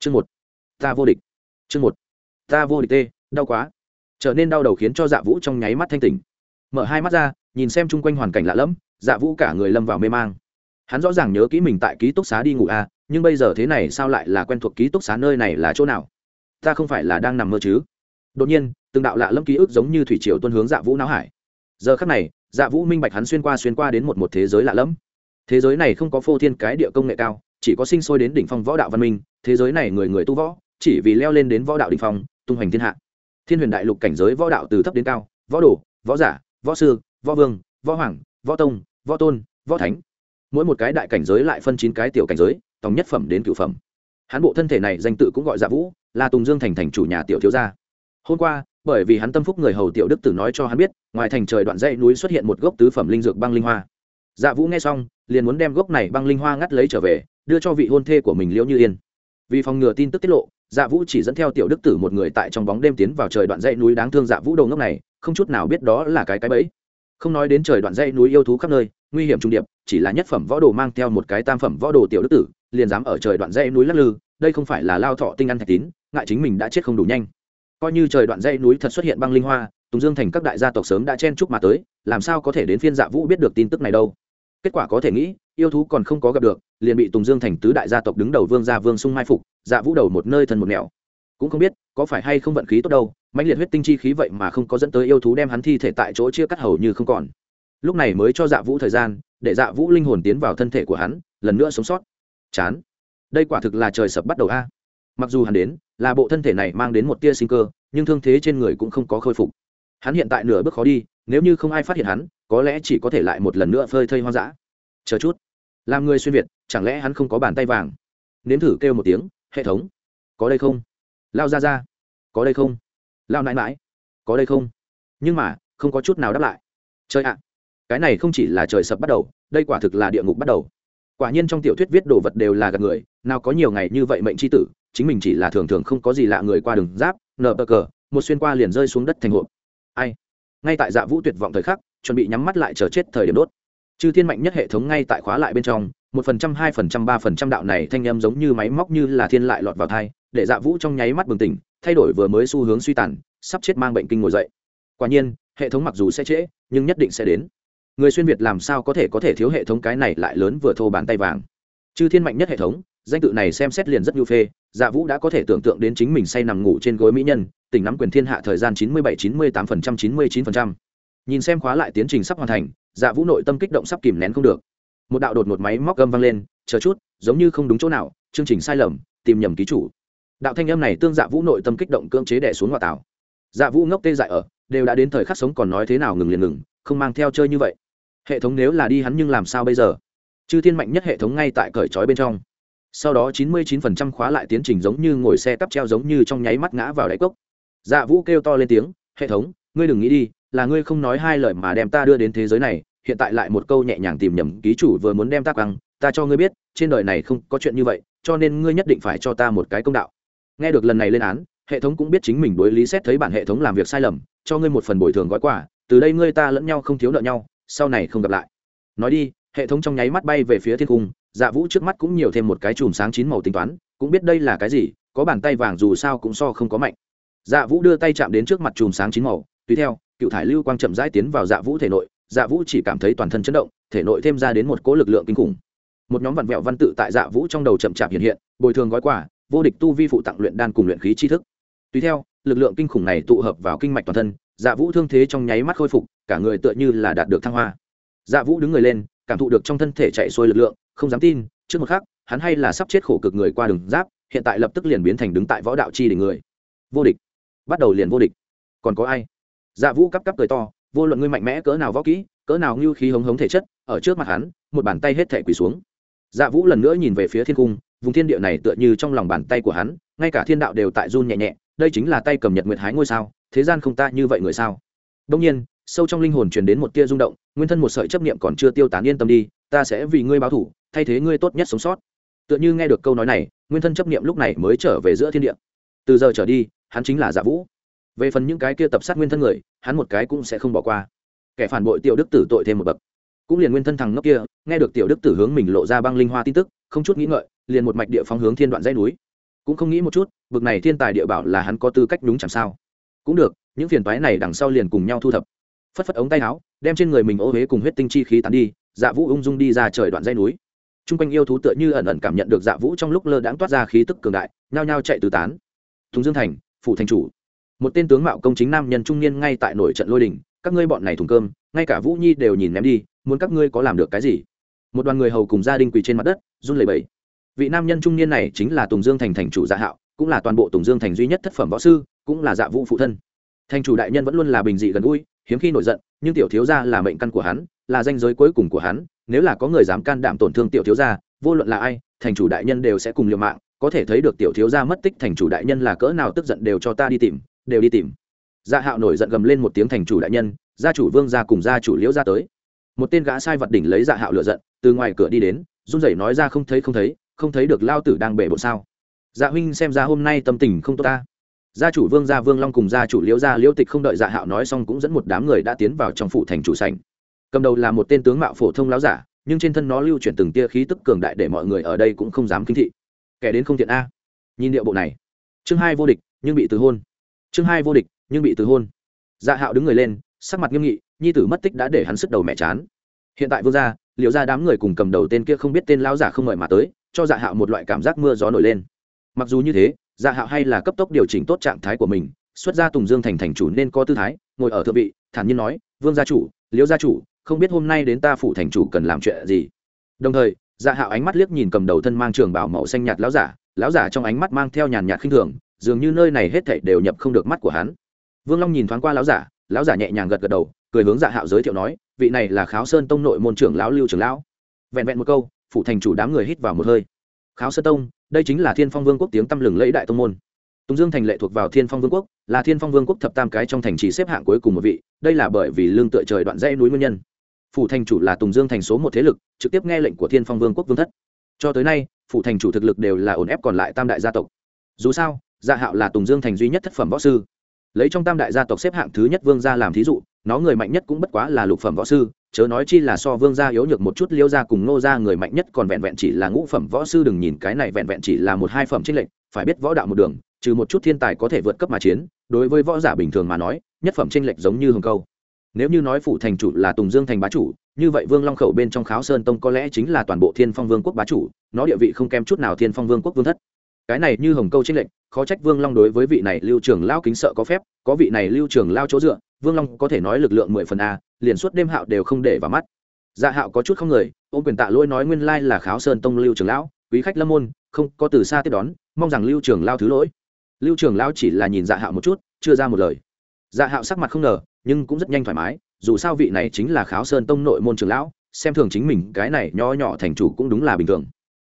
chương một. Ta vô địch. Chương một. Ta vô địch tê, đau quá. Trở nên đau đầu khiến cho dạ vũ trong nháy mắt thanh tỉnh. Mở hai mắt ra, nhìn xem chung quanh hoàn cảnh lạ lẫm dạ vũ cả người lâm vào mê mang. Hắn rõ ràng nhớ kỹ mình tại ký túc xá đi ngủ à nhưng bây giờ thế này sao lại là quen thuộc ký túc xá nơi này là chỗ nào? Ta không phải là đang nằm mơ chứ? Đột nhiên, từng đạo lạ lâm ký ức giống như thủy triều tuân hướng dạ vũ não hải. Giờ khắc này dạ vũ minh bạch hắn xuyên qua xuyên qua đến một một thế giới lạ lẫm. Thế giới này không có phô thiên cái địa công nghệ cao chỉ có sinh sôi đến đỉnh phong võ đạo văn minh, thế giới này người người tu võ, chỉ vì leo lên đến võ đạo đỉnh phong, tung hoành thiên hạ. Thiên huyền đại lục cảnh giới võ đạo từ thấp đến cao, võ đồ, võ giả, võ sư, võ vương, võ hoàng, võ tông, võ tôn, võ thánh. Mỗi một cái đại cảnh giới lại phân chín cái tiểu cảnh giới, tổng nhất phẩm đến cựu phẩm. Hắn bộ thân thể này danh tự cũng gọi dạ vũ, là tùng dương thành thành chủ nhà tiểu thiếu gia. Hôm qua, bởi vì hắn tâm phúc người hầu tiểu đức tử nói cho hắn biết, ngoài thành trời đoạn dãy núi xuất hiện một gốc tứ phẩm linh dược băng linh hoa. Dạ vũ nghe xong, liền muốn đem gốc này băng linh hoa ngắt lấy trở về đưa cho vị hôn thê của mình liễu như yên. Vì phòng ngừa tin tức tiết lộ dạ vũ chỉ dẫn theo tiểu đức tử một người tại trong bóng đêm tiến vào trời đoạn dãy núi đáng thương dạ vũ đầu ngốc này, không chút nào biết đó là cái cái bẫy. Không nói đến trời đoạn dãy núi yêu thú khắp nơi, nguy hiểm trung điệp, chỉ là nhất phẩm võ đồ mang theo một cái tam phẩm võ đồ tiểu đức tử, liền dám ở trời đoạn dãy núi lắc lư, đây không phải là lao thọ tinh ăn thạch tín, ngại chính mình đã chết không đủ nhanh. Coi như trời đoạn dãy núi thật xuất hiện băng linh hoa, tùng dương thành các đại gia tộc sớm đã chen chúc mà tới, làm sao có thể đến phiên dạ vũ biết được tin tức này đâu. Kết quả có thể nghĩ, yêu thú còn không có gặp được liền bị tùng dương thành tứ đại gia tộc đứng đầu vương gia vương sung mai phục dạ vũ đầu một nơi thân một nẻo. Cũng không biết, có phải hay không vận khí tốt đâu mạnh liệt huyết tinh chi khí vậy mà không có dẫn tới yêu thú đem hắn thi thể tại chỗ chia cắt hầu như không còn. Lúc này mới cho dạ vũ thời gian, để dạ vũ linh hồn tiến vào thân thể của hắn, lần nữa sống sót. Chán. Đây quả thực là trời sập bắt đầu a. Mặc dù hắn đến, là bộ thân thể này mang đến một tia sinh cơ, nhưng thương thế trên người cũng không có khôi phục. Hắn hiện tại nửa bước khó đi, nếu như không ai phát hiện hắn, có lẽ chỉ có thể lại một lần nữa phơi thây hoang dã. Chờ chút làm người xuyên việt, chẳng lẽ hắn không có bàn tay vàng? Nếm thử kêu một tiếng, hệ thống, có đây không? Lao ra ra có đây không? Lao nãi mãi có đây không? Nhưng mà, không có chút nào đáp lại. Chơi ạ, cái này không chỉ là trời sập bắt đầu, đây quả thực là địa ngục bắt đầu. Quả nhiên trong tiểu thuyết viết đồ vật đều là gặp người, nào có nhiều ngày như vậy mệnh c h i tử, chính mình chỉ là thường thường không có gì lạ người qua đường giáp nờ bờ cờ, một xuyên qua liền rơi xuống đất thành hộp. Ai? Ngay tại dạ vũ tuyệt vọng thời khắc, chuẩn bị nhắm mắt lại chờ chết thời điểm đốt chư thiên mạnh nhất hệ thống ngay tại khóa lại bên trong, một phần trăm, hai phần trăm, ba phần trăm đạo này thanh â m giống như máy móc như là thiên lại lọt vào thai, để dạ vũ trong nháy mắt bừng tỉnh, thay đổi vừa mới xu hướng suy tàn, sắp chết mang bệnh kinh ngồi dậy. Quả nhiên, hệ thống mặc dù sẽ trễ, nhưng nhất định sẽ đến. Người xuyên việt làm sao có thể có thể thiếu hệ thống cái này lại lớn vừa thô bàn tay vàng. Chư thiên mạnh nhất hệ thống, danh tự này xem xét liền rất nhu phê dạ vũ đã có thể tưởng tượng đến chính mình say nằm ngủ trên gối mỹ nhân, tỉnh nắm quyền thiên hạ thời gian chín mươi bảy, chín mươi tám phần trăm, chín mươi chín phần trăm. Nhìn xem khóa lại tiến trình sắp hoàn thành dạ vũ nội tâm kích động sắp kìm nén không được. Một đạo đột một máy móc gâm vang lên, chờ chút, giống như không đúng chỗ nào, chương trình sai lầm, tìm nhầm ký chủ. Đạo thanh âm này tương dạ vũ nội tâm kích động cưỡng chế đẻ xuống ngoại tảo. Dạ vũ ngốc tê dại ở, đều đã đến thời khắc sống còn nói thế nào ngừng liền ngừng, không mang theo chơi như vậy. Hệ thống nếu là đi hắn nhưng làm sao bây giờ? Chư thiên mạnh nhất hệ thống ngay tại cởi trói bên trong. Sau đó chín mươi chín phần trăm khóa lại tiến trình giống như ngồi xe cắp treo giống như trong nháy mắt ngã vào đáy cốc. Dạ vũ kêu to lên tiếng, hệ thống, ngươi đừng nghĩ đi là ngươi không nói hai lời mà đem ta đưa đến thế giới này, hiện tại lại một câu nhẹ nhàng tìm nhầm ký chủ vừa muốn đem ta quăng, ta cho ngươi biết, trên đời này không có chuyện như vậy, cho nên ngươi nhất định phải cho ta một cái công đạo. Nghe được lần này lên án, hệ thống cũng biết chính mình đối lý xét thấy bản hệ thống làm việc sai lầm, cho ngươi một phần bồi thường gói quà, từ đây ngươi ta lẫn nhau không thiếu nợ nhau, sau này không gặp lại. Nói đi, hệ thống trong nháy mắt bay về phía thiên cung dạ vũ trước mắt cũng nhiều thêm một cái chùm sáng chín màu tính toán, cũng biết đây là cái gì, có bàn tay vàng dù sao cũng so không có mạnh. Dạ vũ đưa tay chạm đến trước mặt chùm sáng chín màu, tùy theo cựu thải lưu quang chậm rãi tiến vào dạ vũ thể nội dạ vũ chỉ cảm thấy toàn thân chấn động, thể nội thêm ra đến một cỗ lực lượng kinh khủng. Một nhóm vặn vẹo văn tự tại dạ vũ trong đầu chậm chạp hiện hiện, bồi thường gói quả vô địch tu vi phụ tặng luyện đan cùng luyện khí tri thức. Tùy theo, lực lượng kinh khủng này tụ hợp vào kinh mạch toàn thân dạ vũ thương thế trong nháy mắt khôi phục, cả người tựa như là đạt được thăng hoa. Dạ vũ đứng người lên, cảm thụ được trong thân thể chạy xuôi lực lượng, không dám tin, trước một khắc, hắn hay là sắp chết khổ cực người qua đường giáp, hiện tại lập tức liền biến thành đứng tại võ đạo chi đỉnh người. Vô địch. Bắt đầu liền vô địch. Còn có ai? Dạ vũ cắp cắp cười to, vô luận ngươi mạnh mẽ cỡ nào võ kỹ, cỡ nào ngưu khí hống hống thể chất, ở trước mặt hắn, một bàn tay hết thể quỳ xuống. Dạ vũ lần nữa nhìn về phía thiên cung, vùng thiên địa này tựa như trong lòng bàn tay của hắn, ngay cả thiên đạo đều tại run nhẹ nhẹ, đây chính là tay cầm nhật nguyệt hái ngôi sao, thế gian không ta như vậy người sao? Đông nhiên, sâu trong linh hồn truyền đến một tia rung động, nguyên thân một sợi chấp niệm còn chưa tiêu tán yên tâm đi, ta sẽ vì ngươi báo thủ, thay thế ngươi tốt nhất sống sót. Tựa như nghe được câu nói này, nguyên thân chấp niệm lúc này mới trở về giữa thiên địa. Từ giờ trở đi, hắn chính là dạ vũ về phần những cái kia tập sát nguyên thân người, hắn một cái cũng sẽ không bỏ qua. Kẻ phản bội tiểu đức tử tội thêm một bậc. Cũng liền nguyên thân thằng ngốc kia, nghe được tiểu đức tử hướng mình lộ ra băng linh hoa tin tức, không chút nghĩ ngợi, liền một mạch địa phóng hướng thiên đoạn dây núi. Cũng không nghĩ một chút, bực này thiên tài địa bảo là hắn có tư cách đúng chẳng sao. Cũng được, những phiền toái này đằng sau liền cùng nhau thu thập. Phất phất ống tay áo, đem trên người mình ô huế cùng huyết tinh chi khí tán đi dạ vũ ung dung đi ra trời đoạn dây núi. T r u n g quanh yêu thú tựa như ẩn ẩn cảm nhận được dạ vũ trong lúc lơ đãng toát ra khí tức cường đại, nhao nhao chạy tứ tán. Thùng dương thành, phủ thành chủ một tên tướng mạo công chính nam nhân trung niên ngay tại nổi trận lôi đình, các ngươi bọn này thùng cơm, ngay cả vũ nhi đều nhìn ném đi, muốn các ngươi có làm được cái gì? Một đoàn người hầu cùng gia đình quỳ trên mặt đất, run lẩy bẩy. Vị nam nhân trung niên này chính là tùng dương thành thành chủ dạ hạo, cũng là toàn bộ tùng dương thành duy nhất thất phẩm võ sư, cũng là dạ vũ phụ thân. Thành chủ đại nhân vẫn luôn là bình dị gần gũi, hiếm khi nổi giận, nhưng tiểu thiếu gia là mệnh căn của hắn, là danh giới cuối cùng của hắn, nếu là có người dám can đảm tổn thương tiểu thiếu gia, vô luận là ai, thành chủ đại nhân đều sẽ cùng liều mạng, có thể thấy được tiểu thiếu gia mất tích thành chủ đại nhân là cỡ nào tức giận đều cho ta đi tìm đều đi tìm. Gia hạo nổi giận gầm lên một tiếng thành chủ đại nhân, gia chủ vương gia cùng gia chủ liễu gia tới. Một tên gã sai vật đỉnh lấy dạ hạo lựa giận, từ ngoài cửa đi đến, run rẩy nói ra không thấy không thấy không thấy được lao tử đang bể bộ sao. Dạ huynh xem ra hôm nay tâm tình không tốt ta. Gia chủ vương gia vương long cùng gia chủ liễu gia liễu tịch không đợi dạ hạo nói xong cũng dẫn một đám người đã tiến vào trong phủ thành chủ sảnh. cầm đầu là một tên tướng mạo phổ thông láo giả, nhưng trên thân nó lưu chuyển từng tia khí tức cường đại để mọi người ở đây cũng không dám kinh thị. Kẻ đến không thiện a. Nhìn điệu bộ này. Chương hai vô địch, nhưng bị từ hôn chương hai vô địch, nhưng bị từ hôn. Dạ hạo đứng người lên, sắc mặt nghiêm nghị, nhi tử mất tích đã để hắn sức đầu mẹ chán. Hiện tại vương gia liệu ra đám người cùng cầm đầu tên kia không biết tên lao giả không mời mà tới, cho dạ hạo một loại cảm giác mưa gió nổi lên. Mặc dù như thế dạ hạo hay là cấp tốc điều chỉnh tốt trạng thái của mình, xuất ra tùng dương thành thành chủ nên có tư thái, ngồi ở thượng vị, thản nhiên nói, vương gia chủ, liễu gia chủ, không biết hôm nay đến ta phủ thành chủ cần làm chuyện gì? Đồng thời dạ hạo ánh mắt liếc nhìn cầm đầu thân mang trường bảo màu xanh nhạt lão giả lão giả trong ánh mắt mang theo nhàn nhạt khinh thường dường như nơi này hết thảy đều nhập không được mắt của hắn. Vương long nhìn thoáng qua lão giả lão giả nhẹ nhàng gật gật đầu, cười hướng dạ hạo giới thiệu nói, vị này là kháo sơn tông nội môn trưởng lão lưu trưởng lão. Vẹn vẹn một câu, phủ thành chủ đám người hít vào một hơi. Kháo sơn tông, đây chính là thiên phong vương quốc tiếng tăm lừng lẫy đại tông môn. Tùng dương thành lệ thuộc vào thiên phong vương quốc, là thiên phong vương quốc thập tam cái trong thành trì xếp hạng cuối cùng một vị, đây là bởi vì lương tựa trời đoạn dãy núi nguyên nhân. Phủ thành chủ là tùng dương thành số một thế lực, trực tiếp nghe lệnh của thiên phong vương quốc vương thất. Cho tới nay, phủ thành chủ thực lực đều là ổn ép còn lại tam đại gia tộc. Dù sao gia hạo là tùng dương thành duy nhất thất phẩm võ sư. Lấy trong tam đại gia tộc xếp hạng thứ nhất vương gia làm thí dụ, nó người mạnh nhất cũng bất quá là lục phẩm võ sư, chớ nói chi là so vương gia yếu nhược một chút, liêu gia cùng nô gia người mạnh nhất còn vẹn vẹn chỉ là ngũ phẩm võ sư, đừng nhìn cái này vẹn vẹn chỉ là một hai phẩm trinh lệnh phải biết võ đạo một đường, trừ một chút thiên tài có thể vượt cấp mà chiến, đối với võ giả bình thường mà nói, nhất phẩm trinh lệnh giống như hồng câu. Nếu như nói phủ thành chủ là tùng dương thành bá chủ, như vậy vương long khẩu bên trong kháo sơn tông có lẽ chính là toàn bộ thiên phong vương quốc bá chủ, nó địa vị không kém chút nào thiên phong vương quốc vương thất. Cái này như hồng câu trinh lệnh khó trách vương long đối với vị này lưu trường lao kính sợ có phép, có vị này lưu trường lao chỗ dựa, vương long có thể nói lực lượng mười phần a, liền suốt đêm hạo đều không để vào mắt. Dạ hạo có chút không người ôn quyền tạ lỗi nói nguyên lai là kháo sơn tông lưu trường lão, quý khách lâm môn, không, có từ xa tiếp đón, mong rằng lưu trường lao thứ lỗi. Lưu trường lao chỉ là nhìn dạ hạo một chút, chưa ra một lời. Dạ hạo sắc mặt không ngờ, nhưng cũng rất nhanh thoải mái, dù sao vị này chính là kháo sơn tông nội môn trường lão, xem thường chính mình, cái này nho nhỏ thành chủ cũng đúng là bình thường.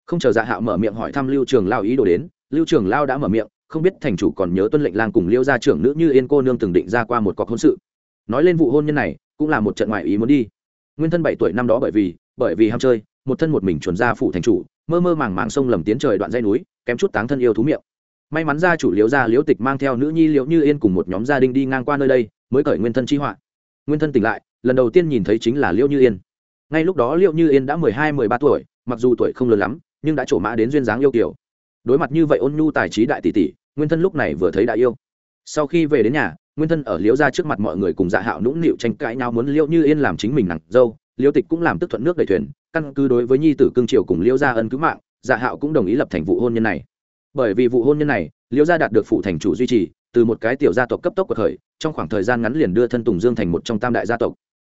Không chờ dạ hạo mở miệng hỏi thăm lưu trường lao ý đồ đến lưu trưởng lao đã mở miệng, không biết thành chủ còn nhớ tuân lệnh lang cùng liêu gia trưởng nữ như yên cô nương từng định ra qua một cọc hôn sự. Nói lên vụ hôn nhân này, cũng là một trận ngoại ý muốn đi. Nguyên thân bảy tuổi năm đó bởi vì bởi vì ham chơi, một thân một mình chuẩn ra phụ thành chủ, mơ mơ màng màng sông lầm tiến trời đoạn dây núi, kém chút táng thân yêu thú miệng. May mắn gia chủ liễu gia liễu tịch mang theo nữ nhi liễu như yên cùng một nhóm gia đình đi ngang qua nơi đây, mới cởi nguyên thân chi họa. Nguyên thân tỉnh lại, lần đầu tiên nhìn thấy chính là liễu như yên. Ngay lúc đó liễu như yên đã mười hai, mười ba tuổi, mặc dù tuổi không lớn lắm, nhưng đã trổ mã đến duyên dáng yêu kiểu đối mặt như vậy ôn nhu tài trí đại tỷ tỷ, nguyên thân lúc này vừa thấy đại yêu. Sau khi về đến nhà, nguyên thân ở liễu ra trước mặt mọi người cùng dạ hạo nũng nịu tranh cãi nhau muốn liễu như yên làm chính mình nặng dâu, liễu tịch cũng làm tức thuận nước đầy thuyền, căn cứ đối với nhi tử cương triều cùng liễu gia ân cứu mạng dạ hạo cũng đồng ý lập thành vụ hôn nhân này. Bởi vì vụ hôn nhân này, liễu gia đạt được phụ thành chủ duy trì, từ một cái tiểu gia tộc cấp tốc của thời trong khoảng thời gian ngắn liền đưa thân tùng dương thành một trong tam đại gia tộc.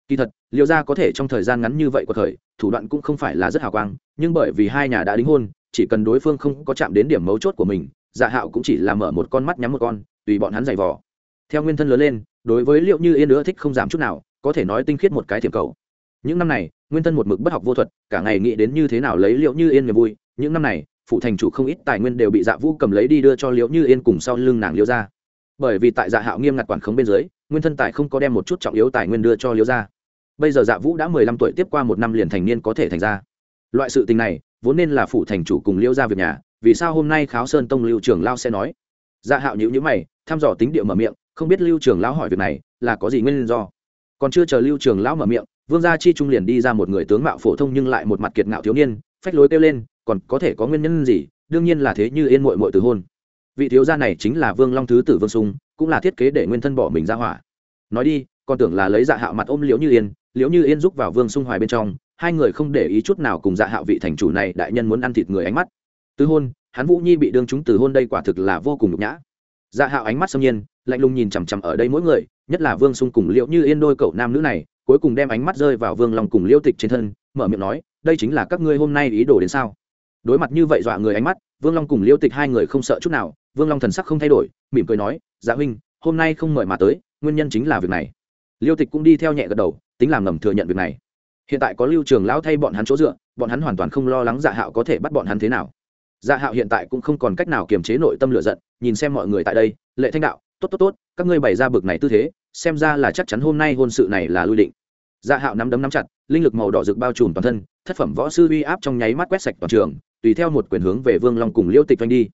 Kỳ thật, liễu gia có thể trong thời gian ngắn như vậy của thời thủ đoạn cũng không phải là rất hào quang, nhưng bởi vì hai nhà đã đính hôn chỉ cần đối phương không có chạm đến điểm mấu chốt của mình dạ hạo cũng chỉ là mở một con mắt nhắm một con, tùy bọn hắn giày vò. Theo nguyên thân lớn lên, đối với liệu như yên nữa thích không giảm chút nào, có thể nói tinh khiết một cái thiểm cầu. Những năm này, nguyên thân một mực bất học vô thuật, cả ngày nghĩ đến như thế nào lấy liệu như yên niềm vui, những năm này, phụ thành chủ không ít tài nguyên đều bị dạ vũ cầm lấy đi đưa cho liệu như yên cùng sau lưng nàng liễu ra bởi vì tại dạ hạo nghiêm ngặt quản khống bên dưới, nguyên thân tài không có đem một chút trọng yếu tài nguyên đưa cho liễu ra bây giờ dạ vũ đã mười lăm tuổi tiếp qua một năm liền thành niên có thể thành ra. Loại sự tình này vốn nên là phụ thành chủ cùng liễu ra việc nhà, vì sao hôm nay kháo sơn tông lưu trường lao sẽ nói? Dạ hạo nhữ nhữ mày, thăm dò tính địa mở miệng, không biết lưu trường lão hỏi việc này là có gì nguyên do? Còn chưa chờ lưu trường lão mở miệng, vương gia chi trung liền đi ra một người tướng mạo phổ thông nhưng lại một mặt kiệt ngạo thiếu niên, phách lối kêu lên, còn có thể có nguyên nhân gì? Đương nhiên là thế như yên mội mội từ hôn. Vị thiếu gia này chính là vương long thứ tử vương sung, cũng là thiết kế để nguyên thân bỏ mình ra hỏa. Nói đi, còn tưởng là lấy dạ hạo mặt ôm liễu như yên, liễu như yên giúp vào vương sung hoài bên trong hai người không để ý chút nào cùng dạ hạo vị thành chủ này đại nhân muốn ăn thịt người ánh mắt. Từ hôn, hắn vũ nhi bị đương chúng từ hôn đây quả thực là vô cùng nhục nhã. Dạ hạo ánh mắt xâm nhiên, lạnh lùng nhìn chằm chằm ở đây mỗi người, nhất là vương sung cùng liệu như yên đôi cậu nam nữ này, cuối cùng đem ánh mắt rơi vào vương long cùng liêu tịch trên thân, mở miệng nói, đây chính là các ngươi hôm nay ý đồ đến sao? Đối mặt như vậy dọa người ánh mắt, vương long cùng liêu tịch hai người không sợ chút nào, vương long thần sắc không thay đổi, mỉm cười nói dạ huynh, hôm nay không mời mà tới, nguyên nhân chính là việc này. Liêu tịch cũng đi theo nhẹ gật đầu, tính làm ngầm thừa nhận việc này hiện tại có lưu trường lão thay bọn hắn chỗ dựa, bọn hắn hoàn toàn không lo lắng dạ hạo có thể bắt bọn hắn thế nào. Dạ hạo hiện tại cũng không còn cách nào kiềm chế nội tâm lửa giận, nhìn xem mọi người tại đây, lệ thanh đạo, tốt tốt tốt, các ngươi bày ra bực này tư thế, xem ra là chắc chắn hôm nay hôn sự này là lui định. Dạ hạo nắm đấm nắm chặt, linh lực màu đỏ rực bao trùm toàn thân, thất phẩm võ sư uy áp trong nháy mắt quét sạch toàn trường, tùy theo một quyền hướng về vương long cùng liêu tịch doanh đi.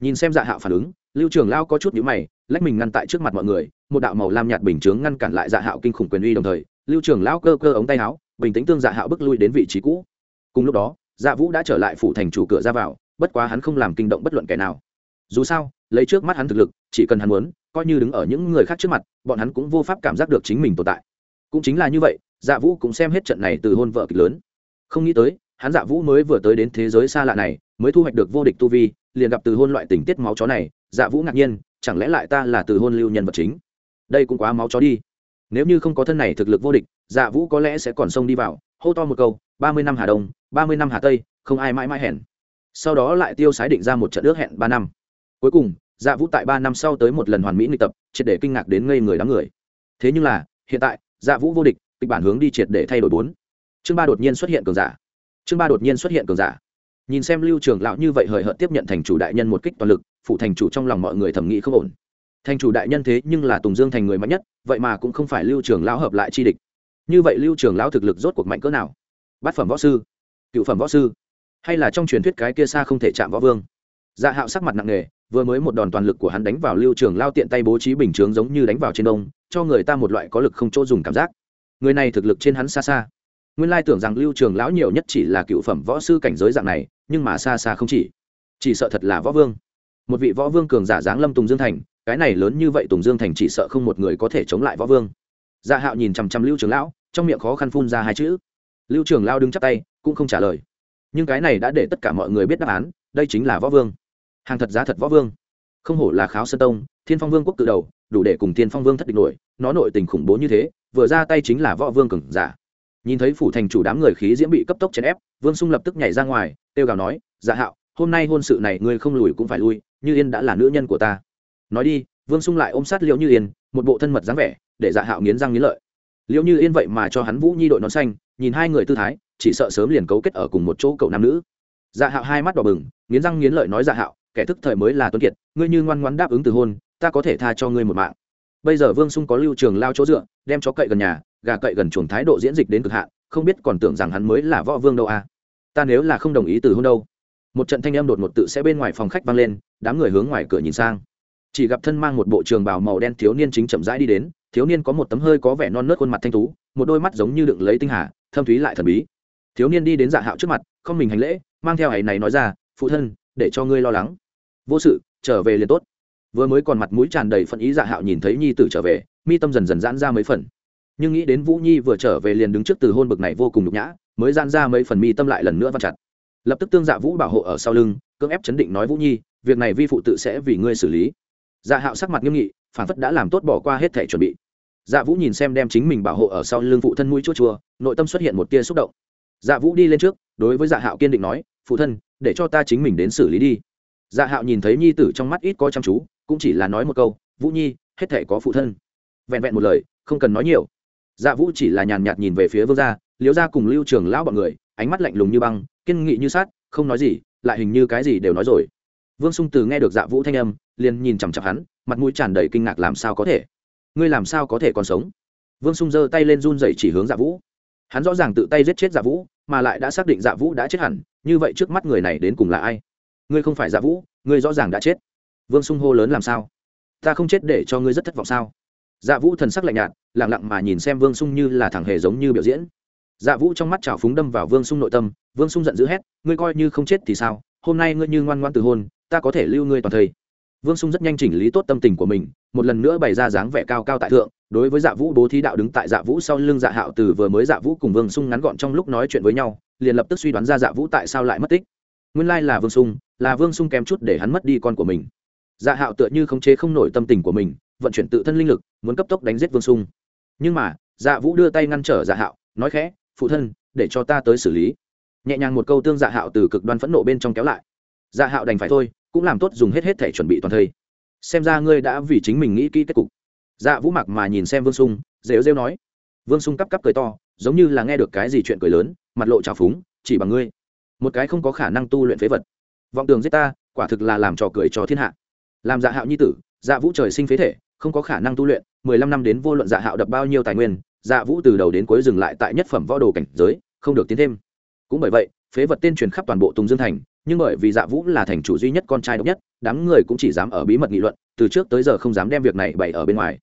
Nhìn xem dạ hạo phản ứng, lưu trường lao có chút nhữ mày, lách mình ngăn tại trước mặt mọi người, một đạo màu lam nhạt bình chướng ngăn cản lại dạ hạo kinh khủng quyền uy đồng thời, lưu trường lao cơ cơ ống tay áo bình tĩnh tương dạ hạo bước lui đến vị trí cũ. Cùng lúc đó dạ vũ đã trở lại phủ thành chủ cửa ra vào, bất quá hắn không làm kinh động bất luận kẻ nào. Dù sao, lấy trước mắt hắn thực lực, chỉ cần hắn muốn, coi như đứng ở những người khác trước mặt, bọn hắn cũng vô pháp cảm giác được chính mình tồn tại. Cũng chính là như vậy dạ vũ cũng xem hết trận này từ hôn vợ kịch lớn. Không nghĩ tới, hắn dạ vũ mới vừa tới đến thế giới xa lạ này, mới thu hoạch được vô địch tu vi, liền gặp từ hôn loại tình tiết máu chó này dạ vũ ngạc nhiên, chẳng lẽ lại ta là từ hôn lưu nhân vật chính? Đây cũng quá máu chó đi. Nếu như không có thân này thực lực vô địch dạ vũ có lẽ sẽ còn xông đi vào, hô to một câu, ba mươi năm hà đông, ba mươi năm hà tây, không ai mãi mãi hẹn. Sau đó lại tiêu sái định ra một trận ước hẹn ba năm. Cuối cùng dạ vũ tại ba năm sau tới một lần hoàn mỹ nghịch tập, triệt để kinh ngạc đến ngây người đám người. Thế nhưng là, hiện tại dạ vũ vô địch, kịch bản hướng đi triệt để thay đổi bốn. Chương ba đột nhiên xuất hiện cường giả. Chương ba đột nhiên xuất hiện cường giả. Nhìn xem lưu trường lão như vậy hời hợt tiếp nhận thành chủ đại nhân một kích toàn lực phụ thành chủ trong lòng mọi người thẩm nghĩ không ổn. Thành chủ đại nhân thế nhưng là tùng dương thành người mạnh nhất, vậy mà cũng không phải lưu trường lão hợp lại chi địch như vậy lưu trường lão thực lực rốt cuộc mạnh cỡ nào? Bát phẩm võ sư, cựu phẩm võ sư, hay là trong truyền thuyết cái kia xa không thể chạm võ vương? Dạ hạo sắc mặt nặng nề, vừa mới một đòn toàn lực của hắn đánh vào lưu trường lao tiện tay bố trí bình chướng giống như đánh vào trên đông, cho người ta một loại có lực không chỗ dùng cảm giác. Người này thực lực trên hắn xa xa. Nguyên lai tưởng rằng lưu trường lão nhiều nhất chỉ là cựu phẩm võ sư cảnh giới dạng này, nhưng mà xa xa không chỉ. Chỉ sợ thật là võ vương. Một vị võ vương cường giả dáng lâm tùng dương thành, cái này lớn như vậy tùng dương thành chỉ sợ không một người có thể chống lại võ vương dạ hạo nhìn chằm chằm lưu trường lão, trong miệng khó khăn phun ra hai chữ. Lưu trường lao đứng chắp tay, cũng không trả lời. Nhưng cái này đã để tất cả mọi người biết đáp án, đây chính là võ vương. Hàng thật giá thật võ vương. Không hổ là kháo sơn tông, thiên phong vương quốc tự đầu, đủ để cùng thiên phong vương thất địch nổi, nó nội tình khủng bố như thế, vừa ra tay chính là võ vương cường giả. Nhìn thấy phủ thành chủ đám người khí diễm bị cấp tốc chèn ép, vương sung lập tức nhảy ra ngoài, kêu gào nói dạ hạo, hôm nay hôn sự này ngươi không lùi cũng phải lui, như yên đã là nữ nhân của ta. Nói đi, vương sung lại ôm sát liệu như yên, một bộ thân mật dáng vẻ để dạ hạo nghiến răng nghiến lợi. Liệu như yên vậy mà cho hắn vũ nhi đội nón xanh, nhìn hai người tư thái, chỉ sợ sớm liền cấu kết ở cùng một chỗ cậu nam nữ. Dạ hạo hai mắt đỏ bừng, nghiến răng nghiến lợi nói dạ hạo, kẻ thức thời mới là tuấn kiệt, ngươi như ngoan ngoan đáp ứng từ hôn, ta có thể tha cho ngươi một mạng. Bây giờ vương sung có lưu trường lao chỗ dựa, đem chó cậy gần nhà, gà cậy gần chuồng thái độ diễn dịch đến cực hạn, không biết còn tưởng rằng hắn mới là võ vương đâu à. Ta nếu là không đồng ý từ hôn đâu. Một trận thanh âm đột ngột tự sẽ bên ngoài phòng khách vang lên, đám người hướng ngoài cửa nhìn sang. Chỉ gặp thân mang một bộ trường bào màu đen thiếu niên chính chậm rãi đi đến thiếu niên có một tấm hơi có vẻ non nớt khuôn mặt thanh tú, một đôi mắt giống như đựng lấy tinh hà, thâm thúy lại thần bí. Thiếu niên đi đến dạ hạo trước mặt, không mình hành lễ, mang theo ấy này nói ra, phụ thân, để cho ngươi lo lắng. Vô sự, trở về liền tốt. Vừa mới còn mặt mũi tràn đầy phận ý dạ hạo nhìn thấy nhi tử trở về, mi tâm dần dần giãn ra mấy phần. Nhưng nghĩ đến vũ nhi vừa trở về liền đứng trước từ hôn bực này vô cùng nhục nhã, mới giãn ra mấy phần mi tâm lại lần nữa vặn chặt. Lập tức tương dạ vũ bảo hộ ở sau lưng, cưỡng ép chấn định nói, vũ nhi, việc này vi phụ tự sẽ vì ngươi xử lý. Dạ hạo sắc mặt nghiêm nghị phản phất đã làm tốt bỏ qua hết thể chuẩn bị dạ vũ nhìn xem đem chính mình bảo hộ ở sau lưng phụ thân mũi chua chua, nội tâm xuất hiện một tia xúc động. Dạ vũ đi lên trước, đối với dạ hạo kiên định nói, phụ thân, để cho ta chính mình đến xử lý đi. Dạ hạo nhìn thấy nhi tử trong mắt ít có chăm chú, cũng chỉ là nói một câu, vũ nhi, hết thể có phụ thân. Vẹn vẹn một lời, không cần nói nhiều. Dạ vũ chỉ là nhàn nhạt nhìn về phía vương gia, liễu gia cùng lưu trường lão bọn người, ánh mắt lạnh lùng như băng, kiên nghị như sát không nói gì, lại hình như cái gì đều nói rồi. Vương sung từ nghe được dạ vũ thanh âm, liền nhìn chằm chặp hắn, mặt mũi tràn đầy kinh ngạc làm sao có thể ngươi làm sao có thể còn sống? Vương sung giơ tay lên run dậy chỉ hướng dạ vũ. Hắn rõ ràng tự tay giết chết dạ vũ, mà lại đã xác định dạ vũ đã chết hẳn, như vậy trước mắt người này đến cùng là ai? Ngươi không phải dạ vũ, ngươi rõ ràng đã chết. Vương sung hô lớn làm sao? Ta không chết để cho ngươi rất thất vọng sao? Dạ vũ thần sắc lạnh nhạt lẳng lặng mà nhìn xem vương sung như là thằng hề giống như biểu diễn. Dạ vũ trong mắt trào phúng đâm vào vương sung nội tâm, vương sung giận dữ hét, ngươi coi như không chết thì sao? Hôm nay ngươi như ngoan ngoan từ hôn, ta có thể lưu ngươi toàn thây vương sung rất nhanh chỉnh lý tốt tâm tình của mình, một lần nữa bày ra dáng vẻ cao cao tại thượng, đối với dạ vũ bố thí đạo đứng tại dạ vũ sau lưng dạ hạo từ vừa mới dạ vũ cùng vương sung ngắn gọn trong lúc nói chuyện với nhau, liền lập tức suy đoán ra dạ vũ tại sao lại mất tích. Nguyên lai là vương sung, là vương sung kém chút để hắn mất đi con của mình. Dạ hạo tựa như không chế không nổi tâm tình của mình, vận chuyển tự thân linh lực, muốn cấp tốc đánh giết vương sung. Nhưng mà dạ vũ đưa tay ngăn trở dạ hạo, nói khẽ, phụ thân, để cho ta tới xử lý. Nhẹ nhàng một câu tương dạ hạo từ cực đoan phẫn nộ bên trong kéo lại. Dạ hạo đành phải thôi cũng làm tốt dùng hết hết thể chuẩn bị toàn thây. Xem ra ngươi đã vì chính mình nghĩ kỹ kết cục. Dạ vũ mặc mà nhìn xem vương sung, rêu rêu nói. Vương sung cắp cắp cười to, giống như là nghe được cái gì chuyện cười lớn, mặt lộ trào phúng, chỉ bằng ngươi. Một cái không có khả năng tu luyện phế vật. Vọng tường giết ta, quả thực là làm trò cười cho thiên hạ. Làm dạ hạo nhi tử dạ vũ trời sinh phế thể, không có khả năng tu luyện, mười lăm năm đến vô luận dạ hạo đập bao nhiêu tài nguyên dạ vũ từ đầu đến cuối dừng lại tại nhất phẩm võ đồ cảnh giới, không được tiến thêm. Cũng bởi vậy, phế vật tên truyền khắp toàn bộ tùng dương thành nhưng bởi vì dạ vũ là thành chủ duy nhất con trai độc nhất đám người cũng chỉ dám ở bí mật nghị luận từ trước tới giờ không dám đem việc này bày ở bên ngoài.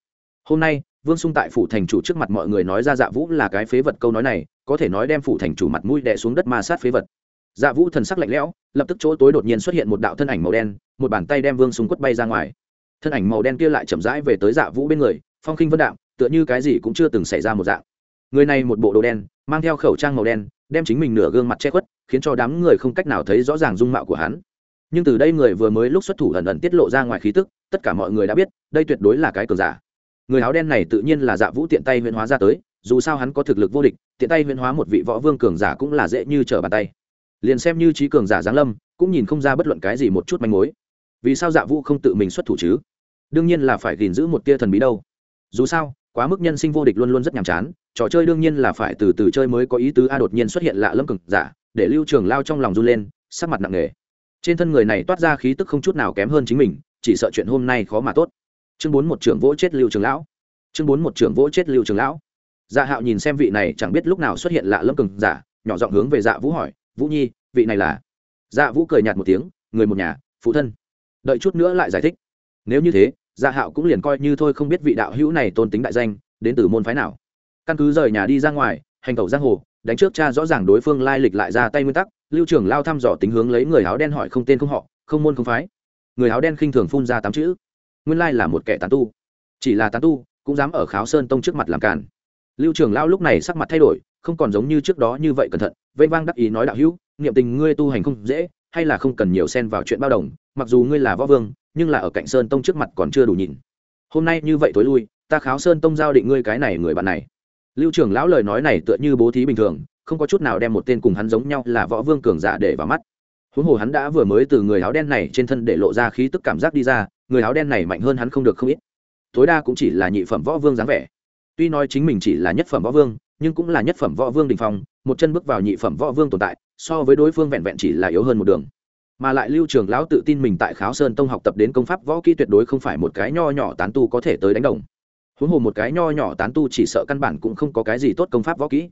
Hôm nay vương sung tại phủ thành chủ trước mặt mọi người nói ra dạ vũ là cái phế vật câu nói này có thể nói đem phủ thành chủ mặt mũi đè xuống đất ma sát phế vật. Dạ vũ thần sắc lạnh lẽo lập tức chỗ tối đột nhiên xuất hiện một đạo thân ảnh màu đen một bàn tay đem vương sung quất bay ra ngoài. Thân ảnh màu đen kia lại chậm rãi về tới dạ vũ bên người phong khinh vân đạo, tựa như cái gì cũng chưa từng xảy ra một dạng. Người này một bộ đồ đen mang theo khẩu trang màu đen đem chính mình nửa gương mặt che khuất, khiến cho đám người không cách nào thấy rõ ràng dung mạo của hắn. Nhưng từ đây người vừa mới lúc xuất thủ ẩn ẩn tiết lộ ra ngoài khí tức, tất cả mọi người đã biết, đây tuyệt đối là cái cờ giả. Người áo đen này tự nhiên là dạ vũ tiện tay huyễn hóa ra tới, dù sao hắn có thực lực vô địch, tiện tay huyễn hóa một vị võ vương cường giả cũng là dễ như trở bàn tay. Liền xem như trí cường giả giáng lâm, cũng nhìn không ra bất luận cái gì một chút manh mối. Vì sao dạ vũ không tự mình xuất thủ chứ? Đương nhiên là phải gìn giữ một tia thần bí đâu. Dù sao, quá mức nhân sinh vô địch luôn luôn rất nhàm chán trò chơi đương nhiên là phải từ từ chơi mới có ý tứ. A đột nhiên xuất hiện lạ lâm cực giả, để lưu trường lao trong lòng run lên, sắc mặt nặng nề. Trên thân người này toát ra khí tức không chút nào kém hơn chính mình, chỉ sợ chuyện hôm nay khó mà tốt. Chương bốn một trưởng vỗ chết lưu trường lão. Chương bốn một trưởng vỗ chết lưu trường lão. Dạ hạo nhìn xem vị này, chẳng biết lúc nào xuất hiện lạ lâm cực giả, nhỏ giọng hướng về dạ vũ hỏi, vũ nhi, vị này là? Dạ vũ cười nhạt một tiếng, người một nhà, phụ thân. Đợi chút nữa lại giải thích. Nếu như thế dạ hạo cũng liền coi như thôi không biết vị đạo hữu này tôn tính đại danh, đến từ môn phái nào căn cứ rời nhà đi ra ngoài, hành tẩu giang hồ, đánh trước cha rõ ràng đối phương lai lịch lại ra tay nguyên tắc, lưu trưởng lao thăm dò tính hướng lấy người áo đen hỏi không tên không họ, không môn không phái. Người áo đen khinh thường phun ra tám chữ. Nguyên lai là một kẻ tán tu. Chỉ là tán tu, cũng dám ở kháo sơn tông trước mặt làm càn. Lưu trưởng lao lúc này sắc mặt thay đổi, không còn giống như trước đó như vậy cẩn thận vây vang đắc ý nói đạo hữu, niệm tình ngươi tu hành không dễ, hay là không cần nhiều xen vào chuyện bao đồng, mặc dù ngươi là võ vương, nhưng là ở cạnh sơn tông trước mặt còn chưa đủ nhìn. Hôm nay như vậy tối lui, ta kháo sơn tông giao định ngươi cái này người bạn này lưu trưởng lão lời nói này tựa như bố thí bình thường, không có chút nào đem một tên cùng hắn giống nhau là võ vương cường giả để vào mắt. Huống hồ hắn đã vừa mới từ người áo đen này trên thân để lộ ra khí tức cảm giác đi ra, người áo đen này mạnh hơn hắn không được không ít. Tối đa cũng chỉ là nhị phẩm võ vương dáng vẻ. Tuy nói chính mình chỉ là nhất phẩm võ vương, nhưng cũng là nhất phẩm võ vương đình phong, một chân bước vào nhị phẩm võ vương tồn tại, so với đối phương vẹn vẹn chỉ là yếu hơn một đường. Mà lại lưu trường lão tự tin mình tại kháo sơn tông học tập đến công pháp võ kỹ tuyệt đối không phải một cái nho nhỏ tán tu có thể tới đánh đồng huống hồ một cái nho nhỏ tán tu chỉ sợ căn bản cũng không có cái gì tốt công pháp võ kỹ.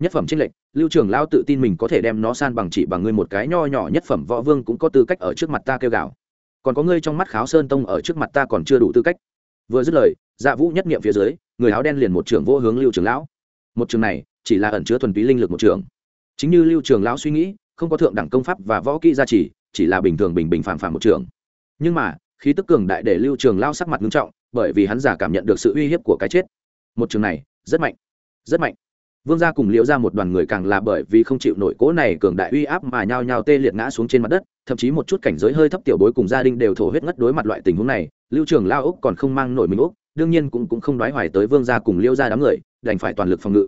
Nhất phẩm trinh lệnh lưu trường lao tự tin mình có thể đem nó san bằng chỉ bằng ngươi một cái nho nhỏ nhất phẩm võ vương cũng có tư cách ở trước mặt ta kêu gào. Còn có ngươi trong mắt kháo sơn tông ở trước mặt ta còn chưa đủ tư cách. Vừa dứt lời dạ vũ nhất nghiệm phía dưới, người áo đen liền một trường vô hướng lưu trường lão. Một trường này, chỉ là ẩn chứa thuần túy linh lực một trường chính như lưu trường lão suy nghĩ, không có thượng đẳng công pháp và võ kỹ gia trì, chỉ là bình thường bình bình phàm phàm một trường nhưng mà, khí tức cường đại để lưu trường lao sắc mặt nghiêm trọng bởi vì hắn giả cảm nhận được sự uy hiếp của cái chết. Một trường này, rất mạnh rất mạnh. Vương gia cùng liễu ra một đoàn người càng là bởi vì không chịu nổi cố này cường đại uy áp mà nhao nhao tê liệt ngã xuống trên mặt đất, thậm chí một chút cảnh giới hơi thấp tiểu bối cùng gia đình đều thổ huyết ngất đối mặt loại tình huống này, lưu trường lao úc còn không mang nổi mình úc, đương nhiên cũng cũng không đoái hoài tới vương gia cùng liễu ra đám người, đành phải toàn lực phòng ngự.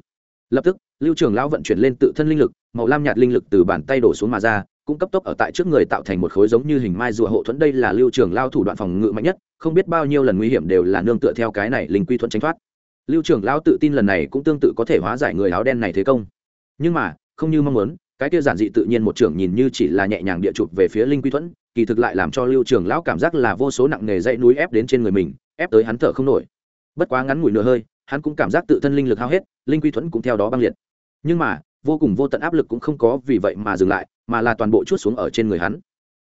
Lập tức, lưu trường lao vận chuyển lên tự thân linh lực, màu lam nhạt linh lực từ bàn tay đổ xuống mà ra cũng cấp tốc ở tại trước người tạo thành một khối giống như hình mai rùa hộ thuẫn. Đây là lưu trường lao thủ đoạn phòng ngự mạnh nhất, không biết bao nhiêu lần nguy hiểm đều là nương tựa theo cái này linh quy thuẫn tránh thoát. Lưu trường lao tự tin lần này cũng tương tự có thể hóa giải người áo đen này thế công. Nhưng mà, không như mong muốn, cái kia giản dị tự nhiên một trưởng nhìn như chỉ là nhẹ nhàng địa chụp về phía linh quy thuẫn, kỳ thực lại làm cho lưu trường lão cảm giác là vô số nặng nề dãy núi ép đến trên người mình, ép tới hắn thở không nổi. Bất quá ngắn ngủi nửa hơi, hắn cũng cảm giác tự thân linh lực hao hết, linh quy thuẫn cũng theo đó băng liệt. Nhưng mà, vô cùng vô tận áp lực cũng không có vì vậy mà dừng lại mà là toàn bộ chút xuống ở trên người hắn.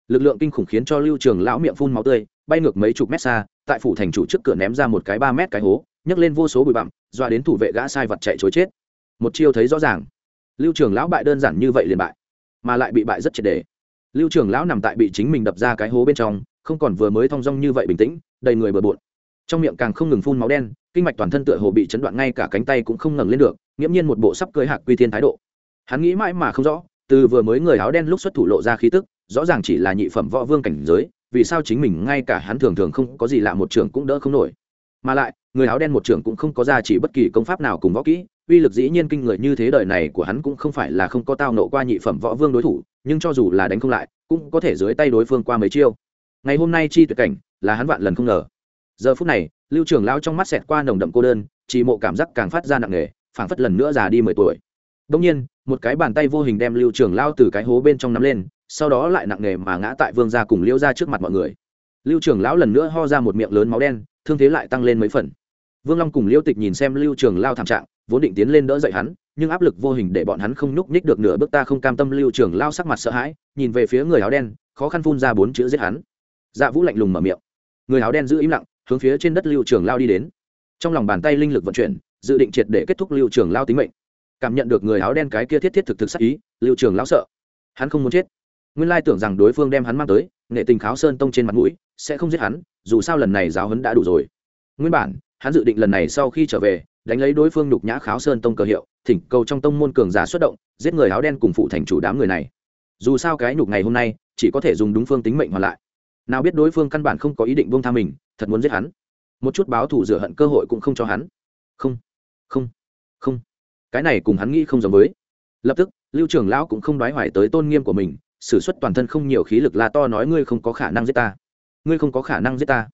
Lực lượng kinh khủng khiến cho lưu trường lão miệng phun máu tươi, bay ngược mấy chục mét xa, tại phủ thành chủ trước cửa ném ra một cái ba mét cái hố, nhấc lên vô số bụi bặm doa đến thủ vệ gã sai vật chạy chối chết. Một chiêu thấy rõ ràng. Lưu trường lão bại đơn giản như vậy liền bại, mà lại bị bại rất triệt đề lưu trường lão nằm tại bị chính mình đập ra cái hố bên trong, không còn vừa mới thong dong như vậy bình tĩnh, đầy người bừa bộn. Trong miệng càng không ngừng phun máu đen, kinh mạch toàn thân tựa hồ bị chấn đoạn ngay cả cánh tay cũng không ngẩng lên được, nghiễm nhiên một bộ sắp cưới hạc quy thiên thái độ. Hắn nghĩ mãi mà không rõ từ vừa mới người áo đen lúc xuất thủ lộ ra khí tức, rõ ràng chỉ là nhị phẩm võ vương cảnh giới, vì sao chính mình ngay cả hắn thường thường không có gì lạ một trường cũng đỡ không nổi. Mà lại, người áo đen một trường cũng không có ra chỉ bất kỳ công pháp nào cùng võ kỹ, uy lực dĩ nhiên kinh người như thế đời này của hắn cũng không phải là không có tao nộ qua nhị phẩm võ vương đối thủ, nhưng cho dù là đánh không lại, cũng có thể dưới tay đối phương qua mấy chiêu. Ngày hôm nay chi tuyệt cảnh, là hắn vạn lần không ngờ. Giờ phút này, lưu trưởng lao trong mắt xẹt qua nồng đậm cô đơn, chỉ mộ cảm giác càng phát ra nặng nề, phảng phất lần nữa già đi mười tuổi đông nhiên, một cái bàn tay vô hình đem lưu trường lao từ cái hố bên trong nắm lên, sau đó lại nặng nề mà ngã tại vương gia cùng liễu gia trước mặt mọi người. Lưu trường lão lần nữa ho ra một miệng lớn máu đen, thương thế lại tăng lên mấy phần. Vương long cùng liễu tịch nhìn xem lưu trường lao thảm trạng, vốn định tiến lên đỡ dậy hắn, nhưng áp lực vô hình để bọn hắn không nhúc nhích được nửa bước ta không cam tâm lưu trường lao sắc mặt sợ hãi, nhìn về phía người áo đen, khó khăn phun ra bốn chữ giết hắn. Dạ vũ lạnh lùng mở miệng. Người áo đen giữ im lặng, hướng phía trên đất lưu trường lao đi đến. Trong lòng bàn tay linh lực vận chuyển, dự định triệt để kết thúc lưu trường lao tính mệnh cảm nhận được người áo đen cái kia thiết thiết thực thực sắc ý, lưu trường lão sợ. Hắn không muốn chết. Nguyên lai tưởng rằng đối phương đem hắn mang tới, nghệ tình kháo sơn tông trên mặt mũi, sẽ không giết hắn, dù sao lần này giáo hấn đã đủ rồi. Nguyên bản, hắn dự định lần này sau khi trở về, đánh lấy đối phương nhục nhã kháo sơn tông cờ hiệu, thỉnh cầu trong tông môn cường giả xuất động, giết người áo đen cùng phụ thành chủ đám người này. Dù sao cái nhục ngày hôm nay, chỉ có thể dùng đúng phương tính mệnh hoàn lại. Nào biết đối phương căn bản không có ý định buông tha mình, thật muốn giết hắn. Một chút báo thù rửa hận cơ hội cũng không cho hắn. Không không không cái này cùng hắn nghĩ không giống với. Lập tức, lưu trưởng lão cũng không đoái hoài tới tôn nghiêm của mình, s ử suất toàn thân không nhiều khí lực là to nói ngươi không có khả năng giết ta. Ngươi không có khả năng giết ta.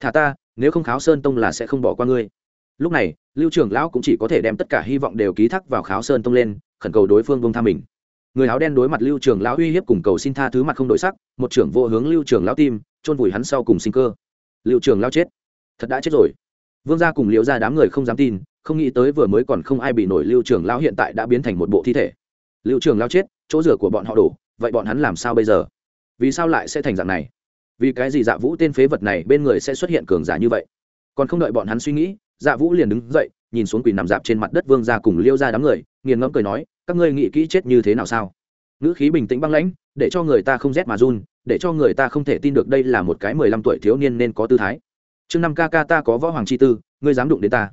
Thả ta, nếu không kháo sơn tông là sẽ không bỏ qua ngươi. Lúc này, lưu trưởng lão cũng chỉ có thể đem tất cả hy vọng đều ký thác vào kháo sơn tông lên, khẩn cầu đối phương bông tha mình. Người áo đen đối mặt lưu trưởng lão uy hiếp cùng cầu xin tha thứ mặt không đổi sắc, một trưởng vô hướng lưu trưởng lão tim, chôn vùi hắn sau cùng sinh cơ. Lưu trưởng lão chết. Thật đã chết rồi. Vương gia cùng liễu ra đám người không dám tin không nghĩ tới vừa mới còn không ai bị nổi lưu Trường lão hiện tại đã biến thành một bộ thi thể. Lưu Trường lão chết, chỗ rửa của bọn họ đổ, vậy bọn hắn làm sao bây giờ? Vì sao lại sẽ thành dạng này? Vì cái gì dạ vũ tên phế vật này bên người sẽ xuất hiện cường giả như vậy? Còn không đợi bọn hắn suy nghĩ dạ vũ liền đứng dậy, nhìn xuống quỳ nằm dạp trên mặt đất vương ra cùng liêu ra đám người, nghiền ngẫm cười nói, các ngươi nghĩ kỹ chết như thế nào sao? Ngữ khí bình tĩnh băng lãnh, để cho người ta không rét mà run, để cho người ta không thể tin được đây là một cái mười lăm tuổi thiếu niên nên có tư thái. Chương năm ca ca ta có võ hoàng chi tư, ngươi dám đụng đến ta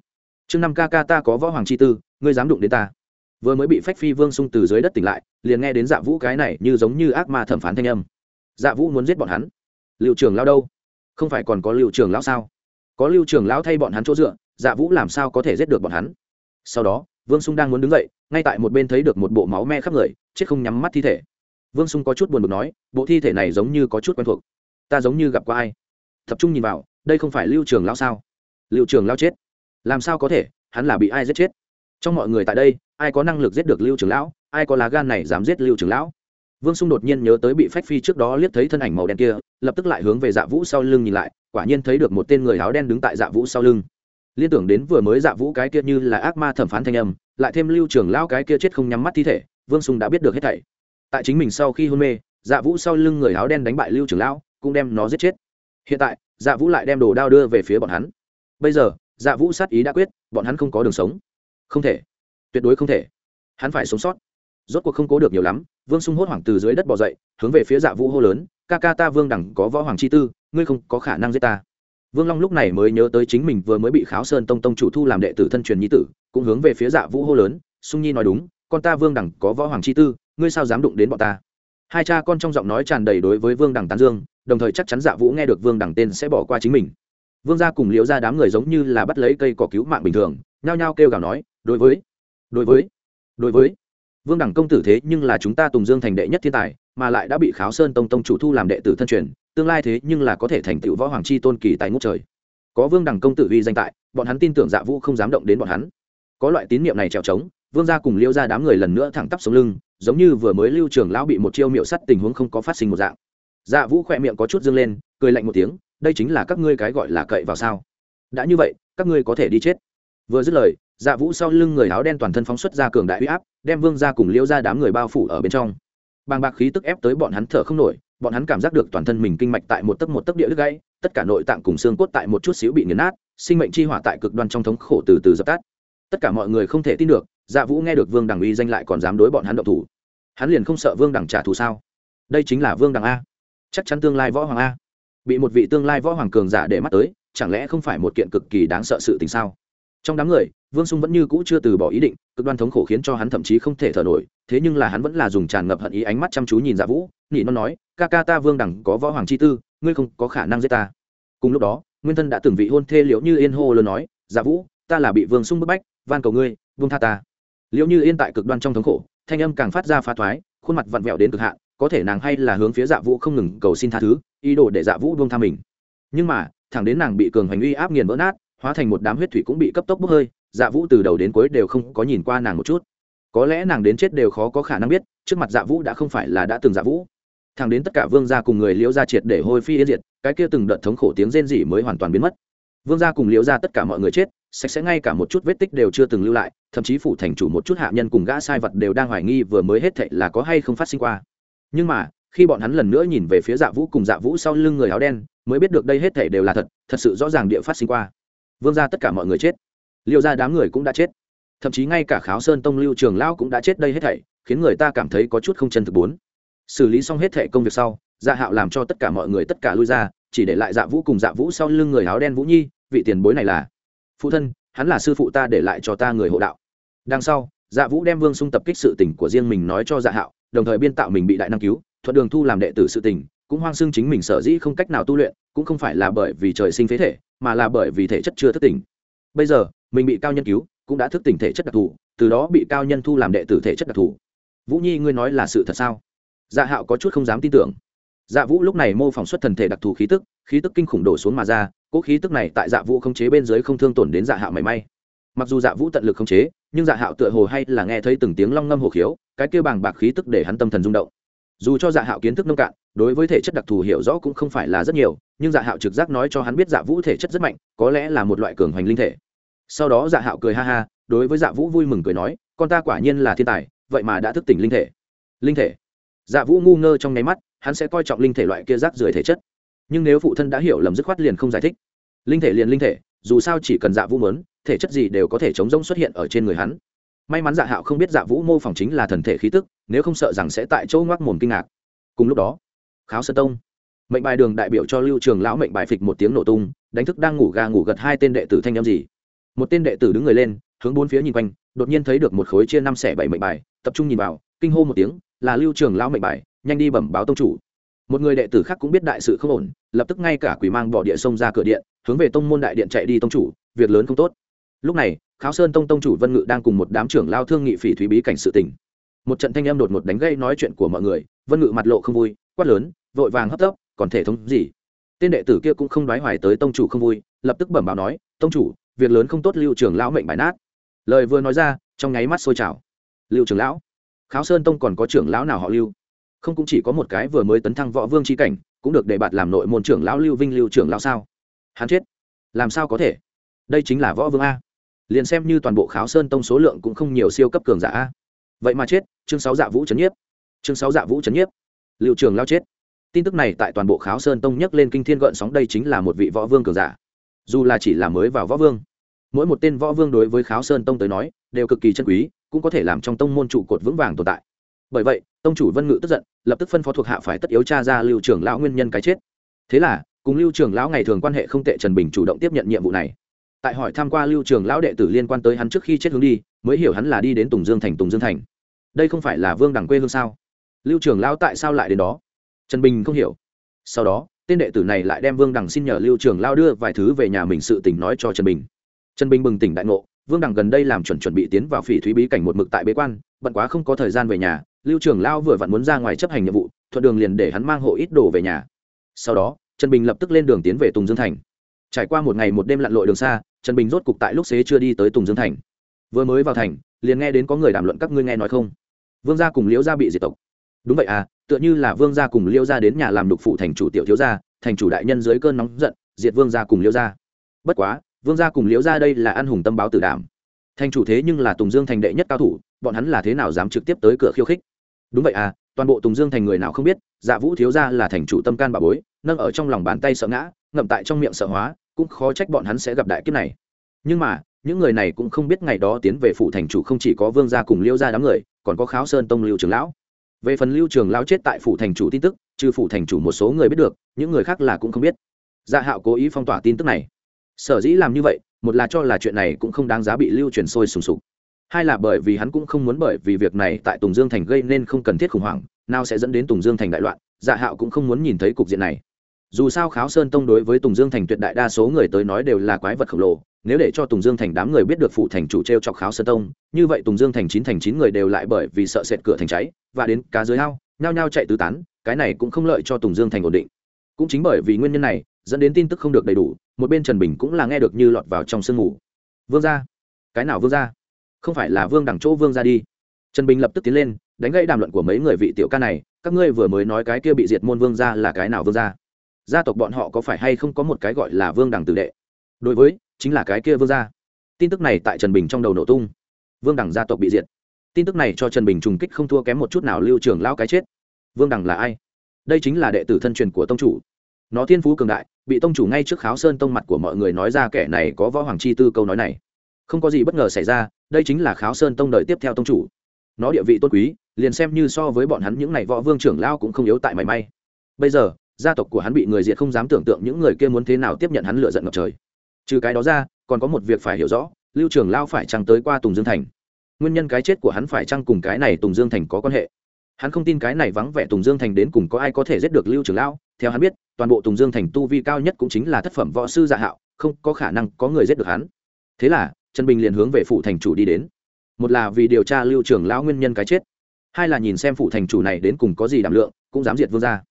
chương năm ca ca ta có võ hoàng chi tư, ngươi dám đụng đến ta. Vừa mới bị phách phi vương sung từ dưới đất tỉnh lại, liền nghe đến dạ vũ cái này như giống như ác ma thẩm phán thanh âm. Dạ vũ muốn giết bọn hắn. Liệu trường lao đâu? Không phải còn có liệu trường lão sao? Có lưu trường lão thay bọn hắn chỗ dựa dạ vũ làm sao có thể giết được bọn hắn? Sau đó, vương sung đang muốn đứng dậy, ngay tại một bên thấy được một bộ máu me khắp người, chết không nhắm mắt thi thể. Vương sung có chút buồn bực nói, bộ thi thể này giống như có chút quen thuộc. Ta giống như gặp qua ai? Tập trung nhìn vào, đây không phải lưu trường lão sao? Lưu trường lão chết làm sao có thể, hắn là bị ai giết chết? Trong mọi người tại đây, ai có năng lực giết được lưu trưởng lão, ai có lá gan này dám giết lưu trưởng lão? Vương sung đột nhiên nhớ tới bị phách phi trước đó liếc thấy thân ảnh màu đen kia, lập tức lại hướng về dạ vũ sau lưng nhìn lại, quả nhiên thấy được một tên người áo đen đứng tại dạ vũ sau lưng. Liên tưởng đến vừa mới dạ vũ cái kia như là ác ma thẩm phán thanh âm, lại thêm lưu trưởng lão cái kia chết không nhắm mắt thi thể, vương sung đã biết được hết thảy. Tại chính mình sau khi hôn mê dạ vũ sau lưng người áo đen đánh bại lưu trưởng lão, cũng đem nó giết chết. Hiện tại dạ vũ lại đem đồ đao đưa về phía bọn hắn. Bây giờ dạ vũ sát ý đã quyết, bọn hắn không có đường sống. Không thể. Tuyệt đối không thể. Hắn phải sống sót. Rốt cuộc không cố được nhiều lắm, vương sung hốt hoảng từ dưới đất bỏ dậy, hướng về phía dạ vũ hô lớn, ca ca ta vương đẳng có võ hoàng chi tư, ngươi không có khả năng giết ta. Vương long lúc này mới nhớ tới chính mình vừa mới bị kháo sơn tông tông chủ thu làm đệ tử thân truyền nhi tử, cũng hướng về phía dạ vũ hô lớn, sung nhi nói đúng, con ta vương đẳng có võ hoàng chi tư, ngươi sao dám đụng đến bọn ta? Hai cha con trong giọng nói tràn đầy đối với vương đẳng tán dương, đồng thời chắc chắn dạ vũ nghe được vương đẳng tên sẽ bỏ qua chính mình vương gia cùng liễu ra đám người giống như là bắt lấy cây cỏ cứu mạng bình thường, nhao nhao kêu gào nói, đối với đối với đối với. Vương đẳng công tử thế nhưng là chúng ta tùng dương thành đệ nhất thiên tài, mà lại đã bị kháo sơn tông tông chủ thu làm đệ tử thân truyền, tương lai thế nhưng là có thể thành tựu võ hoàng chi tôn kỳ tại ngũ trời. Có vương đẳng công tử uy danh tại, bọn hắn tin tưởng dạ vũ không dám động đến bọn hắn. Có loại tín niệm này trèo trống, vương gia cùng Liễu ra đám người lần nữa thẳng tắp sống lưng, giống như vừa mới lưu trường lão bị một chiêu miệu sắt tình huống không có phát sinh một dạng. Dạ vũ khỏe miệng có chút dâng lên, cười lạnh một tiếng đây chính là các ngươi cái gọi là cậy vào sao? Đã như vậy, các ngươi có thể đi chết. Vừa dứt lời dạ vũ sau lưng người áo đen toàn thân phóng xuất ra cường đại huy áp, đem vương ra cùng liễu ra đám người bao phủ ở bên trong. Bàng bạc khí tức ép tới bọn hắn thở không nổi, bọn hắn cảm giác được toàn thân mình kinh mạch tại một tấc một tấc địa đứt gãy, tất cả nội tạng cùng xương cốt tại một chút xíu bị nghiền nát, sinh mệnh chi hỏa tại cực đoan trong thống khổ từ từ dập tắt. Tất cả mọi người không thể tin được dạ vũ nghe được vương đằng uy danh lại còn dám đối bọn hắn động thủ. Hắn liền không sợ vương đằng trả thù sao? Đây chính là vương đằng a. Chắc chắn tương lai võ hoàng a bị một vị tương lai võ hoàng cường giả để mắt tới, chẳng lẽ không phải một kiện cực kỳ đáng sợ sự tình sao? Trong đám người, vương sung vẫn như cũ chưa từ bỏ ý định, cực đoan thống khổ khiến cho hắn thậm chí không thể thở nổi, thế nhưng là hắn vẫn là dùng tràn ngập hận ý ánh mắt chăm chú nhìn dạ vũ, nhị nó nói, ca ca ta vương đẳng có võ hoàng chi tư, ngươi không có khả năng giết ta. Cùng lúc đó, nguyên thân đã từng vị hôn thê liễu như yên hô lớn nói dạ vũ, ta là bị vương sung bức bách, van cầu ngươi vương tha ta. Liễu như yên tại cực đoan trong thống khổ, thanh âm càng phát ra phá thoái, khuôn mặt vặn vẹo đến cực hạn có thể nàng hay là hướng phía dạ vũ không ngừng cầu xin tha thứ, ý đồ để dạ vũ buông tha mình. Nhưng mà, thẳng đến nàng bị cường hành uy áp nghiền vỡ nát, hóa thành một đám huyết thủy cũng bị cấp tốc bốc hơi dạ vũ từ đầu đến cuối đều không có nhìn qua nàng một chút. Có lẽ nàng đến chết đều khó có khả năng biết, trước mặt dạ vũ đã không phải là đã từng dạ vũ. Thẳng đến tất cả vương gia cùng người liễu gia triệt để hôi phi yên diệt, cái kia từng đợt thống khổ tiếng rên rỉ mới hoàn toàn biến mất. Vương gia cùng liễu gia tất cả mọi người chết, sạch sẽ ngay cả một chút vết tích đều chưa từng lưu lại, thậm chí phủ thành chủ một chút hạ nhân cùng gã sai vật đều đang hoài nghi vừa mới hết thệ là có hay không phát sinh qua nhưng mà, khi bọn hắn lần nữa nhìn về phía dạ vũ cùng dạ vũ sau lưng người áo đen, mới biết được đây hết thảy đều là thật thật sự rõ ràng địa phát sinh qua. Vương gia tất cả mọi người chết. Liệu ra đám người cũng đã chết. Thậm chí ngay cả kháo sơn tông lưu trường lão cũng đã chết đây hết thảy, khiến người ta cảm thấy có chút không chân thực bốn. Xử lý xong hết thảy công việc sau dạ hạo làm cho tất cả mọi người tất cả lui ra, chỉ để lại dạ vũ cùng dạ vũ sau lưng người áo đen vũ nhi, vị tiền bối này là. Phụ thân, hắn là sư phụ ta để lại cho ta người hộ đạo. Đằng sau dạ vũ đem vương sung tập kích sự tình của riêng mình nói cho dạ hạo đồng thời biên tạo mình bị đại năng cứu, thuận đường thu làm đệ tử sự tình, cũng hoang xưng chính mình sở dĩ không cách nào tu luyện, cũng không phải là bởi vì trời sinh phế thể, mà là bởi vì thể chất chưa thức tỉnh. Bây giờ, mình bị cao nhân cứu, cũng đã thức tỉnh thể chất đặc thù, từ đó bị cao nhân thu làm đệ tử thể chất đặc thù. Vũ nhi, ngươi nói là sự thật sao? Dạ hạo có chút không dám tin tưởng. Dạ vũ lúc này mô phỏng xuất thần thể đặc thù khí tức khí tức kinh khủng đổ xuống mà ra cỗ khí tức này tại dạ vũ không chế bên dưới không thương tổn đến dạ hạo mảy may mặc dù dạ vũ tận lực không chế, nhưng dạ hạo tựa hồ hay là nghe thấy từng tiếng long ngâm hồ khiếu, cái kêu bàng bạc khí tức để hắn tâm thần rung động. Dù cho dạ hạo kiến thức nông cạn, đối với thể chất đặc thù hiểu rõ cũng không phải là rất nhiều, nhưng dạ hạo trực giác nói cho hắn biết dạ vũ thể chất rất mạnh, có lẽ là một loại cường hoành linh thể. Sau đó dạ hạo cười ha ha, đối với dạ vũ vui mừng cười nói, con ta quả nhiên là thiên tài, vậy mà đã thức tỉnh linh thể. Linh thể? Dạ vũ ngu ngơ trong nháy mắt, hắn sẽ coi trọng linh thể loại kia rác rưởi thể chất. Nhưng nếu phụ thân đã hiểu lầm dứt khoát liền không giải thích. Linh thể liền linh thể, dù sao chỉ cần dạ vũ mớn thể chất gì đều có thể chống rỗng xuất hiện ở trên người hắn. May mắn dạ hạo không biết dạ vũ mô phỏng chính là thần thể khí tức, nếu không sợ rằng sẽ tại chỗ ngoác mồm kinh ngạc. Cùng lúc đó, kháo sơ tông, mệnh bài đường đại biểu cho lưu trường lão mệnh bài phịch một tiếng nổ tung, đánh thức đang ngủ gà ngủ gật hai tên đệ tử thanh â m gì. Một tên đệ tử đứng người lên, hướng bốn phía nhìn quanh, đột nhiên thấy được một khối chia năm xẻ bảy mệnh bài, tập trung nhìn vào, kinh hô một tiếng, là lưu trường lão mệnh bài, nhanh đi bẩm báo tông chủ. Một người đệ tử khác cũng biết đại sự không ổn, lập tức ngay cả quỷ mang bỏ địa sông ra cửa điện, hướng về tông môn đại điện chạy đi tông chủ, việc lớn không tốt lúc này, kháo sơn tông tông chủ vân ngự đang cùng một đám trưởng lao thương nghị phỉ thúy bí cảnh sự tình. Một trận thanh em đột ngột đánh gây nói chuyện của mọi người, vân ngự mặt lộ không vui, quát lớn, vội vàng hấp tấp, còn thể thống gì? Tên đệ tử kia cũng không đoái hoài tới tông chủ không vui, lập tức bẩm báo nói, tông chủ, việc lớn không tốt lưu trưởng lão mệnh bài nát. Lời vừa nói ra, trong nháy mắt sôi trào. Lưu trưởng lão? Kháo sơn tông còn có trưởng lão nào họ lưu? Không cũng chỉ có một cái vừa mới tấn thăng võ vương tri cảnh, cũng được đề bạt làm nội môn trưởng lão lưu vinh lưu trưởng lão sao? Hắn chết. Làm sao có thể? Đây chính là võ vương a liền xem như toàn bộ kháo sơn tông số lượng cũng không nhiều siêu cấp cường giả. Vậy mà chết, chương sáu dạ vũ trấn nhiếp. Chương sáu dạ vũ trấn nhiếp. Liệu trường lao chết. Tin tức này tại toàn bộ kháo sơn tông nhắc lên kinh thiên gợn sóng đây chính là một vị võ vương cường giả. Dù là chỉ là mới vào võ vương, mỗi một tên võ vương đối với kháo sơn tông tới nói, đều cực kỳ chân quý, cũng có thể làm trong tông môn trụ cột vững vàng tồn tại. Bởi vậy, tông chủ vân ngự tức giận, lập tức phân phó thuộc hạ phải tất yếu tra ra lưu trưởng lão nguyên nhân cái chết. Thế là, cùng lưu trưởng lão ngày thường quan hệ không tệ trần bình chủ động tiếp nhận nhiệm vụ này tại hỏi tham q u a lưu Trường lão đệ tử liên quan tới hắn trước khi chết hướng đi, mới hiểu hắn là đi đến tùng dương thành, tùng dương thành. Đây không phải là vương Đằng quê hương sao? Lưu Trường lão tại sao lại đến đó? Trần bình không hiểu. Sau đó, tên đệ tử này lại đem vương đằng xin nhờ lưu Trường lao đưa vài thứ về nhà mình sự tỉnh nói cho trần bình. Trần bình bừng tỉnh đại ngộ, vương đằng gần đây làm chuẩn chuẩn bị tiến vào phỉ thúy bí cảnh một mực tại bế quan, bận quá không có thời gian về nhà, lưu Trường lao vừa vặn muốn ra ngoài chấp hành nhiệm vụ, thuận đường liền để hắn mang hộ ít đồ về nhà. Sau đó, trần bình lập tức lên đường tiến về tùng dương thành trải qua một ngày một đêm lặn lội đường xa, trần bình rốt cục tại lúc xế chưa đi tới tùng dương thành. Vừa mới vào thành, liền nghe đến có người đàm luận các ngươi nghe nói không? Vương gia cùng liễu gia bị diệt tộc. Đúng vậy à tựa như là vương gia cùng liễu gia đến nhà làm đục phụ thành chủ tiểu thiếu gia, thành chủ đại nhân dưới cơn nóng giận, diệt vương gia cùng liễu gia. Bất quá, vương gia cùng liễu gia đây là an hùng tâm báo tử đảm thành chủ thế nhưng là tùng dương thành đệ nhất cao thủ, bọn hắn là thế nào dám trực tiếp tới cửa khiêu khích? Đúng vậy à toàn bộ tùng dương thành người nào không biết dạ vũ thiếu gia là thành chủ tâm can bà bối, nâng ở trong lòng bàn tay sợ ngã ngậm tại trong miệng sợ hóa, cũng khó trách bọn hắn sẽ gặp đại kiếp này. Nhưng mà, những người này cũng không biết ngày đó tiến về phủ thành chủ không chỉ có vương gia cùng liêu gia đám người, còn có kháo sơn tông lưu trường lão. Về phần lưu trường lão chết tại phủ thành chủ tin tức, trừ phủ thành chủ một số người biết được, những người khác là cũng không biết. Gia hạo cố ý phong tỏa tin tức này. Sở dĩ làm như vậy, một là cho là chuyện này cũng không đáng giá bị lưu truyền sôi sùng sục. Hai là bởi vì hắn cũng không muốn bởi vì việc này tại tùng dương thành gây nên không cần thiết khủng hoảng, nào sẽ dẫn đến tùng dương thành đại loạn dạ hạo cũng không muốn nhìn thấy cục diện này dù sao kháo sơn tông đối với tùng dương thành tuyệt đại đa số người tới nói đều là quái vật khổng lồ, nếu để cho tùng dương thành đám người biết được phụ thành chủ t r e o chọc kháo sơn tông, như vậy tùng dương thành chín thành chín người đều lại bởi vì sợ sệt cửa thành cháy, và đến cá dưới ao, nhao nhao chạy tứ tán, cái này cũng không lợi cho tùng dương thành ổn định. Cũng chính bởi vì nguyên nhân này, dẫn đến tin tức không được đầy đủ, một bên trần bình cũng là nghe được như lọt vào trong sương mù. Vương gia, cái nào vương gia? Không phải là vương đẳng chỗ vương gia đi. Trần bình lập tức tiến lên, đánh gây đàm luận của mấy người vị tiểu ca này, các ngươi vừa mới nói cái kia bị diệt môn vương gia là cái nào vương gia? Gia tộc bọn họ có phải hay không có một cái gọi là vương đẳng tử đệ? Đối với, chính là cái kia vương gia. Tin tức này tại trần bình trong đầu nổ tung. Vương đẳng gia tộc bị diệt. Tin tức này cho trần bình trùng kích không thua kém một chút nào lưu trường lao cái chết. Vương đẳng là ai? Đây chính là đệ tử thân truyền của tông chủ. Nó thiên phú cường đại, bị tông chủ ngay trước kháo sơn tông mặt của mọi người nói ra kẻ này có võ hoàng chi tư câu nói này. Không có gì bất ngờ xảy ra, đây chính là kháo sơn tông đợi tiếp theo tông chủ. Nó địa vị tôn quý, liền xem như so với bọn hắn những n à y võ vương trưởng lao cũng không yếu tại mảy may. Bây giờ gia tộc của hắn bị người diệt không dám tưởng tượng những người kia muốn thế nào tiếp nhận hắn lựa giận ngập trời. Trừ cái đó ra, còn có một việc phải hiểu rõ, lưu trường lao phải chăng tới qua tùng dương thành? Nguyên nhân cái chết của hắn phải chăng cùng cái này tùng dương thành có quan hệ? Hắn không tin cái này vắng vẻ tùng dương thành đến cùng có ai có thể giết được lưu trường lao. Theo hắn biết, toàn bộ tùng dương thành tu vi cao nhất cũng chính là thất phẩm võ sư dạ hạo, không có khả năng có người giết được hắn. Thế là, trần bình liền hướng về phủ thành chủ đi đến. Một là vì điều tra lưu trường lao nguyên nhân cái chết, hai là nhìn xem phủ thành chủ này đến cùng có gì đảm lượng, cũng dám diệt vương gia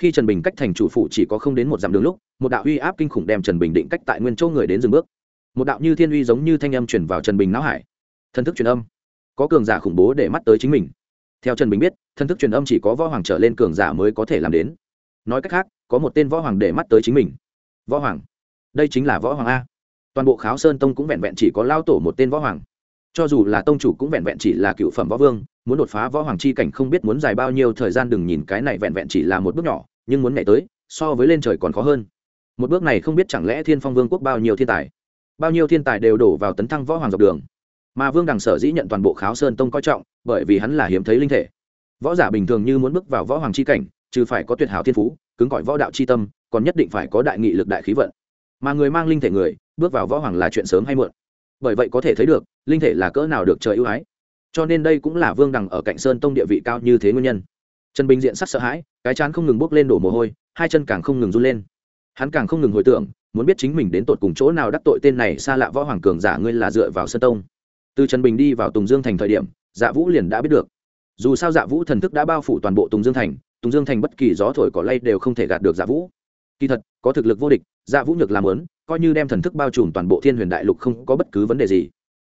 khi trần bình cách thành chủ phủ chỉ có không đến một dặm đường lúc, một đạo uy áp kinh khủng đem trần bình định cách tại nguyên chỗ người đến dừng bước. Một đạo như thiên uy giống như thanh âm chuyển vào trần bình não hải. Thân thức truyền âm. Có cường giả khủng bố để mắt tới chính mình. Theo trần bình biết thân thức truyền âm chỉ có võ hoàng trở lên cường giả mới có thể làm đến. Nói cách khác, có một tên võ hoàng để mắt tới chính mình. Võ hoàng. Đây chính là võ hoàng a. Toàn bộ kháo sơn tông cũng vẹn vẹn chỉ có lao tổ một tên võ hoàng. Cho dù là tông chủ cũng vẹn vẹn chỉ là cựu phẩm võ vương, muốn đột phá võ hoàng chi cảnh không biết muốn dài bao nhiêu thời gian đừng nhìn cái này vẹn vẹn chỉ là một bước nhỏ nhưng muốn nhảy tới, so với lên trời còn khó hơn. Một bước này không biết chẳng lẽ thiên phong vương quốc bao nhiêu thiên tài. Bao nhiêu thiên tài đều đổ vào tấn thăng võ hoàng dọc đường. Mà vương đằng sở dĩ nhận toàn bộ kháo sơn tông coi trọng, bởi vì hắn là hiếm thấy linh thể. Võ giả bình thường như muốn bước vào võ hoàng chi cảnh, trừ phải có tuyệt hảo thiên phú, cứng gọi võ đạo chi tâm, còn nhất định phải có đại nghị lực đại khí vận. Mà người mang linh thể người, bước vào võ hoàng là chuyện sớm hay muộn. Bởi vậy có thể thấy được, linh thể là cỡ nào được trời ưu ái. Cho nên đây cũng là vương đằng ở cạnh sơn tông địa vị cao như thế nguyên nhân trần bình diện sắc sợ hãi, cái chán không ngừng bốc lên đổ mồ hôi, hai chân càng không ngừng run lên. Hắn càng không ngừng hồi tưởng, muốn biết chính mình đến tột cùng chỗ nào đắc tội tên này xa lạ võ hoàng cường giả ngươi là dựa vào sơn tông. Từ trần bình đi vào tùng dương thành thời điểm dạ vũ liền đã biết được. Dù sao dạ vũ thần thức đã bao phủ toàn bộ tùng dương thành, tùng dương thành bất kỳ gió thổi cỏ lay đều không thể gạt được dạ vũ. Kỳ thật, có thực lực vô địch dạ vũ nhược làm lớn, coi như đem thần thức bao trùm toàn bộ thiên huyền đại lục không có bất cứ vấn đề gì.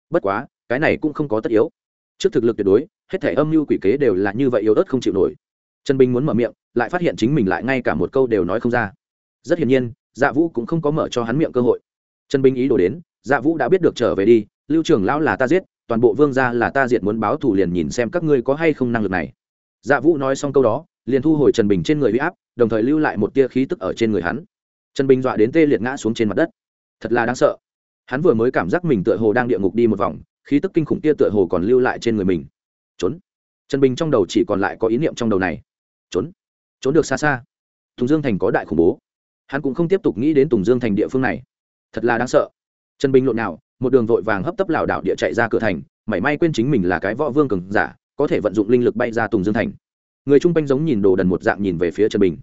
Bất quá, cái này cũng không có tất yếu. Trước thực lực tuyệt đối, hết thể âm mưu quỷ kế đều là như vậy yếu ớt không chịu nổi trần bình muốn mở miệng, lại phát hiện chính mình lại ngay cả một câu đều nói không ra. Rất hiển nhiên dạ vũ cũng không có mở cho hắn miệng cơ hội. Trần bình ý đồ đến dạ vũ đã biết được trở về đi, lưu trưởng lão là ta giết, toàn bộ vương gia là ta diệt muốn báo thù liền nhìn xem các ngươi có hay không năng lực này. Dạ vũ nói xong câu đó, liền thu hồi trần bình trên người huy áp, đồng thời lưu lại một tia khí tức ở trên người hắn. Trần bình dọa đến tê liệt ngã xuống trên mặt đất. Thật là đáng sợ. Hắn vừa mới cảm giác mình tựa hồ đang địa ngục đi một vòng, khí tức kinh khủng tia tựa hồ còn lưu lại trên người mình. Trốn. Trần bình trong đầu chỉ còn lại có ý niệm trong đầu này trốn trốn được xa xa. Tùng dương thành có đại khủng bố. Hắn cũng không tiếp tục nghĩ đến tùng dương thành địa phương này. Thật là đáng sợ. Trần bình lộn nào, một đường vội vàng hấp tấp lảo đảo địa chạy ra cửa thành, mảy may quên chính mình là cái võ vương cường giả, có thể vận dụng linh lực bay ra tùng dương thành. Người chung quanh giống nhìn đồ đần một dạng nhìn về phía trần bình.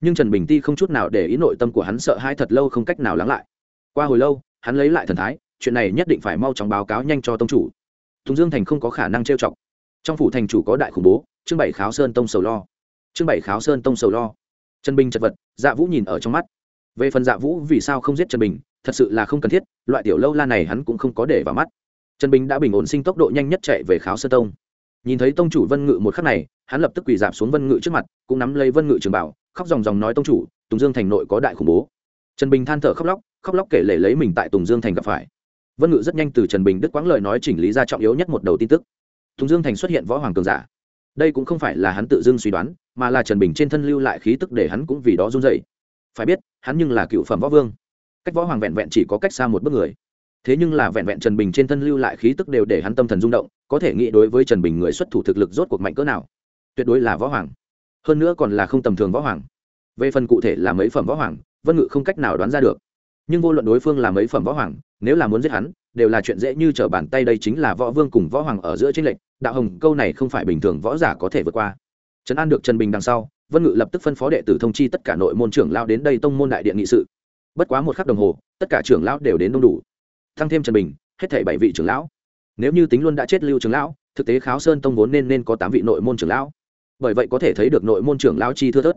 Nhưng trần bình ti không chút nào để ý nội tâm của hắn sợ hai thật lâu không cách nào lắng lại. Qua hồi lâu, hắn lấy lại thần thái, chuyện này nhất định phải mau chóng báo cáo nhanh cho tông chủ. Tùng dương thành không có khả năng trêu chọc. Trong phủ thành chủ có đại khủng bố trưng bày kháo sơn tông sầu lo. Chương bảy kháo sơn tông sầu lo. Trần bình chật vật dạ vũ nhìn ở trong mắt. Về phần dạ vũ vì sao không giết trần bình, thật sự là không cần thiết, loại tiểu lâu la này hắn cũng không có để vào mắt. Trần bình đã bình ổn sinh tốc độ nhanh nhất chạy về kháo sơn tông. Nhìn thấy tông chủ vân ngự một khắc này, hắn lập tức quỳ dạp xuống vân ngự trước mặt, cũng nắm lấy vân ngự trường bảo, khóc dòng dòng nói tông chủ, tùng dương thành nội có đại khủng bố. Trần bình than thở khóc lóc khóc lóc kể lể lấy mình tại tùng dương thành gặp phải. Vân ngự rất nhanh từ trần bình đức quãng lời nói chỉnh lý ra trọng yếu nhất một đầu tin tức. Tùng dương thành xuất hiện võ hoàng cường giả đây cũng không phải là hắn tự dưng suy đoán, mà là trần bình trên thân lưu lại khí tức để hắn cũng vì đó run dậy phải biết, hắn nhưng là cựu phẩm võ vương. Cách võ hoàng vẹn vẹn chỉ có cách xa một bước người. Thế nhưng là vẹn vẹn trần bình trên thân lưu lại khí tức đều để hắn tâm thần rung động, có thể nghĩ đối với trần bình người xuất thủ thực lực rốt cuộc mạnh cỡ nào. Tuyệt đối là võ hoàng. Hơn nữa còn là không tầm thường võ hoàng. Về phần cụ thể là mấy phẩm võ hoàng, vân ngự không cách nào đoán ra được. Nhưng vô luận đối phương là mấy phẩm võ hoàng, nếu là muốn giết hắn, đều là chuyện dễ như trở bàn tay đây chính là võ vương cùng võ hoàng ở giữa tranh lệch đạo hồng câu này không phải bình thường võ giả có thể vượt qua. Trấn an được trần bình đằng sau, vân ngự lập tức phân phó đệ tử thông chi tất cả nội môn trưởng lao đến đây tông môn đại điện nghị sự. Bất quá một khắc đồng hồ, tất cả trưởng lão đều đến đông đủ. Thăng thêm trần bình, hết thảy bảy vị trưởng lão. Nếu như tính luôn đã chết lưu trưởng lão, thực tế kháo sơn tông vốn nên nên có tám vị nội môn trưởng lão. Bởi vậy có thể thấy được nội môn trưởng lão chi thưa thớt.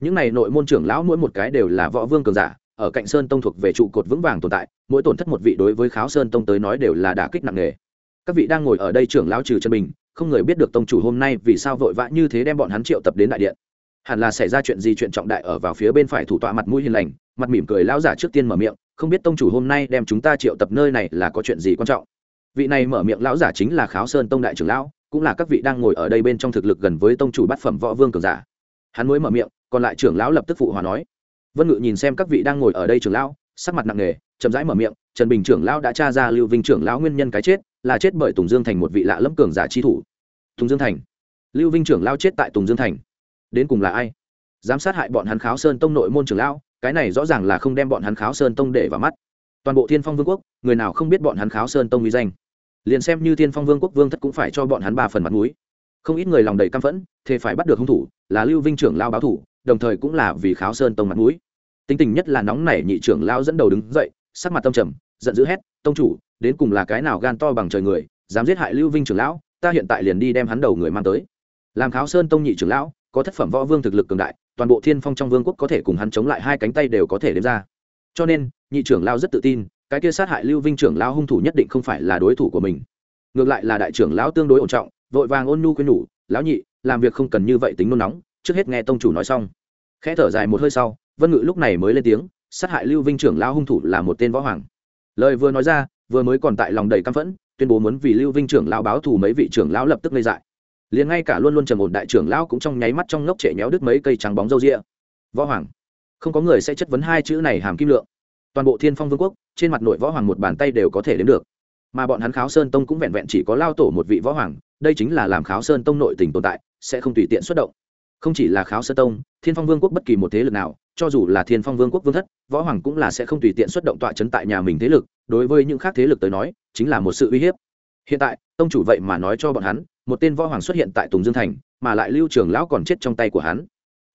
Những này nội môn trưởng lão mỗi một cái đều là võ vương cường giả, ở cạnh sơn tông thuộc về trụ cột vững vàng tồn tại, mỗi tổn thất một vị đối với kháo sơn tông tới nói đều là đả kích nặng nề các vị đang ngồi ở đây trưởng lão trừ chân bình không người biết được tông chủ hôm nay vì sao vội vã như thế đem bọn hắn triệu tập đến đại điện. Hẳn là xảy ra chuyện gì chuyện trọng đại ở vào phía bên phải thủ tọa mặt mũi hiền lành, mặt mỉm cười lão giả trước tiên mở miệng, không biết tông chủ hôm nay đem chúng ta triệu tập nơi này là có chuyện gì quan trọng. Vị này mở miệng lão giả chính là kháo sơn tông đại trưởng lão, cũng là các vị đang ngồi ở đây bên trong thực lực gần với tông chủ bát phẩm võ vương cường giả. Hắn mới mở miệng, còn lại trưởng lão lập tức phụ hòa nói. Vân ngự nhìn xem các vị đang ngồi ở đây trưởng lão, sắc mặt nặng nề, chậm rãi mở miệng, trần bình trưởng lão đã tra ra lưu vinh trưởng lão nguyên nhân cái chết là chết bởi tùng dương thành một vị lạ lẫm cường giả chi thủ. Tùng dương thành. Lưu vinh trưởng lao chết tại tùng dương thành. Đến cùng là ai? Giám sát hại bọn hắn kháo sơn tông nội môn trưởng lão, cái này rõ ràng là không đem bọn hắn kháo sơn tông để vào mắt. Toàn bộ thiên phong vương quốc, người nào không biết bọn hắn kháo sơn tông uy danh? Liền xem như thiên phong vương quốc vương thất cũng phải cho bọn hắn ba phần mặt mũi. Không ít người lòng đầy căm phẫn thế phải bắt được hung thủ, là lưu vinh trưởng lao báo thủ, đồng thời cũng là vì kháo sơn tông mặt mũi. Tính tình nhất là nóng nảy nhị trưởng lao dẫn đầu đứng dậy, sắc mặt tâm trầm, giận dữ hét, tông chủ đến cùng là cái nào gan to bằng trời người, dám giết hại lưu vinh trưởng lão, ta hiện tại liền đi đem hắn đầu người mang tới. Làm kháo sơn tông nhị trưởng lão, có thất phẩm võ vương thực lực cường đại, toàn bộ thiên phong trong vương quốc có thể cùng hắn chống lại hai cánh tay đều có thể đếm ra. Cho nên, nhị trưởng lão rất tự tin, cái kia sát hại lưu vinh trưởng lão hung thủ nhất định không phải là đối thủ của mình. Ngược lại là đại trưởng lão tương đối ổn trọng, vội vàng ôn nhu quên nhủ, lão nhị, làm việc không cần như vậy tính nôn nóng, trước hết nghe tông chủ nói xong. Khẽ thở dài một hơi sau, vân ngự lúc này mới lên tiếng, sát hại lưu vinh trưởng lão hung thủ là một tên võ hoàng. Lời vừa nói ra vừa mới còn tại lòng đầy căm phẫn, tuyên bố muốn vì lưu vinh trưởng lão báo thù mấy vị trưởng lão lập tức lây dại. Liền ngay cả luôn luôn trầm ổn đại trưởng lão cũng trong nháy mắt trong ngốc trệ nhéo đứt mấy cây trắng bóng râu ria. Võ hoàng, không có người sẽ chất vấn hai chữ này hàm kim lượng. Toàn bộ thiên phong vương quốc, trên mặt nội võ hoàng một bàn tay đều có thể đến được. Mà bọn hắn kháo sơn tông cũng vẹn vẹn chỉ có lao tổ một vị võ hoàng, đây chính là làm kháo sơn tông nội tình tồn tại, sẽ không tùy tiện xuất động. Không chỉ là kháo sơn tông, thiên phong vương quốc bất kỳ một thế lực nào cho dù là thiên phong vương quốc vương thất, võ hoàng cũng là sẽ không tùy tiện xuất động tọa chấn tại nhà mình thế lực, đối với những khác thế lực tới nói, chính là một sự uy hiếp. Hiện tại, tông chủ vậy mà nói cho bọn hắn, một tên võ hoàng xuất hiện tại tùng dương thành, mà lại lưu trường lão còn chết trong tay của hắn.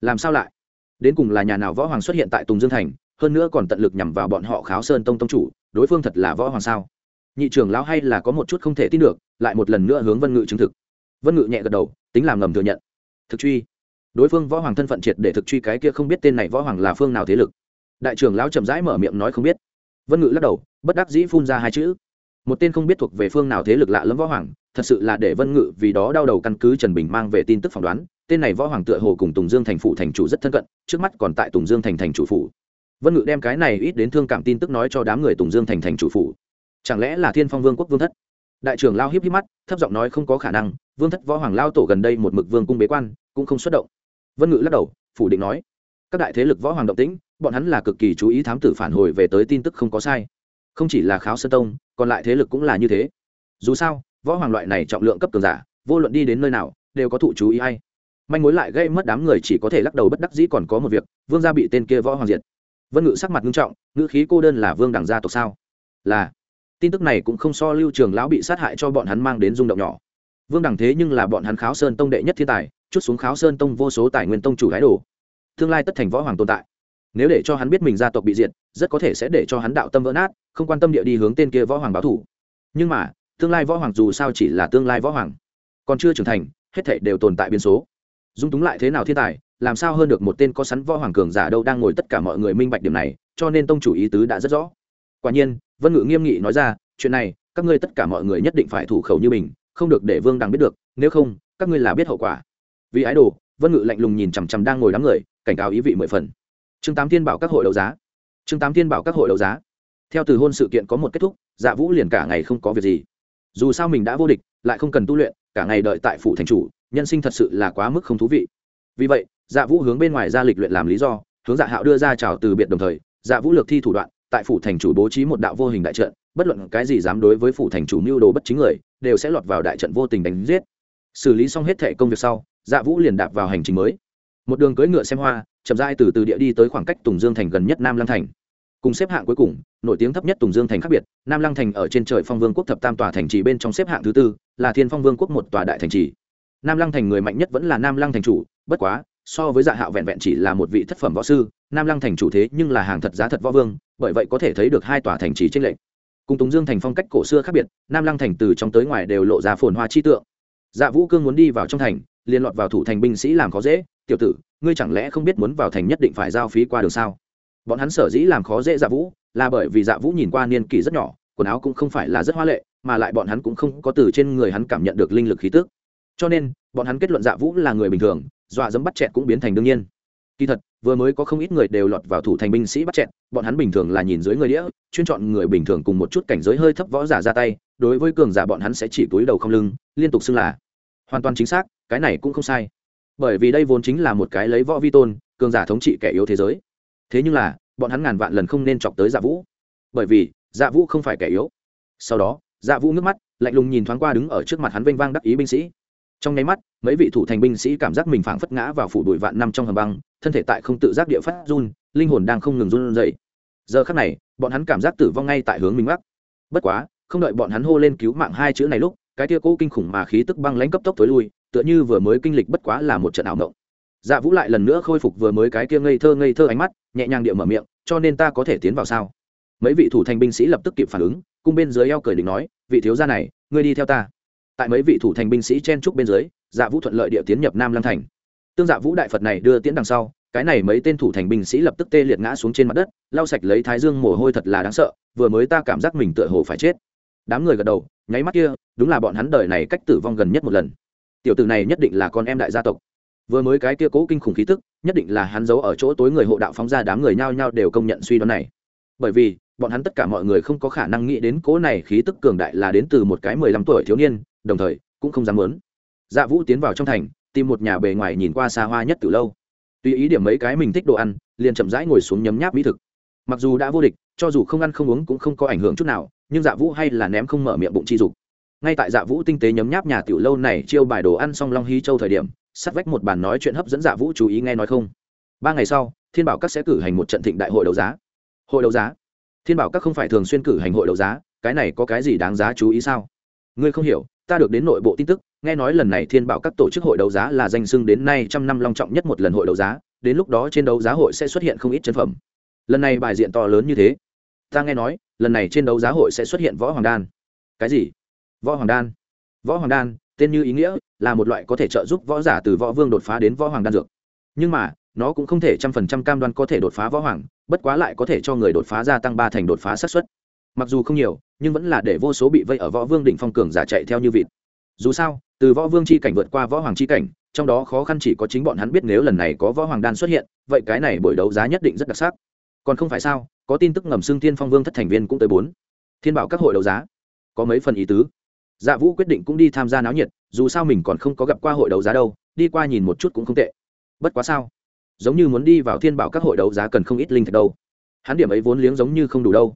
Làm sao lại? Đến cùng là nhà nào võ hoàng xuất hiện tại tùng dương thành, hơn nữa còn tận lực nhằm vào bọn họ kháo sơn tông tông chủ, đối phương thật là võ hoàng sao? Nhị trưởng lão hay là có một chút không thể tin được, lại một lần nữa hướng vân ngự chứng thực. Vân ngự nhẹ gật đầu, tính làm ngầm thừa nhận. Thực truy đối phương võ hoàng thân phận triệt để thực truy cái kia không biết tên này võ hoàng là phương nào thế lực. Đại trưởng lão chậm rãi mở miệng nói không biết. Vân ngự lắc đầu, bất đắc dĩ phun ra hai chữ. Một tên không biết thuộc về phương nào thế lực lạ lẫm võ hoàng, thật sự là để vân ngự vì đó đau đầu căn cứ trần bình mang về tin tức phỏng đoán, tên này võ hoàng tựa hồ cùng tùng dương thành phủ thành chủ rất thân cận, trước mắt còn tại tùng dương thành thành chủ phủ. Vân ngự đem cái này ít đến thương cảm tin tức nói cho đám người tùng dương thành thành chủ phủ. Chẳng lẽ là thiên phong vương quốc vương thất? Đại trưởng lao hiếp hiếp mắt, thấp giọng nói không có khả năng, vương thất võ hoàng lao tổ gần đây một mực vương cung bế quan, cũng không xuất động vân ngự lắc đầu phủ định nói các đại thế lực võ hoàng động tĩnh bọn hắn là cực kỳ chú ý thám tử phản hồi về tới tin tức không có sai không chỉ là kháo sơn tông còn lại thế lực cũng là như thế dù sao võ hoàng loại này trọng lượng cấp cường giả vô luận đi đến nơi nào đều có thụ chú ý hay manh mối lại gây mất đám người chỉ có thể lắc đầu bất đắc dĩ còn có một việc vương gia bị tên kia võ hoàng diệt vân ngự sắc mặt nghiêm trọng ngữ khí cô đơn là vương đẳng gia tộc sao là tin tức này cũng không so lưu trường lão bị sát hại cho bọn hắn mang đến rung động nhỏ vương đẳng thế nhưng là bọn hắn kháo sơn tông đệ nhất thiên tài, chút xuống kháo sơn tông vô số tài nguyên tông chủ gái đồ. Tương lai tất thành võ hoàng tồn tại. Nếu để cho hắn biết mình gia tộc bị diệt, rất có thể sẽ để cho hắn đạo tâm vỡ nát, không quan tâm địa đi hướng tên kia võ hoàng báo thủ. Nhưng mà, tương lai võ hoàng dù sao chỉ là tương lai võ hoàng, còn chưa trưởng thành, hết thảy đều tồn tại biến số. Dung túng lại thế nào thiên tài, làm sao hơn được một tên có sắn võ hoàng cường giả đâu đang ngồi tất cả mọi người minh bạch điểm này, cho nên tông chủ ý tứ đã rất rõ. Quả nhiên, vân ngự nghiêm nghị nói ra, chuyện này, các ngươi tất cả mọi người nhất định phải thủ khẩu như mình không được để vương đằng biết được, nếu không, các ngươi là biết hậu quả. Vì ái đồ, vân ngự lạnh lùng nhìn chằm chằm đang ngồi đám người, cảnh cáo ý vị mười phần. Chương tám thiên bảo các hội đấu giá. Chương tám thiên bảo các hội đấu giá. Theo từ hôn sự kiện có một kết thúc dạ vũ liền cả ngày không có việc gì. Dù sao mình đã vô địch, lại không cần tu luyện, cả ngày đợi tại phủ thành chủ, nhân sinh thật sự là quá mức không thú vị. Vì vậy dạ vũ hướng bên ngoài ra lịch luyện làm lý do, hướng dạ hạo đưa ra chào từ biệt đồng thời dạ vũ lược thi thủ đoạn, tại phủ thành chủ bố trí một đạo vô hình đại trận bất luận cái gì dám đối với phủ thành chủ mưu đồ bất chính người, đều sẽ lọt vào đại trận vô tình đánh giết. Xử lý xong hết thẻ công việc sau dạ vũ liền đạp vào hành trình mới. Một đường cưỡi ngựa xem hoa, chậm rãi từ từ địa đi tới khoảng cách tùng dương thành gần nhất nam lăng thành. Cùng xếp hạng cuối cùng, nổi tiếng thấp nhất tùng dương thành khác biệt, nam lăng thành ở trên trời phong vương quốc thập tam tòa thành trì bên trong xếp hạng thứ tư, là thiên phong vương quốc một tòa đại thành trì. Nam lăng thành người mạnh nhất vẫn là nam lăng thành chủ, bất quá, so với dạ hạo vẹn vẹn chỉ là một vị thất phẩm võ sư, nam lăng thành chủ thế nhưng là hàng thật giá thật võ vương, bởi vậy có thể thấy được hai tòa thành trì tranh lệch cùng tùng dương thành phong cách cổ xưa khác biệt, nam lăng thành từ trong tới ngoài đều lộ ra phồn hoa chi tượng. Dạ vũ cương muốn đi vào trong thành liên lọt vào thủ thành binh sĩ làm khó dễ, tiểu tử, ngươi chẳng lẽ không biết muốn vào thành nhất định phải giao phí qua đường sao? Bọn hắn sở dĩ làm khó dễ dạ vũ, là bởi vì dạ vũ nhìn qua niên kỷ rất nhỏ, quần áo cũng không phải là rất hoa lệ, mà lại bọn hắn cũng không có từ trên người hắn cảm nhận được linh lực khí tức. Cho nên, bọn hắn kết luận dạ vũ là người bình thường, dọa dẫm bắt chẹt cũng biến thành đương nhiên kỳ thật, vừa mới có không ít người đều lọt vào thủ thành binh sĩ bắt chẹn bọn hắn bình thường là nhìn dưới người đĩa, chuyên chọn người bình thường cùng một chút cảnh giới hơi thấp võ giả ra tay, đối với cường giả bọn hắn sẽ chỉ túi đầu không lưng, liên tục xưng là. Hoàn toàn chính xác, cái này cũng không sai. Bởi vì đây vốn chính là một cái lấy võ vi tôn, cường giả thống trị kẻ yếu thế giới. Thế nhưng là, bọn hắn ngàn vạn lần không nên chọc tới dạ vũ. Bởi vì dạ vũ không phải kẻ yếu. Sau đó dạ vũ nước mắt, lạnh lùng nhìn thoáng qua đứng ở trước mặt hắn vênh vang đắc ý binh sĩ. Trong nháy mắt, mấy vị thủ thành binh sĩ cảm giác mình phảng phất ngã vào phủ đuổi vạn năm trong hầm băng thân thể tại không tự giác địa phát run, linh hồn đang không ngừng run dậy giờ khắc này, bọn hắn cảm giác tử vong ngay tại hướng mình mắc. Bất quá, không đợi bọn hắn hô lên cứu mạng hai chữ này lúc, cái tia cũ kinh khủng mà khí tức băng lãnh cấp tốc tối lui, tựa như vừa mới kinh lịch bất quá là một trận ảo mộng. Dạ vũ lại lần nữa khôi phục vừa mới cái kia ngây thơ ngây thơ ánh mắt, nhẹ nhàng địa mở miệng, cho nên ta có thể tiến vào sao? Mấy vị thủ thành binh sĩ lập tức kịp phản ứng cung bên dưới eo cười định nói, vị thiếu gia này, ngươi đi theo ta. Tại mấy vị thủ thành binh sĩ chen trúc bên dưới dạ vũ thuận lợi địa tiến nhập nam lăng thành tương dạ vũ đại phật này đưa tiễn đằng sau, cái này mấy tên thủ thành binh sĩ lập tức tê liệt ngã xuống trên mặt đất, lau sạch lấy thái dương mồ hôi thật là đáng sợ, vừa mới ta cảm giác mình tựa hồ phải chết. Đám người gật đầu, nháy mắt kia, đúng là bọn hắn đời này cách tử vong gần nhất một lần. Tiểu tử này nhất định là con em đại gia tộc. Vừa mới cái kia cố kinh khủng khí tức, nhất định là hắn giấu ở chỗ tối người hộ đạo phóng ra đám người nhao nhao đều công nhận suy đoán này. Bởi vì, bọn hắn tất cả mọi người không có khả năng nghĩ đến cố này khí tức cường đại là đến từ một cái mười lăm tuổi thiếu niên, đồng thời, cũng không dám lớn dạ vũ tiến vào trong thành tìm một nhà bề ngoài nhìn qua xa hoa nhất từ lâu. Tùy ý điểm mấy cái mình thích đồ ăn, liền chậm rãi ngồi xuống nhấm nháp mỹ thực. Mặc dù đã vô địch, cho dù không ăn không uống cũng không có ảnh hưởng chút nào, nhưng dạ vũ hay là ném không mở miệng bụng chi dục. Ngay tại dạ vũ tinh tế nhấm nháp nhà tiểu lâu này chiêu bài đồ ăn xong long hy châu thời điểm sắt vách một bàn nói chuyện hấp dẫn dạ vũ chú ý nghe nói không. Ba ngày sau, thiên bảo các sẽ cử hành một trận thịnh đại hội đấu giá. Hội đấu giá? Thiên bảo các không phải thường xuyên cử hành hội đấu giá, cái này có cái gì đáng giá chú ý sao? Ngươi không hiểu, ta được đến nội bộ tin tức nghe nói lần này thiên bảo các tổ chức hội đấu giá là danh sưng đến nay trăm năm long trọng nhất một lần hội đấu giá, đến lúc đó trên đấu giá hội sẽ xuất hiện không ít chân phẩm. Lần này bài diện to lớn như thế. Ta nghe nói, lần này trên đấu giá hội sẽ xuất hiện võ hoàng đan. Cái gì? Võ hoàng đan. Võ hoàng đan, tên như ý nghĩa, là một loại có thể trợ giúp võ giả từ võ vương đột phá đến võ hoàng đan dược. Nhưng mà, nó cũng không thể trăm phần trăm cam đoan có thể đột phá võ hoàng, bất quá lại có thể cho người đột phá gia tăng ba thành đột phá xác suất. Mặc dù không nhiều, nhưng vẫn là để vô số bị vây ở võ vương đỉnh phong cường giả chạy theo như vịt dù sao, từ võ vương c h i cảnh vượt qua võ hoàng c h i cảnh, trong đó khó khăn chỉ có chính bọn hắn biết nếu lần này có võ hoàng đan xuất hiện, vậy cái này buổi đấu giá nhất định rất đặc sắc. Còn không phải sao, có tin tức ngầm xưng thiên phong vương thất thành viên cũng tới bốn. Thiên bảo các hội đấu giá, có mấy phần ý tứ. Dạ vũ quyết định cũng đi tham gia náo nhiệt, dù sao mình còn không có gặp qua hội đấu giá đâu, đi qua nhìn một chút cũng không tệ. Bất quá sao? Giống như muốn đi vào thiên bảo các hội đấu giá cần không ít linh thạch đâu. Hắn điểm ấy vốn liếng giống như không đủ đâu.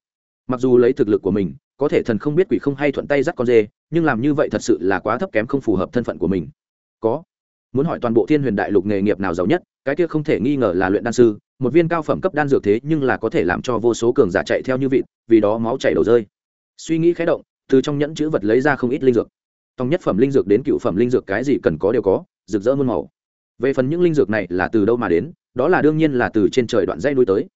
Mặc dù lấy thực lực của mình có thể thần không biết quỷ không hay thuận tay dắt con dê, nhưng làm như vậy thật sự là quá thấp kém không phù hợp thân phận của mình. Có. Muốn hỏi toàn bộ thiên huyền đại lục nghề nghiệp nào giàu nhất, cái kia không thể nghi ngờ là luyện đan sư, một viên cao phẩm cấp đan dược thế nhưng là có thể làm cho vô số cường giả chạy theo như vịt, vì đó máu chảy đầu rơi. Suy nghĩ khé động, từ trong nhẫn chữ vật lấy ra không ít linh dược. Tòng nhất phẩm linh dược đến cựu phẩm linh dược cái gì cần có đều có, rực rỡ muôn màu. Về phần những linh dược này là từ đâu mà đến, đó là đương nhiên là từ trên trời đoạn dây núi tới.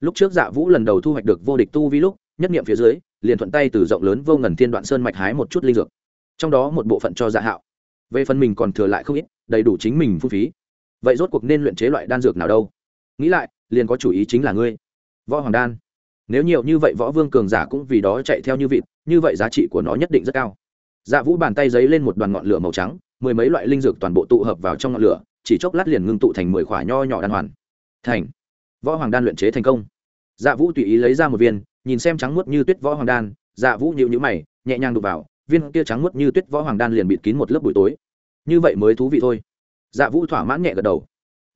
Lúc trước dạ vũ lần đầu thu hoạch được vô địch tu vi lúc nhất nghiệm phía dưới, liền thuận tay từ rộng lớn vô ngần thiên đoạn sơn mạch hái một chút linh dược. Trong đó một bộ phận cho dạ hạo. Về phần mình còn thừa lại không ít, đầy đủ chính mình phung phí. Vậy rốt cuộc nên luyện chế loại đan dược nào đâu? Nghĩ lại, liền có chủ ý chính là ngươi. Võ hoàng đan. Nếu nhiều như vậy võ vương cường giả cũng vì đó chạy theo như vịt, như vậy giá trị của nó nhất định rất cao. Dạ vũ bàn tay giấy lên một đoàn ngọn lửa màu trắng, mười mấy loại linh dược toàn bộ tụ hợp vào trong ngọn lửa, chỉ chốc lát liền ngưng tụ thành mười khỏa nho nhỏ đan hoàn. Thành. Võ hoàng đan luyện chế thành công. Dạ vũ tùy ý lấy ra một viên nhìn xem trắng muốt như tuyết võ hoàng đan dạ vũ nhịu nhữ mày, nhẹ nhàng đụt vào, viên kia trắng muốt như tuyết võ hoàng đan liền bịt kín một lớp bụi tối. Như vậy mới thú vị thôi. Dạ vũ thỏa mãn nhẹ gật đầu.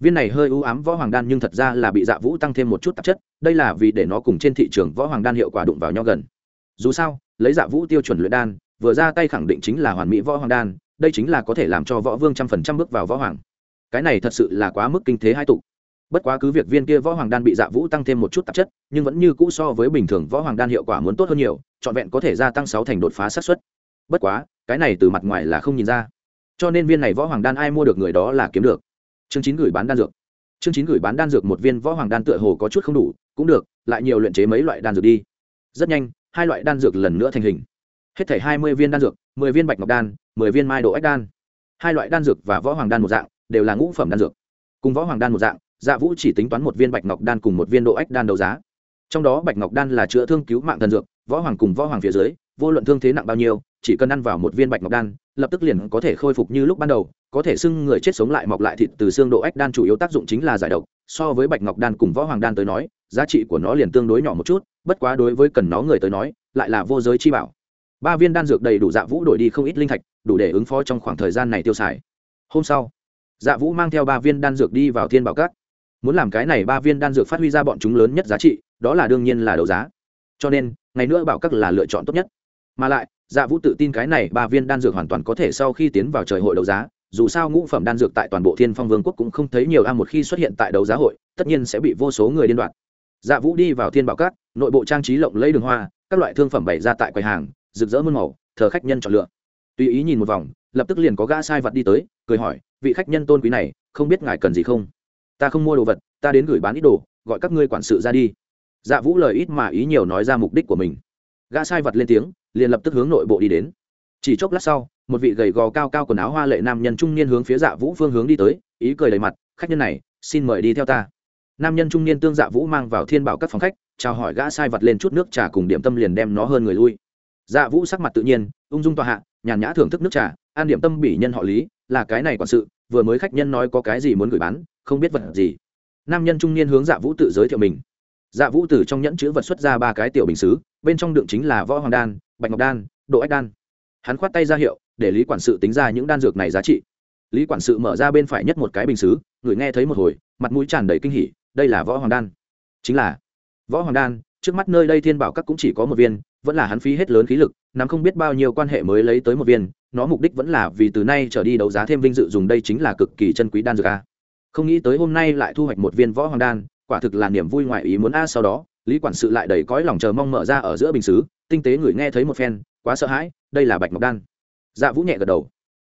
Viên này hơi ưu ám võ hoàng đan nhưng thật ra là bị dạ vũ tăng thêm một chút tạp chất, đây là vì để nó cùng trên thị trường võ hoàng đan hiệu quả đụng vào nhau gần. Dù sao, lấy dạ vũ tiêu chuẩn luyện đan, vừa ra tay khẳng định chính là hoàn mỹ võ hoàng đan, đây chính là có thể làm cho võ vương trăm phần trăm bước vào võ hoàng. Cái này thật sự là quá mức kinh thế hai tục bất quá cứ việc viên kia võ hoàng đan bị dạ vũ tăng thêm một chút tạp chất, nhưng vẫn như cũ so với bình thường võ hoàng đan hiệu quả muốn tốt hơn nhiều, trọn vẹn có thể gia tăng sáu thành đột phá sát suất. Bất quá, cái này từ mặt ngoài là không nhìn ra. Cho nên viên này võ hoàng đan ai mua được người đó là kiếm được. Chương chín gửi bán đan dược. Chương chín gửi bán đan dược một viên võ hoàng đan tựa hồ có chút không đủ, cũng được, lại nhiều luyện chế mấy loại đan dược đi. Rất nhanh, hai loại đan dược lần nữa thành hình. Hết thảy hai mươi viên đan dược, mười viên bạch ngọc đan, mười viên mai độ ách đan. Hai loại đan dược và võ hoàng đan một dạng, đều là ngũ phẩm đan dược. Cùng võ hoàng đan một dạng dạ vũ chỉ tính toán một viên bạch ngọc đan cùng một viên độ ếch đan đấu giá. Trong đó bạch ngọc đan là chữa thương cứu mạng thần dược, võ hoàng cùng võ hoàng phía dưới, vô luận thương thế nặng bao nhiêu, chỉ cần ăn vào một viên bạch ngọc đan, lập tức liền có thể khôi phục như lúc ban đầu, có thể xưng người chết sống lại mọc lại thịt từ xương độ ếch đan chủ yếu tác dụng chính là giải độc. So với bạch ngọc đan cùng võ hoàng đan tới nói, giá trị của nó liền tương đối nhỏ một chút, bất quá đối với cần nó người tới nói, lại là vô giới chi bảo. Ba viên đan dược đầy đủ dạ vũ đổi đi không ít linh thạch, đủ để ứng phó trong khoảng thời gian này tiêu xài. Hôm sau dạ vũ mang theo ba viên đan dược đi vào thiên bảo cát muốn làm cái này ba viên đan dược phát huy ra bọn chúng lớn nhất giá trị, đó là đương nhiên là đấu giá. Cho nên, ngày nữa bảo các là lựa chọn tốt nhất. Mà lại dạ vũ tự tin cái này ba viên đan dược hoàn toàn có thể sau khi tiến vào trời hội đấu giá, dù sao ngũ phẩm đan dược tại toàn bộ thiên phong vương quốc cũng không thấy nhiều a, một khi xuất hiện tại đấu giá hội, tất nhiên sẽ bị vô số người liên đoạn dạ vũ đi vào thiên bảo các, nội bộ trang trí lộng lấy đường hoa, các loại thương phẩm bày ra tại quầy hàng, rực rỡ muôn màu, thờ khách nhân chọn lựa. Tùy ý nhìn một vòng, lập tức liền có gã sai vật đi tới, cười hỏi, vị khách nhân tôn quý này, không biết ngài cần gì không? Ta không mua đồ vật, ta đến gửi bán ít đồ, gọi các ngươi quản sự ra đi. Dạ vũ lời ít mà ý nhiều nói ra mục đích của mình. Gã sai vật lên tiếng, liền lập tức hướng nội bộ đi đến. Chỉ chốc lát sau, một vị gầy gò cao cao quần áo hoa lệ nam nhân trung niên hướng phía dạ vũ phương hướng đi tới, ý cười đầy mặt, khách nhân này, xin mời đi theo ta. Nam nhân trung niên tương dạ vũ mang vào thiên bảo các phòng khách, chào hỏi gã sai vật lên chút nước trà cùng điểm tâm liền đem nó hơn người lui. Dạ vũ sắc mặt tự nhiên, ung dung tòa hạ, nhàn nhã thưởng thức nước trà, an điểm tâm bỉ nhân họ lý, là cái này quản sự, vừa mới khách nhân nói có cái gì muốn gửi bán không biết vật gì. Nam nhân trung niên hướng dạ vũ tự giới thiệu mình. Dạ vũ từ trong nhẫn chữ vật xuất ra ba cái tiểu bình xứ, bên trong đựng chính là võ hoàng đan, bạch ngọc đan, độ ách đan. Hắn khoát tay ra hiệu, để lý quản sự tính ra những đan dược này giá trị. Lý quản sự mở ra bên phải nhất một cái bình xứ, người nghe thấy một hồi, mặt mũi tràn đầy kinh hỉ, đây là võ hoàng đan. Chính là võ hoàng đan, trước mắt nơi đây thiên bảo các cũng chỉ có một viên, vẫn là hắn phí hết lớn khí lực, nắm không biết bao nhiêu quan hệ mới lấy tới một viên, nó mục đích vẫn là vì từ nay trở đi đấu giá thêm vinh dự dùng đây chính là cực kỳ chân quý đan dược a không nghĩ tới hôm nay lại thu hoạch một viên võ hoàng đan, quả thực là niềm vui ngoại ý muốn. A, sau đó, lý quản sự lại đầy cõi lòng chờ mong mở ra ở giữa bình xứ, tinh tế người nghe thấy một phen, quá sợ hãi, đây là bạch ngọc đan. Dạ vũ nhẹ gật đầu.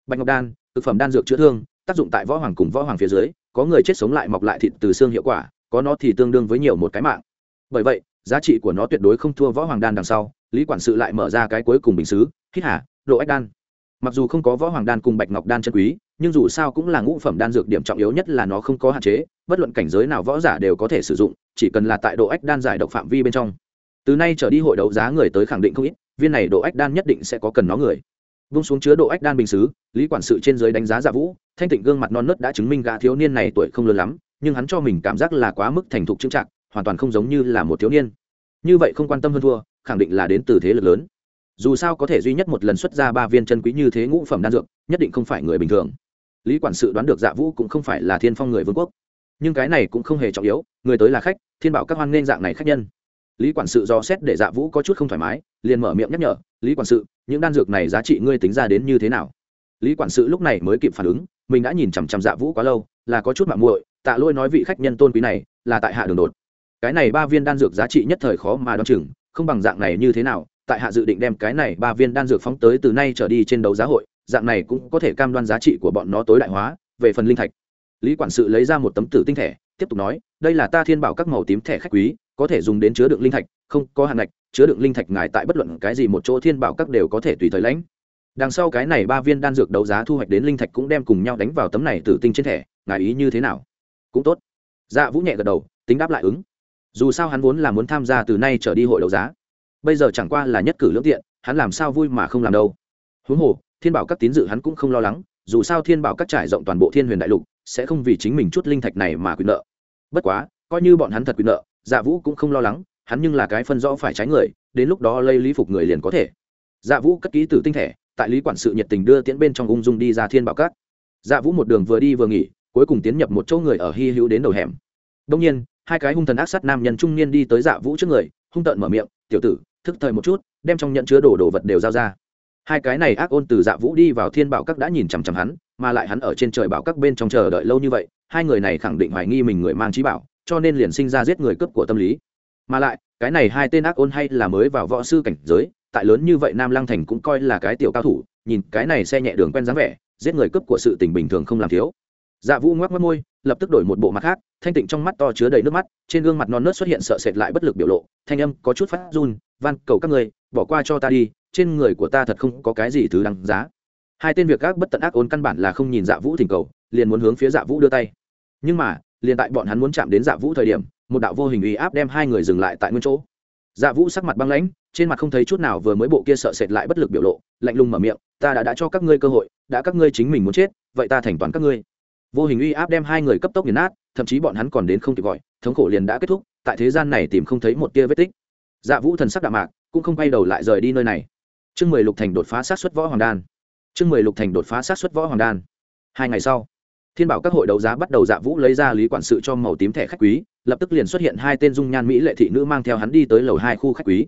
Bạch ngọc đan, thực phẩm đan dược chữa thương, tác dụng tại võ hoàng cùng võ hoàng phía dưới, có người chết sống lại mọc lại thịt từ xương hiệu quả, có nó thì tương đương với nhiều một cái mạng. Bởi vậy, giá trị của nó tuyệt đối không thua võ hoàng đan đằng sau, lý quản sự lại mở ra cái cuối cùng bình xứ, hít hà, độ ách đan mặc dù không có võ hoàng đan cùng bạch ngọc đan chân quý, nhưng dù sao cũng là ngũ phẩm đan dược điểm trọng yếu nhất là nó không có hạn chế, bất luận cảnh giới nào võ giả đều có thể sử dụng, chỉ cần là tại độ ách đan giải độc phạm vi bên trong. Từ nay trở đi hội đấu giá người tới khẳng định không ít, viên này độ ách đan nhất định sẽ có cần nó người. Vung xuống chứa độ ách đan bình xứ, lý quản sự trên giới đánh giá giả vũ, thanh tịnh gương mặt non nớt đã chứng minh gã thiếu niên này tuổi không lớn lắm, nhưng hắn cho mình cảm giác là quá mức thành thục trưng trạng hoàn toàn không giống như là một thiếu niên. Như vậy không quan tâm hơn thua, khẳng định là đến từ thế lực lớn dù sao có thể duy nhất một lần xuất ra ba viên chân quý như thế ngũ phẩm đan dược, nhất định không phải người bình thường. Lý quản sự đoán được dạ vũ cũng không phải là thiên phong người vương quốc. Nhưng cái này cũng không hề trọng yếu, người tới là khách, thiên bảo các hoan nghênh dạng này khách nhân. Lý quản sự do xét để dạ vũ có chút không thoải mái, liền mở miệng nhắc nhở, lý quản sự, những đan dược này giá trị ngươi tính ra đến như thế nào? Lý quản sự lúc này mới kịp phản ứng, mình đã nhìn chằm chằm dạ vũ quá lâu, là có chút mạng muội, tạ lôi nói vị khách nhân tôn quý này là tại hạ đường đột. Cái này ba viên đan dược giá trị nhất thời khó mà đ o chừng, không bằng dạng này như thế nào tại hạ dự định đem cái này ba viên đan dược phóng tới từ nay trở đi trên đấu giá hội, dạng này cũng có thể cam đoan giá trị của bọn nó tối đại hóa, về phần linh thạch. Lý quản sự lấy ra một tấm tử tinh thẻ, tiếp tục nói, đây là ta thiên bảo các màu tím thẻ khách quý, có thể dùng đến chứa đựng linh thạch, không có hạn ngạch, chứa đựng linh thạch ngài tại bất luận cái gì một chỗ thiên bảo các đều có thể tùy thời lãnh. Đằng sau cái này ba viên đan dược đấu giá thu hoạch đến linh thạch cũng đem cùng nhau đánh vào tấm này tử tinh trên thẻ, ngài ý như thế nào? Cũng tốt. Dạ vũ nhẹ gật đầu, tính đáp lại ứng. Dù sao hắn vốn là muốn tham gia từ nay trở đi hội đấu giá bây giờ chẳng qua là nhất cử lưỡng tiện, hắn làm sao vui mà không làm đâu. Huống hồ, thiên bảo các tín dự hắn cũng không lo lắng, dù sao thiên bảo các trải rộng toàn bộ thiên huyền đại lục, sẽ không vì chính mình chút linh thạch này mà quyền nợ. Bất quá, coi như bọn hắn thật quyền nợ dạ vũ cũng không lo lắng, hắn nhưng là cái phân rõ phải trái người, đến lúc đó lây lý phục người liền có thể. Dạ vũ cất ký tử tinh thể, tại lý quản sự nhiệt tình đưa tiễn bên trong ung dung đi ra thiên bảo các. Dạ vũ một đường vừa đi vừa nghỉ, cuối cùng tiến nhập một chỗ người ở hy hữu đến đầu hẻm. Đông nhiên, hai cái hung thần ác sát nam nhân trung niên đi tới dạ vũ trước người, hung tợn mở miệng, tiểu tử thức thời một chút, đem trong nhận chứa đồ đồ vật đều giao ra. Hai cái này ác ôn từ dạ vũ đi vào thiên bảo các đã nhìn chằm chằm hắn, mà lại hắn ở trên trời bảo các bên trong chờ đợi lâu như vậy, hai người này khẳng định hoài nghi mình người mang trí bảo, cho nên liền sinh ra giết người cướp của tâm lý. Mà lại, cái này hai tên ác ôn hay là mới vào võ sư cảnh giới, tại lớn như vậy nam lăng thành cũng coi là cái tiểu cao thủ, nhìn cái này xe nhẹ đường quen dáng vẻ, giết người cướp của sự tình bình thường không làm thiếu. Dạ vũ ngoắc mất môi, lập tức đổi một bộ mặt khác, thanh tịnh trong mắt to chứa đầy nước mắt, trên gương mặt non nớt xuất hiện sợ sệt lại bất lực biểu lộ, thanh âm có chút phát run van, cầu các người bỏ qua cho ta đi, trên người của ta thật không có cái gì thứ đáng giá. Hai tên việc gác bất tận ác ôn căn bản là không nhìn dạ vũ thỉnh cầu, liền muốn hướng phía dạ vũ đưa tay. Nhưng mà, liền tại bọn hắn muốn chạm đến dạ vũ thời điểm, một đạo vô hình uy áp đem hai người dừng lại tại nguyên chỗ. Dạ vũ sắc mặt băng lãnh, trên mặt không thấy chút nào vừa mới bộ kia sợ sệt lại bất lực biểu lộ, lạnh lùng mở miệng, ta đã đã cho các ngươi cơ hội, đã các ngươi chính mình muốn chết, vậy ta thành toàn các ngươi. Vô hình uy áp đem hai người cấp tốc nghiền nát, thậm chí bọn hắn còn đến không kịp gọi, thống khổ liền đã kết thúc, tại thế gian này tìm không thấy một tia vết tích dạ vũ thần sắc đạm mạc, cũng không quay đầu lại rời đi nơi này. Chương mười lục thành đột phá sát xuất võ hoàng đan. Chương mười lục thành đột phá sát xuất võ hoàng đan. Hai ngày sau, thiên bảo các hội đấu giá bắt đầu dạ vũ lấy ra lý quản sự cho màu tím thẻ khách quý, lập tức liền xuất hiện hai tên dung nhan mỹ lệ thị nữ mang theo hắn đi tới lầu hai khu khách quý.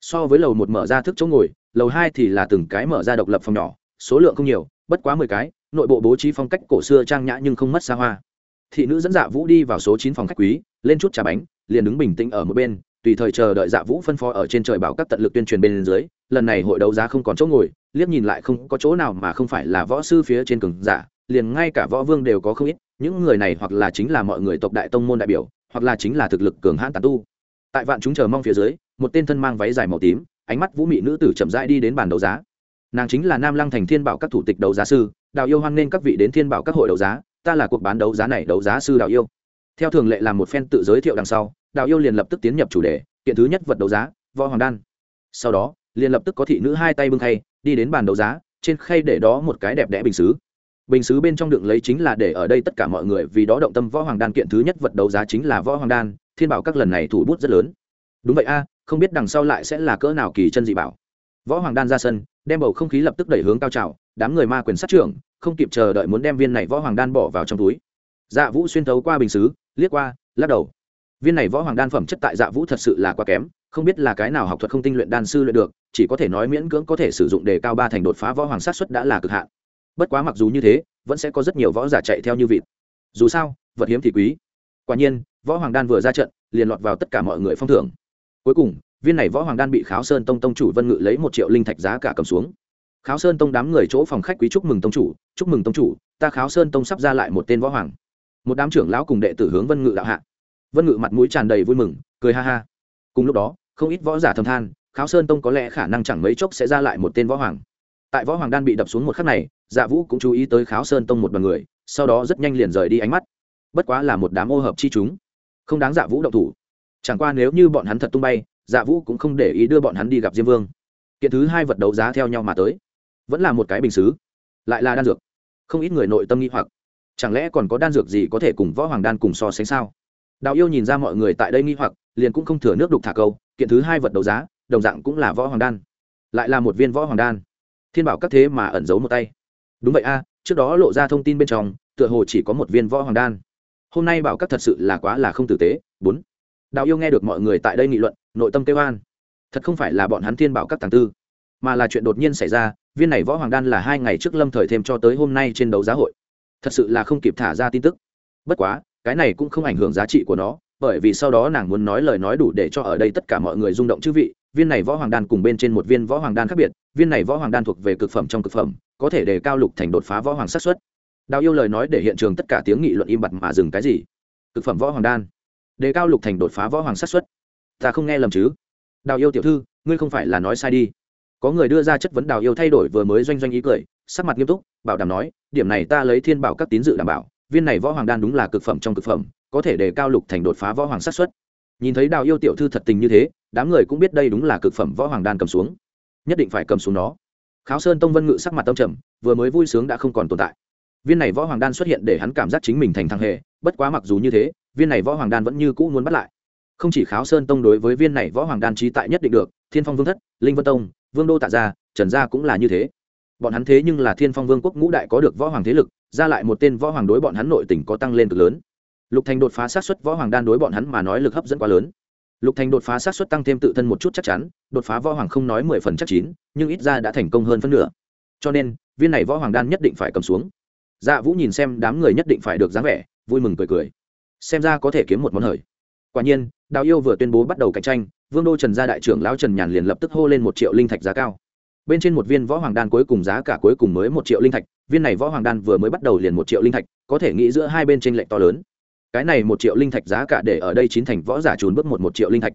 So với lầu một mở ra thức chỗ ngồi, lầu hai thì là từng cái mở ra độc lập phòng nhỏ, số lượng không nhiều, bất quá mười cái, nội bộ bố trí phong cách cổ xưa trang nhã nhưng không mất xa hoa. Thị nữ dẫn dạ vũ đi vào số chín phòng khách quý, lên chút trà bánh, liền đứng bình tĩnh ở một bên tùy thời chờ đợi dạ vũ phân phó ở trên trời bảo các tận lực tuyên truyền bên dưới, lần này hội đấu giá không còn chỗ ngồi, liếc nhìn lại không có chỗ nào mà không phải là võ sư phía trên cường giả, liền ngay cả võ vương đều có không ít, những người này hoặc là chính là mọi người tộc đại tông môn đại biểu, hoặc là chính là thực lực cường hãn tàn tu. Tại vạn chúng chờ mong phía dưới, một tên thân mang váy dài màu tím, ánh mắt vũ mị nữ tử chậm rãi đi đến bàn đấu giá. Nàng chính là nam lăng thành thiên bảo các thủ tịch đấu giá sư đào yêu hoan nên các vị đến thiên bảo các hội đấu giá, ta là cuộc bán đấu giá này đấu giá sư đào yêu. Theo thường lệ làm một phen tự giới thiệu đằng sau đào yêu liền lập tức tiến nhập chủ đề, kiện thứ nhất vật đấu giá, võ hoàng đan. Sau đó, liền lập tức có thị nữ hai tay bưng khay, đi đến bàn đấu giá, trên khay để đó một cái đẹp đẽ bình xứ. Bình xứ bên trong đựng lấy chính là để ở đây tất cả mọi người vì đó động tâm võ hoàng đan kiện thứ nhất vật đấu giá chính là võ hoàng đan, thiên bảo các lần này thủ bút rất lớn. Đúng vậy a, không biết đằng sau lại sẽ là cỡ nào kỳ chân dị bảo. Võ hoàng đan ra sân, đem bầu không khí lập tức đẩy hướng cao trào, đám người ma quyền sát trưởng, không kịp chờ đợi muốn đem viên này võ hoàng đan bỏ vào trong túi. Dạ vũ xuyên thấu qua bình xứ, liếc qua, lắc đầu viên này võ hoàng đan phẩm chất tại dạ vũ thật sự là quá kém, không biết là cái nào học thuật không tinh luyện đan sư luyện được, chỉ có thể nói miễn cưỡng có thể sử dụng để cao ba thành đột phá võ hoàng sát xuất đã là cực hạn. Bất quá mặc dù như thế, vẫn sẽ có rất nhiều võ giả chạy theo như vịt. Dù sao, vật hiếm thì quý. Quả nhiên, võ hoàng đan vừa ra trận, liền lọt vào tất cả mọi người phong thưởng. Cuối cùng, viên này võ hoàng đan bị kháo sơn tông tông chủ vân ngự lấy một triệu linh thạch giá cả cầm xuống. Kháo sơn tông đám người chỗ phòng khách quý chúc mừng tông chủ, chúc mừng tông chủ, ta kháo sơn tông sắp ra lại một tên võ hoàng. Một đám trưởng lão cùng đệ tử hướng vân ngự đạo hạ vân ngự mặt mũi tràn đầy vui mừng, cười ha ha. Cùng lúc đó, không ít võ giả thầm than, kháo sơn tông có lẽ khả năng chẳng mấy chốc sẽ ra lại một tên võ hoàng. Tại võ hoàng đan bị đập xuống một khắc này dạ vũ cũng chú ý tới kháo sơn tông một đ o n người, sau đó rất nhanh liền rời đi ánh mắt. Bất quá là một đám ô hợp chi chúng. Không đáng dạ vũ động thủ. Chẳng qua nếu như bọn hắn thật tung bay dạ vũ cũng không để ý đưa bọn hắn đi gặp diêm vương. Kiện thứ hai vật đấu giá theo nhau mà tới. Vẫn là một cái bình xứ, lại là đan dược. Không ít người nội tâm nghi hoặc. Chẳng lẽ còn có đan dược gì có thể cùng võ hoàng đan cùng so sánh sao? Đào yêu nhìn ra mọi người tại đây nghi hoặc, liền cũng không thừa nước đục thả câu, kiện thứ hai vật đấu giá, đồng dạng cũng là võ hoàng đan. Lại là một viên võ hoàng đan. Thiên bảo các thế mà ẩn giấu một tay. Đúng vậy a, trước đó lộ ra thông tin bên trong, tựa hồ chỉ có một viên võ hoàng đan. Hôm nay bảo các thật sự là quá là không tử tế. Bốn. Đào yêu nghe được mọi người tại đây nghị luận, nội tâm kêu an. Thật không phải là bọn hắn thiên bảo các tàng tư, mà là chuyện đột nhiên xảy ra, viên này võ hoàng đan là hai ngày trước lâm thời thêm cho tới hôm nay trên đấu giá hội. Thật sự là không kịp thả ra tin tức. Bất quá cái này cũng không ảnh hưởng giá trị của nó, bởi vì sau đó nàng muốn nói lời nói đủ để cho ở đây tất cả mọi người rung động chư vị, viên này võ hoàng đan cùng bên trên một viên võ hoàng đan khác biệt, viên này võ hoàng đan thuộc về cực phẩm trong cực phẩm, có thể đề cao lục thành đột phá võ hoàng sát xuất đào yêu lời nói để hiện trường tất cả tiếng nghị luận im bặt mà dừng cái gì? Cực phẩm võ hoàng đan. Đề cao lục thành đột phá võ hoàng sát xuất ta không nghe lầm chứ? Đào yêu tiểu thư, ngươi không phải là nói sai đi. Có người đưa ra chất vấn đào yêu thay đổi vừa mới doanh doanh ý cười, sắc mặt nghiêm túc, bảo đảm nói, điểm này ta lấy thiên bảo các tín dự đảm bảo viên này võ hoàng đan đúng là cực phẩm trong cực phẩm, có thể đề cao lục thành đột phá võ hoàng sát xuất. Nhìn thấy đào yêu tiểu thư thật tình như thế, đám người cũng biết đây đúng là cực phẩm võ hoàng đan cầm xuống. Nhất định phải cầm xuống nó. Kháo sơn tông vân ngự sắc mặt tâm trầm, vừa mới vui sướng đã không còn tồn tại. Viên này võ hoàng đan xuất hiện để hắn cảm giác chính mình thành thằng hề, bất quá mặc dù như thế, viên này võ hoàng đan vẫn như cũ muốn bắt lại. Không chỉ kháo sơn tông đối với viên này võ hoàng đan trí tại nhất định được, thiên phong vương thất, linh vân tông, vương đô tạ gia, trần gia cũng là như thế bọn hắn thế nhưng là thiên phong vương quốc ngũ đại có được võ hoàng thế lực, ra lại một tên võ hoàng đối bọn hắn nội tỉnh có tăng lên cực lớn. Lục thành đột phá sát xuất võ hoàng đan đối bọn hắn mà nói lực hấp dẫn quá lớn. Lục thành đột phá sát xuất tăng thêm tự thân một chút chắc chắn, đột phá võ hoàng không nói mười phần chắc chín, nhưng ít ra đã thành công hơn phân nửa. Cho nên, viên này võ hoàng đan nhất định phải cầm xuống. Dạ vũ nhìn xem đám người nhất định phải được dáng vẻ, vui mừng cười cười. Xem ra có thể kiếm một món hời. Quả nhiên, đào yêu vừa tuyên bố bắt đầu cạnh tranh, vương đô trần gia đại trưởng lão trần nhàn liền lập tức hô lên một triệu linh thạch giá cao bên trên một viên võ hoàng đan cuối cùng giá cả cuối cùng mới một triệu linh thạch, viên này võ hoàng đan vừa mới bắt đầu liền một triệu linh thạch, có thể nghĩ giữa hai bên t r ê n lệch to lớn. Cái này một triệu linh thạch giá cả để ở đây chín thành võ giả trốn bước một một triệu linh thạch.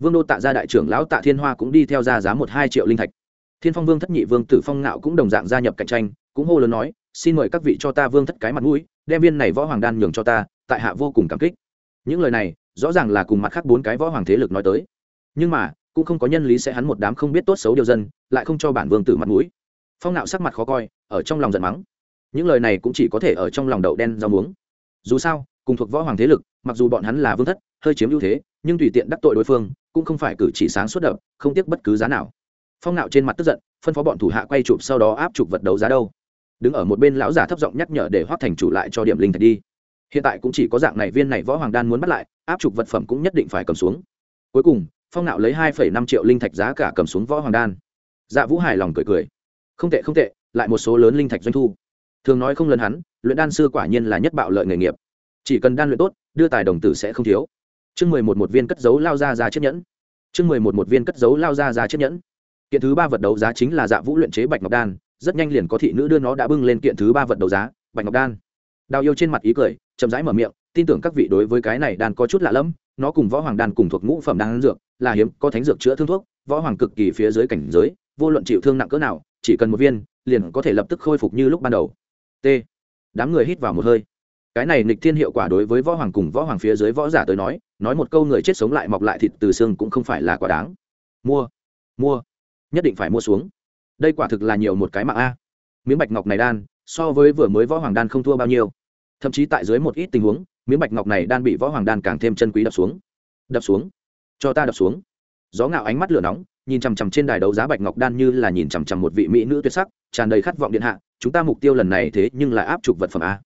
Vương đô tạ gia đại trưởng lão tạ thiên hoa cũng đi theo ra giá một hai triệu linh thạch. Thiên phong vương thất nhị vương tử phong nạo cũng đồng dạng gia nhập cạnh tranh, cũng hô lớn nói, xin mời các vị cho ta vương thất cái mặt mũi, đem viên này võ hoàng đan nhường cho ta, tại hạ vô cùng cảm kích. Những lời này, rõ ràng là cùng mặt khác bốn cái võ hoàng thế lực nói tới. Nhưng mà cũng không có nhân lý sẽ hắn một đám không biết tốt xấu điều dân, lại không cho bản vương tử mặt mũi. Phong nạo sắc mặt khó coi, ở trong lòng giận mắng. Những lời này cũng chỉ có thể ở trong lòng đậu đen rau muống. Dù sao, cùng thuộc võ hoàng thế lực, mặc dù bọn hắn là vương thất, hơi chiếm ưu thế, nhưng tùy tiện đắc tội đối phương, cũng không phải cử chỉ sáng suốt đập không tiếc bất cứ giá nào. Phong nạo trên mặt tức giận, phân phó bọn thủ hạ quay chụp sau đó áp chụp vật đấu giá đâu. Đứng ở một bên lão giả thấp giọng nhắc nhở để hoác thành chủ lại cho điểm linh thạch đi. Hiện tại cũng chỉ có dạng này, viên này võ hoàng đan muốn bắt lại, áp chụp vật phẩm cũng nhất định phải cầm xuống. Cuối cùng phong nạo lấy hai năm triệu linh thạch giá cả cầm xuống võ hoàng đan. Dạ vũ hài lòng cười cười. Không tệ không tệ, lại một số lớn linh thạch doanh thu. Thường nói không lần hắn, luyện đan sư quả nhiên là nhất bạo lợi nghề nghiệp. Chỉ cần đan luyện tốt, đưa tài đồng tử sẽ không thiếu. Chương mười một một viên cất dấu lao ra ra chiếc nhẫn. Chương mười một một viên cất dấu lao ra ra chiếc nhẫn. Kiện thứ ba vật đấu giá chính là dạ vũ luyện chế bạch ngọc đan, rất nhanh liền có thị nữ đưa nó đã bưng lên kiện thứ ba vật đấu giá, bạch ngọc đan. Đào yêu trên mặt ý cười, chậm rãi mở miệng, tin tưởng các vị đối với cái này đan có chút lạ lẫm, nó cùng võ hoàng đan cùng thuộc ngũ phẩm đan dược là hiếm, có thánh dược chữa thương thuốc, võ hoàng cực kỳ phía dưới cảnh giới, vô luận chịu thương nặng cỡ nào, chỉ cần một viên, liền có thể lập tức khôi phục như lúc ban đầu. T. Đám người hít vào một hơi. Cái này nịch thiên hiệu quả đối với võ hoàng cùng võ hoàng phía dưới võ giả tới nói nói một câu người chết sống lại mọc lại thịt từ xương cũng không phải là quá đáng. Mua mua, nhất định phải mua xuống. Đây quả thực là nhiều một cái mạng a. Miếng bạch ngọc này đan, so với vừa mới võ hoàng đan không thua bao nhiêu. Thậm chí tại dưới một ít tình huống, miếng bạch ngọc này đan bị võ hoàng đan càng thêm chân quý đập xuống. Đập xuống cho ta đập xuống. Gió ngạo ánh mắt lửa nóng, nhìn chằm chằm trên đài đấu giá bạch ngọc đan như là nhìn chằm chằm một vị mỹ nữ tuyệt sắc, tràn đầy khát vọng điện hạ, chúng ta mục tiêu lần này thế nhưng lại áp trục vật phẩm a.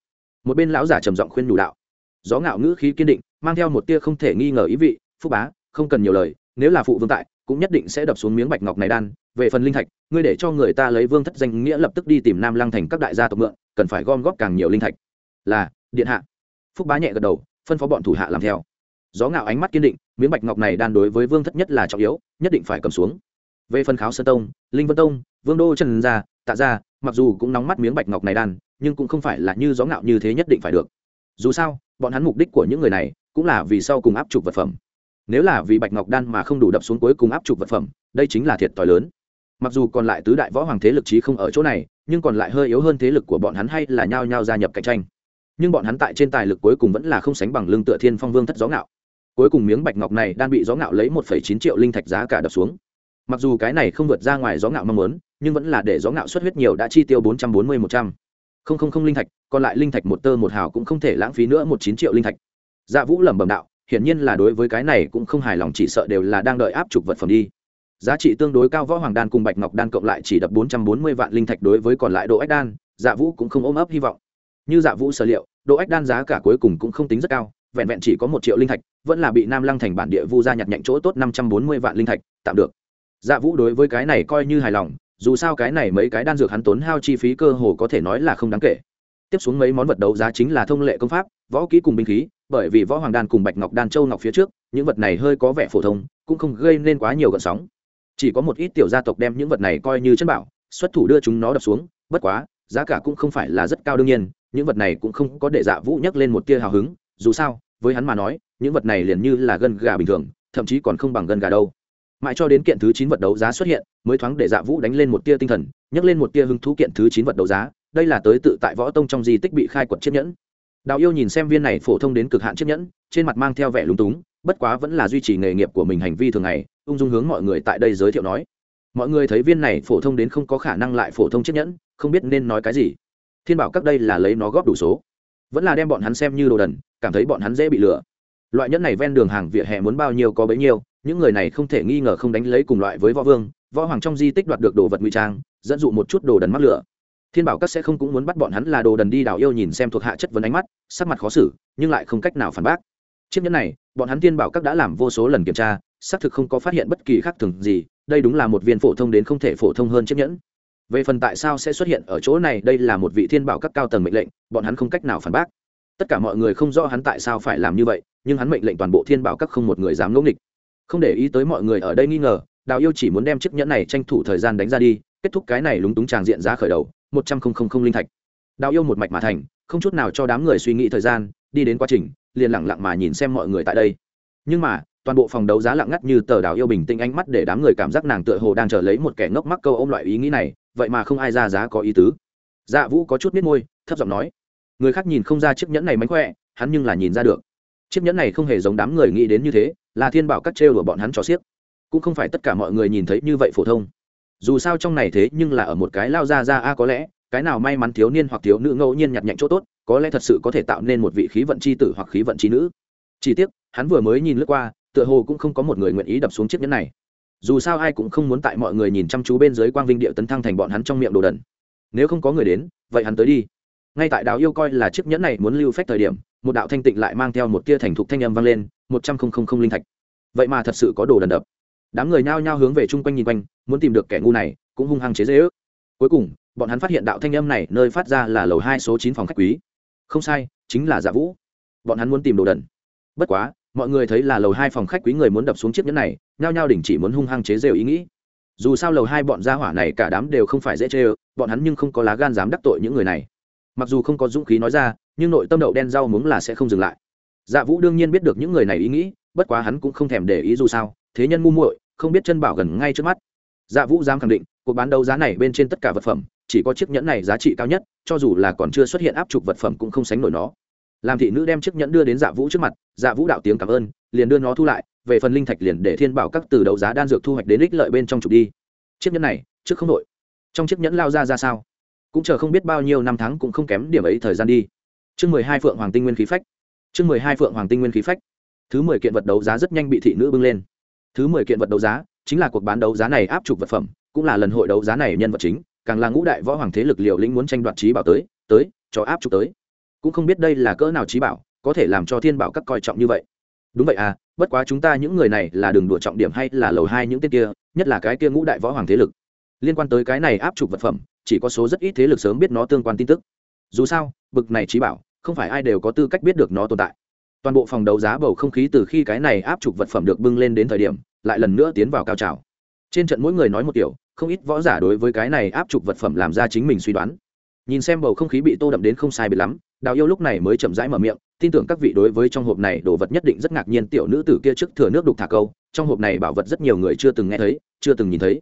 Một bên lão giả trầm giọng khuyên đủ đạo. Gió ngạo ngữ khí kiên định, mang theo một tia không thể nghi ngờ ý vị, phúc bá, không cần nhiều lời, nếu là phụ vương tại, cũng nhất định sẽ đập xuống miếng bạch ngọc này đan. Về phần linh thạch, ngươi để cho người ta lấy vương thất danh nghĩa lập tức đi tìm nam lăng thành các đại gia tộc mượn, cần phải gom góp càng nhiều linh thạch. Là, điện hạ. Phúc bá nhẹ gật đầu, phân phó bọn thủ hạ làm theo. Gió ngạo ánh mắt kiên định miếng bạch ngọc này đan đối với vương thất nhất là trọng yếu, nhất định phải cầm xuống. Về phần kháo sơn tông, linh vân tông, vương đô trần gia, tạ gia, mặc dù cũng nóng mắt miếng bạch ngọc này đan, nhưng cũng không phải là như gió ngạo như thế nhất định phải được. Dù sao, bọn hắn mục đích của những người này cũng là vì sau cùng áp trục vật phẩm. Nếu là vì bạch ngọc đan mà không đủ đập xuống cuối cùng áp trục vật phẩm, đây chính là thiệt t h i lớn. Mặc dù còn lại tứ đại võ hoàng thế lực trí không ở chỗ này, nhưng còn lại hơi yếu hơn thế lực của bọn hắn hay là nhao nhao gia nhập cạnh tranh. Nhưng bọn hắn tại trên tài lực cuối cùng vẫn là không sánh bằng lương tựa thiên phong vương thất gió ngạo cuối cùng miếng bạch ngọc này đang bị gió ngạo lấy một chín triệu linh thạch giá cả đập xuống. Mặc dù cái này không vượt ra ngoài gió ngạo mong muốn, nhưng vẫn là để gió ngạo xuất huyết nhiều đã chi tiêu bốn trăm bốn mươi một trăm. Không không không linh thạch, còn lại linh thạch một tơ một hào cũng không thể lãng phí nữa một chín triệu linh thạch. Dạ vũ lẩm bẩm đạo, hiển nhiên là đối với cái này cũng không hài lòng, chỉ sợ đều là đang đợi áp trục vật phẩm đi. Giá trị tương đối cao võ hoàng đan cùng bạch ngọc đan cộng lại chỉ đập bốn trăm bốn mươi vạn linh thạch đối với còn lại độ ách đan dạ vũ cũng không ôm ấp hy vọng. Như dạ vũ sở liệu, độ ách đan giá cả cuối cùng cũng không tính rất cao vẹn vẹn chỉ có một triệu linh thạch, vẫn là bị nam lăng thành bản địa vu gia nhặt nhạnh chỗ tốt năm trăm bốn mươi vạn linh thạch, tạm được. Dạ vũ đối với cái này coi như hài lòng, dù sao cái này mấy cái đan dược hắn tốn hao chi phí cơ hồ có thể nói là không đáng kể. Tiếp xuống mấy món vật đấu giá chính là thông lệ công pháp, võ kỹ cùng binh khí, bởi vì võ hoàng đan cùng bạch ngọc đan châu ngọc phía trước, những vật này hơi có vẻ phổ thông, cũng không gây nên quá nhiều gợn sóng. Chỉ có một ít tiểu gia tộc đem những vật này coi như chân bảo, xuất thủ đưa chúng nó đập xuống, bất quá, giá cả cũng không phải là rất cao đương nhiên, những vật này cũng không có để dạ vũ nhắc lên một tia hào hứng dù sao, với hắn mà nói, những vật này liền như là gân gà bình thường, thậm chí còn không bằng gân gà đâu. Mãi cho đến kiện thứ chín vật đấu giá xuất hiện, mới thoáng để dạ vũ đánh lên một tia tinh thần nhắc lên một tia hứng thú kiện thứ chín vật đấu giá, đây là tới tự tại võ tông trong di tích bị khai quật chiếc nhẫn. Đào yêu nhìn xem viên này phổ thông đến cực hạn chiếc nhẫn, trên mặt mang theo vẻ lúng túng, bất quá vẫn là duy trì nghề nghiệp của mình hành vi thường ngày, ung dung hướng mọi người tại đây giới thiệu nói. Mọi người thấy viên này phổ thông đến không có khả năng lại phổ thông chiếc nhẫn, không biết nên nói cái gì. Thiên bảo các đây là lấy nó góp đủ số vẫn là đem bọn hắn xem như đồ đần, cảm thấy bọn hắn dễ bị lừa. Loại nhẫn này ven đường hàng vỉa hè muốn bao nhiêu có bấy nhiêu, những người này không thể nghi ngờ không đánh lấy cùng loại với võ vương, võ hoàng trong di tích đoạt được đồ vật ngụy trang, dẫn dụ một chút đồ đần mắc lửa thiên bảo các sẽ không cũng muốn bắt bọn hắn là đồ đần đi đào yêu nhìn xem thuộc hạ chất vấn ánh mắt, sắc mặt khó xử, nhưng lại không cách nào phản bác. Chiếc nhẫn này, bọn hắn Thiên bảo các đã làm vô số lần kiểm tra, xác thực không có phát hiện bất kỳ khác thường gì, đây đúng là một viên phổ thông đến không thể phổ thông hơn chiếc nhẫn về phần tại sao sẽ xuất hiện ở chỗ này, đây là một vị thiên bảo các cao tầng mệnh lệnh, bọn hắn không cách nào phản bác. Tất cả mọi người không rõ hắn tại sao phải làm như vậy, nhưng hắn mệnh lệnh toàn bộ thiên bảo các không một người dám ngẫu nghịch. Không để ý tới mọi người ở đây nghi ngờ, đào yêu chỉ muốn đem chiếc nhẫn này tranh thủ thời gian đánh ra đi, kết thúc cái này lúng túng tràng diện giá khởi đầu, một trăm linh linh thạch. Đào yêu một mạch mà thành, không chút nào cho đám người suy nghĩ thời gian, đi đến quá trình, liền lẳng lặng mà nhìn xem mọi người tại đây. Nhưng mà toàn bộ phòng đấu giá lặng ngắt như tờ đào yêu bình tĩnh ánh mắt để đám người cảm giác nàng tựa hồ đang chờ lấy một kẻ ngốc mắc câu ôm loại ý nghĩ này, vậy mà không ai ra giá có ý tứ. Dạ vũ có chút biết môi, thấp giọng nói, người khác nhìn không ra chiếc nhẫn này mánh khỏe, hắn nhưng là nhìn ra được. Chiếc nhẫn này không hề giống đám người nghĩ đến như thế, là thiên bảo cắt trêu của bọn hắn cho xiếc. Cũng không phải tất cả mọi người nhìn thấy như vậy phổ thông. Dù sao trong này thế nhưng là ở một cái lao ra ra a, có lẽ, cái nào may mắn thiếu niên hoặc thiếu nữ ngẫu nhiên nhặt nhạnh chỗ tốt, có lẽ thật sự có thể tạo nên một vị khí vận c h i tử hoặc khí vận c h i nữ. Chỉ tiếc, hắn vừa mới nhìn lướt qua tựa hồ cũng không có một người nguyện ý đập xuống chiếc nhẫn này. Dù sao ai cũng không muốn tại mọi người nhìn chăm chú bên dưới quang vinh địa tấn thăng thành bọn hắn trong miệng đồ đần. Nếu không có người đến, vậy hắn tới đi. Ngay tại đào yêu coi là chiếc nhẫn này muốn lưu phách thời điểm, một đạo thanh tịnh lại mang theo một tia thành thục thanh âm vang lên, một trăm không không không linh thạch. Vậy mà thật sự có đồ đần đập. Đám người nhao nhao hướng về chung quanh nhìn quanh, muốn tìm được kẻ ngu này, cũng hung hăng chế dễ ước cuối cùng, bọn hắn phát hiện đạo thanh âm này nơi phát ra là lầu hai số chín phòng khách quý. Không sai, chính là giả vũ. Bọn hắn muốn tìm đồ đần. Bất quá mọi người thấy là lầu hai phòng khách quý người muốn đập xuống chiếc nhẫn này, nhao nhao đình chỉ muốn hung hăng chế rêu ý nghĩ. Dù sao lầu hai bọn gia hỏa này cả đám đều không phải dễ chê bọn hắn nhưng không có lá gan dám đắc tội những người này. Mặc dù không có dũng khí nói ra, nhưng nội tâm đậu đen rau muống là sẽ không dừng lại. Dạ vũ đương nhiên biết được những người này ý nghĩ, bất quá hắn cũng không thèm để ý dù sao, thế nhân ngu muội, không biết chân bảo gần ngay trước mắt. Dạ vũ dám khẳng định, cuộc bán đấu giá này bên trên tất cả vật phẩm, chỉ có chiếc nhẫn này giá trị cao nhất, cho dù là còn chưa xuất hiện áp trục vật phẩm cũng không sánh nổi nó làm thị nữ đem chiếc nhẫn đưa đến dạ vũ trước mặt dạ vũ đạo tiếng cảm ơn, liền đưa nó thu lại, về phần linh thạch liền để thiên bảo các từ đấu giá đan dược thu hoạch đến ích lợi bên trong trục đi. Chiếc nhẫn này, trước không đội trong chiếc nhẫn lao ra ra sao? Cũng chờ không biết bao nhiêu năm tháng cũng không kém điểm ấy thời gian đi. Chương mười hai phượng hoàng tinh nguyên khí phách. Chương mười hai phượng hoàng tinh nguyên khí phách. Thứ mười kiện vật đấu giá rất nhanh bị thị nữ bưng lên. Thứ mười kiện vật đấu giá chính là cuộc bán đấu giá này áp trục vật phẩm, cũng là lần hội đấu giá này nhân vật chính, càng là ngũ đại võ hoàng thế lực liều lĩnh muốn tranh đoạt trí bảo tới tới, cho áp trục tới cũng không biết đây là cỡ nào trí bảo, có thể làm cho thiên bảo các coi trọng như vậy. Đúng vậy à bất quá chúng ta những người này là đường đùa trọng điểm hay là lầu hai những tên kia, nhất là cái kia ngũ đại võ hoàng thế lực. Liên quan tới cái này áp trục vật phẩm, chỉ có số rất ít thế lực sớm biết nó tương quan tin tức. Dù sao, bực này trí bảo, không phải ai đều có tư cách biết được nó tồn tại. Toàn bộ phòng đấu giá bầu không khí từ khi cái này áp trục vật phẩm được bưng lên đến thời điểm, lại lần nữa tiến vào cao trào. Trên trận mỗi người nói một kiểu, không ít võ giả đối với cái này áp trục vật phẩm làm ra chính mình suy đoán. Nhìn xem bầu không khí bị tô đậm đến không sai bị lắm đào yêu lúc này mới chậm rãi mở miệng, tin tưởng các vị đối với trong hộp này đồ vật nhất định rất ngạc nhiên, tiểu nữ tử kia trước thừa nước đục thả câu, trong hộp này bảo vật rất nhiều người chưa từng nghe thấy, chưa từng nhìn thấy.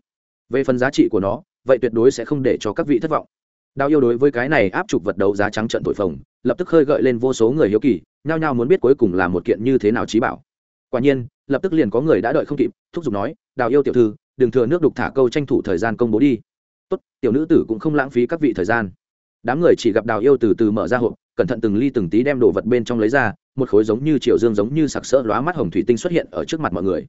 Về phần giá trị của nó, vậy tuyệt đối sẽ không để cho các vị thất vọng. Đào yêu đối với cái này áp chụp vật đấu giá trắng trận thổi phồng, lập tức khơi gợi lên vô số người hiếu kỳ, nhao nhao muốn biết cuối cùng là một kiện như thế nào trí bảo. Quả nhiên, lập tức liền có người đã đợi không kịp, thúc giục nói, đào yêu tiểu thư, đừng thừa nước đục thả câu tranh thủ thời gian công bố đi. Tốt, tiểu nữ tử cũng không lãng phí các vị thời gian đám người chỉ gặp đào yêu từ từ mở ra hộp, cẩn thận từng ly từng tí đem đồ vật bên trong lấy ra, một khối giống như triều dương giống như sặc sỡ lóa mắt hồng thủy tinh xuất hiện ở trước mặt mọi người.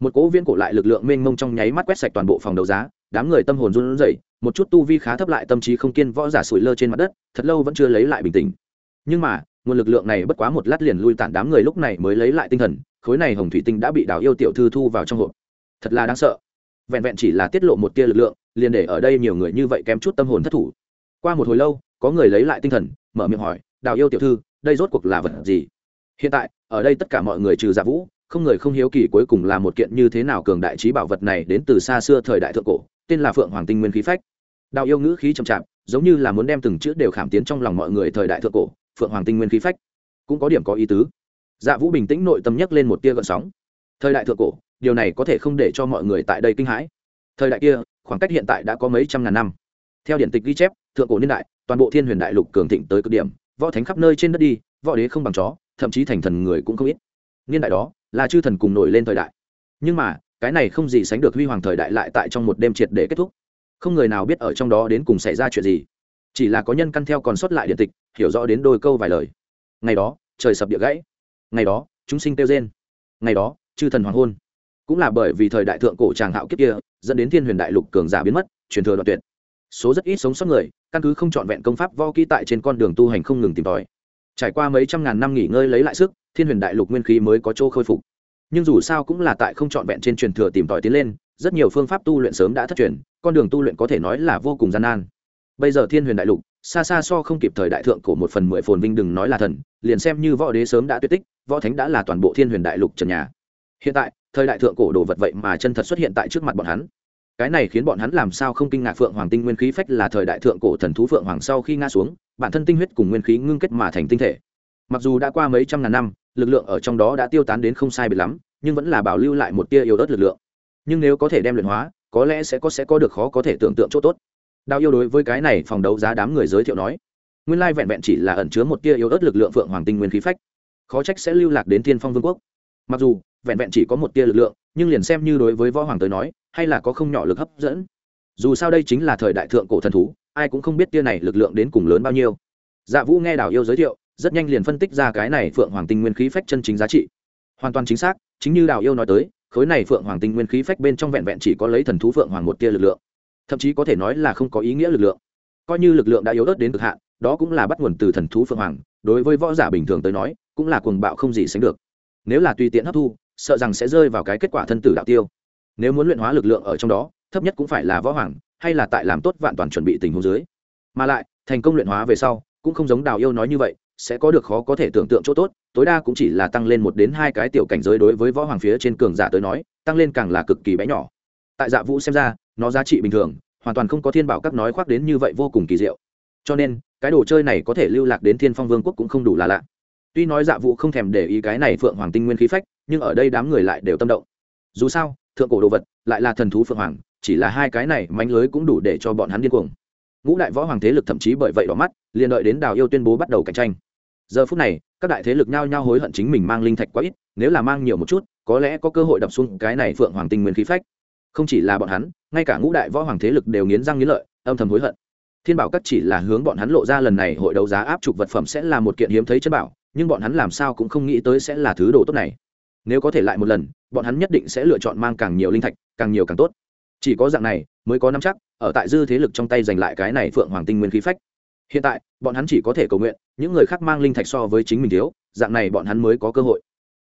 Một cỗ viên cổ lại lực lượng mênh mông trong nháy mắt quét sạch toàn bộ phòng đấu giá, đám người tâm hồn run rẩy, một chút tu vi khá thấp lại tâm trí không kiên võ giả sủi lơ trên mặt đất, thật lâu vẫn chưa lấy lại bình tĩnh. Nhưng mà, nguồn lực lượng này bất quá một lát liền lui tản đám người lúc này mới lấy lại tinh thần, khối này hồng thủy tinh đã bị đào yêu tiểu thư thu vào trong hộp. Thật là đáng sợ. Vẹn vẹn chỉ là tiết lộ một tia lực lượng, liền để ở đây nhiều người như vậy kém chút tâm hồn thất thủ qua một hồi lâu, có người lấy lại tinh thần, mở miệng hỏi, đào yêu tiểu thư, đây rốt cuộc là vật gì? Hiện tại, ở đây tất cả mọi người trừ dạ vũ, không người không hiếu kỳ cuối cùng là một kiện như thế nào cường đại trí bảo vật này đến từ xa xưa thời đại thượng cổ, tên là phượng hoàng tinh nguyên khí phách. Đào yêu ngữ khí chậm chạp, giống như là muốn đem từng chữ đều khảm tiến trong lòng mọi người thời đại thượng cổ, phượng hoàng tinh nguyên khí phách. Cũng có điểm có ý tứ. Dạ vũ bình tĩnh nội tâm nhấc lên một tia gợn sóng. Thời đại thượng cổ, điều này có thể không để cho mọi người tại đây kinh hãi. Thời đại kia, khoảng cách hiện tại đã có mấy trăm ngàn năm theo điện tịch ghi chép, thượng cổ niên đại, toàn bộ thiên huyền đại lục cường thịnh tới cực điểm, võ thánh khắp nơi trên đất đi, võ đế không bằng chó, thậm chí thành thần người cũng không ít. Niên đại đó là chư thần cùng nổi lên thời đại. Nhưng mà, cái này không gì sánh được huy hoàng thời đại lại tại trong một đêm triệt để kết thúc. Không người nào biết ở trong đó đến cùng xảy ra chuyện gì. Chỉ là có nhân căn theo còn sót lại điện tịch, hiểu rõ đến đôi câu vài lời. Ngày đó, trời sập địa gãy. Ngày đó, chúng sinh tiêu rên. Ngày đó, chư thần hoàng hôn. Cũng là bởi vì thời đại thượng cổ tràng hạo kiếp kia, dẫn đến thiên huyền đại lục cường giả biến mất, truyền thừa đoạn tuyệt số rất ít sống sót người, căn cứ không trọn vẹn công pháp vo kỹ tại trên con đường tu hành không ngừng tìm tòi. Trải qua mấy trăm ngàn năm nghỉ ngơi lấy lại sức, thiên huyền đại lục nguyên khí mới có chỗ khôi phục. Nhưng dù sao cũng là tại không trọn vẹn trên truyền thừa tìm tòi tiến lên, rất nhiều phương pháp tu luyện sớm đã thất truyền, con đường tu luyện có thể nói là vô cùng gian nan. Bây giờ thiên huyền đại lục, xa xa so không kịp thời đại thượng của một phần mười phồn vinh đừng nói là thần, liền xem như võ đế sớm đã tuyệt tích, võ thánh đã là toàn bộ thiên huyền đại lục trần nhà. Hiện tại, thời đại thượng cổ đồ vật vậy mà chân thật xuất hiện tại trước mặt bọn hắn cái này khiến bọn hắn làm sao không kinh ngạc phượng hoàng tinh nguyên khí phách là thời đại thượng cổ thần thú phượng hoàng sau khi ngã xuống, bản thân tinh huyết cùng nguyên khí ngưng kết mà thành tinh thể. Mặc dù đã qua mấy trăm ngàn năm, lực lượng ở trong đó đã tiêu tán đến không sai biệt lắm, nhưng vẫn là bảo lưu lại một tia yếu ớt lực lượng. Nhưng nếu có thể đem luyện hóa, có lẽ sẽ có sẽ có được khó có thể tưởng tượng chỗ tốt. Đào yêu đối với cái này phòng đấu giá đám người giới thiệu nói, nguyên lai vẹn vẹn chỉ là ẩn chứa một tia yếu ớt lực lượng phượng hoàng tinh nguyên khí phách, khó trách sẽ lưu lạc đến thiên phong vương quốc. Mặc dù vẹn vẹn chỉ có một tia lực lượng, nhưng liền xem như đối với võ hoàng tới nói, hay là có không nhỏ lực hấp dẫn. Dù sao đây chính là thời đại thượng cổ thần thú, ai cũng không biết tia này lực lượng đến cùng lớn bao nhiêu. Dạ vũ nghe đào yêu giới thiệu, rất nhanh liền phân tích ra cái này phượng hoàng tinh nguyên khí phách chân chính giá trị. Hoàn toàn chính xác, chính như đào yêu nói tới, khối này phượng hoàng tinh nguyên khí phách bên trong vẹn vẹn chỉ có lấy thần thú phượng hoàng một tia lực lượng. Thậm chí có thể nói là không có ý nghĩa lực lượng. Coi như lực lượng đã yếu ớt đến cực hạn, đó cũng là bắt nguồn từ thần thú phượng hoàng, đối với võ giả bình thường tới nói, cũng là cuồng bạo không gì sánh được. Nếu là tùy tiện hấp thu sợ rằng sẽ rơi vào cái kết quả thân tử đạo tiêu. Nếu muốn luyện hóa lực lượng ở trong đó, thấp nhất cũng phải là võ hoàng, hay là tại làm tốt vạn toàn chuẩn bị tình huống dưới. Mà lại, thành công luyện hóa về sau, cũng không giống đào yêu nói như vậy, sẽ có được khó có thể tưởng tượng chỗ tốt, tối đa cũng chỉ là tăng lên một đến hai cái tiểu cảnh giới đối với võ hoàng phía trên cường giả tới nói, tăng lên càng là cực kỳ bé nhỏ. Tại dạ vũ xem ra, nó giá trị bình thường, hoàn toàn không có thiên bảo các nói khoác đến như vậy vô cùng kỳ diệu. Cho nên, cái đồ chơi này có thể lưu lạc đến thiên phong vương quốc cũng không đủ là lạ. Tuy nói dạ vũ không thèm để ý cái này phượng hoàng tinh nguyên khí phách nhưng ở đây đám người lại đều tâm động. Dù sao, thượng cổ đồ vật lại là thần thú phượng hoàng, chỉ là hai cái này mánh lưới cũng đủ để cho bọn hắn điên cuồng. Ngũ đại võ hoàng thế lực thậm chí bởi vậy đỏ mắt, liền đợi đến đào yêu tuyên bố bắt đầu cạnh tranh. Giờ phút này, các đại thế lực nhao nhao hối hận chính mình mang linh thạch quá ít, nếu là mang nhiều một chút, có lẽ có cơ hội đập xuống cái này phượng hoàng tinh nguyên khí phách. Không chỉ là bọn hắn, ngay cả ngũ đại võ hoàng thế lực đều nghiến răng nghiến lợi, âm thầm hối hận. Thiên bảo các chỉ là hướng bọn hắn lộ ra lần này hội đấu giá áp trục vật phẩm sẽ là một kiện hiếm thấy chân bảo, nhưng bọn hắn làm sao cũng không nghĩ tới sẽ là thứ đồ tốt này nếu có thể lại một lần, bọn hắn nhất định sẽ lựa chọn mang càng nhiều linh thạch, càng nhiều càng tốt. Chỉ có dạng này mới có năm chắc, ở tại dư thế lực trong tay giành lại cái này phượng hoàng tinh nguyên khí phách. Hiện tại, bọn hắn chỉ có thể cầu nguyện, những người khác mang linh thạch so với chính mình thiếu, dạng này bọn hắn mới có cơ hội.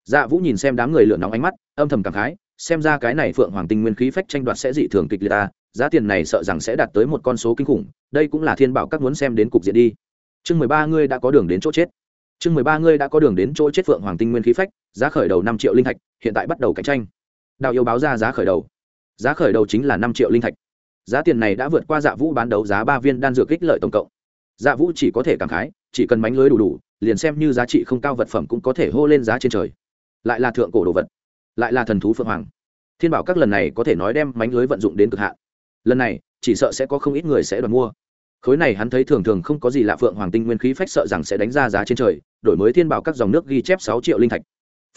Dạ vũ nhìn xem đám người lửa nóng ánh mắt, âm thầm cảm khái, xem ra cái này phượng hoàng tinh nguyên khí phách tranh đoạt sẽ dị thường kịch liệt ta, giá tiền này sợ rằng sẽ đạt tới một con số kinh khủng, đây cũng là thiên bảo các muốn xem đến cục diện đi. Chương mười ba ngươi đã có đường đến chỗ chết. Chương mười ba ngươi đã có đường đến chỗ chết phượng hoàng tinh nguyên khí phách giá khởi đầu năm triệu linh thạch, hiện tại bắt đầu cạnh tranh. Đào yêu báo ra giá khởi đầu. Giá khởi đầu chính là năm triệu linh thạch. Giá tiền này đã vượt qua dạ vũ bán đấu giá ba viên đan dược kích lợi tổng cộng. Dạ vũ chỉ có thể cảm khái, chỉ cần mánh lưới đủ đủ, liền xem như giá trị không cao vật phẩm cũng có thể hô lên giá trên trời. Lại là thượng cổ đồ vật, lại là thần thú phượng hoàng. Thiên bảo các lần này có thể nói đem mánh lưới vận dụng đến cực hạn. Lần này, chỉ sợ sẽ có không ít người sẽ đoạt mua. Khối này hắn thấy thường thường không có gì lạ phượng hoàng tinh nguyên khí phách sợ rằng sẽ đánh ra giá trên trời, đổi mới thiên bảo các dòng nước ghi chép sáu triệu linh thạch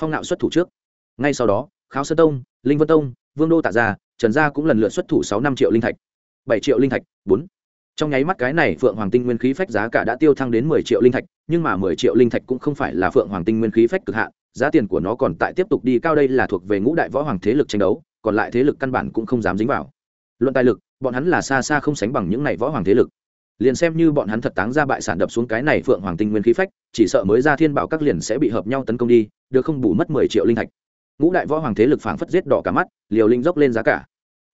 phong nạo xuất thủ trước. Ngay sau đó, kháo sơn tông, linh vân tông, vương đô tạ gia, trần gia cũng lần lượt xuất thủ sáu năm triệu linh thạch. Bảy triệu linh thạch, bốn. Trong nháy mắt cái này phượng hoàng tinh nguyên khí phách giá cả đã tiêu thăng đến mười triệu linh thạch, nhưng mà mười triệu linh thạch cũng không phải là phượng hoàng tinh nguyên khí phách cực hạn, giá tiền của nó còn tại tiếp tục đi cao đây là thuộc về ngũ đại võ hoàng thế lực tranh đấu, còn lại thế lực căn bản cũng không dám dính vào. Luận tài lực, bọn hắn là xa xa không sánh bằng những này võ hoàng thế lực liền xem như bọn hắn thật táng ra bại sản đập xuống cái này phượng hoàng tinh nguyên khí phách, chỉ sợ mới ra thiên bảo các liền sẽ bị hợp nhau tấn công đi, được không bù mất mười triệu linh thạch. Ngũ đại võ hoàng thế lực phảng phất giết đỏ cả mắt, liều linh dốc lên giá cả.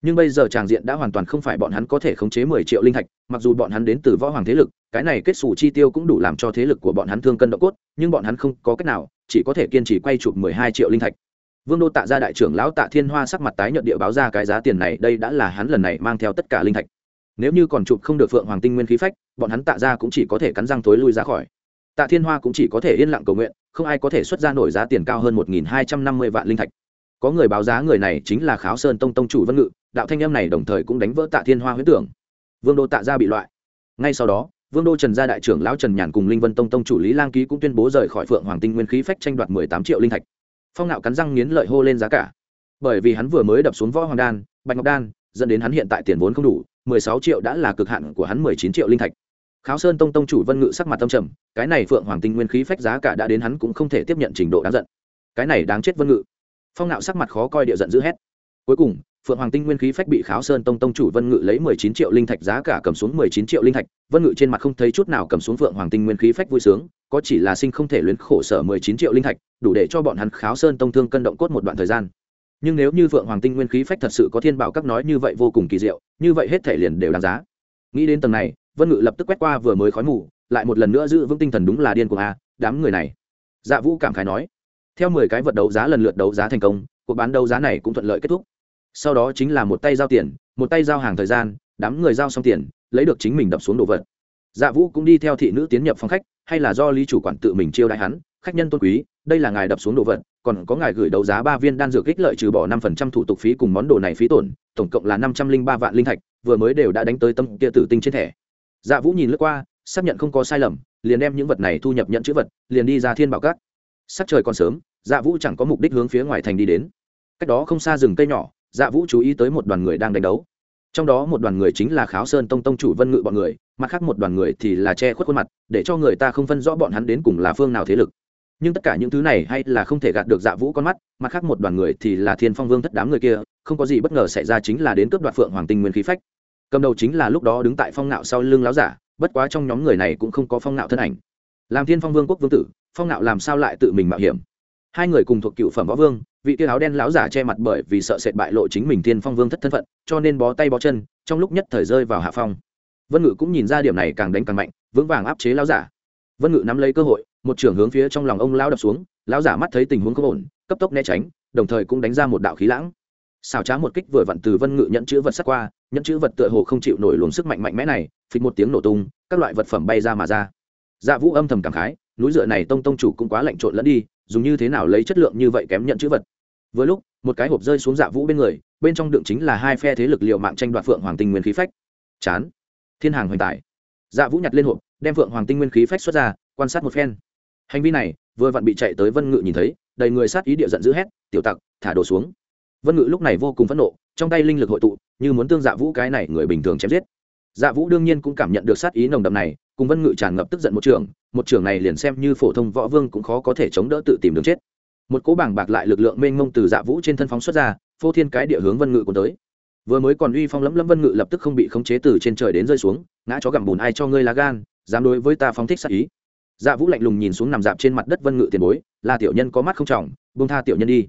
Nhưng bây giờ tràng diện đã hoàn toàn không phải bọn hắn có thể khống chế mười triệu linh thạch, mặc dù bọn hắn đến từ võ hoàng thế lực, cái này kết xù chi tiêu cũng đủ làm cho thế lực của bọn hắn thương cân độ cốt, nhưng bọn hắn không có cách nào, chỉ có thể kiên trì quay chụp mười hai triệu linh thạch. Vương đô tạ ra đại trưởng lão tạ thiên hoa sắc mặt tái nhợt địa báo ra cái giá tiền này, đây đã là hắn lần này mang theo tất cả linh thạch nếu như còn chụp không được phượng hoàng tinh nguyên khí phách, bọn hắn tạ ra cũng chỉ có thể cắn răng thối lui ra khỏi. Tạ thiên hoa cũng chỉ có thể yên lặng cầu nguyện, không ai có thể xuất ra nổi giá tiền cao hơn một nghìn hai trăm năm mươi vạn linh thạch. Có người báo giá người này chính là kháo sơn tông tông chủ vân ngự, đạo thanh em này đồng thời cũng đánh vỡ tạ thiên hoa huyết tưởng. Vương đô tạ ra bị loại. Ngay sau đó, vương đô trần gia đại trưởng lão trần nhàn cùng linh vân tông tông chủ lý lang ký cũng tuyên bố rời khỏi phượng hoàng tinh nguyên khí phách tranh đoạt mười tám triệu linh thạch. Phong nạo cắn răng nghiến lợi hô lên giá cả. Bởi vì hắn vừa mới đập xuống võ hoàng đan, bạch ngọc đan, dẫn đến hắn hiện tại tiền vốn không đủ mười sáu triệu đã là cực hạn của hắn mười chín triệu linh thạch. Kháo sơn tông tông chủ vân ngự sắc mặt tâm trầm, cái này phượng hoàng tinh nguyên khí phách giá cả đã đến hắn cũng không thể tiếp nhận trình độ đáng giận. Cái này đáng chết vân ngự. Phong nạo sắc mặt khó coi địa giận dữ hét. Cuối cùng, phượng hoàng tinh nguyên khí phách bị kháo sơn tông tông chủ vân ngự lấy mười chín triệu linh thạch giá cả cầm xuống mười chín triệu linh thạch, vân ngự trên mặt không thấy chút nào cầm xuống phượng hoàng tinh nguyên khí phách vui sướng, có chỉ là sinh không thể luyến khổ sở mười chín triệu linh thạch, đủ để cho bọn hắn kháo sơn tông thương cân động cốt một đoạn thời gian nhưng nếu như phượng hoàng tinh nguyên khí phách thật sự có thiên bảo các nói như vậy vô cùng kỳ diệu, như vậy hết thể liền đều đáng giá. Nghĩ đến tầng này, vân ngự lập tức quét qua vừa mới khói mù, lại một lần nữa giữ vững tinh thần đúng là điên của a, đám người này. Dạ vũ cảm khái nói, theo mười cái vật đấu giá lần lượt đấu giá thành công, cuộc bán đấu giá này cũng thuận lợi kết thúc. Sau đó chính là một tay giao tiền, một tay giao hàng thời gian, đám người giao xong tiền, lấy được chính mình đập xuống đồ vật. Dạ vũ cũng đi theo thị nữ tiến nhập phòng khách, hay là do lý chủ quản tự mình chiêu đại hắn, khách nhân tôn quý, đây là ngài đập xuống đồ vật còn có ngài gửi đấu giá ba viên đan dược ích lợi trừ bỏ năm phần trăm thủ tục phí cùng món đồ này phí tổn, tổng cộng là năm trăm linh ba vạn linh thạch, vừa mới đều đã đánh tới tâm kia tử tinh trên thẻ. Dạ vũ nhìn lướt qua, xác nhận không có sai lầm, liền đem những vật này thu nhập nhận chữ vật, liền đi ra thiên bảo cát sắc trời còn sớm dạ vũ chẳng có mục đích hướng phía ngoài thành đi đến. Cách đó không xa rừng cây nhỏ dạ vũ chú ý tới một đoàn người đang đánh đấu. Trong đó một đoàn người chính là kháo sơn tông tông chủ vân ngự bọn người, mặt khác một đoàn người thì là che khuất khuôn mặt, để cho người ta không phân rõ bọn hắn đến cùng là phương nào thế lực nhưng tất cả những thứ này hay là không thể gạt được dạ vũ con mắt, mặt khác một đoàn người thì là thiên phong vương thất đám người kia, không có gì bất ngờ xảy ra chính là đến cướp đoạt phượng hoàng tinh nguyên khí phách. Cầm đầu chính là lúc đó đứng tại phong nạo sau lưng láo giả, bất quá trong nhóm người này cũng không có phong nạo thân ảnh. Làm thiên phong vương quốc vương tử, phong nạo làm sao lại tự mình mạo hiểm? Hai người cùng thuộc cựu phẩm võ vương, vị kia áo đen láo giả che mặt bởi vì sợ sệt bại lộ chính mình thiên phong vương thất thân phận, cho nên bó tay bó chân, trong lúc nhất thời rơi vào hạ phong. Vân ngự cũng nhìn ra điểm này càng đánh càng mạnh, vững vàng áp chế láo giả. Vân ngự nắm lấy cơ hội một trưởng hướng phía trong lòng ông lao đập xuống, lão giả mắt thấy tình huống không ổn, cấp tốc né tránh, đồng thời cũng đánh ra một đạo khí lãng. Xào trá một kích vừa vặn từ vân ngự nhận chữ vật sắc qua, nhận chữ vật tựa hồ không chịu nổi luồng sức mạnh mạnh mẽ này, phịch một tiếng nổ tung, các loại vật phẩm bay ra mà ra. Dạ vũ âm thầm cảm khái, núi dựa này tông tông chủ cũng quá lạnh trộn lẫn đi, dùng như thế nào lấy chất lượng như vậy kém nhận chữ vật. Vừa lúc, một cái hộp rơi xuống dạ vũ bên người, bên trong đựng chính là hai phe thế lực liệu mạng tranh đoạt phượng hoàng tinh nguyên khí phách. Chán. Thiên hàng hoành tài dạ vũ nhặt lên hộp, đem phượng hoàng tinh nguyên khí phách xuất ra, quan sát một phen hành vi này, vừa vặn bị chạy tới vân ngự nhìn thấy, đầy người sát ý địa giận dữ hét, tiểu tặc, thả đồ xuống. Vân ngự lúc này vô cùng phẫn nộ, trong tay linh lực hội tụ, như muốn tương dạ vũ cái này người bình thường chém giết. Dạ vũ đương nhiên cũng cảm nhận được sát ý nồng đậm này, cùng vân ngự tràn ngập tức giận một trường một trường này liền xem như phổ thông võ vương cũng khó có thể chống đỡ tự tìm đường chết. Một cỗ bảng bạc lại lực lượng mênh mông từ dạ vũ trên thân phóng xuất ra, phô thiên cái địa hướng vân ngự cuốn tới. Vừa mới còn uy phong lẫm lẫm vân ngự lập tức không bị khống chế từ trên trời đến rơi xuống, ngã chó gặm bùn ai cho ngươi lá gan, dám đối với ta phóng thích sát ý dạ vũ lạnh lùng nhìn xuống nằm dạp trên mặt đất vân ngự tiền bối là tiểu nhân có mắt không trọng, buông tha tiểu nhân đi.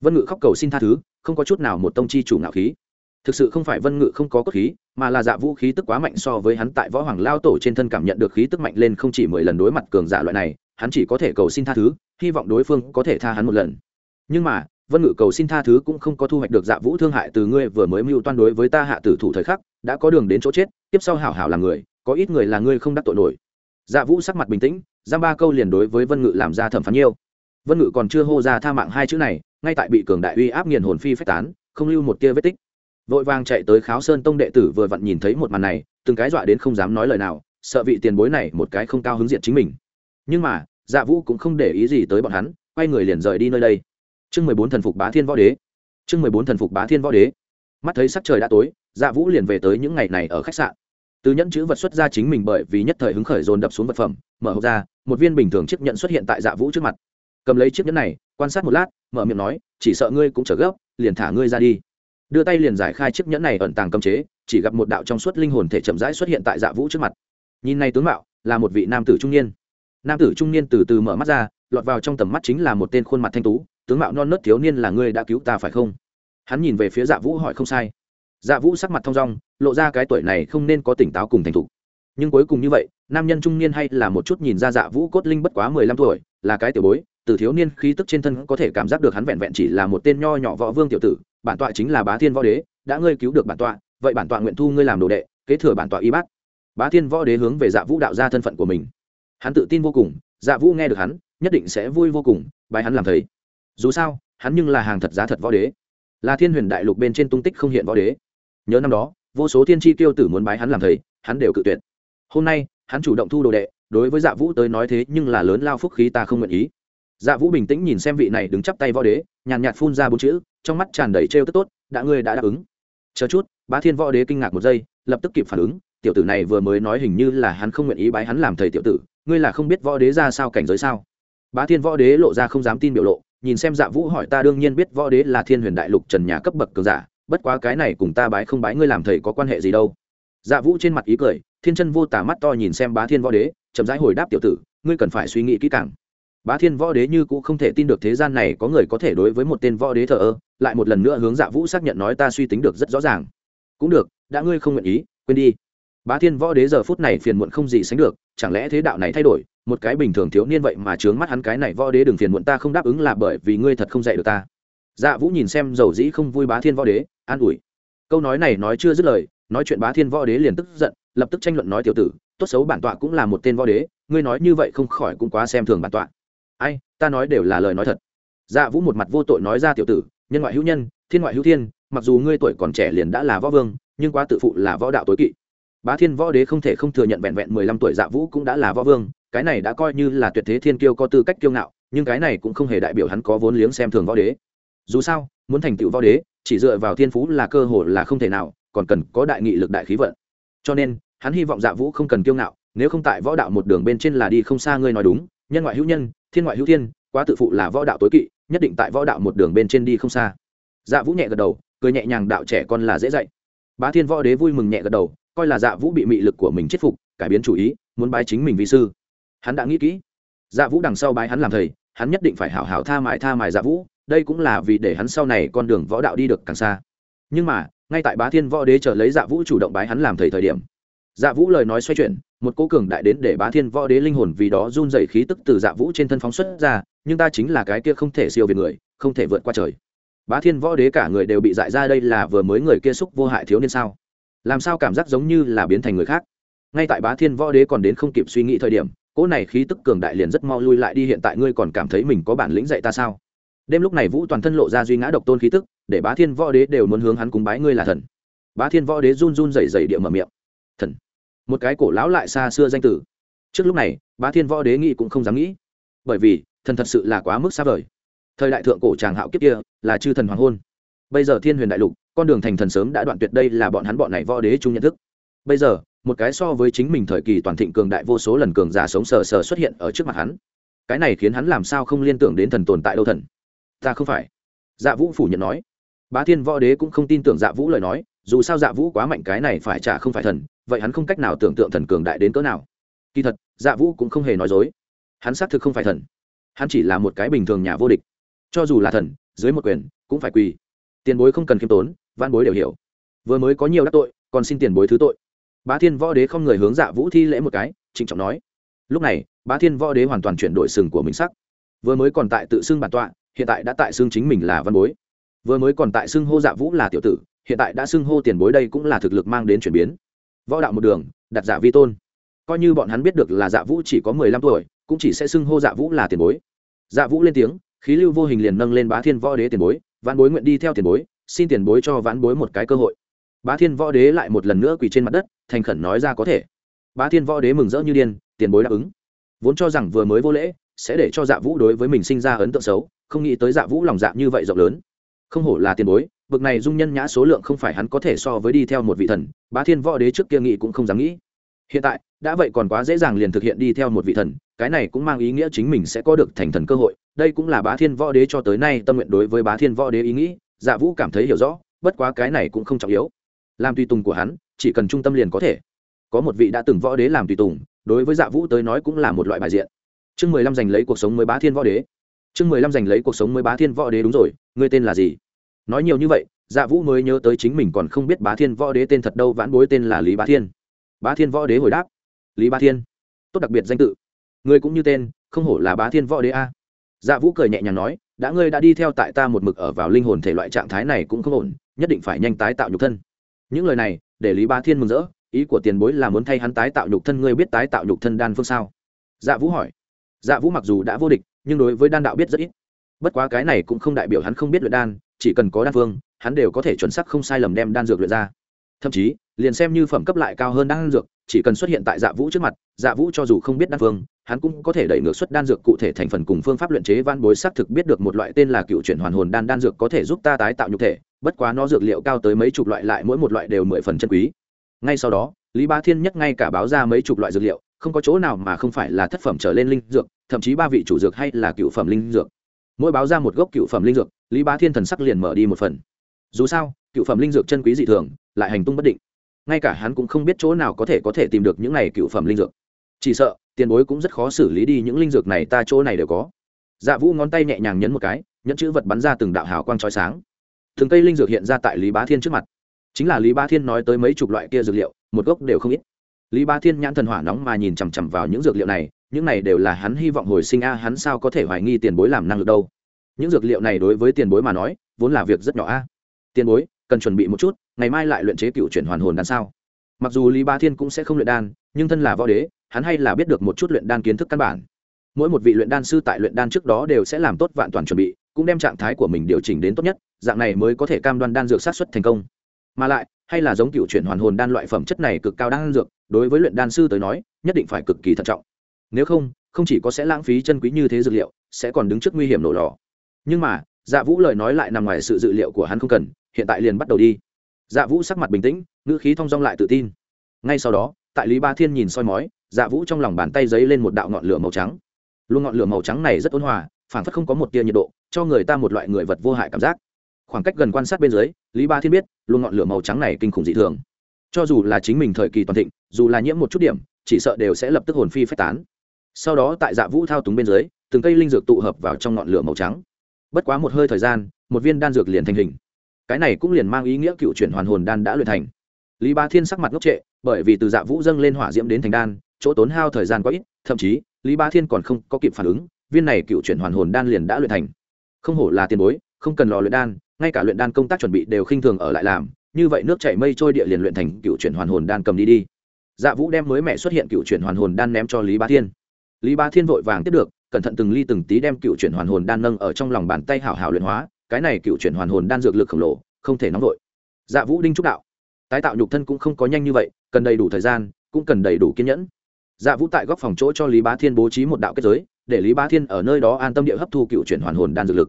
Vân ngự khóc cầu xin tha thứ, không có chút nào một tông chi chủ ngạo khí. Thực sự không phải vân ngự không có cốt khí, mà là dạ vũ khí tức quá mạnh so với hắn tại võ hoàng lao tổ trên thân cảm nhận được khí tức mạnh lên không chỉ mười lần đối mặt cường giả loại này, hắn chỉ có thể cầu xin tha thứ, hy vọng đối phương có thể tha hắn một lần. Nhưng mà, vân ngự cầu xin tha thứ cũng không có thu hoạch được dạ vũ thương hại từ ngươi vừa mới mưu toan đối với ta hạ tử thủ thời khắc, đã có đường đến chỗ chết, tiếp sau hảo hảo là người, có ít người là ngươi không đắc tội nổi. Dạ vũ sắc mặt bình tĩnh giam ba câu liền đối với vân ngự làm ra thẩm phán nhiêu. Vân ngự còn chưa hô ra tha mạng hai chữ này, ngay tại bị cường đại uy áp nghiền hồn phi phách tán, không lưu một tia vết tích. Vội vàng chạy tới kháo sơn tông đệ tử vừa vặn nhìn thấy một màn này, từng cái dọa đến không dám nói lời nào, sợ vị tiền bối này một cái không cao hứng diện chính mình. Nhưng mà dạ vũ cũng không để ý gì tới bọn hắn, quay người liền rời đi nơi đây. Chương mười bốn thần phục bá thiên võ đế. Chương mười bốn thần phục bá thiên võ đế. Mắt thấy sắc trời đã tối dạ vũ liền về tới những ngày này ở khách sạn từ nhẫn chữ vật xuất ra chính mình bởi vì nhất thời hứng khởi dồn đập xuống vật phẩm, mở hộp ra, một viên bình thường chiếc nhẫn xuất hiện tại dạ vũ trước mặt. Cầm lấy chiếc nhẫn này, quan sát một lát, mở miệng nói, chỉ sợ ngươi cũng trở gấp, liền thả ngươi ra đi. Đưa tay liền giải khai chiếc nhẫn này ẩn tàng cầm chế, chỉ gặp một đạo trong suốt linh hồn thể chậm rãi xuất hiện tại dạ vũ trước mặt. Nhìn này tướng mạo, là một vị nam tử trung niên. Nam tử trung niên từ từ mở mắt ra, lọt vào trong tầm mắt chính là một tên khuôn mặt thanh tú, tướng mạo non nớt thiếu niên là ngươi đã cứu ta phải không? Hắn nhìn về phía dạ vũ hỏi không sai. Dạ vũ sắc mặt thong dong lộ ra cái tuổi này không nên có tỉnh táo cùng thành thục. Nhưng cuối cùng như vậy, nam nhân trung niên hay là một chút nhìn ra dạ vũ cốt linh bất quá mười lăm tuổi, là cái tiểu bối, từ thiếu niên khí tức trên thân có thể cảm giác được hắn vẹn vẹn chỉ là một tên nho nhỏ võ vương tiểu tử, bản tọa chính là bá thiên võ đế, đã ngươi cứu được bản tọa, vậy bản tọa nguyện thu ngươi làm đồ đệ, kế thừa bản tọa y bác bá thiên võ đế hướng về dạ vũ đạo ra thân phận của mình. Hắn tự tin vô cùng dạ vũ nghe được hắn, nhất định sẽ vui vô cùng bài hắn làm thầy. Dù sao, hắn nhưng là hàng thật giá thật võ đế. Là thiên huyền đại lục bên trên tung tích không hiện võ đế. Nhớ năm đó vô số thiên tri tiêu tử muốn bái hắn làm thầy, hắn đều cự tuyệt. Hôm nay, hắn chủ động thu đồ đệ, đối với dạ vũ tới nói thế nhưng là lớn lao phúc khí ta không nguyện ý. Dạ vũ bình tĩnh nhìn xem vị này đứng chắp tay võ đế, nhàn nhạt phun ra bốn chữ, trong mắt tràn đầy trêu tức tốt, đã ngươi đã đáp ứng. Chờ chút, bá thiên võ đế kinh ngạc một giây, lập tức kịp phản ứng, tiểu tử này vừa mới nói hình như là hắn không nguyện ý bái hắn làm thầy tiểu tử, ngươi là không biết võ đế ra sao cảnh giới sao? Bá thiên võ đế lộ ra không dám tin biểu lộ, nhìn xem dạ vũ hỏi ta đương nhiên biết võ đế là thiên huyền đại lục trần nhà cấp bậc cường giả bất quá cái này cùng ta bái không bái ngươi làm thầy có quan hệ gì đâu. Dạ vũ trên mặt ý cười, thiên chân vô tả mắt to nhìn xem bá thiên võ đế, chậm rãi hồi đáp tiểu tử, ngươi cần phải suy nghĩ kỹ càng. Bá thiên võ đế như cũng không thể tin được thế gian này có người có thể đối với một tên võ đế thờ ơ, lại một lần nữa hướng dạ vũ xác nhận nói ta suy tính được rất rõ ràng. Cũng được, đã ngươi không nguyện ý, quên đi. Bá thiên võ đế giờ phút này phiền muộn không gì sánh được, chẳng lẽ thế đạo này thay đổi, một cái bình thường thiếu niên vậy mà trướng mắt hắn cái này võ đế đừng phiền muộn ta không đáp ứng là bởi vì ngươi thật không dạy được ta dạ vũ nhìn xem dầu dĩ không vui bá thiên võ đế, an ủi. Câu nói này nói chưa dứt lời, nói chuyện bá thiên võ đế liền tức giận, lập tức tranh luận nói tiểu tử, tốt xấu bản tọa cũng là một tên võ đế, ngươi nói như vậy không khỏi cũng quá xem thường bản tọa. Ai, ta nói đều là lời nói thật. Dạ vũ một mặt vô tội nói ra tiểu tử, nhân ngoại hữu nhân, thiên ngoại hữu thiên, mặc dù ngươi tuổi còn trẻ liền đã là võ vương, nhưng quá tự phụ là võ đạo tối kỵ. Bá thiên võ đế không thể không thừa nhận vẹn vẹn mười lăm tuổi dạ vũ cũng đã là võ vương, cái này đã coi như là tuyệt thế thiên kiêu có tư cách kiêu ngạo, nhưng cái này cũng không hề đại biểu hắn có vốn liếng xem thường võ đế dù sao, muốn thành tựu võ đế, chỉ dựa vào thiên phú là cơ hội là không thể nào, còn cần có đại nghị lực đại khí vận. Cho nên, hắn hy vọng dạ vũ không cần kiêu ngạo, nếu không tại võ đạo một đường bên trên là đi không xa ngươi nói đúng, nhân ngoại hữu nhân, thiên ngoại hữu thiên, quá tự phụ là võ đạo tối kỵ, nhất định tại võ đạo một đường bên trên đi không xa. Dạ vũ nhẹ gật đầu, cười nhẹ nhàng đạo trẻ con là dễ dạy. Bá thiên võ đế vui mừng nhẹ gật đầu, coi là dạ vũ bị mị lực của mình chết phục, cải biến chủ ý, muốn bái chính mình vi sư. Hắn đã nghĩ kỹ. Dạ vũ đằng sau bái hắn làm thầy, hắn nhất định phải hảo hảo tha mại tha mại dạ vũ đây cũng là vì để hắn sau này con đường võ đạo đi được càng xa. Nhưng mà, ngay tại bá thiên võ đế chờ lấy dạ vũ chủ động bái hắn làm thầy thời điểm dạ vũ lời nói xoay chuyển, một cô cường đại đến để bá thiên võ đế linh hồn vì đó run dày khí tức từ dạ vũ trên thân phóng xuất ra, nhưng ta chính là cái kia không thể siêu việt người, không thể vượt qua trời. Bá thiên võ đế cả người đều bị dại ra đây là vừa mới người kia xúc vô hại thiếu niên sao? Làm sao cảm giác giống như là biến thành người khác? Ngay tại bá thiên võ đế còn đến không kịp suy nghĩ thời điểm cỗ này khí tức cường đại liền rất mau lui lại đi, hiện tại ngươi còn cảm thấy mình có bản lĩnh dạy ta sao? Đêm lúc này vũ toàn thân lộ ra duy ngã độc tôn khí tức, để bá thiên võ đế đều muốn hướng hắn cúng bái ngươi là thần. Bá thiên võ đế run run rẩy rẩy địa mở miệng. Thần. Một cái cổ lão lại xa xưa danh tử. Trước lúc này, bá thiên võ đế nghĩ cũng không dám nghĩ. Bởi vì, thần thật sự là quá mức xa vời. Thời đại thượng cổ tràng hạo kiếp kia, là chư thần hoàng hôn. Bây giờ thiên huyền đại lục, con đường thành thần sớm đã đoạn tuyệt đây là bọn hắn bọn này võ đế chung nhận thức. Bây giờ, một cái so với chính mình thời kỳ toàn thịnh cường đại vô số lần cường giả sống sờ sờ xuất hiện ở trước mặt hắn. Cái này khiến hắn làm sao không liên tưởng đến thần tồn tại đâu thần? Ta không phải. Dạ vũ phủ nhận nói. Bá thiên võ đế cũng không tin tưởng dạ vũ lời nói, dù sao dạ vũ quá mạnh cái này phải trả không phải thần, vậy hắn không cách nào tưởng tượng thần cường đại đến cỡ nào. Kỳ thật dạ vũ cũng không hề nói dối. Hắn xác thực không phải thần. Hắn chỉ là một cái bình thường nhà vô địch. Cho dù là thần, dưới một quyền, cũng phải quỳ. Tiền bối không cần khiêm tốn văn bối đều hiểu. Vừa mới có nhiều đắc tội, còn xin tiền bối thứ tội. Bá thiên võ đế không người hướng dạ vũ thi lễ một cái, trịnh trọng nói. Lúc này, bá thiên võ đế hoàn toàn chuyển đổi sừng của mình sắc. Vừa mới còn tại tự xưng bản tọa hiện tại đã tại xưng chính mình là văn bối. Vừa mới còn tại xưng hô dạ vũ là tiểu tử, hiện tại đã xưng hô tiền bối đây cũng là thực lực mang đến chuyển biến. Võ đạo một đường, đặt giả vi tôn. Coi như bọn hắn biết được là dạ vũ chỉ có mười lăm tuổi, cũng chỉ sẽ xưng hô dạ vũ là tiền bối. Dạ vũ lên tiếng, khí lưu vô hình liền nâng lên bá thiên võ đế tiền bối, vãn bối nguyện đi theo tiền bối, xin tiền bối cho vãn bối một cái cơ hội. Bá thiên võ đế lại một lần nữa quỳ trên mặt đất, thành khẩn nói ra có thể. Bá thiên võ đế mừng rỡ như điên, tiền bối đáp ứng. Vốn cho rằng vừa mới vô lễ, sẽ để cho dạ vũ đối với mình sinh ra ấn tượng xấu không nghĩ tới dạ vũ lòng dạ như vậy rộng lớn. Không hổ là tiền bối, bực này dung nhân nhã số lượng không phải hắn có thể so với đi theo một vị thần, bá thiên võ đế trước kia nghĩ cũng không dám nghĩ. Hiện tại, đã vậy còn quá dễ dàng liền thực hiện đi theo một vị thần, cái này cũng mang ý nghĩa chính mình sẽ có được thành thần cơ hội, đây cũng là bá thiên võ đế cho tới nay tâm nguyện đối với bá thiên võ đế ý nghĩ dạ vũ cảm thấy hiểu rõ, bất quá cái này cũng không trọng yếu. Làm tùy tùng của hắn, chỉ cần trung tâm liền có thể. Có một vị đã từng võ đế làm tùy tùng, đối với dạ vũ tới nói cũng là một loại bài diện. Chương mười lăm giành lấy cuộc sống mới bá thiên võ đế chương mười lăm giành lấy cuộc sống mới bá thiên võ đế đúng rồi, ngươi tên là gì? Nói nhiều như vậy dạ vũ mới nhớ tới chính mình còn không biết bá thiên võ đế tên thật đâu, vãn bối tên là lý bá thiên. Bá thiên võ đế hồi đáp, lý bá thiên, tốt đặc biệt danh tự. Ngươi cũng như tên, không hổ là bá thiên võ đế a. Dạ vũ cười nhẹ nhàng nói, đã ngươi đã đi theo tại ta một mực ở vào linh hồn thể loại trạng thái này cũng không ổn, nhất định phải nhanh tái tạo nhục thân. Những lời này, để lý bá thiên mừng rỡ, ý của tiền bối là muốn thay hắn tái tạo nhục thân, ngươi biết tái tạo nhục thân đan phương sao? Dạ vũ hỏi. Dạ vũ mặc dù đã vô địch nhưng đối với đan đạo biết rất ít. Bất quá cái này cũng không đại biểu hắn không biết luyện đan, chỉ cần có đan phương, hắn đều có thể chuẩn xác không sai lầm đem đan dược luyện ra. Thậm chí, liền xem như phẩm cấp lại cao hơn đan dược, chỉ cần xuất hiện tại dạ vũ trước mặt dạ vũ cho dù không biết đan phương, hắn cũng có thể đẩy ngược xuất đan dược cụ thể thành phần cùng phương pháp luyện chế van bối xác thực biết được một loại tên là cựu chuyển hoàn hồn đan đan dược có thể giúp ta tái tạo nhục thể, bất quá nó dược liệu cao tới mấy chục loại lại mỗi một loại đều mười phần chân quý. Ngay sau đó, lý Ba thiên nhất ngay cả báo ra mấy chục loại dược liệu, không có chỗ nào mà không phải là thất phẩm trở lên linh dược thậm chí ba vị chủ dược hay là cựu phẩm linh dược. Mỗi báo ra một gốc cựu phẩm linh dược, lý bá thiên thần sắc liền mở đi một phần. Dù sao, cựu phẩm linh dược chân quý dị thường, lại hành tung bất định. Ngay cả hắn cũng không biết chỗ nào có thể có thể tìm được những này cựu phẩm linh dược. Chỉ sợ, tiền bối cũng rất khó xử lý đi những linh dược này ta chỗ này đều có. Dạ vũ ngón tay nhẹ nhàng nhấn một cái, nhẫn chữ vật bắn ra từng đạo hào quang trói sáng. Từng cây linh dược hiện ra tại lý bá thiên trước mặt. Chính là lý bá thiên nói tới mấy chục loại kia dược liệu, một gốc đều không ít. Lý bá thiên nhãn thần hỏa nóng mà nhìn chằm chằm vào những dược liệu này những này đều là hắn hy vọng hồi sinh a, hắn sao có thể hoài nghi tiền bối làm năng lực đâu? Những dược liệu này đối với tiền bối mà nói, vốn là việc rất nhỏ a. Tiền bối, cần chuẩn bị một chút, ngày mai lại luyện chế cựu chuyển hoàn hồn đan sao? Mặc dù lý Ba thiên cũng sẽ không luyện đan, nhưng thân là võ đế, hắn hay là biết được một chút luyện đan kiến thức căn bản. Mỗi một vị luyện đan sư tại luyện đan trước đó đều sẽ làm tốt vạn toàn chuẩn bị, cũng đem trạng thái của mình điều chỉnh đến tốt nhất, dạng này mới có thể cam đoan đan dược sát xuất thành công. Mà lại, hay là giống cựu chuyển hoàn hồn đan loại phẩm chất này cực cao đan dược, đối với luyện đan sư tới nói, nhất định phải cực kỳ thận trọng nếu không không chỉ có sẽ lãng phí chân quý như thế dược liệu, sẽ còn đứng trước nguy hiểm nổ lò. Nhưng mà dạ vũ lời nói lại nằm ngoài sự dự liệu của hắn không cần, hiện tại liền bắt đầu đi. Dạ vũ sắc mặt bình tĩnh, ngữ khí thong dong lại tự tin. Ngay sau đó, tại lý ba thiên nhìn soi mói dạ vũ trong lòng bàn tay giấy lên một đạo ngọn lửa màu trắng. Luôn ngọn lửa màu trắng này rất ôn hòa phản phất không có một tia nhiệt độ, cho người ta một loại người vật vô hại cảm giác. Khoảng cách gần quan sát bên dưới, lý ba thiên biết luôn ngọn lửa màu trắng này kinh khủng dị thường. Cho dù là chính mình thời kỳ toàn thịnh, dù là nhiễm một chút điểm, chỉ sợ đều sẽ lập tức hồn phi phách tán sau đó tại dạ vũ thao túng bên dưới, từng cây linh dược tụ hợp vào trong ngọn lửa màu trắng. Bất quá một hơi thời gian, một viên đan dược liền thành hình. Cái này cũng liền mang ý nghĩa cựu chuyển hoàn hồn đan đã luyện thành. Lý ba thiên sắc mặt ngốc trệ, bởi vì từ dạ vũ dâng lên hỏa diễm đến thành đan, chỗ tốn hao thời gian quá ít, thậm chí, lý ba thiên còn không có kịp phản ứng, viên này cựu chuyển hoàn hồn đan liền đã luyện thành. Không hổ là tiền bối, không cần lò luyện đan, ngay cả luyện đan công tác chuẩn bị đều khinh thường ở lại làm, như vậy nước chảy mây trôi địa liền luyện thành cựu chuyển hoàn hồn đan cầm đi đi. Dạ vũ đem mới mẹ xuất hiện cựu chuyển hoàn hồn đan ném cho lý ba thiên lý ba thiên vội vàng tiếp được, cẩn thận từng ly từng tí đem cựu chuyển hoàn hồn đan nâng ở trong lòng bàn tay hảo hảo luyện hóa, cái này cựu chuyển hoàn hồn đan dược lực khổng lồ, không thể nóng vội. Dạ vũ đinh trúc đạo. Tái tạo nhục thân cũng không có nhanh như vậy, cần đầy đủ thời gian, cũng cần đầy đủ kiên nhẫn. Dạ vũ tại góc phòng chỗ cho lý bá thiên bố trí một đạo kết giới, để lý bá thiên ở nơi đó an tâm địa hấp thu cựu chuyển hoàn hồn đan dược lực.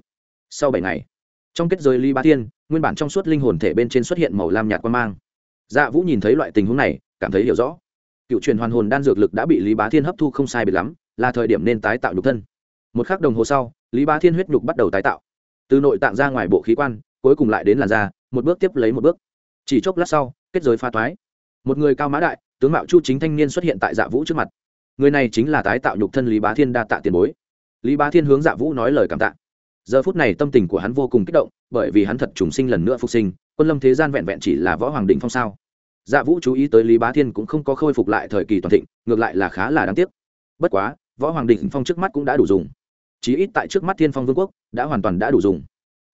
Sau bảy ngày, trong kết giới lý bá thiên, nguyên bản trong suốt linh hồn thể bên trên xuất hiện màu lam nhạt quan mang. Dạ vũ nhìn thấy loại tình huống này, cảm thấy hiểu rõ. Cựu truyền hoàn hồn đan dược lực đã bị lý bá thiên hấp thu không sai biệt lắm là thời điểm nên tái tạo nhục thân. Một k h ắ c đồng hồ sau, lý bá thiên huyết nhục bắt đầu tái tạo. Từ nội tạng ra ngoài bộ khí quan, cuối cùng lại đến làn da, một bước tiếp lấy một bước. Chỉ chốc lát sau, kết giới pha toái một người cao mã đại, tướng mạo chu chính thanh niên xuất hiện tại dạ vũ trước mặt. Người này chính là tái tạo nhục thân lý bá thiên đa tạ tiền bối. Lý bá thiên hướng dạ vũ nói lời cảm tạ. Giờ phút này tâm tình của hắn vô cùng kích động, bởi vì hắn thật trùng sinh lần nữa phục sinh, quân lâm thế gian vẹn vẹn chỉ là võ hoàng đình phong sao. Dạ vũ chú ý tới lý bá thiên cũng không có khôi phục lại thời kỳ toàn thịnh, ngược lại là khá là đáng tiếc. Bất quá võ hoàng đình phong trước mắt cũng đã đủ dùng. Chí ít tại trước mắt thiên phong vương quốc, đã hoàn toàn đã đủ dùng.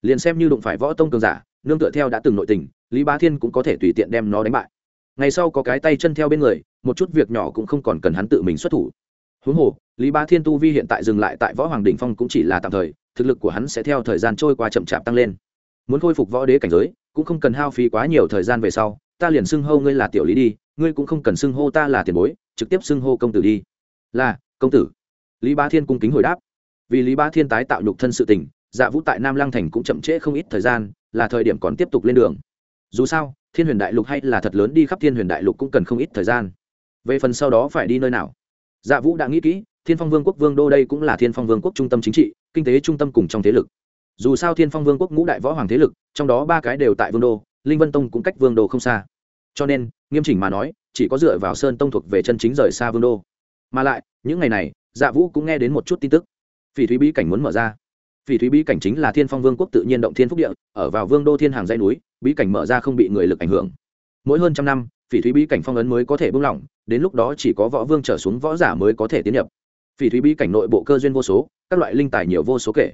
Liền xem như đụng phải võ tông cường giả, nương tựa theo đã từng nội tình, lý bá thiên cũng có thể tùy tiện đem nó đánh bại. Ngày sau có cái tay chân theo bên người, một chút việc nhỏ cũng không còn cần hắn tự mình xuất thủ. Huống hồ, lý bá thiên tu vi hiện tại dừng lại tại võ hoàng đình phong cũng chỉ là tạm thời, thực lực của hắn sẽ theo thời gian trôi qua chậm chạp tăng lên. Muốn khôi phục võ đế cảnh giới, cũng không cần hao phí quá nhiều thời gian về sau, ta liền xưng hô ngươi là tiểu lý đi, ngươi cũng không cần xưng hô ta là tiền bối, trực tiếp xưng hô công tử đi. Là công tử. Lý ba thiên cung kính hồi đáp. Vì lý ba thiên tái tạo nhục thân sự tình dạ vũ tại nam lăng thành cũng chậm trễ không ít thời gian, là thời điểm còn tiếp tục lên đường. Dù sao, thiên huyền đại lục hay là thật lớn đi khắp thiên huyền đại lục cũng cần không ít thời gian. Về phần sau đó phải đi nơi nào? Dạ vũ đã nghĩ kỹ, thiên phong vương quốc vương đô đây cũng là thiên phong vương quốc trung tâm chính trị, kinh tế trung tâm cùng trong thế lực. Dù sao thiên phong vương quốc ngũ đại võ hoàng thế lực, trong đó ba cái đều tại vương đô, linh vân tông cũng cách vương đô không xa. Cho nên, nghiêm chỉnh mà nói, chỉ có dựa vào sơn tông thuộc về chân chính rời xa vương đô. Mà lại những ngày này dạ vũ cũng nghe đến một chút tin tức. Phỉ thúy bí cảnh muốn mở ra. Phỉ thúy bí cảnh chính là thiên phong vương quốc tự nhiên động thiên phúc địa, ở vào vương đô thiên hàng dây núi, bí cảnh mở ra không bị người lực ảnh hưởng. Mỗi hơn trăm năm, phỉ thúy bí cảnh phong ấn mới có thể buông lỏng, đến lúc đó chỉ có võ vương trở xuống võ giả mới có thể tiến nhập. Phỉ thúy bí cảnh nội bộ cơ duyên vô số, các loại linh tài nhiều vô số kể.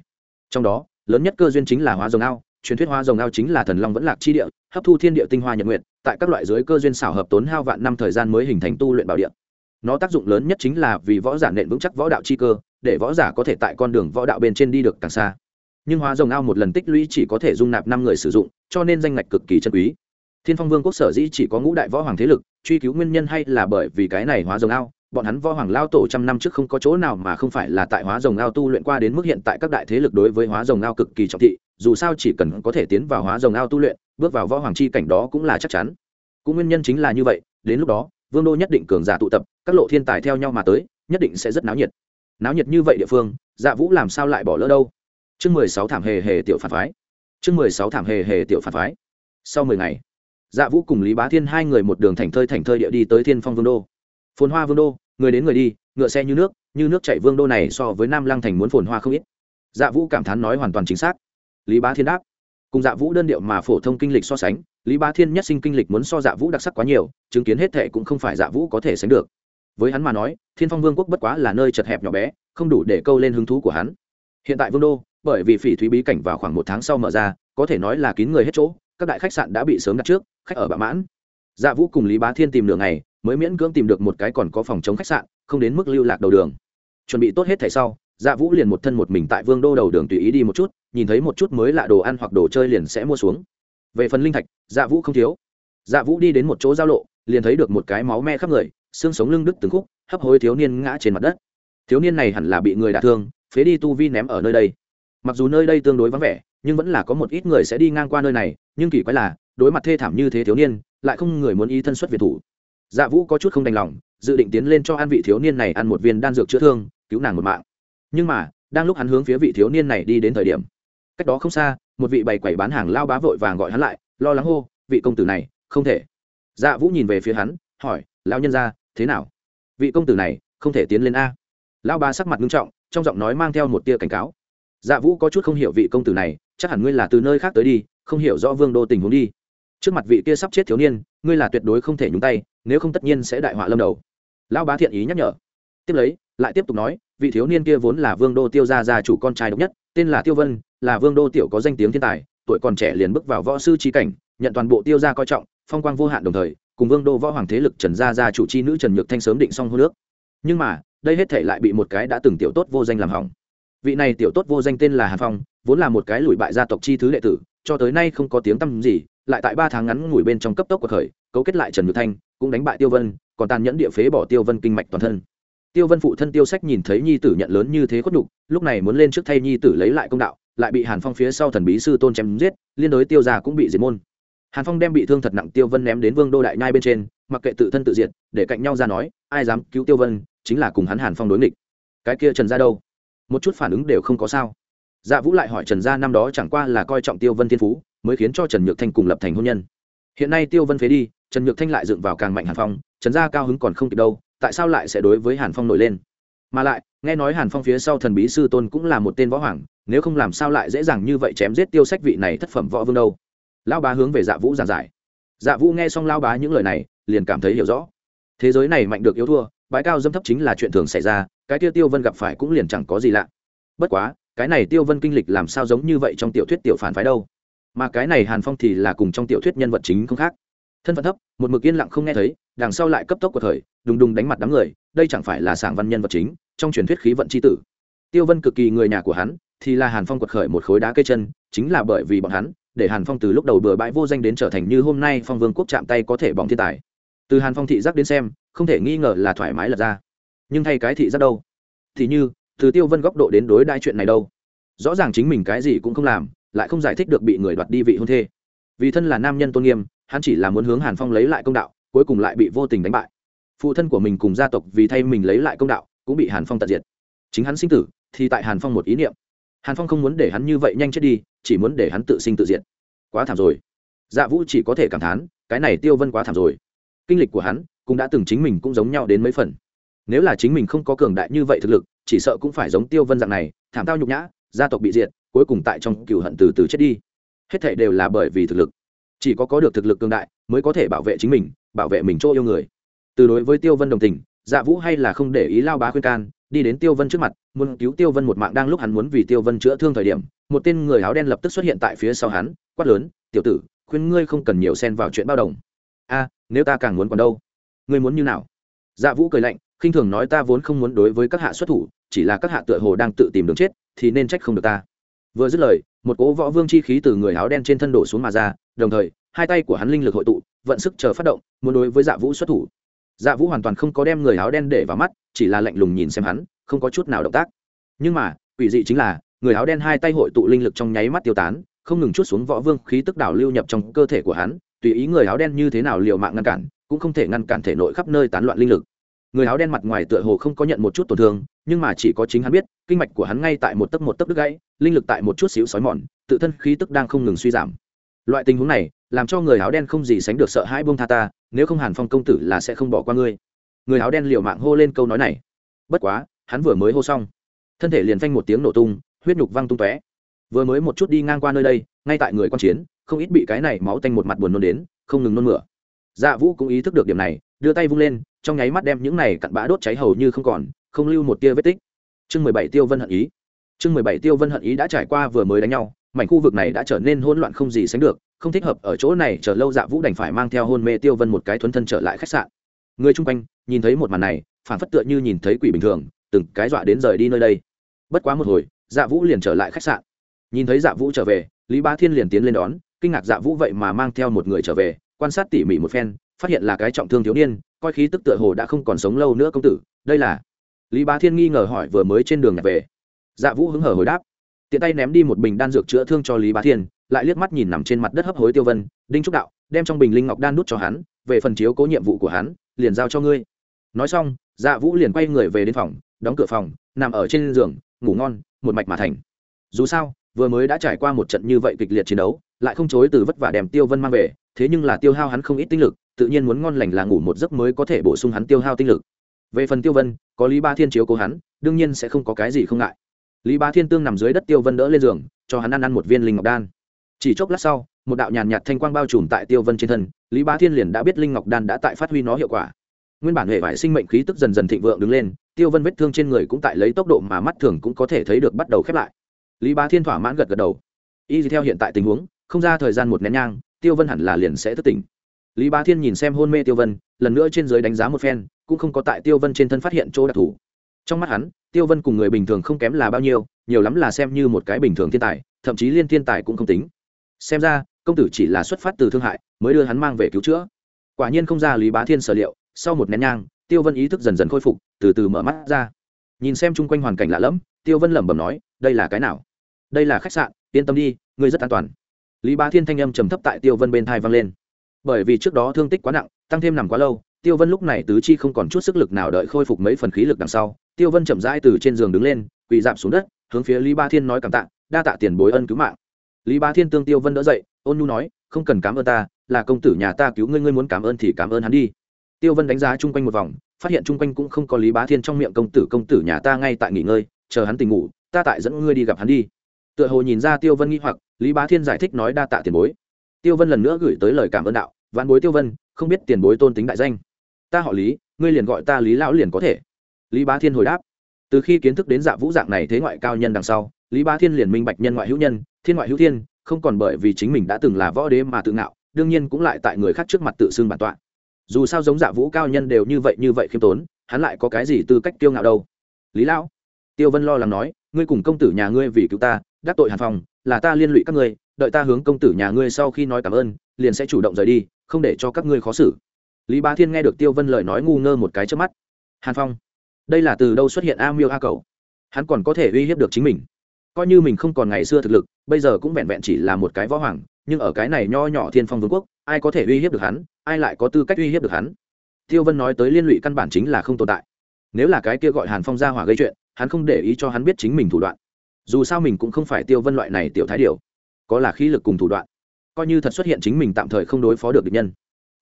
Trong đó, lớn nhất cơ duyên chính là hóa rồng ao, truyền thuyết hoa rồng ao chính là thần long vẫn lạc chi địa, hấp thu thiên địa tinh hoa nhật nguyện tại các loại giới cơ duyên xảo hợp tốn hao vạn năm thời gian mới hình thành tu luyện bảo địa nó tác dụng lớn nhất chính là vì võ giả nện vững chắc võ đạo chi cơ, để võ giả có thể tại con đường võ đạo bên trên đi được càng xa. Nhưng hóa rồng ao một lần tích lũy chỉ có thể dung nạp năm người sử dụng, cho nên danh ngạch cực kỳ chân quý. Thiên phong vương quốc sở dĩ chỉ có ngũ đại võ hoàng thế lực, truy cứu nguyên nhân hay là bởi vì cái này hóa rồng ao, bọn hắn võ hoàng lao tổ trăm năm trước không có chỗ nào mà không phải là tại hóa rồng ao tu luyện qua đến mức hiện tại các đại thế lực đối với hóa rồng ao cực kỳ trọng thị, dù sao chỉ cần có thể tiến vào hóa rồng ao tu luyện, bước vào võ hoàng chi cảnh đó cũng là chắc chắn. Cũng nguyên nhân chính là như vậy, đến lúc đó vương đô nhất định cường giả tụ tập, các lộ thiên tài theo nhau mà tới, nhất định sẽ rất náo nhiệt. Náo nhiệt như vậy địa phương dạ vũ làm sao lại bỏ lỡ đâu? Chương mười sáu thảm hề hề tiểu phản phái. Chương mười sáu thảm hề hề tiểu phản phái. Sau mười ngày dạ vũ cùng lý bá thiên hai người một đường thành thơi thành thơi địa đi tới thiên phong vương đô. Phồn hoa vương đô, người đến người đi, ngựa xe như nước như nước chạy vương đô này so với nam lăng thành muốn phồn hoa không ít. Dạ vũ cảm thán nói hoàn toàn chính xác. Lý bá thiên đáp. Cùng dạ vũ đơn điệu mà phổ thông kinh lịch so sánh lý bá thiên nhất sinh kinh lịch muốn so dạ vũ đặc sắc quá nhiều, chứng kiến hết thệ cũng không phải dạ vũ có thể sánh được. Với hắn mà nói, thiên phong vương quốc bất quá là nơi chật hẹp nhỏ bé, không đủ để câu lên hứng thú của hắn. Hiện tại vương đô, bởi vì phỉ thúy bí cảnh vào khoảng một tháng sau mở ra, có thể nói là kín người hết chỗ, các đại khách sạn đã bị sớm đặt trước, khách ở bạ mãn. Dạ vũ cùng lý bá thiên tìm đường này mới miễn cưỡng tìm được một cái còn có phòng chống khách sạn, không đến mức lưu lạc đầu đường. Chuẩn bị tốt hết thẻ sau dạ vũ liền một thân một mình tại vương đô đầu đường tùy ý đi một chút, nhìn thấy một chút mới lạ đồ ăn hoặc đồ chơi liền sẽ mua xuống về phần linh thạch dạ vũ không thiếu. Dạ vũ đi đến một chỗ giao lộ, liền thấy được một cái máu me khắp người, xương sống lưng đứt từng khúc, hấp hối thiếu niên ngã trên mặt đất. Thiếu niên này hẳn là bị người đả thương, phế đi tu vi ném ở nơi đây. Mặc dù nơi đây tương đối vắng vẻ, nhưng vẫn là có một ít người sẽ đi ngang qua nơi này, nhưng kỳ quái là, đối mặt thê thảm như thế thiếu niên, lại không người muốn ý thân xuất việt thủ. Dạ vũ có chút không đành lòng, dự định tiến lên cho an vị thiếu niên này ăn một viên đan dược chữa thương, cứu nàng một mạng. Nhưng mà, đang lúc hắn hướng phía vị thiếu niên này đi đến thời điểm cách đó không xa, một vị bày quẩy bán hàng lao bá vội vàng gọi hắn lại, lo lắng hô, vị công tử này, không thể. Dạ vũ nhìn về phía hắn, hỏi lao nhân ra thế nào? Vị công tử này, không thể tiến lên a. Lao bá sắc mặt nghiêm trọng, trong giọng nói mang theo một tia cảnh cáo. Dạ vũ có chút không hiểu vị công tử này, chắc hẳn ngươi là từ nơi khác tới đi, không hiểu rõ vương đô tình huống đi. Trước mặt vị kia sắp chết thiếu niên, ngươi là tuyệt đối không thể nhúng tay, nếu không tất nhiên sẽ đại họa lâm đầu. Lão bá thiện ý nhắc nhở. Tiếp lấy lại tiếp tục nói, vị thiếu niên kia vốn là vương đô tiêu gia gia chủ con trai độc nhất, tên là tiêu vân, là vương đô tiểu có danh tiếng thiên tài, tuổi còn trẻ liền bước vào võ sư trí cảnh, nhận toàn bộ tiêu gia coi trọng, phong quang vô hạn đồng thời, cùng vương đô võ hoàng thế lực trần gia gia chủ chi nữ trần nhược thanh sớm định xong hô nước nhưng mà, đây hết thể lại bị một cái đã từng tiểu tốt vô danh làm hỏng. Vị này tiểu tốt vô danh tên là hàn phong, vốn là một cái lùi bại gia tộc chi thứ đệ tử, cho tới nay không có tiếng tăm gì, lại tại ba tháng ngắn ngủi bên trong cấp tốc của khởi, cấu kết lại trần nhược thanh, cũng đánh bại tiêu vân, còn tàn nhẫn địa phế bỏ tiêu vân kinh mạch toàn thân tiêu vân phụ thân tiêu sách nhìn thấy nhi tử nhận lớn như thế khuất nhục, lúc này muốn lên trước thay nhi tử lấy lại công đạo, lại bị hàn phong phía sau thần bí sư tôn chém giết, liên đối tiêu gia cũng bị diệt môn. Hàn phong đem bị thương thật nặng tiêu vân ném đến vương đô đại nhai bên trên, mặc kệ tự thân tự diệt, để cạnh nhau ra nói, ai dám cứu tiêu vân, chính là cùng hắn hàn phong đối nghịch. Cái kia trần ra đâu? Một chút phản ứng đều không có sao. Dạ vũ lại hỏi trần gia năm đó chẳng qua là coi trọng tiêu vân thiên phú, mới khiến cho trần nhược thanh cùng lập thành hôn nhân. Hiện nay tiêu vân phế đi, trần nhược thanh lại dựng vào càng mạnh hàn phong, trần gia cao hứng còn không kịp đâu tại sao lại sẽ đối với hàn phong nổi lên? Mà lại, nghe nói hàn phong phía sau thần bí sư tôn cũng là một tên võ hoàng, nếu không làm sao lại dễ dàng như vậy chém giết tiêu sách vị này thất phẩm võ vương đâu? Lão bá hướng về dạ vũ giảng giải. Dạ vũ nghe xong lao bá những lời này, liền cảm thấy hiểu rõ. Thế giới này mạnh được yếu thua bãi cao dâm thấp chính là chuyện thường xảy ra, cái tiêu tiêu vân gặp phải cũng liền chẳng có gì lạ. Bất quá, cái này tiêu vân kinh lịch làm sao giống như vậy trong tiểu thuyết tiểu phản phái đâu? Mà cái này hàn phong thì là cùng trong tiểu thuyết nhân vật chính không khác thân phận thấp, một mực yên lặng không nghe thấy, đằng sau lại cấp tốc của thời, đùng đùng đánh mặt đám người, đây chẳng phải là sảng văn nhân vật chính, trong truyền thuyết khí vận c h i tử. Tiêu vân cực kỳ người nhà của hắn, thì là hàn phong quật khởi một khối đá cây chân, chính là bởi vì bọn hắn, để hàn phong từ lúc đầu bừa bãi vô danh đến trở thành như hôm nay phong vương quốc chạm tay có thể bỏng thiên tài. Từ hàn phong thị giác đến xem, không thể nghi ngờ là thoải mái lật ra. Nhưng thay cái thị giác đâu? Thì như, từ tiêu vân góc độ đến đối đại chuyện này đâu? Rõ ràng chính mình cái gì cũng không làm, lại không giải thích được bị người đoạt đi vị hôn thê. Vì thân là nam nhân tôn nghiêm hắn chỉ là muốn hướng hàn phong lấy lại công đạo, cuối cùng lại bị vô tình đánh bại. Phụ thân của mình cùng gia tộc vì thay mình lấy lại công đạo, cũng bị hàn phong tận diệt. Chính hắn sinh tử, thì tại hàn phong một ý niệm. Hàn phong không muốn để hắn như vậy nhanh chết đi, chỉ muốn để hắn tự sinh tự diệt. Quá thảm rồi. Dạ vũ chỉ có thể cảm thán, cái này tiêu vân quá thảm rồi. Kinh lịch của hắn, cũng đã từng chính mình cũng giống nhau đến mấy phần. Nếu là chính mình không có cường đại như vậy thực lực, chỉ sợ cũng phải giống tiêu vân dạng này, thảm tao nhục nhã, gia tộc bị diệt, cuối cùng tại trong cựu hận từ từ chết đi. Hết thảy đều là bởi vì thực lực chỉ có có được thực lực cường đại mới có thể bảo vệ chính mình, bảo vệ mình chỗ yêu người. Từ đối với tiêu vân đồng tình dạ vũ hay là không để ý lao bá khuyên can, đi đến tiêu vân trước mặt, muốn cứu tiêu vân một mạng đang lúc hắn muốn vì tiêu vân chữa thương thời điểm, một tên người áo đen lập tức xuất hiện tại phía sau hắn, quát lớn, tiểu tử, khuyên ngươi không cần nhiều xen vào chuyện bao đồng. A, nếu ta càng muốn còn đâu? Ngươi muốn như nào? Dạ vũ cười lạnh, khinh thường nói ta vốn không muốn đối với các hạ xuất thủ, chỉ là các hạ tựa hồ đang tự tìm đường chết, thì nên trách không được ta. Vừa dứt lời, một cỗ võ vương chi khí từ người áo đen trên thân đổ xuống mà ra đồng thời, hai tay của hắn linh lực hội tụ, vận sức chờ phát động, muốn đối với dạ vũ xuất thủ. Dạ vũ hoàn toàn không có đem người áo đen để vào mắt, chỉ là lạnh lùng nhìn xem hắn, không có chút nào động tác. Nhưng mà, quỷ dị chính là, người áo đen hai tay hội tụ linh lực trong nháy mắt tiêu tán, không ngừng chút xuống võ vương khí tức đảo lưu nhập trong cơ thể của hắn, tùy ý người áo đen như thế nào liệu mạng ngăn cản, cũng không thể ngăn cản thể nội khắp nơi tán loạn linh lực. Người áo đen mặt ngoài tựa hồ không có nhận một chút tổn thương, nhưng mà chỉ có chính hắn biết, kinh mạch của hắn ngay tại một tấc một tấc đứt gãy, linh lực tại một chút xíu xói mòn, tự thân khí tức đang không ngừng suy giảm loại tình huống này, làm cho người áo đen không gì sánh được sợ hãi buông tha ta, nếu không hàn phong công tử là sẽ không bỏ qua ngươi. Người áo đen liều mạng hô lên câu nói này. Bất quá, hắn vừa mới hô xong, thân thể liền phanh một tiếng nổ tung, huyết nhục văng tung tóe. Vừa mới một chút đi ngang qua nơi đây, ngay tại người quan chiến, không ít bị cái này máu tanh một mặt buồn nôn đến, không ngừng nôn mửa. Dạ vũ cũng ý thức được điểm này, đưa tay vung lên, trong nháy mắt đem những này cặn bã đốt cháy hầu như không còn, không lưu một tia vết tích. Chương mười bảy tiêu vân hận ý. Chương mười bảy tiêu vân hận ý đã trải qua vừa mới đánh nhau mảnh khu vực này đã trở nên hỗn loạn không gì sánh được, không thích hợp ở chỗ này chờ lâu dạ vũ đành phải mang theo hôn mê tiêu vân một cái thuấn thân trở lại khách sạn. Người chung quanh nhìn thấy một màn này, phản phất tựa như nhìn thấy quỷ bình thường, từng cái dọa đến rời đi nơi đây. Bất quá một hồi dạ vũ liền trở lại khách sạn. Nhìn thấy dạ vũ trở về, lý bá thiên liền tiến lên đón, kinh ngạc dạ vũ vậy mà mang theo một người trở về, quan sát tỉ mỉ một phen, phát hiện là cái trọng thương thiếu niên, coi khí tức tựa hồ đã không còn sống lâu nữa công tử, đây là lý bá thiên nghi ngờ hỏi vừa mới trên đường về. Dạ vũ hứng hở hồi đáp tiện tay ném đi một bình đan dược chữa thương cho lý bá thiên, lại liếc mắt nhìn nằm trên mặt đất hấp hối tiêu vân, đinh trúc đạo, đem trong bình linh ngọc đan nút cho hắn, về phần chiếu cố nhiệm vụ của hắn, liền giao cho ngươi. Nói xong dạ vũ liền quay người về đến phòng, đóng cửa phòng, nằm ở trên giường, ngủ ngon, một mạch mà thành. Dù sao, vừa mới đã trải qua một trận như vậy kịch liệt chiến đấu, lại không chối từ vất vả đem tiêu vân mang về, thế nhưng là tiêu hao hắn không ít tinh lực, tự nhiên muốn ngon lành là ngủ một giấc mới có thể bổ sung hắn tiêu hao tinh lực. Về phần tiêu vân, có lý ba thiên chiếu cố hắn, đương nhiên sẽ không có cái gì không ngại lý ba thiên tương nằm dưới đất tiêu vân đỡ lên giường, cho hắn ăn ăn một viên linh ngọc đan. Chỉ chốc lát sau, một đạo nhàn nhạt thanh quang bao trùm tại tiêu vân trên thân, lý ba thiên liền đã biết linh ngọc đan đã tại phát huy nó hiệu quả. Nguyên bản hệ vải sinh mệnh khí tức dần dần thịnh vượng đứng lên, tiêu vân vết thương trên người cũng tại lấy tốc độ mà mắt thường cũng có thể thấy được bắt đầu khép lại. Lý bá thiên thỏa mãn gật gật đầu. Y theo hiện tại tình huống, không ra thời gian một nén nhang, tiêu vân hẳn là liền sẽ thức tỉnh. Lý bá thiên nhìn xem hôn mê tiêu vân, lần nữa trên giới đánh giá một phen, cũng không có tại tiêu vân trên thân phát hiện chỗ đặc thù trong mắt hắn, tiêu vân cùng người bình thường không kém là bao nhiêu, nhiều lắm là xem như một cái bình thường thiên tài, thậm chí liên thiên tài cũng không tính. Xem ra, công tử chỉ là xuất phát từ thương hại, mới đưa hắn mang về cứu chữa. Quả nhiên không ra lý bá thiên sở liệu, sau một nén nhang, tiêu vân ý thức dần dần khôi phục, từ từ mở mắt ra. Nhìn xem chung quanh hoàn cảnh lạ lẫm, tiêu vân lẩm bẩm nói, đây là cái nào? Đây là khách sạn, yên tâm đi, ngươi rất an toàn. Lý bá thiên thanh âm trầm thấp tại tiêu vân bên thai vang lên. Bởi vì trước đó thương tích quá nặng, tăng thêm nằm quá lâu tiêu vân lúc này tứ chi không còn chút sức lực nào đợi khôi phục mấy phần khí lực đằng sau, tiêu vân chậm rãi từ trên giường đứng lên, quỳ dạp xuống đất, hướng phía lý ba thiên nói cảm tạ, đa tạ tiền bối ân cứu mạng. Lý ba thiên tương tiêu vân đỡ dậy, ôn nhu nói, không cần cảm ơn ta, là công tử nhà ta cứu ngươi ngươi muốn cảm ơn thì cảm ơn hắn đi. Tiêu vân đánh giá chung quanh một vòng, phát hiện chung quanh cũng không có lý bá thiên trong miệng công tử công tử nhà ta ngay tại nghỉ ngơi, chờ hắn tỉnh ngủ, ta tại dẫn ngươi đi gặp hắn đi. Tựa hồ nhìn ra tiêu vân nghi hoặc, lý bá thiên giải thích nói, đa tạ tiền bối. Tiêu vân lần nữa gửi tới lời cảm ơn đạo, vạn bối tiêu vân, không biết tiền bối tôn tính đại danh ta họ lý, ngươi liền gọi ta lý lão liền có thể. Lý bá thiên hồi đáp. Từ khi kiến thức đến dạ vũ dạng này thế ngoại cao nhân đằng sau, lý bá thiên liền minh bạch nhân ngoại hữu nhân, thiên ngoại hữu thiên, không còn bởi vì chính mình đã từng là võ đế mà tự ngạo, đương nhiên cũng lại tại người khác trước mặt tự xưng bản tọa. Dù sao giống dạ vũ cao nhân đều như vậy như vậy khiêm tốn, hắn lại có cái gì tư cách tiêu ngạo đâu? Lý lão, tiêu vân lo lắng nói, ngươi cùng công tử nhà ngươi vì cứu ta, đắc tội hàn phòng là ta liên lụy các ngươi, đợi ta hướng công tử nhà ngươi sau khi nói cảm ơn, liền sẽ chủ động rời đi, không để cho các ngươi khó xử lý bá thiên nghe được tiêu vân lời nói ngu ngơ một cái trước mắt. Hàn phong, đây là từ đâu xuất hiện a miêu a cầu hắn còn có thể uy hiếp được chính mình. Coi như mình không còn ngày xưa thực lực, bây giờ cũng vẹn vẹn chỉ là một cái võ hoàng, nhưng ở cái này nho nhỏ thiên phong vương quốc, ai có thể uy hiếp được hắn, ai lại có tư cách uy hiếp được hắn? Tiêu vân nói tới liên lụy căn bản chính là không tồn tại. Nếu là cái kia gọi hàn phong ra hỏa gây chuyện, hắn không để ý cho hắn biết chính mình thủ đoạn. Dù sao mình cũng không phải tiêu vân loại này tiểu thái điều có là khí lực cùng thủ đoạn. Coi như thật xuất hiện chính mình tạm thời không đối phó được địch nhân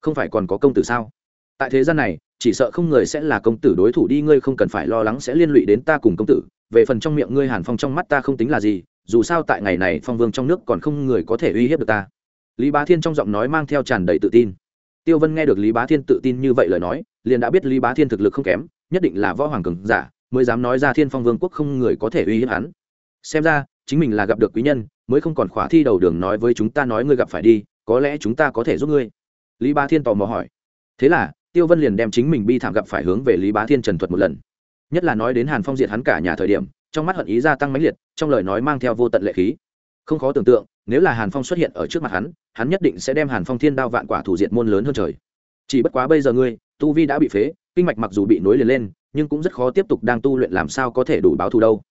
không phải còn có công tử sao? Tại thế gian này, chỉ sợ không người sẽ là công tử đối thủ đi, ngươi không cần phải lo lắng sẽ liên lụy đến ta cùng công tử. Về phần trong miệng ngươi hàn phong trong mắt ta không tính là gì, dù sao tại ngày này phong vương trong nước còn không người có thể uy hiếp được ta. Lý bá thiên trong giọng nói mang theo tràn đầy tự tin. Tiêu vân nghe được lý bá thiên tự tin như vậy lời nói, liền đã biết lý bá thiên thực lực không kém, nhất định là võ hoàng cường giả, mới dám nói ra thiên phong vương quốc không người có thể uy hiếp hắn. Xem ra, chính mình là gặp được quý nhân, mới không còn khỏa thi đầu đường nói với chúng ta nói ngươi gặp phải đi, có lẽ chúng ta có thể giúp ngươi lý bá thiên tò mò hỏi. Thế là, tiêu vân liền đem chính mình bi thảm gặp phải hướng về lý bá thiên trần thuật một lần. Nhất là nói đến hàn phong diệt hắn cả nhà thời điểm, trong mắt hận ý gia tăng mãnh liệt, trong lời nói mang theo vô tận lệ khí. Không khó tưởng tượng, nếu là hàn phong xuất hiện ở trước mặt hắn hắn nhất định sẽ đem hàn phong thiên đao vạn quả thủ diệt môn lớn hơn trời. Chỉ bất quá bây giờ ngươi, tu vi đã bị phế, kinh mạch mặc dù bị nối liền lên, nhưng cũng rất khó tiếp tục đang tu luyện làm sao có thể đủ báo thù đâu.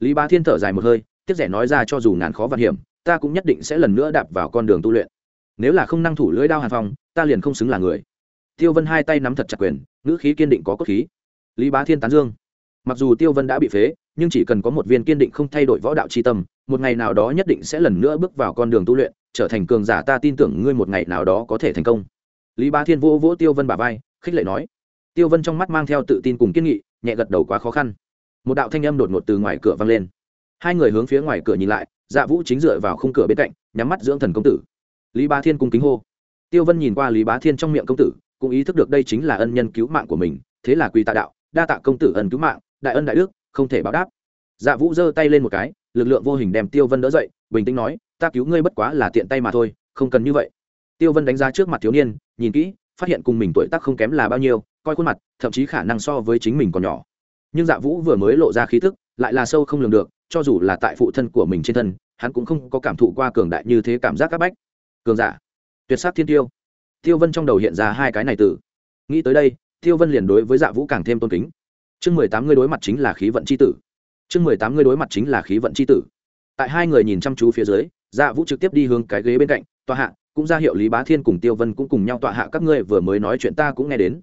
Lý bá thiên thở dài một hơi, tiếc rẻ nói ra cho dù ngàn khó vạn hiểm, ta cũng nhất định sẽ lần nữa đạp vào con đường tu luyện. Nếu là không năng thủ lưỡi đao hàn phong ta liền không xứng là người. Tiêu vân hai tay nắm thật chặt quyền, ngữ khí kiên định có cốt khí. Lý bá thiên tán dương. Mặc dù tiêu vân đã bị phế, nhưng chỉ cần có một viên kiên định không thay đổi võ đạo c tâm, một ngày nào đó nhất định sẽ lần nữa bước vào con đường tu luyện, trở thành cường giả ta tin tưởng ngươi một ngày nào đó có thể thành công. Lý bá thiên vỗ vỗ tiêu vân bà vai, khích lệ nói. Tiêu vân trong mắt mang theo tự tin cùng kiên nghị, nhẹ gật đầu quá khó khăn. Một đạo thanh âm đột ngột từ ngoài cửa vang lên. Hai người hướng phía ngoài cửa nhìn lại dạ vũ chính dựa vào khung cửa bên cạnh, nhắm mắt dưỡng thần công tử. Lý bá thiên cung kính hô tiêu vân nhìn qua lý bá thiên trong miệng công tử, cũng ý thức được đây chính là ân nhân cứu mạng của mình, thế là quỳ tạ đạo, đa tạ công tử ân cứu mạng, đại ân đại đức, không thể báo đáp. Dạ vũ giơ tay lên một cái, lực lượng vô hình đem tiêu vân đỡ dậy, bình tĩnh nói, ta cứu ngươi bất quá là tiện tay mà thôi, không cần như vậy. Tiêu vân đánh giá trước mặt thiếu niên, nhìn kỹ, phát hiện cùng mình tuổi tác không kém là bao nhiêu, coi khuôn mặt, thậm chí khả năng so với chính mình còn nhỏ. Nhưng dạ vũ vừa mới lộ ra khí thức lại là sâu không lường được, cho dù là tại phụ thân của mình trên thân, hắn cũng không có cảm thụ qua cường đại như thế cảm giác áp bách. Cường giả tuyệt sắc thiên tiêu. Tiêu vân trong đầu hiện ra hai cái này từ. Nghĩ tới đây, tiêu vân liền đối với dạ vũ càng thêm tôn kính. Chương mười tám ngươi đối mặt chính là khí vận c h i tử. Chương mười tám ngươi đối mặt chính là khí vận c h i tử. Tại hai người nhìn chăm chú phía dưới dạ vũ trực tiếp đi hướng cái ghế bên cạnh, tọa hạ, cũng ra hiệu lý bá thiên cùng tiêu vân cũng cùng nhau tọa hạ các ngươi vừa mới nói chuyện ta cũng nghe đến.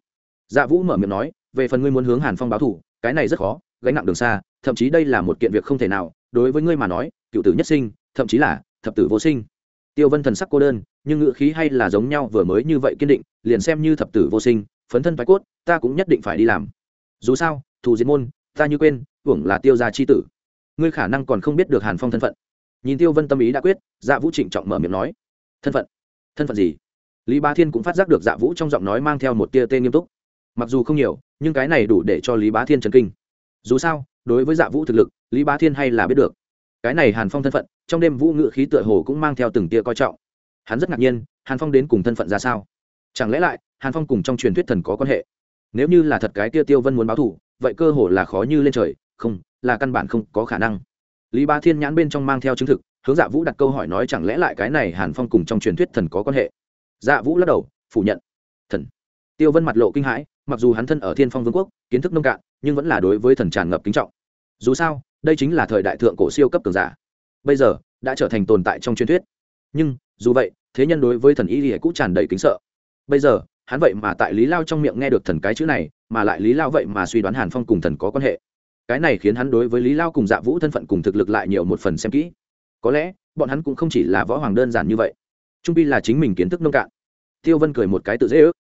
Dạ vũ mở miệng nói, về phần ngươi muốn hướng hàn phong báo thủ, cái này rất khó, gánh nặng đường xa, thậm chí đây là một kiện việc không thể nào, đối với ngươi mà nói, cựu tử nhất sinh, thậm chí là thập tử vô sinh. Tiêu vân thần sắc cô đơn nhưng ngữ khí hay là giống nhau vừa mới như vậy kiên định, liền xem như thập tử vô sinh, phấn thân phái cốt, ta cũng nhất định phải đi làm. Dù sao, thù diệt môn, ta như quên, hưởng là tiêu gia chi tử. Ngươi khả năng còn không biết được hàn phong thân phận. Nhìn tiêu vân tâm ý đã quyết dạ vũ trịnh trọng mở miệng nói, thân phận? Thân phận gì? Lý bá thiên cũng phát giác được dạ vũ trong giọng nói mang theo một tia tên nghiêm túc. Mặc dù không nhiều, nhưng cái này đủ để cho lý bá thiên trần kinh. Dù sao, đối với dạ vũ thực lực, lý bá thiên hay là biết được. Cái này hàn phong thân phận, trong đêm vũ ngự khí tựa hồ cũng mang theo từng tia coi trọng hắn rất ngạc nhiên, hàn phong đến cùng thân phận ra sao? Chẳng lẽ lại, hàn phong cùng trong truyền thuyết thần có quan hệ? Nếu như là thật cái kia tiêu vân muốn báo thù, vậy cơ hồ là khó như lên trời, không, là căn bản không có khả năng. Lý ba thiên nhãn bên trong mang theo chứng thực, hướng dạ vũ đặt câu hỏi nói chẳng lẽ lại cái này hàn phong cùng trong truyền thuyết thần có quan hệ? Dạ vũ lắc đầu, phủ nhận. Thần. Tiêu vân mặt lộ kinh hãi, mặc dù hắn thân ở thiên phong vương quốc, kiến thức nông cạn, nhưng vẫn là đối với thần tràn ngập kính trọng. Dù sao, đây chính là thời đại thượng cổ siêu cấp cường giả. Bây giờ, đã trở thành tồn tại trong truyền thuyết. Nhưng dù vậy, thế nhân đối với thần y thì cũng tràn đầy kính sợ. Bây giờ, hắn vậy mà tại lý lao trong miệng nghe được thần cái chữ này, mà lại lý lao vậy mà suy đoán hàn phong cùng thần có quan hệ. Cái này khiến hắn đối với lý lao cùng dạ vũ thân phận cùng thực lực lại nhiều một phần xem kỹ. Có lẽ, bọn hắn cũng không chỉ là võ hoàng đơn giản như vậy. Trung pi là chính mình kiến thức nông cạn. Tiêu vân cười một cái tự dễ ước.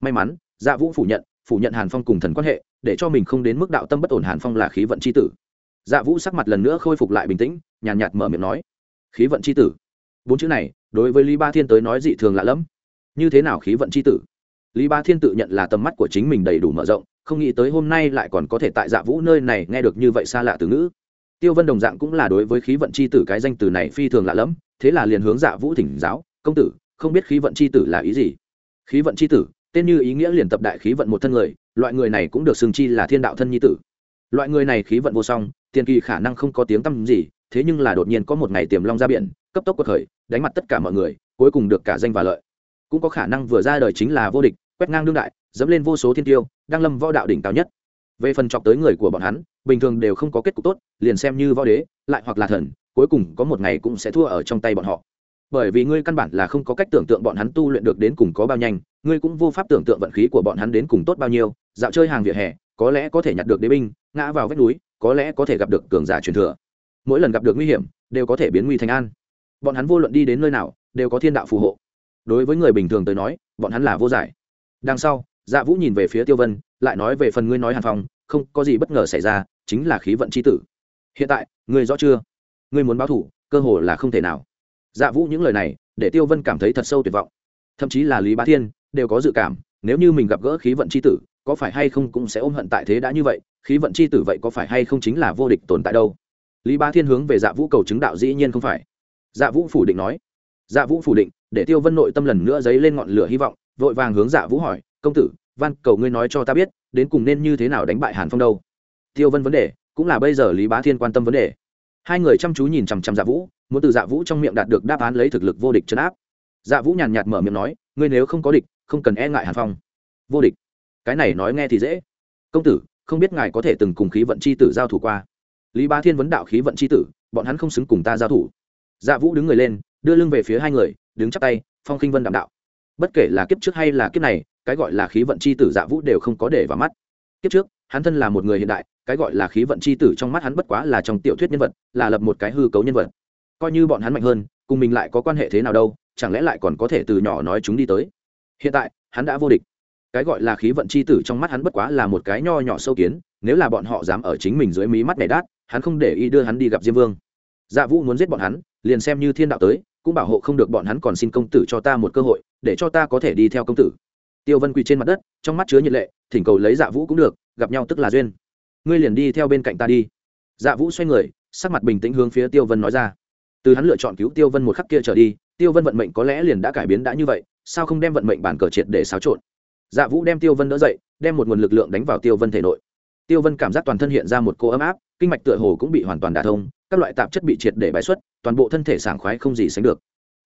May mắn dạ vũ phủ nhận phủ nhận hàn phong cùng thần quan hệ, để cho mình không đến mức đạo tâm bất ổn hàn phong là khí vận c h i tử. Dạ vũ sắc mặt lần nữa khôi phục lại bình tĩnh, nhàn nhạt mở miệng nói. Khí vận c h i tử? Bốn chữ này, đối với lý ba thiên tới nói dị thường lạ lẫm. Như thế nào khí vận c h i tử? Lý ba thiên tự nhận là tầm mắt của chính mình đầy đủ mở rộng, không nghĩ tới hôm nay lại còn có thể tại dạ vũ nơi này nghe được như vậy xa lạ từ ngữ. Tiêu vân đồng dạng cũng là đối với khí vận c h i tử cái danh từ này phi thường lạ lẫm, thế là liền hướng dạ vũ thỉnh giáo, công tử, không biết khí vận c h i tử là ý gì? Khí vận c h i tử, tên như ý nghĩa liền tập đại khí vận một thân người, loại người này cũng được xưng chi là thiên đạo thân nhi tử. Loại người này khí vận vô song, tiền kỳ khả năng không có tiếng tăm gì, thế nhưng là đột nhiên có một ngày tiềm long ra biển, cấp tốc quật khởi đánh mặt tất cả mọi người, cuối cùng được cả danh và lợi. Cũng có khả năng vừa ra đời chính là vô địch, quét ngang đương đại, dẫm lên vô số thiên tiêu đang lâm võ đạo đỉnh cao nhất. Về phần chọc tới người của bọn hắn, bình thường đều không có kết cục tốt, liền xem như võ đế, lại hoặc là thần, cuối cùng có một ngày cũng sẽ thua ở trong tay bọn họ. Bởi vì ngươi căn bản là không có cách tưởng tượng bọn hắn tu luyện được đến cùng có bao nhanh, ngươi cũng vô pháp tưởng tượng vận khí của bọn hắn đến cùng tốt bao nhiêu, dạo chơi hàng vỉa hè, có lẽ có thể nhặt được đế binh, ngã vào vách núi, có lẽ có thể gặp được cường giả truyền thừa. Mỗi lần gặp được nguy hiểm, đều có thể biến nguy thành an bọn hắn vô luận đi đến nơi nào, đều có thiên đạo phù hộ. Đối với người bình thường tới nói, bọn hắn là vô giải. Đằng sau dạ vũ nhìn về phía tiêu vân, lại nói về phần ngươi nói hàn phong, không có gì bất ngờ xảy ra, chính là khí vận c h i tử. Hiện tại, ngươi rõ chưa? Ngươi muốn báo thủ, cơ hồ là không thể nào. Dạ vũ những lời này, để tiêu vân cảm thấy thật sâu tuyệt vọng. Thậm chí là lý bá thiên, đều có dự cảm, nếu như mình gặp gỡ khí vận c h i tử, có phải hay không cũng sẽ ôm hận tại thế đã như vậy, khí vận c h i tử vậy có phải hay không chính là vô địch tồn tại đâu? Lý bá thiên hướng về dạ vũ cầu chứng đạo dĩ nhiên không phải dạ vũ phủ định nói. Dạ vũ phủ định, để tiêu vân nội tâm lần nữa dấy lên ngọn lửa hy vọng, vội vàng hướng dạ vũ hỏi, công tử, văn cầu ngươi nói cho ta biết, đến cùng nên như thế nào đánh bại hàn phong đâu? Tiêu vân vấn đề, cũng là bây giờ lý bá thiên quan tâm vấn đề. Hai người chăm chú nhìn chằm chằm dạ vũ, muốn từ dạ vũ trong miệng đạt được đáp án lấy thực lực vô địch chấn áp. Dạ vũ nhàn nhạt mở miệng nói, ngươi nếu không có địch, không cần e ngại hàn phong. Vô địch? Cái này nói nghe thì dễ. Công tử, không biết ngài có thể từng cùng khí vận c h i tử giao thủ qua? Lý ba thiên vấn đạo khí vận c h i tử, bọn hắn không xứng cùng ta giao thủ dạ vũ đứng người lên, đưa lưng về phía hai người, đứng chắp tay, phong khinh vân đạm đạo. Bất kể là kiếp trước hay là kiếp này, cái gọi là khí vận c h i tử dạ vũ đều không có để vào mắt. Kiếp trước, hắn thân là một người hiện đại, cái gọi là khí vận c h i tử trong mắt hắn bất quá là trong tiểu thuyết nhân vật, là lập một cái hư cấu nhân vật. Coi như bọn hắn mạnh hơn, cùng mình lại có quan hệ thế nào đâu, chẳng lẽ lại còn có thể từ nhỏ nói chúng đi tới? Hiện tại, hắn đã vô địch. Cái gọi là khí vận c h i tử trong mắt hắn bất quá là một cái nho nhỏ sâu kiến, nếu là bọn họ dám ở chính mình dưới mí mắt này đát, hắn không để ý đưa hắn đi gặp diêm vương. Dạ vũ muốn giết bọn hắn liền xem như thiên đạo tới, cũng bảo hộ không được bọn hắn còn xin công tử cho ta một cơ hội, để cho ta có thể đi theo công tử. Tiêu vân quỳ trên mặt đất, trong mắt chứa nhiệt lệ, thỉnh cầu lấy dạ vũ cũng được, gặp nhau tức là duyên. Ngươi liền đi theo bên cạnh ta đi. Dạ vũ xoay người, sắc mặt bình tĩnh hướng phía tiêu vân nói ra. Từ hắn lựa chọn cứu tiêu vân một khắc kia trở đi, tiêu vân vận mệnh có lẽ liền đã cải biến đã như vậy, sao không đem vận mệnh bản cờ triệt để xáo trộn? Dạ vũ đem tiêu vân đỡ dậy, đem một nguồn lực lượng đánh vào tiêu vân thể nội. Tiêu vân cảm giác toàn thân hiện ra một cô ấm áp, kinh mạch tựa hồ cũng bị hoàn toàn đả thông các loại tạp chất bị triệt để bài xuất, toàn bộ thân thể sảng khoái không gì sánh được.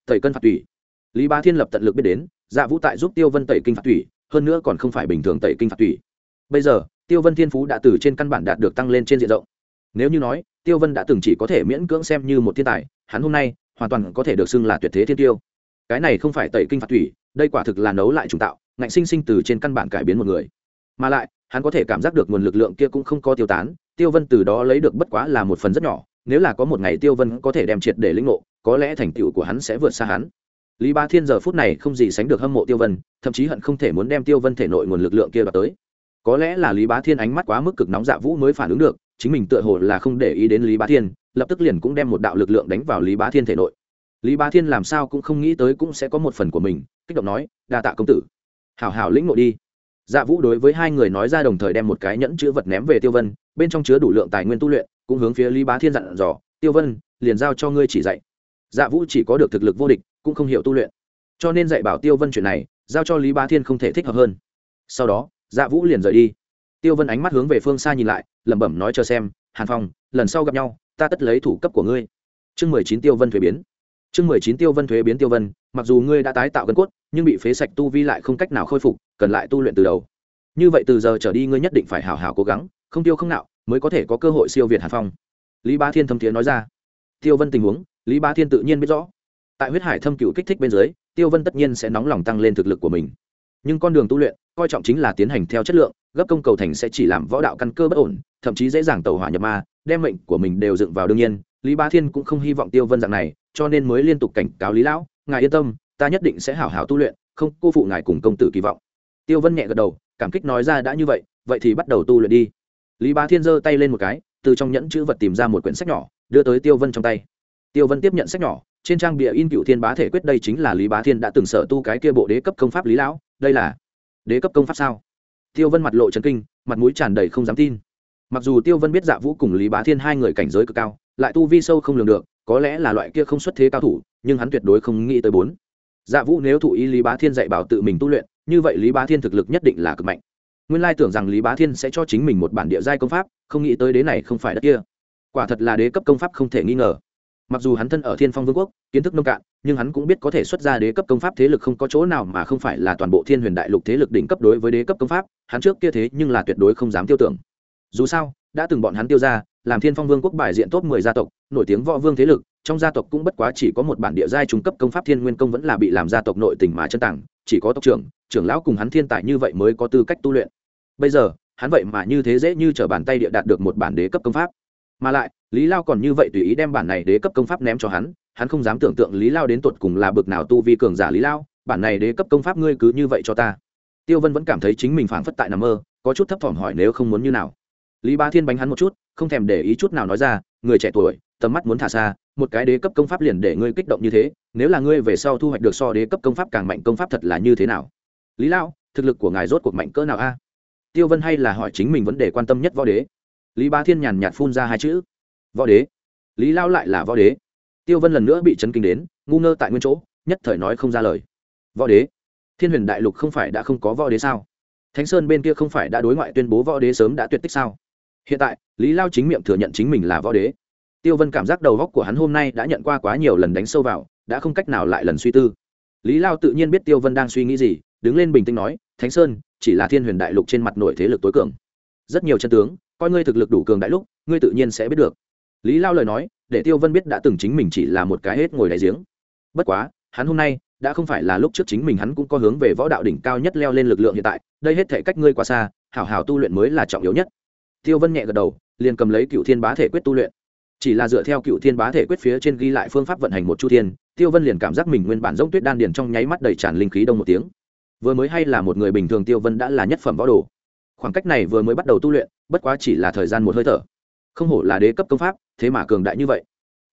Tẩy cân phạt tủy. Lý Ba thiên lập tận lực biết đến dạ vũ tại giúp tiêu vân tẩy kinh phạt tủy, hơn nữa còn không phải bình thường tẩy kinh phạt tủy. Bây giờ, tiêu vân thiên phú đã từ trên căn bản đạt được tăng lên trên diện rộng. Nếu như nói, tiêu vân đã từng chỉ có thể miễn cưỡng xem như một thiên tài, hắn hôm nay hoàn toàn có thể được xưng là tuyệt thế thiên tiêu. Cái này không phải tẩy kinh phạt thủy đây quả thực là nấu lại trùng tạo, ngạnh sinh sinh từ trên căn bản cải biến một người. Mà lại, hắn có thể cảm giác được nguồn lực lượng kia cũng không có tiêu tán, tiêu vân từ đó lấy được bất quá là một phần rất nhỏ nếu là có một ngày tiêu vân có thể đem triệt để lĩnh ngộ, có lẽ thành tựu của hắn sẽ vượt xa hắn. Lý ba thiên giờ phút này không gì sánh được hâm mộ tiêu vân, thậm chí hận không thể muốn đem tiêu vân thể nội nguồn lực lượng kia vào tới. Có lẽ là lý bá thiên ánh mắt quá mức cực nóng dạ vũ mới phản ứng được, chính mình tựa hồ là không để ý đến lý bá thiên, lập tức liền cũng đem một đạo lực lượng đánh vào lý bá thiên thể nội. Lý bá thiên làm sao cũng không nghĩ tới cũng sẽ có một phần của mình, kích động nói, đa tạ công tử. Hảo hảo lĩnh ngộ đi. Dạ vũ đối với hai người nói ra đồng thời đem một cái nhẫn chữ vật ném về tiêu vân, bên trong chứa đủ lượng tài nguyên tu luyện cũng hướng phía lý bá thiên dặn dò, tiêu vân, liền giao cho ngươi chỉ dạy. Dạ vũ chỉ có được thực lực vô địch, cũng không hiểu tu luyện. Cho nên dạy bảo tiêu vân chuyện này, giao cho lý bá thiên không thể thích hợp hơn. Sau đó dạ vũ liền rời đi. Tiêu vân ánh mắt hướng về phương xa nhìn lại, lẩm bẩm nói chờ xem, hàn phong, lần sau gặp nhau, ta tất lấy thủ cấp của ngươi. Chương mười chín tiêu vân thuế biến. Chương mười chín tiêu vân thuế biến tiêu vân, mặc dù ngươi đã tái tạo gân cốt, nhưng bị phế sạch tu vi lại không cách nào khôi phục, cần lại tu luyện từ đầu. Như vậy từ giờ trở đi ngươi nhất định phải hào hào cố gắng, không tiêu không nạo mới có thể có cơ hội siêu việt hàn phong. Lý ba thiên thâm thiến nói ra. Tiêu vân tình huống, lý ba thiên tự nhiên biết rõ. Tại huyết hải thâm cựu kích thích bên dưới, tiêu vân tất nhiên sẽ nóng lòng tăng lên thực lực của mình. Nhưng con đường tu luyện, coi trọng chính là tiến hành theo chất lượng, gấp công cầu thành sẽ chỉ làm võ đạo căn cơ bất ổn, thậm chí dễ dàng tẩu hỏa nhập ma, đem mệnh của mình đều dựng vào đương nhiên. Lý bá thiên cũng không hy vọng tiêu vân dạng này, cho nên mới liên tục cảnh cáo lý lão, ngài yên tâm, ta nhất định sẽ hảo hảo tu luyện, không cô phụ ngài cùng công tử kỳ vọng. Tiêu vân nhẹ gật đầu, cảm kích nói ra, đã như vậy vậy thì bắt đầu tu luyện đi lý bá thiên giơ tay lên một cái, từ trong nhẫn chữ vật tìm ra một quyển sách nhỏ, đưa tới tiêu vân trong tay. Tiêu vân tiếp nhận sách nhỏ, trên trang bìa in cựu thiên bá thể quyết đây chính là lý bá thiên đã từng sở tu cái kia bộ đế cấp công pháp lý lão, đây là đế cấp công pháp sao? Tiêu vân mặt lộ trần kinh, mặt mũi tràn đầy không dám tin. Mặc dù tiêu vân biết dạ vũ cùng lý bá thiên hai người cảnh giới cực cao, lại tu vi sâu không lường được, có lẽ là loại kia không xuất thế cao thủ, nhưng hắn tuyệt đối không nghĩ tới bốn. Dạ vũ nếu thụ ý lý bá thiên dạy bảo tự mình tu luyện, như vậy lý bá thiên thực lực nhất định là cực mạnh nguyên lai tưởng rằng lý bá thiên sẽ cho chính mình một bản địa giai công pháp, không nghĩ tới đế này không phải đất kia. Quả thật là đế cấp công pháp không thể nghi ngờ. Mặc dù hắn thân ở thiên phong vương quốc, kiến thức nông cạn, nhưng hắn cũng biết có thể xuất ra đế cấp công pháp thế lực không có chỗ nào mà không phải là toàn bộ thiên huyền đại lục thế lực đỉnh cấp đối với đế cấp công pháp, hắn trước kia thế nhưng là tuyệt đối không dám tiêu tưởng. Dù sao, đã từng bọn hắn tiêu ra, làm thiên phong vương quốc bài diện top mười gia tộc, nổi tiếng võ vương thế lực, trong gia tộc cũng bất quá chỉ có một bản địa giai trung cấp công pháp thiên nguyên công vẫn là bị làm gia tộc nội tình mà chân tảng chỉ có tộc trưởng trưởng lão cùng hắn thiên tài như vậy mới có tư cách tu luyện bây giờ, hắn vậy mà như thế dễ như trở bàn tay địa đạt được một bản đế cấp công pháp. Mà lại, lý lao còn như vậy tùy ý đem bản này đế cấp công pháp ném cho hắn hắn không dám tưởng tượng lý lao đến tột cùng là bực nào tu vi cường giả lý lao, bản này đế cấp công pháp ngươi cứ như vậy cho ta. Tiêu vân vẫn cảm thấy chính mình phảng phất tại nằm mơ, có chút thấp thỏm hỏi nếu không muốn như nào. Lý ba thiên bánh hắn một chút, không thèm để ý chút nào nói ra, người trẻ tuổi, tầm mắt muốn thả xa, một cái đế cấp công pháp liền để ngươi kích động như thế, nếu là ngươi về sau thu hoạch được so đế cấp công pháp càng mạnh công pháp thật là như thế nào? Lý lao, thực lực của ngài rốt cuộc mạnh cỡ nào a? Tiêu vân hay là hỏi chính mình vấn đề quan tâm nhất võ đế? Lý ba thiên nhàn nhạt phun ra hai chữ. Võ đế. Lý lao lại là võ đế. Tiêu vân lần nữa bị chấn kinh đến, ngu ngơ tại nguyên chỗ, nhất thời nói không ra lời. Võ đế. Thiên huyền đại lục không phải đã không có võ đế sao? Thánh sơn bên kia không phải đã đối ngoại tuyên bố võ đế sớm đã tuyệt tích sao? Hiện tại, lý lao chính miệng thừa nhận chính mình là võ đế. Tiêu vân cảm giác đầu góc của hắn hôm nay đã nhận qua quá nhiều lần đánh sâu vào, đã không cách nào lại lần suy tư. Lý lao tự nhiên biết tiêu vân đang suy nghĩ gì, đứng lên bình tĩnh nói thánh sơn, chỉ là thiên huyền đại lục trên mặt nổi thế lực tối cường. Rất nhiều chân tướng, coi ngươi thực lực đủ cường đại lúc, ngươi tự nhiên sẽ biết được. Lý lao lời nói, để tiêu vân biết đã từng chính mình chỉ là một cái hết ngồi đại giếng. Bất quá, hắn hôm nay, đã không phải là lúc trước chính mình hắn cũng có hướng về võ đạo đỉnh cao nhất leo lên lực lượng hiện tại, đây hết thể cách ngươi quá xa, hảo hảo tu luyện mới là trọng yếu nhất. Tiêu vân nhẹ gật đầu, liền cầm lấy cựu thiên bá thể quyết tu luyện. Chỉ là dựa theo cựu thiên bá thể quyết phía trên ghi lại phương pháp vận hành một chu thiên, tiêu vân liền cảm giác mình nguyên bản giống tuyết đan điền trong nháy mắt đầy tràn linh khí đông một tiếng vừa mới hay là một người bình thường tiêu vân đã là nhất phẩm võ đồ. Khoảng cách này vừa mới bắt đầu tu luyện, bất quá chỉ là thời gian một hơi thở. Không hổ là đế cấp công pháp, thế mà cường đại như vậy.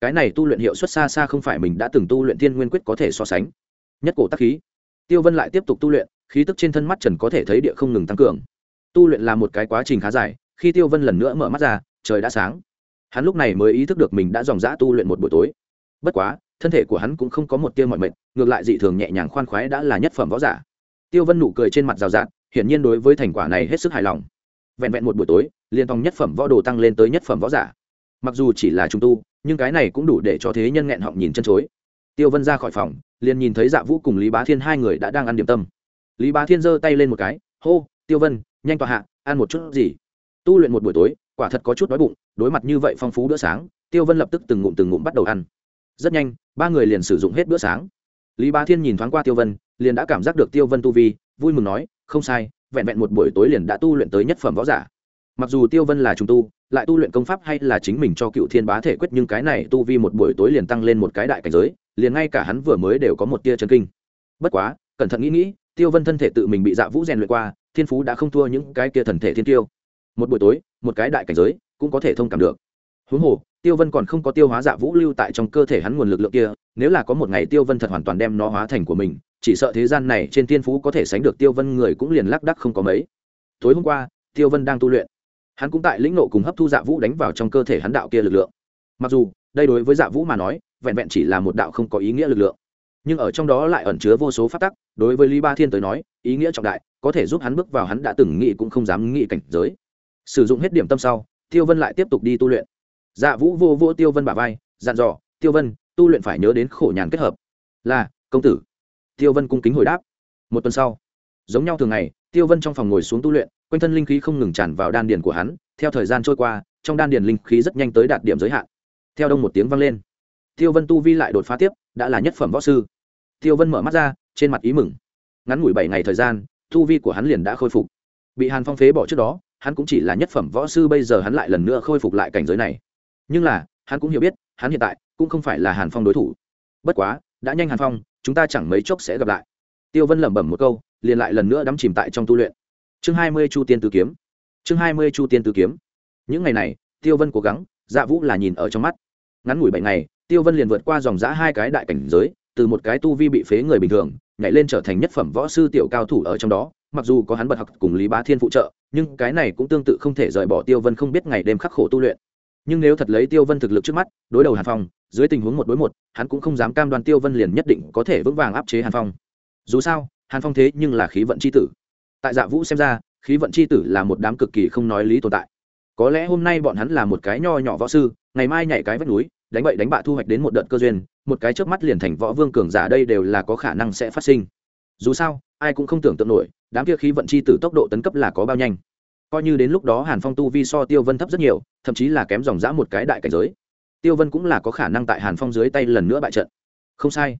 Cái này tu luyện hiệu suất xa xa không phải mình đã từng tu luyện thiên nguyên quyết có thể so sánh. Nhất cổ tắc khí. Tiêu vân lại tiếp tục tu luyện, khí tức trên thân mắt trần có thể thấy địa không ngừng tăng cường. Tu luyện là một cái quá trình khá dài, khi tiêu vân lần nữa mở mắt ra, trời đã sáng. Hắn lúc này mới ý thức được mình đã dòng dã tu luyện một buổi tối. Bất quá, thân thể của hắn cũng không có một tiêu mọi mệt, ngược lại dị thường nhẹ nhàng khoan khoái đã là nhất phẩm võ giả tiêu vân nụ cười trên mặt rào rạt, hiển nhiên đối với thành quả này hết sức hài lòng. Vẹn vẹn một buổi tối, liên tòng nhất phẩm võ đồ tăng lên tới nhất phẩm võ giả. Mặc dù chỉ là trung tu, nhưng cái này cũng đủ để cho thế nhân nghẹn họng nhìn chân chối. Tiêu vân ra khỏi phòng, liền nhìn thấy dạ vũ cùng lý bá thiên hai người đã đang ăn điểm tâm. Lý bá thiên giơ tay lên một cái, hô, tiêu vân, nhanh tọa hạ, ăn một chút gì? Tu luyện một buổi tối, quả thật có chút đói bụng, đối mặt như vậy phong phú bữa sáng, tiêu vân lập tức từng ngụm từng ngụm bắt đầu ăn. Rất nhanh, ba người liền sử dụng hết bữa sáng. Lý bá thiên nhìn thoáng qua tiêu vân liền đã cảm giác được tiêu vân tu vi, vui mừng nói, không sai, vẹn vẹn một buổi tối liền đã tu luyện tới nhất phẩm võ giả. Mặc dù tiêu vân là trung tu, lại tu luyện công pháp hay là chính mình cho cựu thiên bá thể quyết, nhưng cái này tu vi một buổi tối liền tăng lên một cái đại cảnh giới, liền ngay cả hắn vừa mới đều có một tia chân kinh. Bất quá, cẩn thận nghĩ nghĩ, tiêu vân thân thể tự mình bị dạ vũ rèn luyện qua, thiên phú đã không thua những cái kia thần thể thiên tiêu. Một buổi tối, một cái đại cảnh giới, cũng có thể thông cảm được huống hồ, tiêu vân còn không có tiêu hóa dạ vũ lưu tại trong cơ thể hắn nguồn lực lượng kia, nếu là có một ngày tiêu vân thật hoàn toàn đem nó hóa thành của mình, chỉ sợ thế gian này trên thiên phú có thể sánh được tiêu vân người cũng liền lác đắc không có mấy. Tối hôm qua, tiêu vân đang tu luyện. Hắn cũng tại lĩnh nộ cùng hấp thu dạ vũ đánh vào trong cơ thể hắn đạo kia lực lượng. Mặc dù, đây đối với dạ vũ mà nói, vẹn vẹn chỉ là một đạo không có ý nghĩa lực lượng. Nhưng ở trong đó lại ẩn chứa vô số phát tắc, đối với lý ba thiên tới nói, ý nghĩa trọng đại, có thể giúp hắn bước vào hắn đã từng nghĩ cũng không dám nghĩ cảnh giới. Sử dụng hết điểm tâm sau, tiêu vân lại tiếp tục đi tu luyện dạ vũ vô vô tiêu vân bả vai, dặn dò, tiêu vân, tu luyện phải nhớ đến khổ nhàn kết hợp. Là, công tử. Tiêu vân cung kính hồi đáp. Một tuần sau, giống nhau thường ngày, tiêu vân trong phòng ngồi xuống tu luyện, quanh thân linh khí không ngừng tràn vào đan điền của hắn, theo thời gian trôi qua, trong đan điền linh khí rất nhanh tới đạt điểm giới hạn. Theo đông một tiếng vang lên, tiêu vân tu vi lại đột phá tiếp, đã là nhất phẩm võ sư. Tiêu vân mở mắt ra, trên mặt ý mừng. Ngắn ngủi bảy ngày thời gian, tu vi của hắn liền đã khôi phục. Bị hàn phong phế bỏ trước đó, hắn cũng chỉ là nhất phẩm võ sư, bây giờ hắn lại lần nữa khôi phục lại cảnh giới này nhưng là, hắn cũng hiểu biết, hắn hiện tại cũng không phải là hàn phong đối thủ. Bất quá, đã nhanh hàn phong, chúng ta chẳng mấy chốc sẽ gặp lại. Tiêu vân lẩm bẩm một câu, liền lại lần nữa đắm chìm tại trong tu luyện. Chương hai mươi chu tiên Tử kiếm. Chương hai mươi chu tiên Tử kiếm. Những ngày này, tiêu vân cố gắng dạ vũ là nhìn ở trong mắt. Ngắn ngủi bảy ngày, tiêu vân liền vượt qua dòng giã hai cái đại cảnh giới, từ một cái tu vi bị phế người bình thường, nhảy lên trở thành nhất phẩm võ sư tiểu cao thủ ở trong đó. Mặc dù có hắn bật học cùng lý bá thiên phụ trợ, nhưng cái này cũng tương tự không thể rời bỏ tiêu vân không biết ngày đêm khắc khổ tu luyện nhưng nếu thật lấy tiêu vân thực lực trước mắt, đối đầu hàn phong, dưới tình huống một đối một, hắn cũng không dám cam đoan tiêu vân liền nhất định có thể vững vàng áp chế hàn phong. Dù sao, hàn phong thế nhưng là khí vận c h i tử. Tại dạ vũ xem ra, khí vận c h i tử là một đám cực kỳ không nói lý tồn tại. Có lẽ hôm nay bọn hắn là một cái nho nhỏ võ sư, ngày mai nhảy cái vách núi, đánh bậy đánh bạ thu hoạch đến một đợt cơ duyên, một cái trước mắt liền thành võ vương cường giả đây đều là có khả năng sẽ phát sinh. Dù sao, ai cũng không tưởng tượng nổi, đám kia khí vận c h i tử tốc độ tấn cấp là có bao nhanh coi như đến lúc đó hàn phong tu vi so tiêu vân thấp rất nhiều, thậm chí là kém dòng dã một cái đại cảnh giới. Tiêu vân cũng là có khả năng tại hàn phong dưới tay lần nữa bại trận. Không sai.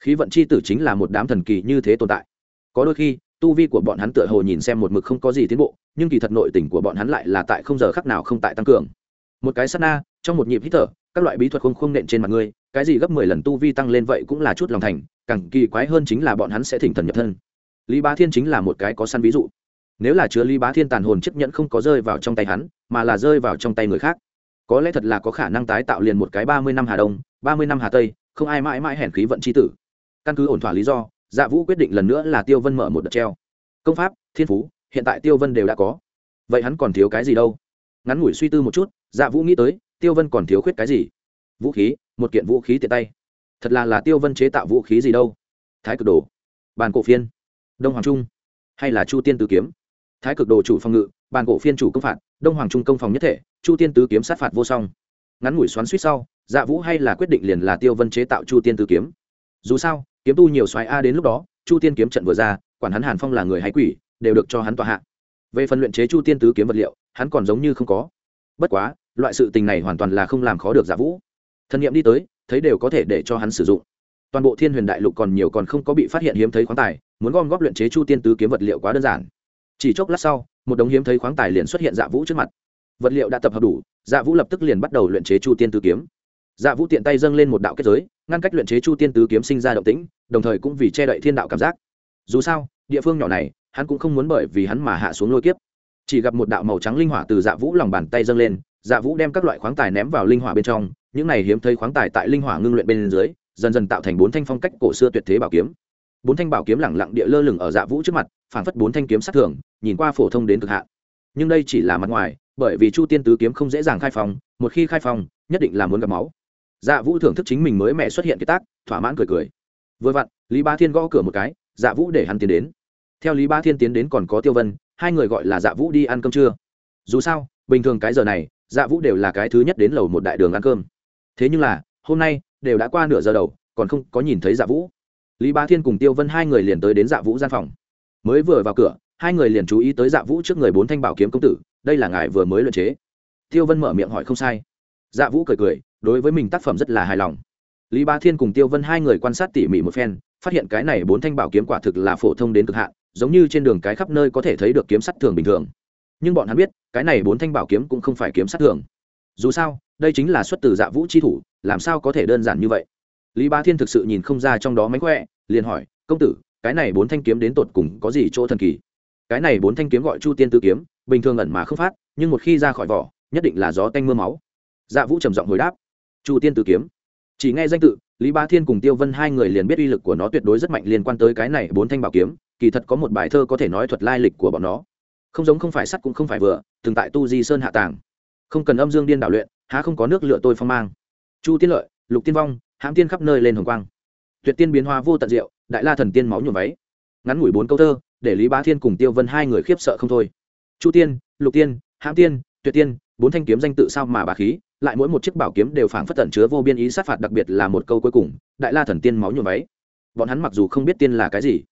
Khí vận c h i tử chính là một đám thần kỳ như thế tồn tại. Có đôi khi, tu vi của bọn hắn tựa hồ nhìn xem một mực không có gì tiến bộ, nhưng kỳ thật nội tình của bọn hắn lại là tại không giờ khắc nào không tại tăng cường. Một cái sát na, trong một nhịp hít thở, các loại bí thuật không không nện trên mặt ngươi cái gì gấp mười lần tu vi tăng lên vậy cũng là chút lòng thành, càng kỳ quái hơn chính là bọn hắn sẽ thỉnh thần nhập thân. Lý Ba thiên chính là một cái có săn ví dụ nếu là chứa lý bá thiên tàn hồn chiếc nhẫn không có rơi vào trong tay hắn, mà là rơi vào trong tay người khác, có lẽ thật là có khả năng tái tạo liền một cái ba mươi năm hà đông, ba mươi năm hà tây, không ai mãi mãi hèn khí vận c h i tử. Căn cứ ổn thỏa lý do dạ vũ quyết định lần nữa là tiêu vân mở một đợt treo. Công pháp, thiên phú, hiện tại tiêu vân đều đã có. Vậy hắn còn thiếu cái gì đâu? Ngắn ngủi suy tư một chút dạ vũ nghĩ tới, tiêu vân còn thiếu khuyết cái gì? Vũ khí, một kiện vũ khí tiện tay. Thật là là tiêu vân chế tạo vũ khí gì đâu? Thái cực đồ, bàn cổ phiên, đông hoàng trung, hay là chu tiên tử kiếm? Thái cực đồ chủ phòng ngự, bàn cổ phiên chủ công phạt, đông hoàng trung công phòng nhất thể, chu tiên tứ kiếm sát phạt vô song. Ngắn ngủi xoắn suýt sau dạ vũ hay là quyết định liền là tiêu vân chế tạo chu tiên tứ kiếm. Dù sao, kiếm tu nhiều xoáy a đến lúc đó, chu tiên kiếm trận vừa ra, quản hắn hàn phong là người hay quỷ, đều được cho hắn tòa hạ. Về phần luyện chế chu tiên tứ kiếm vật liệu, hắn còn giống như không có. Bất quá, loại sự tình này hoàn toàn là không làm khó được Dạ vũ. Thân nhiệm đi tới, thấy đều có thể để cho hắn sử dụng. Toàn bộ thiên huyền đại lục còn nhiều còn không có bị phát hiện hiếm thấy khoáng tài, muốn gom góp luyện chế chu tiên tứ kiếm vật liệu quá đơn giản chỉ chốc lát sau, một đống hiếm thấy khoáng tài liền xuất hiện dạ vũ trước mặt. Vật liệu đã tập hợp đủ dạ vũ lập tức liền bắt đầu luyện chế chu tiên tứ kiếm. Dạ vũ tiện tay dâng lên một đạo kết giới, ngăn cách luyện chế chu tiên tứ kiếm sinh ra động tĩnh, đồng thời cũng vì che đậy thiên đạo cảm giác. Dù sao, địa phương nhỏ này, hắn cũng không muốn bởi vì hắn mà hạ xuống lôi kiếp. Chỉ gặp một đạo màu trắng linh hỏa từ dạ vũ lòng bàn tay dâng lên dạ vũ đem các loại khoáng tài ném vào linh hỏa bên trong, những này hiếm thấy khoáng tài tại linh hỏa ngưng luyện bên dưới, dần dần tạo thành bốn thanh phong cách cổ xưa tuyệt thế bảo kiếm. Bốn thanh bảo kiếm lẳng lặng địa lơ lửng ở dạ vũ trước mặt phản phất bốn thanh kiếm sát thường, nhìn qua phổ thông đến cực hạn. Nhưng đây chỉ là mặt ngoài, bởi vì chu tiên tứ kiếm không dễ dàng khai phòng một khi khai phòng nhất định là muốn gặp máu. Dạ vũ thưởng thức chính mình mới mẹ xuất hiện cái tác, thỏa mãn cười cười. Vừa vặn, lý ba thiên gõ cửa một cái dạ vũ để hắn tiến đến. Theo lý ba thiên tiến đến còn có tiêu vân, hai người gọi là dạ vũ đi ăn cơm trưa. Dù sao, bình thường cái giờ này dạ vũ đều là cái thứ nhất đến lầu một đại đường ăn cơm. Thế nhưng là, hôm nay, đều đã qua nửa giờ đầu, còn không có nhìn thấy dạ vũ. Lý ba thiên cùng tiêu vân hai người liền tới đến dạ vũ gian phòng mới vừa vào cửa, hai người liền chú ý tới dạ vũ trước người bốn thanh bảo kiếm công tử, đây là ngài vừa mới luận chế. Tiêu vân mở miệng hỏi không sai. Dạ vũ cười cười, đối với mình tác phẩm rất là hài lòng. Lý ba thiên cùng tiêu vân hai người quan sát tỉ mỉ một phen, phát hiện cái này bốn thanh bảo kiếm quả thực là phổ thông đến cực hạn, giống như trên đường cái khắp nơi có thể thấy được kiếm sắt thường bình thường. Nhưng bọn hắn biết, cái này bốn thanh bảo kiếm cũng không phải kiếm sắt thường. Dù sao, đây chính là xuất từ dạ vũ chi thủ, làm sao có thể đơn giản như vậy? Lý ba thiên thực sự nhìn không ra trong đó mánh khỏe, liền hỏi, công tử cái này bốn thanh kiếm đến tột cùng có gì chỗ thần kỳ? Cái này bốn thanh kiếm gọi chu tiên tư kiếm, bình thường ẩn mà không phát, nhưng một khi ra khỏi vỏ, nhất định là gió tanh mưa máu. Dạ vũ trầm giọng hồi đáp, chu tiên tư kiếm. Chỉ nghe danh tự, lý ba thiên cùng tiêu vân hai người liền biết uy lực của nó tuyệt đối rất mạnh liên quan tới cái này bốn thanh bảo kiếm, kỳ thật có một bài thơ có thể nói thuật lai lịch của bọn nó. Không giống không phải sắt cũng không phải vừa, từng tại tu di sơn hạ tàng. Không cần âm dương điên đảo luyện, há không có nước lựa tôi phong mang. Chu tiên lợi, lục tiên vong, hãm tiên khắp nơi lên hồng quang tuyệt tiên biến hóa vô tận diệu, đại la thần tiên máu nhuộm váy. Ngắn ngủi bốn câu thơ, để lý bá thiên cùng tiêu vân hai người khiếp sợ không thôi. Chu tiên, lục tiên, hãm tiên, tuyệt tiên, bốn thanh kiếm danh tự sao mà bà khí, lại mỗi một chiếc bảo kiếm đều phảng phất tận chứa vô biên ý sát phạt đặc biệt là một câu cuối cùng, đại la thần tiên máu nhuộm váy. Bọn hắn mặc dù không biết tiên là cái gì,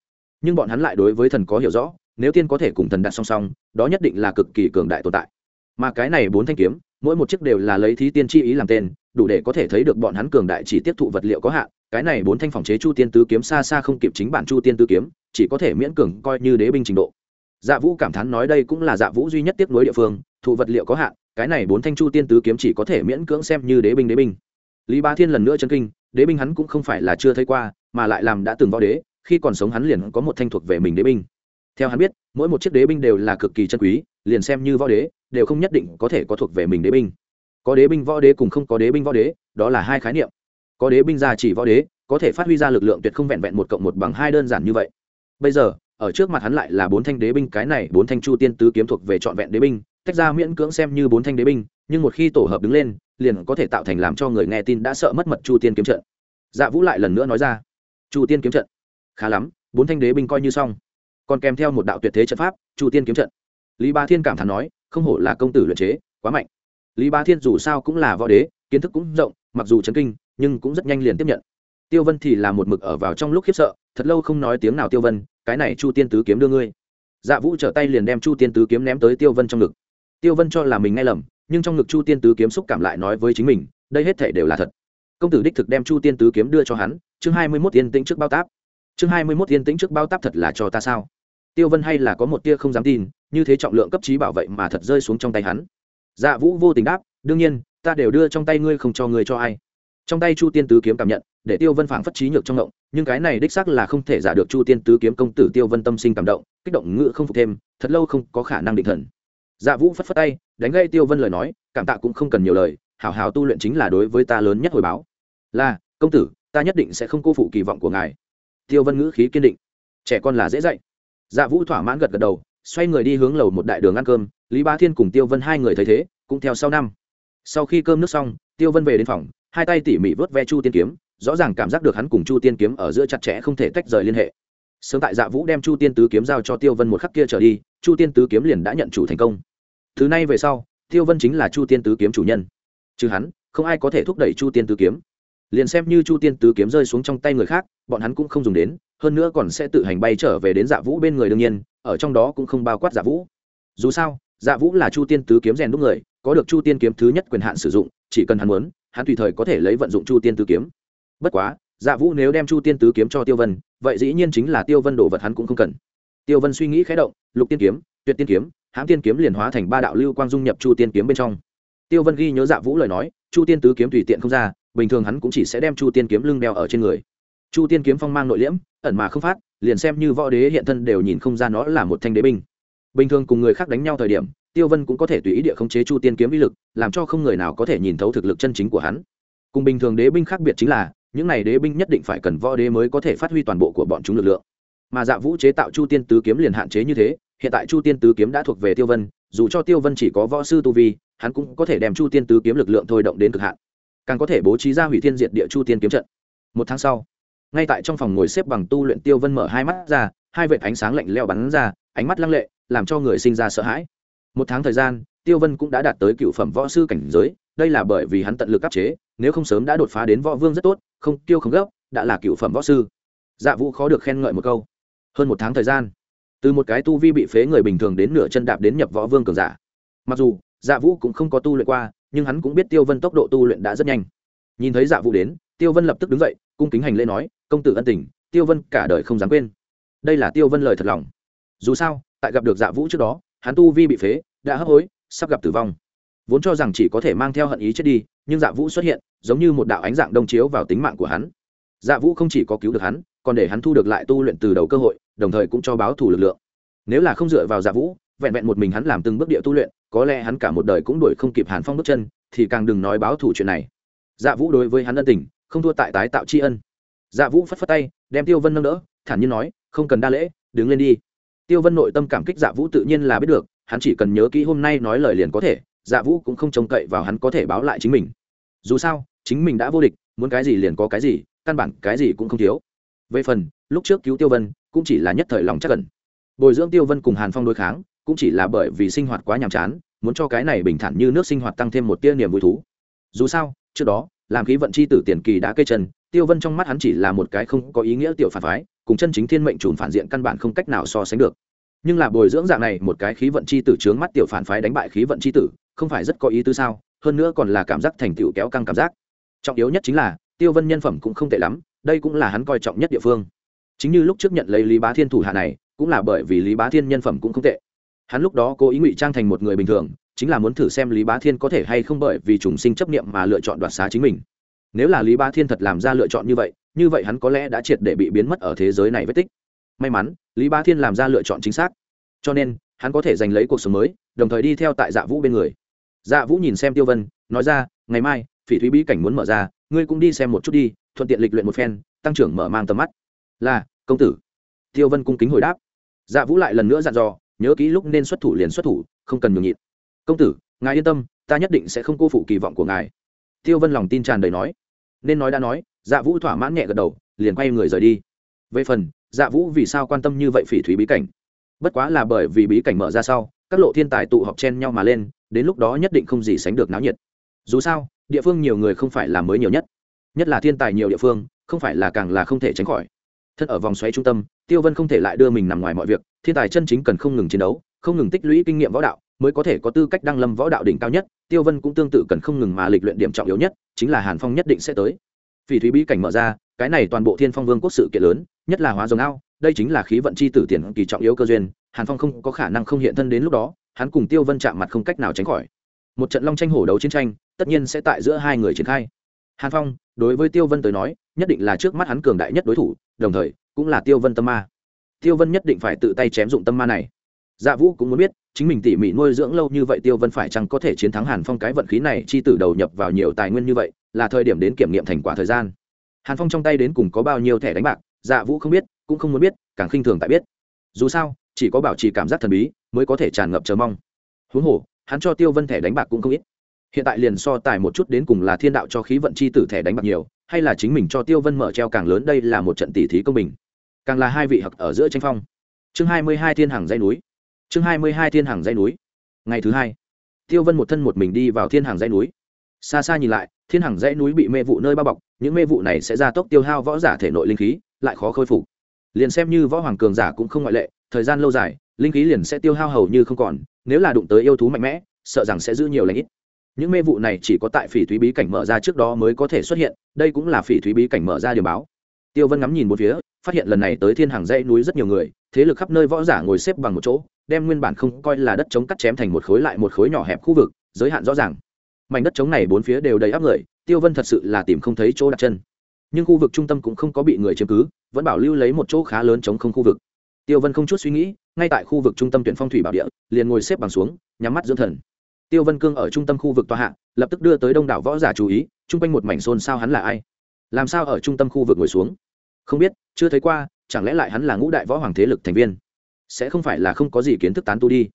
nhưng bọn hắn lại đối với thần có hiểu rõ, nếu tiên có thể cùng thần đặt song song, đó nhất định là cực kỳ cường đại tồn tại. Mà cái này bốn thanh kiếm, mỗi một chiếc đều là lấy thí tiên chi ý làm tên, đủ để có thể thấy được bọn hắn cường đại chỉ tiếp thụ vật liệu có hạn cái này bốn thanh phòng chế chu tiên tứ kiếm xa xa không kịp chính bản chu tiên tứ kiếm, chỉ có thể miễn cường coi như đế binh trình độ. Dạ vũ cảm thán nói đây cũng là dạ vũ duy nhất tiếp nối địa phương, thụ vật liệu có hạn, cái này bốn thanh chu tiên tứ kiếm chỉ có thể miễn cưỡng xem như đế binh đế binh. Lý ba thiên lần nữa chân kinh, đế binh hắn cũng không phải là chưa thấy qua, mà lại làm đã từng võ đế, khi còn sống hắn liền có một thanh thuộc về mình đế binh. Theo hắn biết, mỗi một chiếc đế binh đều là cực kỳ chân quý, liền xem như võ đế, đều không nhất định có thể có thuộc về mình đế binh. Có đế binh võ đế cùng không có đế binh võ đế, đó là hai khái niệm có đế binh gia chỉ võ đế, có thể phát huy ra lực lượng tuyệt không vẹn vẹn một cộng một bằng hai đơn giản như vậy. Bây giờ, ở trước mặt hắn lại là bốn thanh đế binh, cái này bốn thanh chu tiên tứ kiếm thuộc về trọn vẹn đế binh, tách ra miễn cưỡng xem như bốn thanh đế binh, nhưng một khi tổ hợp đứng lên, liền có thể tạo thành làm cho người nghe tin đã sợ mất mật chu tiên kiếm trận. Dạ vũ lại lần nữa nói ra, chu tiên kiếm trận, khá lắm, bốn thanh đế binh coi như xong. Còn kèm theo một đạo tuyệt thế trận pháp, chu tiên kiếm trận. Lý ba thiên cảm thán nói, không hổ là công tử luyện chế, quá mạnh. Lý ba thiên dù sao cũng là võ đế, kiến thức cũng rộng mặc dù chấn kinh, nhưng cũng rất nhanh liền tiếp nhận. Tiêu vân thì là một mực ở vào trong lúc khiếp sợ, thật lâu không nói tiếng nào tiêu vân, cái này chu tiên tứ kiếm đưa ngươi. Dạ vũ trở tay liền đem chu tiên tứ kiếm ném tới tiêu vân trong ngực. Tiêu vân cho là mình nghe lầm, nhưng trong ngực chu tiên tứ kiếm xúc cảm lại nói với chính mình, đây hết thể đều là thật. Công tử đích thực đem chu tiên tứ kiếm đưa cho hắn, chương hai mươi mốt yên tĩnh trước bao táp. Chương hai mươi mốt yên tĩnh trước bao táp thật là cho ta sao? Tiêu vân hay là có một tia không dám tin, như thế trọng lượng cấp trí bảo vệ mà thật rơi xuống trong tay hắn. Dạ vũ vô tình đáp, đương nhiên ta đều đưa trong tay ngươi không cho ngươi cho ai. Trong tay chu tiên tứ kiếm cảm nhận, để tiêu vân phảng phất trí nhược trong động, nhưng cái này đích xác là không thể giả được chu tiên tứ kiếm công tử tiêu vân tâm sinh cảm động, kích động ngự không phục thêm, thật lâu không có khả năng định thần. Dạ vũ phất phất tay, đánh gây tiêu vân lời nói, cảm tạ cũng không cần nhiều lời, hảo hảo tu luyện chính là đối với ta lớn nhất hồi báo. Là, công tử, ta nhất định sẽ không cô phụ kỳ vọng của ngài. Tiêu vân ngữ khí kiên định. Trẻ con là dễ dạy. Dạ vũ thỏa mãn gật gật đầu, xoay người đi hướng lầu một đại đường ăn cơm, lý ba thiên cùng tiêu vân hai người thấy thế, cũng theo sau năm sau khi cơm nước xong, tiêu vân về đến phòng, hai tay tỉ mỉ vớt ve chu tiên kiếm, rõ ràng cảm giác được hắn cùng chu tiên kiếm ở giữa chặt chẽ không thể tách rời liên hệ. Sớm tại dạ vũ đem chu tiên tứ kiếm giao cho tiêu vân một khắc kia trở đi, chu tiên tứ kiếm liền đã nhận chủ thành công. Thứ này về sau, tiêu vân chính là chu tiên tứ kiếm chủ nhân. Trừ hắn, không ai có thể thúc đẩy chu tiên tứ kiếm. Liền xem như chu tiên tứ kiếm rơi xuống trong tay người khác, bọn hắn cũng không dùng đến, hơn nữa còn sẽ tự hành bay trở về đến dạ vũ bên người đương nhiên, ở trong đó cũng không bao quát dạ vũ. Dù sao dạ vũ là chu tiên tứ kiếm rèn đúc người có được chu tiên kiếm thứ nhất quyền hạn sử dụng, chỉ cần hắn muốn, hắn tùy thời có thể lấy vận dụng chu tiên tứ kiếm. Bất quá dạ vũ nếu đem chu tiên tứ kiếm cho tiêu vân, vậy dĩ nhiên chính là tiêu vân đồ vật hắn cũng không cần. Tiêu vân suy nghĩ khé động, lục tiên kiếm, tuyệt tiên kiếm, hãm tiên kiếm liền hóa thành ba đạo lưu quang dung nhập chu tiên kiếm bên trong. Tiêu vân ghi nhớ dạ vũ lời nói, chu tiên tứ kiếm tùy tiện không ra, bình thường hắn cũng chỉ sẽ đem chu tiên kiếm lưng đeo ở trên người. Chu tiên kiếm phong mang nội liễm, ẩn mà không phát, liền xem như võ đế hiện thân đều nhìn không ra nó là một thanh đế binh. Bình thường cùng người khác đánh nhau thời điểm tiêu vân cũng có thể tùy ý địa khống chế chu tiên kiếm vi lực, làm cho không người nào có thể nhìn thấu thực lực chân chính của hắn. Cùng bình thường đế binh khác biệt chính là, những này đế binh nhất định phải cần võ đế mới có thể phát huy toàn bộ của bọn chúng lực lượng. Mà dạ vũ chế tạo chu tiên tứ kiếm liền hạn chế như thế, hiện tại chu tiên tứ kiếm đã thuộc về tiêu vân, dù cho tiêu vân chỉ có võ sư tu vi, hắn cũng có thể đem chu tiên tứ kiếm lực lượng thôi động đến cực hạn. Càng có thể bố trí ra hủy thiên diệt địa chu tiên kiếm trận. Một tháng sau, ngay tại trong phòng ngồi xếp bằng tu luyện tiêu vân mở hai mắt ra, hai vệt ánh sáng lạnh leo bắn ra, ánh mắt lăng lệ, làm cho người sinh ra sợ hãi một tháng thời gian, tiêu vân cũng đã đạt tới cựu phẩm võ sư cảnh giới, đây là bởi vì hắn tận lực áp chế, nếu không sớm đã đột phá đến võ vương rất tốt, không tiêu không gấp, đã là cựu phẩm võ sư. Dạ vũ khó được khen ngợi một câu. Hơn một tháng thời gian, từ một cái tu vi bị phế người bình thường đến nửa chân đạp đến nhập võ vương cường giả. Mặc dù dạ vũ cũng không có tu luyện qua, nhưng hắn cũng biết tiêu vân tốc độ tu luyện đã rất nhanh. Nhìn thấy dạ vũ đến, tiêu vân lập tức đứng dậy, cung kính hành lễ nói, công tử ân tình, tiêu vân cả đời không dám quên. Đây là tiêu vân lời thật lòng. Dù sao, tại gặp được dạ vũ trước đó, hắn tu vi bị phế đã hấp hối, sắp gặp tử vong. Vốn cho rằng chỉ có thể mang theo hận ý chết đi, nhưng dạ vũ xuất hiện, giống như một đạo ánh dạng đông chiếu vào tính mạng của hắn. Dạ vũ không chỉ có cứu được hắn, còn để hắn thu được lại tu luyện từ đầu cơ hội, đồng thời cũng cho báo thủ lực lượng. Nếu là không dựa vào dạ vũ, vẹn vẹn một mình hắn làm từng bước địa tu luyện, có lẽ hắn cả một đời cũng đuổi không kịp hàn phong bước chân, thì càng đừng nói báo thủ chuyện này. Dạ vũ đối với hắn ân tình, không thua tại tái tạo tri ân. Dạ vũ phất phất tay, đem tiêu vân nâng đỡ, thản nhiên nói, không cần đa lễ, đứng lên đi. Tiêu vân nội tâm cảm kích dạ vũ tự nhiên là biết được hắn chỉ cần nhớ kỹ hôm nay nói lời liền có thể dạ vũ cũng không trông cậy vào hắn có thể báo lại chính mình. Dù sao, chính mình đã vô địch, muốn cái gì liền có cái gì, căn bản cái gì cũng không thiếu. Về phần, lúc trước cứu tiêu vân, cũng chỉ là nhất thời lòng chắc cẩn bồi dưỡng tiêu vân cùng hàn phong đối kháng, cũng chỉ là bởi vì sinh hoạt quá nhàm chán, muốn cho cái này bình thản như nước sinh hoạt tăng thêm một tia niềm vui thú. Dù sao, trước đó, làm khí vận chi tử tiền kỳ đã cây chân, tiêu vân trong mắt hắn chỉ là một cái không có ý nghĩa tiểu phản phái, cùng chân chính thiên mệnh trùn phản diện căn bản không cách nào so sánh được nhưng là bồi dưỡng dạng này một cái khí vận chi tử trướng mắt tiểu phản phái đánh bại khí vận chi tử, không phải rất có ý tứ sao? Hơn nữa còn là cảm giác thành tựu kéo căng cảm giác. Trọng yếu nhất chính là, tiêu vân nhân phẩm cũng không tệ lắm, đây cũng là hắn coi trọng nhất địa phương. Chính như lúc trước nhận lấy lý bá thiên thủ hạ này, cũng là bởi vì lý bá thiên nhân phẩm cũng không tệ. Hắn lúc đó cố ý ngụy trang thành một người bình thường, chính là muốn thử xem lý bá thiên có thể hay không bởi vì trùng sinh chấp niệm mà lựa chọn đoạt xá chính mình. Nếu là lý bá thiên thật làm ra lựa chọn như vậy như vậy hắn có lẽ đã triệt để bị biến mất ở thế giới này vết tích may mắn, lý bá thiên làm ra lựa chọn chính xác. Cho nên, hắn có thể giành lấy cuộc sống mới, đồng thời đi theo tại dạ vũ bên người. Dạ vũ nhìn xem tiêu vân, nói ra, ngày mai, phỉ thúy bí cảnh muốn mở ra, ngươi cũng đi xem một chút đi, thuận tiện lịch luyện một phen, tăng trưởng mở mang tầm mắt. Là, công tử. Tiêu vân cung kính hồi đáp. Dạ vũ lại lần nữa dặn dò, nhớ kỹ lúc nên xuất thủ liền xuất thủ, không cần nhường nhịn. Công tử, ngài yên tâm, ta nhất định sẽ không cô phụ kỳ vọng của ngài. Tiêu vân lòng tin tràn đầy nói. Nên nói đã nói dạ vũ thỏa mãn nhẹ gật đầu, liền quay người rời đi. Về phần dạ vũ vì sao quan tâm như vậy phỉ thúy bí cảnh? Bất quá là bởi vì bí cảnh mở ra sau, các lộ thiên tài tụ họp chen nhau mà lên, đến lúc đó nhất định không gì sánh được náo nhiệt. Dù sao, địa phương nhiều người không phải là mới nhiều nhất. Nhất là thiên tài nhiều địa phương, không phải là càng là không thể tránh khỏi. Thân ở vòng xoáy trung tâm, tiêu vân không thể lại đưa mình nằm ngoài mọi việc, thiên tài chân chính cần không ngừng chiến đấu, không ngừng tích lũy kinh nghiệm võ đạo, mới có thể có tư cách đăng lâm võ đạo đỉnh cao nhất, tiêu vân cũng tương tự cần không ngừng mà lịch luyện điểm trọng yếu nhất, chính là hàn phong nhất định sẽ tới. Vì thúy bí cảnh mở ra, cái này toàn bộ thiên phong vương quốc sự kiện lớn nhất là hóa rồng ao, đây chính là khí vận chi tử tiền kỳ trọng yếu cơ duyên, hàn phong không có khả năng không hiện thân đến lúc đó, hắn cùng tiêu vân chạm mặt không cách nào tránh khỏi. Một trận long tranh hổ đấu chiến tranh, tất nhiên sẽ tại giữa hai người triển khai. Hàn phong, đối với tiêu vân tới nói, nhất định là trước mắt hắn cường đại nhất đối thủ, đồng thời, cũng là tiêu vân tâm ma. Tiêu vân nhất định phải tự tay chém dụng tâm ma này. Dạ vũ cũng muốn biết, chính mình tỉ mỉ nuôi dưỡng lâu như vậy tiêu vân phải chăng có thể chiến thắng hàn phong cái vận khí này chi tử đầu nhập vào nhiều tài nguyên như vậy, là thời điểm đến kiểm nghiệm thành quả thời gian. Hàn phong trong tay đến cùng có bao nhiêu thẻ đánh bạc dạ vũ không biết, cũng không muốn biết, càng khinh thường tại biết. Dù sao, chỉ có bảo trì cảm giác thần bí mới có thể tràn ngập chờ mong. Huống hồ, hắn cho tiêu vân thẻ đánh bạc cũng không ít. Hiện tại liền so tài một chút đến cùng là thiên đạo cho khí vận chi tử thẻ đánh bạc nhiều, hay là chính mình cho tiêu vân mở treo càng lớn, đây là một trận tỷ thí công bình. Càng là hai vị hặc ở giữa tranh phong. Chương hai mươi hai thiên hàng dây núi. Chương hai mươi hai thiên hàng dây núi. Ngày thứ hai, tiêu vân một thân một mình đi vào thiên hàng dây núi xa xa nhìn lại, thiên hàng dãy núi bị mê vụ nơi bao bọc, những mê vụ này sẽ ra tốc tiêu hao võ giả thể nội linh khí, lại khó khôi phục. Liền xem như võ hoàng cường giả cũng không ngoại lệ, thời gian lâu dài, linh khí liền sẽ tiêu hao hầu như không còn, nếu là đụng tới yêu thú mạnh mẽ, sợ rằng sẽ giữ nhiều lãnh ít. Những mê vụ này chỉ có tại phỉ thúy bí cảnh mở ra trước đó mới có thể xuất hiện, đây cũng là phỉ thúy bí cảnh mở ra điều báo. Tiêu vân ngắm nhìn một phía, phát hiện lần này tới thiên hàng dãy núi rất nhiều người, thế lực khắp nơi võ giả ngồi xếp bằng một chỗ, đem nguyên bản không coi là đất chống cắt chém thành một khối lại một khối nhỏ hẹp khu vực, giới hạn rõ ràng mảnh đất trống này bốn phía đều đầy áp người, tiêu vân thật sự là tìm không thấy chỗ đặt chân. Nhưng khu vực trung tâm cũng không có bị người chiếm cứ, vẫn bảo lưu lấy một chỗ khá lớn chống không khu vực. Tiêu vân không chút suy nghĩ, ngay tại khu vực trung tâm tuyển phong thủy bảo địa, liền ngồi xếp bằng xuống, nhắm mắt dưỡng thần. Tiêu vân cương ở trung tâm khu vực tòa hạ, lập tức đưa tới đông đảo võ giả chú ý, chung quanh một mảnh xôn xao hắn là ai? Làm sao ở trung tâm khu vực ngồi xuống? Không biết, chưa thấy qua, chẳng lẽ lại hắn là ngũ đại võ hoàng thế lực thành viên? Sẽ không phải là không có gì kiến thức tán tu đi.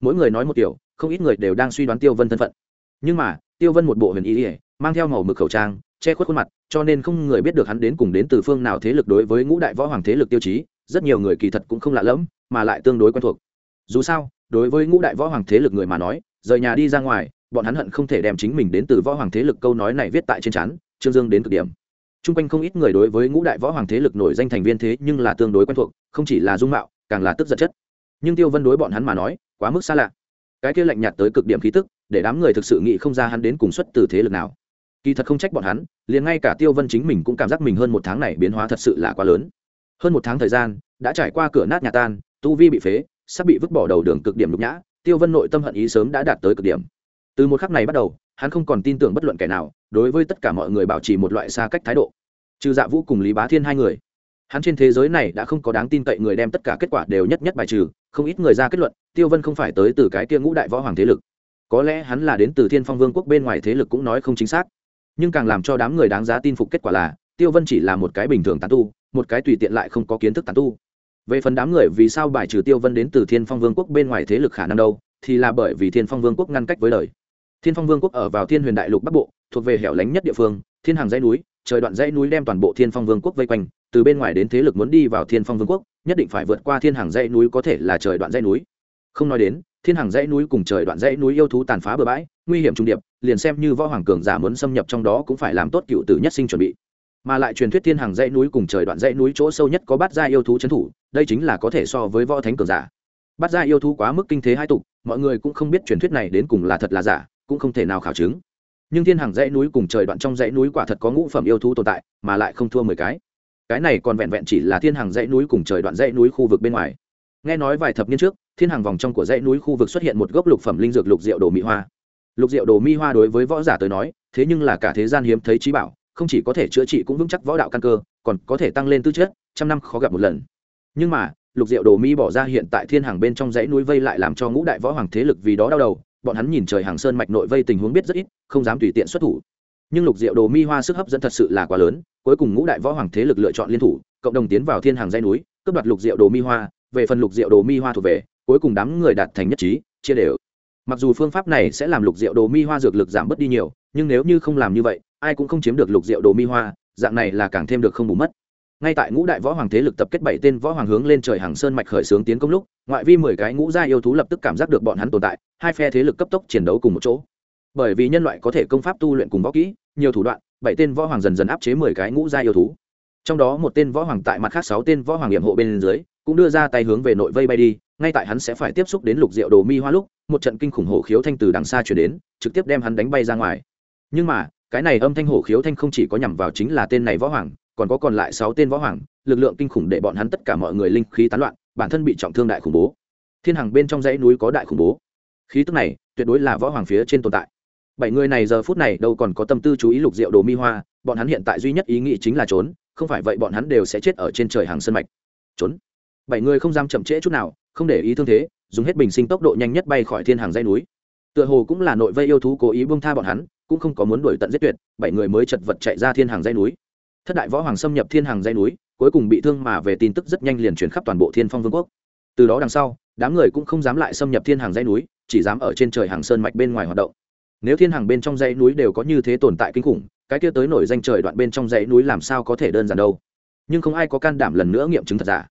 Mỗi người nói một kiểu, không ít người đều đang suy đoán tiêu vân thân phận nhưng mà, tiêu vân một bộ huyền ý ỉa mang theo màu mực khẩu trang, che khuất khuôn mặt, cho nên không người biết được hắn đến cùng đến từ phương nào thế lực đối với ngũ đại võ hoàng thế lực tiêu chí, rất nhiều người kỳ thật cũng không lạ lẫm, mà lại tương đối quen thuộc. Dù sao, đối với ngũ đại võ hoàng thế lực người mà nói, rời nhà đi ra ngoài, bọn hắn hận không thể đem chính mình đến từ võ hoàng thế lực câu nói này viết tại trên chắn trương dương đến cực điểm. T r u n g quanh không ít người đối với ngũ đại võ hoàng thế lực nổi danh thành viên thế nhưng là tương đối quen thuộc, không chỉ là dung mạo, càng là tức giận chất. Nhưng tiêu vân đối bọn hắn mà nói, quá mức xa lạ. Cái kia lạnh nhạt tới cực điểm khí tức để đám người thực sự nghĩ không ra hắn đến cùng xuất từ thế lực nào. Kỳ thật không trách bọn hắn, liền ngay cả tiêu vân chính mình cũng cảm giác mình hơn một tháng này biến hóa thật sự là quá lớn. Hơn một tháng thời gian, đã trải qua cửa nát nhà tan, tu vi bị phế, sắp bị vứt bỏ đầu đường cực điểm nhục nhã, tiêu vân nội tâm hận ý sớm đã đạt tới cực điểm. Từ một khắc này bắt đầu, hắn không còn tin tưởng bất luận kẻ nào, đối với tất cả mọi người bảo trì một loại xa cách thái độ. Trừ dạ vũ cùng lý bá thiên hai người, hắn trên thế giới này đã không có đáng tin cậy người đem tất cả kết quả đều nhất nhất bài trừ, không ít người ra kết luận, tiêu vân không phải tới từ cái kia ngũ đại võ hoàng thế lực có lẽ hắn là đến từ thiên phong vương quốc bên ngoài thế lực cũng nói không chính xác. Nhưng càng làm cho đám người đáng giá tin phục kết quả là, tiêu vân chỉ là một cái bình thường tán tu, một cái tùy tiện lại không có kiến thức tán tu. Về phần đám người vì sao bài trừ tiêu vân đến từ thiên phong vương quốc bên ngoài thế lực khả năng đâu, thì là bởi vì thiên phong vương quốc ngăn cách với đời. Thiên phong vương quốc ở vào thiên huyền đại lục bắc bộ, thuộc về hẻo lánh nhất địa phương, thiên hàng dãy núi, trời đoạn dãy núi đem toàn bộ thiên phong vương quốc vây quanh, từ bên ngoài đến thế lực muốn đi vào thiên phong vương quốc, nhất định phải vượt qua thiên hàng dãy núi có thể là trời đoạn dãy núi. Không nói đến thiên hàng dãy núi cùng trời đoạn dãy núi yêu thú tàn phá bừa bãi, nguy hiểm trung điệp, liền xem như võ hoàng cường giả muốn xâm nhập trong đó cũng phải làm tốt cựu tử nhất sinh chuẩn bị. Mà lại truyền thuyết thiên hàng dãy núi cùng trời đoạn dãy núi chỗ sâu nhất có bát gia yêu thú trấn thủ, đây chính là có thể so với võ thánh cường giả. Bát gia yêu thú quá mức kinh thế hai tục, mọi người cũng không biết truyền thuyết này đến cùng là thật là giả, cũng không thể nào khảo chứng. Nhưng thiên hàng dãy núi cùng trời đoạn trong dãy núi quả thật có ngũ phẩm yêu thú tồn tại, mà lại không thua mười cái. Cái này còn vẹn vẹn chỉ là thiên hàng dãy núi cùng trời đoạn dãy núi khu vực bên ngoài nghe nói vài thập niên trước, thiên hàng vòng trong của dãy núi khu vực xuất hiện một gốc lục phẩm linh dược lục diệu đồ mỹ hoa. Lục diệu đồ mi hoa đối với võ giả tới nói, thế nhưng là cả thế gian hiếm thấy trí bảo, không chỉ có thể chữa trị cũng vững chắc võ đạo căn cơ, còn có thể tăng lên tư chất, trăm năm khó gặp một lần. Nhưng mà, lục diệu đồ mi bỏ ra hiện tại thiên hàng bên trong dãy núi vây lại làm cho ngũ đại võ hoàng thế lực vì đó đau đầu, bọn hắn nhìn trời hàng sơn mạch nội vây tình huống biết rất ít, không dám tùy tiện xuất thủ. Nhưng lục diệu đồ mi hoa sức hấp dẫn thật sự là quá lớn, cuối cùng ngũ đại võ hoàng thế lực lựa chọn liên thủ, cộng đồng tiến vào thiên hàng dãy núi, cướp đoạt lục diệu đồ mi hoa về phần lục diệu đồ mi hoa thuộc về, cuối cùng đám người đạt thành nhất trí, chia đều. Mặc dù phương pháp này sẽ làm lục diệu đồ mi hoa dược lực giảm bớt đi nhiều, nhưng nếu như không làm như vậy, ai cũng không chiếm được lục diệu đồ mi hoa, dạng này là càng thêm được không bù mất. Ngay tại ngũ đại võ hoàng thế lực tập kết bảy tên võ hoàng hướng lên trời hàng sơn mạch khởi xướng tiến công lúc, ngoại vi mười cái ngũ gia yêu thú lập tức cảm giác được bọn hắn tồn tại, hai phe thế lực cấp tốc chiến đấu cùng một chỗ. Bởi vì nhân loại có thể công pháp tu luyện cùng võ kỹ, nhiều thủ đoạn, bảy tên võ hoàng dần dần áp chế mười cái ngũ gia yêu thú. Trong đó một tên võ hoàng tại mặt khác sáu tên võ hoàng hiểm hộ bên dưới cũng đưa ra tay hướng về nội vây bay đi, ngay tại hắn sẽ phải tiếp xúc đến lục diệu đồ mi hoa lúc, một trận kinh khủng hổ khiếu thanh từ đằng xa chuyển đến, trực tiếp đem hắn đánh bay ra ngoài. Nhưng mà, cái này âm thanh hổ khiếu thanh không chỉ có nhằm vào chính là tên này võ hoàng, còn có còn lại sáu tên võ hoàng, lực lượng kinh khủng để bọn hắn tất cả mọi người linh khí tán loạn, bản thân bị trọng thương đại khủng bố. Thiên hằng bên trong dãy núi có đại khủng bố. Khí tức này, tuyệt đối là võ hoàng phía trên tồn tại. Bảy người này giờ phút này đâu còn có tâm tư chú ý lục diệu đồ mi hoa, bọn hắn hiện tại duy nhất ý nghĩ chính là trốn, không phải vậy bọn hắn đều sẽ chết ở trên trời hàng sân mạch. Trốn bảy người không dám chậm trễ chút nào, không để ý thương thế, dùng hết bình sinh tốc độ nhanh nhất bay khỏi thiên hàng dây núi. Tựa hồ cũng là nội vây yêu thú cố ý bông tha bọn hắn, cũng không có muốn đuổi tận giết tuyệt, bảy người mới chật vật chạy ra thiên hàng dây núi. Thất đại võ hoàng xâm nhập thiên hàng dây núi, cuối cùng bị thương mà về tin tức rất nhanh liền chuyển khắp toàn bộ thiên phong vương quốc. Từ đó đằng sau, đám người cũng không dám lại xâm nhập thiên hàng dây núi, chỉ dám ở trên trời hàng sơn mạch bên ngoài hoạt động. Nếu thiên hàng bên trong dãy núi đều có như thế tồn tại kinh khủng, cái kia tới nổi danh trời đoạn bên trong dãy núi làm sao có thể đơn giản đâu? Nhưng không ai có can đảm lần nữa nghiệm chứng thật giả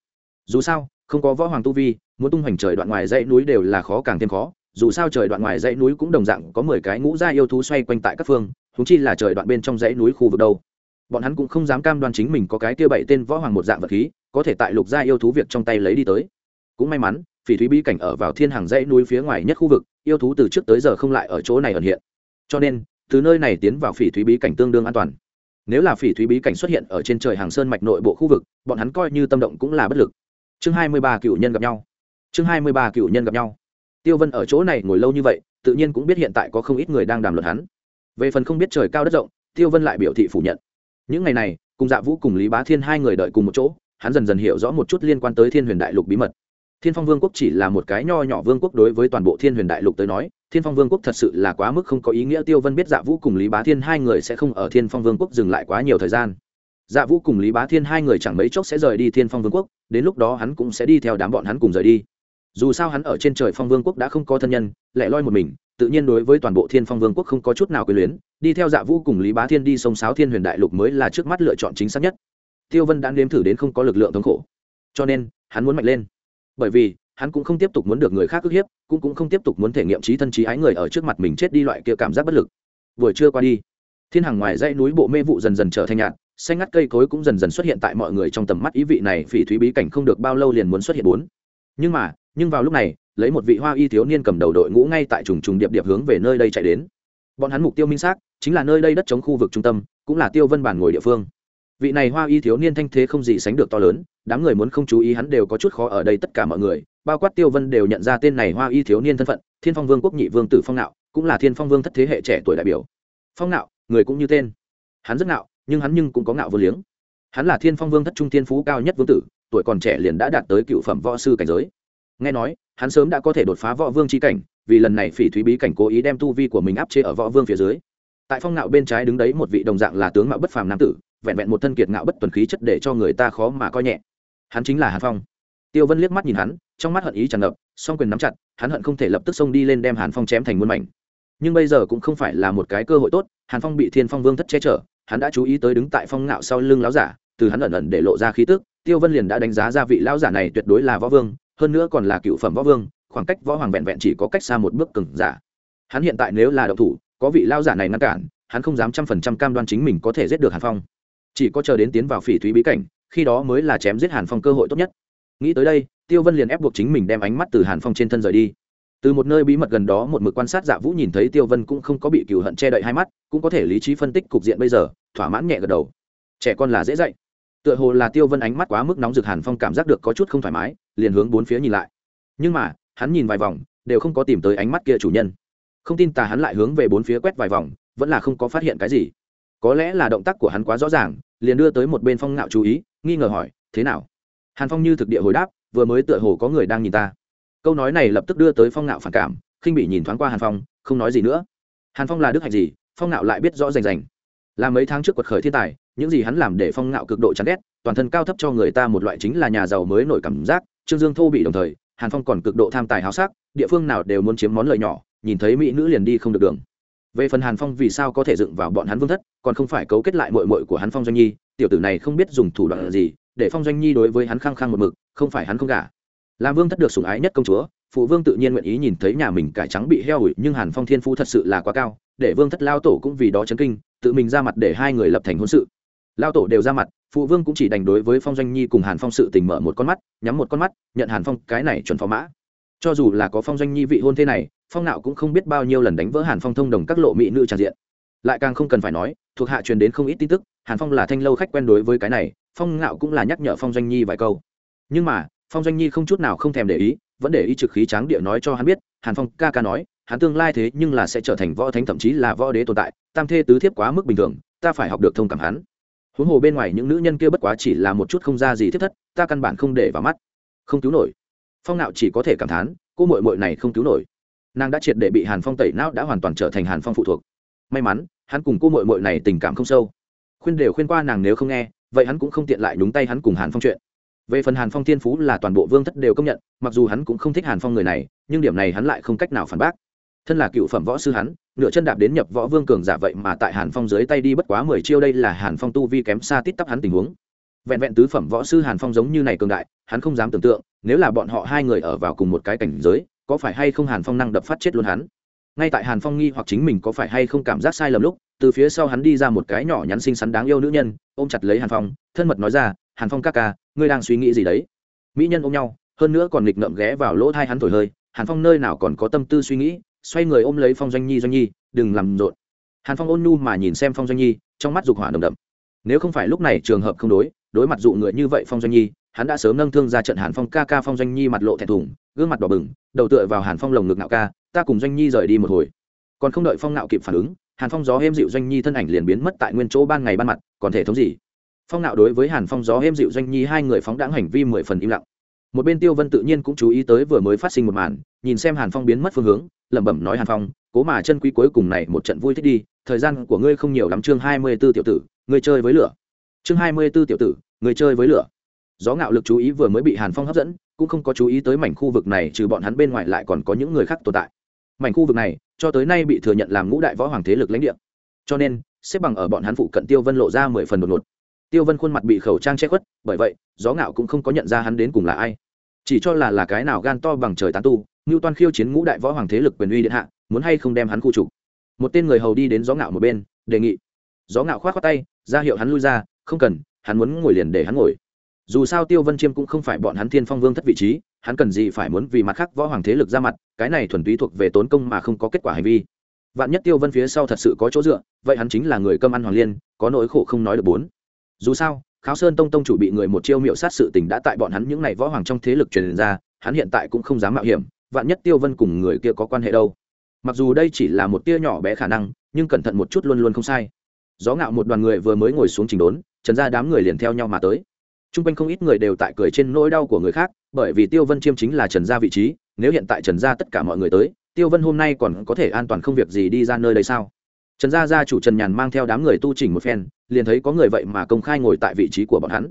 dù sao, không có võ hoàng tu vi, muốn tung hoành trời đoạn ngoài dãy núi đều là khó càng thêm khó. Dù sao trời đoạn ngoài dãy núi cũng đồng dạng có mười cái ngũ gia yêu thú xoay quanh tại các phương húng chi là trời đoạn bên trong dãy núi khu vực đâu. Bọn hắn cũng không dám cam đoan chính mình có cái kia bảy tên võ hoàng một dạng vật khí, có thể tại lục gia yêu thú việc trong tay lấy đi tới. Cũng may mắn, phỉ thúy bí cảnh ở vào thiên hàng dãy núi phía ngoài nhất khu vực, yêu thú từ trước tới giờ không lại ở chỗ này ẩn hiện. Cho nên, từ nơi này tiến vào phỉ thúy bí cảnh tương đương an toàn. Nếu là phỉ thúy bí cảnh xuất hiện ở trên trời hàng sơn mạch nội bộ khu vực, bọn hắn coi như tâm động cũng là bất lực chương hai mươi ba cựu nhân gặp nhau. Chương hai mươi ba cựu nhân gặp nhau. Tiêu vân ở chỗ này ngồi lâu như vậy, tự nhiên cũng biết hiện tại có không ít người đang đàm luận hắn. Về phần không biết trời cao đất rộng, tiêu vân lại biểu thị phủ nhận. Những ngày này, cùng dạ vũ cùng lý bá thiên hai người đợi cùng một chỗ, hắn dần dần hiểu rõ một chút liên quan tới thiên huyền đại lục bí mật. Thiên phong vương quốc chỉ là một cái nho nhỏ vương quốc đối với toàn bộ thiên huyền đại lục tới nói, thiên phong vương quốc thật sự là quá mức không có ý nghĩa. Tiêu vân biết dạ vũ cùng lý bá thiên hai người sẽ không ở thiên phong vương quốc dừng lại quá nhiều thời gian dạ vũ cùng lý bá thiên hai người chẳng mấy chốc sẽ rời đi thiên phong vương quốc, đến lúc đó hắn cũng sẽ đi theo đám bọn hắn cùng rời đi. Dù sao hắn ở trên trời phong vương quốc đã không có thân nhân, lẻ loi một mình, tự nhiên đối với toàn bộ thiên phong vương quốc không có chút nào quyền luyến, đi theo dạ vũ cùng lý bá thiên đi sông sáo thiên huyền đại lục mới là trước mắt lựa chọn chính xác nhất. Tiêu vân đã nếm thử đến không có lực lượng thống khổ. Cho nên, hắn muốn mạnh lên. Bởi vì, hắn cũng không tiếp tục muốn được người khác ức hiếp, cũng cũng không tiếp tục muốn thể nghiệm trí thân trí ái người ở trước mặt mình chết đi loại kia cảm giác bất lực. Vừa chưa qua đi, thiên hàng ngoài dãy núi bộ mê vụ dần dần trở thành nhạt xanh ngắt cây cối cũng dần dần xuất hiện tại mọi người trong tầm mắt, ý vị này phỉ thúy bí cảnh không được bao lâu liền muốn xuất hiện bốn. Nhưng mà, nhưng vào lúc này, lấy một vị hoa y thiếu niên cầm đầu đội ngũ ngay tại trùng trùng điệp điệp hướng về nơi đây chạy đến. Bọn hắn mục tiêu minh xác, chính là nơi đây đất chống khu vực trung tâm, cũng là tiêu vân bản ngồi địa phương. Vị này hoa y thiếu niên thanh thế không gì sánh được to lớn, đám người muốn không chú ý hắn đều có chút khó ở đây tất cả mọi người, bao quát tiêu vân đều nhận ra tên này hoa y thiếu niên thân phận, thiên phong vương quốc nhị vương tử phong nạo, cũng là thiên phong vương thất thế hệ trẻ tuổi đại biểu. Phong nạo, người cũng như tên. Hắn rất nạo nhưng hắn nhưng cũng có ngạo vô liếng. Hắn là thiên phong vương thất trung thiên phú cao nhất vương tử, tuổi còn trẻ liền đã đạt tới cựu phẩm võ sư cảnh giới. Nghe nói, hắn sớm đã có thể đột phá võ vương c h i cảnh, vì lần này phỉ thúy bí cảnh cố ý đem tu vi của mình áp chế ở võ vương phía dưới. Tại phong nạo bên trái đứng đấy một vị đồng dạng là tướng mạo bất phàm nam tử, vẹn vẹn một thân kiệt ngạo bất tuần khí chất để cho người ta khó mà coi nhẹ. Hắn chính là hàn phong. Tiêu vân liếc mắt nhìn hắn, trong mắt hận ý tràn ngập, song quyền nắm chặt, hắn hận không thể lập tức xông đi lên đem hàn phong chém thành muôn mảnh. Nhưng bây giờ cũng không phải là một cái cơ hội tốt, hàn phong bị thiên phong vương thất che chở hắn đã chú ý tới đứng tại phong ngạo sau lưng lão giả, từ hắn ẩn ẩn để lộ ra khí tức, tiêu vân liền đã đánh giá ra vị lão giả này tuyệt đối là võ vương, hơn nữa còn là cựu phẩm võ vương, khoảng cách võ hoàng vẹn vẹn chỉ có cách xa một bước cừng giả. Hắn hiện tại nếu là đậu thủ, có vị lão giả này ngăn cản, hắn không dám trăm phần trăm cam đoan chính mình có thể giết được hàn phong. Chỉ có chờ đến tiến vào phỉ thúy bí cảnh, khi đó mới là chém giết hàn phong cơ hội tốt nhất. Nghĩ tới đây, tiêu vân liền ép buộc chính mình đem ánh mắt từ hàn phong trên thân rời đi từ một nơi bí mật gần đó một mực quan sát dạ vũ nhìn thấy tiêu vân cũng không có bị cừu hận che đậy hai mắt, cũng có thể lý trí phân tích cục diện bây giờ, thỏa mãn nhẹ gật đầu. Trẻ con là dễ dạy. Tựa hồ là tiêu vân ánh mắt quá mức nóng rực hàn phong cảm giác được có chút không thoải mái, liền hướng bốn phía nhìn lại. Nhưng mà, hắn nhìn vài vòng, đều không có tìm tới ánh mắt kia chủ nhân. Không tin tà hắn lại hướng về bốn phía quét vài vòng, vẫn là không có phát hiện cái gì. Có lẽ là động tác của hắn quá rõ ràng, liền đưa tới một bên phong ngạo chú ý, nghi ngờ hỏi, thế nào? Hàn phong như thực địa hồi đáp, vừa mới tựa hồ có người đang nhìn ta câu nói này lập tức đưa tới phong ngạo phản cảm, khinh bị nhìn thoáng qua hàn phong, không nói gì nữa. Hàn phong là đức hạnh gì, phong ngạo lại biết rõ rành rành. Là mấy tháng trước quật khởi thiên tài, những gì hắn làm để phong ngạo cực độ chán ghét, toàn thân cao thấp cho người ta một loại chính là nhà giàu mới nổi cảm giác, trương dương thô bị đồng thời, hàn phong còn cực độ tham tài háo sắc, địa phương nào đều muốn chiếm món lợi nhỏ, nhìn thấy mỹ nữ liền đi không được đường. Về phần hàn phong vì sao có thể dựng vào bọn hắn vương thất, còn không phải cấu kết lại mội mội của hắn phong doanh nhi, tiểu tử này không biết dùng thủ đoạn gì, để phong doanh nhi đối với hắn khăng khăng một mực, không phải hắn không gả làm vương thất được sủng ái nhất công chúa, phụ vương tự nhiên nguyện ý nhìn thấy nhà mình cải trắng bị heo ủi, nhưng hàn phong thiên phú thật sự là quá cao, để vương thất lao tổ cũng vì đó chấn kinh, tự mình ra mặt để hai người lập thành hôn sự. Lao tổ đều ra mặt, phụ vương cũng chỉ đành đối với phong doanh nhi cùng hàn phong sự tình mở một con mắt, nhắm một con mắt, nhận hàn phong cái này chuẩn phó mã. Cho dù là có phong doanh nhi vị hôn thế này, phong nạo cũng không biết bao nhiêu lần đánh vỡ hàn phong thông đồng các lộ mỹ nữ tràn diện. Lại càng không cần phải nói, thuộc hạ truyền đến không ít tin tức, hàn phong là thanh lâu khách quen đối với cái này, phong nạo cũng là nhắc nhở phong doanh nhi vài câu. Nhưng mà phong doanh nhi không chút nào không thèm để ý, vẫn để ý trực khí tráng địa nói cho hắn biết, hàn phong ca ca nói, hắn tương lai thế nhưng là sẽ trở thành võ thánh, thậm chí là võ đế tồn tại, tam thê tứ thiếp quá mức bình thường, ta phải học được thông cảm hắn. Huống hồ bên ngoài những nữ nhân kia bất quá chỉ là một chút không ra gì thiết thất, ta căn bản không để vào mắt. Không cứu nổi. Phong nạo chỉ có thể cảm thán, cô mội mội này không cứu nổi. Nàng đã triệt để bị hàn phong tẩy não đã hoàn toàn trở thành hàn phong phụ thuộc. May mắn, hắn cùng cô mội mội này tình cảm không sâu. Khuyên đều khuyên qua nàng nếu không nghe, vậy hắn cũng không tiện lại đúng tay hắn cùng hàn phong chuyện về phần hàn phong thiên phú là toàn bộ vương thất đều công nhận, mặc dù hắn cũng không thích hàn phong người này, nhưng điểm này hắn lại không cách nào phản bác. Thân là cựu phẩm võ sư hắn, nửa chân đạp đến nhập võ vương cường giả vậy mà tại hàn phong dưới tay đi bất quá mười chiêu đây là hàn phong tu vi kém xa tít tắp hắn tình huống. Vẹn vẹn tứ phẩm võ sư hàn phong giống như này cường đại, hắn không dám tưởng tượng, nếu là bọn họ hai người ở vào cùng một cái cảnh giới, có phải hay không hàn phong năng đập phát chết luôn hắn? Ngay tại hàn phong nghi hoặc chính mình có phải hay không cảm giác sai lầm lúc, từ phía sau hắn đi ra một cái nhỏ nhắn xinh xắn đáng yêu nữ nhân, ôm chặt lấy hàn phong, thân mật nói ra, hàn phong ca ca, ngươi đang suy nghĩ gì đấy? Mỹ nhân ôm nhau, hơn nữa còn nghịch ngợm ghé vào lỗ thai hắn thổi hơi, hàn phong nơi nào còn có tâm tư suy nghĩ, xoay người ôm lấy phong doanh nhi doanh nhi, đừng làm rộn. Hàn phong ôn nhu mà nhìn xem phong doanh nhi, trong mắt dục hỏa nồng đậm. Nếu không phải lúc này trường hợp không đối đối mặt dụ người như vậy phong doanh nhi hắn đã sớm nâng thương ra trận hàn phong ca ca phong doanh nhi mặt lộ thẹn thùng, gương mặt đỏ bừng, đầu tựa vào hàn phong lồng ngực nạo ca, ta cùng doanh nhi rời đi một hồi. Còn không đợi phong nạo kịp phản ứng, hàn phong gió êm dịu doanh nhi thân ảnh liền biến mất tại nguyên chỗ ban ngày ban mặt, còn thể thống gì? Phong nạo đối với hàn phong gió êm dịu doanh nhi hai người phóng đáng hành vi mười phần im lặng. Một bên tiêu vân tự nhiên cũng chú ý tới vừa mới phát sinh một màn, nhìn xem hàn phong biến mất phương hướng, lẩm bẩm nói hàn phong, cố mà chân quý cuối cùng này một trận vui thích đi, thời gian của ngươi không nhiều lắm chương hai mươi b ố tiểu tử, ngươi chơi với lửa. Chương hai mươi b ố tiểu tử, ngươi chơi với lửa gió ngạo lực chú ý vừa mới bị hàn phong hấp dẫn, cũng không có chú ý tới mảnh khu vực này trừ bọn hắn bên ngoài lại còn có những người khác tồn tại. Mảnh khu vực này, cho tới nay bị thừa nhận làm ngũ đại võ hoàng thế lực lãnh địa. Cho nên, xếp bằng ở bọn hắn phụ cận tiêu vân lộ ra mười phần đột một tiêu vân khuôn mặt bị khẩu trang che khuất, bởi vậy, gió ngạo cũng không có nhận ra hắn đến cùng là ai. Chỉ cho là là cái nào gan to bằng trời tán tu, ngưu toan khiêu chiến ngũ đại võ hoàng thế lực quyền uy điện hạ, muốn hay không đem hắn khu trục. Một tên người hầu đi đến gió ngạo một bên, đề nghị. Gió ngạo k h o á t khoác tay, ra hiệu hắn lui ra, không cần, hắn muốn ngồi liền để hắn ngồi dù sao tiêu vân chiêm cũng không phải bọn hắn thiên phong vương thất vị trí, hắn cần gì phải muốn vì mặt khác võ hoàng thế lực ra mặt, cái này thuần túy thuộc về tốn công mà không có kết quả hành vi. Vạn nhất tiêu vân phía sau thật sự có chỗ dựa, vậy hắn chính là người cơm ăn hoàng liên, có nỗi khổ không nói được bốn. Dù sao, kháo sơn tông tông chủ bị người một chiêu miệu sát sự tình đã tại bọn hắn những n à y võ hoàng trong thế lực truyền ra, hắn hiện tại cũng không dám mạo hiểm, vạn nhất tiêu vân cùng người kia có quan hệ đâu. Mặc dù đây chỉ là một tia nhỏ bé khả năng, nhưng cẩn thận một chút luôn luôn không sai. Gió ngạo một đoàn người vừa mới ngồi xuống trình đốn, trần ra đám người liền theo nhau mà tới t r u n g quanh không ít người đều tại cười trên nỗi đau của người khác, bởi vì tiêu vân chiêm chính là trần gia vị trí, nếu hiện tại trần gia tất cả mọi người tới, tiêu vân hôm nay còn có thể an toàn không việc gì đi ra nơi đây sao? Trần gia gia chủ trần nhàn mang theo đám người tu trình một phen, liền thấy có người vậy mà công khai ngồi tại vị trí của bọn hắn.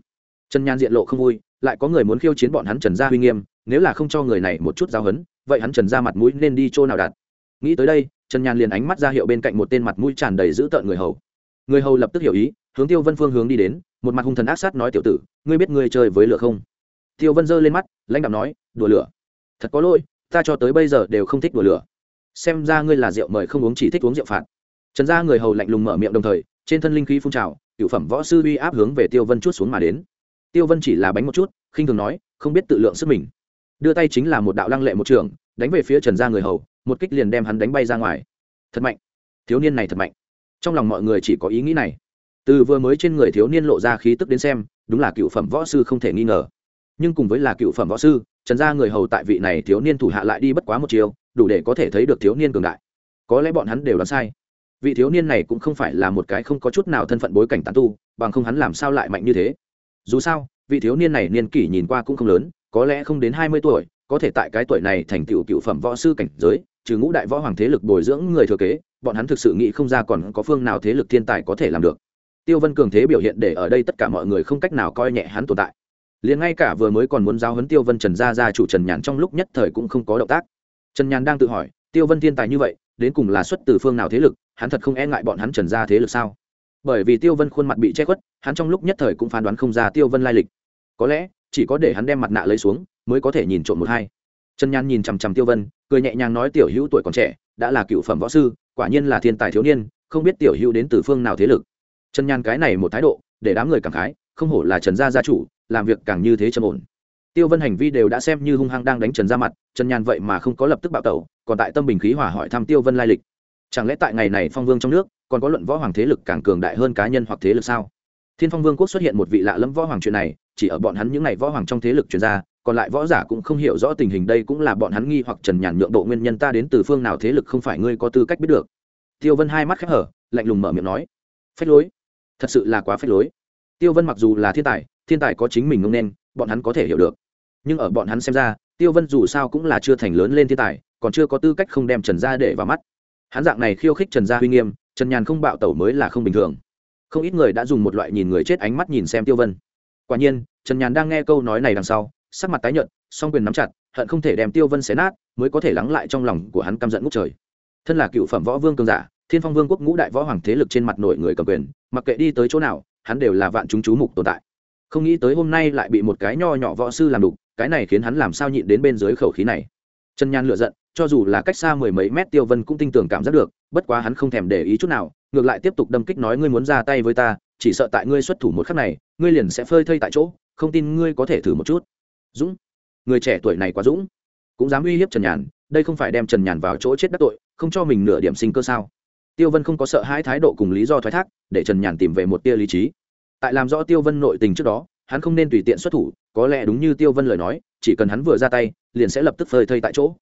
Trần nhàn diện lộ không vui, lại có người muốn khiêu chiến bọn hắn trần gia uy nghiêm, nếu là không cho người này một chút giáo hấn vậy hắn trần gia mặt mũi nên đi chỗ nào đặt? Nghĩ tới đây, trần nhàn liền ánh mắt ra hiệu bên cạnh một tên mặt mũi tràn đầy dữ tợn người hầu. Người hầu lập tức hiểu ý hướng tiêu vân phương hướng đi đến, một mặt hung thần ác sát nói tiểu tử, ngươi biết ngươi chơi với lửa không? Tiêu vân giơ lên mắt, lãnh đạo nói, đùa lửa. Thật có lỗi, ta cho tới bây giờ đều không thích đùa lửa. Xem ra ngươi là rượu mời không uống chỉ thích uống rượu phạt. Trần gia người hầu lạnh lùng mở miệng đồng thời, trên thân linh khí phun trào, cựu phẩm võ sư uy áp hướng về tiêu vân chút xuống mà đến. Tiêu vân chỉ là bánh một chút, khinh thường nói, không biết tự lượng sức mình. Đưa tay chính là một đạo lăng lệ một trường, đánh về phía trần gia người hầu, một kích liền đem hắn đánh bay ra ngoài. Thật mạnh. Thiếu niên này thật mạnh. Trong lòng mọi người chỉ có ý nghĩ này từ vừa mới trên người thiếu niên lộ ra khí tức đến xem, đúng là cựu phẩm võ sư không thể nghi ngờ. Nhưng cùng với là cựu phẩm võ sư, trần gia người hầu tại vị này thiếu niên thủ hạ lại đi bất quá một chiều đủ để có thể thấy được thiếu niên cường đại. Có lẽ bọn hắn đều đoán sai. Vị thiếu niên này cũng không phải là một cái không có chút nào thân phận bối cảnh tán tu, bằng không hắn làm sao lại mạnh như thế? Dù sao, vị thiếu niên này niên kỷ nhìn qua cũng không lớn, có lẽ không đến hai mươi tuổi, có thể tại cái tuổi này thành tựu cựu phẩm võ sư cảnh giới, trừ ngũ đại võ hoàng thế lực bồi dưỡng người thừa kế, bọn hắn thực sự nghĩ không ra còn có phương nào thế lực thiên tài có thể làm được tiêu vân cường thế biểu hiện để ở đây tất cả mọi người không cách nào coi nhẹ hắn tồn tại. Liền ngay cả vừa mới còn muốn giao hấn tiêu vân trần gia gia chủ trần nhàn trong lúc nhất thời cũng không có động tác. Trần nhàn đang tự hỏi, tiêu vân thiên tài như vậy, đến cùng là xuất từ phương nào thế lực, hắn thật không e ngại bọn hắn trần gia thế lực sao? Bởi vì tiêu vân khuôn mặt bị che khuất, hắn trong lúc nhất thời cũng phán đoán không ra tiêu vân lai lịch. Có lẽ, chỉ có để hắn đem mặt nạ lấy xuống, mới có thể nhìn trộm một hai. Trần nhàn nhìn chằm chằm tiêu vân, cười nhẹ nhàng nói tiểu hữu tuổi còn trẻ, đã là cựu phẩm võ sư, quả nhiên là thiên tài thiếu niên, không biết tiểu hữu đến từ phương nào thế lực trần nhàn cái này một thái độ, để đám người cảm khái, không hổ là trần gia gia chủ, làm việc càng như thế trầm ổn. Tiêu vân hành vi đều đã xem như hung hăng đang đánh trần ra mặt, trần nhàn vậy mà không có lập tức bạo tẩu, còn tại tâm bình khí hòa hỏi thăm tiêu vân lai lịch. Chẳng lẽ tại ngày này phong vương trong nước, còn có luận võ hoàng thế lực càng cường đại hơn cá nhân hoặc thế lực sao? Thiên phong vương quốc xuất hiện một vị lạ lẫm võ hoàng chuyện này, chỉ ở bọn hắn những ngày võ hoàng trong thế lực chuyên gia còn lại võ giả cũng không hiểu rõ tình hình đây cũng là bọn hắn nghi hoặc trần nhàn nhượng độ nguyên nhân ta đến từ phương nào thế lực không phải ngươi có tư cách biết được. Tiêu vân hai mắt khép hở, lạnh lùng mở miệng nói. Phách lối thật sự là quá phép lối. Tiêu vân mặc dù là thiên tài thiên tài có chính mình ngông nên, bọn hắn có thể hiểu được. Nhưng ở bọn hắn xem ra, tiêu vân dù sao cũng là chưa thành lớn lên thiên tài, còn chưa có tư cách không đem trần gia để vào mắt. Hắn dạng này khiêu khích trần gia uy nghiêm, trần nhàn không bạo tẩu mới là không bình thường. Không ít người đã dùng một loại nhìn người chết ánh mắt nhìn xem tiêu vân. Quả nhiên, trần nhàn đang nghe câu nói này đằng sau, sắc mặt tái nhợt, song quyền nắm chặt, hận không thể đem tiêu vân xé nát, mới có thể lắng lại trong lòng của hắn căm giận ngút trời. Thân là cựu phẩm võ vương cường giả thiên phong vương quốc ngũ đại võ hoàng thế lực trên mặt nội người cầm quyền, mặc kệ đi tới chỗ nào, hắn đều là vạn chúng chú mục tồn tại. Không nghĩ tới hôm nay lại bị một cái nho nhỏ võ sư làm đục, cái này khiến hắn làm sao nhịn đến bên dưới khẩu khí này. Trần nhan lựa giận, cho dù là cách xa mười mấy mét tiêu vân cũng tin tưởng cảm giác được, bất quá hắn không thèm để ý chút nào, ngược lại tiếp tục đâm kích nói ngươi muốn ra tay với ta, chỉ sợ tại ngươi xuất thủ một khắc này, ngươi liền sẽ phơi thây tại chỗ, không tin ngươi có thể thử một chút. Dũng, người trẻ tuổi này quá dũng. Cũng dám uy hiếp trần nhàn, đây không phải đem trần nhàn vào chỗ chết đắc tội, không cho mình nửa điểm sinh cơ sao? Tiêu vân không có sợ hãi thái độ cùng lý do thoái thác, để trần nhàn tìm về một tia lý trí. Tại làm rõ tiêu vân nội tình trước đó, hắn không nên tùy tiện xuất thủ, có lẽ đúng như tiêu vân lời nói, chỉ cần hắn vừa ra tay, liền sẽ lập tức phơi thây tại chỗ.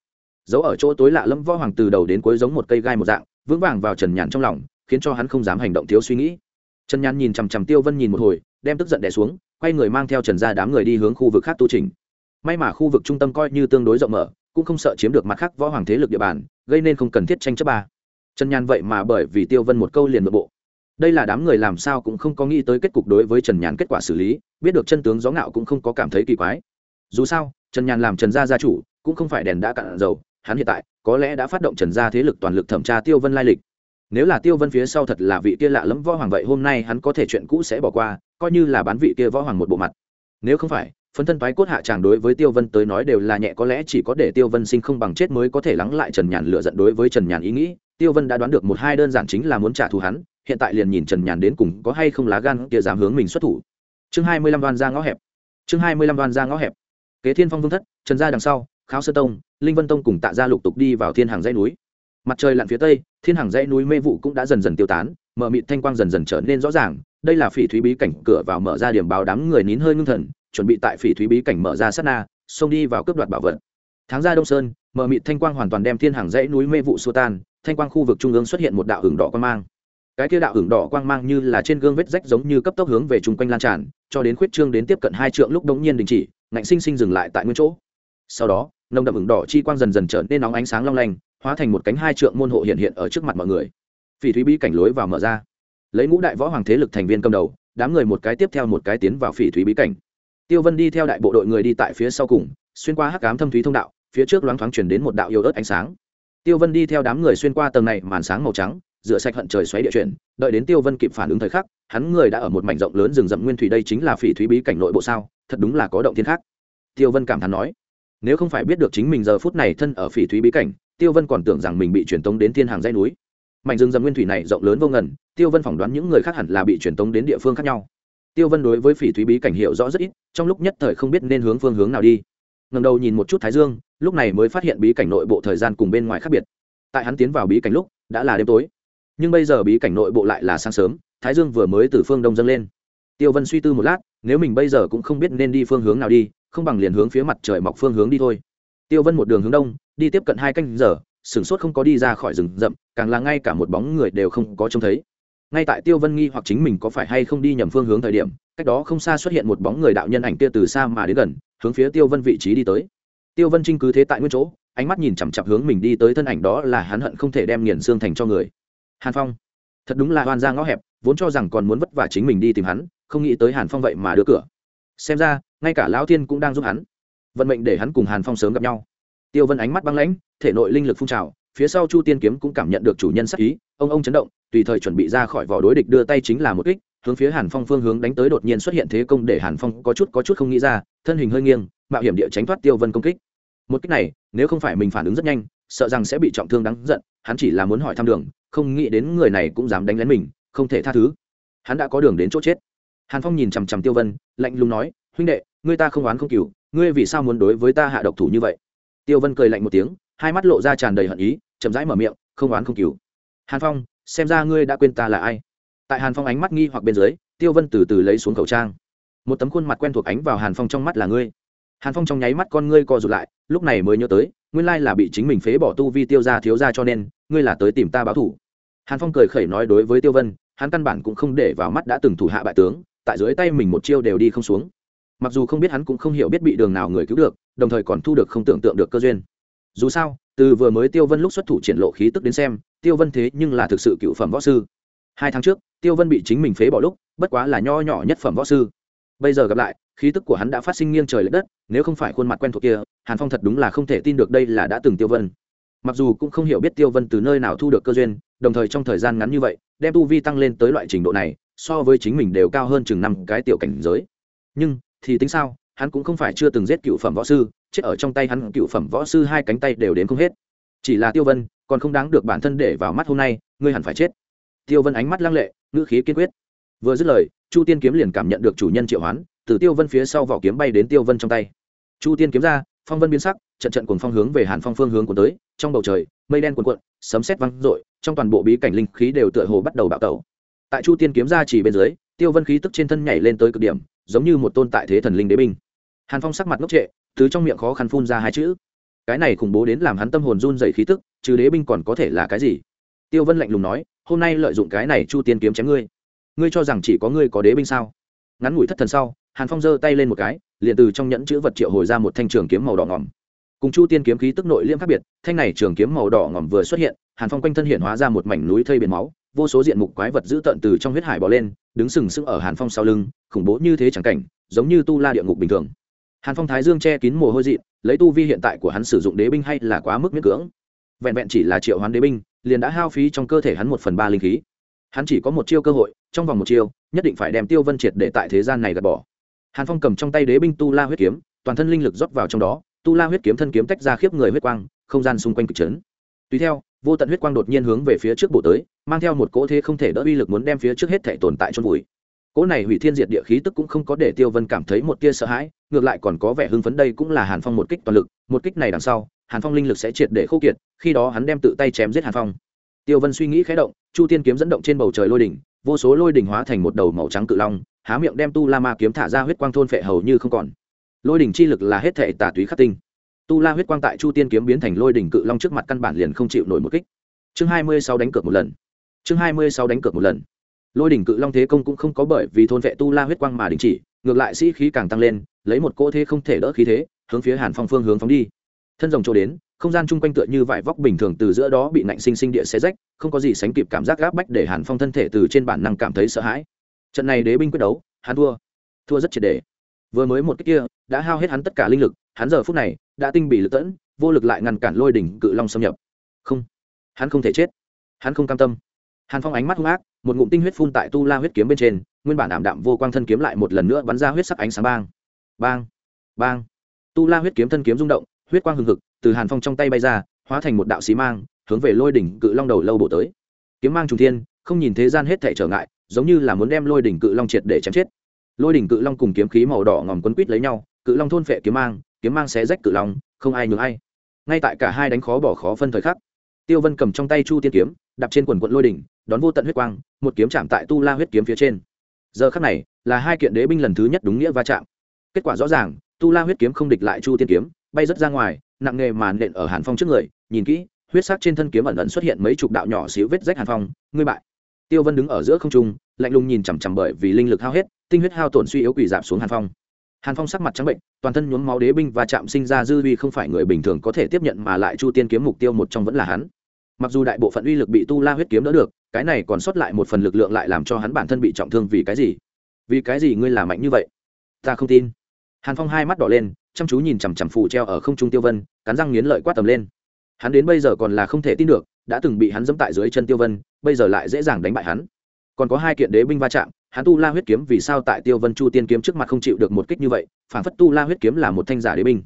Giấu ở chỗ tối lạ lâm võ hoàng từ đầu đến cuối giống một cây gai một dạng, vững vàng vào trần nhàn trong lòng, khiến cho hắn không dám hành động thiếu suy nghĩ. Trần nhàn nhìn chằm chằm tiêu vân nhìn một hồi, đem tức giận đẻ xuống, quay người mang theo trần ra đám người đi hướng khu vực khác tu trình may mà khu vực trung tâm coi như tương đối rộng mở, cũng không sợ chiếm được mặt khác võ hoàng thế lực địa bàn, gây nên không cần thiết tranh chấp ba trần nhàn vậy mà bởi vì tiêu vân một câu liền nội bộ. Đây là đám người làm sao cũng không có nghĩ tới kết cục đối với trần nhàn kết quả xử lý, biết được chân tướng gió ngạo cũng không có cảm thấy kỳ quái. Dù sao, trần nhàn làm trần gia gia chủ, cũng không phải đèn đã cạn dầu, hắn hiện tại có lẽ đã phát động trần gia thế lực toàn lực thẩm tra tiêu vân lai lịch. Nếu là tiêu vân phía sau thật là vị kia lạ lẫm võ hoàng vậy hôm nay hắn có thể chuyện cũ sẽ bỏ qua, coi như là bán vị kia võ hoàng một bộ mặt. Nếu không phải, phân thân toái cốt hạ tràng đối với tiêu vân tới nói đều là nhẹ, có lẽ chỉ có để tiêu vân sinh không bằng chết mới có thể lắng lại trần nhàn lựa giận đối với trần nhàn ý nghĩ tiêu vân đã đoán được một hai đơn giản chính là muốn trả thù hắn, hiện tại liền nhìn trần nhàn đến cùng có hay không lá gan kia dám hướng mình xuất thủ. Chương hai mươi lăm đoan ra ngõ hẹp. Chương hai mươi lăm đoan ra ngõ hẹp. Kế thiên phong vương thất, trần gia đằng sau, kháo sơ tông, linh vân tông cùng tạ gia lục tục đi vào thiên hàng dãy núi. Mặt trời lặn phía tây, thiên hàng dãy núi mê vụ cũng đã dần dần tiêu tán mở mịt thanh quang dần dần trở nên rõ ràng, đây là phỉ thúy bí cảnh cửa vào mở ra điểm báo đám người nín hơi ngưng thần, chuẩn bị tại phỉ thúy bí cảnh mở ra sát na, xông đi vào cướp đoạt bảo vật. Tháng gia đông sơn mở mịt thanh quang hoàn toàn đem thiên hàng dãy núi mê vụ xua tan thanh quang khu vực trung ương xuất hiện một đạo hưởng đỏ quang mang. Cái kia đạo hưởng đỏ quang mang như là trên gương vết rách giống như cấp tốc hướng về chung quanh lan tràn, cho đến khuyết trương đến tiếp cận hai trượng lúc đống nhiên đình chỉ, ngạnh sinh sinh dừng lại tại nguyên chỗ. Sau đó, nồng đậm hưởng đỏ chi quang dần dần trở nên nóng ánh sáng long lanh, hóa thành một cánh hai trượng môn hộ hiện hiện ở trước mặt mọi người. Phỉ thúy bí cảnh lối vào mở ra. Lấy ngũ đại võ hoàng thế lực thành viên cầm đầu, đám người một cái tiếp theo một cái tiến vào phỉ thúy bí cảnh. Tiêu vân đi theo đại bộ đội người đi tại phía sau cùng, xuyên qua hắc cám thâm thúy thông đạo, phía trước loáng thoáng chuyển đến một đạo yêu ớt ánh sáng tiêu vân đi theo đám người xuyên qua tầng này, màn sáng màu trắng, rửa sạch hận trời xoáy địa chuyển, đợi đến tiêu vân kịp phản ứng thời khắc, hắn người đã ở một mảnh rộng lớn rừng rậm nguyên thủy, đây chính là phỉ thúy bí cảnh nội bộ sao? Thật đúng là có động thiên khác. Tiêu vân cảm thán nói, nếu không phải biết được chính mình giờ phút này thân ở phỉ thúy bí cảnh, tiêu vân còn tưởng rằng mình bị truyền tống đến thiên hàng dây núi. Mảnh rừng rậm nguyên thủy này rộng lớn vô ngần, tiêu vân phỏng đoán những người khác hẳn là bị truyền tống đến địa phương khác nhau. Tiêu vân đối với phỉ thúy bí cảnh hiểu rõ rất ít, trong lúc nhất thời không biết nên hướng phương hướng nào đi ngầm đầu nhìn một chút thái dương, lúc này mới phát hiện bí cảnh nội bộ thời gian cùng bên ngoài khác biệt. Tại hắn tiến vào bí cảnh lúc, đã là đêm tối. Nhưng bây giờ bí cảnh nội bộ lại là sáng sớm, thái dương vừa mới từ phương đông dâng lên. Tiêu vân suy tư một lát, nếu mình bây giờ cũng không biết nên đi phương hướng nào đi, không bằng liền hướng phía mặt trời mọc phương hướng đi thôi. Tiêu vân một đường hướng đông, đi tiếp cận hai canh giờ, sửng sốt không có đi ra khỏi rừng rậm, càng là ngay cả một bóng người đều không có trông thấy ngay tại tiêu vân nghi hoặc chính mình có phải hay không đi nhầm phương hướng thời điểm, cách đó không xa xuất hiện một bóng người đạo nhân ảnh kia từ xa mà đến gần, hướng phía tiêu vân vị trí đi tới. Tiêu vân trinh cứ thế tại nguyên chỗ, ánh mắt nhìn chằm chặp hướng mình đi tới thân ảnh đó là hắn hận không thể đem nghiền xương thành cho người. Hàn phong. Thật đúng là hoan ra ngõ hẹp, vốn cho rằng còn muốn vất vả chính mình đi tìm hắn, không nghĩ tới hàn phong vậy mà đưa cửa. Xem ra, ngay cả lão thiên cũng đang giúp hắn. Vận mệnh để hắn cùng hàn phong sớm gặp nhau. Tiêu vân ánh mắt băng lãnh, thể nội linh lực phun trào, phía sau chu tiên kiếm cũng cảm nhận được chủ nhân sắc ý, ông ông chấn động tùy thời chuẩn bị ra khỏi vỏ đối địch đưa tay chính là một kích, hướng phía hàn phong phương hướng đánh tới đột nhiên xuất hiện thế công để hàn phong có chút có chút không nghĩ ra, thân hình hơi nghiêng, mạo hiểm địa tránh thoát tiêu vân công kích. Một kích này, nếu không phải mình phản ứng rất nhanh, sợ rằng sẽ bị trọng thương đáng giận, hắn chỉ là muốn hỏi thăm đường, không nghĩ đến người này cũng dám đánh lén mình, không thể tha thứ. Hắn đã có đường đến chỗ chết. Hàn phong nhìn chằm chằm tiêu vân, lạnh lùng nói, huynh đệ, ngươi ta không oán không cừu, ngươi vì sao muốn đối với ta hạ độc thủ như vậy? Tiêu vân cười lạnh một tiếng, hai mắt lộ ra tràn đầy hận ý, chậm rãi mở miệng, không oán không cừu. Hàn phong xem ra ngươi đã quên ta là ai. Tại hàn phong ánh mắt nghi hoặc bên dưới, tiêu vân từ từ lấy xuống khẩu trang. Một tấm khuôn mặt quen thuộc ánh vào hàn phong trong mắt là ngươi. Hàn phong trong nháy mắt con ngươi co rụt lại, lúc này mới nhớ tới, nguyên lai là bị chính mình phế bỏ tu vi tiêu ra thiếu ra cho nên, ngươi là tới tìm ta báo thủ hàn phong cười khẩy nói đối với tiêu vân, hắn căn bản cũng không để vào mắt đã từng thủ hạ bại tướng, tại dưới tay mình một chiêu đều đi không xuống. Mặc dù không biết hắn cũng không hiểu biết bị đường nào người cứu được, đồng thời còn thu được không tưởng tượng được cơ duyên dù sao, từ vừa mới tiêu vân lúc xuất thủ triển lộ khí tức đến xem, tiêu vân thế nhưng là thực sự cựu phẩm võ sư. Hai tháng trước, tiêu vân bị chính mình phế bỏ lúc, bất quá là nho nhỏ nhất phẩm võ sư. Bây giờ gặp lại, khí tức của hắn đã phát sinh nghiêng trời l ệ đất, nếu không phải khuôn mặt quen thuộc kia, hàn phong thật đúng là không thể tin được đây là đã từng tiêu vân. Mặc dù cũng không hiểu biết tiêu vân từ nơi nào thu được cơ duyên, đồng thời trong thời gian ngắn như vậy, đem tu vi tăng lên tới loại trình độ này, so với chính mình đều cao hơn chừng năm cái tiểu cảnh giới. Nhưng, thì tính sao? Hắn cũng không phải chưa từng giết cựu phẩm võ sư, chết ở trong tay hắn cựu phẩm võ sư hai cánh tay đều đến không hết. Chỉ là tiêu vân, còn không đáng được bản thân để vào mắt hôm nay, ngươi hẳn phải chết. Tiêu vân ánh mắt lăng lệ, ngữ khí kiên quyết. Vừa dứt lời, chu tiên kiếm liền cảm nhận được chủ nhân triệu hoán, từ tiêu vân phía sau vỏ kiếm bay đến tiêu vân trong tay. Chu tiên kiếm ra, phong vân biến sắc, trận trận cuồng phong hướng về hàn phong phương hướng của tới, trong bầu trời, mây đen cuồn cuộn, sấm sét văng rội trong toàn bộ bí cảnh linh khí đều tựa hồ bắt đầu bạo tẩu. Tại chu tiên kiếm ra chỉ bên dưới, tiêu vân khí tức trên thân nhảy lên tới cực điểm, giống như một tôn tại thế thần linh đế binh hàn phong sắc mặt ngốc trệ, từ trong miệng khó khăn phun ra hai chữ. Cái này khủng bố đến làm hắn tâm hồn run dày khí tức, trừ đế binh còn có thể là cái gì? Tiêu vân lạnh lùng nói, hôm nay lợi dụng cái này chu tiên kiếm chém ngươi. Ngươi cho rằng chỉ có ngươi có đế binh sao? Ngắn ngủi thất thần sau, hàn phong giơ tay lên một cái, liền từ trong nhẫn chữ vật triệu hồi ra một thanh trường kiếm màu đỏ ngỏm cùng chu tiên kiếm khí tức nội liêm khác biệt, thanh này trường kiếm màu đỏ ngỏm vừa xuất hiện, hàn phong quanh thân hiện hóa ra một mảnh núi thây biển máu, vô số diện mục quái vật dữ tợn từ trong huyết hải bỏ lên, đứng sừng sững ở hàn phong sau lưng, khủng bố như thế chẳng cảnh, giống như tu la địa ngục bình thường hàn phong thái dương che kín mồ hôi dị lấy tu vi hiện tại của hắn sử dụng đế binh hay là quá mức miễn cưỡng. Vẹn vẹn chỉ là triệu hoán đế binh, liền đã hao phí trong cơ thể hắn một phần ba linh khí. Hắn chỉ có một chiêu cơ hội, trong vòng một chiêu, nhất định phải đem tiêu vân triệt để tại thế gian này gạt bỏ. Hàn phong cầm trong tay đế binh tu la huyết kiếm, toàn thân linh lực rót vào trong đó, tu la huyết kiếm thân kiếm tách ra khiếp người huyết quang, không gian xung quanh cực chấn. Tùy theo, vô tận huyết quang đột nhiên hướng về phía trước bộ tới, mang theo một cỗ thế không thể đỡ uy lực muốn đem phía trước hết thể tồn tại trong vùi cỗ này hủy thiên diệt địa khí tức cũng không có để tiêu vân cảm thấy một tia sợ hãi, ngược lại còn có vẻ hưng phấn đây cũng là hàn phong một kích toàn lực, một kích này đằng sau, hàn phong linh lực sẽ triệt để khô kiệt, khi đó hắn đem tự tay chém giết hàn phong. Tiêu vân suy nghĩ khé động, chu tiên kiếm dẫn động trên bầu trời lôi đỉnh, vô số lôi đỉnh hóa thành một đầu màu trắng cự long, há miệng đem tu la ma kiếm thả ra huyết quang thôn phệ hầu như không còn. Lôi đỉnh chi lực là hết thể tà túy khắc tinh. Tu la huyết quang tại chu tiên kiếm biến thành lôi đỉnh cự long trước mặt căn bản liền không chịu nổi một kích. Chương hai mươi sáu đánh cược một lần. Chương hai mươi sáu đánh cược một lần lôi đỉnh cự long thế công cũng không có bởi vì thôn vệ tu la huyết quang mà đình chỉ, ngược lại sĩ khí càng tăng lên, lấy một cỗ thế không thể đỡ khí thế, hướng phía hàn phong phương hướng phóng đi. Thân rồng chỗ đến, không gian chung quanh tựa như vải vóc bình thường từ giữa đó bị nạnh sinh sinh địa xe rách, không có gì sánh kịp cảm giác gáp bách để hàn phong thân thể từ trên bản năng cảm thấy sợ hãi. Trận này đế binh quyết đấu, hắn thua. Thua rất triệt đề vừa mới một cách kia, đã hao hết hắn tất cả linh lực, hắn giờ phút này, đã tinh bị lực tẫn, vô lực lại ngăn cản lôi đỉnh cự long xâm nhập. Không. Hắn không thể chết. Hắn không cam tâm hàn phong ánh mắt hung ác, một ngụm tinh huyết phun tại tu la huyết kiếm bên trên, nguyên bản ảm đạm vô quang thân kiếm lại một lần nữa bắn ra huyết sắc ánh sáng bang. Bang bang. Tu la huyết kiếm thân kiếm rung động, huyết quang hừng hực, từ hàn phong trong tay bay ra, hóa thành một đạo xí mang, hướng về lôi đỉnh cự long đầu lâu bổ tới. Kiếm mang trùng thiên, không nhìn thế gian hết thể trở ngại, giống như là muốn đem lôi đỉnh cự long triệt để chém chết. Lôi đỉnh cự long cùng kiếm khí màu đỏ ngòm quấn quít lấy nhau, cự long thôn phệ kiếm mang kiếm mang xé rách cự long, không ai nhường ai. Ngay tại cả hai đánh khó bỏ khó phân thời khắc, tiêu vân cầm trong tay chu tiên kiếm đạp trên quần quận lôi đỉnh, đón vô tận huyết quang, một kiếm chạm tại tu la huyết kiếm phía trên. Giờ khắc này, là hai kiện đế binh lần thứ nhất đúng nghĩa va chạm. Kết quả rõ ràng, tu la huyết kiếm không địch lại chu tiên kiếm, bay rất ra ngoài, nặng nghề màn nện ở hàn phong trước người, nhìn kỹ, huyết sắc trên thân kiếm ẩn ẩn xuất hiện mấy chục đạo nhỏ xíu vết rách hàn phong, ngươi bại. Tiêu vân đứng ở giữa không trung, lạnh lùng nhìn chằm chằm bởi vì linh lực hao hết, tinh huyết hao tổn suy yếu quỷ giảm xuống hàn phong. Hàn phong sắc mặt trắng bệnh, toàn thân nhuốm máu đế binh và chạm sinh ra dư vi không phải người bình thường có thể tiếp nhận mà lại chu tiên kiếm mục tiêu một trong vẫn là hắn mặc dù đại bộ phận uy lực bị tu la huyết kiếm đỡ được, cái này còn sót lại một phần lực lượng lại làm cho hắn bản thân bị trọng thương vì cái gì? Vì cái gì ngươi làm mạnh như vậy? Ta không tin. Hàn phong hai mắt đỏ lên, chăm chú nhìn chằm chằm phù treo ở không trung tiêu vân, cắn răng nghiến lợi quát tầm lên. Hắn đến bây giờ còn là không thể tin được, đã từng bị hắn dẫm tại dưới chân tiêu vân, bây giờ lại dễ dàng đánh bại hắn. Còn có hai kiện đế binh va chạm, hắn tu la huyết kiếm vì sao tại tiêu vân chu tiên kiếm trước mặt không chịu được một kích như vậy, phản phất tu la huyết kiếm là một thanh giả đế binh.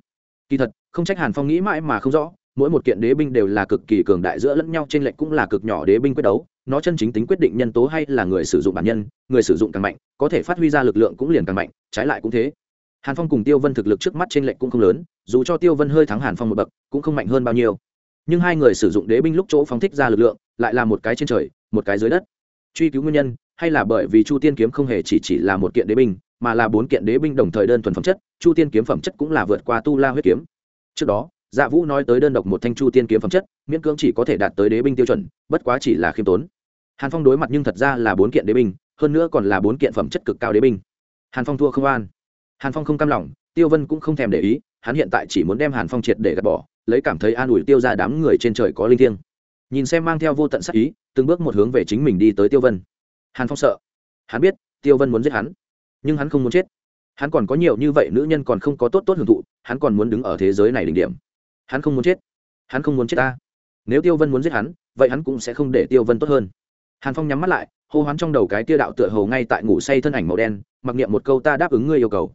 Kỳ thật, không trách hàn phong nghĩ mãi mà không rõ mỗi một kiện đế binh đều là cực kỳ cường đại giữa lẫn nhau, trên lệnh cũng là cực nhỏ đế binh quyết đấu. Nó chân chính tính quyết định nhân tố hay là người sử dụng bản nhân, người sử dụng càng mạnh, có thể phát huy ra lực lượng cũng liền càng mạnh, trái lại cũng thế. Hàn phong cùng tiêu vân thực lực trước mắt trên lệnh cũng không lớn, dù cho tiêu vân hơi thắng hàn phong một bậc, cũng không mạnh hơn bao nhiêu. Nhưng hai người sử dụng đế binh lúc chỗ phóng thích ra lực lượng, lại là một cái trên trời, một cái dưới đất. Truy cứu nguyên nhân, hay là bởi vì chu tiên kiếm không hề chỉ chỉ là một kiện đế binh, mà là bốn kiện đế binh đồng thời đơn thuần phẩm chất, chu tiên kiếm phẩm chất cũng là vượt qua tu la huyết kiếm. Trước đó dạ vũ nói tới đơn độc một thanh chu tiên kiếm phẩm chất, miễn cưỡng chỉ có thể đạt tới đế binh tiêu chuẩn, bất quá chỉ là khiêm tốn. Hàn phong đối mặt nhưng thật ra là bốn kiện đế binh, hơn nữa còn là bốn kiện phẩm chất cực cao đế binh. Hàn phong thua không an. Hàn phong không cam lòng, tiêu vân cũng không thèm để ý, hắn hiện tại chỉ muốn đem hàn phong triệt để gạt bỏ, lấy cảm thấy an ủi tiêu ra đám người trên trời có linh thiêng. Nhìn xem mang theo vô tận sắc ý, từng bước một hướng về chính mình đi tới tiêu vân. Hàn phong sợ. Hắn biết, tiêu vân muốn giết hắn. Nhưng hắn không muốn chết. Hắn còn có nhiều như vậy nữ nhân còn không có tốt tốt hưởng thụ, hắn còn muốn đứng ở thế giới này đỉnh điểm hắn không muốn chết. Hắn không muốn chết ta. Nếu tiêu vân muốn giết hắn, vậy hắn cũng sẽ không để tiêu vân tốt hơn. Hàn phong nhắm mắt lại, hô hoán trong đầu cái tia đạo tựa hầu ngay tại ngủ say thân ảnh màu đen, mặc niệm một câu ta đáp ứng ngươi yêu cầu.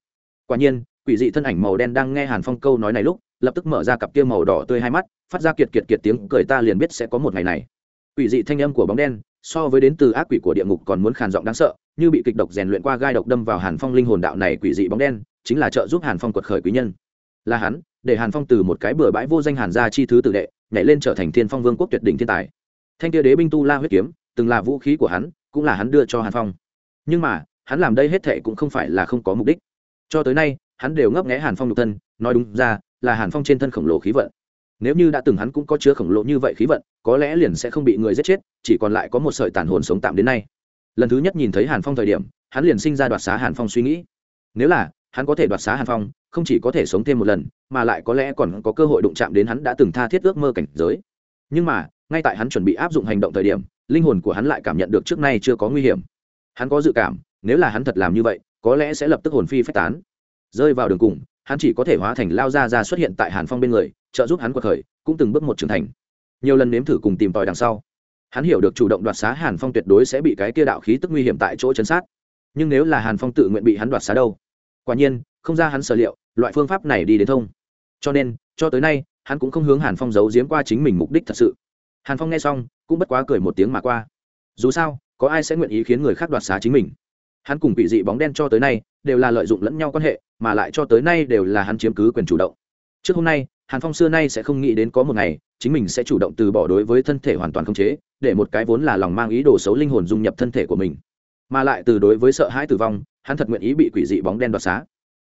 Quả nhiên, quỷ dị thân ảnh màu đen đang nghe hàn phong câu nói này lúc, lập tức mở ra cặp kia màu đỏ tươi hai mắt, phát ra kiệt kiệt kiệt tiếng cười ta liền biết sẽ có một ngày này. Quỷ dị thanh âm của bóng đen, so với đến từ ác quỷ của địa ngục còn muốn khàn giọng đáng sợ, như bị kịch độc rèn luyện qua gai độc đâm vào hàn phong linh hồn đạo này quỷ dị bóng đen, chính là trợ giúp hàn phong quật khởi quý nhân. Là hắn để hàn phong từ một cái bừa bãi vô danh hàn gia chi thứ tự đệ, nhảy lên trở thành thiên phong vương quốc tuyệt đỉnh thiên tài. Thanh kia đế binh tu la huyết kiếm, từng là vũ khí của hắn, cũng là hắn đưa cho hàn phong. Nhưng mà, hắn làm đây hết thệ cũng không phải là không có mục đích. Cho tới nay, hắn đều ngấp nghé hàn phong nhục thân, nói đúng ra, là hàn phong trên thân khổng lồ khí vận. Nếu như đã từng hắn cũng có chứa khổng lồ như vậy khí vận, có lẽ liền sẽ không bị người giết chết, chỉ còn lại có một sợi tàn hồn sống tạm đến nay. Lần thứ nhất nhìn thấy hàn phong thời điểm, hắn liền sinh ra đoạt xá hàn phong suy nghĩ. Nếu là hắn có thể đoạt xá hàn phong, không chỉ có thể sống thêm một lần, mà lại có lẽ còn có cơ hội đụng chạm đến hắn đã từng tha thiết ước mơ cảnh giới. Nhưng mà, ngay tại hắn chuẩn bị áp dụng hành động thời điểm, linh hồn của hắn lại cảm nhận được trước nay chưa có nguy hiểm. Hắn có dự cảm, nếu là hắn thật làm như vậy, có lẽ sẽ lập tức hồn phi phách tán. Rơi vào đường cùng, hắn chỉ có thể hóa thành lao ra ra xuất hiện tại hàn phong bên người, trợ giúp hắn cuộc khởi, cũng từng bước một trưởng thành. Nhiều lần nếm thử cùng tìm tòi đằng sau, hắn hiểu được chủ động đoạt xá hàn phong tuyệt đối sẽ bị cái kia đạo khí tức nguy hiểm tại chỗ chấn sát. Nhưng nếu là hàn phong tự nguyện bị hắn đoạt xá đâu quả nhiên, không ra hắn sở liệu, loại phương pháp này đi đến thông. Cho nên, cho tới nay, hắn cũng không hướng hàn phong giấu giếm qua chính mình mục đích thật sự. Hàn phong nghe xong, cũng bất quá cười một tiếng mà qua. Dù sao, có ai sẽ nguyện ý khiến người khác đoạt xá chính mình? Hắn cùng bị dị bóng đen cho tới nay, đều là lợi dụng lẫn nhau quan hệ, mà lại cho tới nay đều là hắn chiếm cứ quyền chủ động. Trước hôm nay, hàn phong xưa nay sẽ không nghĩ đến có một ngày, chính mình sẽ chủ động từ bỏ đối với thân thể hoàn toàn không chế, để một cái vốn là lòng mang ý đồ xấu linh hồn dung nhập thân thể của mình mà lại từ đối với sợ hãi tử vong, hắn thật nguyện ý bị quỷ dị bóng đen đoạt xá.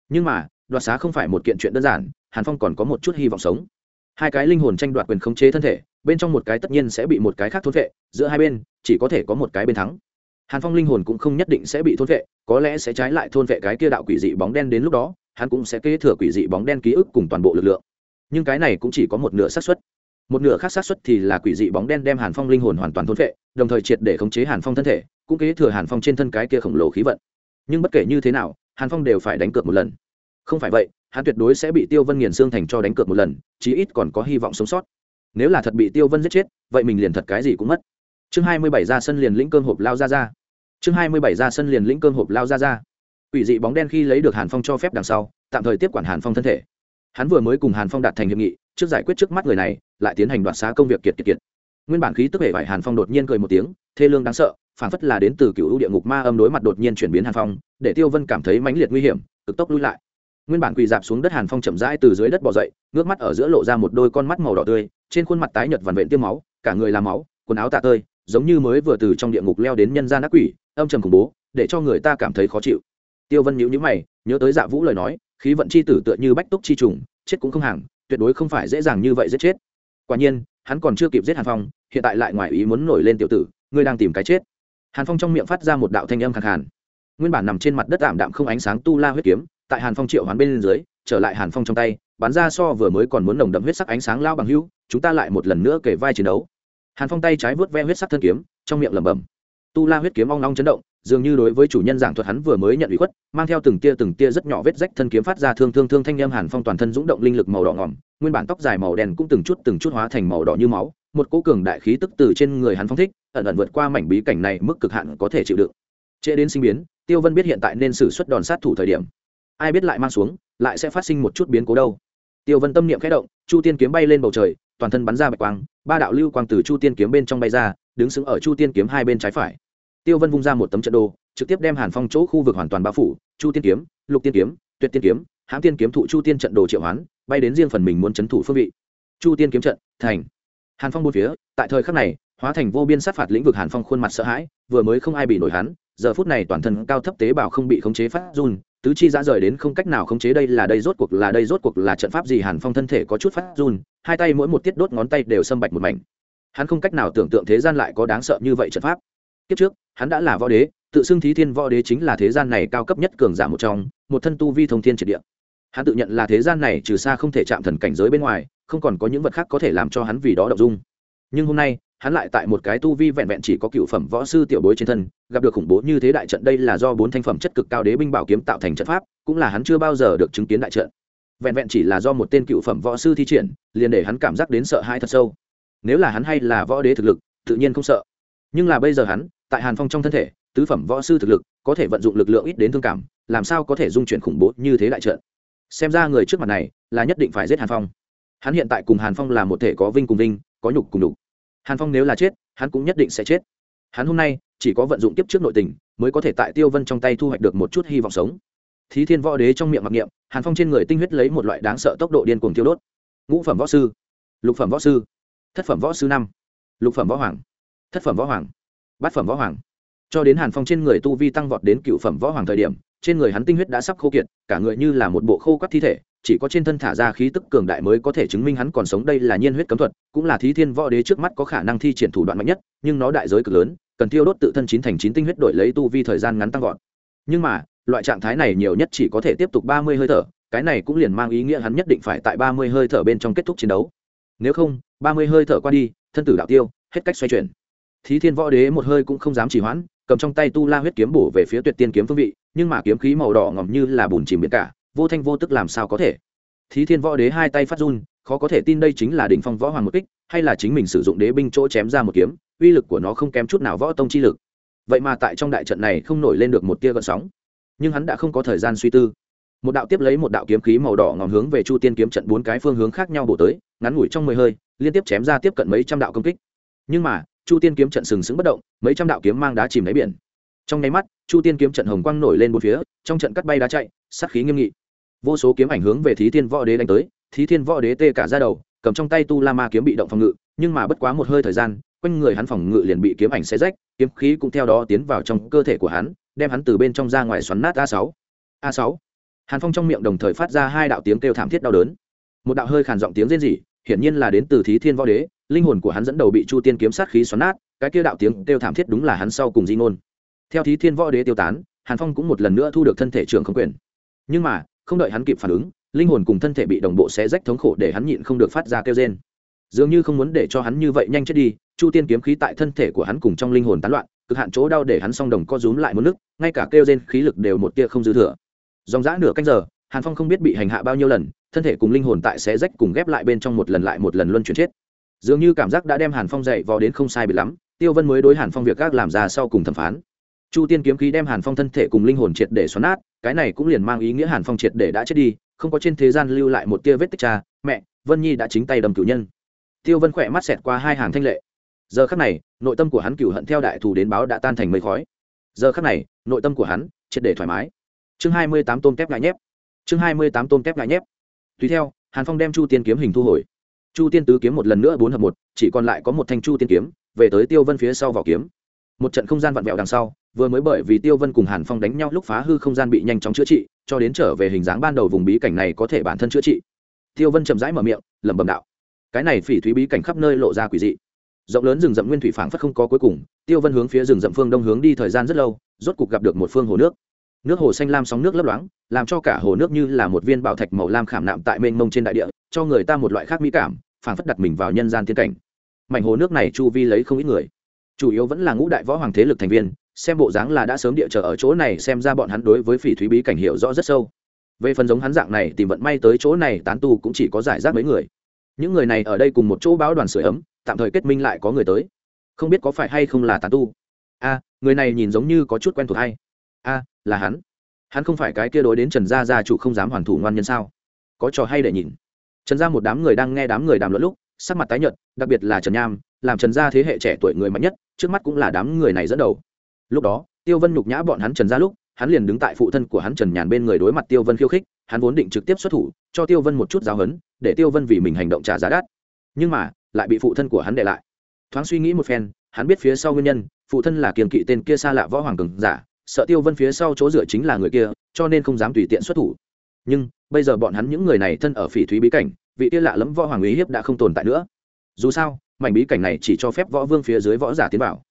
Nhưng mà, đoạt xá không phải một kiện chuyện đơn giản, hàn phong còn có một chút hy vọng sống. Hai cái linh hồn tranh đoạt quyền khống chế thân thể, bên trong một cái tất nhiên sẽ bị một cái khác thốt vệ, giữa hai bên, chỉ có thể có một cái bên thắng. Hàn phong linh hồn cũng không nhất định sẽ bị thôn vệ, có lẽ sẽ trái lại thôn vệ cái kia đạo quỷ dị bóng đen đến lúc đó, hắn cũng sẽ kế thừa quỷ dị bóng đen ký ức cùng toàn bộ lực lượng. Nhưng cái này cũng chỉ có một nửa xác suất một nửa khác xác suất thì là quỷ dị bóng đen đem hàn phong linh hồn hoàn toàn thôn vệ đồng thời triệt để khống chế hàn phong thân thể, cũng kế thừa hàn phong trên thân cái kia khổng lồ khí vận. Nhưng bất kể như thế nào, hàn phong đều phải đánh cược một lần. Không phải vậy, hắn tuyệt đối sẽ bị tiêu vân nghiền xương thành cho đánh cược một lần, chí ít còn có hy vọng sống sót. Nếu là thật bị tiêu vân giết chết, vậy mình liền thật cái gì cũng mất. Chương hai mươi bảy ra sân liền lĩnh cơm hộp lao ra ra. Chương hai mươi bảy ra sân liền lĩnh cơm hộp lao ra ra. Ủy dị bóng đen khi lấy được hàn phong cho phép đằng sau, tạm thời tiếp quản hàn phong thân thể. Hắn vừa mới cùng hàn phong đạt thành hiệp nghị, trước giải quyết trước mắt người này lại tiến hành đoạt xá công việc kiệt kiệt kiệt. Nguyên bản khí tức hệ vải hàn phong đột nhiên cười một tiếng, thê lương đáng sợ phản phất là đến từ cựu địa ngục ma âm đối mặt đột nhiên chuyển biến hàn phong, để tiêu vân cảm thấy mãnh liệt nguy hiểm, cực tốc lui lại. Nguyên bản quỳ dạp xuống đất hàn phong chậm rãi từ dưới đất bỏ dậy, ngước mắt ở giữa lộ ra một đôi con mắt màu đỏ tươi, trên khuôn mặt tái nhợt vằn vện tiêm máu, cả người làm máu, quần áo tạ tơi, giống như mới vừa từ trong địa ngục leo đến nhân gian ác quỷ, âm trầm khủng bố, để cho người ta cảm thấy khó chịu. Tiêu vân nhíu nhíu mày, nhớ tới dạ vũ lời nói, khí vận chi tử tựa như bách túc chi trùng, chết cũng không hàng, tuyệt đối không phải dễ dàng như vậy giết chết quả nhiên, hắn còn chưa kịp giết hàn phong, hiện tại lại ngoài ý muốn nổi lên tiểu tử, ngươi đang tìm cái chết. Hàn phong trong miệng phát ra một đạo thanh âm khẳng khàn. Nguyên bản nằm trên mặt đất ảm đạm không ánh sáng tu la huyết kiếm, tại hàn phong triệu hoán bên dưới, trở lại hàn phong trong tay, bắn ra so vừa mới còn muốn nồng đậm huyết sắc ánh sáng lao bằng hữu, chúng ta lại một lần nữa kể vai chiến đấu. Hàn phong tay trái vớt ve huyết sắc thân kiếm, trong miệng lẩm bẩm. Tu la huyết kiếm ong long chấn động dường như đối với chủ nhân giảng thuật hắn vừa mới nhận ủy khuất, mang theo từng tia từng tia rất nhỏ vết rách thân kiếm phát ra thương thương thương thanh em hàn phong toàn thân dũng động linh lực màu đỏ ngỏm, nguyên bản tóc dài màu đen cũng từng chút từng chút hóa thành màu đỏ như máu, một cỗ cường đại khí tức từ trên người hắn phong thích, ẩn ẩn vượt qua mảnh bí cảnh này mức cực hạn có thể chịu đựng. Trễ đến sinh biến, tiêu vân biết hiện tại nên xử suất đòn sát thủ thời điểm. Ai biết lại mang xuống, lại sẽ phát sinh một chút biến cố đâu. Tiêu vân tâm niệm khẽ động, chu tiên kiếm bay lên bầu trời, toàn thân bắn ra bạch quang, ba đạo lưu quang từ chu tiên kiếm bên trong bay ra, đứng sững ở chu tiên kiếm hai bên trái phải tiêu vân vung ra một tấm trận đồ, trực tiếp đem hàn phong chỗ khu vực hoàn toàn bao phủ, chu tiên kiếm, lục tiên kiếm, tuyệt tiên kiếm hãng tiên kiếm thụ chu tiên trận đồ triệu hoán, bay đến riêng phần mình muốn c h ấ n thủ phương vị. Chu tiên kiếm trận, thành. Hàn phong bốn phía, tại thời khắc này, hóa thành vô biên sát phạt lĩnh vực hàn phong khuôn mặt sợ hãi, vừa mới không ai bị nổi hắn, giờ phút này toàn thân cao thấp tế bào không bị khống chế phát run, tứ chi dã rời đến không cách nào khống chế đây là đây rốt cuộc là đây rốt cuộc là trận pháp gì hàn phong thân thể có chút phát run, hai tay mỗi một tiết đốt ngón tay đều sâm bạch một mảnh. Hắn không cách nào tưởng tượng thế gian lại có đáng sợ như vậy trận pháp kiếp trước, hắn đã là võ đế, tự xưng thí thiên võ đế chính là thế gian này cao cấp nhất cường giả một trong, một thân tu vi thông thiên triệt địa. Hắn tự nhận là thế gian này trừ xa không thể chạm thần cảnh giới bên ngoài, không còn có những vật khác có thể làm cho hắn vì đó động dung. Nhưng hôm nay, hắn lại tại một cái tu vi vẹn vẹn chỉ có cựu phẩm võ sư tiểu bối trên thân, gặp được khủng bố như thế đại trận đây là do bốn thanh phẩm chất cực cao đế binh bảo kiếm tạo thành trận pháp, cũng là hắn chưa bao giờ được chứng kiến đại trận. Vẹn vẹn chỉ là do một tên cựu phẩm võ sư thi triển, liền để hắn cảm giác đến sợ hãi thật sâu. Nếu là hắn hay là võ đế thực lực, tự nhiên không sợ. Nhưng là bây giờ hắn tại hàn phong trong thân thể, tứ phẩm võ sư thực lực có thể vận dụng lực lượng ít đến thương cảm, làm sao có thể dung chuyển khủng bố như thế đại trận? Xem ra người trước mặt này là nhất định phải giết hàn phong. Hắn hiện tại cùng hàn phong là một thể có vinh cùng vinh, có nhục cùng đục hàn phong nếu là chết, hắn cũng nhất định sẽ chết. Hắn hôm nay chỉ có vận dụng tiếp trước nội tình mới có thể tại tiêu vân trong tay thu hoạch được một chút hy vọng sống. Thí thiên võ đế trong miệng mặc niệm, hàn phong trên người tinh huyết lấy một loại đáng sợ tốc độ điên cuồng tiêu đốt. Ngũ phẩm võ sư, lục phẩm võ sư, thất phẩm võ sư năm, lục phẩm võ hoàng, thất phẩm võ hoàng bát phẩm võ hoàng. Cho đến hàn phong trên người tu vi tăng vọt đến cựu phẩm võ hoàng thời điểm, trên người hắn tinh huyết đã sắp khô kiệt, cả người như là một bộ khô quắt thi thể, chỉ có trên thân thả ra khí tức cường đại mới có thể chứng minh hắn còn sống. Đây là nhiên huyết cấm thuật, cũng là thí thiên võ đế trước mắt có khả năng thi triển thủ đoạn mạnh nhất, nhưng nó đại giới cực lớn, cần tiêu đốt tự thân chín thành chín tinh huyết đổi lấy tu vi thời gian ngắn tăng vọt. Nhưng mà, loại trạng thái này nhiều nhất chỉ có thể tiếp tục ba mươi hơi thở, cái này cũng liền mang ý nghĩa hắn nhất định phải tại ba mươi hơi thở bên trong kết thúc chiến đấu. Nếu không, ba mươi hơi thở qua đi, thân tử đạo tiêu, hết cách xoay chuyển thí thiên võ đế một hơi cũng không dám chỉ hoãn, cầm trong tay tu la huyết kiếm bổ về phía tuyệt tiên kiếm phương vị, nhưng mà kiếm khí màu đỏ ngỏm như là bùn chìm biển cả, vô thanh vô tức làm sao có thể? Thí thiên võ đế hai tay phát run, khó có thể tin đây chính là đỉnh phong võ hoàng một kích, hay là chính mình sử dụng đế binh chỗ chém ra một kiếm, uy lực của nó không kém chút nào võ tông chi lực. Vậy mà tại trong đại trận này không nổi lên được một tia gợn sóng. Nhưng hắn đã không có thời gian suy tư. Một đạo tiếp lấy một đạo kiếm khí màu đỏ ngòm hướng về chu tiên kiếm trận bốn cái phương hướng khác nhau bổ tới, ngắn ngủi trong mười hơi, liên tiếp chém ra tiếp cận mấy trăm đạo công kích. Nhưng mà chu tiên kiếm trận sừng sững bất động, mấy trăm đạo kiếm mang đá chìm đáy biển. Trong nháy mắt, chu tiên kiếm trận hồng quang nổi lên một phía, trong trận cắt bay đá chạy, sát khí nghiêm nghị. Vô số kiếm ảnh hướng về thí thiên võ đế đánh tới, thí thiên võ đế tê cả ra đầu, cầm trong tay tu la ma kiếm bị động phòng ngự, nhưng mà bất quá một hơi thời gian, quanh người hắn phòng ngự liền bị kiếm ảnh xé rách, kiếm khí cũng theo đó tiến vào trong cơ thể của hắn, đem hắn từ bên trong ra ngoài xoắn nát a sáu. A sáu. Hàn phong trong miệng đồng thời phát ra hai đạo tiếng kêu thảm thiết đau đớn. Một đạo hơi khàn giọng tiếng rên rỉ, hiển nhiên là đến từ thí thiên võ đế linh hồn của hắn dẫn đầu bị chu tiên kiếm sát khí xoắn nát, cái kia đạo tiếng kêu thảm thiết đúng là hắn sau cùng di ngôn. Theo thí thiên võ đế tiêu tán, hàn phong cũng một lần nữa thu được thân thể trường không quyền. Nhưng mà, không đợi hắn kịp phản ứng, linh hồn cùng thân thể bị đồng bộ xé rách thống khổ để hắn nhịn không được phát ra kêu trên dường như không muốn để cho hắn như vậy nhanh chết đi, chu tiên kiếm khí tại thân thể của hắn cùng trong linh hồn tán loạn, cực hạn chỗ đau để hắn song đồng co rúm lại một nước, ngay cả kêu trên khí lực đều một tia không dư thừa. Dòng dã nửa canh giờ, hàn phong không biết bị hành hạ bao nhiêu lần, thân thể cùng linh hồn tại xé rách cùng ghép lại bên trong một lần lại một lần luân chuyển chết dường như cảm giác đã đem hàn phong dậy vò đến không sai bị lắm, tiêu vân mới đối hàn phong việc các làm ra sau cùng thẩm phán. Chu tiên kiếm khí đem hàn phong thân thể cùng linh hồn triệt để xoắn nát, cái này cũng liền mang ý nghĩa hàn phong triệt để đã chết đi, không có trên thế gian lưu lại một tia vết tích cha, mẹ, vân nhi đã chính tay đầm cử nhân. Tiêu vân khỏe mắt xẹt qua hai hàng thanh lệ. Giờ khắc này, nội tâm của hắn cửu hận theo đại thù đến báo đã tan thành mây khói. Giờ khắc này, nội tâm của hắn triệt để thoải mái. Chương hai mươi tám tôm kép ngại nhép. Chương hai mươi tám tôm kép ngại nhép. Tùy theo, hàn phong đem chu tiên kiếm hình thu hồi chu tiên tứ kiếm một lần nữa bốn hợp một, chỉ còn lại có một thanh chu tiên kiếm, về tới tiêu vân phía sau vỏ kiếm. Một trận không gian vặn vẹo đằng sau, vừa mới bởi vì tiêu vân cùng hàn phong đánh nhau lúc phá hư không gian bị nhanh chóng chữa trị, cho đến trở về hình dáng ban đầu vùng bí cảnh này có thể bản thân chữa trị. Tiêu vân chậm rãi mở miệng, lẩm bẩm đạo cái này phỉ thúy bí cảnh khắp nơi lộ ra quỷ dị. Rộng lớn rừng rậm nguyên thủy phảng phất không có cuối cùng, tiêu vân hướng phía rừng rậm phương đông hướng đi thời gian rất lâu, rốt cục gặp được một phương hồ nước. Nước hồ xanh lam sóng nước lấp loáng, làm cho cả hồ nước như là một viên bảo thạch màu lam khảm nạm tại mênh mông trên đại địa, cho người ta một loại khác mỹ cảm phảng phất đặt mình vào nhân gian tiên cảnh. Mảnh hồ nước này chu vi lấy không ít người. Chủ yếu vẫn là ngũ đại võ hoàng thế lực thành viên, xem bộ dáng là đã sớm địa chờ ở chỗ này xem ra bọn hắn đối với phỉ thúy bí cảnh hiểu rõ rất sâu. Về phần giống hắn dạng này tìm vận may tới chỗ này tán tu cũng chỉ có giải rác mấy người. Những người này ở đây cùng một chỗ báo đoàn sửa ấm, tạm thời kết minh lại có người tới. Không biết có phải hay không là tán tu. A người này nhìn giống như có chút quen thuộc hay. A là hắn. Hắn không phải cái kia đối đến trần gia gia chủ không dám hoàn thủ ngoan nhân sao? Có trò hay để nhìn trần gia một đám người đang nghe đám người đàm luận lúc, sắc mặt tái nhợt, đặc biệt là trần nham, làm trần gia thế hệ trẻ tuổi người mạnh nhất, trước mắt cũng là đám người này dẫn đầu. Lúc đó, tiêu vân nhục nhã bọn hắn trần gia lúc, hắn liền đứng tại phụ thân của hắn trần nhàn bên người đối mặt tiêu vân khiêu khích, hắn vốn định trực tiếp xuất thủ, cho tiêu vân một chút giáo hấn để tiêu vân vì mình hành động trả giá đắt. Nhưng mà, lại bị phụ thân của hắn để lại. Thoáng suy nghĩ một phen, hắn biết phía sau nguyên nhân, phụ thân là kiềm kỵ tên kia xa lạ võ hoàng cường giả, sợ tiêu vân phía sau chỗ dựa chính là người kia, cho nên không dám tùy tiện xuất thủ nhưng bây giờ bọn hắn những người này thân ở phỉ thúy bí cảnh, vị kia lạ lẫm võ hoàng uy hiếp đã không tồn tại nữa. Dù sao, mảnh bí cảnh này chỉ cho phép võ vương phía dưới võ giả tiến vào.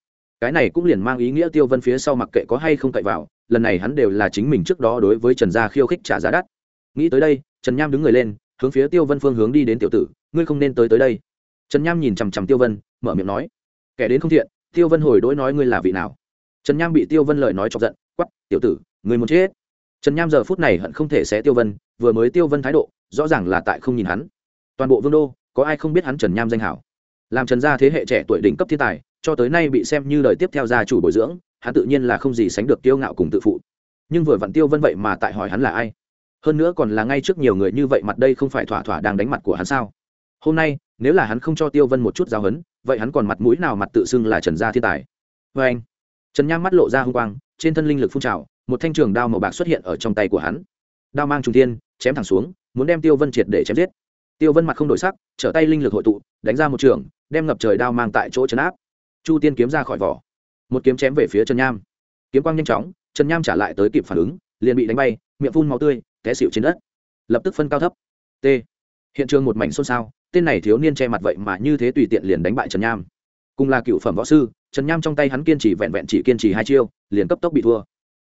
Cái này cũng liền mang ý nghĩa tiêu vân phía sau mặc kệ có hay không cậy vào, lần này hắn đều là chính mình trước đó đối với trần gia khiêu khích trả giá đắt. Nghĩ tới đây, trần nham đứng người lên, hướng phía tiêu vân phương hướng đi đến tiểu tử, ngươi không nên tới tới đây. Trần nham nhìn chằm chằm tiêu vân, mở miệng nói, kẻ đến không thiện, tiêu vân hồi đỗi nói ngươi là vị nào? Trần nham bị tiêu vân lời nói chọc giận quắp tiểu tử người muốn chết? Trần nham giờ phút này hận không thể xé tiêu vân, vừa mới tiêu vân thái độ, rõ ràng là tại không nhìn hắn. Toàn bộ vương đô, có ai không biết hắn trần nham danh hảo? Làm trần gia thế hệ trẻ tuổi đỉnh cấp thiên tài, cho tới nay bị xem như đời tiếp theo gia chủ bồi dưỡng, hắn tự nhiên là không gì sánh được tiêu ngạo cùng tự phụ. Nhưng vừa vặn tiêu vân vậy mà tại hỏi hắn là ai? Hơn nữa còn là ngay trước nhiều người như vậy mặt đây không phải thỏa thỏa đang đánh mặt của hắn sao? Hôm nay, nếu là hắn không cho tiêu vân một chút giáo hấn vậy hắn còn mặt mũi nào mặt tự xưng là trần gia thiên tài? Vê anh trần nham mắt lộ ra h u n g quang, trên thân linh lực phun trào một thanh trường đao màu bạc xuất hiện ở trong tay của hắn. Đao mang trung thiên, chém thẳng xuống, muốn đem tiêu vân triệt để chém giết. Tiêu vân mặt không đổi sắc, trở tay linh lực hội tụ, đánh ra một trường, đem ngập trời đao mang tại chỗ chấn áp. Chu tiên kiếm ra khỏi vỏ. Một kiếm chém về phía trần nham. Kiếm quang nhanh chóng, trần nham trả lại tới kịp phản ứng, liền bị đánh bay, miệng phun máu tươi, té xịu trên đất. Lập tức phân cao thấp. T. Hiện trường một mảnh xôn xao, tên này thiếu niên che mặt vậy mà như thế tùy tiện liền đánh bại trần nham. Cùng là cựu phẩm võ sư, trần nham trong tay hắn kiên trì vẹn vẹn chỉ kiên trì hai chiêu, liền cấp tốc bị thua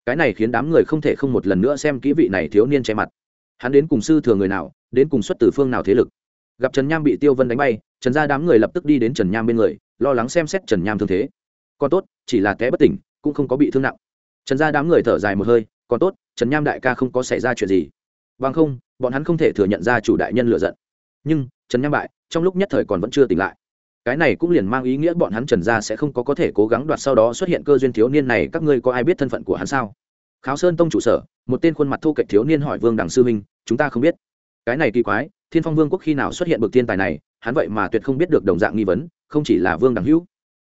cái này khiến đám người không thể không một lần nữa xem kỹ vị này thiếu niên che mặt. Hắn đến cùng sư thừa người nào, đến cùng xuất từ phương nào thế lực. Gặp trần nham bị tiêu vân đánh bay, trần ra đám người lập tức đi đến trần nham bên người, lo lắng xem xét trần nham thương thế. Còn tốt, chỉ là té bất tỉnh, cũng không có bị thương nặng. Trần ra đám người thở dài một hơi, còn tốt, trần nham đại ca không có xảy ra chuyện gì. Bằng không, bọn hắn không thể thừa nhận ra chủ đại nhân lựa giận. Nhưng, trần nham bại, trong lúc nhất thời còn vẫn chưa tỉnh lại cái này cũng liền mang ý nghĩa bọn hắn trần gia sẽ không có có thể cố gắng đoạt sau đó xuất hiện cơ duyên thiếu niên này. Các ngươi có ai biết thân phận của hắn sao? Kháo sơn tông trụ sở, một tên khuôn mặt thu kệch thiếu niên hỏi vương đằng sư minh, chúng ta không biết. Cái này kỳ quái, thiên phong vương quốc khi nào xuất hiện bậc thiên tài này, hắn vậy mà tuyệt không biết được đồng dạng nghi vấn, không chỉ là vương đằng hữu.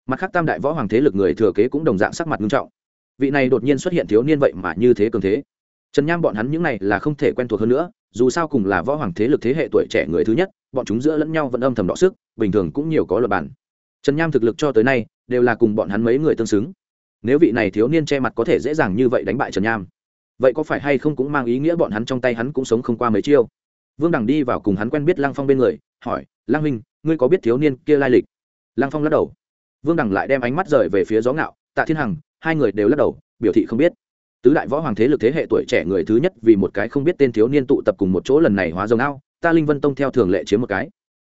Mặt khác tam đại võ hoàng thế lực người thừa kế cũng đồng dạng sắc mặt nghiêm trọng. Vị này đột nhiên xuất hiện thiếu niên vậy mà như thế cường thế. Trần nham bọn hắn những này là không thể quen thuộc hơn nữa dù sao cùng là võ hoàng thế lực thế hệ tuổi trẻ người thứ nhất, bọn chúng giữa lẫn nhau vẫn âm thầm đọ sức, bình thường cũng nhiều có luật bản. Trần nham thực lực cho tới nay, đều là cùng bọn hắn mấy người tương xứng. Nếu vị này thiếu niên che mặt có thể dễ dàng như vậy đánh bại trần nham, vậy có phải hay không cũng mang ý nghĩa bọn hắn trong tay hắn cũng sống không qua mấy chiêu? Vương đằng đi vào cùng hắn quen biết lăng phong bên người, hỏi, lăng huynh, ngươi có biết thiếu niên kia lai lịch? Lăng phong lắc đầu. Vương đằng lại đem ánh mắt rời về phía gió ngạo, tạ thiên hằng hai người đều lắc đầu, biểu thị không biết tứ đại võ hoàng thế lực thế hệ tuổi trẻ người thứ nhất vì một cái không biết tên thiếu niên tụ tập cùng một chỗ lần này hóa rồng ao, ta linh vân tông theo thường lệ chiếm một cái.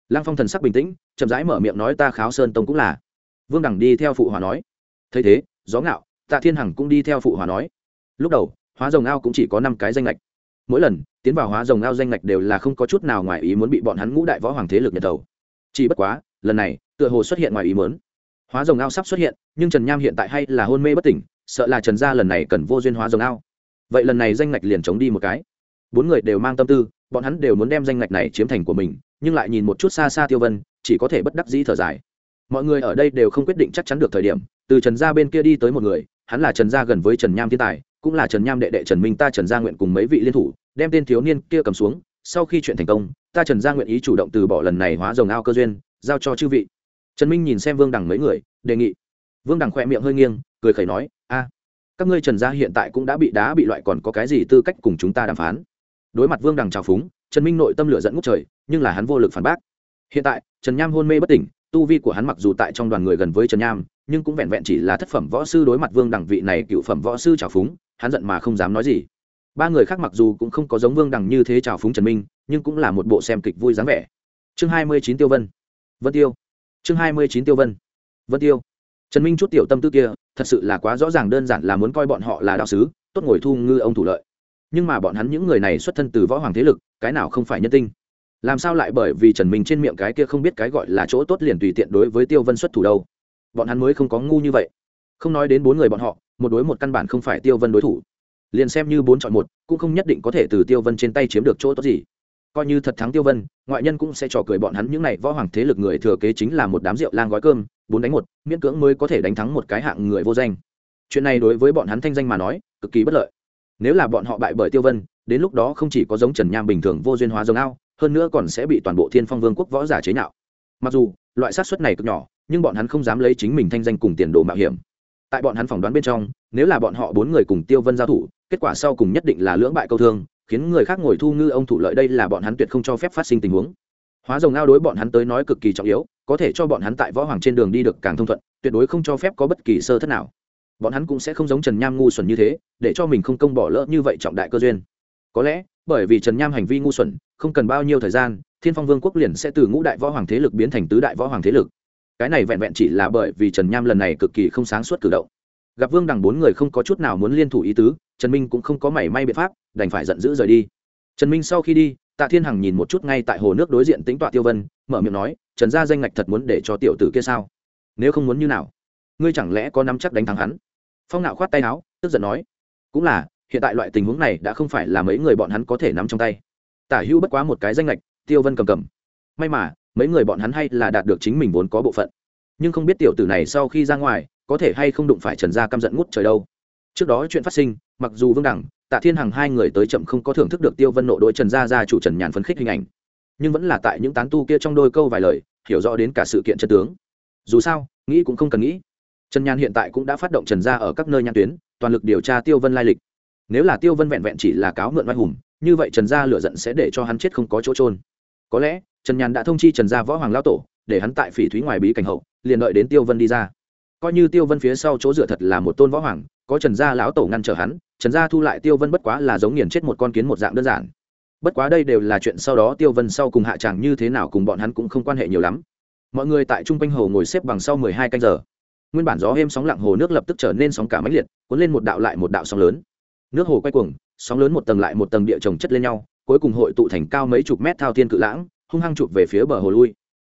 Lăng phong thần sắc bình tĩnh, chậm rãi mở miệng nói ta kháo sơn tông cũng là. Vương đẳng đi theo phụ hòa nói. Thấy thế, gió ngạo, tạ thiên hằng cũng đi theo phụ hòa nói. Lúc đầu, hóa rồng ao cũng chỉ có năm cái danh lệch mỗi lần, tiến vào hóa rồng ao danh lệch đều là không có chút nào ngoài ý muốn bị bọn hắn ngũ đại võ hoàng thế lực nhận đầu. Chỉ bất quá, lần này, tựa hồ xuất hiện ngoài ý muốn. Hóa rồng ao sắp xuất hiện, nhưng trần nham hiện tại hay là hôn mê bất tỉnh sợ là trần gia lần này cần vô duyên hóa rồng ao. Vậy lần này danh ngạch liền chống đi một cái. Bốn người đều mang tâm tư, bọn hắn đều muốn đem danh ngạch này chiếm thành của mình, nhưng lại nhìn một chút xa xa tiêu vân, chỉ có thể bất đắc dĩ thở dài. Mọi người ở đây đều không quyết định chắc chắn được thời điểm, từ trần gia bên kia đi tới một người, hắn là trần gia gần với trần nham thiên tài, cũng là trần nham đệ đệ trần minh ta trần gia nguyện cùng mấy vị liên thủ, đem tên thiếu niên kia cầm xuống, sau khi chuyện thành công, ta trần gia nguyện ý chủ động từ bỏ lần này hóa rồng ao cơ duyên, giao cho chư vị. Trần minh nhìn xem vương đằng mấy người, đề nghị. Vương đằng khỏe miệng hơi nghiêng cười khẩy nói, a, các ngươi trần gia hiện tại cũng đã bị đá bị loại còn có cái gì tư cách cùng chúng ta đàm phán? Đối mặt vương đằng trào phúng, trần minh nội tâm lửa dẫn ngút trời, nhưng là hắn vô lực phản bác. Hiện tại, trần nham hôn mê bất tỉnh, tu vi của hắn mặc dù tại trong đoàn người gần với trần nham, nhưng cũng vẹn vẹn chỉ là thất phẩm võ sư đối mặt vương đằng vị này cựu phẩm võ sư trào phúng, hắn giận mà không dám nói gì. Ba người khác mặc dù cũng không có giống vương đằng như thế trào phúng trần minh, nhưng cũng là một bộ xem kịch vui dáng vẻ. Chương hai mươi chín tiêu vân. Vân tiêu. Chương hai mươi chín tiêu vân. Vân tiêu. Trần minh chút tiểu tâm tư kia thật sự là quá rõ ràng đơn giản là muốn coi bọn họ là đạo sứ, tốt ngồi thu ngư ông thủ lợi. Nhưng mà bọn hắn những người này xuất thân từ võ hoàng thế lực, cái nào không phải nhân tinh? Làm sao lại bởi vì trần minh trên miệng cái kia không biết cái gọi là chỗ tốt liền tùy tiện đối với tiêu vân xuất thủ đâu? Bọn hắn mới không có ngu như vậy. Không nói đến bốn người bọn họ, một đối một căn bản không phải tiêu vân đối thủ. Liền xem như bốn chọn một, cũng không nhất định có thể từ tiêu vân trên tay chiếm được chỗ tốt gì. Coi như thật thắng tiêu vân, ngoại nhân cũng sẽ trò cười bọn hắn những n à y võ hoàng thế lực người thừa kế chính là một đám rượu lang gói cơm bốn đánh một, miễn cưỡng mới có thể đánh thắng một cái hạng người vô danh. Chuyện này đối với bọn hắn thanh danh mà nói, cực kỳ bất lợi. Nếu là bọn họ bại bởi tiêu vân, đến lúc đó không chỉ có giống trần nham bình thường vô duyên hóa giống ao, hơn nữa còn sẽ bị toàn bộ thiên phong vương quốc võ giả chế nhạo. Mặc dù, loại sát xuất này cực nhỏ, nhưng bọn hắn không dám lấy chính mình thanh danh cùng tiền đồ mạo hiểm. Tại bọn hắn phỏng đoán bên trong, nếu là bọn họ bốn người cùng tiêu vân giao thủ, kết quả sau cùng nhất định là lưỡng bại câu thương, khiến người khác ngồi thu ngư ông thủ lợi đây là bọn hắn tuyệt không cho phép phát sinh tình huống. Hóa rồng ao đối bọn hắn tới nói cực kỳ trọng yếu có thể cho bọn hắn tại võ hoàng trên đường đi được càng thông thuận, tuyệt đối không cho phép có bất kỳ sơ thất nào. Bọn hắn cũng sẽ không giống trần nham ngu xuẩn như thế, để cho mình không công bỏ lỡ như vậy trọng đại cơ duyên. Có lẽ, bởi vì trần nham hành vi ngu xuẩn, không cần bao nhiêu thời gian, thiên phong vương quốc liền sẽ từ ngũ đại võ hoàng thế lực biến thành tứ đại võ hoàng thế lực. Cái này vẹn vẹn chỉ là bởi vì trần nham lần này cực kỳ không sáng suốt cử động. Gặp vương đằng bốn người không có chút nào muốn liên thủ ý tứ, trần minh cũng không có mảy may biện pháp, đành phải giận dữ rời đi. Trần minh sau khi đi, tạ thiên hằng nhìn một chút ngay tại hồ nước đối diện tính tọa tiêu vân, mở miệng nói trần gia danh ngạch thật muốn để cho tiểu tử kia sao? Nếu không muốn như nào? Ngươi chẳng lẽ có nắm chắc đánh thắng hắn? Phong nạo khoát tay áo, tức giận nói. Cũng là, hiện tại loại tình huống này đã không phải là mấy người bọn hắn có thể nắm trong tay. Tả hữu bất quá một cái danh lệch tiêu vân cầm cầm. May mà, mấy người bọn hắn hay là đạt được chính mình vốn có bộ phận. Nhưng không biết tiểu tử này sau khi ra ngoài, có thể hay không đụng phải trần gia căm giận ngút trời đâu. Trước đó chuyện phát sinh, mặc dù vương đẳng, tạ thiên hằng hai người tới chậm không có thưởng thức được tiêu vân nộ đội trần gia gia chủ trần nhàn phấn khích hình ảnh. Nhưng vẫn là tại những tán tu kia trong đôi câu vài lời hiểu rõ đến cả sự kiện chân tướng. Dù sao, nghĩ cũng không cần nghĩ. Trần nhàn hiện tại cũng đã phát động trần gia ở các nơi nhãn tuyến, toàn lực điều tra tiêu vân lai lịch. Nếu là tiêu vân vẹn vẹn chỉ là cáo mượn oai hùng, như vậy trần gia lựa giận sẽ để cho hắn chết không có chỗ trôn có lẽ, trần nhàn đã thông chi trần gia võ hoàng lao tổ, để hắn tại phỉ thúy ngoài bí cảnh hậu, liền đợi đến tiêu vân đi ra. Coi như tiêu vân phía sau chỗ dựa thật là một tôn võ hoàng, có trần gia lão tổ ngăn trở hắn, trần gia thu lại tiêu vân bất quá là giống nghiền chết một con kiến một dạng đơn giản bất quá đây đều là chuyện sau đó tiêu vân sau cùng hạ tràng như thế nào cùng bọn hắn cũng không quan hệ nhiều lắm. Mọi người tại trung quanh hồ ngồi xếp bằng sau mười hai canh giờ. Nguyên bản gió êm sóng lặng hồ nước lập tức trở nên sóng cả máy liệt, cuốn lên một đạo lại một đạo sóng lớn. Nước hồ quay cuồng, sóng lớn một tầng lại một tầng địa trồng chất lên nhau, cuối cùng hội tụ thành cao mấy chục mét thao thiên cự lãng, hung hăng chụp về phía bờ hồ lui.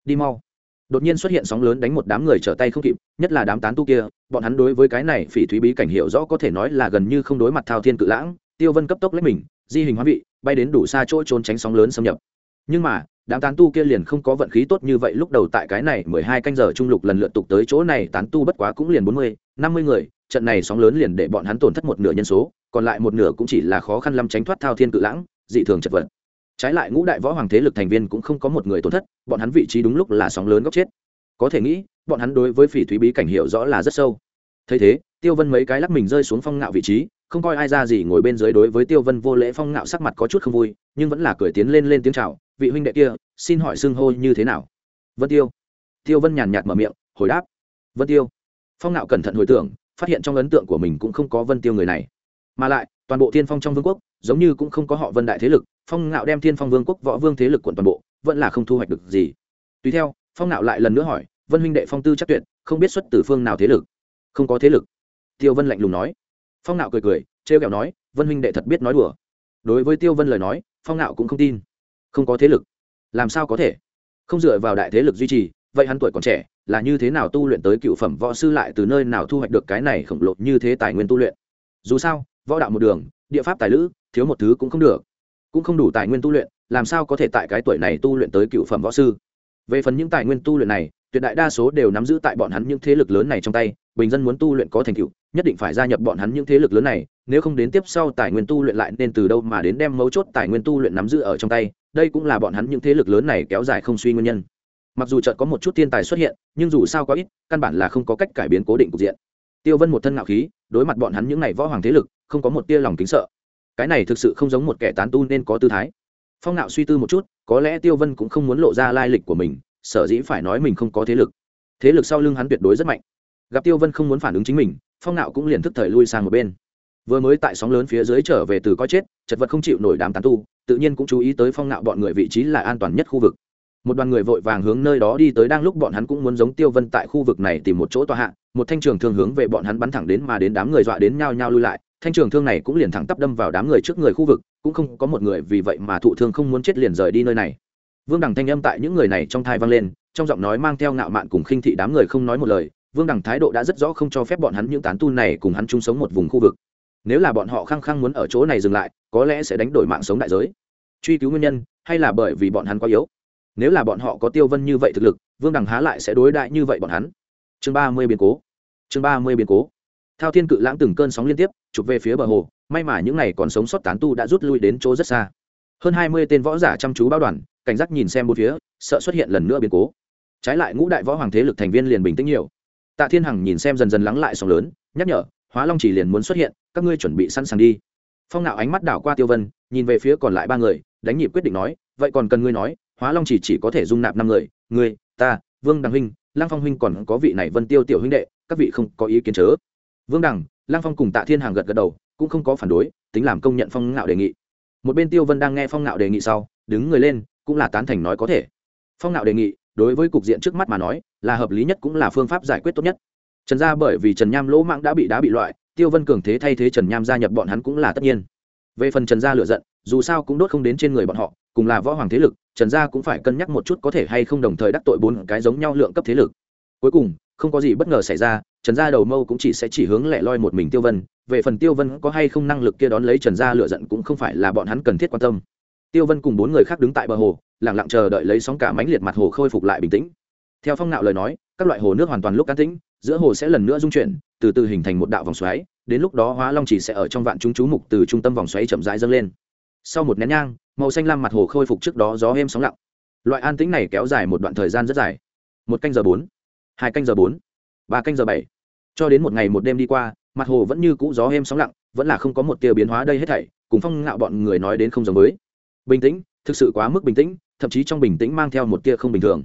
Đi mau. Đột nhiên xuất hiện sóng lớn đánh một đám người trở tay không kịp, nhất là đám tán tu kia, bọn hắn đối với cái này phỉ thúy bí cảnh hiệu rõ có thể nói là gần như không đối mặt thao thiên cự lãng, tiêu vân cấp tốc lấy mình di hình hóa vị, bay đến đủ xa chỗ trốn tránh sóng lớn xâm nhập. Nhưng mà, đám tán tu kia liền không có vận khí tốt như vậy, lúc đầu tại cái này mười hai canh giờ trung lục lần lượt tục tới chỗ này, tán tu bất quá cũng liền bốn mươi, năm mươi người, trận này sóng lớn liền để bọn hắn tổn thất một nửa nhân số, còn lại một nửa cũng chỉ là khó khăn lâm tránh thoát thao thiên cự lãng, dị thường chật vật. Trái lại ngũ đại võ hoàng thế lực thành viên cũng không có một người tổn thất, bọn hắn vị trí đúng lúc là sóng lớn góc chết. Có thể nghĩ, bọn hắn đối với phỉ thúy bí cảnh hiểu rõ là rất sâu. Thấy thế, tiêu vân mấy cái lắc mình rơi xuống phong ngạo vị trí không coi ai ra gì ngồi bên dưới đối với tiêu vân vô lễ phong ngạo sắc mặt có chút không vui, nhưng vẫn là cười tiến lên lên tiếng chào, vị huynh đệ kia, xin hỏi xưng hô như thế nào? Vân tiêu. Tiêu vân nhàn nhạt mở miệng, hồi đáp, vân tiêu. Phong ngạo cẩn thận hồi tưởng, phát hiện trong ấn tượng của mình cũng không có vân tiêu người này. Mà lại, toàn bộ thiên phong trong vương quốc, giống như cũng không có họ vân đại thế lực, phong ngạo đem thiên phong vương quốc, võ vương thế lực quận toàn bộ, vẫn là không thu hoạch được gì. Tùy theo, phong ngạo lại lần nữa hỏi, vân huynh đệ phong tư chắc tuyệt, không biết xuất từ phương nào thế lực? Không có thế lực. Tiêu vân lạnh lùng nói phong Nạo cười cười, trêu kẹo nói, vân huynh đệ thật biết nói đùa. Đối với tiêu vân lời nói, phong Nạo cũng không tin. Không có thế lực. Làm sao có thể? Không dựa vào đại thế lực duy trì, vậy hắn tuổi còn trẻ, là như thế nào tu luyện tới cựu phẩm võ sư lại từ nơi nào thu hoạch được cái này khổng lồ như thế tài nguyên tu luyện? Dù sao, võ đạo một đường, địa pháp tài lữ, thiếu một thứ cũng không được. Cũng không đủ tài nguyên tu luyện, làm sao có thể tại cái tuổi này tu luyện tới cựu phẩm võ sư? Về phần những tài nguyên tu luyện này, tuyệt đại đa số đều nắm giữ tại bọn hắn những thế lực lớn này trong tay bình dân muốn tu luyện có thành tựu, nhất định phải gia nhập bọn hắn những thế lực lớn này, nếu không đến tiếp sau tài nguyên tu luyện lại nên từ đâu mà đến đem mấu chốt tài nguyên tu luyện nắm giữ ở trong tay, đây cũng là bọn hắn những thế lực lớn này kéo dài không suy nguyên nhân. Mặc dù chợt có một chút thiên tài xuất hiện, nhưng dù sao có ít, căn bản là không có cách cải biến cố định cục diện. Tiêu vân một thân ngạo khí, đối mặt bọn hắn những n à y võ hoàng thế lực, không có một tia lòng kính sợ. Cái này thực sự không giống một kẻ tán tu nên có tư thái. Phong nạo suy tư một chút, có lẽ tiêu vân cũng không muốn lộ ra lai lịch của mình, sở dĩ phải nói mình không có thế lực. Thế lực sau lưng hắn tuyệt đối rất mạnh gặp tiêu vân không muốn phản ứng chính mình, phong nạo cũng liền thức thời lui sang một bên. Vừa mới tại sóng lớn phía dưới trở về từ coi chết, chật vật không chịu nổi đám tán tu, tự nhiên cũng chú ý tới phong nạo bọn người vị trí là an toàn nhất khu vực. Một đoàn người vội vàng hướng nơi đó đi tới, đang lúc bọn hắn cũng muốn giống tiêu vân tại khu vực này tìm một chỗ tòa hạ, một thanh trường thương hướng về bọn hắn bắn thẳng đến mà đến đám người dọa đến nhao nhao lui lại. Thanh trường thương này cũng liền thẳng tắp đâm vào đám người trước người khu vực, cũng không có một người vì vậy mà thụ thương không muốn chết liền rời đi nơi này. Vương đằng thanh âm tại những người này trong thai vang lên, trong giọng nói mang theo ngạo mạn cùng khinh thị đám người không nói một lời vương đằng thái độ đã rất rõ không cho phép bọn hắn những tán tu này cùng hắn chung sống một vùng khu vực. Nếu là bọn họ khăng khăng muốn ở chỗ này dừng lại, có lẽ sẽ đánh đổi mạng sống đại giới. Truy cứu nguyên nhân, hay là bởi vì bọn hắn quá yếu? Nếu là bọn họ có tiêu vân như vậy thực lực, vương đằng há lại sẽ đối đại như vậy bọn hắn? Chương ba mươi biến cố. Chương ba mươi biến cố. Thao thiên cự lãng từng cơn sóng liên tiếp, chụp về phía bờ hồ, may mà những n à y còn sống sót tán tu đã rút lui đến chỗ rất xa. Hơn hai mươi tên võ giả chăm chú bao đoàn, cảnh giác nhìn xem bốn phía, sợ xuất hiện lần nữa biến cố. Trái lại ngũ đại võ hoàng thế lực thành viên liền bình tĩnh nhiều tạ thiên hằng nhìn xem dần dần lắng lại sóng lớn, nhắc nhở, hóa long chỉ liền muốn xuất hiện, các ngươi chuẩn bị sẵn sàng đi. Phong nạo ánh mắt đảo qua tiêu vân, nhìn về phía còn lại ba người, đánh nhịp quyết định nói, vậy còn cần ngươi nói, hóa long chỉ chỉ có thể dung nạp năm người, ngươi, ta, vương đằng huynh lang phong huynh còn có vị này vân tiêu tiểu huynh đệ, các vị không có ý kiến chớ. Vương đằng lang phong cùng tạ thiên hàng gật gật đầu, cũng không có phản đối, tính làm công nhận phong Nạo đề nghị. Một bên tiêu vân đang nghe phong Nạo đề nghị sau, đứng người lên, cũng là tán thành nói có thể. Phong Nạo đề nghị đối với cục diện trước mắt mà nói, là hợp lý nhất cũng là phương pháp giải quyết tốt nhất. Trần gia bởi vì trần nham lỗ mạng đã bị đá bị loại, tiêu vân cường thế thay thế trần nham gia nhập bọn hắn cũng là tất nhiên. Về phần trần gia lựa giận, dù sao cũng đốt không đến trên người bọn họ, cùng là võ hoàng thế lực, trần gia cũng phải cân nhắc một chút có thể hay không đồng thời đắc tội bốn cái giống nhau lượng cấp thế lực. Cuối cùng, không có gì bất ngờ xảy ra, trần gia đầu mâu cũng chỉ sẽ chỉ hướng lẻ loi một mình tiêu vân, về phần tiêu vân có hay không năng lực kia đón lấy trần gia lựa giận cũng không phải là bọn hắn cần thiết quan tâm tiêu vân cùng bốn người khác đứng tại bờ hồ lẳng lặng chờ đợi lấy sóng cả mãnh liệt mặt hồ khôi phục lại bình tĩnh. Theo phong nạo lời nói, các loại hồ nước hoàn toàn lúc cá tĩnh, giữa hồ sẽ lần nữa dung chuyển, từ từ hình thành một đạo vòng xoáy, đến lúc đó hóa long chỉ sẽ ở trong vạn chúng chú mục từ trung tâm vòng xoáy chậm rãi dâng lên. Sau một nén nhang, màu xanh lam mặt hồ khôi phục trước đó gió êm sóng lặng. Loại an tĩnh này kéo dài một đoạn thời gian rất dài. Một canh giờ bốn, hai canh giờ bốn, ba canh giờ bảy. Cho đến một ngày một đêm đi qua, mặt hồ vẫn như cũ gió êm sóng lặng, vẫn là không có một tia biến hóa đây hết thảy, cùng phong ngạo bọn người nói đến không giống mới bình tĩnh, thực sự quá mức bình tĩnh, thậm chí trong bình tĩnh mang theo một tia không bình thường.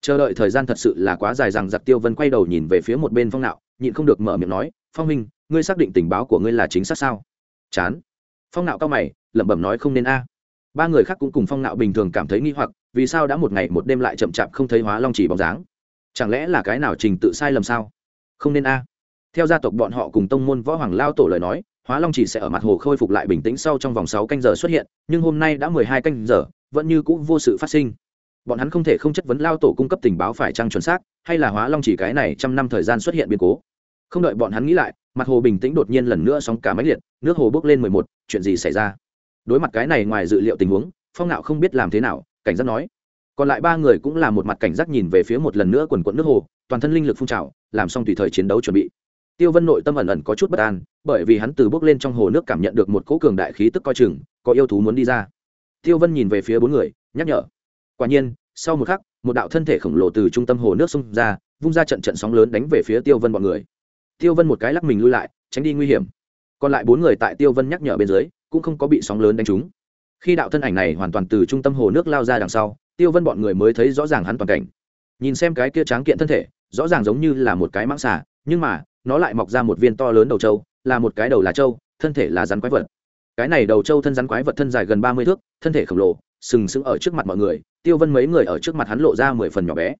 Chờ đợi thời gian thật sự là quá dài rằng giặc tiêu vân quay đầu nhìn về phía một bên phong nạo, nhịn không được mở miệng nói, phong minh ngươi xác định tình báo của ngươi là chính xác sao? Chán. Phong nạo cao mày, lẩm bẩm nói, không nên a. Ba người khác cũng cùng phong nạo bình thường cảm thấy nghi hoặc, vì sao đã một ngày một đêm lại chậm chạp không thấy hóa long chỉ bóng dáng? Chẳng lẽ là cái nào trình tự sai lầm sao? Không nên a. Theo gia tộc bọn họ cùng tông môn võ hoàng lao tổ lời nói hóa long chỉ sẽ ở mặt hồ khôi phục lại bình tĩnh sau trong vòng sáu canh giờ xuất hiện, nhưng hôm nay đã mười hai canh giờ, vẫn như c ũ vô sự phát sinh. Bọn hắn không thể không chất vấn lao tổ cung cấp tình báo phải trăng chuẩn xác, hay là hóa long chỉ cái này trăm năm thời gian xuất hiện biến cố. Không đợi bọn hắn nghĩ lại, mặt hồ bình tĩnh đột nhiên lần nữa sóng cả máy liệt, nước hồ bốc lên mười một, chuyện gì xảy ra? Đối mặt cái này ngoài dự liệu tình huống, phong nạo không biết làm thế nào, cảnh giác nói. Còn lại ba người cũng là một mặt cảnh giác nhìn về phía một lần nữa quần quận nước hồ, toàn thân linh lực phun trào, làm xong tùy thời chiến đấu chuẩn bị tiêu vân nội tâm ẩn ẩn có chút bất an, bởi vì hắn từ bước lên trong hồ nước cảm nhận được một cỗ cường đại khí tức coi chừng, có yêu thú muốn đi ra. Tiêu vân nhìn về phía bốn người, nhắc nhở. Quả nhiên, sau một khắc, một đạo thân thể khổng lồ từ trung tâm hồ nước xông ra, vung ra trận trận sóng lớn đánh về phía tiêu vân bọn người. Tiêu vân một cái lắc mình lui lại, tránh đi nguy hiểm. Còn lại bốn người tại tiêu vân nhắc nhở bên dưới, cũng không có bị sóng lớn đánh trúng. Khi đạo thân ảnh này hoàn toàn từ trung tâm hồ nước lao ra đằng sau, tiêu vân bọn người mới thấy rõ ràng hắn toàn cảnh. Nhìn xem cái kia tráng kiện thân thể, rõ ràng giống như là một cái mãng xà, nhưng mà nó lại mọc ra một viên to lớn đầu trâu, là một cái đầu là trâu, thân thể là rắn quái vật. Cái này đầu trâu thân rắn quái vật thân dài gần ba mươi thước, thân thể khổng lồ, sừng sững ở trước mặt mọi người, tiêu vân mấy người ở trước mặt hắn lộ ra mười phần nhỏ bé.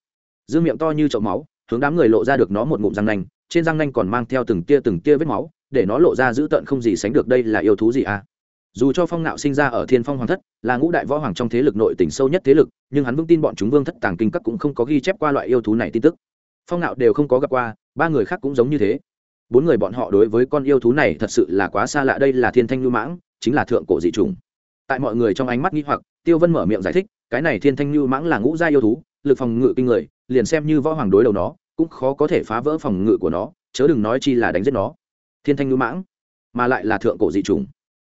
Dương miệng to như chậu máu, hướng đám người lộ ra được nó một ngụm răng nanh, trên răng nanh còn mang theo từng tia từng tia vết máu, để nó lộ ra dữ tợn không gì sánh được đây là yêu thú gì à? Dù cho phong nạo sinh ra ở thiên phong hoàng thất, là ngũ đại võ hoàng trong thế lực nội tỉnh sâu nhất thế lực, nhưng hắn vững tin bọn chúng vương thất tàng kinh các cũng không có ghi chép qua loại yêu thú này tin tức. Phong nạo đều không có gặp qua ba người khác cũng giống như thế. Bốn người bọn họ đối với con yêu thú này thật sự là quá xa lạ, đây là thiên thanh lưu mãng, chính là thượng cổ dị trùng tại mọi người trong ánh mắt nghĩ hoặc, tiêu vân mở miệng giải thích, cái này thiên thanh lưu mãng là ngũ gia yêu thú, lực phòng ngự kinh người, liền xem như võ hoàng đối đầu nó, cũng khó có thể phá vỡ phòng ngự của nó, chớ đừng nói chi là đánh giết nó. Thiên thanh lưu mãng, mà lại là thượng cổ dị trùng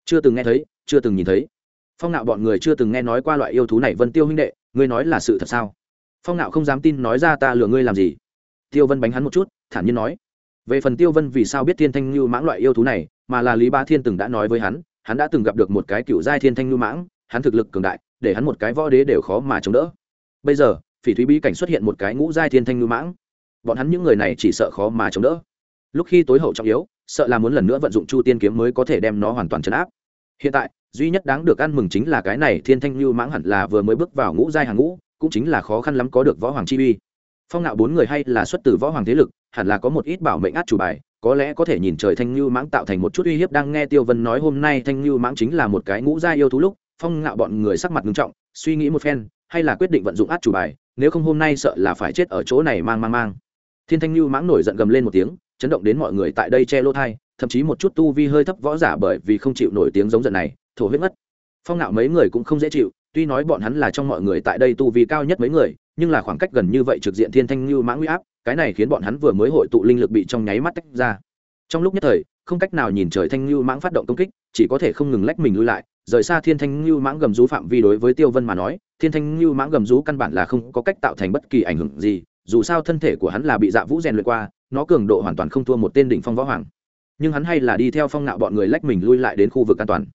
chưa từng nghe thấy, chưa từng nhìn thấy. Phong nạo bọn người chưa từng nghe nói qua loại yêu thú này, vân tiêu huynh đệ, ngươi nói là sự thật sao? Phong nạo không dám tin, nói ra ta lừa ngươi làm gì? Tiêu vân bánh hắn một chút thản nhiên nói. Về phần tiêu vân vì sao biết thiên thanh lưu mãng loại yêu thú này, mà là lý ba thiên từng đã nói với hắn hắn đã từng gặp được một cái cựu giai thiên thanh lưu mãng, hắn thực lực cường đại, để hắn một cái võ đế đều khó mà chống đỡ. Bây giờ, phỉ thúy bí cảnh xuất hiện một cái ngũ giai thiên thanh lưu mãng. Bọn hắn những người này chỉ sợ khó mà chống đỡ. Lúc khi tối hậu trọng yếu, sợ là muốn lần nữa vận dụng chu tiên kiếm mới có thể đem nó hoàn toàn chấn áp. Hiện tại, duy nhất đáng được ăn mừng chính là cái này thiên thanh lưu mãng hẳn là vừa mới bước vào ngũ giai hàng ngũ, cũng chính là khó khăn lắm có được võ hoàng chi uy. Phong nạo bốn người hay là xuất từ võ hoàng thế lực hẳn là có một ít bảo mệnh át chủ bài, có lẽ có thể nhìn trời thanh lưu mãng tạo thành một chút uy hiếp đang nghe tiêu vân nói hôm nay thanh lưu mãng chính là một cái ngũ gia yêu thú lúc, phong ngạo bọn người sắc mặt nghiêm trọng, suy nghĩ một phen, hay là quyết định vận dụng át chủ bài, nếu không hôm nay sợ là phải chết ở chỗ này mang mang mang. Thiên thanh lưu mãng nổi giận gầm lên một tiếng, chấn động đến mọi người tại đây che lỗ thai thậm chí một chút tu vi hơi thấp võ giả bởi vì không chịu nổi tiếng giống giận này, thổ huyết mất phong ngạo mấy người cũng không dễ chịu, tuy nói bọn hắn là trong mọi người tại đây tu vi cao nhất mấy người nhưng là khoảng cách gần như vậy trực diện thiên thanh lưu mãng uy áp, cái này khiến bọn hắn vừa mới hội tụ linh lực bị trong nháy mắt tách ra. Trong lúc nhất thời, không cách nào nhìn trời thanh lưu mãng phát động công kích, chỉ có thể không ngừng lách mình lui lại, rời xa thiên thanh lưu mãng gầm rú phạm vi đối với tiêu vân mà nói, thiên thanh lưu mãng gầm rú căn bản là không có cách tạo thành bất kỳ ảnh hưởng gì, dù sao thân thể của hắn là bị dạ vũ rèn luyện qua, nó cường độ hoàn toàn không thua một tên đỉnh phong võ hoàng. Nhưng hắn hay là đi theo phong nạo bọn người lách mình lui lại đến khu vực an toàn.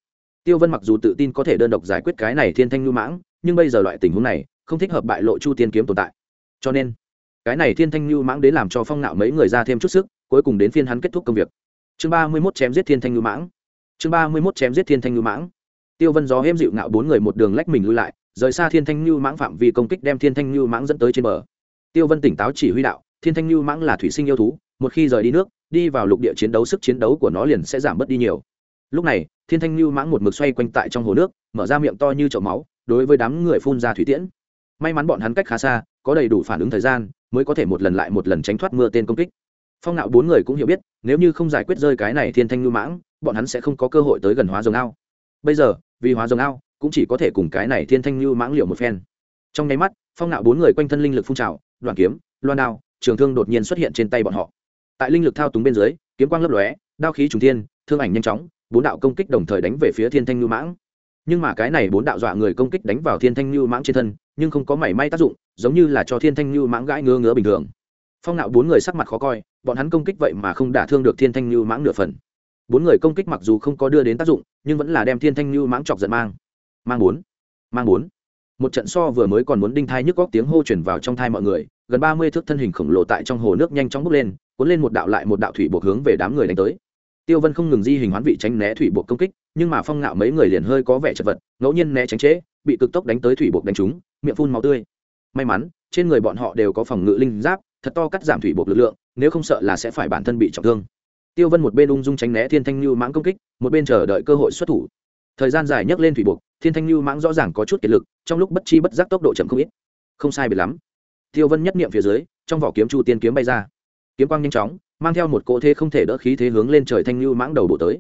Tiêu vân mặc dù tự tin có thể đơn độc giải quyết cái này thiên thanh lưu mãng, nhưng bây giờ loại tình huống này không thích hợp bại lộ chu tiên kiếm tồn tại. Cho nên, cái này thiên thanh lưu mãng đến làm cho phong nạo mấy người ra thêm chút sức, cuối cùng đến phiên hắn kết thúc công việc. Chương ba mươi mốt chém giết thiên thanh lưu mãng. Chương ba mươi mốt chém giết thiên thanh lưu mãng. Tiêu vân gió hêm dịu ngạo bốn người một đường lách mình lui lại, rời xa thiên thanh lưu mãng phạm vi công kích đem thiên thanh lưu mãng dẫn tới trên bờ. Tiêu vân tỉnh táo chỉ huy đạo, thiên thanh lưu mãng là thủy sinh yêu thú, một khi rời đi nước, đi vào lục địa chiến đấu sức chiến đấu của nó liền sẽ giảm bớt đi nhiều. Lúc này, thiên thanh lưu mãng một mực xoay quanh tại trong hồ nước, mở ra miệng to như chậu máu, đối với đám người phun ra thủy tiễn may mắn bọn hắn cách khá xa, có đầy đủ phản ứng thời gian, mới có thể một lần lại một lần tránh thoát mưa tên công kích. Phong nạo bốn người cũng hiểu biết, nếu như không giải quyết rơi cái này thiên thanh lưu mãng, bọn hắn sẽ không có cơ hội tới gần hóa rồng ao. Bây giờ, vì hóa rồng ao, cũng chỉ có thể cùng cái này thiên thanh lưu mãng liệu một phen. Trong nháy mắt, phong nạo bốn người quanh thân linh lực phun trào đoàn kiếm, loan đao, trường thương đột nhiên xuất hiện trên tay bọn họ. Tại linh lực thao túng bên dưới, kiếm quang lấp lóe, đao khí trùng thiên, thương ảnh nhanh chóng, bốn đạo công kích đồng thời đánh về phía thiên thanh lưu mãng nhưng mà cái này bốn đạo dọa người công kích đánh vào thiên thanh lưu mãng trên thân, nhưng không có mảy may tác dụng, giống như là cho thiên thanh lưu mãng gãi ngứa ngứa bình thường. Phong nạo bốn người sắc mặt khó coi, bọn hắn công kích vậy mà không đả thương được thiên thanh lưu mãng nửa phần. Bốn người công kích mặc dù không có đưa đến tác dụng, nhưng vẫn là đem thiên thanh lưu mãng chọc giận mang. Mang bốn mang bốn. Một trận so vừa mới còn muốn đinh thai nhức góc tiếng hô chuyển vào trong thai mọi người, gần ba mươi thước thân hình khổng lồ tại trong hồ nước nhanh chóng bốc lên, cuốn lên một đạo lại một đạo thủy buộc hướng về đám người đánh tới tiêu vân không ngừng di hình hoán vị tránh né thủy buộc công kích, nhưng mà phong ngạo mấy người liền hơi có vẻ chật vật, ngẫu nhiên né tránh trễ, bị cực tốc đánh tới thủy buộc đánh trúng, miệng phun máu tươi. May mắn, trên người bọn họ đều có phòng ngự linh giáp, thật to cắt giảm thủy buộc lực lượng, nếu không sợ là sẽ phải bản thân bị trọng thương. Tiêu vân một bên ung dung tránh né thiên thanh lưu mãng công kích, một bên chờ đợi cơ hội xuất thủ. Thời gian dài nhấc lên thủy buộc, thiên thanh lưu mãng rõ ràng có chút kiệt lực, trong lúc bất chi bất giác tốc độ chậm không ít. Không sai biệt lắm. Tiêu vân nhất niệm phía dưới, trong vỏ kiếm chu tiên kiếm bay ra kiếm quang nhanh chóng, mang theo một cỗ thế không thể đỡ khí thế hướng lên trời thanh lưu mãng đầu bộ tới.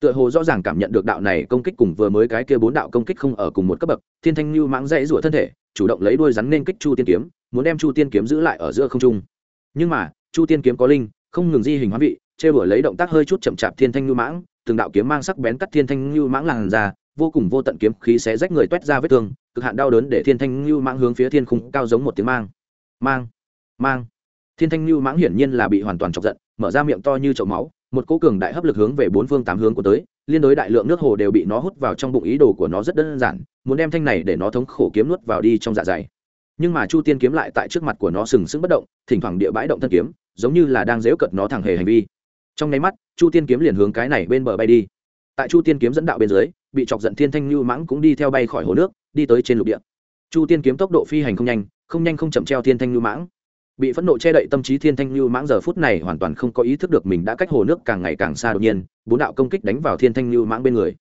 Tựa hồ rõ ràng cảm nhận được đạo này công kích cùng vừa mới cái kia bốn đạo công kích không ở cùng một cấp bậc, thiên thanh lưu mãng dãy rủa thân thể, chủ động lấy đuôi rắn nên kích chu tiên kiếm, muốn đem chu tiên kiếm giữ lại ở giữa không trung. Nhưng mà, chu tiên kiếm có linh, không ngừng di hình hóa vị chê bửa lấy động tác hơi chút chậm chạp thiên thanh lưu mãng, từng đạo kiếm mang sắc bén cắt thiên thanh lưu mãng làn ra, vô cùng vô tận kiếm khí xé rách người toét ra vết thương, cực hạn đau đớn để thiên thanh lưu mãng hướng phía thiên khung cao giống một tiếng mang. Mang mang thiên thanh lưu mãng hiển nhiên là bị hoàn toàn chọc giận, mở ra miệng to như chậu máu, một cỗ cường đại hấp lực hướng về bốn phương tám hướng của tới, liên đối đại lượng nước hồ đều bị nó hút vào trong bụng, ý đồ của nó rất đơn giản, muốn đem thanh này để nó thống khổ kiếm nuốt vào đi trong dạ dày. Nhưng mà chu tiên kiếm lại tại trước mặt của nó sừng sững bất động, thỉnh thoảng địa bãi động thân kiếm, giống như là đang dễu cợt nó thẳng hề hành vi. Trong nháy mắt, chu tiên kiếm liền hướng cái này bên bờ bay đi. Tại chu tiên kiếm dẫn đạo bên dưới, bị chọc giận thiên thanh lưu mãng cũng đi theo bay khỏi hồ nước, đi tới trên lục địa. Chu tiên kiếm tốc độ phi hành không nhanh không nhanh không chậm treo thiên thanh lưu mãng bị phẫn nộ che đậy tâm trí thiên thanh lưu mãng giờ phút này hoàn toàn không có ý thức được mình đã cách hồ nước càng ngày càng xa đột nhiên, bốn đạo công kích đánh vào thiên thanh lưu mãng bên người.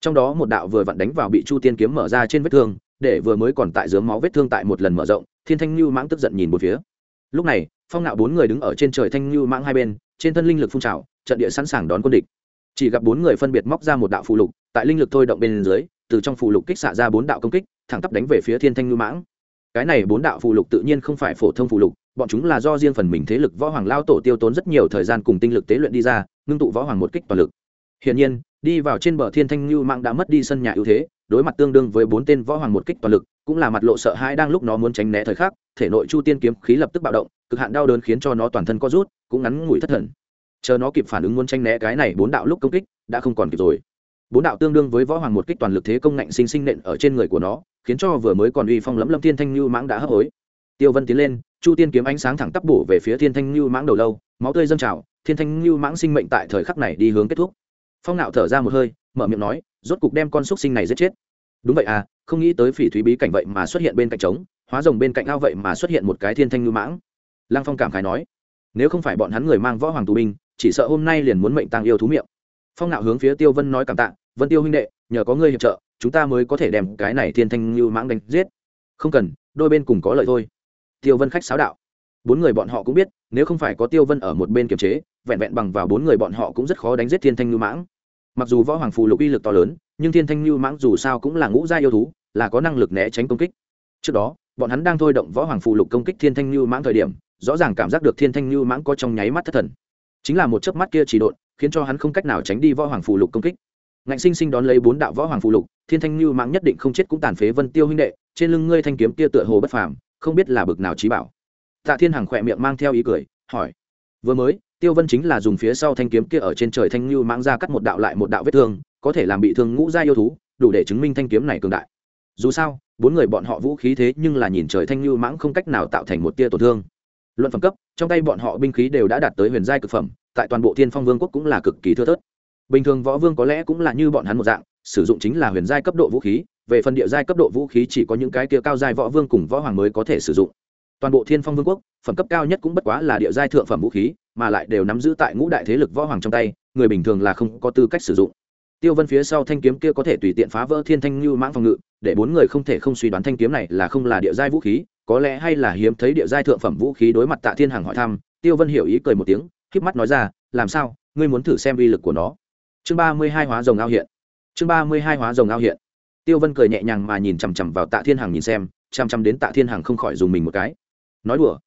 Trong đó một đạo vừa vặn đánh vào bị chu tiên kiếm mở ra trên vết thương, để vừa mới còn tại dướng máu vết thương tại một lần mở rộng, thiên thanh lưu mãng tức giận nhìn một phía. Lúc này, phong nạo bốn người đứng ở trên trời thanh lưu mãng hai bên, trên thân linh lực phun trào, trận địa sẵn sàng đón quân địch. Chỉ gặp bốn người phân biệt móc ra một đạo phụ lục, tại linh lực thôi động bên dưới, từ trong phụ lục kích xạ ra bốn đạo công kích, thẳng tắp đánh về phía thiên thanh lưu mãng. Cái này bốn đạo phụ lục tự nhiên không phải phổ thông phụ lục bọn chúng là do riêng phần mình thế lực võ hoàng lao tổ tiêu tốn rất nhiều thời gian cùng tinh lực tế luyện đi ra, ngưng tụ võ hoàng một kích toàn lực. Hiện nhiên, đi vào trên bờ thiên thanh lưu mạng đã mất đi sân nhà ưu thế, đối mặt tương đương với bốn tên võ hoàng một kích toàn lực, cũng là mặt lộ sợ hãi đang lúc nó muốn tránh né thời khắc, thể nội chu tiên kiếm khí lập tức bạo động, cực hạn đau đớn khiến cho nó toàn thân co rút, cũng ngắn ngủi thất thần. Chờ nó kịp phản ứng muốn tránh né cái này bốn đạo lúc công kích, đã không còn kịp rồi. Bốn đạo tương đương với võ hoàng một kích toàn lực thế công ngạnh sinh sinh nện ở trên người của nó, khiến cho vừa mới còn uy phong lẫm lâm thiên thanh lưu mãng đã hấp hối. Tiêu vân tiến lên chu tiên kiếm ánh sáng thẳng tắp bổ về phía thiên thanh lưu mãng đầu lâu, máu tươi dâng trào, thiên thanh lưu mãng sinh mệnh tại thời khắc này đi hướng kết thúc. Phong nạo thở ra một hơi, mở miệng nói, rốt cục đem con xúc sinh này giết chết. Đúng vậy à không nghĩ tới phỉ thúy bí cảnh vậy mà xuất hiện bên cạnh trống, hóa rồng bên cạnh ao vậy mà xuất hiện một cái thiên thanh lưu mãng. Lăng phong cảm khái nói, nếu không phải bọn hắn người mang võ hoàng tù binh, chỉ sợ hôm nay liền muốn mệnh tăng yêu thú miệng. Phong nạo hướng phía tiêu vân nói cảm tạ, vân tiêu huynh đệ, nhờ có ngươi hiệp trợ, chúng ta mới có thể đem cái này thiên thanh lưu mãng đánh giết. Không cần, đôi bên cùng có lợi thôi tiêu vân khách sáo đạo. Bốn người bọn họ cũng biết, nếu không phải có tiêu vân ở một bên kiềm chế, vẹn vẹn bằng vào bốn người bọn họ cũng rất khó đánh giết thiên thanh lưu mãng. Mặc dù võ hoàng phù lục uy lực to lớn, nhưng thiên thanh lưu mãng dù sao cũng là ngũ gia yêu thú, là có năng lực né tránh công kích. Trước đó, bọn hắn đang thôi động võ hoàng phù lục công kích thiên thanh lưu mãng thời điểm, rõ ràng cảm giác được thiên thanh lưu mãng có trong nháy mắt thất thần. Chính là một chớp mắt kia chỉ độn, khiến cho hắn không cách nào tránh đi võ hoàng phù lục công kích. Ngạnh sinh sinh đón lấy bốn đạo võ hoàng phù lục, thiên thanh lưu mãng nhất định không chết cũng tàn phế vân tiêu huynh đệ, trên lưng ngươi thanh kiếm kia tựa hồ bất phàm không biết là bực nào trí bảo. Tạ thiên hằng khỏe miệng mang theo ý cười, hỏi, vừa mới, tiêu vân chính là dùng phía sau thanh kiếm kia ở trên trời thanh lưu mãng ra cắt một đạo lại một đạo vết thương, có thể làm bị thương ngũ gia yêu thú, đủ để chứng minh thanh kiếm này cường đại. Dù sao, bốn người bọn họ vũ khí thế nhưng là nhìn trời thanh lưu mãng không cách nào tạo thành một tia tổn thương. Luận phẩm cấp, trong tay bọn họ binh khí đều đã đạt tới huyền giai cực phẩm, tại toàn bộ thiên phong vương quốc cũng là cực kỳ thưa thớt bình thường võ vương có lẽ cũng là như bọn hắn một dạng, sử dụng chính là huyền giai cấp độ vũ khí, về phần địa giai cấp độ vũ khí chỉ có những cái kia cao giai võ vương cùng võ hoàng mới có thể sử dụng. Toàn bộ thiên phong vương quốc, phẩm cấp cao nhất cũng bất quá là địa giai thượng phẩm vũ khí, mà lại đều nắm giữ tại ngũ đại thế lực võ hoàng trong tay, người bình thường là không có tư cách sử dụng. Tiêu vân phía sau thanh kiếm kia có thể tùy tiện phá vỡ thiên thanh như mãng phòng ngự, để bốn người không thể không suy đoán thanh kiếm này là không là địa giai vũ khí, có lẽ hay là hiếm thấy địa giai thượng phẩm vũ khí đối mặt tạ thiên hằng hỏi thăm, tiêu vân hiểu ý cười một tiếng k mắt nói ra, làm sao? Ngươi muốn thử xem uy lực của nó? Chương ba mươi hai hóa rồng ao hiện. Chương ba mươi hai hóa rồng ao hiện. Tiêu vân cười nhẹ nhàng mà nhìn chằm chằm vào tạ thiên hằng nhìn xem, chằm chằm đến tạ thiên hằng không khỏi dùng mình một cái. Nói đùa,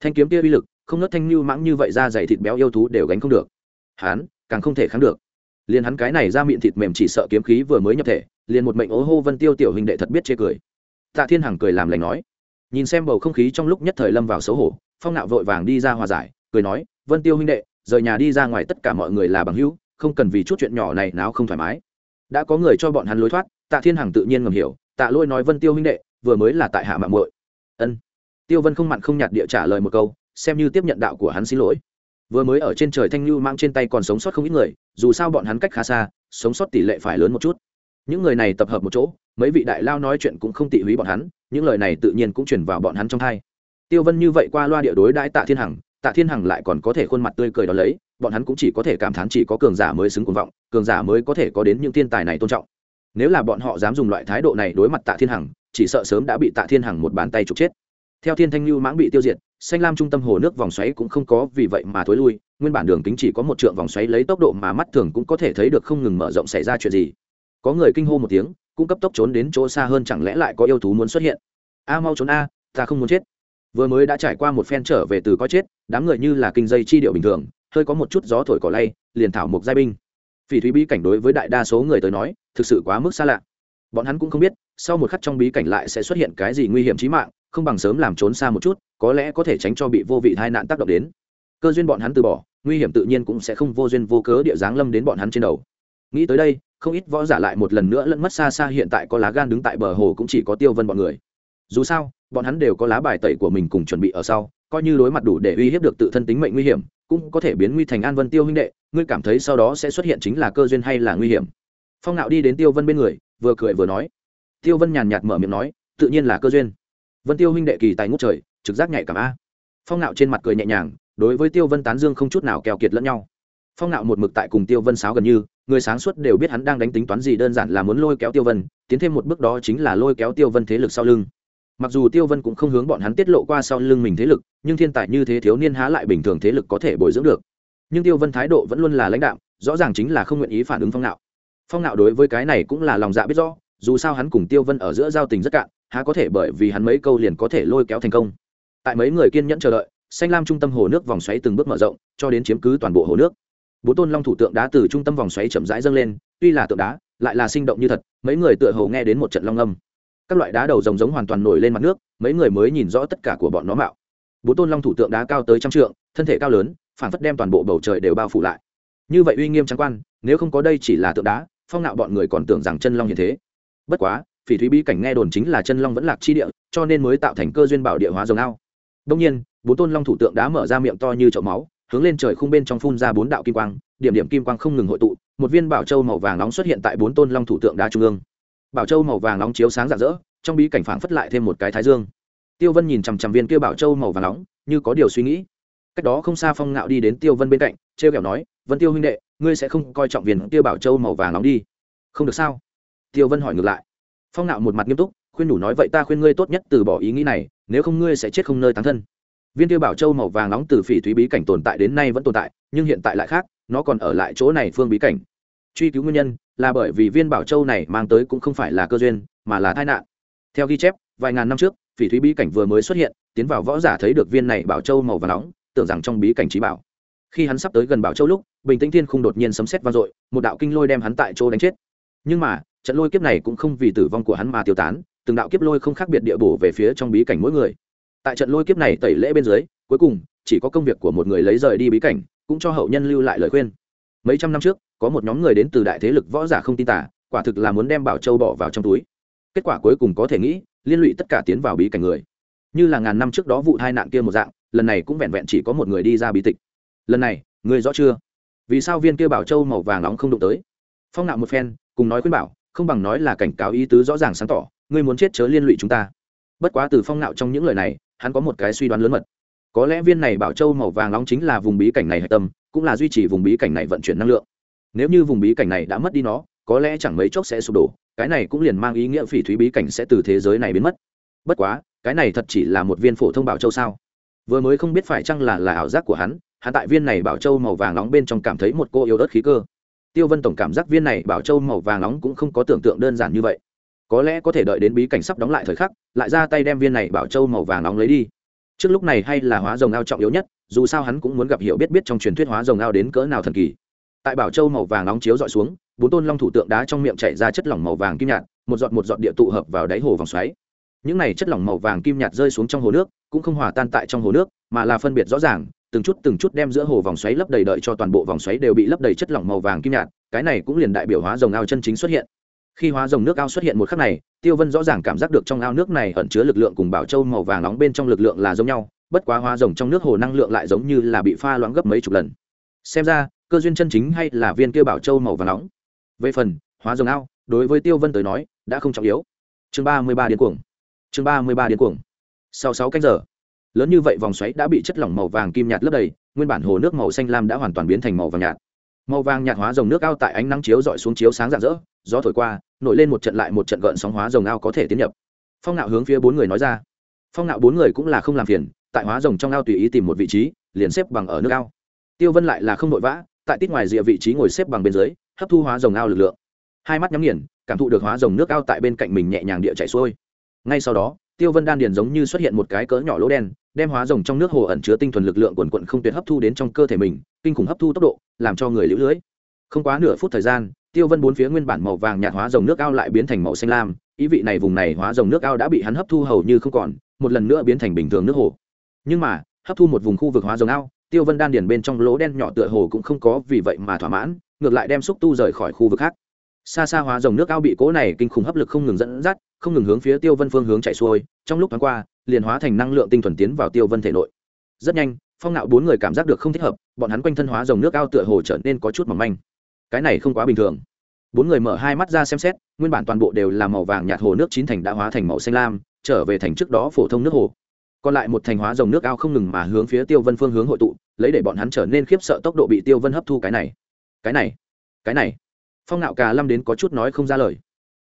thanh kiếm kia uy lực, không nớt thanh lưu mãng như vậy ra dày thịt béo yêu thú đều gánh không được. Hán càng không thể kháng được. Liền hắn cái này ra miệng thịt mềm chỉ sợ kiếm khí vừa mới nhập thể, liền một mệnh ố hô vân tiêu tiểu hình đệ thật biết chê cười. Tạ thiên hằng cười làm lành nói, nhìn xem bầu không khí trong lúc nhất thời lâm vào xấu hổ, phong nạo vội vàng đi ra hòa giải, cười nói, vân tiêu huynh đệ, rời nhà đi ra ngoài tất cả mọi người là bằng hữu không cần vì chút chuyện nhỏ này nào không thoải mái. Đã có người cho bọn hắn lối thoát, tạ thiên hằng tự nhiên ngầm hiểu, tạ lôi nói vân tiêu huynh đệ, vừa mới là tại hạ mạng muội. Ân. Tiêu vân không mặn không nhạt địa trả lời một câu, xem như tiếp nhận đạo của hắn xin lỗi. Vừa mới ở trên trời thanh lưu mang trên tay còn sống sót không ít người, dù sao bọn hắn cách khá xa, sống sót tỷ lệ phải lớn một chút. Những người này tập hợp một chỗ, mấy vị đại lao nói chuyện cũng không tị húy bọn hắn, những lời này tự nhiên cũng chuyển vào bọn hắn trong thai tiêu vân như vậy qua loa địa đối đãi tạ thiên hằng, tạ thiên hằng lại còn có thể khuôn mặt tươi cười đó lấy bọn hắn cũng chỉ có thể cảm thán chỉ có cường giả mới xứng cuồng vọng, cường giả mới có thể có đến những thiên tài này tôn trọng. Nếu là bọn họ dám dùng loại thái độ này đối mặt tạ thiên hằng, chỉ sợ sớm đã bị tạ thiên hằng một bàn tay trục chết. Theo thiên thanh lưu mãng bị tiêu diệt, xanh lam trung tâm hồ nước vòng xoáy cũng không có vì vậy mà thối lui, nguyên bản đường kính chỉ có một trượng vòng xoáy lấy tốc độ mà mắt thường cũng có thể thấy được không ngừng mở rộng xảy ra chuyện gì. Có người kinh hô một tiếng, cũng cấp tốc trốn đến chỗ xa hơn chẳng lẽ lại có yêu thú muốn xuất hiện? A, mau trốn a, ta không muốn chết. Vừa mới đã trải qua một phen trở về từ có chết, đám người như là kinh dây chi điệu bình thường hơi có một chút gió thổi cỏ lay, liền thảo mộc giai binh. Phỉ thúy bí cảnh đối với đại đa số người tới nói, thực sự quá mức xa lạ. Bọn hắn cũng không biết, sau một khắc trong bí cảnh lại sẽ xuất hiện cái gì nguy hiểm trí mạng, không bằng sớm làm trốn xa một chút, có lẽ có thể tránh cho bị vô vị tai nạn tác động đến. Cơ duyên bọn hắn từ bỏ, nguy hiểm tự nhiên cũng sẽ không vô duyên vô cớ địa giáng lâm đến bọn hắn trên đầu. Nghĩ tới đây, không ít võ giả lại một lần nữa lẫn mất xa xa hiện tại có lá gan đứng tại bờ hồ cũng chỉ có tiêu vân bọn người. Dù sao, bọn hắn đều có lá bài tẩy của mình cùng chuẩn bị ở sau, coi như đối mặt đủ để uy hiếp được tự thân tính mệnh nguy hiểm cũng có thể biến nguy thành an vân tiêu huynh đệ, ngươi cảm thấy sau đó sẽ xuất hiện chính là cơ duyên hay là nguy hiểm? Phong nạo đi đến tiêu vân bên người, vừa cười vừa nói. Tiêu vân nhàn nhạt mở miệng nói, tự nhiên là cơ duyên. Vân tiêu huynh đệ kỳ tài ngút trời, trực giác nhạy cảm a. Phong nạo trên mặt cười nhẹ nhàng, đối với tiêu vân tán dương không chút nào keo kiệt lẫn nhau. Phong nạo một mực tại cùng tiêu vân sáo gần như, người sáng suốt đều biết hắn đang đánh tính toán gì, đơn giản là muốn lôi kéo tiêu vân, tiến thêm một bước đó chính là lôi kéo tiêu vân thế lực sau lưng mặc dù tiêu vân cũng không hướng bọn hắn tiết lộ qua sau lưng mình thế lực, nhưng thiên tài như thế thiếu niên há lại bình thường thế lực có thể bồi dưỡng được. Nhưng tiêu vân thái độ vẫn luôn là lãnh đạo rõ ràng chính là không nguyện ý phản ứng phong nạo. Phong nạo đối với cái này cũng là lòng dạ biết rõ, dù sao hắn cùng tiêu vân ở giữa giao tình rất cạn, há có thể bởi vì hắn mấy câu liền có thể lôi kéo thành công. Tại mấy người kiên nhẫn chờ đợi, xanh lam trung tâm hồ nước vòng xoáy từng bước mở rộng, cho đến chiếm cứ toàn bộ hồ nước. Bốn tôn long thủ tượng đá từ trung tâm vòng xoáy chậm rãi dâng lên, tuy là tượng đá, lại là sinh động như thật, mấy người tựa hồ nghe đến một trận long âm các loại đá đầu rồng giống hoàn toàn nổi lên mặt nước, mấy người mới nhìn rõ tất cả của bọn nó mạo. Bốn tôn long thủ tượng đá cao tới trăm trượng, thân thể cao lớn phản phất đem toàn bộ bầu trời đều bao phủ lại. Như vậy uy nghiêm trắng quan, nếu không có đây chỉ là tượng đá, phong nạo bọn người còn tưởng rằng chân long như thế. Bất quá, phỉ thúy bí cảnh nghe đồn chính là chân long vẫn lạc chi địa, cho nên mới tạo thành cơ duyên bảo địa hóa rồng ao. Đông nhiên bốn tôn long thủ tượng đá mở ra miệng to như chậu máu, hướng lên trời khung bên trong phun ra bốn đạo kim quang, điểm điểm kim quang không ngừng hội tụ, một viên bảo châu màu vàng nóng xuất hiện tại bốn tôn long thủ tượng đá trung ương bảo châu màu vàng nóng chiếu sáng rạng rỡ, trong bí cảnh phảng phất lại thêm một cái thái dương. Tiêu vân nhìn chằm chằm viên kia bảo châu màu vàng nóng, như có điều suy nghĩ. Cách đó không xa phong ngạo đi đến tiêu vân bên cạnh t r kẹo nói, vân tiêu huynh đệ, ngươi sẽ không coi trọng viên kia bảo châu màu vàng nóng đi. Không được sao? Tiêu vân hỏi ngược lại. Phong ngạo một mặt nghiêm túc, khuyên đủ nói vậy ta khuyên ngươi tốt nhất từ bỏ ý nghĩ này, nếu không ngươi sẽ chết không nơi tán thân. Viên tiêu bảo châu màu vàng nóng từ phỉ thúy bí cảnh tồn tại đến nay vẫn tồn tại, nhưng hiện tại lại khác, nó còn ở lại chỗ này phương bí cảnh. Truy cứu nguyên nhân là bởi vì viên bảo châu này mang tới cũng không phải là cơ duyên, mà là tai nạn. Theo ghi chép, vài ngàn năm trước, phỉ thúy bí cảnh vừa mới xuất hiện, tiến vào võ giả thấy được viên này bảo châu màu vàng nóng, tưởng rằng trong bí cảnh trí bảo. Khi hắn sắp tới gần bảo châu lúc, bình tĩnh thiên không đột nhiên sấm sét vang dội, một đạo kinh lôi đem hắn tại chỗ đánh chết. Nhưng mà, trận lôi kiếp này cũng không vì tử vong của hắn mà tiêu tán, từng đạo kiếp lôi không khác biệt địa bổ về phía trong bí cảnh mỗi người. Tại trận lôi kiếp này tẩy lễ bên dưới, cuối cùng, chỉ có công việc của một người lấy rời đi bí cảnh, cũng cho hậu nhân lưu lại lời khuyên. Mấy trăm năm trước có một nhóm người đến từ đại thế lực võ giả không tin tả, quả thực là muốn đem bảo châu bỏ vào trong túi. Kết quả cuối cùng có thể nghĩ, liên lụy tất cả tiến vào bí cảnh người. Như là ngàn năm trước đó vụ tai nạn kia một dạng, lần này cũng vẹn vẹn chỉ có một người đi ra bí tịch. Lần này người rõ chưa? Vì sao viên kia bảo châu màu vàng nóng không đụng tới? Phong nạo một phen, cùng nói khuyên bảo, không bằng nói là cảnh cáo ý tứ rõ ràng sáng tỏ, ngươi muốn chết chớ liên lụy chúng ta. Bất quá từ phong nạo trong những lời này, hắn có một cái suy đoán lớn mật. Có lẽ viên này bảo châu màu vàng nóng chính là vùng bí cảnh này hạch tâm, cũng là duy trì vùng bí cảnh này vận chuyển năng lượng nếu như vùng bí cảnh này đã mất đi nó, có lẽ chẳng mấy chốc sẽ sụp đổ, cái này cũng liền mang ý nghĩa phỉ thúy bí cảnh sẽ từ thế giới này biến mất. Bất quá, cái này thật chỉ là một viên phổ thông bảo châu sao? Vừa mới không biết phải chăng là là ảo giác của hắn hắn tại viên này bảo châu màu vàng nóng bên trong cảm thấy một cô yếu ớt khí cơ. Tiêu vân tổng cảm giác viên này bảo châu màu vàng nóng cũng không có tưởng tượng đơn giản như vậy. Có lẽ có thể đợi đến bí cảnh sắp đóng lại thời khắc, lại ra tay đem viên này bảo châu màu vàng nóng lấy đi. Trước lúc này hay là hóa rồng ao trọng yếu nhất, dù sao hắn cũng muốn gặp hiểu biết biết trong truyền thuyết hóa rồng ao đến cỡ nào thần kỳ tại bảo châu màu vàng nóng chiếu dọi xuống, bốn tôn long thủ tượng đá trong miệng chảy ra chất lỏng màu vàng kim nhạt, một giọt một giọt địa tụ hợp vào đáy hồ vòng xoáy. Những này chất lỏng màu vàng kim nhạt rơi xuống trong hồ nước, cũng không hòa tan tại trong hồ nước, mà là phân biệt rõ ràng, từng chút từng chút đem giữa hồ vòng xoáy lấp đầy đợi cho toàn bộ vòng xoáy đều bị lấp đầy chất lỏng màu vàng kim nhạt, cái này cũng liền đại biểu hóa dòng ao chân chính xuất hiện. Khi hóa dòng nước ao xuất hiện một khắc này, tiêu vân rõ ràng cảm giác được trong ao nước này ẩn chứa lực lượng cùng bảo châu màu vàng nóng bên trong lực lượng là giống nhau, bất quá hóa rồng trong nước hồ năng lượng lại giống như là bị pha loãng gấp mấy chục lần. Xem ra cơ duyên chân chính hay là viên kia bảo châu màu vàng nóng? Về phần, hóa rồng ao, đối với tiêu vân tới nói, đã không trọng yếu. Chương ba mươi ba điên cuồng. Chương ba mươi ba điên cuồng. Sau sáu canh giờ, lớn như vậy vòng xoáy đã bị chất lỏng màu vàng kim nhạt lấp đầy, nguyên bản hồ nước màu xanh lam đã hoàn toàn biến thành màu vàng nhạt. Màu vàng nhạt hóa dòng nước ao tại ánh nắng chiếu dọi xuống chiếu sáng rạng rỡ, gió thổi qua, nổi lên một trận lại một trận gợn sóng hóa dòng ao có thể tiến nhập. Phong nạo hướng phía bốn người nói ra. Phong nạo bốn người cũng là không làm phiền, tại hóa rồng trong ao tùy ý tìm một vị trí, liền xếp bằng ở nước ao. Tiêu vân lại là không vội vã tại tít ngoài rìa vị trí ngồi xếp bằng bên dưới, hấp thu hóa dòng ao lực lượng. Hai mắt nhắm nghiền, cảm thụ được hóa dòng nước ao tại bên cạnh mình nhẹ nhàng địa chảy xuôi. Ngay sau đó, tiêu vân đan điền giống như xuất hiện một cái cỡ nhỏ lỗ đen, đem hóa rồng trong nước hồ ẩn chứa tinh thuần lực lượng quần quận không tuyệt hấp thu đến trong cơ thể mình, kinh khủng hấp thu tốc độ, làm cho người lũ lưới. Không quá nửa phút thời gian, tiêu vân bốn phía nguyên bản màu vàng nhạt hóa rồng nước ao lại biến thành màu xanh lam, ý vị này vùng này hóa rồng nước ao đã bị hắn hấp thu hầu như không còn, một lần nữa biến thành bình thường nước hồ. Nhưng mà, hấp thu một vùng khu vực hóa rồng ao tiêu vân đan điền bên trong lỗ đen nhỏ tựa hồ cũng không có vì vậy mà thỏa mãn, ngược lại đem xúc tu rời khỏi khu vực khác. Xa xa hóa dòng nước ao bị cố này kinh khủng hấp lực không ngừng dẫn dắt, không ngừng hướng phía tiêu vân phương hướng chạy xuôi, trong lúc thoáng qua, liền hóa thành năng lượng tinh thuần tiến vào tiêu vân thể nội. Rất nhanh, phong nạo bốn người cảm giác được không thích hợp, bọn hắn quanh thân hóa dòng nước ao tựa hồ trở nên có chút mỏng manh. Cái này không quá bình thường. Bốn người mở hai mắt ra xem xét, nguyên bản toàn bộ đều là màu vàng nhạt hồ nước chín thành đã hóa thành màu xanh lam, trở về thành trước đó phổ thông nước hồ còn lại một thành hóa rồng nước ao không ngừng mà hướng phía tiêu vân phương hướng hội tụ, lấy để bọn hắn trở nên khiếp sợ tốc độ bị tiêu vân hấp thu cái này. Cái này cái này. Phong nạo cà lâm đến có chút nói không ra lời.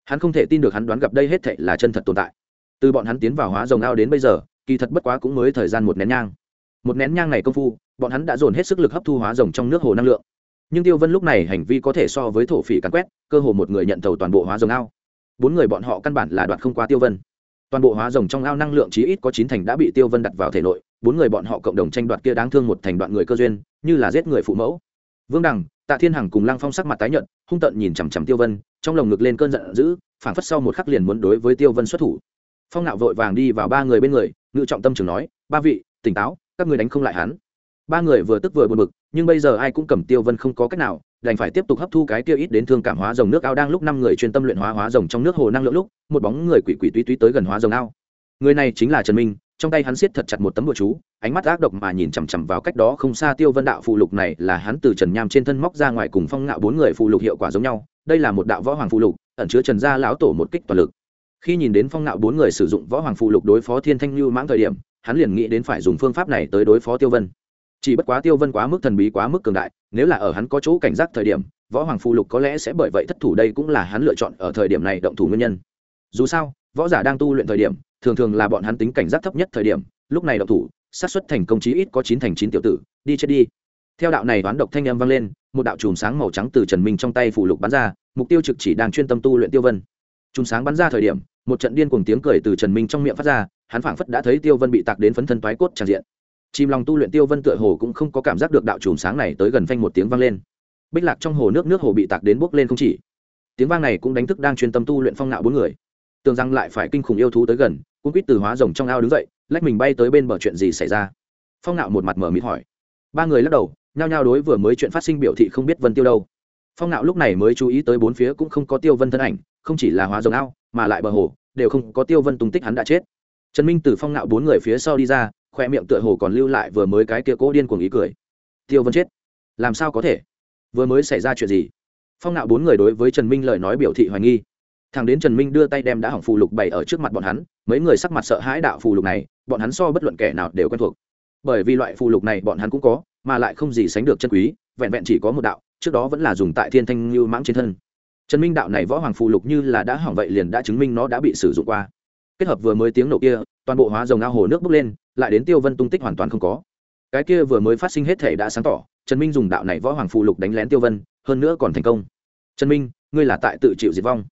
Hắn không thể tin được hắn đoán gặp đây hết thệ là chân thật tồn tại. Từ bọn hắn tiến vào hóa rồng ao đến bây giờ, kỳ thật bất quá cũng mới thời gian một nén nhang. Một nén nhang này công phu, bọn hắn đã dồn hết sức lực hấp thu hóa rồng trong nước hồ năng lượng. Nhưng tiêu vân lúc này hành vi có thể so với thổ phỉ cắn quét, cơ hồ một người nhận thầu toàn bộ hóa rồng ao. Bốn người bọn họ căn bản là đoạt không qua tiêu vân toàn bộ hóa rồng trong ao năng lượng chí ít có chín thành đã bị tiêu vân đặt vào thể nội, bốn người bọn họ cộng đồng tranh đoạt kia đáng thương một thành đoạn người cơ duyên, như là giết người phụ mẫu. Vương đằng, tạ thiên hằng cùng lăng phong sắc mặt tái nhợt, hung tợn nhìn chằm chằm tiêu vân, trong lồng ngực lên cơn giận dữ, phảng phất sau một khắc liền muốn đối với tiêu vân xuất thủ. Phong nạo vội vàng đi vào ba người bên người, ngự trọng tâm trường nói, ba vị, tỉnh táo, các người đánh không lại hắn. Ba người vừa tức vừa buồn bực, nhưng bây giờ ai cũng cầm tiêu vân không có cách nào đành phải tiếp tục hấp thu cái tiêu ít đến thương cảm hóa rồng nước ao đang lúc năm người chuyên tâm luyện hóa hóa rồng trong nước hồ năng lượng lúc, một bóng người quỷ quỷ túy túy tới gần hóa rồng ao. Người này chính là trần minh, trong tay hắn siết thật chặt một tấm bùa chú, ánh mắt ác độc mà nhìn chằm chằm vào cách đó không xa tiêu vân đạo phụ lục này là hắn từ trần nham trên thân móc ra ngoài cùng phong ngạo bốn người phụ lục hiệu quả giống nhau, đây là một đạo võ hoàng phụ lục, ẩn chứa trần gia lão tổ một kích toàn lực. Khi nhìn đến phong ngạo bốn người sử dụng võ hoàng phụ lục đối phó thiên thanh lưu mãng thời điểm, hắn liền nghĩ đến phải dùng phương pháp này tới đối phó tiêu vân chỉ bất quá tiêu vân quá mức thần bí, quá mức cường đại, nếu là ở hắn có chỗ cảnh giác thời điểm, võ hoàng phụ lục có lẽ sẽ bởi vậy thất thủ đây cũng là hắn lựa chọn ở thời điểm này động thủ nguyên nhân. Dù sao, võ giả đang tu luyện thời điểm, thường thường là bọn hắn tính cảnh giác thấp nhất thời điểm, lúc này động thủ sát xuất thành công chí ít có chín thành chín tiểu tử, đi chết đi. Theo đạo này đoán độc thanh âm vang lên, một đạo chùm sáng màu trắng từ trần minh trong tay phủ lục bắn ra, mục tiêu trực chỉ đang chuyên tâm tu luyện tiêu vân. Chùm sáng bắn ra thời điểm, một trận điên cùng tiếng cười từ trần minh trong miệng phát ra, hắn phảng phất đã thấy tiêu vân bị tạc đến phấn thân toái cốt tràn diện chìm lòng tu luyện tiêu vân tựa hồ cũng không có cảm giác được đạo chùm sáng này tới gần phanh một tiếng vang lên. Bích lạc trong hồ nước nước hồ bị tạc đến bốc lên không chỉ. Tiếng vang này cũng đánh thức đang chuyên tâm tu luyện phong nạo bốn người. Tưởng rằng lại phải kinh khủng yêu thú tới gần cũng quýt từ hóa rồng trong ao đứng dậy, lách mình bay tới bên bờ chuyện gì xảy ra? Phong nạo một mặt mở mịt hỏi. Ba người lắc đầu, nhao nhao đối vừa mới chuyện phát sinh biểu thị không biết vân tiêu đâu. Phong nạo lúc này mới chú ý tới bốn phía cũng không có tiêu vân thân ảnh, không chỉ là hóa rồng ao, mà lại bờ hồ, đều không có tiêu vân tung tích hắn đã chết. Trần minh từ phong nạo bốn người phía sau đi ra khoe miệng tựa hồ còn lưu lại vừa mới cái kia cố điên cuồng ý cười. Tiêu vân chết. Làm sao có thể? Vừa mới xảy ra chuyện gì? Phong nạo bốn người đối với trần minh lời nói biểu thị hoài nghi. Thằng đến trần minh đưa tay đem đã hỏng phù lục bày ở trước mặt bọn hắn, mấy người sắc mặt sợ hãi đạo phù lục này, bọn hắn so bất luận kẻ nào đều quen thuộc. Bởi vì loại phù lục này bọn hắn cũng có, mà lại không gì sánh được chân quý, vẹn vẹn chỉ có một đạo, trước đó vẫn là dùng tại thiên thanh lưu mãng trên thân. Trần minh đạo này võ hoàng phù lục như là đã hỏng vậy liền đã chứng minh nó đã bị sử dụng qua. Kết hợp vừa mới tiếng nổ kia, toàn bộ hóa dòng ao hồ nước bốc lên lại đến tiêu vân tung tích hoàn toàn không có. Cái kia vừa mới phát sinh hết thể đã sáng tỏ, trần minh dùng đạo này võ hoàng phù lục đánh lén tiêu vân, hơn nữa còn thành công. Trần minh, ngươi là tại tự chịu diệt vong.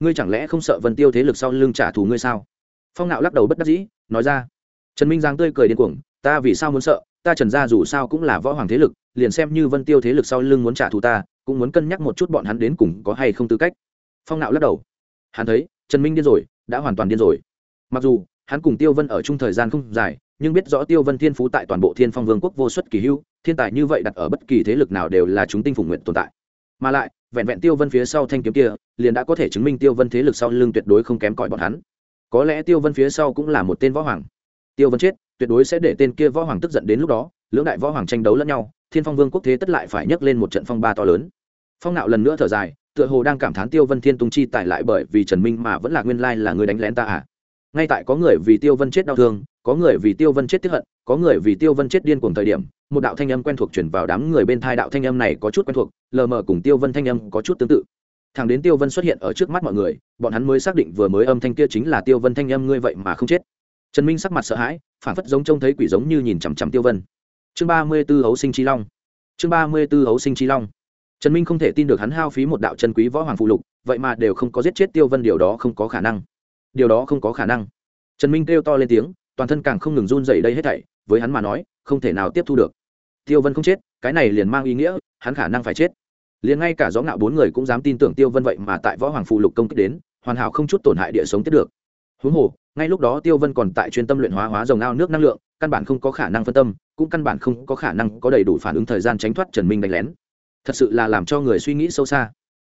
Ngươi chẳng lẽ không sợ vân tiêu thế lực sau lưng trả thù ngươi sao? Phong nạo lắc đầu bất đắc dĩ, nói ra. Trần minh giang tươi cười điên cuồng, ta vì sao muốn sợ, ta trần gia dù sao cũng là võ hoàng thế lực, liền xem như vân tiêu thế lực sau lưng muốn trả thù ta, cũng muốn cân nhắc một chút bọn hắn đến cùng có hay không tư cách. Phong nạo lắc đầu. Hắn thấy, trần minh điên rồi, đã hoàn toàn điên rồi. Mặc dù, hắn cùng tiêu vân ở chung thời gian không dài nhưng biết rõ tiêu vân thiên phú tại toàn bộ thiên phong vương quốc vô suất kỳ hưu thiên tài như vậy đặt ở bất kỳ thế lực nào đều là chúng tinh phủng nguyện tồn tại. Mà lại, vẹn vẹn tiêu vân phía sau thanh kiếm kia, liền đã có thể chứng minh tiêu vân thế lực sau lưng tuyệt đối không kém cỏi bọn hắn. Có lẽ tiêu vân phía sau cũng là một tên võ hoàng. Tiêu vân chết, tuyệt đối sẽ để tên kia võ hoàng tức giận đến lúc đó, lưỡng đại võ hoàng tranh đấu lẫn nhau, thiên phong vương quốc thế tất lại phải nhấc lên một trận phong ba to lớn. Phong nạo lần nữa thở dài, tựa hồ đang cảm thán tiêu vân thiên tung chi tại lại bởi vì trần minh mà vẫn là nguyên lai là người đánh lén ta à? Ngay tại có người vì tiêu vân chết đau thương, có người vì tiêu vân chết tiếp hận, có người vì tiêu vân chết điên cùng thời điểm, một đạo thanh âm quen thuộc chuyển vào đám người bên thai đạo thanh âm này có chút quen thuộc, lờ mờ cùng tiêu vân thanh âm có chút tương tự. Thằng đến tiêu vân xuất hiện ở trước mắt mọi người, bọn hắn mới xác định vừa mới âm thanh kia chính là tiêu vân thanh âm ngươi vậy mà không chết. Trần minh sắc mặt sợ hãi, phản phất giống trông thấy quỷ giống như nhìn chằm chằm tiêu vân. Chương ba mươi b ố hấu sinh trí long. Chương ba mươi b ố hấu sinh trí long. Trần minh không thể tin được hắn hao phí một đạo chân quý võ hoàng phụ lục, vậy mà đều không có giết chết tiêu vân, điều đó không có khả năng điều đó không có khả năng. Trần minh kêu to lên tiếng, toàn thân càng không ngừng run dày đây hết thảy, với hắn mà nói, không thể nào tiếp thu được. Tiêu vân không chết, cái này liền mang ý nghĩa, hắn khả năng phải chết. Liền ngay cả gió ngạo bốn người cũng dám tin tưởng tiêu vân vậy mà tại võ hoàng phụ lục công kích đến, hoàn hảo không chút tổn hại địa sống tiếp được. Huống hồ, ngay lúc đó tiêu vân còn tại chuyên tâm luyện hóa hóa dòng ao nước năng lượng, căn bản không có khả năng phân tâm, cũng căn bản không có khả năng có đầy đủ phản ứng thời gian tránh thoát trần minh đánh lén. Thật sự là làm cho người suy nghĩ sâu xa.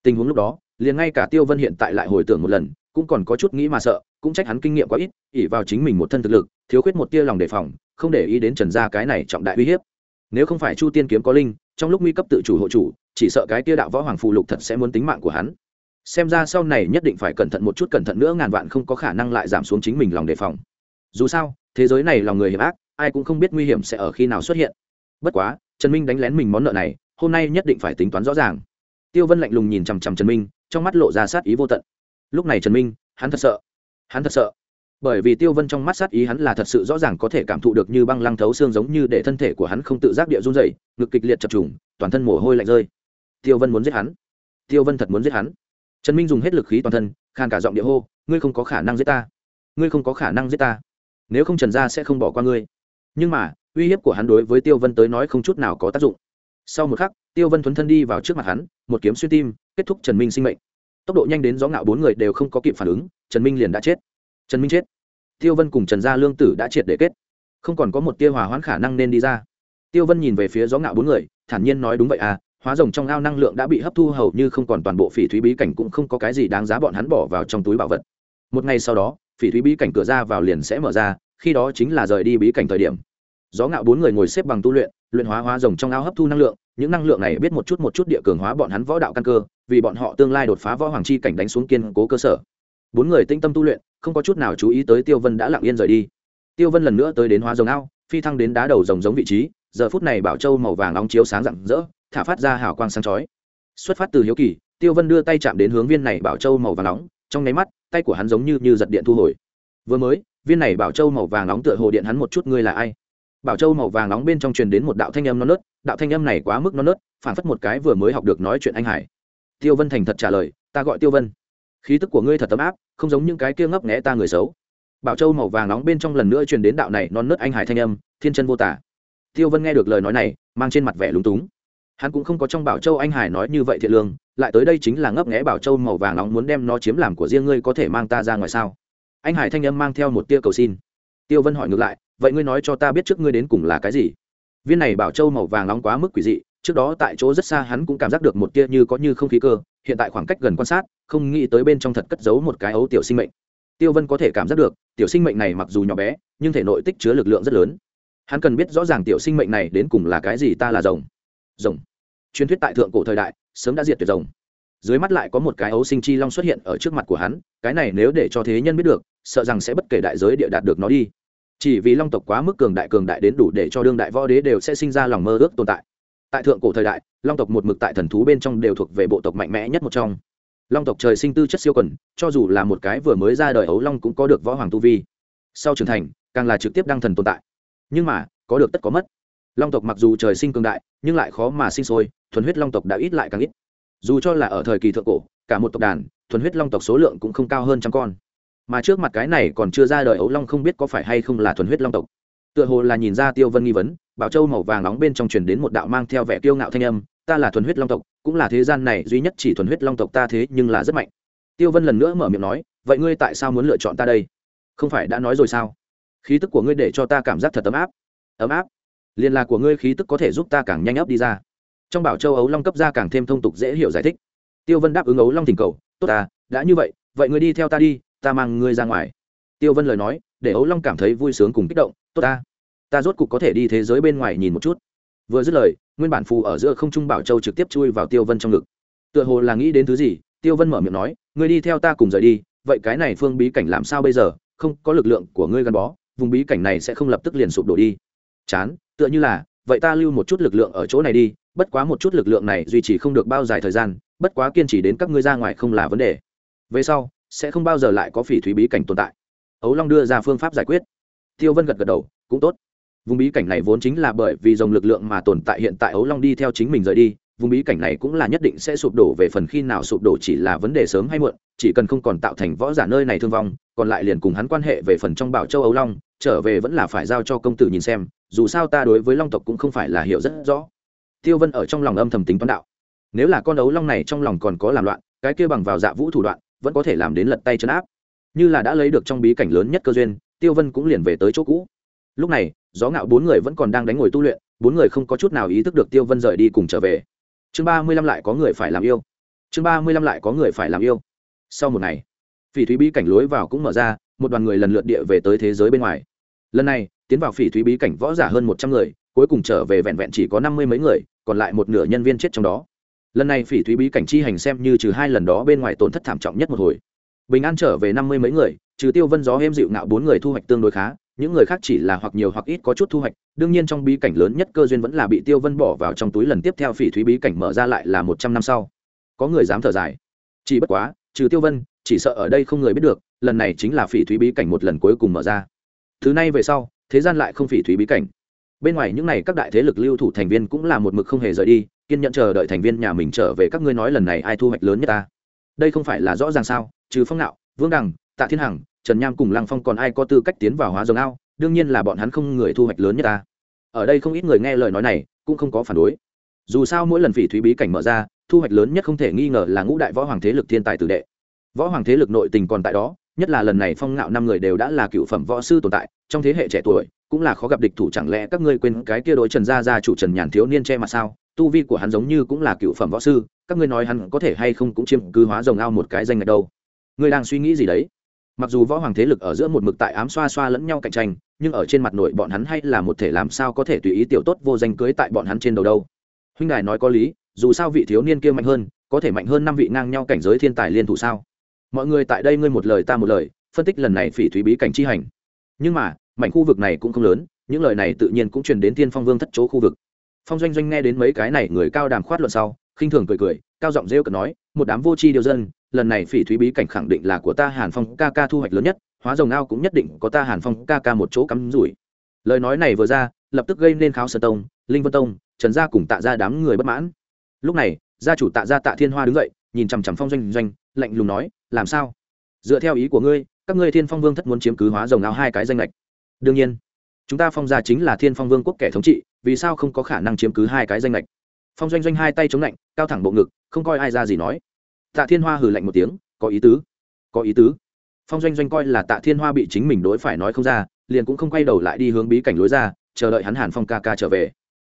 Tình huống lúc đó, liền ngay cả tiêu vân hiện tại lại hồi tưởng một lần cũng còn có chút nghĩ mà sợ, cũng trách hắn kinh nghiệm quá ít ỉ vào chính mình một thân thực lực, thiếu khuyết một tia lòng đề phòng, không để ý đến trần gia cái này trọng đại uy hiếp. Nếu không phải chu tiên kiếm có linh, trong lúc nguy cấp tự chủ hộ chủ, chỉ sợ cái tia đạo võ hoàng phù lục thật sẽ muốn tính mạng của hắn. Xem ra sau này nhất định phải cẩn thận một chút, cẩn thận nữa, ngàn vạn không có khả năng lại giảm xuống chính mình lòng đề phòng. Dù sao, thế giới này lòng người hiểm ác, ai cũng không biết nguy hiểm sẽ ở khi nào xuất hiện. Bất quá, trần minh đánh lén mình món nợ này, hôm nay nhất định phải tính toán rõ ràng. Tiêu vân lạnh lùng nhìn chằm chằm trần minh, trong mắt lộ ra sát ý vô tận lúc này trần minh, hắn thật sợ. Hắn thật sợ. Bởi vì tiêu vân trong mắt sát ý hắn là thật sự rõ ràng có thể cảm thụ được như băng lăng thấu xương giống như để thân thể của hắn không tự giác địa run dày ngực kịch liệt chập trùng, toàn thân mồ hôi lạnh rơi. Tiêu vân muốn giết hắn. Tiêu vân thật muốn giết hắn. Trần minh dùng hết lực khí toàn thân khan cả giọng địa hô, ngươi không có khả năng giết ta. Ngươi không có khả năng giết ta. Nếu không trần gia sẽ không bỏ qua ngươi. Nhưng mà, uy hiếp của hắn đối với tiêu vân tới nói không chút nào có tác dụng. Sau một khắc, tiêu vân thuấn thân đi vào trước mặt hắn, một kiếm xuyên tim, kết thúc trần minh sinh mệnh tốc độ nhanh đến gió ngạo bốn người đều không có kịp phản ứng, trần minh liền đã chết. Trần minh chết. Tiêu vân cùng trần gia lương tử đã triệt để kết. Không còn có một tia hòa hoãn khả năng nên đi ra. Tiêu vân nhìn về phía gió ngạo bốn người, thản nhiên nói đúng vậy à hóa rồng trong ao năng lượng đã bị hấp thu hầu như không còn toàn bộ phỉ thúy bí cảnh cũng không có cái gì đáng giá bọn hắn bỏ vào trong túi bảo vật. Một ngày sau đó, phỉ thúy bí cảnh cửa ra vào liền sẽ mở ra, khi đó chính là rời đi bí cảnh thời điểm. Gió ngạo bốn người ngồi xếp bằng tu luyện luyện hóa hóa rồng trong ao hấp thu năng lượng những năng lượng này biết một chút một chút địa cường hóa bọn hắn võ đạo căn cơ, vì bọn họ tương lai đột phá võ hoàng chi cảnh đánh xuống kiên cố cơ sở. Bốn người tinh tâm tu luyện, không có chút nào chú ý tới tiêu vân đã lặng yên rời đi. Tiêu vân lần nữa tới đến hóa rồng ao, phi thăng đến đá đầu rồng giống vị trí, giờ phút này bảo châu màu vàng nóng chiếu sáng rạng rỡ, thả phát ra hào quang sáng chói. Xuất phát từ hiếu kỳ, tiêu vân đưa tay chạm đến hướng viên này bảo châu màu vàng nóng, trong nháy mắt, tay của hắn giống như như giật điện thu hồi. Vừa mới, viên này bảo châu màu vàng nóng tựa hồ điện hắn một chút, ngươi là ai? Bảo châu màu vàng nóng bên trong truyền đến một đạo thanh âm non nớt, đạo thanh âm này quá mức non nớt, phản phất một cái vừa mới học được nói chuyện anh hải. Tiêu vân thành thật trả lời, ta gọi tiêu vân. Khí tức của ngươi thật tấm áp, không giống những cái kia ngấp nghẽ ta người xấu. Bảo châu màu vàng nóng bên trong lần nữa truyền đến đạo này non nớt anh hải thanh âm, thiên chân vô tả. Tiêu vân nghe được lời nói này, mang trên mặt vẻ lúng túng. Hắn cũng không có trong bảo châu anh hải nói như vậy thiện lương, lại tới đây chính là ngấp nghẽ bảo châu màu vàng nóng muốn đem nó chiếm làm của riêng ngươi có thể mang ta ra ngoài sao? Anh hải thanh âm mang theo một tia cầu xin. Tiêu vân hỏi ngược lại vậy ngươi nói cho ta biết trước ngươi đến cùng là cái gì? Viên này bảo châu màu vàng nóng quá mức quỷ dị, trước đó tại chỗ rất xa hắn cũng cảm giác được một tia như có như không khí cơ, hiện tại khoảng cách gần quan sát, không nghĩ tới bên trong thật cất giấu một cái ấu tiểu sinh mệnh. Tiêu vân có thể cảm giác được, tiểu sinh mệnh này mặc dù nhỏ bé, nhưng thể nội tích chứa lực lượng rất lớn. Hắn cần biết rõ ràng tiểu sinh mệnh này đến cùng là cái gì ta là rồng. Rồng. Truyền thuyết tại thượng cổ thời đại, sớm đã diệt tuyệt rồng. Dưới mắt lại có một cái ấu sinh chi long xuất hiện ở trước mặt của hắn, cái này nếu để cho thế nhân biết được, sợ rằng sẽ bất kể đại giới địa đạt được nó đi chỉ vì long tộc quá mức cường đại cường đại đến đủ để cho đương đại võ đế đều sẽ sinh ra lòng mơ ước tồn tại. Tại thượng cổ thời đại, long tộc một mực tại thần thú bên trong đều thuộc về bộ tộc mạnh mẽ nhất một trong. Long tộc trời sinh tư chất siêu quần, cho dù là một cái vừa mới ra đời ấu long cũng có được võ hoàng tu vi. Sau trưởng thành, càng là trực tiếp đăng thần tồn tại. Nhưng mà, có được tất có mất. Long tộc mặc dù trời sinh cường đại, nhưng lại khó mà sinh sôi, thuần huyết long tộc đã ít lại càng ít. Dù cho là ở thời kỳ thượng cổ, cả một tộc đàn, thuần huyết long tộc số lượng cũng không cao hơn trăm con mà trước mặt cái này còn chưa ra đời ấu long không biết có phải hay không là thuần huyết long tộc. Tựa hồ là nhìn ra tiêu vân nghi vấn, bảo châu màu vàng nóng bên trong truyền đến một đạo mang theo vẻ kiêu ngạo thanh âm, ta là thuần huyết long tộc, cũng là thế gian này duy nhất chỉ thuần huyết long tộc ta thế nhưng là rất mạnh. Tiêu vân lần nữa mở miệng nói, vậy ngươi tại sao muốn lựa chọn ta đây? Không phải đã nói rồi sao? Khí tức của ngươi để cho ta cảm giác thật ấm áp. Ấm áp? Liên lạc của ngươi khí tức có thể giúp ta càng nhanh ấp đi ra. Trong bảo châu ấu long cấp ra càng thêm thông tục dễ hiểu giải thích. Tiêu vân đáp ứng ấu long thỉnh cầu, tốt ta, đã như vậy vậy ngươi đi theo ta đi ta mang ngươi ra ngoài. Tiêu vân lời nói, để ấu long cảm thấy vui sướng cùng kích động. Tốt ta ta rốt cục có thể đi thế giới bên ngoài nhìn một chút. Vừa dứt lời, nguyên bản phù ở giữa không trung bảo châu trực tiếp chui vào tiêu vân trong ngực. Tựa hồ là nghĩ đến thứ gì, tiêu vân mở miệng nói, ngươi đi theo ta cùng rời đi, vậy cái này phương bí cảnh làm sao bây giờ? Không, có lực lượng của ngươi gắn bó, vùng bí cảnh này sẽ không lập tức liền sụp đổ đi. Chán, tựa như là, vậy ta lưu một chút lực lượng ở chỗ này đi, bất quá một chút lực lượng này duy trì không được bao dài thời gian, bất quá kiên trì đến các ngươi ra ngoài không là vấn đề. Về sau sẽ không bao giờ lại có phỉ thúy bí cảnh tồn tại. Ấu long đưa ra phương pháp giải quyết. Tiêu vân gật gật đầu, cũng tốt. Vùng bí cảnh này vốn chính là bởi vì dòng lực lượng mà tồn tại, hiện tại ấu long đi theo chính mình rời đi, vùng bí cảnh này cũng là nhất định sẽ sụp đổ về phần khi nào sụp đổ chỉ là vấn đề sớm hay muộn, chỉ cần không còn tạo thành võ giả nơi này thương vong, còn lại liền cùng hắn quan hệ về phần trong bảo châu ấu long, trở về vẫn là phải giao cho công tử nhìn xem, dù sao ta đối với long tộc cũng không phải là hiểu rất rõ. Tiêu vân ở trong lòng âm thầm tính toán đạo. Nếu là con ấu long này trong lòng còn có làm loạn, cái kia bằng vào dạ vũ thủ đoạn vẫn có thể làm đến lật tay chân áp. Như là đã lấy được trong bí cảnh lớn nhất cơ duyên, tiêu vân cũng liền về tới chỗ cũ. Lúc này, gió ngạo bốn người vẫn còn đang đánh ngồi tu luyện, bốn người không có chút nào ý thức được tiêu vân rời đi cùng trở về. Chương ba mươi lăm lại có người phải làm yêu. Chương ba mươi lăm lại có người phải làm yêu. Sau một ngày, phỉ thúy bí cảnh lối vào cũng mở ra, một đoàn người lần lượt địa về tới thế giới bên ngoài. Lần này, tiến vào phỉ thúy bí cảnh võ giả hơn một trăm người, cuối cùng trở về vẹn vẹn chỉ có năm mươi mấy người, còn lại một nửa nhân viên chết trong đó lần này phỉ thúy bí cảnh chi hành xem như trừ hai lần đó bên ngoài tổn thất thảm trọng nhất một hồi. Bình an trở về năm mươi mấy người, trừ tiêu vân gió êm dịu ngạo bốn người thu hoạch tương đối khá, những người khác chỉ là hoặc nhiều hoặc ít có chút thu hoạch, đương nhiên trong bí cảnh lớn nhất cơ duyên vẫn là bị tiêu vân bỏ vào trong túi lần tiếp theo phỉ thúy bí cảnh mở ra lại là một trăm năm sau. Có người dám thở dài. Chỉ bất quá, trừ tiêu vân, chỉ sợ ở đây không người biết được, lần này chính là phỉ thúy bí cảnh một lần cuối cùng mở ra. Thứ này về sau, thế gian lại không phỉ thúy bí cảnh bên ngoài những n à y các đại thế lực lưu thủ thành viên cũng là một mực không hề rời đi, kiên nhận chờ đợi thành viên nhà mình trở về các ngươi nói lần này ai thu hoạch lớn nhất ta. Đây không phải là rõ ràng sao? Trừ phong nạo, vương đằng, tạ thiên hằng, trần nham cùng lăng phong còn ai có tư cách tiến vào hóa rồng ao? Đương nhiên là bọn hắn không người thu hoạch lớn nhất ta. Ở đây không ít người nghe lời nói này, cũng không có phản đối. Dù sao mỗi lần phỉ thúy bí cảnh mở ra, thu hoạch lớn nhất không thể nghi ngờ là ngũ đại võ hoàng thế lực thiên tài tử đệ. Võ hoàng thế lực nội tình còn tại đó, nhất là lần này phong ngạo năm người đều đã là cựu phẩm võ sư tồn tại, trong thế hệ trẻ tuổi cũng là khó gặp địch thủ chẳng lẽ các ngươi quên cái kia đối trần gia gia chủ trần nhàn thiếu niên che mặt sao? Tu vi của hắn giống như cũng là cựu phẩm võ sư, các ngươi nói hắn có thể hay không cũng chiếm cứ hóa rồng ao một cái danh ngạch đâu? Ngươi đang suy nghĩ gì đấy? Mặc dù võ hoàng thế lực ở giữa một mực tại ám xoa xoa lẫn nhau cạnh tranh, nhưng ở trên mặt nội bọn hắn hay là một thể làm sao có thể tùy ý tiểu tốt vô danh cưới tại bọn hắn trên đầu đâu? Huynh đài nói có lý, dù sao vị thiếu niên kia mạnh hơn, có thể mạnh hơn năm vị ngang nhau cảnh giới thiên tài liên thủ sao? Mọi người tại đây ngươi một lời ta một lời, phân tích lần này phỉ thúy bí cảnh chi hành. Nhưng mà mảnh khu vực này cũng không lớn, những lời này tự nhiên cũng truyền đến thiên phong vương thất chỗ khu vực. Phong doanh doanh nghe đến mấy cái này người cao đàm khoát luận sau, khinh thường cười cười, cao giọng rêu cợt nói, một đám vô tri điều dân, lần này phỉ thúy bí cảnh khẳng định là của ta hàn phong ca ca thu hoạch lớn nhất, hóa rồng ao cũng nhất định có ta hàn phong ca ca một chỗ cắm rủi. Lời nói này vừa ra, lập tức gây nên kháo sơn tông, linh vân tông, trần gia cùng tạ ra đám người bất mãn. Lúc này, gia chủ tạ gia tạ thiên hoa đứng dậy, nhìn chằm chằm phong doanh doanh, lạnh lùng nói, làm sao? Dựa theo ý của ngươi, các ngươi thiên phong vương thất muốn chiếm cứ hóa rồng ao hai cái danh lệch đương nhiên, chúng ta phong gia chính là thiên phong vương quốc kẻ thống trị, vì sao không có khả năng chiếm cứ hai cái danh lệch phong doanh doanh hai tay chống lạnh, cao thẳng bộ ngực, không coi ai ra gì nói. Tạ thiên hoa hừ lạnh một tiếng, có ý tứ, có ý tứ. Phong doanh doanh coi là tạ thiên hoa bị chính mình đối phải nói không ra, liền cũng không quay đầu lại đi hướng bí cảnh lối ra, chờ đợi hắn hàn phong ca ca trở về.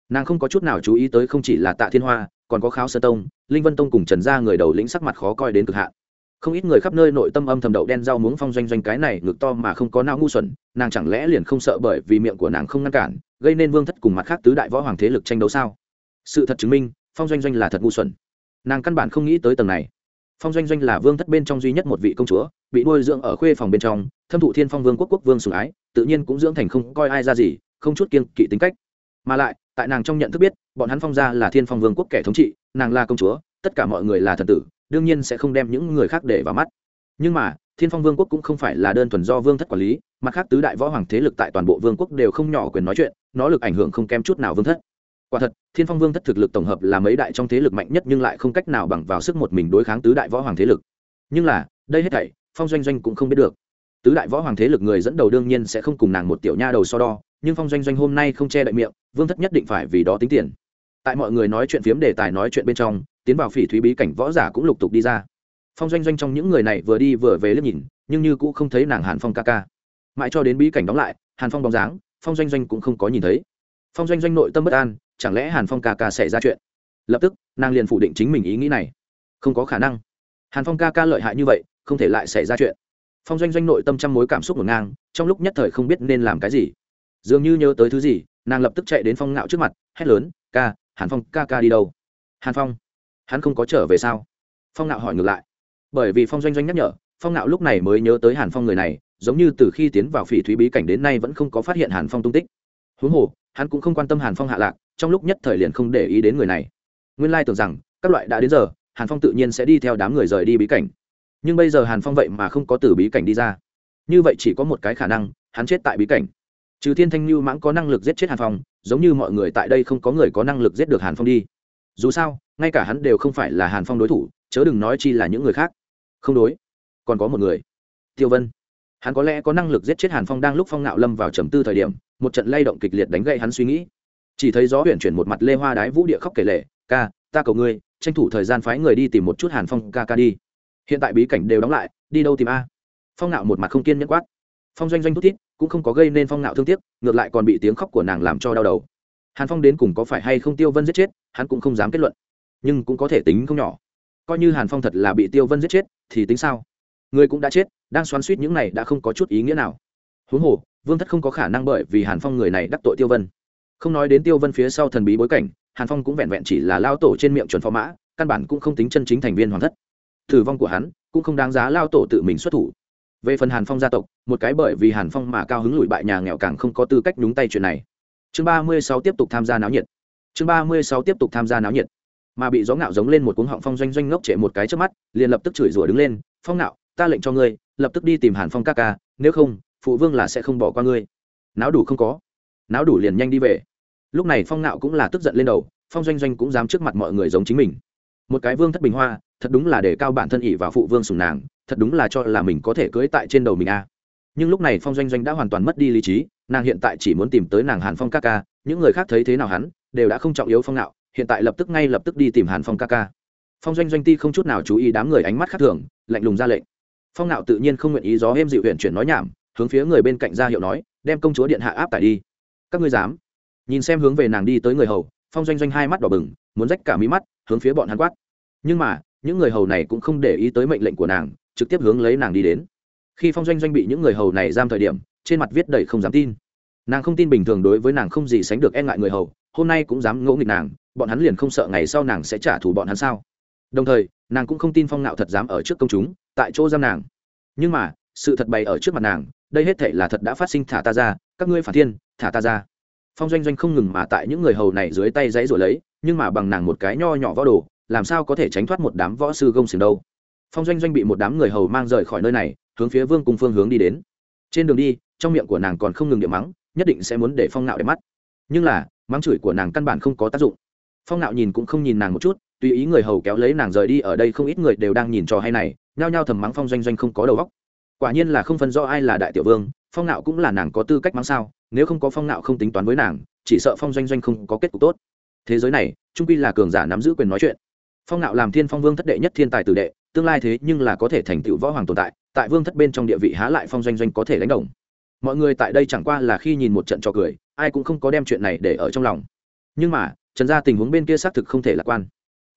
Nàng không có chút nào chú ý tới không chỉ là tạ thiên hoa, còn có kháo sơ tông, linh vân tông cùng trần gia người đầu lĩnh sắc mặt khó coi đến cực hạn không ít người khắp nơi nội tâm âm thầm đậu đen rau muống phong doanh doanh cái này ngực to mà không có não ngu xuẩn, nàng chẳng lẽ liền không sợ bởi vì miệng của nàng không ngăn cản, gây nên vương thất cùng mặt khác tứ đại võ hoàng thế lực tranh đấu sao? Sự thật chứng minh, phong doanh doanh là thật ngu xuẩn. Nàng căn bản không nghĩ tới tầng này. Phong doanh doanh là vương thất bên trong duy nhất một vị công chúa, bị nuôi dưỡng ở khuê phòng bên trong, thâm thụ thiên phong vương quốc quốc vương sủng ái, tự nhiên cũng dưỡng thành không coi ai ra gì, không chút kiên kỵ tính cách. Mà lại, tại nàng trong nhận thức biết, bọn hắn phong gia là thiên phong vương quốc kẻ thống trị, nàng là công chúa, tất cả mọi người là thần tử đương nhiên sẽ không đem những người khác để vào mắt. Nhưng mà, thiên phong vương quốc cũng không phải là đơn thuần do vương thất quản lý, mặt khác tứ đại võ hoàng thế lực tại toàn bộ vương quốc đều không nhỏ quyền nói chuyện, nó lực ảnh hưởng không kém chút nào vương thất. Quả thật, thiên phong vương thất thực lực tổng hợp là mấy đại trong thế lực mạnh nhất nhưng lại không cách nào bằng vào sức một mình đối kháng tứ đại võ hoàng thế lực. Nhưng là, đây hết thảy, phong doanh doanh cũng không biết được. Tứ đại võ hoàng thế lực người dẫn đầu đương nhiên sẽ không cùng nàng một tiểu nha đầu so đo, nhưng phong doanh doanh hôm nay không che đậy miệng, vương thất nhất định phải vì đó tính tiền. Tại mọi người nói chuyện phiếm đề tài nói chuyện bên trong tiến vào phỉ thúy bí cảnh võ giả cũng lục tục đi ra. Phong doanh doanh trong những người này vừa đi vừa về liếc nhìn, nhưng như cũng không thấy nàng hàn phong ca ca. Mãi cho đến bí cảnh đóng lại, hàn phong bóng dáng, phong doanh doanh cũng không có nhìn thấy. Phong doanh doanh nội tâm bất an, chẳng lẽ hàn phong ca ca sẽ ra chuyện? Lập tức, nàng liền phủ định chính mình ý nghĩ này. Không có khả năng. Hàn phong ca ca lợi hại như vậy, không thể lại xảy ra chuyện. Phong doanh doanh nội tâm trăm mối cảm xúc ngổn ngang, trong lúc nhất thời không biết nên làm cái gì. Dường như nhớ tới thứ gì, nàng lập tức chạy đến phong ngạo trước mặt, hét lớn, ca, hàn phong ca ca đi đâu? Hàn phong hắn không có trở về sao? Phong nạo hỏi ngược lại. Bởi vì phong doanh doanh nhắc nhở, phong nạo lúc này mới nhớ tới hàn phong người này, giống như từ khi tiến vào phỉ thúy bí cảnh đến nay vẫn không có phát hiện hàn phong tung tích. Huống hồ, hắn cũng không quan tâm hàn phong hạ lạc, trong lúc nhất thời liền không để ý đến người này. Nguyên lai tưởng rằng, các loại đã đến giờ, hàn phong tự nhiên sẽ đi theo đám người rời đi bí cảnh. Nhưng bây giờ hàn phong vậy mà không có từ bí cảnh đi ra. Như vậy chỉ có một cái khả năng, hắn chết tại bí cảnh. Trừ thiên thanh lưu mãng có năng lực giết chết hàn phong, giống như mọi người tại đây không có người có năng lực giết được hàn phong đi. Dù sao ngay cả hắn đều không phải là hàn phong đối thủ, chớ đừng nói chi là những người khác. Không đối. Còn có một người. Tiêu vân. Hắn có lẽ có năng lực giết chết hàn phong đang lúc phong nạo lâm vào trầm tư thời điểm, một trận lay động kịch liệt đánh gậy hắn suy nghĩ. Chỉ thấy gió huyện chuyển một mặt lê hoa đái vũ địa khóc kể lệ ca, ta cầu ngươi, tranh thủ thời gian phái người đi tìm một chút hàn phong ca ca đi. Hiện tại bí cảnh đều đóng lại, đi đâu tìm a? Phong nạo một mặt không kiên nhẫn quát. Phong doanh doanh thút thít, cũng không có gây nên phong nạo thương tiếc, ngược lại còn bị tiếng khóc của nàng làm cho đau đầu. Hàn phong đến cùng có phải hay không tiêu vân giết chết, hắn cũng không dám kết luận nhưng cũng có thể tính không nhỏ. Coi như hàn phong thật là bị tiêu vân giết chết, thì tính sao? Người cũng đã chết, đang xoắn suýt những này đã không có chút ý nghĩa nào. Huống hồ, vương thất không có khả năng bởi vì hàn phong người này đắc tội tiêu vân. Không nói đến tiêu vân phía sau thần bí bối cảnh, hàn phong cũng vẹn vẹn chỉ là lao tổ trên miệng chuẩn phó mã, căn bản cũng không tính chân chính thành viên hoàng thất. Thử vong của hắn cũng không đáng giá lao tổ tự mình xuất thủ. Về phần hàn phong gia tộc, một cái bởi vì hàn phong mà cao hứng lùi bại nhà nghèo càng không có tư cách nhúng tay chuyện này. Chương ba mươi sáu tiếp tục tham gia náo nhiệt. Chương ba mươi sáu tiếp tục tham gia náo nhiệt mà bị gió ngạo giống lên một cuống họng phong doanh doanh ngốc trệ một cái trước mắt, liền lập tức chửi rủa đứng lên, phong ngạo, ta lệnh cho ngươi, lập tức đi tìm hàn phong ca ca, nếu không, phụ vương là sẽ không bỏ qua ngươi. Náo đủ không có. Náo đủ liền nhanh đi về. Lúc này phong ngạo cũng là tức giận lên đầu, phong doanh doanh cũng dám trước mặt mọi người giống chính mình. Một cái vương thất bình hoa, thật đúng là để cao bản thân ỷ và phụ vương sùng nàng, thật đúng là cho là mình có thể cưới tại trên đầu mình a. Nhưng lúc này phong doanh doanh đã hoàn toàn mất đi lý trí, nàng hiện tại chỉ muốn tìm tới nàng hàn phong ca ca, những người khác thấy thế nào hắn, đều đã không trọng yếu phong nạo hiện tại lập tức ngay lập tức đi tìm hàn phong ca ca. Phong doanh doanh ti không chút nào chú ý đám người ánh mắt khác thường, lạnh lùng ra lệnh. Phong nạo tự nhiên không nguyện ý gió êm dịu huyện chuyển nói nhảm, hướng phía người bên cạnh ra hiệu nói, đem công chúa điện hạ áp tải đi. Các ngươi dám? Nhìn xem hướng về nàng đi tới người hầu, phong doanh doanh hai mắt đỏ bừng, muốn rách cả mí mắt, hướng phía bọn hắn quát. Nhưng mà, những người hầu này cũng không để ý tới mệnh lệnh của nàng, trực tiếp hướng lấy nàng đi đến. Khi phong doanh doanh bị những người hầu này giam thời điểm, trên mặt viết đầy không dám tin. Nàng không tin bình thường đối với nàng không gì sánh được e ngại người hầu, hôm nay cũng dám ngỗ nghịch nàng bọn hắn liền không sợ ngày sau nàng sẽ trả thù bọn hắn sao? Đồng thời, nàng cũng không tin phong nạo thật dám ở trước công chúng, tại chỗ giam nàng. Nhưng mà, sự thật bày ở trước mặt nàng, đây hết thể là thật đã phát sinh, thả ta ra, các ngươi phản thiên, thả ta ra. Phong doanh doanh không ngừng mà tại những người hầu này dưới tay giấy rồi lấy, nhưng mà bằng nàng một cái nho nhỏ võ đồ, làm sao có thể tránh thoát một đám võ sư gông xiềng đâu? Phong doanh doanh bị một đám người hầu mang rời khỏi nơi này, hướng phía vương cùng phương hướng đi đến. Trên đường đi, trong miệng của nàng còn không ngừng điểm mắng, nhất định sẽ muốn để phong nạo để mắt. Nhưng là, mắng chửi của nàng căn bản không có tác dụng phong nạo nhìn cũng không nhìn nàng một chút, tùy ý người hầu kéo lấy nàng rời đi, ở đây không ít người đều đang nhìn trò hay này, nhao nhao thầm mắng phong doanh doanh không có đầu óc. Quả nhiên là không phân rõ ai là đại tiểu vương, phong nạo cũng là nàng có tư cách mắng sao, nếu không có phong nạo không tính toán với nàng, chỉ sợ phong doanh doanh không có kết cục tốt. Thế giới này, trung quy là cường giả nắm giữ quyền nói chuyện. Phong nạo làm thiên phong vương thất đệ nhất thiên tài tử đệ, tương lai thế nhưng là có thể thành tựu võ hoàng tồn tại tại vương thất bên trong địa vị há lại phong doanh doanh có thể đánh đồng. Mọi người tại đây chẳng qua là khi nhìn một trận trò cười, ai cũng không có đem chuyện này để ở trong lòng. Nhưng mà trần gia tình huống bên kia xác thực không thể lạc quan.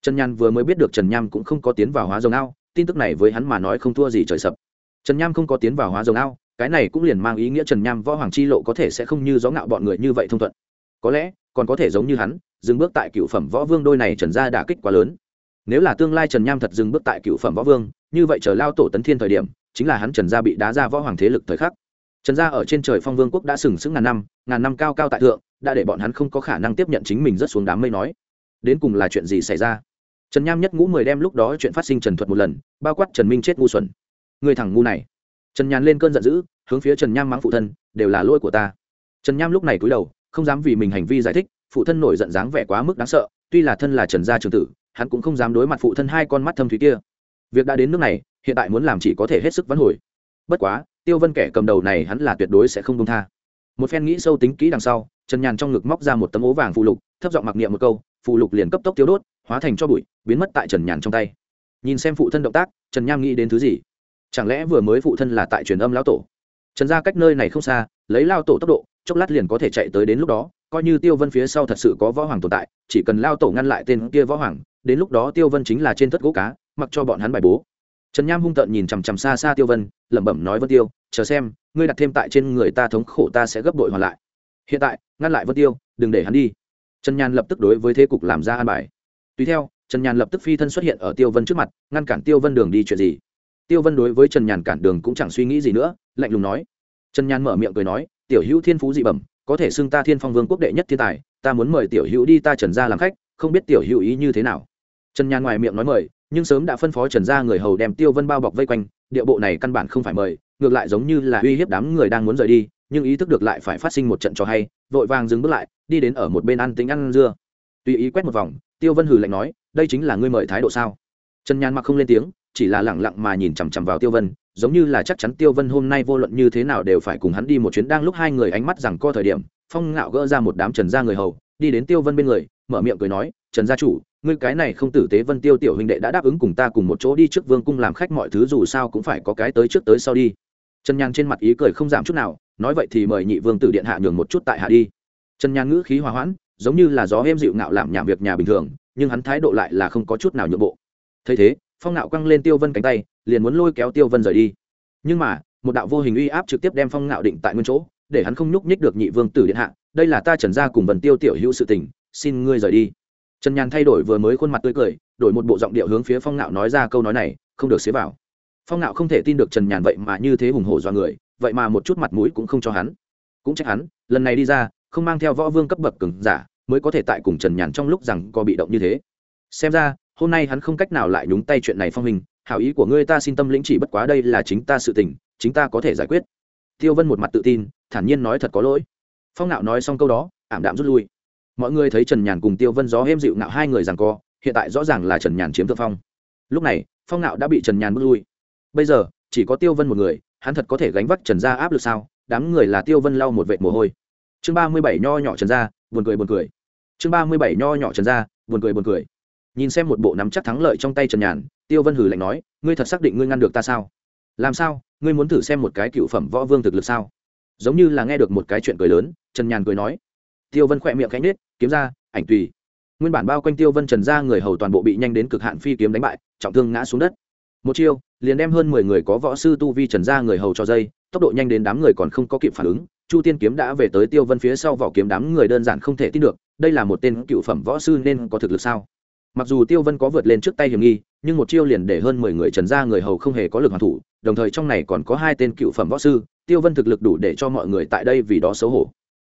Trần nham vừa mới biết được trần nham cũng không có tiến vào hóa Dầu ao, tin tức này với hắn mà nói không thua gì trời sập. Trần nham không có tiến vào hóa Dầu ao, cái này cũng liền mang ý nghĩa trần nham võ hoàng chi lộ có thể sẽ không như gió ngạo bọn người như vậy thông thuận. Có lẽ, còn có thể giống như hắn, dừng bước tại cựu phẩm võ vương đôi này trần gia đả kích quá lớn. Nếu là tương lai trần nham thật dừng bước tại cựu phẩm võ vương, như vậy chờ lao tổ tấn thiên thời điểm, chính là hắn trần gia bị đá ra võ hoàng thế lực thời khắc trần gia ở trên trời phong vương quốc đã sừng sững ngàn năm ngàn năm cao cao tại thượng, đã để bọn hắn không có khả năng tiếp nhận chính mình rất xuống đám mây nói. Đến cùng là chuyện gì xảy ra? Trần nham nhất ngũ mười đem lúc đó chuyện phát sinh trần thuật một lần, bao quát trần minh chết ngu xuẩn. Người thằng ngu này. Trần nhàn lên cơn giận dữ, hướng phía trần nham mắng phụ thân, đều là lỗi của ta. Trần nham lúc này cúi đầu, không dám vì mình hành vi giải thích, phụ thân nổi giận dáng vẻ quá mức đáng sợ, tuy là thân là trần gia trường tử, hắn cũng không dám đối mặt phụ thân hai con mắt thâm thúy kia. Việc đã đến nước này, hiện tại muốn làm chỉ có thể hết sức vãn hồi. Bất quá tiêu vân kẻ cầm đầu này hắn là tuyệt đối sẽ không công tha. Một phen nghĩ sâu tính kỹ đằng sau trần nhàn trong ngực móc ra một tấm ố vàng phụ lục, thấp giọng mặc niệm một câu phụ lục liền cấp tốc tiêu đốt, hóa thành cho bụi, biến mất tại trần nhàn trong tay. Nhìn xem phụ thân động tác, trần nham nghĩ đến thứ gì? Chẳng lẽ vừa mới phụ thân là tại truyền âm lão tổ? Trần ra cách nơi này không xa, lấy lao tổ tốc độ, chốc lát liền có thể chạy tới đến lúc đó, coi như tiêu vân phía sau thật sự có võ hoàng tồn tại, chỉ cần lao tổ ngăn lại tên kia võ hoàng, đến lúc đó tiêu vân chính là trên thất gỗ cá, mặc cho bọn hắn bài bố trần nham hung tợn nhìn chằm chằm xa xa tiêu vân, lẩm bẩm nói, vân tiêu, chờ xem, ngươi đặt thêm tại trên người ta thống khổ ta sẽ gấp đội hoàn lại. Hiện tại, ngăn lại vân tiêu, đừng để hắn đi. Trần nhàn lập tức đối với thế cục làm ra an bài. Tùy theo, trần nhàn lập tức phi thân xuất hiện ở tiêu vân trước mặt, ngăn cản tiêu vân đường đi chuyện gì? Tiêu vân đối với trần nhàn cản đường cũng chẳng suy nghĩ gì nữa, lạnh lùng nói. Trần nhàn mở miệng cười nói, tiểu hữu thiên phú dị bẩm, có thể xưng ta thiên phong vương quốc đệ nhất thiên tài, ta muốn mời tiểu hữu đi ta trần ra làm khách, không biết tiểu hữu ý như thế nào. Trần nhàn ngoài miệng nói mời nhưng sớm đã phân phó trần gia người hầu đem tiêu vân bao bọc vây quanh, địa bộ này căn bản không phải mời, ngược lại giống như là uy hiếp đám người đang muốn rời đi, nhưng ý thức được lại phải phát sinh một trận trò hay, vội vàng dừng bước lại, đi đến ở một bên ăn tính ăn dưa. Tùy ý quét một vòng, tiêu vân hừ lạnh nói, đây chính là ngươi mời thái độ sao? Trần nhàn mặc không lên tiếng, chỉ là lẳng lặng mà nhìn chằm chằm vào tiêu vân, giống như là chắc chắn tiêu vân hôm nay vô luận như thế nào đều phải cùng hắn đi một chuyến, đang lúc hai người ánh mắt rằng co thời điểm, phong ngạo gỡ ra một đám trần gia người hầu, đi đến tiêu vân bên người, mở miệng cười nói, trần gia chủ ngươi cái này không tử tế vân tiêu tiểu huynh đệ đã đáp ứng cùng ta cùng một chỗ đi trước vương cung làm khách mọi thứ dù sao cũng phải có cái tới trước tới sau đi. Trần nhàn trên mặt ý cười không giảm chút nào, nói vậy thì mời nhị vương tử điện hạ nhường một chút tại hạ đi. Trần nhàn ngữ khí hòa hoãn, giống như là gió êm dịu ngạo làm nhảm việc nhà bình thường, nhưng hắn thái độ lại là không có chút nào nhượng bộ. Thấy thế, phong ngạo quăng lên tiêu vân cánh tay, liền muốn lôi kéo tiêu vân rời đi. Nhưng mà, một đạo vô hình uy áp trực tiếp đem phong ngạo định tại nguyên chỗ, để hắn không nhúc nhích được nhị vương tử điện hạ, đây là ta trần gia cùng vần tiêu tiểu hữu sự tình, xin ngươi rời đi trần nhàn thay đổi vừa mới khuôn mặt tươi cười, đổi một bộ giọng điệu hướng phía phong Nạo nói ra câu nói này, không được xế vào. Phong Nạo không thể tin được trần nhàn vậy mà như thế hùng hổ do người, vậy mà một chút mặt mũi cũng không cho hắn. Cũng trách hắn, lần này đi ra, không mang theo võ vương cấp bậc cứng giả, mới có thể tại cùng trần nhàn trong lúc rằng có bị động như thế. Xem ra, hôm nay hắn không cách nào lại nhúng tay chuyện này phong hình, hảo ý của ngươi ta xin tâm lĩnh chỉ bất quá đây là chính ta sự tình, chính ta có thể giải quyết. Tiêu vân một mặt tự tin, thản nhiên nói thật có lỗi. Phong nạo nói xong câu đó, ảm đạm rút lui mọi người thấy trần nhàn cùng tiêu vân gió êm dịu ngạo hai người rằng co, hiện tại rõ ràng là trần nhàn chiếm thượng phong. Lúc này, phong nạo đã bị trần nhàn bước lui. Bây giờ, chỉ có tiêu vân một người, hắn thật có thể gánh vác trần gia áp lực sao? Đám người là tiêu vân lau một vệt mồ hôi. Chương ba mươi bảy nho nhỏ trần gia, buồn cười buồn cười. Chương ba mươi bảy nho nhỏ trần gia, buồn cười buồn cười. Nhìn xem một bộ nắm chắc thắng lợi trong tay trần nhàn, tiêu vân hử lạnh nói, ngươi thật xác định ngươi ngăn được ta sao? Làm sao? Ngươi muốn thử xem một cái cựu phẩm võ vương thực lực sao? Giống như là nghe được một cái chuyện cười lớn, trần nhàn cười nói. Tiêu vân khỏe miệng cánh nết kiếm ra, ảnh tùy. Nguyên bản bao quanh tiêu vân trần ra người hầu toàn bộ bị nhanh đến cực hạn phi kiếm đánh bại, trọng thương ngã xuống đất. Một chiêu, liền đem hơn mười người có võ sư tu vi trần ra người hầu cho dây, tốc độ nhanh đến đám người còn không có kịp phản ứng, chu tiên kiếm đã về tới tiêu vân phía sau vỏ kiếm đám người đơn giản không thể tin được, đây là một tên cựu phẩm võ sư nên có thực lực sao? Mặc dù tiêu vân có vượt lên trước tay hiểm nghi, nhưng một chiêu liền để hơn mười người trần ra người hầu không hề có lực hoàn thủ, đồng thời trong này còn có hai tên cựu phẩm võ sư, tiêu vân thực lực đủ để cho mọi người tại đây vì đó xấu hổ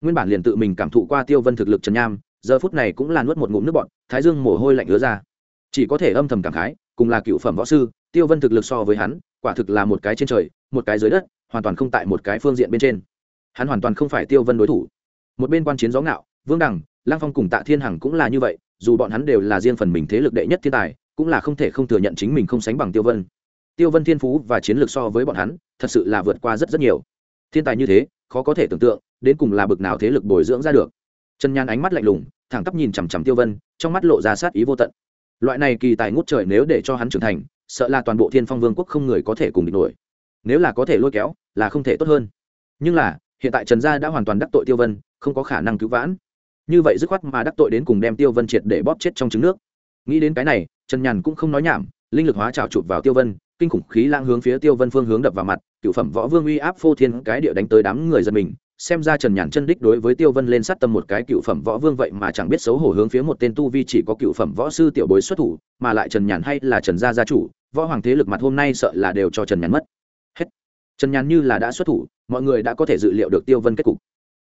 nguyên bản liền tự mình cảm thụ qua tiêu vân thực lực trần nham, giờ phút này cũng là nuốt một ngụm nước bọn thái dương mồ hôi lạnh ứa ra. Chỉ có thể âm thầm cảm khái, cùng là cựu phẩm võ sư, tiêu vân thực lực so với hắn, quả thực là một cái trên trời, một cái dưới đất, hoàn toàn không tại một cái phương diện bên trên. Hắn hoàn toàn không phải tiêu vân đối thủ. Một bên quan chiến gió ngạo, vương đằng lang phong cùng tạ thiên hằng cũng là như vậy, dù bọn hắn đều là riêng phần mình thế lực đệ nhất thiên tài, cũng là không thể không thừa nhận chính mình không sánh bằng tiêu vân. Tiêu vân thiên phú và chiến lược so với bọn hắn, thật sự là vượt qua rất rất nhiều. Thiên tài như thế, khó có thể tưởng tượng đến cùng là bực nào thế lực bồi dưỡng ra được. Trần nhan ánh mắt lạnh lùng, thẳng tắp nhìn chằm chằm tiêu vân, trong mắt lộ ra sát ý vô tận. Loại này kỳ tài ngút trời nếu để cho hắn trưởng thành, sợ là toàn bộ thiên phong vương quốc không người có thể cùng địch nổi. Nếu là có thể lôi kéo, là không thể tốt hơn. Nhưng là, hiện tại trần gia đã hoàn toàn đắc tội tiêu vân, không có khả năng cứu vãn. Như vậy dứt khoát mà đắc tội đến cùng đem tiêu vân triệt để bóp chết trong trứng nước. Nghĩ đến cái này, trần nhàn cũng không nói nhảm, linh lực hóa trào chụp vào tiêu vân, kinh khủng khí lang hướng phía tiêu vân phương hướng đập vào mặt, cựu phẩm võ vương uy áp phô thiên cái địa đánh tới đám người dân mình xem ra trần nhàn chân đích đối với tiêu vân lên sát tâm một cái cựu phẩm võ vương vậy mà chẳng biết xấu hổ hướng phía một tên tu vi chỉ có cựu phẩm võ sư tiểu bối xuất thủ, mà lại trần nhàn hay là trần gia gia chủ, võ hoàng thế lực mặt hôm nay sợ là đều cho trần nhàn mất. Hết. Trần nhàn như là đã xuất thủ, mọi người đã có thể dự liệu được tiêu vân kết cục.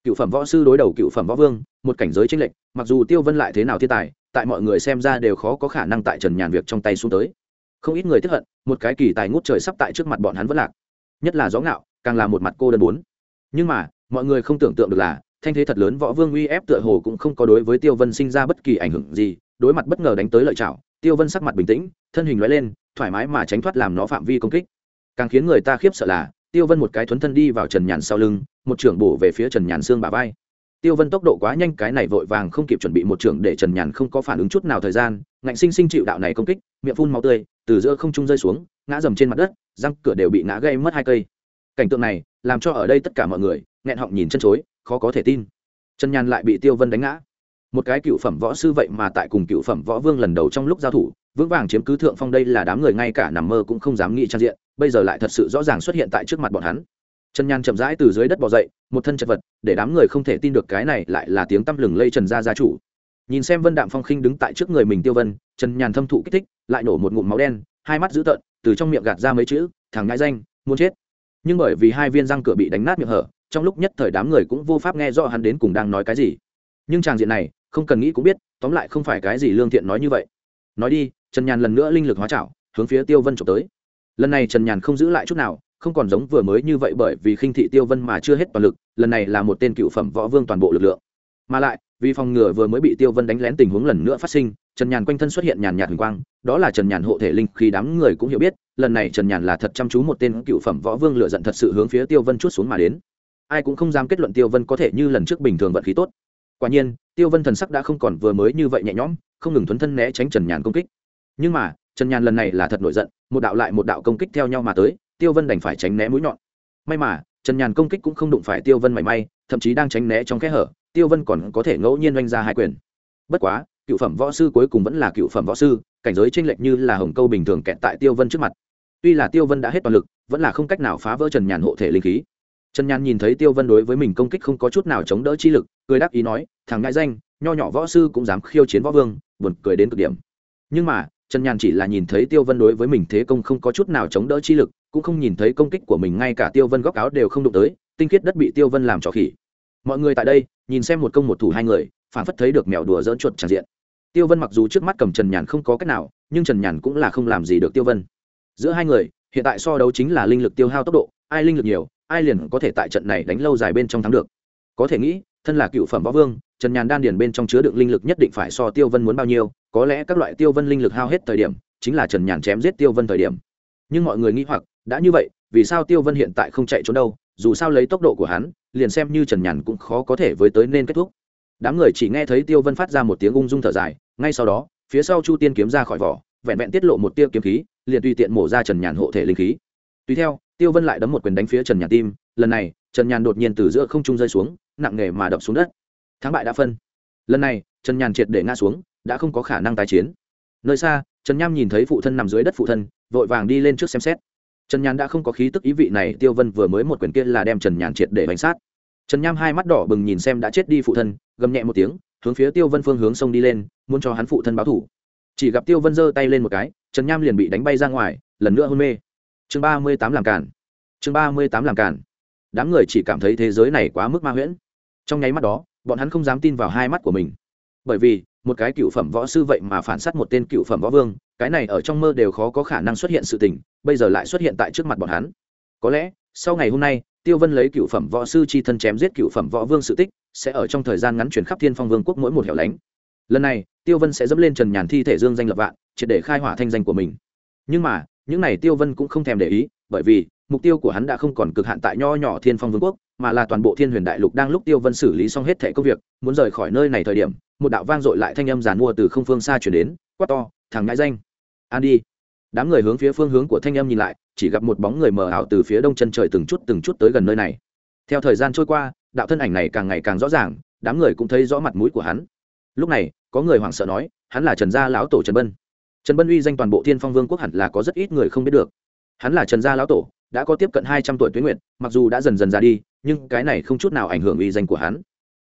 Cựu phẩm võ sư đối đầu cựu phẩm võ vương, một cảnh giới tranh lệch, mặc dù tiêu vân lại thế nào thiên tài, tại mọi người xem ra đều khó có khả năng tại trần nhàn việc trong tay xuống tới. Không ít người tiếp hận, một cái kỳ tài ngút trời sắp tại trước mặt bọn hắn vẫn lạc. Nhất là gió ngạo, càng là một mặt cô đơn bốn. Nhưng mà mọi người không tưởng tượng được là, thanh thế thật lớn võ vương uy ép tựa hồ cũng không có đối với tiêu vân sinh ra bất kỳ ảnh hưởng gì, đối mặt bất ngờ đánh tới lợi chảo tiêu vân sắc mặt bình tĩnh, thân hình loại lên, thoải mái mà tránh thoát làm nó phạm vi công kích. Càng khiến người ta khiếp sợ là, tiêu vân một cái thuấn thân đi vào trần nhàn sau lưng, một trưởng bổ về phía trần nhàn xương bà vai. Tiêu vân tốc độ quá nhanh, cái này vội vàng không kịp chuẩn bị một trưởng để trần nhàn không có phản ứng chút nào thời gian, ngạnh sinh sinh chịu đạo này công kích, miệng phun máu tươi, từ giữa không trung rơi xuống, ngã dầm trên mặt đất, răng cửa đều bị ngã gây mất hai cây. Cảnh tượng này, làm cho ở đây tất cả mọi người nghẹn họng nhìn chân chối, khó có thể tin. Trần nhàn lại bị tiêu vân đánh ngã. Một cái cựu phẩm võ sư vậy mà tại cùng cựu phẩm võ vương lần đầu trong lúc giao thủ, vững vàng chiếm cứ thượng phong đây là đám người ngay cả nằm mơ cũng không dám nghĩ trang diện, bây giờ lại thật sự rõ ràng xuất hiện tại trước mặt bọn hắn. Trần nhàn chậm rãi từ dưới đất bỏ dậy, một thân chật vật, để đám người không thể tin được cái này lại là tiếng tăm lừng lây trần gia gia chủ. Nhìn xem vân đạm phong khinh đứng tại trước người mình tiêu vân, trần nhàn thâm thụ kích thích, lại nổ một ngụm máu đen, hai mắt dữ tợn, từ trong miệng gạt ra mấy chữ, thằng ngại danh, muốn chết. Nhưng bởi vì hai viên răng cửa bị đánh nát miệng hở trong lúc nhất thời đám người cũng vô pháp nghe rõ hắn đến cùng đang nói cái gì. Nhưng tràng diện này, không cần nghĩ cũng biết, tóm lại không phải cái gì lương thiện nói như vậy. Nói đi, trần nhàn lần nữa linh lực hóa trảo, hướng phía tiêu vân trộm tới. Lần này trần nhàn không giữ lại chút nào, không còn giống vừa mới như vậy bởi vì khinh thị tiêu vân mà chưa hết toàn lực, lần này là một tên cựu phẩm võ vương toàn bộ lực lượng. Mà lại, vì phòng ngừa vừa mới bị tiêu vân đánh lén tình huống lần nữa phát sinh, trần nhàn quanh thân xuất hiện nhàn nhạt huỳnh quang, đó là trần nhàn hộ thể linh khi đám người cũng hiểu biết, lần này trần nhàn là thật chăm chú một tên cựu phẩm võ vương lựa giận thật sự hướng phía tiêu vân chút xuống mà đến ai cũng không dám kết luận tiêu vân có thể như lần trước bình thường vận khí tốt. Quả nhiên, tiêu vân thần sắc đã không còn vừa mới như vậy nhẹ nhõm, không ngừng thuấn thân né tránh trần nhàn công kích. Nhưng mà, trần nhàn lần này là thật nổi giận, một đạo lại một đạo công kích theo nhau mà tới, tiêu vân đành phải tránh né mũi nhọn. May mà, trần nhàn công kích cũng không đụng phải tiêu vân mảy may, thậm chí đang tránh né trong kẽ hở, tiêu vân còn có thể ngẫu nhiên oanh ra hai quyền. Bất quá, cựu phẩm võ sư cuối cùng vẫn là cựu phẩm võ sư, cảnh giới tranh lệch như là hồng câu bình thường kẹt tại tiêu vân trước mặt. Tuy là tiêu vân đã hết toàn lực, vẫn là không cách nào phá vỡ trần nhàn hộ thể linh khí trần nhàn nhìn thấy tiêu vân đối với mình công kích không có chút nào chống đỡ chi lực, cười đáp ý nói, thằng ngại danh, nho nhỏ võ sư cũng dám khiêu chiến võ vương, buồn cười đến cực điểm. Nhưng mà, trần nhàn chỉ là nhìn thấy tiêu vân đối với mình thế công không có chút nào chống đỡ chi lực, cũng không nhìn thấy công kích của mình ngay cả tiêu vân góc áo đều không đụng tới, tinh khiết đất bị tiêu vân làm trò khỉ. Mọi người tại đây, nhìn xem một công một thủ hai người phản phất thấy được mèo đùa dỡn chuột tràn diện. Tiêu vân mặc dù trước mắt cầm trần nhàn không có cách nào, nhưng trần nhàn cũng là không làm gì được tiêu vân. Giữa hai người, hiện tại so đấu chính là linh lực tiêu hao tốc độ, ai linh lực nhiều ai liền có thể tại trận này đánh lâu dài bên trong thắng được. Có thể nghĩ, thân là cựu phẩm võ vương, trần nhàn đan điền bên trong chứa đựng linh lực nhất định phải so tiêu vân muốn bao nhiêu, có lẽ các loại tiêu vân linh lực hao hết thời điểm, chính là trần nhàn chém giết tiêu vân thời điểm. Nhưng mọi người nghĩ hoặc, đã như vậy, vì sao tiêu vân hiện tại không chạy trốn đâu, dù sao lấy tốc độ của hắn, liền xem như trần nhàn cũng khó có thể với tới nên kết thúc. Đám người chỉ nghe thấy tiêu vân phát ra một tiếng ung dung thở dài, ngay sau đó, phía sau chu tiên kiếm ra khỏi vỏ, vẹn vẹn tiết lộ một tia kiếm khí, liền tùy tiện mổ ra trần nhàn hộ thể linh khí. Tùy theo tiêu vân lại đấm một quyền đánh phía trần nhàn tim, lần này, trần nhàn đột nhiên từ giữa không trung rơi xuống, nặng nề mà đập xuống đất. Thắng bại đã phân. Lần này, trần nhàn triệt để ngã xuống, đã không có khả năng tái chiến. Nơi xa, trần nham nhìn thấy phụ thân nằm dưới đất phụ thân, vội vàng đi lên trước xem xét. Trần nhàn đã không có khí tức ý vị này, tiêu vân vừa mới một quyền kia là đem trần nhàn triệt để bánh sát. Trần nham hai mắt đỏ bừng nhìn xem đã chết đi phụ thân, gầm nhẹ một tiếng, hướng phía tiêu vân phương hướng sông đi lên, muốn cho hắn phụ thân báo thủ. Chỉ gặp tiêu vân giơ tay lên một cái, trần nham liền bị đánh bay ra ngoài, lần nữa hôn mê chương ba mươi tám làm cản chương ba mươi tám làm cản đám người chỉ cảm thấy thế giới này quá mức ma huyễn. Trong nháy mắt đó, bọn hắn không dám tin vào hai mắt của mình. Bởi vì, một cái cựu phẩm võ sư vậy mà phản s á t một tên cựu phẩm võ vương, cái này ở trong mơ đều khó có khả năng xuất hiện sự tình, bây giờ lại xuất hiện tại trước mặt bọn hắn. Có lẽ, sau ngày hôm nay, tiêu vân lấy cựu phẩm võ sư c h i thân chém giết cựu phẩm võ vương sự tích, sẽ ở trong thời gian ngắn chuyển khắp thiên phong vương quốc mỗi một hẻo lánh. Lần này, tiêu vân sẽ dẫm lên trần nhàn thi thể dương danh lập vạn, triệt để khai hỏa thanh danh của mình. Nhưng mà những này tiêu vân cũng không thèm để ý, bởi vì, mục tiêu của hắn đã không còn cực hạn tại nho nhỏ thiên phong vương quốc, mà là toàn bộ thiên huyền đại lục đang lúc tiêu vân xử lý xong hết thẻ công việc, muốn rời khỏi nơi này thời điểm, một đạo vang dội lại thanh âm giàn mua từ không phương xa chuyển đến, quát to, thằng ngãi danh an đi. Đám người hướng phía phương hướng của thanh âm nhìn lại, chỉ gặp một bóng người mờ ảo từ phía đông chân trời từng chút từng chút tới gần nơi này. Theo thời gian trôi qua, đạo thân ảnh này càng ngày càng rõ ràng, đám người cũng thấy rõ mặt mũi của hắn. Lúc này, có người hoảng sợ nói, hắn là trần gia lão tổ trần bân trần bân uy danh toàn bộ thiên phong vương quốc hẳn là có rất ít người không biết được. Hắn là trần gia lão tổ, đã có tiếp cận hai trăm tuổi tuyến nguyện mặc dù đã dần dần ra đi, nhưng cái này không chút nào ảnh hưởng uy danh của hắn.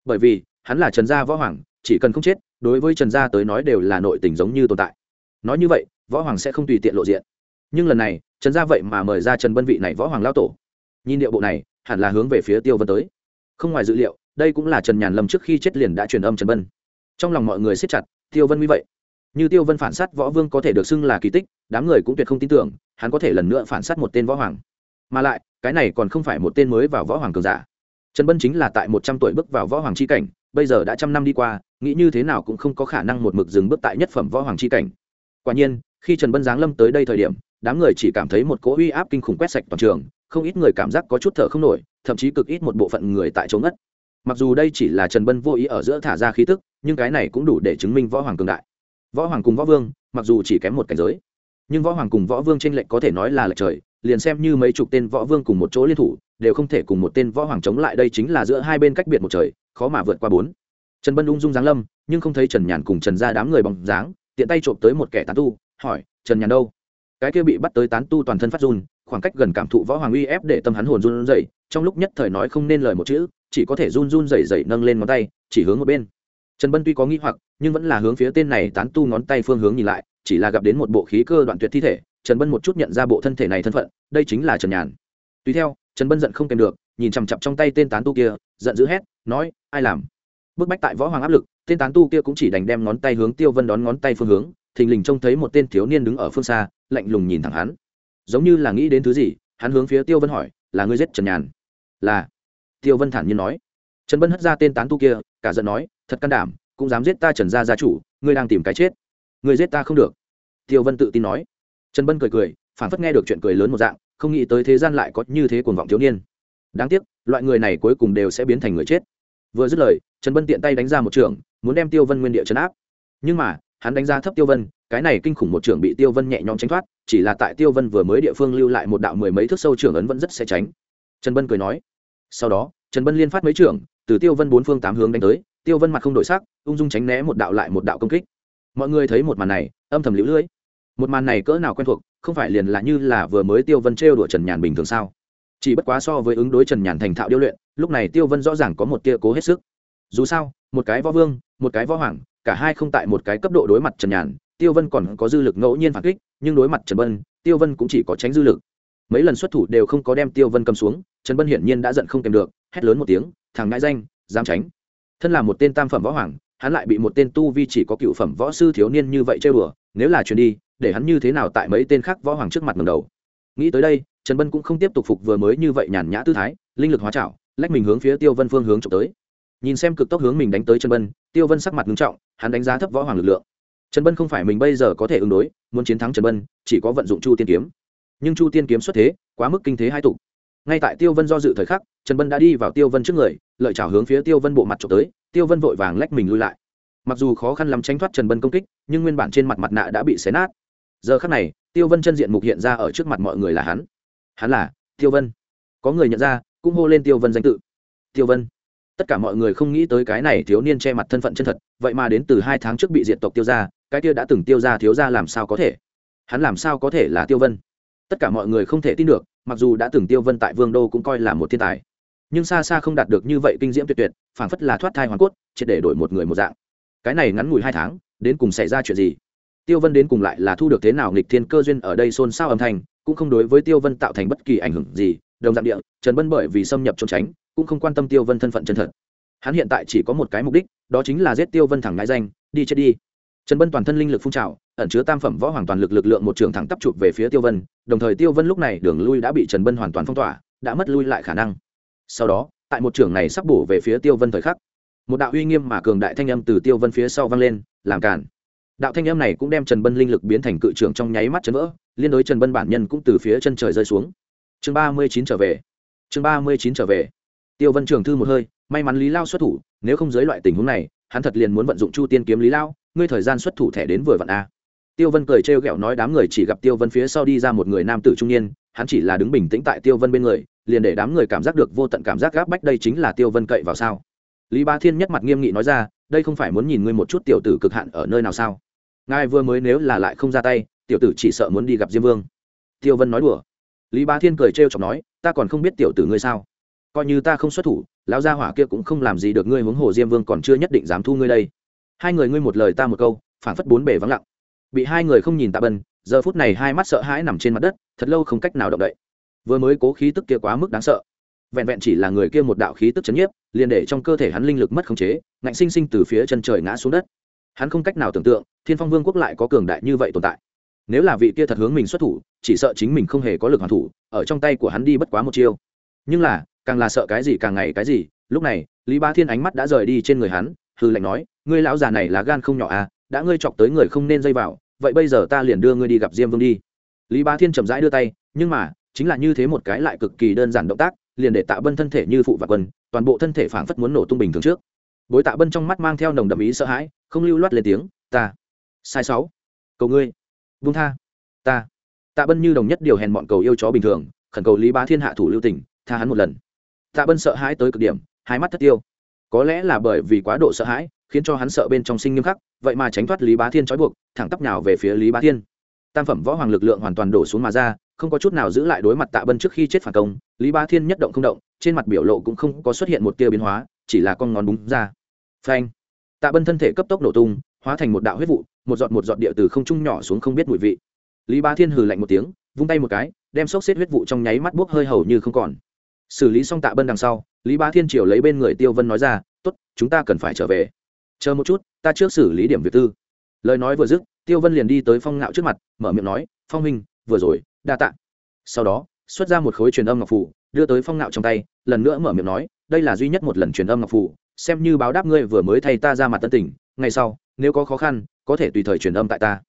Bởi vì, hắn là trần gia võ hoàng, chỉ cần không chết, đối với trần gia tới nói đều là nội tình giống như tồn tại. Nói như vậy, võ hoàng sẽ không tùy tiện lộ diện. Nhưng lần này, trần gia vậy mà mời ra trần bân vị này võ hoàng lao tổ. Nhìn điệu bộ này, hẳn là hướng về phía tiêu vân tới. Không ngoài dự liệu, đây cũng là trần nhàn lâm trước khi chết liền đã truyền âm trần bân. Trong lòng mọi người siết chặt, tiêu vân như vậy như tiêu vân phản s á t võ vương có thể được xưng là kỳ tích, đám người cũng tuyệt không tin tưởng, hắn có thể lần nữa phản s á t một tên võ hoàng. Mà lại, cái này còn không phải một tên mới vào võ hoàng cường giả. Trần bân chính là tại một trăm tuổi bước vào võ hoàng c h i cảnh, bây giờ đã trăm năm đi qua, nghĩ như thế nào cũng không có khả năng một mực dừng bước tại nhất phẩm võ hoàng c h i cảnh. Quả nhiên, khi trần bân giáng lâm tới đây thời điểm, đám người chỉ cảm thấy một cỗ uy áp kinh khủng quét sạch toàn trường, không ít người cảm giác có chút thở không nổi, thậm chí cực ít một bộ phận người tại chỗ ngất. Mặc dù đây chỉ là trần bân vô ý ở giữa thả ra khí tức, nhưng cái này cũng đủ để chứng minh võ hoàng cường đại võ hoàng cùng võ vương, mặc dù chỉ kém một cảnh giới, nhưng võ hoàng cùng võ vương tranh lệnh có thể nói là lệch trời, liền xem như mấy chục tên võ vương cùng một chỗ liên thủ, đều không thể cùng một tên võ hoàng chống lại, đây chính là giữa hai bên cách biệt một trời, khó mà vượt qua bốn. Trần bân ung dung giáng lâm, nhưng không thấy trần nhàn cùng trần ra đám người bằng dáng, tiện tay trộm tới một kẻ tán tu, hỏi, trần nhàn đâu? Cái kia bị bắt tới tán tu toàn thân phát run, khoảng cách gần cảm thụ võ hoàng uy ép để tâm hắn hồn run rẩy, trong lúc nhất thời nói không nên lời một chữ, chỉ có thể run run rẩy rẩy nâng lên ngón tay, chỉ hướng một bên trần bân tuy có nghĩ hoặc, nhưng vẫn là hướng phía tên này tán tu ngón tay phương hướng nhìn lại, chỉ là gặp đến một bộ khí cơ đoạn tuyệt thi thể, trần bân một chút nhận ra bộ thân thể này thân phận, đây chính là trần nhàn. Tùy theo, trần bân giận không kèm được, nhìn chằm chặp trong tay tên tán tu kia, giận dữ hét, nói, ai làm? Bức bách tại võ hoàng áp lực, tên tán tu kia cũng chỉ đành đem ngón tay hướng tiêu vân đón ngón tay phương hướng, thình lình trông thấy một tên thiếu niên đứng ở phương xa, lạnh lùng nhìn thẳng hắn. Giống như là nghĩ đến thứ gì, hắn hướng phía tiêu vân hỏi, là ngươi giết trần nhàn? Là. Tiêu vân thản nhiên nói. Trần bân hất ra tên tán tu kia, cả giận nói thật can đảm, cũng dám giết ta trần gia gia chủ, ngươi đang tìm cái chết. Ngươi giết ta không được. Tiêu vân tự tin nói. Trần bân cười cười phản phất nghe được chuyện cười lớn một dạng, không nghĩ tới thế gian lại có như thế cuồng vọng thiếu niên. Đáng tiếc, loại người này cuối cùng đều sẽ biến thành người chết. Vừa dứt lời, trần bân tiện tay đánh ra một trường, muốn đem tiêu vân nguyên địa chấn áp. Nhưng mà, hắn đánh giá thấp tiêu vân, cái này kinh khủng một trường bị tiêu vân nhẹ nhõm tránh thoát, chỉ là tại tiêu vân vừa mới địa phương lưu lại một đạo mười mấy thước sâu trường ấn vẫn rất sẽ tránh. Trần bân cười nói. Sau đó, trần bân liên phát mấy trường, từ tiêu vân bốn phương tám hướng đánh tới tiêu vân mặt không đổi sắc, ung dung tránh né một đạo lại một đạo công kích. Mọi người thấy một màn này, âm thầm lũ lưỡi một màn này cỡ nào quen thuộc, không phải liền là như là vừa mới tiêu vân trêu đùa trần nhàn bình thường sao? Chỉ bất quá so với ứng đối trần nhàn thành thạo điêu luyện, lúc này tiêu vân rõ ràng có một tia cố hết sức. Dù sao, một cái võ vương, một cái võ hoàng, cả hai không tại một cái cấp độ đối mặt trần nhàn, tiêu vân còn có dư lực ngẫu nhiên phản kích, nhưng đối mặt trần bân, tiêu vân cũng chỉ có tránh dư lực. Mấy lần xuất thủ đều không có đem tiêu vân cầm xuống, trần bân hiển nhiên đã giận không kèm được, hét lớn một tiếng, thằng ngãi danh, dám tránh thân là một tên tam phẩm võ hoàng, hắn lại bị một tên tu vi chỉ có cựu phẩm võ sư thiếu niên như vậy chơi bừa nếu là chuyền đi, để hắn như thế nào tại mấy tên khác võ hoàng trước mặt ngầm đầu? Nghĩ tới đây, trần bân cũng không tiếp tục phục vừa mới như vậy nhàn nhã tư thái, linh lực hóa trảo, lách mình hướng phía tiêu vân phương hướng trộm tới. Nhìn xem cực tốc hướng mình đánh tới trần bân, tiêu vân sắc mặt nghiêm trọng, hắn đánh giá thấp võ hoàng lực lượng. Trần bân không phải mình bây giờ có thể ứng đối, muốn chiến thắng trần bân, chỉ có vận dụng chu tiên kiếm. Nhưng chu tiên kiếm xuất thế, quá mức kinh thế hai tục ngay tại tiêu vân do dự thời khắc, trần bân đã đi vào tiêu vân trước người, lợi chảo hướng phía tiêu vân bộ mặt trộm tới, tiêu vân vội vàng lách mình lui lại. Mặc dù khó khăn lắm tránh thoát trần bân công kích, nhưng nguyên bản trên mặt mặt nạ đã bị xé nát. Giờ khắc này, tiêu vân chân diện mục hiện ra ở trước mặt mọi người là hắn. Hắn là tiêu vân. Có người nhận ra, cũng hô lên tiêu vân danh tự. Tiêu vân. Tất cả mọi người không nghĩ tới cái này thiếu niên che mặt thân phận chân thật, vậy mà đến từ hai tháng trước bị diện tộc tiêu ra cái kia đã từng tiêu ra thiếu ra làm sao có thể? Hắn làm sao có thể là tiêu vân? Tất cả mọi người không thể tin được mặc dù đã từng tiêu vân tại vương đô cũng coi là một thiên tài, nhưng xa xa không đạt được như vậy kinh diễm tuyệt tuyệt, phảng phất là thoát thai hoàn cốt, triệt để đổi một người một dạng. Cái này ngắn ngủi hai tháng, đến cùng xảy ra chuyện gì? Tiêu vân đến cùng lại là thu được thế nào nghịch thiên cơ duyên ở đây xôn xao âm thanh, cũng không đối với tiêu vân tạo thành bất kỳ ảnh hưởng gì, đồng dạng địa, trần bân bởi vì xâm nhập trốn tránh, cũng không quan tâm tiêu vân thân phận chân thật. Hắn hiện tại chỉ có một cái mục đích, đó chính là giết tiêu vân thẳng ngại danh, đi chết đi. Trần bân toàn thân linh lực phun trào ẩn chứa tam phẩm võ hoàn toàn lực lực lượng một trường thẳng tắp chụp về phía tiêu vân, đồng thời tiêu vân lúc này đường lui đã bị trần bân hoàn toàn phong tỏa, đã mất lui lại khả năng. Sau đó, tại một trường này sắp bổ về phía tiêu vân thời khắc, một đạo uy nghiêm mà cường đại thanh âm từ tiêu vân phía sau vang lên, làm cản. Đạo thanh âm này cũng đem trần bân linh lực biến thành cự trưởng trong nháy mắt chấn vỡ, liên đối trần bân bản nhân cũng từ phía chân trời rơi xuống. Chương ba mươi chín trở về. Chương ba mươi chín trở về. Tiêu vân trường thư một hơi, may mắn lý lao xuất thủ, nếu không dưới loại tình huống này, hắn thật liền muốn vận dụng chu tiên kiếm lý lao, ngươi thời gian xuất thủ thẻ đến vừa vặn a tiêu vân cười trêu ghẹo nói đám người chỉ gặp tiêu vân phía sau đi ra một người nam tử trung niên, hắn chỉ là đứng bình tĩnh tại tiêu vân bên người, liền để đám người cảm giác được vô tận cảm giác gáp bách đây chính là tiêu vân cậy vào sao. Lý ba thiên nhất mặt nghiêm nghị nói ra, đây không phải muốn nhìn ngươi một chút tiểu tử cực hạn ở nơi nào sao? Ngài vừa mới nếu là lại không ra tay, tiểu tử chỉ sợ muốn đi gặp diêm vương. Tiêu vân nói đùa. Lý ba thiên cười trêu chọc nói, ta còn không biết tiểu tử ngươi sao? Coi như ta không xuất thủ, lão gia hỏa kia cũng không làm gì được ngươi huống hồ diêm vương còn chưa nhất định dám thu ngươi đây. Hai người ngươi một lời ta một câu phản phất bốn bề vắng lặng bị hai người không nhìn tạ bân, giờ phút này hai mắt sợ hãi nằm trên mặt đất, thật lâu không cách nào động đậy. Vừa mới cố khí tức kia quá mức đáng sợ. Vẹn vẹn chỉ là người kia một đạo khí tức chấn nhiếp, liền để trong cơ thể hắn linh lực mất khống chế, ngạnh sinh sinh từ phía chân trời ngã xuống đất. Hắn không cách nào tưởng tượng, thiên phong vương quốc lại có cường đại như vậy tồn tại. Nếu là vị kia thật hướng mình xuất thủ, chỉ sợ chính mình không hề có lực hoàn thủ, ở trong tay của hắn đi bất quá một chiêu. Nhưng là, càng là sợ cái gì càng ngày cái gì, lúc này, lý ba thiên ánh mắt đã rời đi trên người hắn hư lạnh nói, ngươi lão già này là gan không nhỏ à đã ngươi chọc tới người không nên dây vào, vậy bây giờ ta liền đưa ngươi đi gặp diêm vương đi. Lý ba thiên chậm rãi đưa tay, nhưng mà, chính là như thế một cái lại cực kỳ đơn giản động tác, liền để tạ bân thân thể như phụ và quân toàn bộ thân thể phảng phất muốn nổ tung bình thường trước. Bối tạ bân trong mắt mang theo nồng đậm ý sợ hãi, không lưu loát lên tiếng, ta, sai sáu, cầu ngươi vung tha, ta. Tạ bân như đồng nhất điều hèn bọn cầu yêu chó bình thường, khẩn cầu lý bá thiên hạ thủ lưu tình, tha hắn một lần. Tạ bân sợ hãi tới cực điểm, hai mắt thất tiêu. Có lẽ là bởi vì quá độ sợ hãi khiến cho hắn sợ bên trong sinh nghiêm khắc, vậy mà tránh thoát lý bá thiên trói buộc, thẳng tắp nào về phía lý bá thiên. Tam phẩm võ hoàng lực lượng hoàn toàn đổ xuống mà ra, không có chút nào giữ lại đối mặt tạ bân trước khi chết phản công, lý Bá thiên nhất động không động, trên mặt biểu lộ cũng không có xuất hiện một tia biến hóa, chỉ là con ngón búng ra. Phanh! Tạ bân thân thể cấp tốc nổ tung, hóa thành một đạo huyết vụ, một giọt một giọt địa từ không trung nhỏ xuống không biết mùi vị. Lý Bá thiên hừ lạnh một tiếng, vung tay một cái, đem xốc xếp huyết vụ trong nháy mắt buốc hơi hầu như không còn. Xử lý xong tạ bân đằng sau, lý Bá thiên triều lấy bên người tiêu vân nói ra t ố t chúng ta cần phải trở về chờ một chút, ta trước xử lý điểm việc tư. Lời nói vừa dứt, tiêu vân liền đi tới phong ngạo trước mặt, mở miệng nói, phong huynh, vừa rồi, đa tạ. Sau đó, xuất ra một khối truyền âm ngọc phủ đưa tới phong ngạo trong tay, lần nữa mở miệng nói, đây là duy nhất một lần truyền âm ngọc phủ xem như báo đáp ngươi vừa mới thay ta ra mặt tân tỉnh. ngày sau, nếu có khó khăn, có thể tùy thời truyền âm tại ta.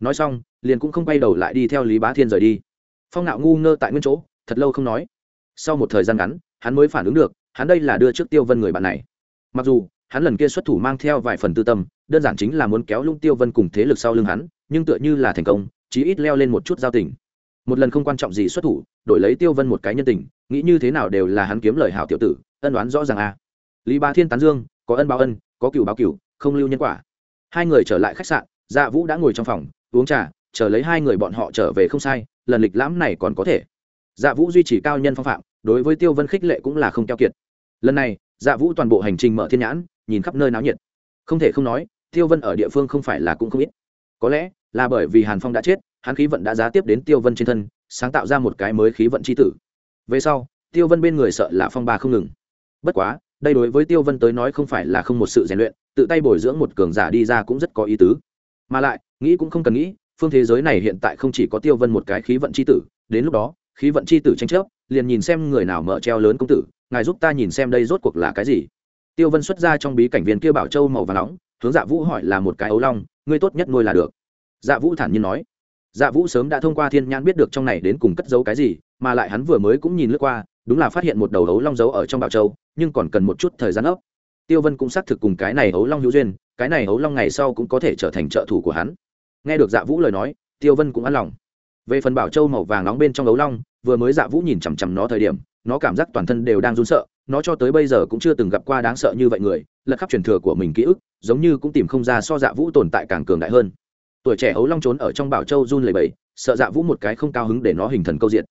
Nói xong, liền cũng không quay đầu lại đi theo lý bá thiên rời đi. Phong ngạo ngu ngơ tại nguyên chỗ, thật lâu không nói. Sau một thời gian ngắn, hắn mới phản ứng được, hắn đây là đưa trước tiêu vân người bạn này. Mặc dù hắn lần kia xuất thủ mang theo vài phần tư tâm, đơn giản chính là muốn kéo lung tiêu vân cùng thế lực sau lưng hắn, nhưng tựa như là thành công, chí ít leo lên một chút giao tình. Một lần không quan trọng gì xuất thủ, đổi lấy tiêu vân một cái nhân tình, nghĩ như thế nào đều là hắn kiếm lời hảo tiểu tử, ân đoán rõ ràng a. À. lý ba thiên tán dương, có ân báo ân, có cựu báo cựu không lưu nhân quả. Hai người trở lại khách sạn dạ vũ đã ngồi trong phòng, uống trà, chờ lấy hai người bọn họ trở về không sai, lần lịch lãm này còn có thể. Dạ vũ duy trì cao nhân phong phạm, đối với tiêu vân khích lệ cũng là không keo kiệt. Lần này dạ vũ toàn bộ hành trình mở thiên nhãn nhìn khắp nơi náo nhiệt. Không thể không nói, tiêu vân ở địa phương không phải là cũng không ít. Có lẽ là bởi vì hàn phong đã chết, hắn khí vận đã giá tiếp đến tiêu vân trên thân, sáng tạo ra một cái mới khí vận c h i tử. Về sau, tiêu vân bên người sợ là phong ba không ngừng. Bất quá, đây đối với tiêu vân tới nói không phải là không một sự rèn luyện, tự tay bồi dưỡng một cường giả đi ra cũng rất có ý tứ. Mà lại, nghĩ cũng không cần nghĩ, phương thế giới này hiện tại không chỉ có tiêu vân một cái khí vận c h i tử, đến lúc đó, khí vận c h i tử tranh chấp, liền nhìn xem người nào mở treo lớn công tử, ngài giúp ta nhìn xem đây rốt cuộc là cái gì tiêu vân xuất ra trong bí cảnh viên kia bảo châu màu và nóng, hướng dạ vũ hỏi là một cái ấu long, ngươi tốt nhất nuôi là được. Dạ vũ thản nhiên nói. Dạ vũ sớm đã thông qua thiên nhãn biết được trong này đến cùng cất giấu cái gì, mà lại hắn vừa mới cũng nhìn lướt qua, đúng là phát hiện một đầu ấu long giấu ở trong bảo châu, nhưng còn cần một chút thời gian ấp. tiêu vân cũng xác thực cùng cái này ấu long hữu duyên, cái này ấu long ngày sau cũng có thể trở thành trợ thủ của hắn. Nghe được dạ vũ lời nói, tiêu vân cũng an lòng. Về phần bảo châu màu vàng nóng bên trong ấu long, vừa mới dạ vũ nhìn chằm chằm nó thời điểm, nó cảm giác toàn thân đều đang run sợ nó cho tới bây giờ cũng chưa từng gặp qua đáng sợ như vậy người, lật khắp truyền thừa của mình ký ức, giống như cũng tìm không ra so dạ vũ tồn tại càng cường đại hơn. Tuổi trẻ ấu long trốn ở trong bảo châu run lầy bầy sợ dạ vũ một cái không cao hứng để nó hình thần câu diện.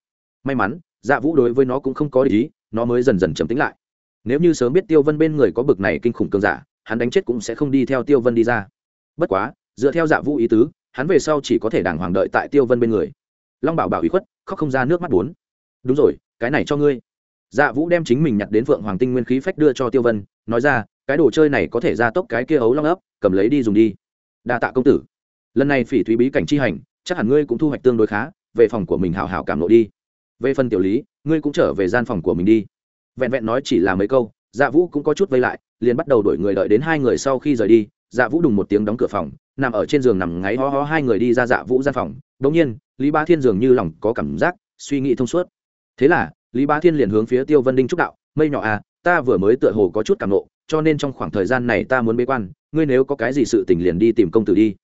May mắn dạ vũ đối với nó cũng không có ý, nó mới dần dần trầm tính lại. Nếu như sớm biết tiêu vân bên người có bực này kinh khủng cường giả, hắn đánh chết cũng sẽ không đi theo tiêu vân đi ra. Bất quá, dựa theo dạ vũ ý tứ, hắn về sau chỉ có thể đàng hoàng đợi tại tiêu vân bên người. Long bảo bảo ý khuất, khóc không ra nước mắt bốn. Đúng rồi, cái này cho ngươi dạ vũ đem chính mình nhặt đến phượng hoàng tinh nguyên khí phách đưa cho tiêu vân, nói ra, cái đồ chơi này có thể ra tốc cái kia ấu long ấp, cầm lấy đi dùng đi. Đa tạ công tử. Lần này phỉ thúy bí cảnh chi hành, chắc hẳn ngươi cũng thu hoạch tương đối khá, về phòng của mình hào hào cảm lộ đi. Về phần tiểu lý, ngươi cũng trở về gian phòng của mình đi. Vẹn vẹn nói chỉ là mấy câu dạ vũ cũng có chút vây lại, liền bắt đầu đổi người đợi đến hai người sau khi rời đi dạ vũ đùng một tiếng đóng cửa phòng, nằm ở trên giường nằm ngáy ho ho hai người đi ra dạ vũ gian phòng. Đ ỗ n g nhiên, lý ba thiên dường như lòng có cảm giác suy nghĩ thông suốt. Thế là lý Bá thiên liền hướng phía tiêu vân đinh trúc đạo, mây nhỏ à ta vừa mới tựa hồ có chút cảm nộ, cho nên trong khoảng thời gian này ta muốn bế quan, ngươi nếu có cái gì sự tình liền đi tìm công tử đi.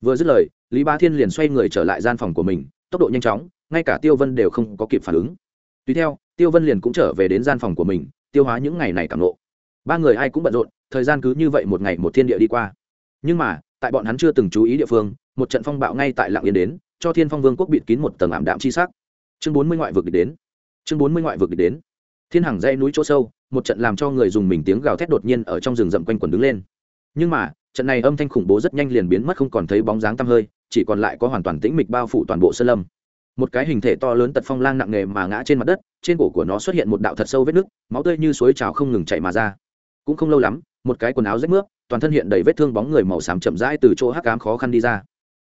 Vừa dứt lời, lý bá thiên liền xoay người trở lại gian phòng của mình, tốc độ nhanh chóng, ngay cả tiêu vân đều không có kịp phản ứng. Tùy theo, tiêu vân liền cũng trở về đến gian phòng của mình, tiêu hóa những ngày này cảm nộ. ba người ai cũng bận rộn, thời gian cứ như vậy một ngày một thiên địa đi qua. Nhưng mà, tại bọn hắn chưa từng chú ý địa phương, một trận phong bạo ngay tại lạng yên đến, cho thiên phong vương quốc bịt kín một tầng ảm đạm chi sắc. Chương bốn mươi ngoại vực địch đến chương bốn mươi ngoại vực địch đến. Thiên hàng dây núi chỗ sâu, một trận làm cho người dùng mình tiếng gào thét đột nhiên ở trong rừng rậm quanh quần đứng lên. Nhưng mà, trận này âm thanh khủng bố rất nhanh liền biến mất không còn thấy bóng dáng tăm hơi, chỉ còn lại có hoàn toàn tĩnh mịch bao phủ toàn bộ sơn lâm. Một cái hình thể to lớn tật phong lang nặng nề mà ngã trên mặt đất, trên cổ của nó xuất hiện một đạo thật sâu vết nứt, máu tươi như suối trào không ngừng chảy mà ra. Cũng không lâu lắm, một cái quần áo rách nước toàn thân hiện đầy vết thương bóng người màu xám chậm rãi từ chỗ hắc ám khó khăn đi ra.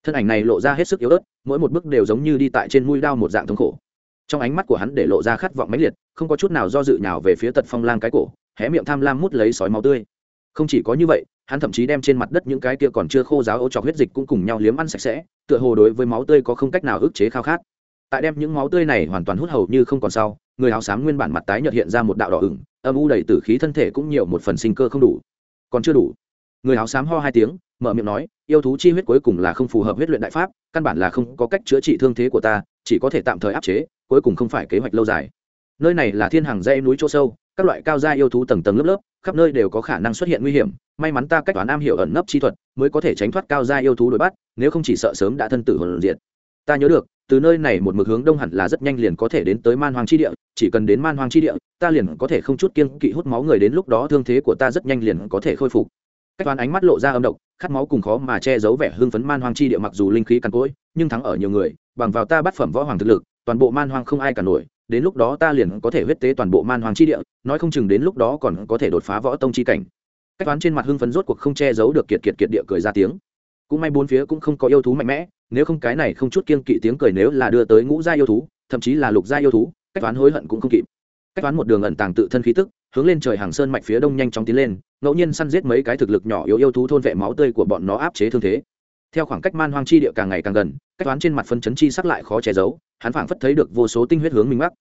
Thân ảnh này lộ ra hết sức yếu ớt, mỗi một bước đều giống như đi tại trên mũi đao một dạng thống khổ trong ánh mắt của hắn để lộ ra khát vọng mãnh liệt, không có chút nào do dự nào về phía tật phong lang cái cổ, hé miệng tham lam mút lấy sói máu tươi. Không chỉ có như vậy, hắn thậm chí đem trên mặt đất những cái kia còn chưa khô giáo ấu trọc huyết dịch cũng cùng nhau liếm ăn sạch sẽ, tựa hồ đối với máu tươi có không cách nào ức chế khao khát. Tại đem những máu tươi này hoàn toàn hút hầu như không còn sau, người áo xám nguyên bản mặt tái nhợt hiện ra một đạo đỏ ửng, âm u đầy tử khí thân thể cũng nhiều một phần sinh cơ không đủ. Còn chưa đủ. Người áo xám ho hai tiếng, mở miệng nói, yêu thú chi huyết cuối cùng là không phù hợp huyết luyện đại pháp, căn bản là không có cách chữa trị thương thế của ta, chỉ có thể tạm thời áp chế cuối cùng không phải kế hoạch lâu dài. Nơi này là thiên hàng dây núi chỗ sâu, các loại cao gia yêu thú tầng tầng lớp lớp, khắp nơi đều có khả năng xuất hiện nguy hiểm, may mắn ta cách toán am hiểu ẩn nấp chi thuật, mới có thể tránh thoát cao gia yêu thú đuổi bắt, nếu không chỉ sợ sớm đã thân tử hồn diệt. Ta nhớ được, từ nơi này một mực hướng đông hẳn là rất nhanh liền có thể đến tới man hoang chi địa, chỉ cần đến man hoang chi địa, ta liền có thể không chút kiên kỵ hút máu người đến lúc đó thương thế của ta rất nhanh liền có thể khôi phục. Cách toán ánh mắt lộ ra âm độc, khát máu cùng khó mà che giấu vẻ hưng phấn man hoang chi địa mặc dù linh khí cằn cỗi, nhưng thắng ở nhiều người, bằng vào ta bắt phẩm võ hoàng thực lực toàn bộ man hoang không ai cả nổi, đến lúc đó ta liền có thể huyết tế toàn bộ man hoang chi địa, nói không chừng đến lúc đó còn có thể đột phá võ tông chi cảnh. Cách toán trên mặt hưng phấn rốt cuộc không che giấu được kiệt kiệt kiệt địa cười ra tiếng. Cũng may bốn phía cũng không có yêu thú mạnh mẽ, nếu không cái này không chút kiên kỵ tiếng cười nếu là đưa tới ngũ gia yêu thú, thậm chí là lục gia yêu thú, cách toán hối hận cũng không kịp. Cách toán một đường ẩn tàng tự thân khí tức, hướng lên trời hàng sơn mạnh phía đông nhanh chóng tiến lên, ngẫu nhiên săn giết mấy cái thực lực nhỏ yếu yêu thú thôn vệ máu tươi của bọn nó áp chế thương thế. Theo khoảng cách man hoang chi địa càng ngày càng gần, cách toán trên mặt phân chấn chi sắc lại khó che giấu hắn phảng phất thấy được vô số tinh huyết hướng mình mắc.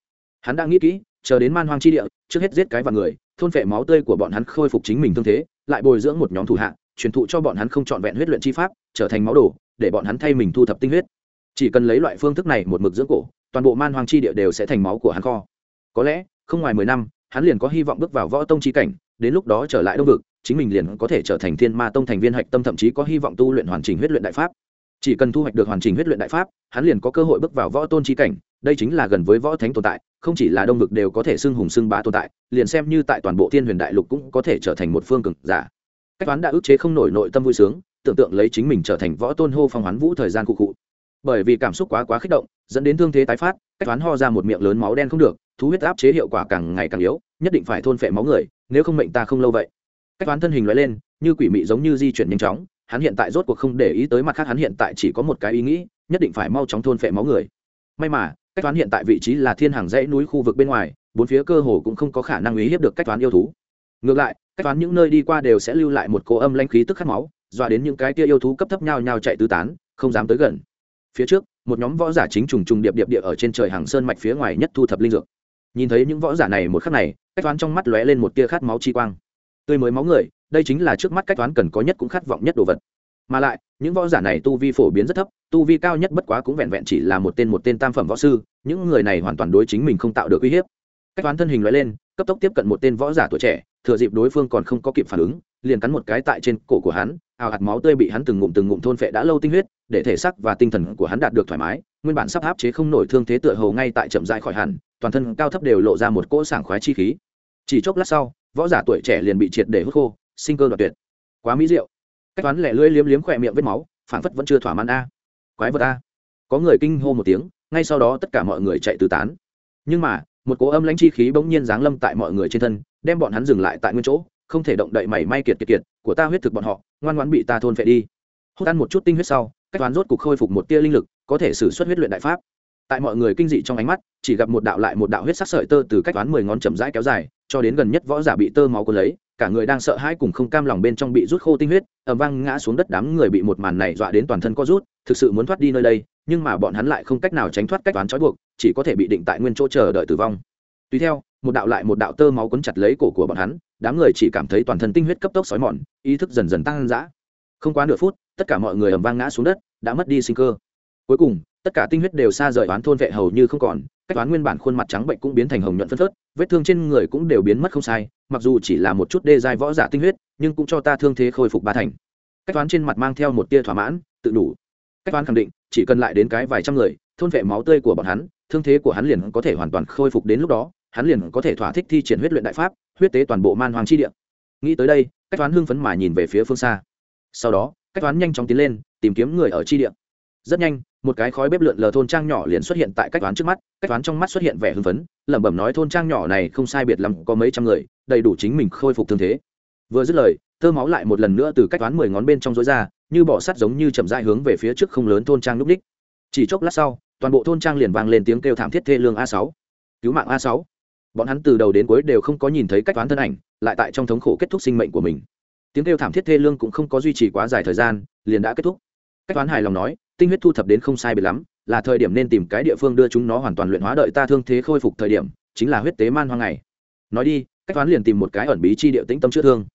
Hắn đã nghĩ kỹ, chờ đến man hoang chi địa, trước hết giết cái vào người, thôn vệ máu tươi của bọn hắn khôi phục chính mình thương thế, lại bồi dưỡng một nhóm thủ hạ, truyền thụ cho bọn hắn không trọn vẹn huyết luyện chi pháp, trở thành máu đồ, để bọn hắn thay mình thu thập tinh huyết. Chỉ cần lấy loại phương thức này một mực dưỡng cổ, toàn bộ man hoang chi địa đều sẽ thành máu của hắn kho. Có lẽ, không ngoài mười năm, hắn liền có hy vọng bước vào võ tông chi cảnh, đến lúc đó trở lại đông vực, chính mình liền có thể trở thành thiên ma tông thành viên hạch tâm, thậm chí có hy vọng tu luyện hoàn chỉnh huyết luyện đại pháp chỉ cần thu hoạch được hoàn chỉnh huyết luyện đại pháp, hắn liền có cơ hội bước vào võ tôn chi cảnh, đây chính là gần với võ thánh tồn tại, không chỉ là đông vực đều có thể xưng hùng xưng bá tồn tại, liền xem như tại toàn bộ thiên huyền đại lục cũng có thể trở thành một phương cực giả. Cách toán đã ức chế không nổi nội tâm vui sướng, tưởng tượng lấy chính mình trở thành võ tôn hô phong hoán vũ thời gian cụ cụ. Bởi vì cảm xúc quá quá kích động, dẫn đến thương thế tái phát, cách toán ho ra một miệng lớn máu đen không được, thú huyết áp chế hiệu quả càng ngày càng yếu, nhất định phải thôn phệ máu người, nếu không mệnh ta không lâu vậy. Cách toán thân hình loại lên, như quỷ mị giống như di chuyển nhanh chóng hắn hiện tại rốt cuộc không để ý tới mặt khác, hắn hiện tại chỉ có một cái ý nghĩ, nhất định phải mau chóng thôn phệ máu người. May mà, cách toán hiện tại vị trí là thiên hàng dãy núi khu vực bên ngoài, bốn phía cơ hồ cũng không có khả năng uy hiếp được cách toán yêu thú. Ngược lại, cách toán những nơi đi qua đều sẽ lưu lại một cô âm lanh khí tức khát máu, dọa đến những cái tia yêu thú cấp thấp nhau nhau chạy tứ tán, không dám tới gần. Phía trước, một nhóm võ giả chính trùng trùng điệp điệp địa ở trên trời hàng sơn mạch phía ngoài nhất thu thập linh dược. Nhìn thấy những võ giả này một khắc này, cách toán trong mắt lóe lên một tia khát máu chi quang tươi mới máu người, đây chính là trước mắt cách toán cần có nhất cũng khát vọng nhất đồ vật. Mà lại, những võ giả này tu vi phổ biến rất thấp, tu vi cao nhất bất quá cũng vẹn vẹn chỉ là một tên một tên tam phẩm võ sư, những người này hoàn toàn đối chính mình không tạo được uy hiếp. Cách toán thân hình loại lên, cấp tốc tiếp cận một tên võ giả tuổi trẻ, thừa dịp đối phương còn không có kịp phản ứng, liền cắn một cái tại trên cổ của hắn, ào hạt máu tươi bị hắn từng ngụm từng ngụm thôn phệ đã lâu tinh huyết, để thể xác và tinh thần của hắn đạt được thoải mái, nguyên bản sắp áp chế không nổi thương thế tựa hầu ngay tại chậm dại khỏi hẳn, toàn thân cao thấp đều lộ ra một cỗ sảng khoái chi khí. Chỉ chốc lát sau võ giả tuổi trẻ liền bị triệt để hút khô, sinh cơ đoạt tuyệt. Quá mỹ diệu. Cách toán lẻ lưỡi liếm liếm khỏe miệng vết máu phản phất vẫn chưa thỏa mãn a. Quái vật a. Có người kinh hô một tiếng, ngay sau đó tất cả mọi người chạy tứ tán. Nhưng mà, một cỗ âm lãnh chi khí bỗng nhiên giáng lâm tại mọi người trên thân, đem bọn hắn dừng lại tại nguyên chỗ, không thể động đậy mảy may kiệt kiệt kiệt, của ta huyết thực bọn họ, ngoan ngoãn bị ta thôn phệ đi. Hút ăn một chút tinh huyết sau, cách toán rốt cục khôi phục một tia linh lực, có thể xử suất huyết luyện đại pháp tại mọi người kinh dị trong ánh mắt, chỉ gặp một đạo lại một đạo huyết sắc sợi tơ từ cách toán mười ngón chậm rãi kéo dài, cho đến gần nhất võ giả bị tơ máu cuốn lấy, cả người đang sợ hãi cùng không cam lòng bên trong bị rút khô tinh huyết, ầm vang ngã xuống đất đám người bị một màn này dọa đến toàn thân co rút, thực sự muốn thoát đi nơi đây, nhưng mà bọn hắn lại không cách nào tránh thoát cách toán trói buộc, chỉ có thể bị định tại nguyên chỗ chờ đợi tử vong. Tùy theo, một đạo lại một đạo tơ máu quấn chặt lấy cổ của bọn hắn, đám người chỉ cảm thấy toàn thân tinh huyết cấp tốc xói mòn, ý thức dần dần tăng dã. Không quá nửa phút, tất cả mọi người ầm vang ngã xuống đất, đã mất đi sinh cơ. Cuối cùng tất cả tinh huyết đều xa rời oán thôn vệ hầu như không còn, cách toán nguyên bản khuôn mặt trắng bệnh cũng biến thành hồng nhuận phân phớt, vết thương trên người cũng đều biến mất không sai, mặc dù chỉ là một chút đê dài võ giả tinh huyết, nhưng cũng cho ta thương thế khôi phục ba thành. Cách toán trên mặt mang theo một tia thỏa mãn, tự đủ. Cách toán khẳng định, chỉ cần lại đến cái vài trăm người, thôn vệ máu tươi của bọn hắn, thương thế của hắn liền có thể hoàn toàn khôi phục đến lúc đó, hắn liền có thể thỏa thích thi triển huyết luyện đại pháp, huyết tế toàn bộ man hoàng chi địa. Nghĩ tới đây, cách toán hưng phấn mà nhìn về phía phương xa. Sau đó, cách toán nhanh chóng tiến lên, tìm kiếm người ở chi địa rất nhanh, một cái khói bếp lượn lờ thôn trang nhỏ liền xuất hiện tại cách toán trước mắt, cách toán trong mắt xuất hiện vẻ hưng phấn, lẩm bẩm nói thôn trang nhỏ này không sai biệt lắm, có mấy trăm người, đầy đủ chính mình khôi phục thương thế. Vừa dứt lời, thơ máu lại một lần nữa từ cách toán mười ngón bên trong rối ra, như bỏ sắt giống như chậm dại hướng về phía trước không lớn thôn trang núp đích. Chỉ chốc lát sau, toàn bộ thôn trang liền vang lên tiếng kêu thảm thiết thê lương a sáu. Cứu mạng a sáu. Bọn hắn từ đầu đến cuối đều không có nhìn thấy cách toán thân ảnh, lại tại trong thống khổ kết thúc sinh mệnh của mình. Tiếng kêu thảm thiết thê lương cũng không có duy trì quá dài thời gian, liền đã kết thúc. Cách toán hài lòng nói tinh huyết thu thập đến không sai biệt lắm, là thời điểm nên tìm cái địa phương đưa chúng nó hoàn toàn luyện hóa đợi ta thương thế khôi phục thời điểm, chính là huyết tế man hoang ngày. Nói đi, cách toán liền tìm một cái ẩn bí chi địa tĩnh tâm chữa thương.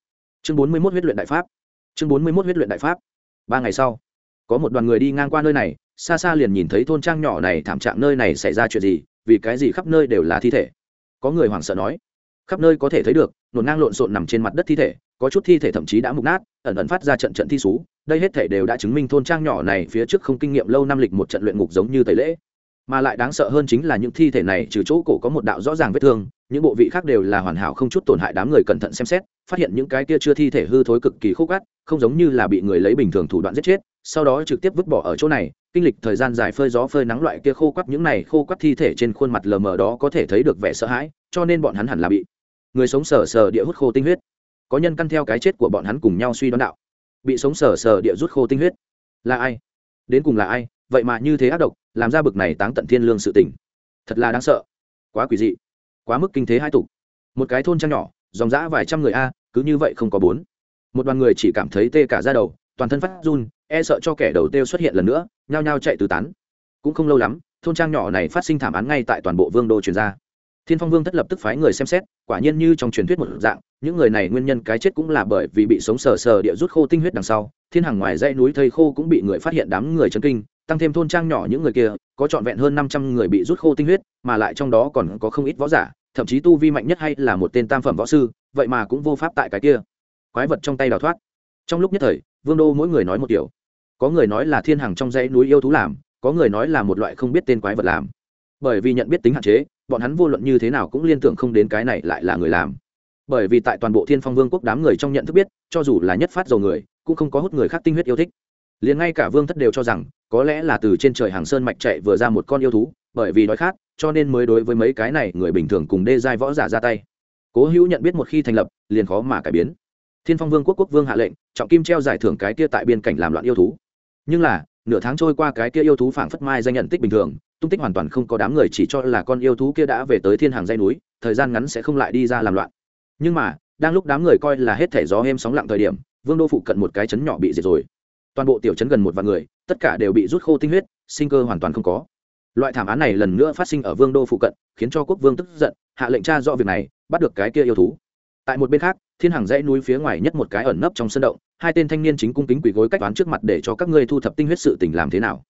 Chương bốn mươi mốt huyết luyện đại pháp. Chương bốn mươi mốt huyết luyện đại pháp. Ba ngày sau, có một đoàn người đi ngang qua nơi này, xa xa liền nhìn thấy thôn trang nhỏ này thảm trạng nơi này xảy ra chuyện gì, vì cái gì khắp nơi đều là thi thể. Có người hoảng sợ nói, khắp nơi có thể thấy được nổn ngang lộn xộn nằm trên mặt đất thi thể có chút thi thể thậm chí đã mục nát, ẩn ẩn phát ra trận trận thi xú, đây hết thể đều đã chứng minh thôn trang nhỏ này phía trước không kinh nghiệm lâu năm lịch một trận luyện ngục giống như tẩy lễ. Mà lại đáng sợ hơn chính là những thi thể này trừ chỗ cổ có một đạo rõ ràng vết thương, những bộ vị khác đều là hoàn hảo không chút tổn hại đám người cẩn thận xem xét, phát hiện những cái kia chưa thi thể hư thối cực kỳ khúc gắt, không giống như là bị người lấy bình thường thủ đoạn giết chết, sau đó trực tiếp vứt bỏ ở chỗ này, kinh lịch thời gian dài phơi gió phơi nắng loại kia khô quắt, những này khô quắt thi thể trên khuôn mặt lờ mờ đó có thể thấy được vẻ sợ hãi, cho nên bọn hắn hẳn là bị người sống sờ sờ địa hút khô tinh huyết có nhân căn theo cái chết của bọn hắn cùng nhau suy đoán đạo. Bị sống sờ sờ địa rút khô tinh huyết. Là ai? Đến cùng là ai? Vậy mà như thế ác độc, làm ra bực này táng tận thiên lương sự tình. Thật là đáng sợ. Quá quỷ dị. Quá mức kinh thế hai tục. Một cái thôn trang nhỏ, dòng dã vài trăm người a, cứ như vậy không có bốn. Một đoàn người chỉ cảm thấy tê cả ra đầu, toàn thân phát run e sợ cho kẻ đầu têu xuất hiện lần nữa, nhao nhao chạy tứ tán. Cũng không lâu lắm, thôn trang nhỏ này phát sinh thảm án ngay tại toàn bộ vương đô truyền ra. Thiên phong vương thất lập tức phái người xem xét, quả nhiên như trong truyền thuyết một dạng những người này nguyên nhân cái chết cũng là bởi vì bị sống sờ sờ địa rút khô tinh huyết đằng sau, thiên hàng ngoài dãy núi thây khô cũng bị người phát hiện đám người chân kinh, tăng thêm thôn trang nhỏ những người kia, có trọn vẹn hơn năm trăm người bị rút khô tinh huyết, mà lại trong đó còn có không ít võ giả, thậm chí tu vi mạnh nhất hay là một tên tam phẩm võ sư, vậy mà cũng vô pháp tại cái kia. Quái vật trong tay đào thoát. Trong lúc nhất thời, vương đô mỗi người nói một kiểu. Có người nói là thiên hàng trong dãy núi yêu thú làm, có người nói là một loại không biết tên quái vật làm. Bởi vì nhận biết tính hạn chế, bọn hắn vô luận như thế nào cũng liên tưởng không đến cái này lại là người làm bởi vì tại toàn bộ thiên phong vương quốc đám người trong nhận thức biết, cho dù là nhất phát dầu người, cũng không có hút người khác tinh huyết yêu thích. Liền ngay cả vương thất đều cho rằng, có lẽ là từ trên trời hàng sơn mạch chạy vừa ra một con yêu thú, bởi vì đói khát, cho nên mới đối với mấy cái này người bình thường cùng đê giai võ giả ra tay. Cố hữu nhận biết một khi thành lập, liền khó mà cải biến. Thiên phong vương quốc quốc vương hạ lệnh, trọng kim treo giải thưởng cái kia tại biên cảnh làm loạn yêu thú. Nhưng là, nửa tháng trôi qua cái kia yêu thú phảng phất mai danh nhận tích bình thường, tung tích hoàn toàn không có đám người chỉ cho là con yêu thú kia đã về tới thiên hàng dây núi, thời gian ngắn sẽ không lại đi ra làm loạn nhưng mà, đang lúc đám người coi là hết thể gió êm sóng lặng thời điểm, vương đô phụ cận một cái chấn nhỏ bị diệt rồi. Toàn bộ tiểu chấn gần một vạn người, tất cả đều bị rút khô tinh huyết, sinh cơ hoàn toàn không có. Loại thảm án này lần nữa phát sinh ở vương đô phụ cận, khiến cho quốc vương tức giận, hạ lệnh tra rõ việc này, bắt được cái kia yêu thú. Tại một bên khác, thiên hàng dãy núi phía ngoài nhất một cái ẩn nấp trong sân động, hai tên thanh niên chính cung kính quỳ gối cách toán trước mặt để cho các ngươi thu thập tinh huyết sự tình làm thế nào.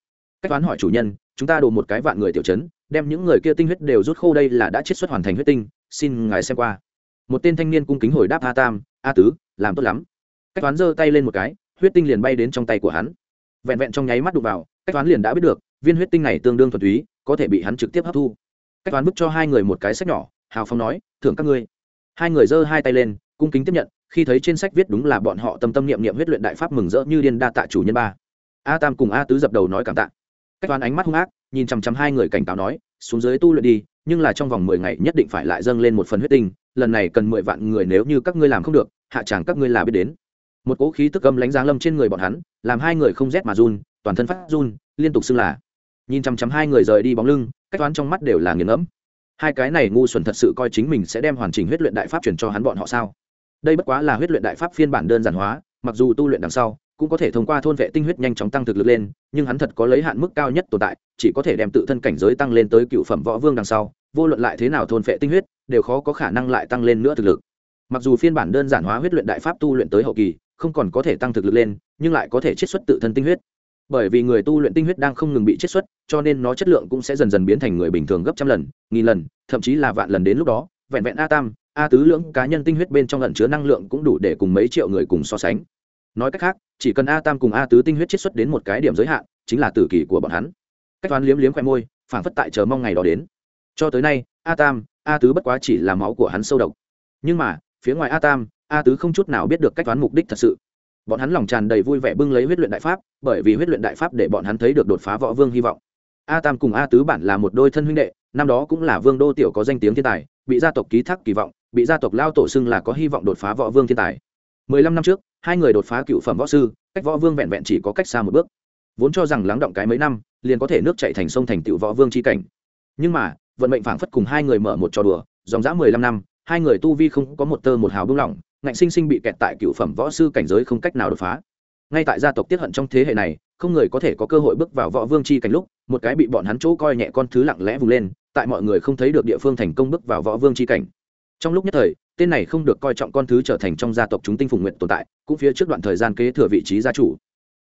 Cách toán hỏi chủ nhân, chúng ta đổ một cái vạn người tiểu chấn đem những người kia tinh huyết đều rút khô đây là đã chiết xuất hoàn thành huyết tinh, xin ngài xem qua một tên thanh niên cung kính hồi đáp a tam, a tứ, làm tốt lắm. Cách toán giơ tay lên một cái, huyết tinh liền bay đến trong tay của hắn. Vẹn vẹn trong nháy mắt đụng vào, cách toán liền đã biết được, viên huyết tinh này tương đương thuần túy, có thể bị hắn trực tiếp hấp thu. Cách toán bức cho hai người một cái sách nhỏ, hào phong nói, thưởng các ngươi. Hai người giơ hai tay lên, cung kính tiếp nhận, khi thấy trên sách viết đúng là bọn họ tâm tâm niệm niệm huyết luyện đại pháp mừng rỡ như điên đa tạ chủ nhân ba. A tam cùng a tứ dập đầu nói cảm tạ. Cách toán ánh mắt hung ác, nhìn chằm chằm hai người cảnh cáo nói, xuống dưới tu luyện đi nhưng là trong vòng mười ngày nhất định phải lại dâng lên một phần huyết tinh, lần này cần mười vạn người nếu như các ngươi làm không được, hạ chẳng các ngươi là biết đến. Một cỗ khí tức âm lánh giáng lâm trên người bọn hắn, làm hai người không rét mà run, toàn thân phát run, liên tục xưng là. Nhìn chằm chằm hai người rời đi bóng lưng, cách toán trong mắt đều là nghiền ngẫm. Hai cái này ngu xuẩn thật sự coi chính mình sẽ đem hoàn chỉnh huyết luyện đại pháp truyền cho hắn bọn họ sao? Đây bất quá là huyết luyện đại pháp phiên bản đơn giản hóa, mặc dù tu luyện đằng sau, cũng có thể thông qua thôn vệ tinh huyết nhanh chóng tăng thực lực lên, nhưng hắn thật có lấy hạn mức cao nhất tồn tại, chỉ có thể đem tự thân cảnh giới tăng lên tới cựu phẩm võ vương đằng sau vô luận lại thế nào thôn phệ tinh huyết, đều khó có khả năng lại tăng lên nữa thực lực. Mặc dù phiên bản đơn giản hóa huyết luyện đại pháp tu luyện tới hậu kỳ, không còn có thể tăng thực lực lên, nhưng lại có thể chiết xuất tự thân tinh huyết. Bởi vì người tu luyện tinh huyết đang không ngừng bị chiết xuất, cho nên nó chất lượng cũng sẽ dần dần biến thành người bình thường gấp trăm lần, nghìn lần, thậm chí là vạn lần đến lúc đó, vẹn vẹn a tam, a tứ lưỡng cá nhân tinh huyết bên trong lẫn chứa năng lượng cũng đủ để cùng mấy triệu người cùng so sánh. Nói cách khác, chỉ cần a tam cùng a tứ tinh huyết chiết xuất đến một cái điểm giới hạn, chính là tử kỳ của bọn hắn. Cách toán liếm liếm khoe môi phản phất tại chờ mong ngày đó đến cho tới nay, a tam, a tứ bất quá chỉ là máu của hắn sâu độc. Nhưng mà, phía ngoài a tam, a tứ không chút nào biết được cách toán mục đích thật sự. Bọn hắn lòng tràn đầy vui vẻ bưng lấy huyết luyện đại pháp, bởi vì huyết luyện đại pháp để bọn hắn thấy được đột phá võ vương hy vọng. A tam cùng a tứ bản là một đôi thân huynh đệ, năm đó cũng là vương đô tiểu có danh tiếng thiên tài, bị gia tộc ký thác kỳ vọng, bị gia tộc lao tổ xưng là có hy vọng đột phá võ vương thiên tài. Mười lăm năm trước, hai người đột phá cựu phẩm võ sư, cách võ vương vẹn vẹn chỉ có cách xa một bước. Vốn cho rằng lắng động cái mấy năm, liền có thể nước chạy thành sông thành tựu võ vương c h i cảnh. Nhưng mà vận mệnh phảng phất cùng hai người mở một trò đùa, dòng dã mười lăm năm, hai người tu vi không có một tơ một hào buông lỏng, ngạnh sinh sinh bị kẹt tại cựu phẩm võ sư cảnh giới không cách nào đột phá. Ngay tại gia tộc tiết hận trong thế hệ này, không người có thể có cơ hội bước vào võ vương chi cảnh lúc, một cái bị bọn hắn chỗ coi nhẹ con thứ lặng lẽ vùng lên, tại mọi người không thấy được địa phương thành công bước vào võ vương chi cảnh. Trong lúc nhất thời, tên này không được coi trọng con thứ trở thành trong gia tộc chúng tinh phùng nguyện tồn tại, cũng phía trước đoạn thời gian kế thừa vị trí gia chủ.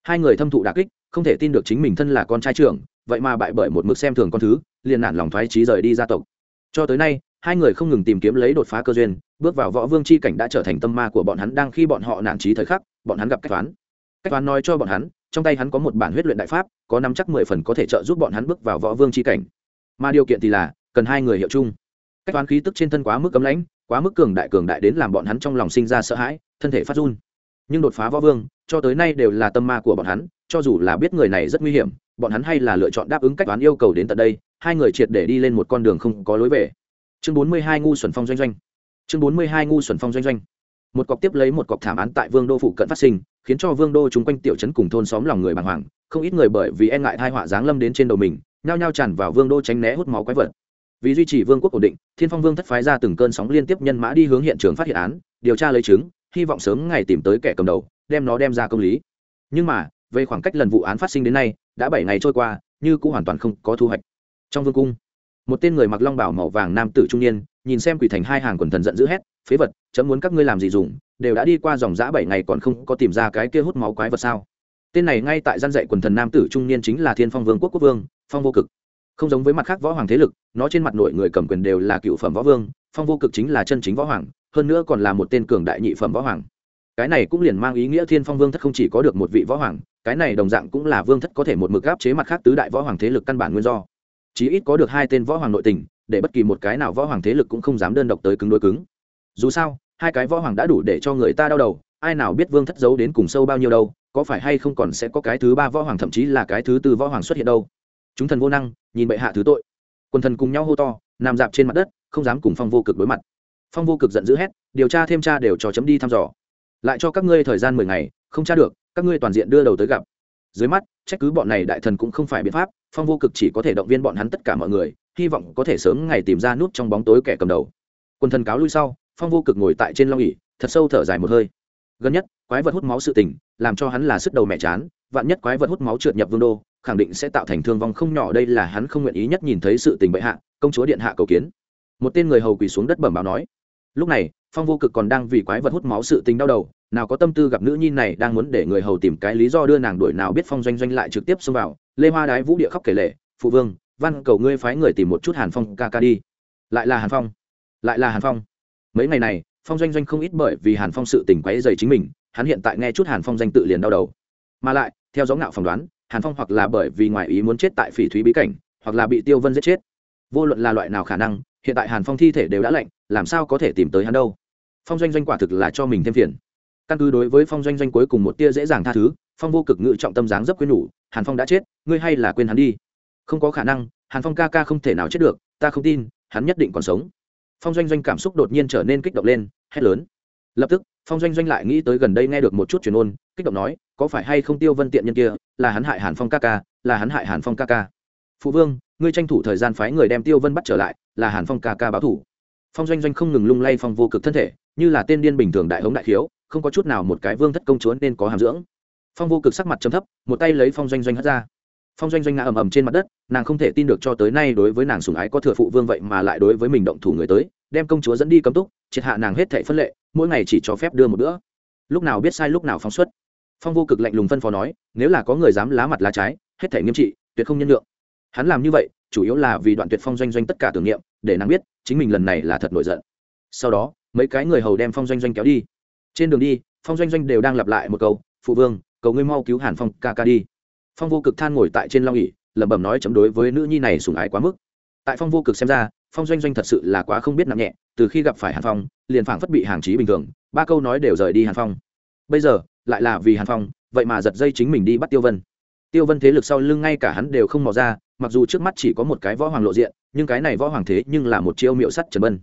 Hai người thâm thụ đà kích, không thể tin được chính mình thân là con trai trưởng vậy mà bại bởi một mực xem thường con thứ, liền nản lòng thoái trí rời đi gia tộc. Cho tới nay, hai người không ngừng tìm kiếm lấy đột phá cơ duyên, bước vào võ vương c h i cảnh đã trở thành tâm ma của bọn hắn đang khi bọn họ nản trí thời khắc, bọn hắn gặp cách toán cách toán nói cho bọn hắn, trong tay hắn có một bản huyết luyện đại pháp, có năm chắc mười phần có thể trợ giúp bọn hắn bước vào võ vương c h i cảnh. Mà điều kiện thì là, cần hai người hiệu chung. Cách toán khí tức trên thân quá mức cấm lãnh, quá mức cường đại cường đại đến làm bọn hắn trong lòng sinh ra sợ hãi, thân thể phát run. Nhưng đột phá võ vương, cho tới nay đều là tâm ma của bọn hắn, cho dù là biết người này rất nguy hiểm bọn hắn hay là lựa chọn đáp ứng cách toán yêu cầu đến tận đây, hai người triệt để đi lên một con đường không có lối về. Chương bốn mươi hai ngu xuẩn phong doanh doanh. Chương bốn mươi hai ngu xuẩn phong doanh doanh. Một cọc tiếp lấy một cọc thảm án tại vương đô phụ cận phát sinh, khiến cho vương đô chung quanh tiểu trấn cùng thôn xóm lòng người bàng hoàng, không ít người bởi vì e ngại thai họa giáng lâm đến trên đầu mình, nhao nhao tràn vào vương đô tránh né hút máu quái vật. Vì duy trì vương quốc ổn định, thiên phong vương thất phái ra từng cơn sóng liên tiếp nhân mã đi hướng hiện trường phát hiện án, điều tra lấy chứng, hy vọng sớm ngày tìm tới kẻ cầm đầu, đem nó đem ra công lý. Nhưng mà, về khoảng cách lần vụ án phát sinh đến nay đã bảy ngày trôi qua, như cũng hoàn toàn không có thu hoạch. Trong vương cung, một tên người mặc long bảo màu vàng nam tử trung niên, nhìn xem quỷ thành hai hàng quần thần giận dữ hét, phế vật, chấm muốn các ngươi làm gì dùng, đều đã đi qua dòng giã bảy ngày còn không có tìm ra cái kia hút máu quái vật sao? Tên này ngay tại gian dạy quần thần nam tử trung niên chính là thiên phong vương quốc quốc vương, phong vô cực. Không giống với mặt khác võ hoàng thế lực, nó trên mặt nội người cầm quyền đều là cựu phẩm võ vương, phong vô cực chính là chân chính võ hoàng, hơn nữa còn là một tên cường đại nhị phẩm võ hoàng. Cái này cũng liền mang ý nghĩa thiên phong vương thất không chỉ có được một vị võ hoàng cái này đồng dạng cũng là vương thất có thể một mực áp chế mặt khác tứ đại võ hoàng thế lực căn bản nguyên do. Chí ít có được hai tên võ hoàng nội tình, để bất kỳ một cái nào võ hoàng thế lực cũng không dám đơn độc tới cứng đối cứng. Dù sao, hai cái võ hoàng đã đủ để cho người ta đau đầu, ai nào biết vương thất giấu đến cùng sâu bao nhiêu đâu, có phải hay không còn sẽ có cái thứ ba võ hoàng thậm chí là cái thứ tư võ hoàng xuất hiện đâu? Chúng thần vô năng, nhìn bệ hạ thứ tội. Quần thần cùng nhau hô to, nằm dạp trên mặt đất, không dám cùng phong vô cực đối mặt. Phong vô cực giận dữ hét, điều tra thêm tra đều cho chấm đi thăm dò. Lại cho các ngươi thời gian mười ngày, không tra được các ngươi toàn diện đưa đầu tới gặp. Dưới mắt, trách cứ bọn này đại thần cũng không phải biện pháp, phong vô cực chỉ có thể động viên bọn hắn tất cả mọi người, hy vọng có thể sớm ngày tìm ra nút trong bóng tối kẻ cầm đầu. Quân thần cáo lui sau, phong vô cực ngồi tại trên long ỉ thật sâu thở dài một hơi. Gần nhất, quái vật hút máu sự tình, làm cho hắn là sức đầu mẹ chán, vạn nhất quái vật hút máu trượt nhập vương đô, khẳng định sẽ tạo thành thương vong không nhỏ, đây là hắn không nguyện ý nhất nhìn thấy sự tình bệ hạ, công chúa điện hạ cầu kiến. Một tên người hầu quỳ xuống đất bẩm báo nói. Lúc này, phong vô cực còn đang vì quái vật hút máu sự tình đau đầu nào có tâm tư gặp nữ nhi này đang muốn để người hầu tìm cái lý do đưa nàng đuổi nào biết phong doanh doanh lại trực tiếp xông vào, lê hoa đái vũ địa khóc kể lệ phụ vương văn cầu ngươi phái người tìm một chút hàn phong ca ca đi. Lại là hàn phong. Lại là hàn phong. Mấy ngày này, phong doanh doanh không ít bởi vì hàn phong sự tình quấy dày chính mình, hắn hiện tại nghe chút hàn phong danh tự liền đau đầu. Mà lại, theo gió ngạo phỏng đoán, hàn phong hoặc là bởi vì ngoài ý muốn chết tại phỉ thúy bí cảnh, hoặc là bị tiêu vân giết chết. Vô luận là loại nào khả năng, hiện tại hàn phong thi thể đều đã lạnh, làm sao có thể tìm tới hắn đâu? Phong doanh doanh quả thực là cho mình thêm phiền căn cứ đối với phong doanh doanh cuối cùng một tia dễ dàng tha thứ, phong vô cực ngự trọng tâm dáng dấp quên nhủ, hàn phong đã chết, ngươi hay là quên hắn đi. Không có khả năng, hàn phong ca ca không thể nào chết được, ta không tin, hắn nhất định còn sống. Phong doanh doanh cảm xúc đột nhiên trở nên kích động lên, hét lớn. Lập tức, phong doanh doanh lại nghĩ tới gần đây nghe được một chút truyền ôn, kích động nói, có phải hay không tiêu vân tiện nhân kia, là hắn hại hàn phong ca ca, là hắn hại hàn phong ca ca. Phụ vương, ngươi tranh thủ thời gian phái người đem tiêu vân bắt trở lại, là hàn phong ca ca báo thủ. Phong doanh doanh không ngừng lung lay phong vô cực thân thể, như là tên điên bình thường đại hống đại khiếu không có chút nào một cái vương thất công chúa nên có hàm dưỡng. Phong vô cực sắc mặt chấm thấp, một tay lấy phong doanh doanh hất ra. Phong doanh doanh ngã ầm ầm trên mặt đất, nàng không thể tin được cho tới nay đối với nàng sùng ái có thừa phụ vương vậy mà lại đối với mình động thủ người tới, đem công chúa dẫn đi cấm túc, triệt hạ nàng hết thệ phân lệ, mỗi ngày chỉ cho phép đưa một bữa. Lúc nào biết sai lúc nào phóng xuất. Phong vô cực lạnh lùng phân phó nói, nếu là có người dám lá mặt lá trái, hết thảy nghiêm trị, tuyệt không nhân lượng hắn làm như vậy, chủ yếu là vì đoạn tuyệt phong doanh doanh tất cả tưởng niệm, để nàng biết, chính mình lần này là thật nổi giận. Sau đó, mấy cái người hầu đem phong doanh doanh kéo đi trên đường đi, phong doanh doanh đều đang lặp lại một câu, phụ vương, cầu ngươi mau cứu hàn phong ca ca đi. Phong vô cực than ngồi tại trên long ỉ lẩm bẩm nói chấm đối với nữ nhi này sùng ái quá mức. Tại phong vô cực xem ra, phong doanh doanh thật sự là quá không biết nặng nhẹ, từ khi gặp phải hàn phong, liền phảng phất bị hàng trí bình thường, ba câu nói đều rời đi hàn phong. Bây giờ, lại là vì hàn phong, vậy mà giật dây chính mình đi bắt tiêu vân. Tiêu vân thế lực sau lưng ngay cả hắn đều không mò ra, mặc dù trước mắt chỉ có một cái võ hoàng lộ diện, nhưng cái này võ hoàng thế nhưng là một chiêu miệu sắt trần bân.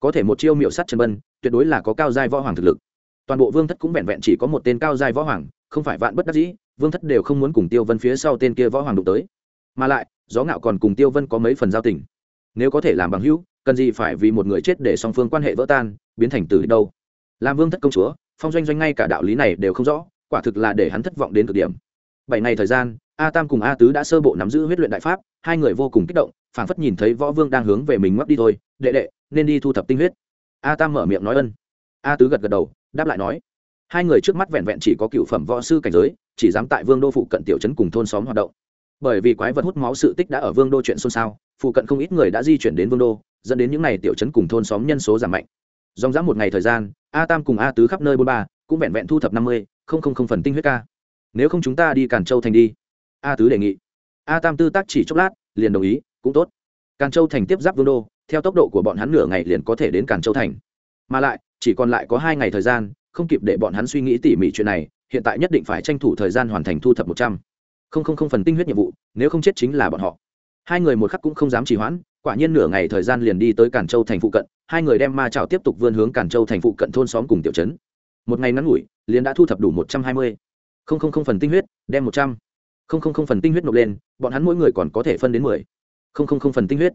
Có thể một chiêu miệu sắt trần bân, tuyệt đối là có cao giai võ hoàng thực lực toàn bộ vương thất cũng vẹn vẹn chỉ có một tên cao giai võ hoàng, không phải vạn bất đắc dĩ, vương thất đều không muốn cùng tiêu vân phía sau tên kia võ hoàng đụng tới. Mà lại, gió ngạo còn cùng tiêu vân có mấy phần giao tình. Nếu có thể làm bằng hữu, cần gì phải vì một người chết để song phương quan hệ vỡ tan, biến thành từ đâu? Làm vương thất công chúa, phong doanh doanh ngay cả đạo lý này đều không rõ, quả thực là để hắn thất vọng đến cực điểm. Bảy ngày thời gian, a tam cùng a tứ đã sơ bộ nắm giữ huyết luyện đại pháp, hai người vô cùng kích động, phảng phất nhìn thấy võ vương đang hướng về mình ngóc đi thôi, đệ đệ, nên đi thu thập tinh huyết. A tam mở miệng nói ân. A tứ gật gật đầu đáp lại nói, hai người trước mắt vẹn vẹn chỉ có cựu phẩm võ sư cảnh giới, chỉ dám tại vương đô phụ cận tiểu trấn cùng thôn xóm hoạt động. Bởi vì quái vật hút máu sự tích đã ở vương đô chuyện xôn xao, phụ cận không ít người đã di chuyển đến vương đô, dẫn đến những n à y tiểu trấn cùng thôn xóm nhân số giảm mạnh. Dòng dã một ngày thời gian, a tam cùng a tứ khắp nơi bôn ba, cũng vẹn vẹn thu thập năm mươi, không không không phần tinh huyết ca. Nếu không chúng ta đi càn châu thành đi. A tứ đề nghị. A tam tư tác chỉ chốc lát, liền đồng ý, cũng tốt. Càn châu thành tiếp giáp vương đô, theo tốc độ của bọn hắn nửa ngày liền có thể đến càn châu thành. Mà lại chỉ còn lại có hai ngày thời gian, không kịp để bọn hắn suy nghĩ tỉ mỉ chuyện này, hiện tại nhất định phải tranh thủ thời gian hoàn thành thu thập một trăm. Không không không phần tinh huyết nhiệm vụ, nếu không chết chính là bọn họ. Hai người một khắc cũng không dám trì hoãn, quả nhiên nửa ngày thời gian liền đi tới cản châu thành phụ cận, hai người đem ma trào tiếp tục vươn hướng cản châu thành phụ cận thôn xóm cùng tiểu trấn. Một ngày ngắn ngủi, liền đã thu thập đủ một trăm hai mươi. Không không không phần tinh huyết, đem một trăm. Không không không phần tinh huyết nộp lên, bọn hắn mỗi người còn có thể phân đến mười. Không không không phần tinh huyết.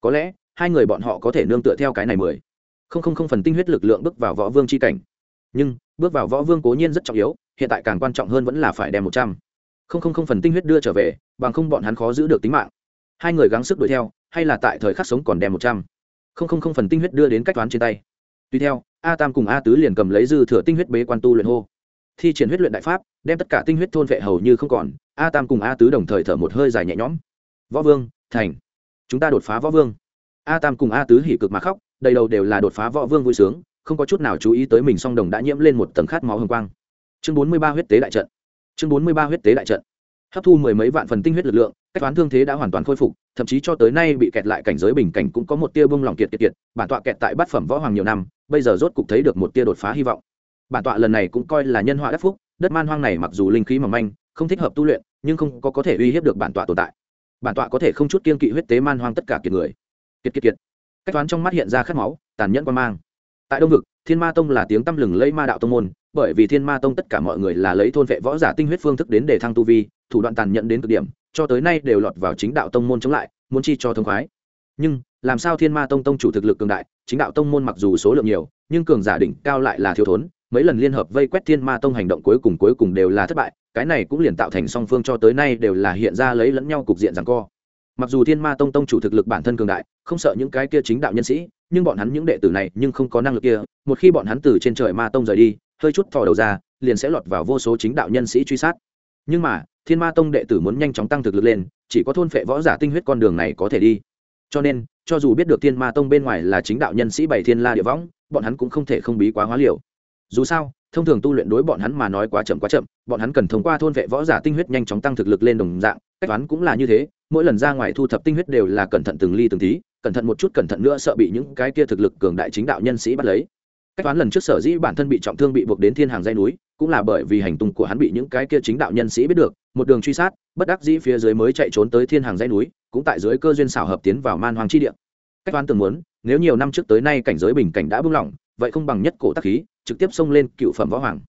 Có lẽ, hai người bọn họ có thể nương tựa theo cái này mười không không không phần tinh huyết lực lượng bước vào võ vương chi cảnh. Nhưng, bước vào võ vương cố nhiên rất trọng yếu, hiện tại càng quan trọng hơn vẫn là phải đem một trăm. Không không không phần tinh huyết đưa trở về, bằng không bọn hắn khó giữ được tính mạng. Hai người gắng sức đuổi theo, hay là tại thời khắc sống còn đem một trăm. Không không không phần tinh huyết đưa đến cách toán trên tay. Tuy theo, a tam cùng a tứ liền cầm lấy dư thừa tinh huyết bế quan tu luyện hô. Thi triển huyết luyện đại pháp, đem tất cả tinh huyết thôn vệ hầu như không còn, a tam cùng a tứ đồng thời thở một hơi dài nhẹ nhõm. Võ vương, thành. Chúng ta đột phá võ vương. A tam cùng a tứ hỉ cực mà khóc đầy đầu đều là đột phá võ vương vui sướng, không có chút nào chú ý tới mình song đồng đã nhiễm lên một tầng khát máu hồng quang. Chương bốn mươi ba huyết tế đại trận. Chương bốn mươi ba huyết tế đại trận. Hấp thu mười mấy vạn phần tinh huyết lực lượng, cách toán thương thế đã hoàn toàn khôi phục, thậm chí cho tới nay bị kẹt lại cảnh giới bình cảnh cũng có một tia bông lòng kiệt kiệt kiệt, bản tọa kẹt tại bát phẩm võ hoàng nhiều năm, bây giờ rốt cục thấy được một tia đột phá hy vọng. Bản tọa lần này cũng coi là nhân họa đắc phúc, đất man hoang này mặc dù linh khí mỏng manh, không thích hợp tu luyện, nhưng không có có thể uy hiếp được bản tọa tồn tại. Bản tọa có thể không chút kiên kỵ huyết tế man hoang tất cả kiệt người. Kiệt kiệt kiệt cách toán trong mắt hiện ra khát máu, tàn nhẫn quan mang. Tại đông vực, thiên ma tông là tiếng tăm lừng lấy ma đạo tông môn, bởi vì thiên ma tông tất cả mọi người là lấy thôn vệ võ giả tinh huyết phương thức đến để thăng tu vi, thủ đoạn tàn nhẫn đến cực điểm, cho tới nay đều lọt vào chính đạo tông môn chống lại, muốn chi cho thông khoái. Nhưng, làm sao thiên ma tông tông chủ thực lực cường đại, chính đạo tông môn mặc dù số lượng nhiều, nhưng cường giả đỉnh cao lại là thiếu thốn, mấy lần liên hợp vây quét thiên ma tông hành động cuối cùng cuối cùng đều là thất bại, cái này cũng liền tạo thành song phương cho tới nay đều là hiện ra lấy lẫn nhau cục diện rằng co mặc dù thiên ma tông tông chủ thực lực bản thân cường đại, không sợ những cái kia chính đạo nhân sĩ, nhưng bọn hắn những đệ tử này nhưng không có năng lực kia, một khi bọn hắn từ trên trời ma tông rời đi, hơi chút thò đầu ra, liền sẽ lọt vào vô số chính đạo nhân sĩ truy sát. Nhưng mà, thiên ma tông đệ tử muốn nhanh chóng tăng thực lực lên, chỉ có thôn phệ võ giả tinh huyết con đường này có thể đi. Cho nên, cho dù biết được thiên ma tông bên ngoài là chính đạo nhân sĩ bảy thiên la địa võng, bọn hắn cũng không thể không bí quá hóa liều. Dù sao thông thường tu luyện đối bọn hắn mà nói quá chậm quá chậm, bọn hắn cần thông qua thôn vệ võ giả tinh huyết nhanh chóng tăng thực lực lên đồng dạng, cách toán cũng là như thế, mỗi lần ra ngoài thu thập tinh huyết đều là cẩn thận từng ly từng tí, cẩn thận một chút cẩn thận nữa sợ bị những cái kia thực lực cường đại chính đạo nhân sĩ bắt lấy. Cách toán lần trước sở dĩ bản thân bị trọng thương bị buộc đến thiên hàng dây núi, cũng là bởi vì hành tung của hắn bị những cái kia chính đạo nhân sĩ biết được, một đường truy sát, bất đắc dĩ phía dưới mới chạy trốn tới thiên hàng dây núi, cũng tại dưới cơ duyên xảo hợp tiến vào man hoàng chi địa. Cách toán từng muốn, nếu nhiều năm trước tới nay cảnh giới bình cảnh đã buông lỏng vậy không bằng nhất cổ tác khí, trực tiếp xông lên cựu phẩm võ hoàng.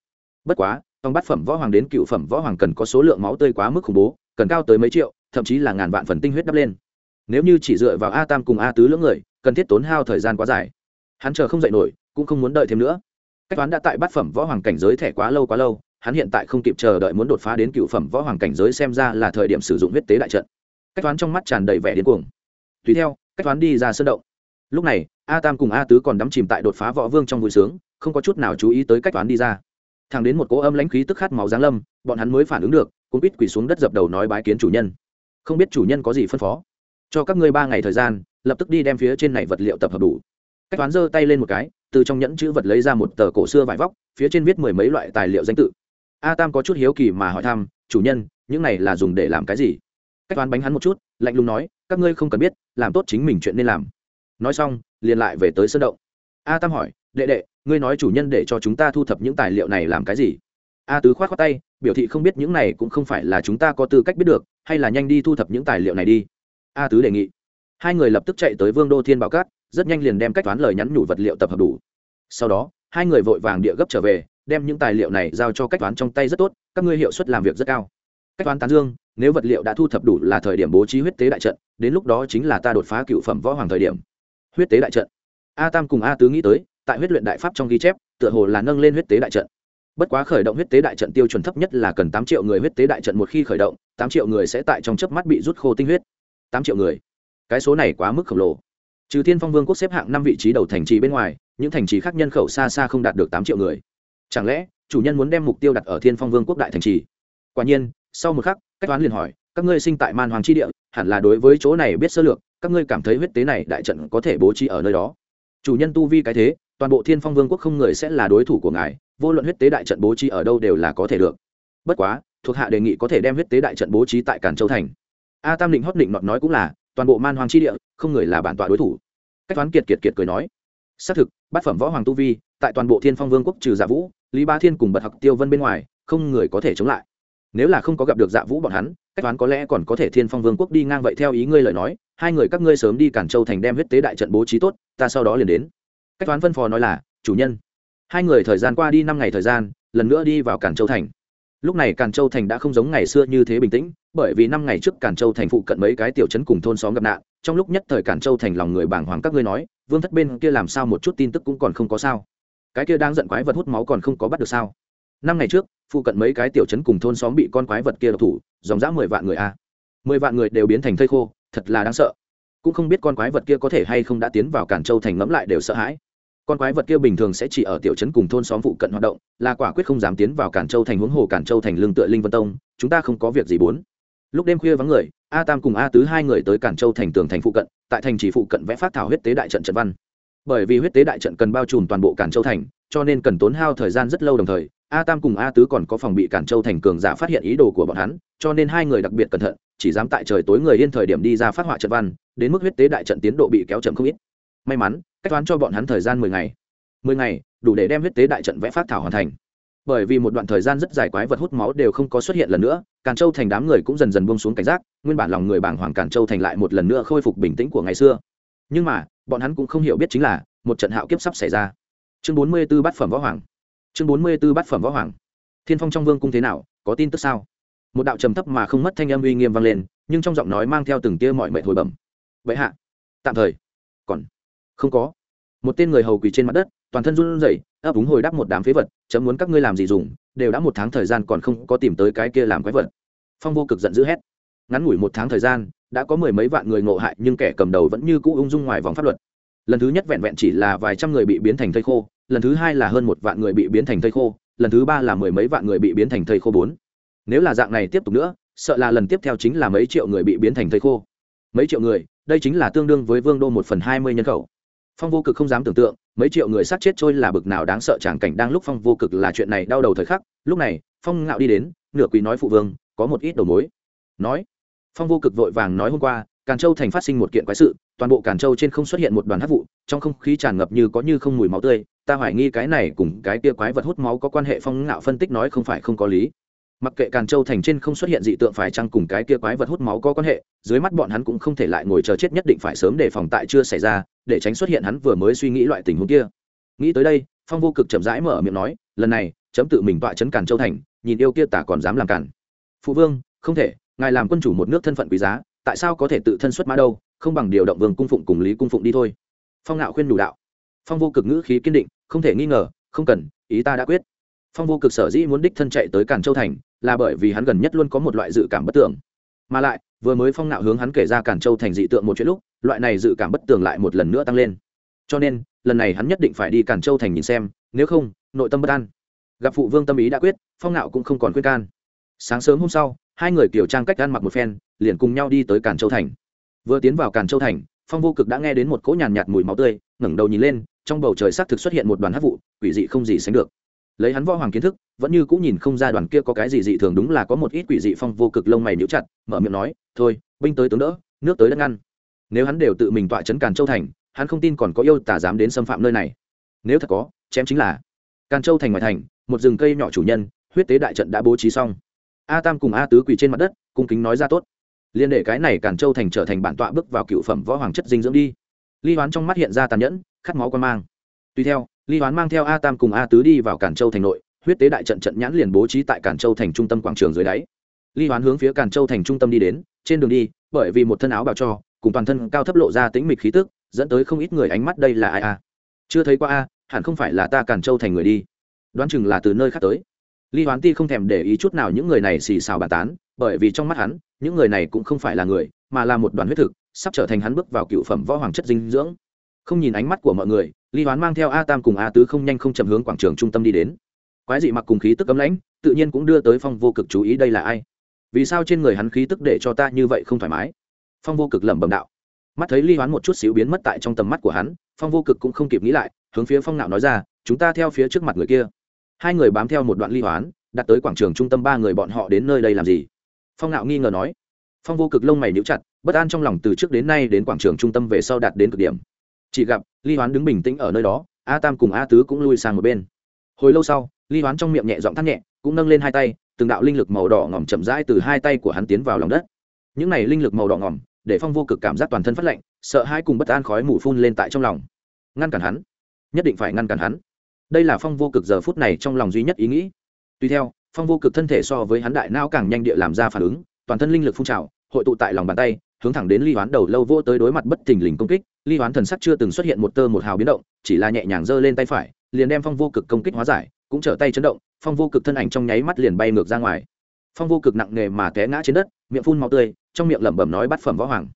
Bất quá, trong bát phẩm võ hoàng đến cựu phẩm võ hoàng cần có số lượng máu tươi quá mức khủng bố, cần cao tới mấy triệu, thậm chí là ngàn vạn phần tinh huyết đắp lên. Nếu như chỉ dựa vào a tam cùng a tứ lưỡng người, cần thiết tốn hao thời gian quá dài. Hắn chờ không dậy nổi, cũng không muốn đợi thêm nữa. Cách toán đã tại bát phẩm võ hoàng cảnh giới thẻ quá lâu quá lâu, hắn hiện tại không kịp chờ đợi muốn đột phá đến cựu phẩm võ hoàng cảnh giới xem ra là thời điểm sử dụng huyết tế đại trận. Cách toán trong mắt tràn đầy vẻ điên cuồng. Tùy theo, cách toán đi ra sân động. Lúc này a tam cùng a tứ còn đắm chìm tại đột phá võ vương trong vui sướng, không có chút nào chú ý tới cách toán đi ra. Thằng đến một cỗ âm lãnh khí tức khát máu giáng lâm, bọn hắn mới phản ứng được cũng biết quỳ xuống đất dập đầu nói bái kiến chủ nhân. Không biết chủ nhân có gì phân phó. Cho các ngươi ba ngày thời gian, lập tức đi đem phía trên này vật liệu tập hợp đủ. Cách toán giơ tay lên một cái, từ trong nhẫn chữ vật lấy ra một tờ cổ xưa vải vóc, phía trên viết mười mấy loại tài liệu danh tự. A tam có chút hiếu kỳ mà hỏi thăm, chủ nhân, những này là dùng để làm cái gì? Cách toán bánh hắn một chút, lạnh lùng nói, các ngươi không cần biết, làm tốt chính mình chuyện nên làm nói xong, liền lại về tới sân động. A tam hỏi, đệ đệ, ngươi nói chủ nhân để cho chúng ta thu thập những tài liệu này làm cái gì? A tứ k h o á t tay, biểu thị không biết những này cũng không phải là chúng ta có tư cách biết được, hay là nhanh đi thu thập những tài liệu này đi. A tứ đề nghị. Hai người lập tức chạy tới vương đô thiên bảo cát, rất nhanh liền đem cách toán lời nhắn nhủ vật liệu tập hợp đủ. Sau đó, hai người vội vàng địa gấp trở về, đem những tài liệu này giao cho cách toán trong tay rất tốt, các ngươi hiệu suất làm việc rất cao. Cách toán tán dương, nếu vật liệu đã thu thập đủ là thời điểm bố trí huyết tế đại trận, đến lúc đó chính là ta đột phá cựu phẩm võ hoàng thời điểm huyết tế đại trận. A tam cùng a tứ nghĩ tới, tại huyết luyện đại pháp trong ghi chép, tựa hồ là nâng lên huyết tế đại trận. Bất quá khởi động huyết tế đại trận tiêu chuẩn thấp nhất là cần tám triệu người huyết tế đại trận một khi khởi động, tám triệu người sẽ tại trong chớp mắt bị rút khô tinh huyết. Tám triệu người? Cái số này quá mức khổng lồ. Trừ thiên phong vương quốc xếp hạng năm vị trí đầu thành trì bên ngoài, những thành trì khác nhân khẩu xa xa không đạt được tám triệu người. Chẳng lẽ, chủ nhân muốn đem mục tiêu đặt ở thiên phong vương quốc đại thành trì? Quả nhiên, sau một khắc, cách toán liền hỏi, các ngươi sinh tại man hoàng tri địa hẳn là đối với chỗ này biết sơ lược, các ngươi cảm thấy huyết tế này đại trận có thể bố trí ở nơi đó. Chủ nhân tu vi cái thế, toàn bộ thiên phong vương quốc không người sẽ là đối thủ của ngài, vô luận huyết tế đại trận bố trí ở đâu đều là có thể được. Bất quá, thuộc hạ đề nghị có thể đem huyết tế đại trận bố trí tại cản châu thành. A tam định hót định nọt nói cũng là, toàn bộ man hoàng chi địa, không người là bản tọa đối thủ. Cách toán kiệt kiệt kiệt cười nói, xác thực, bát phẩm võ hoàng tu vi, tại toàn bộ thiên phong vương quốc trừ dạ vũ, lý ba thiên cùng bật học tiêu vân bên ngoài, không người có thể chống lại. Nếu là không có gặp được dạ vũ bọn hắn cách toán có lẽ còn có thể thiên phong vương quốc đi ngang vậy theo ý ngươi lời nói, hai người các ngươi sớm đi cản châu thành đem huyết tế đại trận bố trí tốt, ta sau đó liền đến. Cách toán phân phò nói là, chủ nhân. Hai người thời gian qua đi năm ngày thời gian, lần nữa đi vào cản châu thành. Lúc này Cản châu thành đã không giống ngày xưa như thế bình tĩnh, bởi vì năm ngày trước Cản châu thành phụ cận mấy cái tiểu trấn cùng thôn xóm gặp nạn, trong lúc nhất thời Cản châu thành lòng người bàng hoàng các ngươi nói, vương thất bên kia làm sao một chút tin tức cũng còn không có sao. Cái kia đang giận quái vật hút máu còn không có bắt được sao? Năm ngày trước, phụ cận mấy cái tiểu trấn cùng thôn xóm bị con quái vật kia độc thủ, dòng dã mười vạn người a. Mười vạn người đều biến thành thây khô, thật là đáng sợ. Cũng không biết con quái vật kia có thể hay không đã tiến vào cản châu thành ngẫm lại đều sợ hãi. Con quái vật kia bình thường sẽ chỉ ở tiểu trấn cùng thôn xóm phụ cận hoạt động, là quả quyết không dám tiến vào cản châu thành huống hồ cản châu thành lương tựa linh vân tông, chúng ta không có việc gì bốn. Lúc đêm khuya vắng người, a tam cùng a tứ hai người tới cản châu thành tường thành phụ cận, tại thành chỉ phụ cận vẽ phát thảo huyết tế đại trận trận văn. Bởi vì huyết tế đại trận cần bao trùm toàn bộ cản châu thành, cho nên cần tốn hao thời gian rất lâu đồng thời a tam cùng a tứ còn có phòng bị cản châu thành cường giả phát hiện ý đồ của bọn hắn, cho nên hai người đặc biệt cẩn thận, chỉ dám tại trời tối người yên thời điểm đi ra phát họa trận văn, đến mức huyết tế đại trận tiến độ bị kéo chậm không ít. May mắn, cách toán cho bọn hắn thời gian mười ngày. Mười ngày, đủ để đem huyết tế đại trận vẽ phát thảo hoàn thành. Bởi vì một đoạn thời gian rất dài quái vật hút máu đều không có xuất hiện lần nữa càn châu thành đám người cũng dần dần buông xuống cảnh giác, nguyên bản lòng người bảng hoàng càn châu thành lại một lần nữa khôi phục bình tĩnh của ngày xưa. Nhưng mà, bọn hắn cũng không hiểu biết chính là, một trận hạo kiếp sắp xảy ra. Chương bốn mươi b ố bát phẩm võ hoàng chương bốn mươi b ố bát phẩm võ hoàng. Thiên phong trong vương cung thế nào, có tin tức sao? Một đạo trầm thấp mà không mất thanh âm uy nghiêm vang lên, nhưng trong giọng nói mang theo từng tia mọi mệnh hồi bẩm. Vậy hạ, tạm thời. Còn không có. Một tên người hầu quỳ trên mặt đất, toàn thân run rẩy, ấp úng hồi đáp một đám phế vật, chấm muốn các ngươi làm gì dùng, đều đã một tháng thời gian còn không có tìm tới cái kia làm quái vật. Phong vô cực giận dữ hét. Ngắn ngủi một tháng thời gian, đã có mười mấy vạn người ngộ hại, nhưng kẻ cầm đầu vẫn như cũ ung dung ngoài vòng pháp luật. Lần thứ nhất vẹn vẹn chỉ là vài trăm người bị biến thành thây khô lần thứ hai là hơn một vạn người bị biến thành thây khô, lần thứ ba là mười mấy vạn người bị biến thành thây khô bốn. Nếu là dạng này tiếp tục nữa, sợ là lần tiếp theo chính là mấy triệu người bị biến thành thây khô. Mấy triệu người, đây chính là tương đương với vương đô một phần hai mươi nhân khẩu. Phong vô cực không dám tưởng tượng, mấy triệu người sát chết trôi là bực nào đáng sợ tràng cảnh đang lúc phong vô cực là chuyện này đau đầu thời khắc, lúc này, phong ngạo đi đến, nửa quỳ nói phụ vương, có một ít đầu mối. Nói, phong vô cực vội vàng nói hôm qua, càn châu thành phát sinh một kiện quái sự, toàn bộ càn châu trên không xuất hiện một đoàn hát vụ, trong không khí tràn ngập như có như không mùi máu tươi ta hoài nghi cái này cùng cái kia quái vật hút máu có quan hệ phong ngạo phân tích nói không phải không có lý. Mặc kệ càn châu thành trên không xuất hiện dị tượng phải chăng cùng cái kia quái vật hút máu có quan hệ, dưới mắt bọn hắn cũng không thể lại ngồi chờ chết nhất định phải sớm để phòng tại chưa xảy ra, để tránh xuất hiện hắn vừa mới suy nghĩ loại tình huống kia. Nghĩ tới đây, phong vô cực chậm rãi mở miệng nói, lần này, chấm tự mình tọa chấn càn châu thành, nhìn yêu kia tả còn dám làm càn. Phụ vương, không thể, ngài làm quân chủ một nước thân phận quý giá, tại sao có thể tự thân xuất mã đâu, không bằng điều động vương cung phụng cùng lý cung phụng đi thôi. Phong ngạo khuyên đủ đạo. Phong vô cực ngữ khí kiên định không thể nghi ngờ, không cần, ý ta đã quyết. Phong vô cực sở dĩ muốn đích thân chạy tới càn châu thành, là bởi vì hắn gần nhất luôn có một loại dự cảm bất tưởng. Mà lại, vừa mới phong nạo hướng hắn kể ra cản châu thành dị tượng một chuyện lúc, loại này dự cảm bất tường lại một lần nữa tăng lên. Cho nên, lần này hắn nhất định phải đi cản châu thành nhìn xem, nếu không, nội tâm bất an. Gặp phụ vương tâm ý đã quyết, phong nạo cũng không còn khuyên can. Sáng sớm hôm sau, hai người kiểu trang cách ăn mặc một phen, liền cùng nhau đi tới cản châu thành. Vừa tiến vào cản châu thành, phong vô cực đã nghe đến một cỗ nhàn nhạt mùi máu tươi, ngẩng đầu nhìn lên trong bầu trời xác thực xuất hiện một đoàn hát vụ, quỷ dị không gì sánh được. Lấy hắn võ hoàng kiến thức, vẫn như cũng nhìn không ra đoàn kia có cái gì dị thường, đúng là có một ít quỷ dị phong vô cực lông mày níu chặt, mở miệng nói, thôi, binh tới tướng đỡ, nước tới đất ngăn. Nếu hắn đều tự mình tọa chấn càn châu thành, hắn không tin còn có yêu tả dám đến xâm phạm nơi này. Nếu thật có, chém chính là càn châu thành ngoài thành, một rừng cây nhỏ chủ nhân, huyết tế đại trận đã bố trí xong. A tam cùng a tứ quỳ trên mặt đất, cung kính nói ra tốt. Liên đệ cái này càn châu thành trở thành bản tọa bước vào cựu phẩm võ hoàng chất dinh dưỡng đi. Ly hoán trong mắt hiện ra tàn nhẫn khát máu quan mang. Tuy theo, ly hoán mang theo a tam cùng a tứ đi vào càn châu thành nội, huyết tế đại trận trận nhãn liền bố trí tại càn châu thành trung tâm quảng trường dưới đáy. Ly hoán hướng phía càn châu thành trung tâm đi đến, trên đường đi, bởi vì một thân áo bào cho, cùng toàn thân cao thấp lộ ra tính mịch khí tức, dẫn tới không ít người ánh mắt đây là ai a chưa thấy qua a, hẳn không phải là ta càn châu thành người đi. Đoán chừng là từ nơi khác tới. Ly hoán ti không thèm để ý chút nào những người này xì xào bàn tán, bởi vì trong mắt hắn, những người này cũng không phải là người, mà là một đoàn huyết thực, sắp trở thành hắn bước vào cựu phẩm võ hoàng chất dinh dưỡng không nhìn ánh mắt của mọi người ly hoán mang theo a tam cùng a tứ không nhanh không chậm hướng quảng trường trung tâm đi đến. Quái dị mặc cùng khí tức cấm lãnh, tự nhiên cũng đưa tới phong vô cực chú ý đây là ai. Vì sao trên người hắn khí tức để cho ta như vậy không thoải mái? Phong vô cực lẩm bẩm đạo. Mắt thấy ly hoán một chút xíu biến mất tại trong tầm mắt của hắn, phong vô cực cũng không kịp nghĩ lại, hướng phía phong nạo nói ra, chúng ta theo phía trước mặt người kia. Hai người bám theo một đoạn ly hoán, đặt tới quảng trường trung tâm ba người bọn họ đến nơi đây làm gì? Phong nạo nghi ngờ nói. Phong vô cực lông mày níu chặt, bất an trong lòng từ trước đến nay đến quảng trường trung tâm về sau đạt đến cực điểm chỉ gặp, ly hoán đứng bình tĩnh ở nơi đó, a tam cùng a tứ cũng lui sang một bên. Hồi lâu sau, ly hoán trong miệng nhẹ giọng thắt nhẹ, cũng nâng lên hai tay, từng đạo linh lực màu đỏ ngỏm chậm rãi từ hai tay của hắn tiến vào lòng đất. Những này linh lực màu đỏ ngỏm để phong vô cực cảm giác toàn thân phát lạnh, sợ hai cùng bất an khói mù phun lên tại trong lòng. Ngăn cản hắn. Nhất định phải ngăn cản hắn. Đây là phong vô cực giờ phút này trong lòng duy nhất ý nghĩ. Tuy theo, phong vô cực thân thể so với hắn đại não càng nhanh địa làm ra phản ứng, toàn thân linh lực phun trào, hội tụ tại lòng bàn tay, hướng thẳng đến ly hoán đầu lâu vô tới đối mặt bất thình lình công kích ly hoán thần sắc chưa từng xuất hiện một tơ một hào biến động, chỉ là nhẹ nhàng giơ lên tay phải, liền đem phong vô cực công kích hóa giải, cũng trở tay chấn động, phong vô cực thân ảnh trong nháy mắt liền bay ngược ra ngoài. Phong vô cực nặng nề mà té ngã trên đất, miệng phun màu tươi, trong miệng lẩm bẩm nói bắt phẩm võ hoàng.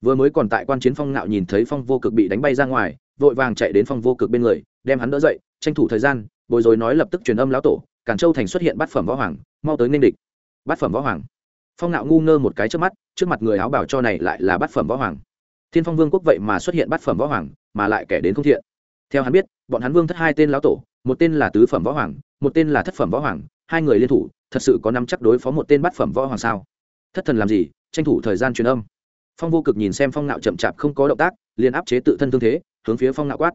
Vừa mới còn tại quan chiến phong ngạo nhìn thấy phong vô cực bị đánh bay ra ngoài, vội vàng chạy đến phong vô cực bên người, đem hắn đỡ dậy, tranh thủ thời gian, bồi rồi nói lập tức truyền âm lão tổ cản châu thành xuất hiện bát phẩm võ hoàng, mau tới Ninh địch. Bát phẩm võ hoàng. Phong ngạo ngu ngơ một cái trước mắt, trước mặt người áo bảo cho này lại là bát phẩm võ hoàng thiên phong vương quốc vậy mà xuất hiện bát phẩm võ hoàng, mà lại kẻ đến không thiện. Theo hắn biết, bọn hắn vương thất hai tên lão tổ, một tên là tứ phẩm võ hoàng, một tên là thất phẩm võ hoàng, hai người liên thủ, thật sự có năm chắc đối phó một tên bát phẩm võ hoàng sao? Thất thần làm gì? Tranh thủ thời gian truyền âm. Phong vô cực nhìn xem phong Nạo chậm chạp không có động tác, liền áp chế tự thân thương thế, hướng phía phong Nạo quát.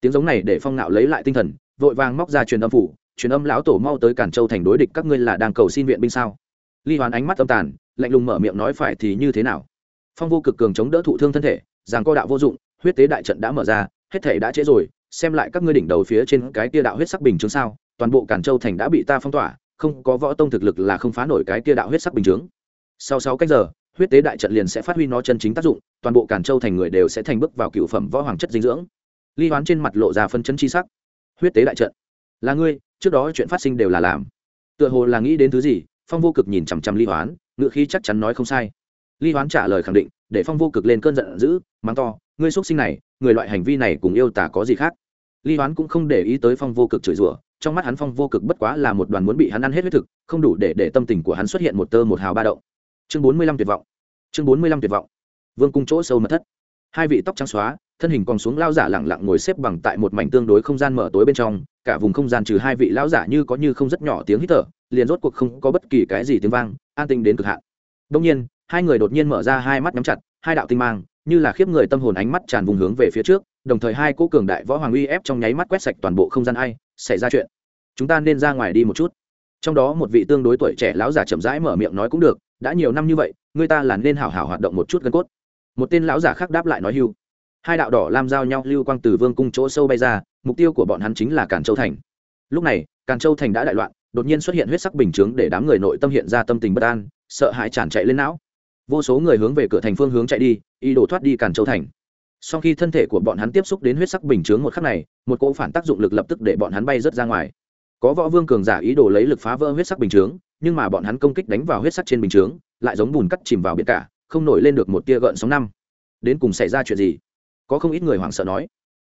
Tiếng giống này để phong Nạo lấy lại tinh thần, vội vàng móc ra truyền âm phủ, truyền âm lão tổ mau tới cản châu thành đối địch các ngươi là đang cầu xin viện binh sao? Ly hoán ánh mắt âm tàn, lạnh lùng mở miệng nói phải thì như thế nào? Phong vô cực cường chống đỡ thụ thương thân thể rằng co đạo vô dụng, huyết tế đại trận đã mở ra, hết thể đã trễ rồi, xem lại các ngươi đỉnh đầu phía trên cái tia đạo huyết sắc bình chứng sao, toàn bộ cản châu thành đã bị ta phong tỏa, không có võ tông thực lực là không phá nổi cái tia đạo huyết sắc bình chứng. Sau sáu cách giờ, huyết tế đại trận liền sẽ phát huy nó chân chính tác dụng, toàn bộ cản châu thành người đều sẽ thành bước vào cựu phẩm võ hoàng chất dinh dưỡng. Ly hoán trên mặt lộ ra phân chân chi sắc. Huyết tế đại trận, là ngươi, trước đó chuyện phát sinh đều là làm. Tựa hồ là nghĩ đến thứ gì, phong vô cực nhìn chằm chằm ly hoán ngự khí chắc chắn nói không sai ly hoán trả lời khẳng định, để phong vô cực lên cơn giận dữ, mắng to, ngươi xuất sinh này, người loại hành vi này cùng yêu tả có gì khác? Ly hoán cũng không để ý tới phong vô cực chửi rủa, trong mắt hắn phong vô cực bất quá là một đoàn muốn bị hắn ăn hết huyết thực, không đủ để để tâm tình của hắn xuất hiện một tơ một hào ba động. Chương bốn mươi lăm tuyệt vọng. Chương bốn mươi lăm tuyệt vọng. Vương cung chỗ sâu mật thất. Hai vị tóc trắng xóa, thân hình còn xuống lao giả lẳng lặng ngồi xếp bằng tại một mảnh tương đối không gian mở tối bên trong, cả vùng không gian trừ hai vị lão giả như có như không rất nhỏ tiếng hít thở, liền rốt cuộc không có bất kỳ cái gì tiếng vang, an tinh đến cực hạn. Đông nhiên hai người đột nhiên mở ra hai mắt nhắm chặt, hai đạo tinh mang, như là khiếp người tâm hồn ánh mắt tràn vùng hướng về phía trước, đồng thời hai cỗ cường đại võ hoàng uy ép trong nháy mắt quét sạch toàn bộ không gian ai, xảy ra chuyện. Chúng ta nên ra ngoài đi một chút. Trong đó một vị tương đối tuổi trẻ lão giả chậm rãi mở miệng nói cũng được, đã nhiều năm như vậy, người ta là nên hảo hảo hoạt động một chút gân cốt. Một tên lão giả khác đáp lại nói hưu. Hai đạo đỏ lam giao nhau lưu quang từ vương cung chỗ sâu bay ra, mục tiêu của bọn hắn chính là càn châu thành. Lúc này, càn châu thành đã đại loạn, đột nhiên xuất hiện huyết sắc bình chướng để đám người nội tâm hiện ra tâm tình bất an, sợ hãi tràn chạy lên não vô số người hướng về cửa thành phương hướng chạy đi, ý đồ thoát đi càn châu thành. Sau khi thân thể của bọn hắn tiếp xúc đến huyết sắc bình chướng một khắc này, một cỗ phản tác dụng lực lập tức để bọn hắn bay rớt ra ngoài. Có võ vương cường giả ý đồ lấy lực phá vỡ huyết sắc bình chướng, nhưng mà bọn hắn công kích đánh vào huyết sắc trên bình chướng, lại giống bùn cắt chìm vào biển cả, không nổi lên được một tia gợn sóng năm. Đến cùng xảy ra chuyện gì? Có không ít người hoảng sợ nói.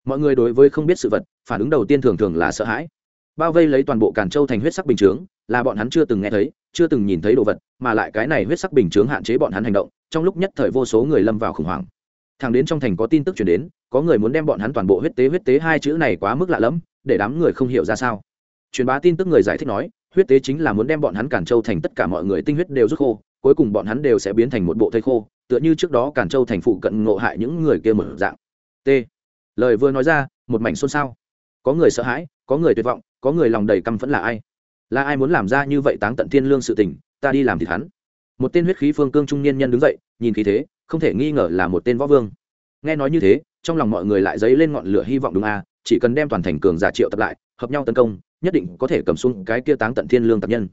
Mọi người đối với không biết sự vật, phản ứng đầu tiên thường thường là sợ hãi. Bao vây lấy toàn bộ càn châu thành huyết sắc bình chướng, là bọn hắn chưa từng nghe thấy chưa từng nhìn thấy đồ vật, mà lại cái này huyết sắc bình chướng hạn chế bọn hắn hành động, trong lúc nhất thời vô số người lâm vào khủng hoảng. Thằng đến trong thành có tin tức chuyển đến, có người muốn đem bọn hắn toàn bộ huyết tế huyết tế hai chữ này quá mức lạ lẫm, để đám người không hiểu ra sao. Truyền bá tin tức người giải thích nói, huyết tế chính là muốn đem bọn hắn cản châu thành tất cả mọi người tinh huyết đều rút khô, cuối cùng bọn hắn đều sẽ biến thành một bộ thây khô, tựa như trước đó cản châu thành phụ cận ngộ hại những người kia mở dạng. T. Lời vừa nói ra, một mảnh xôn xao. Có người sợ hãi, có người tuyệt vọng, có người lòng đầy căm phẫn là ai? Là ai muốn làm ra như vậy táng tận thiên lương sự tình ta đi làm thì hắn. Một tên huyết khí phương cương trung niên nhân đứng dậy nhìn khí thế không thể nghi ngờ là một tên võ vương. Nghe nói như thế trong lòng mọi người lại dấy lên ngọn lửa hy vọng đúng a à, chỉ cần đem toàn thành cường giả triệu tập lại hợp nhau tấn công nhất định có thể cầm xuống cái kia táng tận thiên lương tập nhân.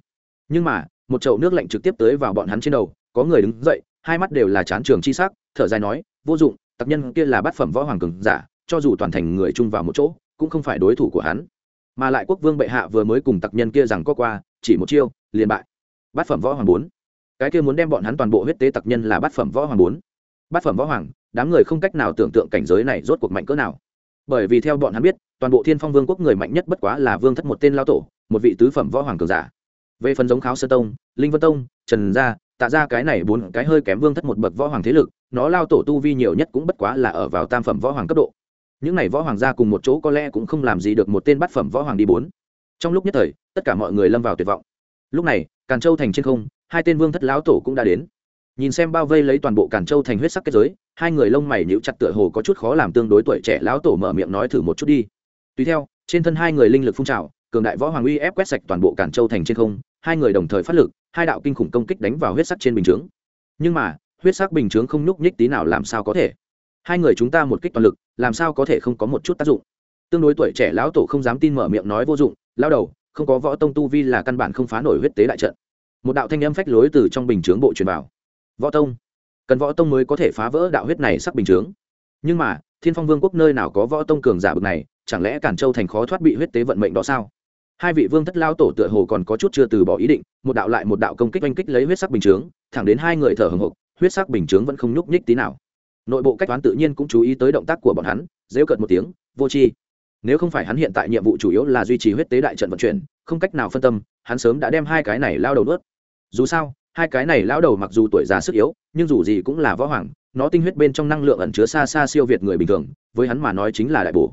Nhưng mà một chậu nước lạnh trực tiếp tới vào bọn hắn trên đầu có người đứng dậy hai mắt đều là chán trường chi sắc thở dài nói vô dụng tập nhân kia là bát phẩm võ hoàng cường giả cho dù toàn thành người chung vào một chỗ cũng không phải đối thủ của hắn mà lại quốc vương bệ hạ vừa mới cùng tặc nhân kia rằng có qua, chỉ một chiêu, liền bại. Bát phẩm võ hoàng bốn. Cái kia muốn đem bọn hắn toàn bộ huyết tế tặc nhân là bát phẩm võ hoàng bốn. Bát phẩm võ hoàng, đám người không cách nào tưởng tượng cảnh giới này rốt cuộc mạnh cỡ nào. Bởi vì theo bọn hắn biết, toàn bộ thiên phong vương quốc người mạnh nhất bất quá là vương thất một tên lao tổ, một vị tứ phẩm võ hoàng cường giả. Về phần giống kháo sơ tông, linh vân tông, trần gia, tạ ra cái này bốn cái hơi kém vương thất một bậc võ hoàng thế lực, nó lao tổ tu vi nhiều nhất cũng bất quá là ở vào tam phẩm võ hoàng cấp độ những n à y võ hoàng gia cùng một chỗ có lẽ cũng không làm gì được một tên bát phẩm võ hoàng đi bốn. Trong lúc nhất thời, tất cả mọi người lâm vào tuyệt vọng. Lúc này, càn châu thành trên không, hai tên vương thất lão tổ cũng đã đến. Nhìn xem bao vây lấy toàn bộ càn châu thành huyết sắc kết giới, hai người lông mày nhíu chặt tựa hồ có chút khó làm tương đối tuổi trẻ lão tổ mở miệng nói thử một chút đi. Tùy theo, trên thân hai người linh lực phun trào, cường đại võ hoàng uy ép quét sạch toàn bộ càn châu thành trên không, hai người đồng thời phát lực, hai đạo kinh khủng công kích đánh vào huyết sắc trên bình chướng. Nhưng mà, huyết sắc bình chướng không nhúc nhích tí nào làm sao có thể? Hai người chúng ta một kích toàn lực, làm sao có thể không có một chút tác dụng? Tương đối tuổi trẻ lão tổ không dám tin mở miệng nói vô dụng, lao đầu, không có võ tông tu vi là căn bản không phá nổi huyết tế đại trận. Một đạo thanh âm phách lối từ trong bình chướng bộ truyền vào. Võ tông? Cần võ tông mới có thể phá vỡ đạo huyết này sắc bình chướng. Nhưng mà, thiên phong vương quốc nơi nào có võ tông cường giả bực này, chẳng lẽ cản châu thành khó thoát bị huyết tế vận mệnh đó sao? Hai vị vương thất lao tổ tựa hồ còn có chút chưa từ bỏ ý định, một đạo lại một đạo công kích oanh kích lấy huyết sắc bình chướng, thẳng đến hai người thở hồng hộc, huyết sắc bình chướng vẫn không nhúc nhích tí nào nội bộ cách toán tự nhiên cũng chú ý tới động tác của bọn hắn dễu cợt một tiếng, vô tri, nếu không phải hắn hiện tại nhiệm vụ chủ yếu là duy trì huyết tế đại trận vận chuyển, không cách nào phân tâm, hắn sớm đã đem hai cái này lao đầu nuốt. Dù sao, hai cái này lao đầu mặc dù tuổi già sức yếu, nhưng dù gì cũng là võ hoàng, nó tinh huyết bên trong năng lượng ẩn chứa xa xa siêu việt người bình thường, với hắn mà nói chính là đại bổ.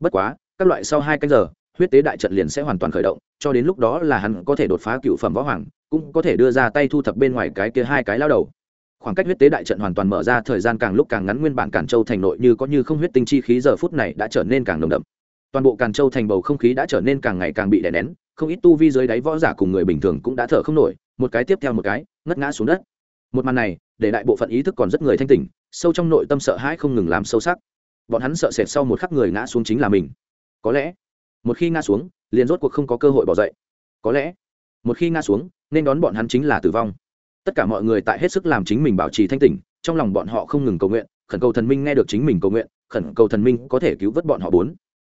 Bất quá, các loại sau hai canh giờ, huyết tế đại trận liền sẽ hoàn toàn khởi động, cho đến lúc đó là hắn có thể đột phá cựu phẩm võ hoàng, cũng có thể đưa ra tay thu thập bên ngoài cái kia hai cái lao đầu khoảng cách huyết tế đại trận hoàn toàn mở ra, thời gian càng lúc càng ngắn, nguyên bản càn châu thành nội như có như không huyết tinh chi khí giờ phút này đã trở nên càng nồng đậm. Toàn bộ càn châu thành bầu không khí đã trở nên càng ngày càng bị đè nén, không ít tu vi dưới đáy võ giả cùng người bình thường cũng đã thở không nổi, một cái tiếp theo một cái, ngất ngã xuống đất. Một màn này, để đại bộ phận ý thức còn rất người thanh tỉnh, sâu trong nội tâm sợ hãi không ngừng làm sâu sắc. Bọn hắn sợ sệt sau một khắc người ngã xuống chính là mình. Có lẽ, một khi ngã xuống, liền rốt cuộc không có cơ hội bỏ dậy. Có lẽ, một khi ngã xuống, nên đón bọn hắn chính là tử vong tất cả mọi người tại hết sức làm chính mình bảo trì thanh tỉnh, trong lòng bọn họ không ngừng cầu nguyện, khẩn cầu thần minh nghe được chính mình cầu nguyện, khẩn cầu thần minh có thể cứu vớt bọn họ bốn.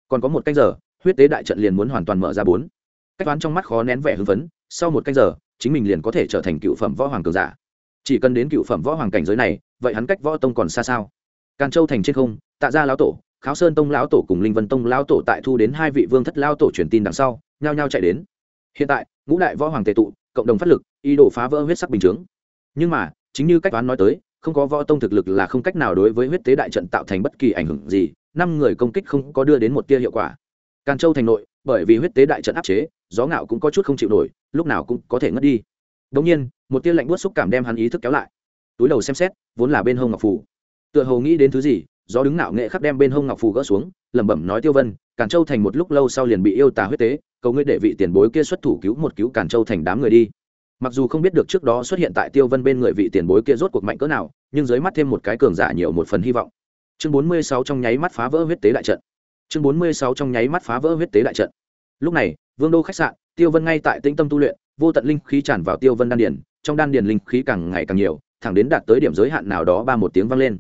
Còn có một canh giờ, huyết tế đại trận liền muốn hoàn toàn mở ra bốn. Cách toán trong mắt khó nén vẻ hưng phấn, sau một canh giờ, chính mình liền có thể trở thành cựu phẩm võ hoàng cường giả. Chỉ cần đến cựu phẩm võ hoàng cảnh giới này, vậy hắn cách võ tông còn xa sao? Càn châu thành trên không, tạ gia lão tổ, kháo sơn tông lão tổ cùng linh vân tông lão tổ tại thu đến hai vị vương thất lão tổ truyền tin đằng sau, nhao nhao chạy đến hiện tại, ngũ đại võ hoàng tề tụ, cộng đồng phát lực, ý đồ phá vỡ huyết sắc bình chướng. Nhưng mà, chính như cách toán nói tới, không có võ tông thực lực là không cách nào đối với huyết tế đại trận tạo thành bất kỳ ảnh hưởng gì, năm người công kích không có đưa đến một tia hiệu quả. Càn châu thành nội, bởi vì huyết tế đại trận áp chế, gió ngạo cũng có chút không chịu nổi, lúc nào cũng có thể ngất đi. Đ nhiên, một tia lạnh buốt xúc cảm đem hắn ý thức kéo lại. Túi đầu xem xét, vốn là bên hông ngọc phủ. Tựa hồ nghĩ đến thứ gì gió đứng nạo nghệ khắc đem bên hông ngọc phù gỡ xuống, lẩm bẩm nói tiêu vân, càn châu thành một lúc lâu sau liền bị yêu tà huyết tế, cầu ngươi để vị tiền bối kia xuất thủ cứu một cứu càn châu thành đám người đi. Mặc dù không biết được trước đó xuất hiện tại tiêu vân bên người vị tiền bối kia rốt cuộc mạnh cỡ nào, nhưng dưới mắt thêm một cái cường giả nhiều một phần hy vọng. Chương bốn mươi sáu trong nháy mắt phá vỡ huyết tế đại trận. Chương bốn mươi sáu trong nháy mắt phá vỡ huyết tế đại trận. Lúc này, vương đô khách sạn, tiêu vân ngay tại tĩnh tâm tu luyện, vô tận linh khí tràn vào tiêu vân đan điền, trong đan điền linh khí càng ngày càng nhiều, thẳng đến đạt tới điểm giới hạn nào đó ba một tiếng vang lên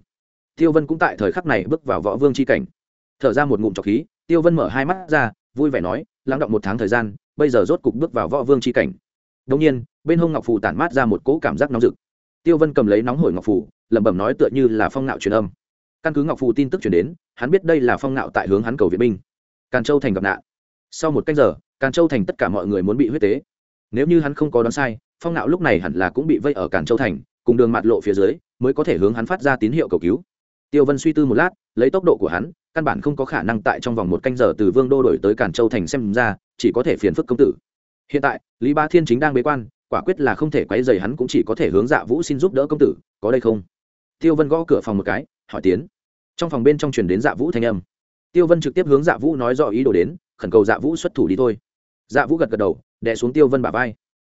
tiêu vân cũng tại thời khắc này bước vào võ vương c h i cảnh. Thở ra một ngụm trọc khí, tiêu vân mở hai mắt ra, vui vẻ nói, lắng động một tháng thời gian, bây giờ rốt cục bước vào võ vương c h i cảnh. Đông nhiên, bên hông ngọc phù tản mát ra một cỗ cảm giác nóng rực. Tiêu vân cầm lấy nóng hổi ngọc phù, lẩm bẩm nói tựa như là phong nạo truyền âm. Căn cứ ngọc phù tin tức chuyển đến, hắn biết đây là phong nạo tại hướng hắn cầu viện binh. Càn châu thành gặp nạn. Sau một cách giờ, càn châu thành tất cả mọi người muốn bị huyết tế. Nếu như hắn không có đoán sai, phong nạo lúc này hẳn là cũng bị vây ở càn châu thành, cùng đường mặt lộ phía dưới, mới có thể hướng hắn phát ra tín hiệu cầu cứu tiêu vân suy tư một lát, lấy tốc độ của hắn, căn bản không có khả năng tại trong vòng một canh giờ từ vương đô đổi tới cản châu thành xem ra, chỉ có thể phiền phức công tử. Hiện tại, lý ba thiên chính đang bế quan, quả quyết là không thể quấy dày hắn cũng chỉ có thể hướng dạ vũ xin giúp đỡ công tử, có đây không? Tiêu vân gõ cửa phòng một cái, hỏi tiến. Trong phòng bên trong truyền đến dạ vũ thanh âm. Tiêu vân trực tiếp hướng dạ vũ nói rõ ý đồ đến, khẩn cầu dạ vũ xuất thủ đi thôi. Dạ vũ gật gật đầu, đè xuống tiêu vân bả vai.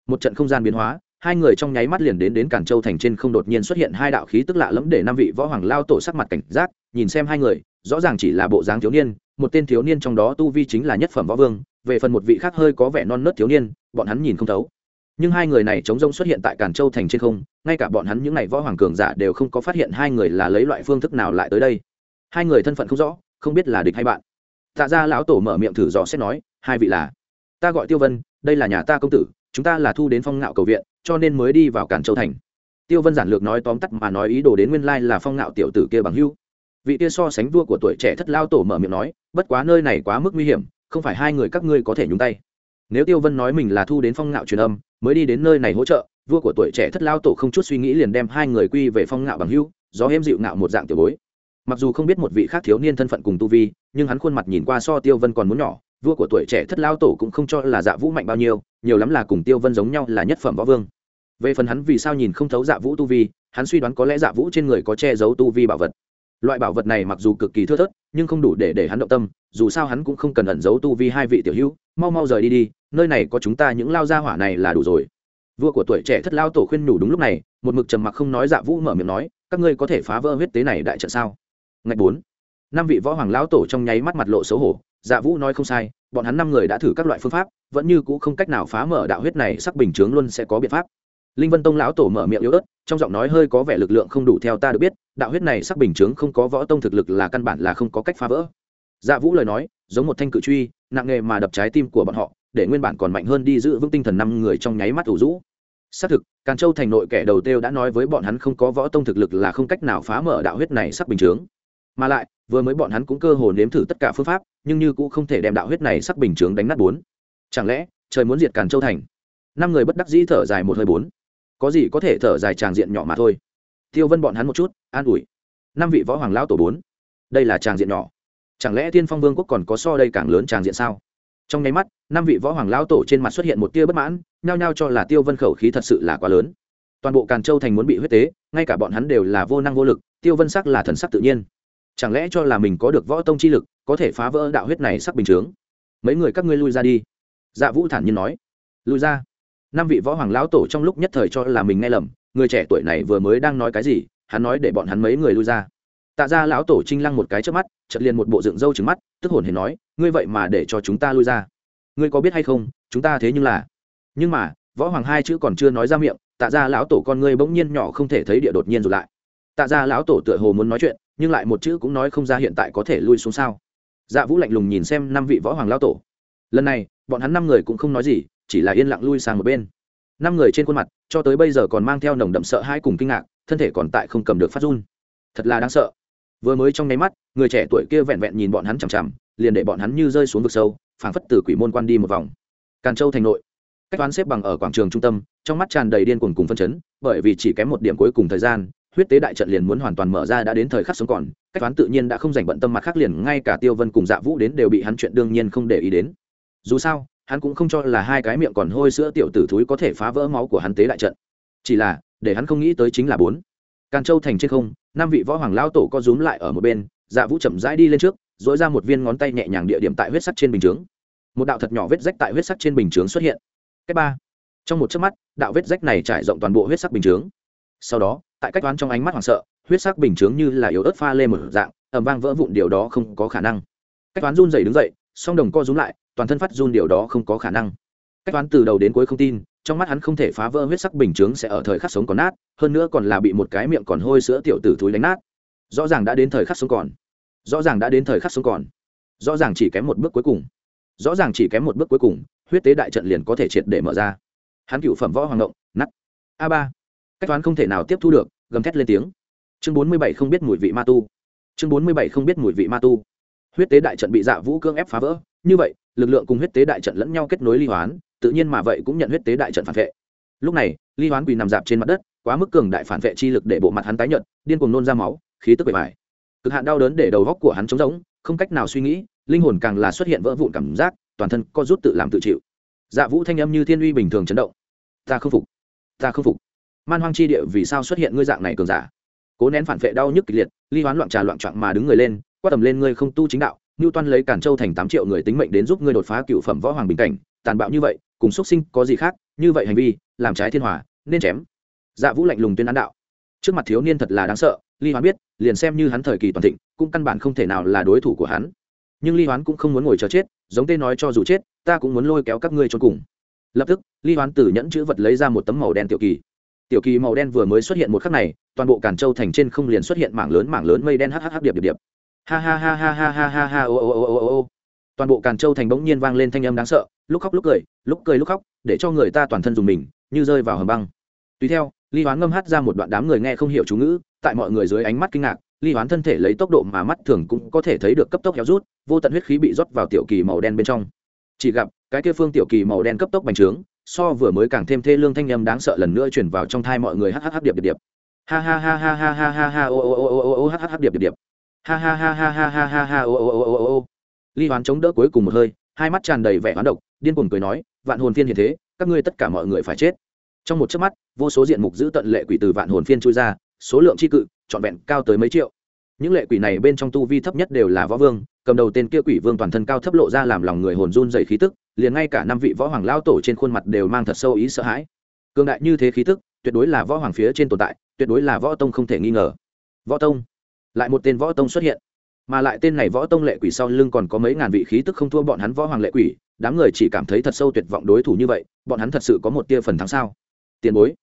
Một trận không gian biến hóa hai người trong nháy mắt liền đến đến cản châu thành trên không đột nhiên xuất hiện hai đạo khí tức lạ lẫm để năm vị võ hoàng lao tổ sắc mặt cảnh giác, nhìn xem hai người, rõ ràng chỉ là bộ dáng thiếu niên, một tên thiếu niên trong đó tu vi chính là nhất phẩm võ vương, về phần một vị khác hơi có vẻ non nớt thiếu niên, bọn hắn nhìn không thấu. Nhưng hai người này chống rông xuất hiện tại cản châu thành trên không, ngay cả bọn hắn những này võ hoàng cường giả đều không có phát hiện hai người là lấy loại phương thức nào lại tới đây. Hai người thân phận không rõ, không biết là địch hay bạn. Tạ gia lão tổ mở miệng thử dò xét nói, hai vị là, ta gọi tiêu vân, đây là nhà ta công tử chúng ta là thu đến phong ngạo cầu viện, cho nên mới đi vào cản châu thành. Tiêu vân giản lược nói tóm tắt mà nói ý đồ đến nguyên lai là phong ngạo tiểu tử kia bằng hưu vị kia so sánh vua của tuổi trẻ thất lao tổ mở miệng nói, bất quá nơi này quá mức nguy hiểm, không phải hai người các ngươi có thể nhúng tay. Nếu tiêu vân nói mình là thu đến phong ngạo truyền âm, mới đi đến nơi này hỗ trợ, vua của tuổi trẻ thất lao tổ không chút suy nghĩ liền đem hai người quy về phong ngạo bằng hưu do hêm dịu ngạo một dạng tiểu bối. Mặc dù không biết một vị khác thiếu niên thân phận cùng tu vi, nhưng hắn khuôn mặt nhìn qua so tiêu vân còn muốn nhỏ vua của tuổi trẻ thất lao tổ cũng không cho là dạ vũ mạnh bao nhiêu, nhiều lắm là cùng tiêu vân giống nhau là nhất phẩm võ vương. Về phần hắn vì sao nhìn không thấu dạ vũ tu vi, hắn suy đoán có lẽ dạ vũ trên người có che giấu tu vi bảo vật. Loại bảo vật này mặc dù cực kỳ thưa thớt, nhưng không đủ để để hắn động tâm, dù sao hắn cũng không cần ẩn giấu tu vi hai vị tiểu hữu, mau mau rời đi đi, nơi này có chúng ta những lao gia hỏa này là đủ rồi. Vua của tuổi trẻ thất lao tổ khuyên nhủ đúng lúc này, một mực trầm mặc không nói dạ vũ mở miệng nói, các ngươi có thể phá vỡ huyết tế này đại trận sao? Ngạch bốn. Năm vị võ hoàng lão tổ trong nháy mắt mặt lộ xấu hổ dạ vũ nói không sai, bọn hắn năm người đã thử các loại phương pháp, vẫn như cũ không cách nào phá mở đạo huyết này, sắc bình chướng luôn sẽ có biện pháp. Linh vân tông lão tổ mở miệng yếu ớt, trong giọng nói hơi có vẻ lực lượng không đủ theo ta được biết, đạo huyết này sắc bình chướng không có võ tông thực lực là căn bản là không có cách phá vỡ. Dạ vũ lời nói, giống một thanh cự truy, nặng nghề mà đập trái tim của bọn họ, để nguyên bản còn mạnh hơn đi giữ vững tinh thần năm người trong nháy mắt ủ rũ. Xác thực, càn châu thành nội kẻ đầu tiêu đã nói với bọn hắn không có võ tông thực lực là không cách nào phá mở đạo huyết này sắc bình chướng. Mà lại vừa mới bọn hắn cũng cơ hồ nếm thử tất cả phương pháp, nhưng như cũng không thể đem đạo huyết này sắc bình chướng đánh nát bốn. Chẳng lẽ, trời muốn diệt càn châu thành? Năm người bất đắc dĩ thở dài một hơi bốn. Có gì có thể thở dài tràng diện nhỏ mà thôi. Tiêu vân bọn hắn một chút, an ủi. Năm vị võ hoàng lão tổ bốn. Đây là tràng diện nhỏ. Chẳng lẽ thiên phong vương quốc còn có so đây càng lớn tràng diện sao? Trong nháy mắt, năm vị võ hoàng lão tổ trên mặt xuất hiện một tia bất mãn, nhao nhao cho là tiêu vân khẩu khí thật sự là quá lớn. Toàn bộ càn châu thành muốn bị huyết tế, ngay cả bọn hắn đều là vô năng vô lực, tiêu vân sắc là thần sắc tự nhiên chẳng lẽ cho là mình có được võ tông chi lực, có thể phá vỡ đạo huyết này sắc bình chướng? Mấy người các ngươi lui ra đi. Dạ vũ thản nhiên nói. Lui ra. Năm vị võ hoàng lão tổ trong lúc nhất thời cho là mình nghe lầm, người trẻ tuổi này vừa mới đang nói cái gì, hắn nói để bọn hắn mấy người lui ra. Tạ ra lão tổ trinh lăng một cái trước mắt chật liền một bộ dựng râu trứng mắt, tức hồn hề nói, ngươi vậy mà để cho chúng ta lui ra. Ngươi có biết hay không, chúng ta thế nhưng là nhưng mà, võ hoàng hai chữ còn chưa nói ra miệng, tạ ra lão tổ con ngươi bỗng nhiên nhỏ không thể thấy địa đột nhiên rụt lại. Tạ ra lão tổ tựa hồ muốn nói chuyện nhưng lại một chữ cũng nói không ra hiện tại có thể lui xuống sao. Dạ vũ lạnh lùng nhìn xem năm vị võ hoàng lao tổ. Lần này, bọn hắn năm người cũng không nói gì, chỉ là yên lặng lui sang một bên. Năm người trên khuôn mặt, cho tới bây giờ còn mang theo nồng đậm sợ hãi cùng kinh ngạc, thân thể còn tại không cầm được phát run. Thật là đáng sợ. Vừa mới trong nháy mắt, người trẻ tuổi kia vẹn vẹn nhìn bọn hắn chằm chằm, liền để bọn hắn như rơi xuống vực sâu, phảng phất từ quỷ môn quan đi một vòng. Càn châu thành nội, cách toán xếp bằng ở quảng trường trung tâm, trong mắt tràn đầy điên cuồng cùng phân chấn, bởi vì chỉ kém một điểm cuối cùng thời gian huyết tế đại trận liền muốn hoàn toàn mở ra đã đến thời khắc sống còn, cách toán tự nhiên đã không dành bận tâm mặt khác liền ngay cả tiêu vân cùng dạ vũ đến đều bị hắn chuyện đương nhiên không để ý đến. Dù sao, hắn cũng không cho là hai cái miệng còn hôi sữa tiểu tử thúi có thể phá vỡ máu của hắn tế đại trận. Chỉ là, để hắn không nghĩ tới chính là bốn. Càn châu thành trên không, năm vị võ hoàng lao tổ có rúm lại ở một bên dạ vũ chậm rãi đi lên trước dỗi ra một viên ngón tay nhẹ nhàng địa điểm tại huyết sắc trên bình chướng. Một đạo thật nhỏ vết rách tại huyết sắc trên bình chướng xuất hiện. Cách ba. Trong một chớp mắt, đạo vết rách này trải rộng toàn bộ huyết sắc bình chướng. Sau đó tại cách toán trong ánh mắt hoảng sợ, huyết sắc bình chướng như là yếu ớt pha lên một dạng ẩm vang vỡ vụn điều đó không có khả năng. Cách toán run dày đứng dậy, song đồng co rúm lại, toàn thân phát run điều đó không có khả năng. Cách toán từ đầu đến cuối không tin, trong mắt hắn không thể phá vỡ huyết sắc bình chướng sẽ ở thời khắc sống còn nát, hơn nữa còn là bị một cái miệng còn hôi sữa tiểu tử thúi đánh nát. Rõ ràng đã đến thời khắc sống còn. Rõ ràng đã đến thời khắc sống còn. Rõ ràng chỉ kém một bước cuối cùng. Rõ ràng chỉ kém một bước cuối cùng, huyết tế đại trận liền có thể triệt để mở ra. Hắn cựu phẩm võ hoàng động nắt a ba cách toán không thể nào tiếp thu được, gầm thét lên tiếng. Chương bốn mươi bảy không biết mùi vị ma tu. Chương bốn mươi bảy không biết mùi vị ma tu. Huyết tế đại trận bị dạ vũ cương ép phá vỡ. Như vậy, lực lượng cùng huyết tế đại trận lẫn nhau kết nối ly hoán, tự nhiên mà vậy cũng nhận huyết tế đại trận phản vệ. Lúc này, ly hoán quỳ nằm dạp trên mặt đất, quá mức cường đại phản vệ chi lực để bộ mặt hắn tái nhận điên cuồng nôn ra máu, khí tức bề bài. Cực hạn đau đớn để đầu góc của hắn trống rỗng, không cách nào suy nghĩ, linh hồn càng là xuất hiện vỡ vụn cảm giác, toàn thân co rút tự làm tự chịu. Dạ vũ thanh âm như thiên uy bình thường chấn động. Ta không phục. Ta không phục man hoang chi địa vì sao xuất hiện ngươi dạng này cường giả cố nén phản vệ đau nhức kịch liệt ly hoán loạn trà loạn trạng mà đứng người lên quát tầm lên ngươi không tu chính đạo Nưu Toan lấy Cản Châu thành tám triệu người tính mệnh đến giúp ngươi đột phá cựu phẩm võ hoàng bình cảnh, tàn bạo như vậy, cùng xuất sinh có gì khác, như vậy hành vi, làm trái thiên hòa, nên chém. Dạ Vũ lạnh lùng tuyên án đạo. Trước mặt thiếu niên thật là đáng sợ, Ly Hoán biết, liền xem như hắn thời kỳ toàn thịnh, cũng căn bản không thể nào là đối thủ của hắn. Nhưng Ly Hoán cũng không muốn ngồi chờ chết, giống tên nói cho dù chết, ta cũng muốn lôi kéo các ngươi cho cùng. Lập tức, Ly Hoán từ nhẫn chữ vật lấy ra một tấm màu đen tiểu kỳ. Tiểu kỳ màu đen vừa mới xuất hiện một khắc này, toàn bộ Càn Châu thành trên không liền xuất hiện mảng lớn mảng lớn mây đen hắc hắc điệp điệp điệp. Ha ha ha ha ha ha ha ha ô ô ô ô ô ô. Toàn bộ càn châu thành bỗng nhiên vang lên thanh âm đáng sợ lúc khóc lúc cười lúc cười lúc khóc để cho người ta toàn thân dùng mình như rơi vào hầm băng. Tùy theo ly hoán ngâm hát ra một đoạn đám người nghe không hiểu chú ngữ tại mọi người dưới ánh mắt kinh ngạc ly hoán thân thể lấy tốc độ mà mắt thường cũng có thể thấy được cấp tốc héo rút vô tận huyết khí bị rót vào tiểu kỳ màu đen bên trong. Chỉ gặp cái kia phương tiểu kỳ màu đen cấp tốc bành trướng so vừa mới càng thêm thê lương thanh âm đáng sợ lần nữa chuyển vào trong thai mọi người hhh điệp điệp điệp ha ha ha ha ha ha ha ha ô ô ô ô ô hhh điệp điệp điệp ha ha ha ha ha ha ha ha ô ô ô ô ô ly hoán chống đỡ cuối cùng một hơi hai mắt tràn đầy vẻ hoán độc điên cuồng cười nói vạn hồn phiên hiện thế các ngươi tất cả mọi người phải chết trong một chớp mắt vô số diện mục giữ tận lệ quỷ từ vạn hồn phiên chui ra số lượng c h i cự trọn vẹn cao tới mấy triệu những lệ quỷ này bên trong tu vi thấp nhất đều là võ vương cầm đầu tên kia quỷ vương toàn thân cao thấp lộ ra làm lòng người hồn run dày khí tức liền ngay cả năm vị võ hoàng lao tổ trên khuôn mặt đều mang thật sâu ý sợ hãi. Cường đại như thế khí tức, tuyệt đối là võ hoàng phía trên tồn tại, tuyệt đối là võ tông không thể nghi ngờ. Võ tông? Lại một tên võ tông xuất hiện. Mà lại tên này võ tông lệ quỷ sau lưng còn có mấy ngàn vị khí tức không thua bọn hắn võ hoàng lệ quỷ, đám người chỉ cảm thấy thật sâu tuyệt vọng đối thủ như vậy, bọn hắn thật sự có một tia phần thắng sao? Tiền bối,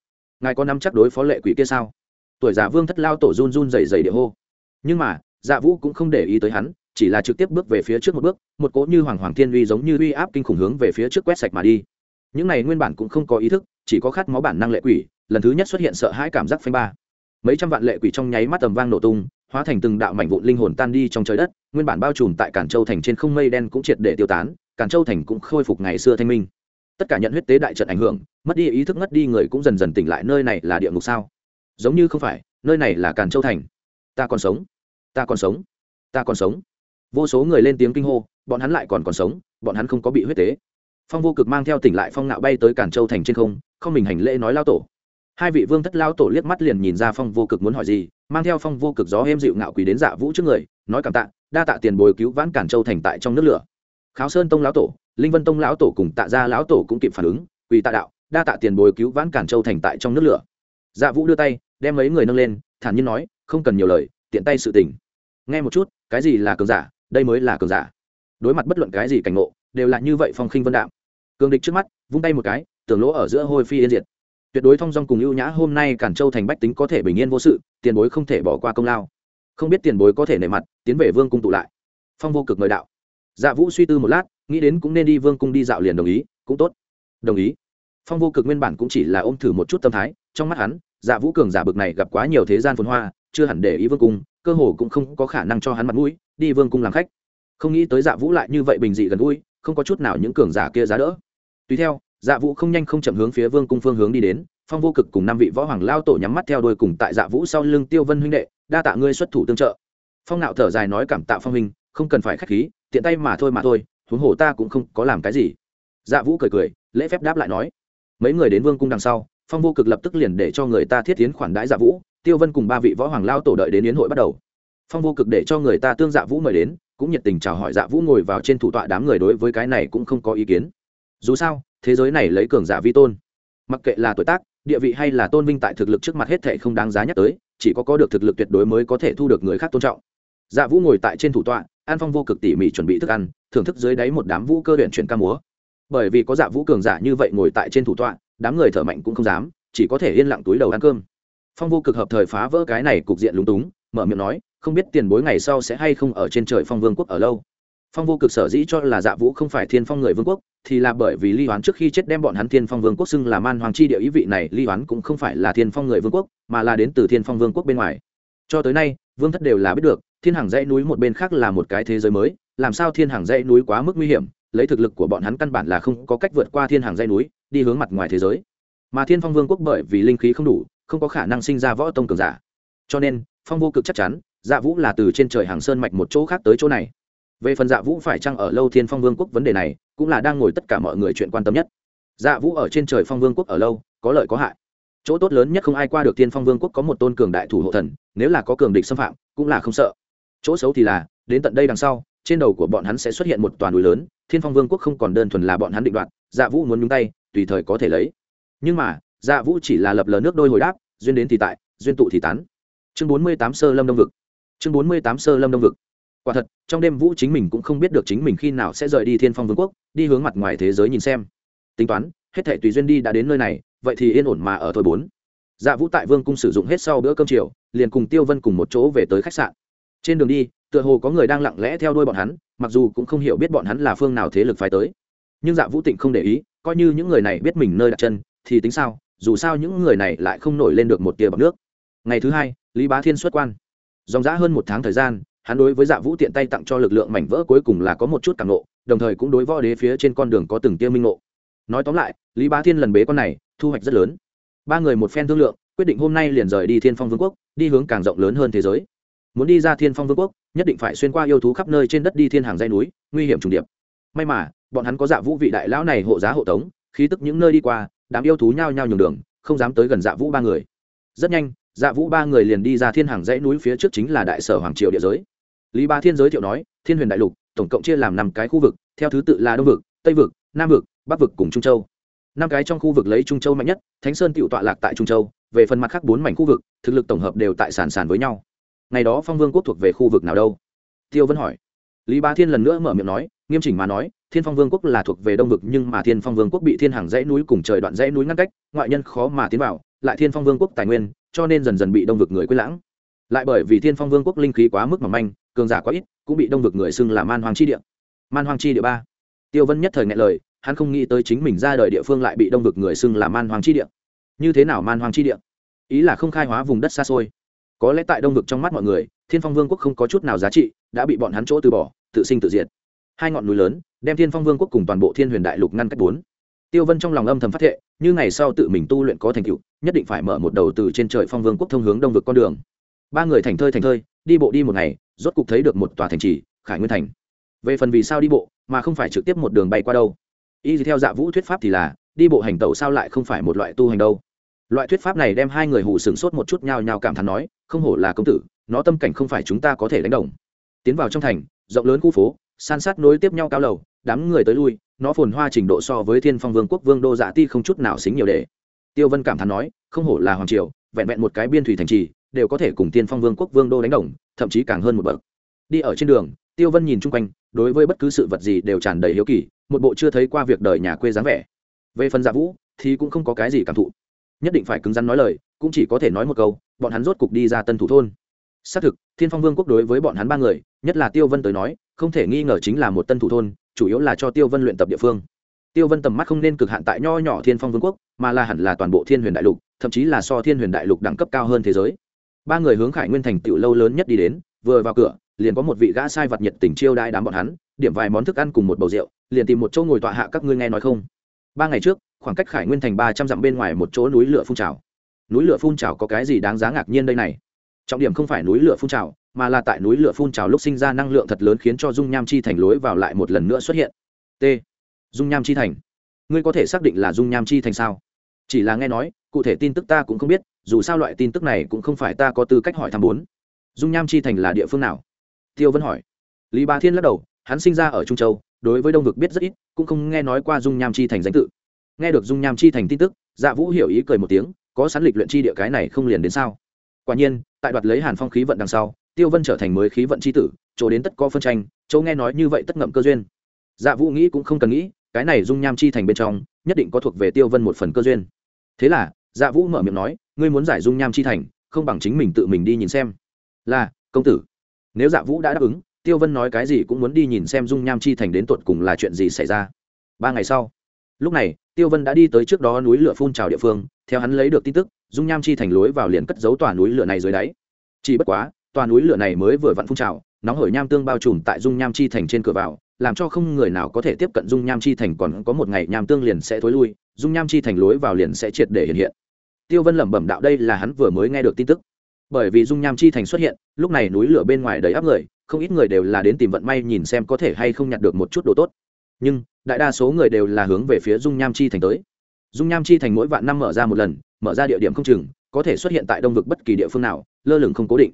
ngài có nắm chắc đối phó lệ quỷ kia sao? Tuổi già vương thất lao tổ run run dày dày địa hô. Nhưng mà dạ vũ cũng không để ý tới hắn chỉ là trực tiếp bước về phía trước một bước, một cỗ như hoàng hoàng thiên uy giống như uy áp kinh khủng hướng về phía trước quét sạch mà đi. Những này nguyên bản cũng không có ý thức, chỉ có khát máu bản năng lệ quỷ, lần thứ nhất xuất hiện sợ hãi cảm giác phanh ba. Mấy trăm vạn lệ quỷ trong nháy mắt tầm vang nổ tung, hóa thành từng đạo mảnh vụn linh hồn tan đi trong trời đất, nguyên bản bao trùm tại cản châu thành trên không mây đen cũng triệt để tiêu tán cản châu thành cũng khôi phục ngày xưa thanh minh. Tất cả nhận huyết tế đại trận ảnh hưởng, mất đi ý thức ngất đi người cũng dần dần tỉnh lại nơi này là địa ngục sao? Giống như không phải, nơi này là càn châu thành. Ta còn sống. Ta còn sống. Ta còn sống vô số người lên tiếng kinh hô, bọn hắn lại còn còn sống, bọn hắn không có bị huyết tế. Phong vô cực mang theo tỉnh lại phong nạo bay tới cản châu thành trên không không mình hành lễ nói lao tổ. Hai vị vương thất lao tổ liếc mắt liền nhìn ra phong vô cực muốn hỏi gì, mang theo phong vô cực gió êm dịu ngạo quỳ đến dạ vũ trước người, nói cảm tạ, đa tạ tiền bồi cứu vãn cản châu thành tại trong nước lửa. Kháo sơn tông lão tổ, linh vân tông lão tổ cùng tạ gia lão tổ cũng kịp phản ứng, quỳ tạ đạo, đa tạ tiền bồi cứu vãn cản châu thành tại trong nước lửa. Dạ vũ đưa tay, đem mấy người nâng lên, thản nhiên nói, không cần nhiều lời, tiện tay sự tình. Nghe một chút, cái gì là cường giả đây mới là cường giả. Đối mặt bất luận cái gì cảnh ngộ, đều là như vậy phong khinh vân đạm. Cường địch trước mắt, vung tay một cái, tường lỗ ở giữa hôi phi yên diệt. Tuyệt đối thong dong cùng ưu nhã hôm nay cản châu thành bách tính có thể bình yên vô sự, tiền bối không thể bỏ qua công lao. Không biết tiền bối có thể nể mặt, tiến về vương cung tụ lại. Phong vô cực mời đạo. Dạ vũ suy tư một lát, nghĩ đến cũng nên đi vương cung đi dạo liền đồng ý, cũng tốt. Đồng ý. Phong vô cực nguyên bản cũng chỉ là ôm thử một chút tâm thái, trong mắt hắn dạ vũ cường giả bực này gặp quá nhiều thế gian phồn hoa, chưa hẳn để ý vương cung cơ hồ cũng không có khả năng cho hắn mặt mũi, đi vương cung làm khách. Không nghĩ tới dạ vũ lại như vậy bình dị gần gũi, không có chút nào những cường giả kia giá đỡ. Tùy theo dạ vũ không nhanh không chậm hướng phía vương cung phương hướng đi đến, phong vô cực cùng năm vị võ hoàng lao tổ nhắm mắt theo đuôi cùng tại dạ vũ sau lưng tiêu vân huynh đệ, đa tạ ngươi xuất thủ tương trợ. Phong nạo thở dài nói cảm tạ phong huynh, không cần phải k h á c h khí, tiện tay mà thôi mà thôi, huống hồ ta cũng không có làm cái gì. Dạ vũ cười cười, lễ phép đáp lại nói. Mấy người đến vương cung đằng sau, phong vô cực lập tức liền để cho người ta thiết tiến khoản đãi dạ vũ tiêu vân cùng ba vị võ hoàng lao tổ đợi đến yến hội bắt đầu. Phong vô cực để cho người ta tương dạ vũ mời đến, cũng nhiệt tình chào hỏi dạ vũ ngồi vào trên thủ tọa đám người đối với cái này cũng không có ý kiến. Dù sao, thế giới này lấy cường giả vi tôn. Mặc kệ là tuổi tác, địa vị hay là tôn vinh tại thực lực trước mặt hết thệ không đáng giá nhắc tới, chỉ có có được thực lực tuyệt đối mới có thể thu được người khác tôn trọng. Dạ vũ ngồi tại trên thủ tọa an phong vô cực tỉ mỉ chuẩn bị thức ăn, thưởng thức dưới đáy một đám vũ cơ luyện chuyển ca múa. Bởi vì có dạ vũ cường giả như vậy ngồi tại trên thủ tọa, đám người thở mạnh cũng không dám, chỉ có thể yên lặng túi đầu ăn cơm phong vô cực hợp thời phá vỡ cái này cục diện lúng túng, mở miệng nói, không biết tiền bối ngày sau sẽ hay không ở trên trời phong vương quốc ở lâu. Phong vô cực sở dĩ cho là dạ vũ không phải thiên phong người vương quốc, thì là bởi vì ly hoán trước khi chết đem bọn hắn thiên phong vương quốc xưng là man hoàng chi địa ý vị này, ly hoán cũng không phải là thiên phong người vương quốc, mà là đến từ thiên phong vương quốc bên ngoài. Cho tới nay, vương thất đều là biết được, thiên hàng dãy núi một bên khác là một cái thế giới mới, làm sao thiên hàng dãy núi quá mức nguy hiểm, lấy thực lực của bọn hắn căn bản là không có cách vượt qua thiên hàng dãy núi, đi hướng mặt ngoài thế giới. Mà thiên phong vương quốc bởi vì linh khí không đủ không có khả năng sinh ra võ tông cường giả. Cho nên, phong vô cực chắc chắn dạ vũ là từ trên trời hàng sơn mạch một chỗ khác tới chỗ này. Về phần dạ vũ phải chăng ở lâu thiên phong vương quốc vấn đề này, cũng là đang ngồi tất cả mọi người chuyện quan tâm nhất. Dạ vũ ở trên trời phong vương quốc ở lâu, có lợi có hại. Chỗ tốt lớn nhất không ai qua được thiên phong vương quốc có một tôn cường đại thủ hộ thần, nếu là có cường địch xâm phạm, cũng là không sợ. Chỗ xấu thì là, đến tận đây đằng sau, trên đầu của bọn hắn sẽ xuất hiện một toàn núi lớn, thiên phong vương quốc không còn đơn thuần là bọn hắn định đoạt dạ vũ muốn nhúng tay, tùy thời có thể lấy. Nhưng mà dạ vũ chỉ là lập lờ nước đôi hồi đáp, duyên đến thì tại, duyên tụ thì tán. Chương bốn mươi tám sơ lâm đông vực. Chương bốn mươi tám sơ lâm đông vực. Quả thật, trong đêm vũ chính mình cũng không biết được chính mình khi nào sẽ rời đi thiên phong vương quốc, đi hướng mặt ngoài thế giới nhìn xem. Tính toán, hết thể tùy duyên đi đã đến nơi này, vậy thì yên ổn mà ở thôi bốn. Dạ vũ tại vương cung sử dụng hết sau bữa cơm chiều, liền cùng tiêu vân cùng một chỗ về tới khách sạn. Trên đường đi, tựa hồ có người đang lặng lẽ theo đuôi bọn hắn, mặc dù cũng không hiểu biết bọn hắn là phương nào thế lực phải tới. Nhưng dạ vũ tịnh không để ý, coi như những người này biết mình nơi đặt chân, thì tính sao? Dù sao những người này lại không nổi lên được một tia bọc nước. Ngày thứ hai, lý bá thiên xuất quan. Dòng g hơn một tháng thời gian, hắn đối với dạ vũ tiện tay tặng cho lực lượng mảnh vỡ cuối cùng là có một chút càng nộ đồng thời cũng đối võ đế phía trên con đường có từng tia minh nộ nói tóm lại, lý bá thiên lần bế con này, thu hoạch rất lớn. Ba người một phen thương lượng, quyết định hôm nay liền rời đi thiên phong vương quốc, đi hướng càng rộng lớn hơn thế giới. Muốn đi ra thiên phong vương quốc, nhất định phải xuyên qua yêu thú khắp nơi trên đất đi thiên hàng dây núi, nguy hiểm trùng điệp. May mà, bọn hắn có dạ vũ vị đại lão này hộ giá hộ tống, khí tức những nơi đi qua đám yêu thú nhao nhao nhường đường, không dám tới gần dạ vũ ba người. Rất nhanh dạ vũ ba người liền đi ra thiên hàng dãy núi phía trước chính là đại sở hoàng triều địa giới. Lý ba thiên giới thiệu nói, thiên huyền đại lục, tổng cộng chia làm năm cái khu vực, theo thứ tự là đông vực, tây vực, nam vực, bắc vực cùng trung châu. Năm cái trong khu vực lấy trung châu mạnh nhất, thánh sơn tựu tọa lạc tại trung châu, về phần mặt khác bốn mảnh khu vực, thực lực tổng hợp đều tại sản sản với nhau. Ngày đó phong vương quốc thuộc về khu vực nào đâu? Tiêu vân hỏi. Lý ba thiên lần nữa mở miệng nói, nghiêm chỉnh mà nói thiên phong vương quốc là thuộc về đông vực nhưng mà thiên phong vương quốc bị thiên hàng dãy núi cùng trời đoạn dãy núi ngăn cách, ngoại nhân khó mà tiến vào, lại thiên phong vương quốc tài nguyên, cho nên dần dần bị đông vực người quên lãng. Lại bởi vì thiên phong vương quốc linh khí quá mức mỏng manh, cường giả quá ít, cũng bị đông vực người xưng là man hoàng chi địa. Man hoàng chi địa ba. Tiêu vân nhất thời ngại lời, hắn không nghĩ tới chính mình ra đời địa phương lại bị đông vực người xưng là man hoàng chi địa. Như thế nào man hoàng chi địa? Ý là không khai hóa vùng đất xa xôi. Có lẽ tại đông vực trong mắt mọi người, thiên phong vương quốc không có chút nào giá trị, đã bị bọn hắn chỗ từ bỏ, tự sinh tự diệt hai ngọn núi lớn, đem thiên phong vương quốc cùng toàn bộ thiên huyền đại lục ngăn cách bốn. Tiêu vân trong lòng âm thầm phát thệ, như ngày sau tự mình tu luyện có thành tựu, nhất định phải mở một đầu từ trên trời phong vương quốc thông hướng đông vực con đường. Ba người thành thơi thành thơi, đi bộ đi một ngày, rốt cục thấy được một tòa thành trì, khải nguyên thành. Về phần vì sao đi bộ, mà không phải trực tiếp một đường bay qua đâu. Y theo dạ vũ thuyết pháp thì là, đi bộ hành tẩu sao lại không phải một loại tu hành đâu. Loại thuyết pháp này đem hai người hù sửng sốt một chút nhao nhao cảm thán nói, không hổ là công tử, nó tâm cảnh không phải chúng ta có thể đánh đồng. Tiến vào trong thành, rộng lớn khu phố san sát nối tiếp nhau cao lầu, đám người tới lui, nó phồn hoa trình độ so với thiên phong vương quốc vương đô dạ ti không chút nào xính nhiều để. Tiêu vân cảm thán nói, không hổ là hoàng triều, vẹn vẹn một cái biên thủy thành trì, đều có thể cùng thiên phong vương quốc vương đô đánh đồng, thậm chí càng hơn một bậc. Đi ở trên đường, tiêu vân nhìn chung quanh, đối với bất cứ sự vật gì đều tràn đầy hiếu kỳ, một bộ chưa thấy qua việc đời nhà quê dáng vẻ. Về phần dạ vũ, thì cũng không có cái gì cảm thụ. Nhất định phải cứng rắn nói lời, cũng chỉ có thể nói một câu, bọn hắn rốt cục đi ra tân thủ thôn. Xác thực thiên phong vương quốc đối với bọn hắn ba người, nhất là tiêu vân tới nói, không thể nghi ngờ chính là một tân thủ thôn, chủ yếu là cho tiêu vân luyện tập địa phương. Tiêu vân tầm mắt không nên cực hạn tại nho nhỏ thiên phong vương quốc, mà là hẳn là toàn bộ thiên huyền đại lục, thậm chí là so thiên huyền đại lục đẳng cấp cao hơn thế giới. Ba người hướng khải nguyên thành tựu lâu lớn nhất đi đến, vừa vào cửa, liền có một vị gã sai vật nhiệt tình chiêu đãi đám bọn hắn, điểm vài món thức ăn cùng một bầu rượu, liền tìm một chỗ ngồi tọa hạ các ngươi nghe nói không? Ba ngày trước, khoảng cách khải nguyên thành ba trăm dặm bên ngoài một chỗ núi lửa phun trào. Núi lửa phun trào có cái gì đáng giá ngạc nhiên đây này? Trọng điểm không phải núi lửa phun trào, mà là tại núi lửa phun trào lúc sinh ra năng lượng thật lớn khiến cho dung nham chi thành lối vào lại một lần nữa xuất hiện. T. Dung nham chi thành. Ngươi có thể xác định là dung nham chi thành sao? Chỉ là nghe nói, cụ thể tin tức ta cũng không biết, dù sao loại tin tức này cũng không phải ta có tư cách hỏi thăm bốn. Dung nham chi thành là địa phương nào? Tiêu vân hỏi. Lý ba thiên lắc đầu, hắn sinh ra ở trung châu, đối với đông vực biết rất ít, cũng không nghe nói qua dung nham chi thành danh tự. Nghe được dung nham chi thành tin tức dạ vũ hiểu ý cười một tiếng, có sẵn lịch luyện chi địa cái này không liền đến sao? Quả nhiên, tại đoạt lấy hàn phong khí vận đằng sau, tiêu vân trở thành mới khí vận c h i tử, chỗ đến tất có phân tranh, chỗ nghe nói như vậy tất ngậm cơ duyên. Dạ vũ nghĩ cũng không cần nghĩ, cái này dung nham chi thành bên trong, nhất định có thuộc về tiêu vân một phần cơ duyên. Thế là dạ vũ mở miệng nói, ngươi muốn giải dung nham chi thành, không bằng chính mình tự mình đi nhìn xem. Là, công tử. Nếu dạ vũ đã đáp ứng, tiêu vân nói cái gì cũng muốn đi nhìn xem dung nham chi thành đến tột cùng là chuyện gì xảy ra. Ba ngày sau, lúc này tiêu vân đã đi tới trước đó núi lửa phun trào địa phương, theo hắn lấy được tin tức, dung nham chi thành lối vào liền cất giấu tòa núi lửa này dưới đáy. Chỉ bất quá, tòa núi lửa này mới vừa vặn phun trào, nóng hổi nham tương bao trùm tại dung nham chi thành trên cửa vào, làm cho không người nào có thể tiếp cận dung nham chi thành còn có một ngày nham tương liền sẽ thối lui, dung nham chi thành lối vào liền sẽ triệt để hiện hiện. Tiêu vân lẩm bẩm đạo đây là hắn vừa mới nghe được tin tức. Bởi vì dung nham chi thành xuất hiện, lúc này núi lửa bên ngoài đầy áp người, không ít người đều là đến tìm vận may nhìn xem có thể hay không nhặt được một chút đồ tốt nhưng đại đa số người đều là hướng về phía dung nham chi thành tới. Dung nham chi thành mỗi vạn năm mở ra một lần, mở ra địa điểm không chừng, có thể xuất hiện tại đông vực bất kỳ địa phương nào, lơ lửng không cố định.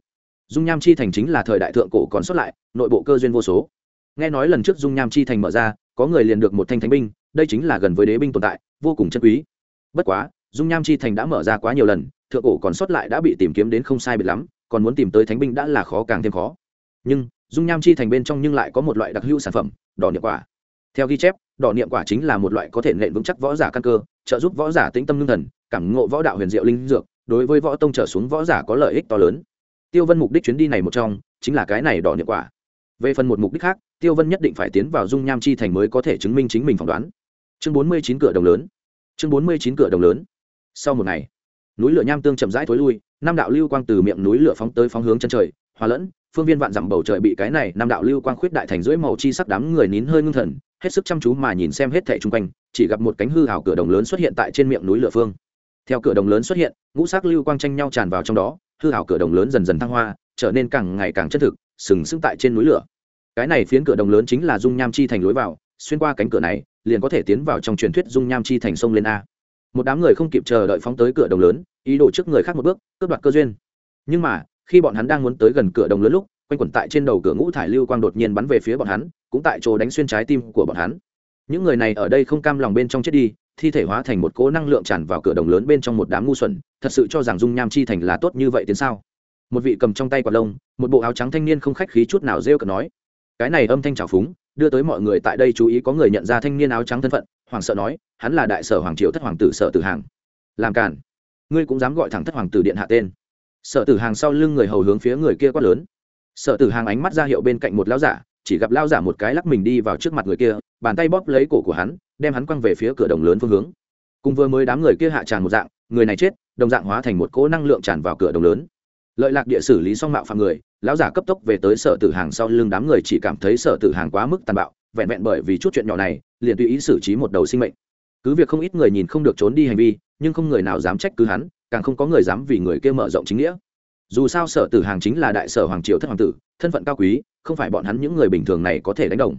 Dung nham chi thành chính là thời đại thượng cổ còn xuất lại, nội bộ cơ duyên vô số. Nghe nói lần trước dung nham chi thành mở ra, có người liền được một thanh thánh binh, đây chính là gần với đế binh tồn tại, vô cùng chân quý. Bất quá, dung nham chi thành đã mở ra quá nhiều lần, thượng cổ còn xuất lại đã bị tìm kiếm đến không sai biệt lắm, còn muốn tìm tới thánh binh đã là khó càng thêm khó. Nhưng, dung nham chi thành bên trong nhưng lại có một loại đặc hữu sản phẩm, đỏ niệm quả theo ghi chép, đỏ niệm quả chính là một loại có thể nện vững chắc võ giả căn cơ, trợ giúp võ giả tĩnh tâm lương thần, cảm ngộ võ đạo huyền diệu linh dược, đối với võ tông trở xuống võ giả có lợi ích to lớn. Tiêu vân mục đích chuyến đi này một trong, chính là cái này đỏ niệm quả. Về phần một mục đích khác, tiêu vân nhất định phải tiến vào dung nham chi thành mới có thể chứng minh chính mình phỏng đoán. Chương bốn mươi chín cửa đồng lớn. Chương bốn mươi chín cửa đồng lớn. Sau một ngày, núi lửa nham tương chậm rãi thối lui, năm đạo lưu quang từ miệng núi lửa phóng tới phóng hướng chân trời hòa lẫn, phương viên vạn dặm bầu trời bị cái này năm đạo lưu quang khuyết đại thành rưỡi màu chi sắc đám người nín hơi ngưng thần, hết sức chăm chú mà nhìn xem hết thảy chung quanh, chỉ gặp một cánh hư hào cửa đồng lớn xuất hiện tại trên miệng núi lửa phương. Theo cửa đồng lớn xuất hiện, ngũ sắc lưu quang tranh nhau tràn vào trong đó, hư hào cửa đồng lớn dần dần thăng hoa, trở nên càng ngày càng chân thực, sừng sững tại trên núi lửa. Cái này phiến cửa đồng lớn chính là dung nham chi thành lối vào, xuyên qua cánh cửa này, liền có thể tiến vào trong truyền thuyết dung nham chi thành sông lên a. Một đám người không kịp chờ đợi phóng tới cửa đồng lớn, ý đồ trước người khác một bước, cướp đoạt cơ duyên. Nhưng mà khi bọn hắn đang muốn tới gần cửa đồng lớn lúc, quanh quẩn tại trên đầu cửa ngũ thải lưu quang đột nhiên bắn về phía bọn hắn, cũng tại chỗ đánh xuyên trái tim của bọn hắn. Những người này ở đây không cam lòng bên trong chết đi, thi thể hóa thành một cỗ năng lượng tràn vào cửa đồng lớn bên trong một đám ngu xuẩn, thật sự cho rằng dung nham chi thành là tốt như vậy tiến sao? Một vị cầm trong tay quạt lông, một bộ áo trắng thanh niên không khách khí chút nào rêu cờ nói, cái này âm thanh trào phúng, đưa tới mọi người tại đây chú ý có người nhận ra thanh niên áo trắng thân phận hoàng sợ nói, hắn là đại sở hoàng triều thất hoàng tử sở tử hàng. Làm cản ngươi cũng dám gọi thẳng thất hoàng tử điện hạ tên sở tử hàng sau lưng người hầu hướng phía người kia quát lớn. Sở tử hàng ánh mắt ra hiệu bên cạnh một lão giả, chỉ gặp lao giả một cái lắc mình đi vào trước mặt người kia, bàn tay bóp lấy cổ của hắn, đem hắn quăng về phía cửa đồng lớn phương hướng. Cùng vừa mới đám người kia hạ tràn một dạng, người này chết, đồng dạng hóa thành một cỗ năng lượng tràn vào cửa đồng lớn. Lợi lạc địa xử lý xong mạo phạm người, lão giả cấp tốc về tới sở tử hàng sau lưng đám người chỉ cảm thấy sở tử hàng quá mức tàn bạo, vẹn vẹn bởi vì chút chuyện nhỏ này, liền tùy ý xử trí một đầu sinh mệnh. Cứ việc không ít người nhìn không được trốn đi hành vi nhưng không người nào dám trách cứ hắn, càng không có người dám vì người kia mở rộng chính nghĩa. Dù sao sở tử hàng chính là đại sở hoàng triều thất hoàng tử, thân phận cao quý, không phải bọn hắn những người bình thường này có thể đánh đồng.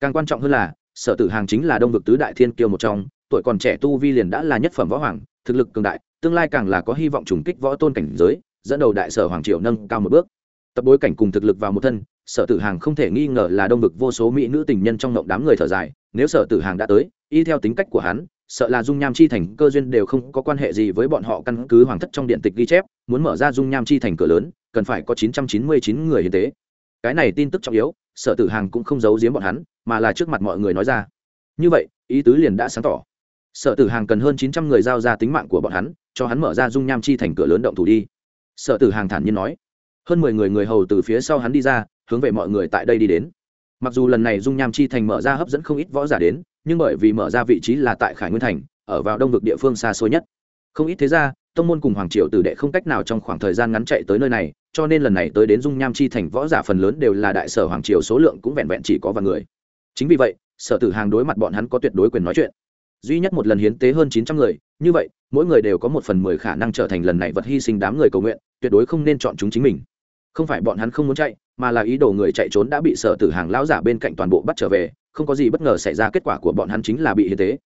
Càng quan trọng hơn là, sở tử hàng chính là đông vực tứ đại thiên kiêu một trong, tuổi còn trẻ tu vi liền đã là nhất phẩm võ hoàng, thực lực cường đại, tương lai càng là có hy vọng trùng kích võ tôn cảnh giới, dẫn đầu đại sở hoàng triều nâng cao một bước. Tập bối cảnh cùng thực lực vào một thân, sở tử hàng không thể nghi ngờ là đông vực vô số mỹ nữ tình nhân trong ngộng đám người thở dài, nếu sở tử hàng đã tới, y theo tính cách của hắn sợ là dung nham chi thành cơ duyên đều không có quan hệ gì với bọn họ căn cứ hoàng thất trong điện tịch ghi chép, muốn mở ra dung nham chi thành cửa lớn, cần phải có chín trăm chín mươi chín người hiến tế. Cái này tin tức trọng yếu, sở tử hàng cũng không giấu giếm bọn hắn, mà là trước mặt mọi người nói ra. Như vậy, ý tứ liền đã sáng tỏ. Sở tử hàng cần hơn chín trăm người giao ra tính mạng của bọn hắn, cho hắn mở ra dung nham chi thành cửa lớn động thủ đi. Sở tử hàng thản nhiên nói. Hơn mười người người hầu từ phía sau hắn đi ra, hướng về mọi người tại đây đi đến. Mặc dù lần này dung nham chi thành mở ra hấp dẫn không ít võ giả đến nhưng bởi vì mở ra vị trí là tại khải nguyên thành, ở vào đông vực địa phương xa xôi nhất. Không ít thế ra tông môn cùng hoàng triều tử đệ không cách nào trong khoảng thời gian ngắn chạy tới nơi này, cho nên lần này tới đến dung nham chi thành võ giả phần lớn đều là đại sở hoàng triều số lượng cũng vẹn vẹn chỉ có vài người. Chính vì vậy, sở tử hàng đối mặt bọn hắn có tuyệt đối quyền nói chuyện. Duy nhất một lần hiến tế hơn chín trăm người, như vậy, mỗi người đều có một phần mười khả năng trở thành lần này vật hy sinh đám người cầu nguyện, tuyệt đối không nên chọn chúng chính mình. Không phải bọn hắn không muốn chạy, mà là ý đồ người chạy trốn đã bị sở tử hàng lão giả bên cạnh toàn bộ bắt trở về không có gì bất ngờ xảy ra, kết quả của bọn hắn chính là bị hiến tế.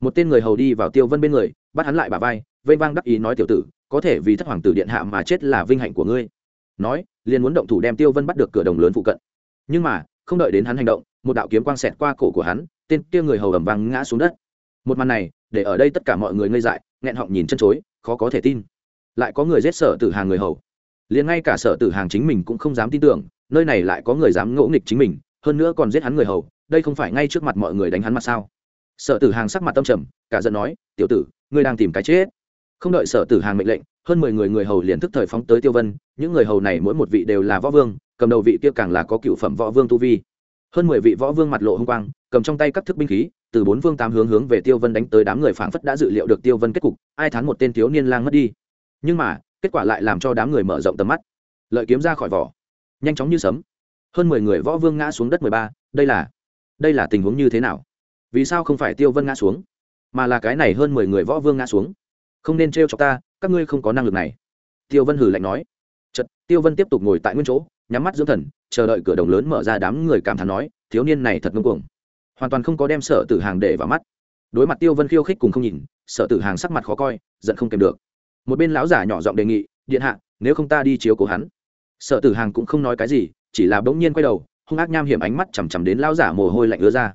Một tên người hầu đi vào tiêu vân bên người, bắt hắn lại bà vai vây vang đắc ý nói, tiểu tử, có thể vì thất hoàng tử điện hạ mà chết là vinh hạnh của ngươi. Nói, liền muốn động thủ đem tiêu vân bắt được cửa đồng lớn phụ cận. Nhưng mà, không đợi đến hắn hành động, một đạo kiếm quang xẹt qua cổ của hắn, tên kia người hầu ầm vang ngã xuống đất. Một màn này, để ở đây tất cả mọi người ngây dại, nghẹn họng nhìn chân chối, khó có thể tin. Lại có người giết sở tử hàng người hầu. Liền ngay cả sở tử hàng chính mình cũng không dám tin tưởng, nơi này lại có người dám ngỗ nghịch chính mình, hơn nữa còn giết hắn người hầu đây không phải ngay trước mặt mọi người đánh hắn mặt sao? Sở tử hàng sắc mặt tâm trầm, cả giận nói, tiểu tử, ngươi đang tìm cái chết. Không đợi sở tử hàng mệnh lệnh, hơn mười người người hầu liền thức thời phóng tới tiêu vân, những người hầu này mỗi một vị đều là võ vương, cầm đầu vị kia càng là có cựu phẩm võ vương tu vi. Hơn mười vị võ vương mặt lộ h ư n g quang, cầm trong tay các thức binh khí, từ bốn vương tám hướng hướng về tiêu vân đánh tới đám người phảng phất đã dự liệu được tiêu vân kết cục, ai thán một tên thiếu niên lang mất đi. Nhưng mà, kết quả lại làm cho đám người mở rộng tầm mắt. Lợi kiếm ra khỏi vỏ, nhanh chóng như sấm. Hơn mười người võ vương ngã xuống đất mười ba, đây là đây là tình huống như thế nào? Vì sao không phải tiêu vân ngã xuống, mà là cái này hơn mười người võ vương ngã xuống? Không nên t r cho ta, các ngươi không có năng lực này. Tiêu vân hử lạnh nói. Chật tiêu vân tiếp tục ngồi tại nguyên chỗ, nhắm mắt dưỡng thần, chờ đợi cửa đồng lớn mở ra đám người cảm thán nói, thiếu niên này thật ngưng cuồng. Hoàn toàn không có đem sở tử hàng để vào mắt. Đối mặt tiêu vân khiêu khích cùng không nhìn, sở tử hàng sắc mặt khó coi, giận không kèm được. Một bên lão giả nhỏ giọng đề nghị, điện hạ, nếu không ta đi chiếu cố hắn. Sở tử hàng cũng không nói cái gì, chỉ là bỗng nhiên quay đầu hung ác nham hiểm ánh mắt chằm chằm đến lão giả mồ hôi lạnh ứa ra.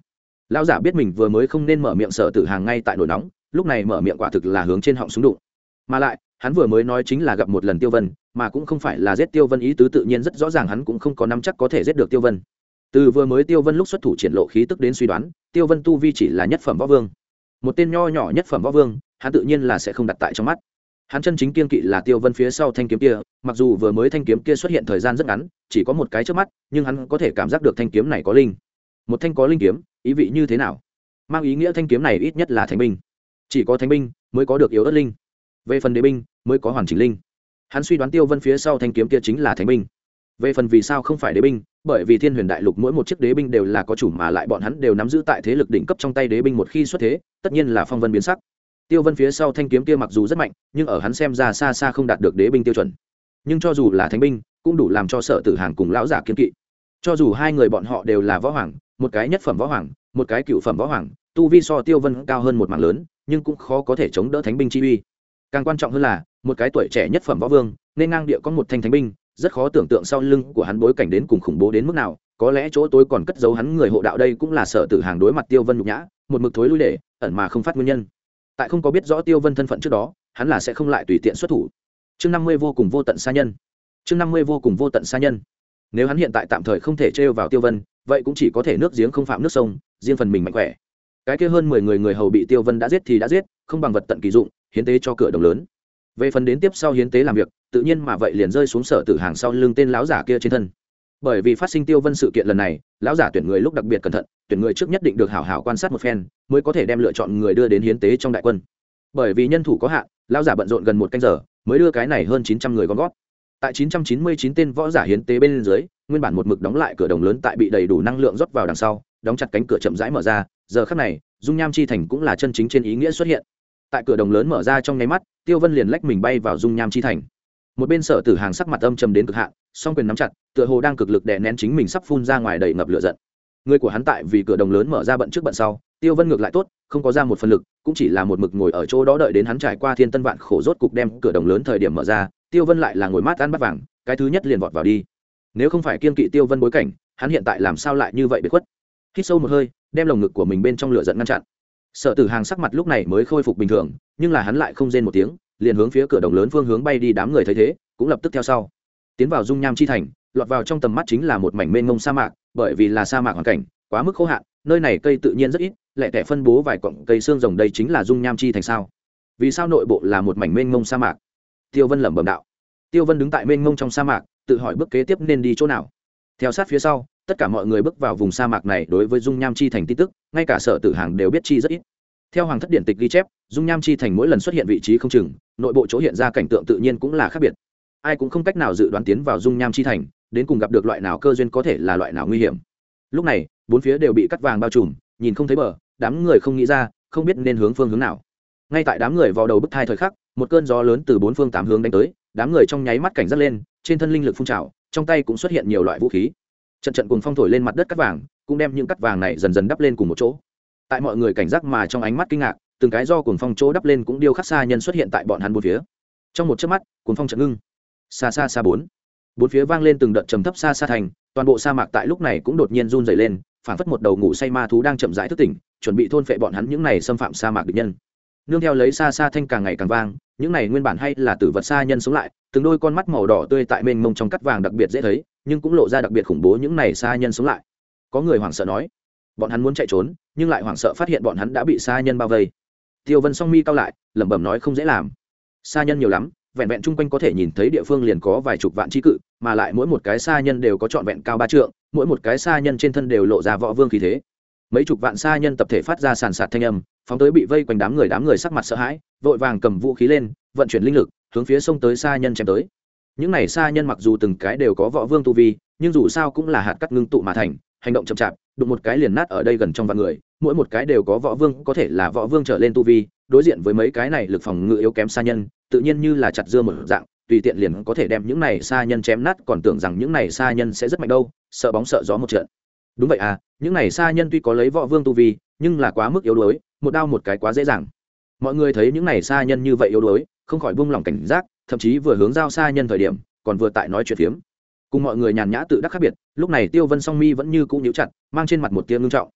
Lão giả biết mình vừa mới không nên mở miệng sở tử hàng ngay tại nổi nóng, lúc này mở miệng quả thực là hướng trên họng súng đụng. Mà lại, hắn vừa mới nói chính là gặp một lần tiêu vân, mà cũng không phải là giết tiêu vân ý tứ tự nhiên rất rõ ràng hắn cũng không có nắm chắc có thể giết được tiêu vân. Từ vừa mới tiêu vân lúc xuất thủ triển lộ khí tức đến suy đoán, tiêu vân tu vi chỉ là nhất phẩm võ vương. Một tên nho nhỏ nhất phẩm võ vương, hắn tự nhiên là sẽ không đặt tại trong mắt hắn chân chính kiên kỵ là tiêu vân phía sau thanh kiếm kia, mặc dù vừa mới thanh kiếm kia xuất hiện thời gian rất ngắn, chỉ có một cái trước mắt, nhưng hắn có thể cảm giác được thanh kiếm này có linh. Một thanh có linh kiếm, ý vị như thế nào? Mang ý nghĩa thanh kiếm này ít nhất là thánh binh. Chỉ có thánh binh mới có được yếu ớt linh. Về phần đế binh mới có hoàn chỉnh linh. Hắn suy đoán tiêu vân phía sau thanh kiếm kia chính là thánh binh. Về phần vì sao không phải đế binh, bởi vì thiên huyền đại lục mỗi một chiếc đế binh đều là có chủ mà lại bọn hắn đều nắm giữ tại thế lực đỉnh cấp trong tay đế binh một khi xuất thế, tất nhiên là phong vân biến sắc tiêu vân phía sau thanh kiếm kia mặc dù rất mạnh, nhưng ở hắn xem ra xa xa không đạt được đế binh tiêu chuẩn. Nhưng cho dù là thánh binh, cũng đủ làm cho sở tử hàng cùng lão giả kiên kỵ. Cho dù hai người bọn họ đều là võ hoàng, một cái nhất phẩm võ hoàng, một cái cựu phẩm võ hoàng, tu vi so tiêu vân cao hơn một mạng lớn, nhưng cũng khó có thể chống đỡ thánh binh chi uy. Càng quan trọng hơn là, một cái tuổi trẻ nhất phẩm võ vương, nên ngang địa có một thanh thánh binh, rất khó tưởng tượng sau lưng của hắn bối cảnh đến cùng khủng bố đến mức nào, có lẽ chỗ tối còn cất giấu hắn người hộ đạo đây cũng là sở tử hàng đối mặt tiêu vân nhục nhã, một mực thối lui để, ẩn mà không phát nguyên nhân tại không có biết rõ tiêu vân thân phận trước đó, hắn là sẽ không lại tùy tiện xuất thủ. Chương năm mươi vô cùng vô tận xa nhân. Chương năm mươi vô cùng vô tận xa nhân. Nếu hắn hiện tại tạm thời không thể trêu vào tiêu vân, vậy cũng chỉ có thể nước giếng không phạm nước sông, riêng phần mình mạnh khỏe. Cái kia hơn mười người người hầu bị tiêu vân đã giết thì đã giết, không bằng vật tận kỳ dụng, hiến tế cho cửa đồng lớn. Về phần đến tiếp sau hiến tế làm việc, tự nhiên mà vậy liền rơi xuống sở tử hàng sau lưng tên láo giả kia trên thân bởi vì phát sinh tiêu vân sự kiện lần này, lão giả tuyển người lúc đặc biệt cẩn thận, tuyển người trước nhất định được hảo hảo quan sát một phen, mới có thể đem lựa chọn người đưa đến hiến tế trong đại quân. Bởi vì nhân thủ có hạn, lão giả bận rộn gần một canh giờ, mới đưa cái này hơn chín trăm người gom gót tại chín trăm chín mươi chín tên võ giả hiến tế bên dưới, nguyên bản một mực đóng lại cửa đồng lớn tại bị đầy đủ năng lượng rót vào đằng sau, đóng chặt cánh cửa chậm rãi mở ra, giờ khắc này, dung nham chi thành cũng là chân chính trên ý nghĩa xuất hiện. Tại cửa đồng lớn mở ra trong nháy mắt, tiêu vân liền lách mình bay vào dung nham chi thành. Một bên sở tử hàng sắc mặt âm trầm đến cực hạn song quyền nắm chặt, tựa hồ đang cực lực đè nén chính mình sắp phun ra ngoài đầy ngập lửa giận. Người của hắn tại vì cửa đồng lớn mở ra bận trước bận sau, tiêu vân ngược lại tốt, không có ra một phần lực, cũng chỉ là một mực ngồi ở chỗ đó đợi đến hắn trải qua thiên tân vạn khổ rốt cục đem cửa đồng lớn thời điểm mở ra, tiêu vân lại là ngồi mát ăn bắt vàng, cái thứ nhất liền vọt vào đi. Nếu không phải kiên kỵ tiêu vân bối cảnh, hắn hiện tại làm sao lại như vậy bị khuất? Hít sâu một hơi, đem lồng ngực của mình bên trong lửa giận ngăn chặn. Sợ tử hàng sắc mặt lúc này mới khôi phục bình thường, nhưng là hắn lại không rên một tiếng, liền hướng phía cửa đồng lớn phương hướng bay đi đám người thấy thế, cũng lập tức theo sau tiến vào dung nham chi thành, lọt vào trong tầm mắt chính là một mảnh mênh mông sa mạc, bởi vì là sa mạc hoàn cảnh, quá mức khô hạn, nơi này cây tự nhiên rất ít lẹ tẻ phân bố vài cọng cây xương rồng đây chính là dung nham chi thành sao? Vì sao nội bộ là một mảnh mênh mông sa mạc? Tiêu vân lẩm bẩm đạo. Tiêu vân đứng tại mênh mông trong sa mạc, tự hỏi bước kế tiếp nên đi chỗ nào. Theo sát phía sau, tất cả mọi người bước vào vùng sa mạc này đối với dung nham chi thành tin tức, ngay cả sở tử hàng đều biết chi rất ít. Theo hoàng thất điện tịch ghi chép, dung nham chi thành mỗi lần xuất hiện vị trí không chừng, nội bộ chỗ hiện ra cảnh tượng tự nhiên cũng là khác biệt ai cũng không cách nào dự đoán tiến vào dung nham chi thành, đến cùng gặp được loại nào cơ duyên có thể là loại nào nguy hiểm. Lúc này, bốn phía đều bị cắt vàng bao trùm, nhìn không thấy bờ, đám người không nghĩ ra, không biết nên hướng phương hướng nào. Ngay tại đám người vào đầu bức thai thời khắc, một cơn gió lớn từ bốn phương tám hướng đánh tới, đám người trong nháy mắt cảnh giác lên, trên thân linh lực phun trào, trong tay cũng xuất hiện nhiều loại vũ khí. Trận trận cùng phong thổi lên mặt đất cắt vàng, cũng đem những cắt vàng này dần dần đắp lên cùng một chỗ. Tại mọi người cảnh giác mà trong ánh mắt kinh ngạc, từng cái do cuồng phong chỗ đắp lên cũng điêu khắc xa nhân xuất hiện tại bọn hắn bốn phía. Trong một chớp mắt, cuồng phong trận ngưng xa xa xa bốn. Bốn phía vang lên từng đợt trầm thấp xa xa thành, toàn bộ sa mạc tại lúc này cũng đột nhiên run dày lên phản phất một đầu ngủ say ma thú đang chậm rãi thức tỉnh, chuẩn bị thôn phệ bọn hắn những này xâm phạm sa mạc địch nhân. Nương theo lấy xa xa thanh càng ngày càng vang, những này nguyên bản hay là tử vật xa nhân sống lại, từng đôi con mắt màu đỏ tươi tại mênh mông trong cắt vàng đặc biệt dễ thấy, nhưng cũng lộ ra đặc biệt khủng bố những này xa nhân sống lại. Có người hoảng sợ nói, bọn hắn muốn chạy trốn, nhưng lại hoảng sợ phát hiện bọn hắn đã bị xa nhân bao vây. Tiêu vân song mi cao lại, lẩm bẩm nói, không dễ làm. Xa nhân nhiều lắm vẹn vẹn chung quanh có thể nhìn thấy địa phương liền có vài chục vạn trí cự, mà lại mỗi một cái xa nhân đều có trọn vẹn cao ba trượng, mỗi một cái xa nhân trên thân đều lộ ra võ vương khí thế. Mấy chục vạn xa nhân tập thể phát ra sàn sạt thanh âm, phóng tới bị vây quanh đám người đám người sắc mặt sợ hãi, vội vàng cầm vũ khí lên, vận chuyển linh lực, hướng phía sông tới xa nhân chém tới. Những này xa nhân mặc dù từng cái đều có võ vương tu vi, nhưng dù sao cũng là hạt cắt ngưng tụ mà thành, hành động chậm chạp, đụng một cái liền nát ở đây gần trong vạn người, mỗi một cái đều có võ vương có thể là võ vương trở lên tu vi đối diện với mấy cái này lực phòng ngự yếu kém xa nhân, tự nhiên như là chặt dưa một dạng, tùy tiện liền có thể đem những này xa nhân chém nát, còn tưởng rằng những này xa nhân sẽ rất mạnh đâu, sợ bóng sợ gió một trận. Đúng vậy à những này xa nhân tuy có lấy võ vương tu vi, nhưng là quá mức yếu đuối, một đao một cái quá dễ dàng. Mọi người thấy những này xa nhân như vậy yếu đuối, không khỏi buông lỏng cảnh giác, thậm chí vừa hướng giao xa nhân thời điểm, còn vừa tại nói chuyện phiếm. Cùng mọi người nhàn nhã tự đắc khác biệt, lúc này tiêu vân song mi vẫn như cũ nhíu chặt, mang trên mặt một tia ngưng trọng.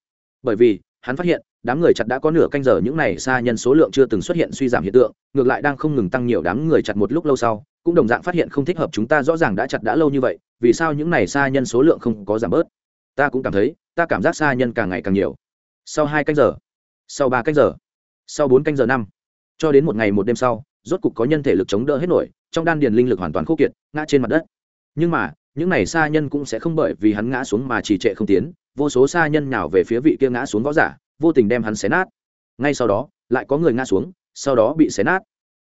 Bởi vì hắn phát hiện, đám người chặt đã có nửa canh giờ, những này xa nhân số lượng chưa từng xuất hiện suy giảm hiện tượng, ngược lại đang không ngừng tăng nhiều đám người chặt một lúc lâu sau, cũng đồng dạng phát hiện không thích hợp chúng ta, rõ ràng đã chặt đã lâu như vậy, vì sao những này xa nhân số lượng không có giảm bớt? Ta cũng cảm thấy, ta cảm giác xa nhân càng ngày càng nhiều. Sau hai canh giờ, sau ba canh giờ, sau bốn canh giờ năm, cho đến một ngày một đêm sau, rốt cục có nhân thể lực chống đỡ hết nổi, trong đan điền linh lực hoàn toàn khô kiệt, ngã trên mặt đất. Nhưng mà, những này xa nhân cũng sẽ không bởi vì hắn ngã xuống mà trì trệ không tiến vô số xa nhân nào về phía vị kia ngã xuống võ giả, vô tình đem hắn xé nát. Ngay sau đó, lại có người ngã xuống, sau đó bị xé nát.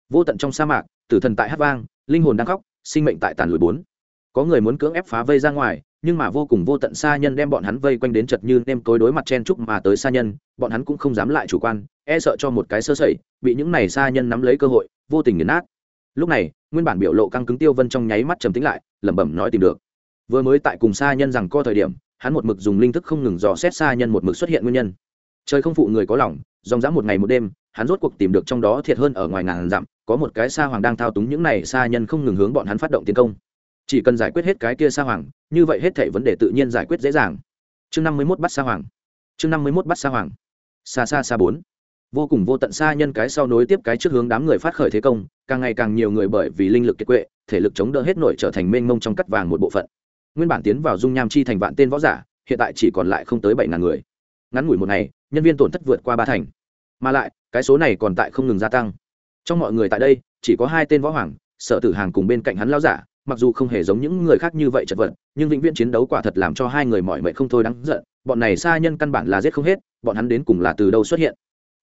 Vô tận trong sa mạc, tử thần tại hát vang, linh hồn đang khóc, sinh mệnh tại tàn lùi bốn. Có người muốn cưỡng ép phá vây ra ngoài, nhưng mà vô cùng vô tận xa nhân đem bọn hắn vây quanh đến chật như nêm tối đối mặt chen trúc mà tới xa nhân, bọn hắn cũng không dám lại chủ quan e sợ cho một cái sơ sẩy, bị những này xa nhân nắm lấy cơ hội, vô tình nghiền nát. Lúc này, nguyên bản biểu lộ căng cứng tiêu vân trong nháy mắt trầm tĩnh lại, lẩm bẩm nói tìm được. Vừa mới tại cùng xa nhân rằng co thời điểm hắn một mực dùng linh thức không ngừng dò xét xa nhân một mực xuất hiện nguyên nhân. Trời không phụ người có lòng, dòng dã một ngày một đêm, hắn rốt cuộc tìm được trong đó thiệt hơn ở ngoài ngàn dặm, có một cái sa hoàng đang thao túng những này sa nhân không ngừng hướng bọn hắn phát động tiến công. Chỉ cần giải quyết hết cái kia sa hoàng, như vậy hết thảy vấn đề tự nhiên giải quyết dễ dàng. Chương năm mươi mốt bắt sa hoàng. Chương năm mươi mốt bắt sa hoàng. Xa xa xa bốn. Vô cùng vô tận xa nhân cái sau nối tiếp cái trước hướng đám người phát khởi thế công, càng ngày càng nhiều người bởi vì linh lực kiệt quệ, thể lực chống đỡ hết nổi trở thành mênh mông trong cắt vàng một bộ phận nguyên bản tiến vào dung nham chi thành vạn tên võ giả, hiện tại chỉ còn lại không tới bảy ngàn người. Ngắn ngủi một ngày, nhân viên tổn thất vượt qua ba thành. Mà lại, cái số này còn tại không ngừng gia tăng. Trong mọi người tại đây, chỉ có hai tên võ hoàng, sở tử hàng cùng bên cạnh hắn lao giả, mặc dù không hề giống những người khác như vậy chật vật, nhưng vĩnh viễn chiến đấu quả thật làm cho hai người mọi mệnh không thôi đáng giận. Bọn này xa nhân căn bản là giết không hết, bọn hắn đến cùng là từ đâu xuất hiện?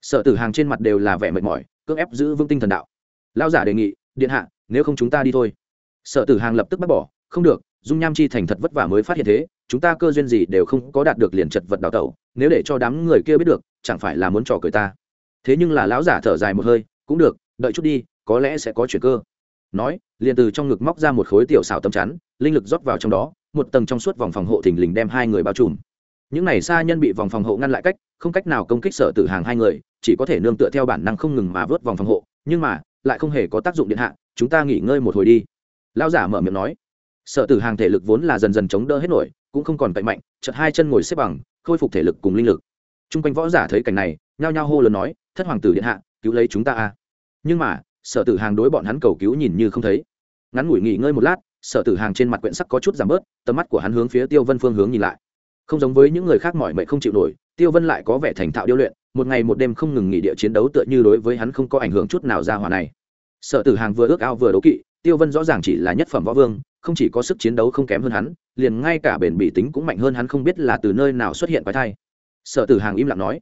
Sở tử hàng trên mặt đều là vẻ mệt mỏi, cưỡng ép giữ vững tinh thần đạo. Lao giả đề nghị, điện hạ, nếu không chúng ta đi thôi. Sở tử hàng lập tức bác bỏ, không được dung nham chi thành thật vất vả mới phát hiện thế, chúng ta cơ duyên gì đều không có đạt được liền chật vật đào tẩu, nếu để cho đám người kia biết được, chẳng phải là muốn trò cười ta. Thế nhưng là lão giả thở dài một hơi, cũng được, đợi chút đi, có lẽ sẽ có chuyện cơ. Nói, liền từ trong ngực móc ra một khối tiểu xảo tấm chắn, linh lực rót vào trong đó, một tầng trong suốt vòng phòng hộ thình lình đem hai người bao trùm. Những này xa nhân bị vòng phòng hộ ngăn lại cách, không cách nào công kích sở tử hàng hai người, chỉ có thể nương tựa theo bản năng không ngừng mà vớt vòng phòng hộ, nhưng mà, lại không hề có tác dụng điện hạ, chúng ta nghỉ ngơi một hồi đi. Lão giả mở miệng nói sở tử hàng thể lực vốn là dần dần chống đỡ hết nổi, cũng không còn cậy mạnh chật hai chân ngồi xếp bằng, khôi phục thể lực cùng linh lực. T r u n g quanh võ giả thấy cảnh này, nhao nhao hô lớn nói, thất hoàng tử điện hạ, cứu lấy chúng ta a. Nhưng mà, sở tử hàng đối bọn hắn cầu cứu nhìn như không thấy. Ngắn ngủi nghỉ ngơi một lát, sở tử hàng trên mặt quyển sắc có chút giảm bớt, tầm mắt của hắn hướng phía tiêu vân phương hướng nhìn lại. Không giống với những người khác mỏi mệt không chịu nổi, tiêu vân lại có vẻ thành thạo điêu luyện, một ngày một đêm không ngừng nghỉ địa chiến đấu tựa như đối với hắn không có ảnh hưởng chút nào ra hòa này. Sở tử hàng vừa ước ao vừa đấu kỵ tiêu vân rõ ràng chỉ là nhất phẩm võ vương, không chỉ có sức chiến đấu không kém hơn hắn, liền ngay cả bền bỉ tính cũng mạnh hơn hắn không biết là từ nơi nào xuất hiện quái thai. Sở tử hàng im lặng nói,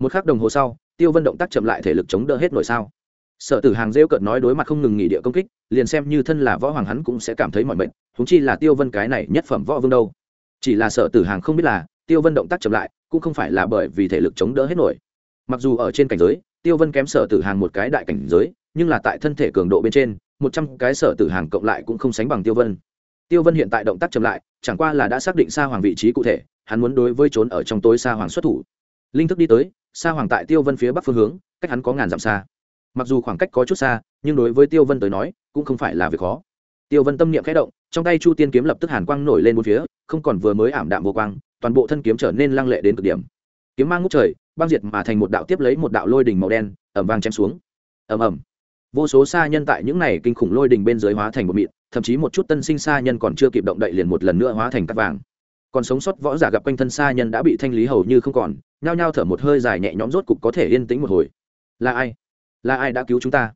một k h ắ c đồng hồ sau, tiêu vân động tác chậm lại thể lực chống đỡ hết nội sao? Sở tử hàng rêu cợt nói đối mặt không ngừng nghỉ địa công kích, liền xem như thân là võ hoàng hắn cũng sẽ cảm thấy mọi mệnh húng chi là tiêu vân cái này nhất phẩm võ vương đâu. Chỉ là sở tử hàng không biết là, tiêu vân động tác chậm lại, cũng không phải là bởi vì thể lực chống đỡ hết nổi. Mặc dù ở trên cảnh giới, tiêu vân kém sở tử hàng một cái đại cảnh giới, nhưng là tại thân thể cường độ bên trên một trăm cái sở tử hàng cộng lại cũng không sánh bằng tiêu vân. Tiêu vân hiện tại động tác chậm lại, chẳng qua là đã xác định xa hoàng vị trí cụ thể, hắn muốn đối với trốn ở trong tối xa hoàng xuất thủ. Linh thức đi tới xa hoàng tại tiêu vân phía bắc phương hướng, cách hắn có ngàn dặm xa. Mặc dù khoảng cách có chút xa, nhưng đối với tiêu vân tới nói, cũng không phải là việc khó. Tiêu vân tâm niệm khẽ động, trong tay chu tiên kiếm lập tức hàn quang nổi lên một phía, không còn vừa mới ảm đạm vô quang, toàn bộ thân kiếm trở nên lăng lệ đến cực điểm. Kiếm mang ngút trời, băng diệt mà thành một đạo tiếp lấy một đạo lôi đỉnh màu đen ẩm vang chém xuống. Ẩm ẩm vô số xa nhân tại những này kinh khủng lôi đình bên dưới hóa thành một mịn, thậm chí một chút tân sinh xa nhân còn chưa kịp động đậy liền một lần nữa hóa thành cắt vàng. Còn sống sót võ giả gặp quanh thân xa nhân đã bị thanh lý hầu như không còn, nhao nhao thở một hơi dài nhẹ nhõm rốt cục có thể yên tĩnh một hồi. Là ai? Là ai đã cứu chúng ta?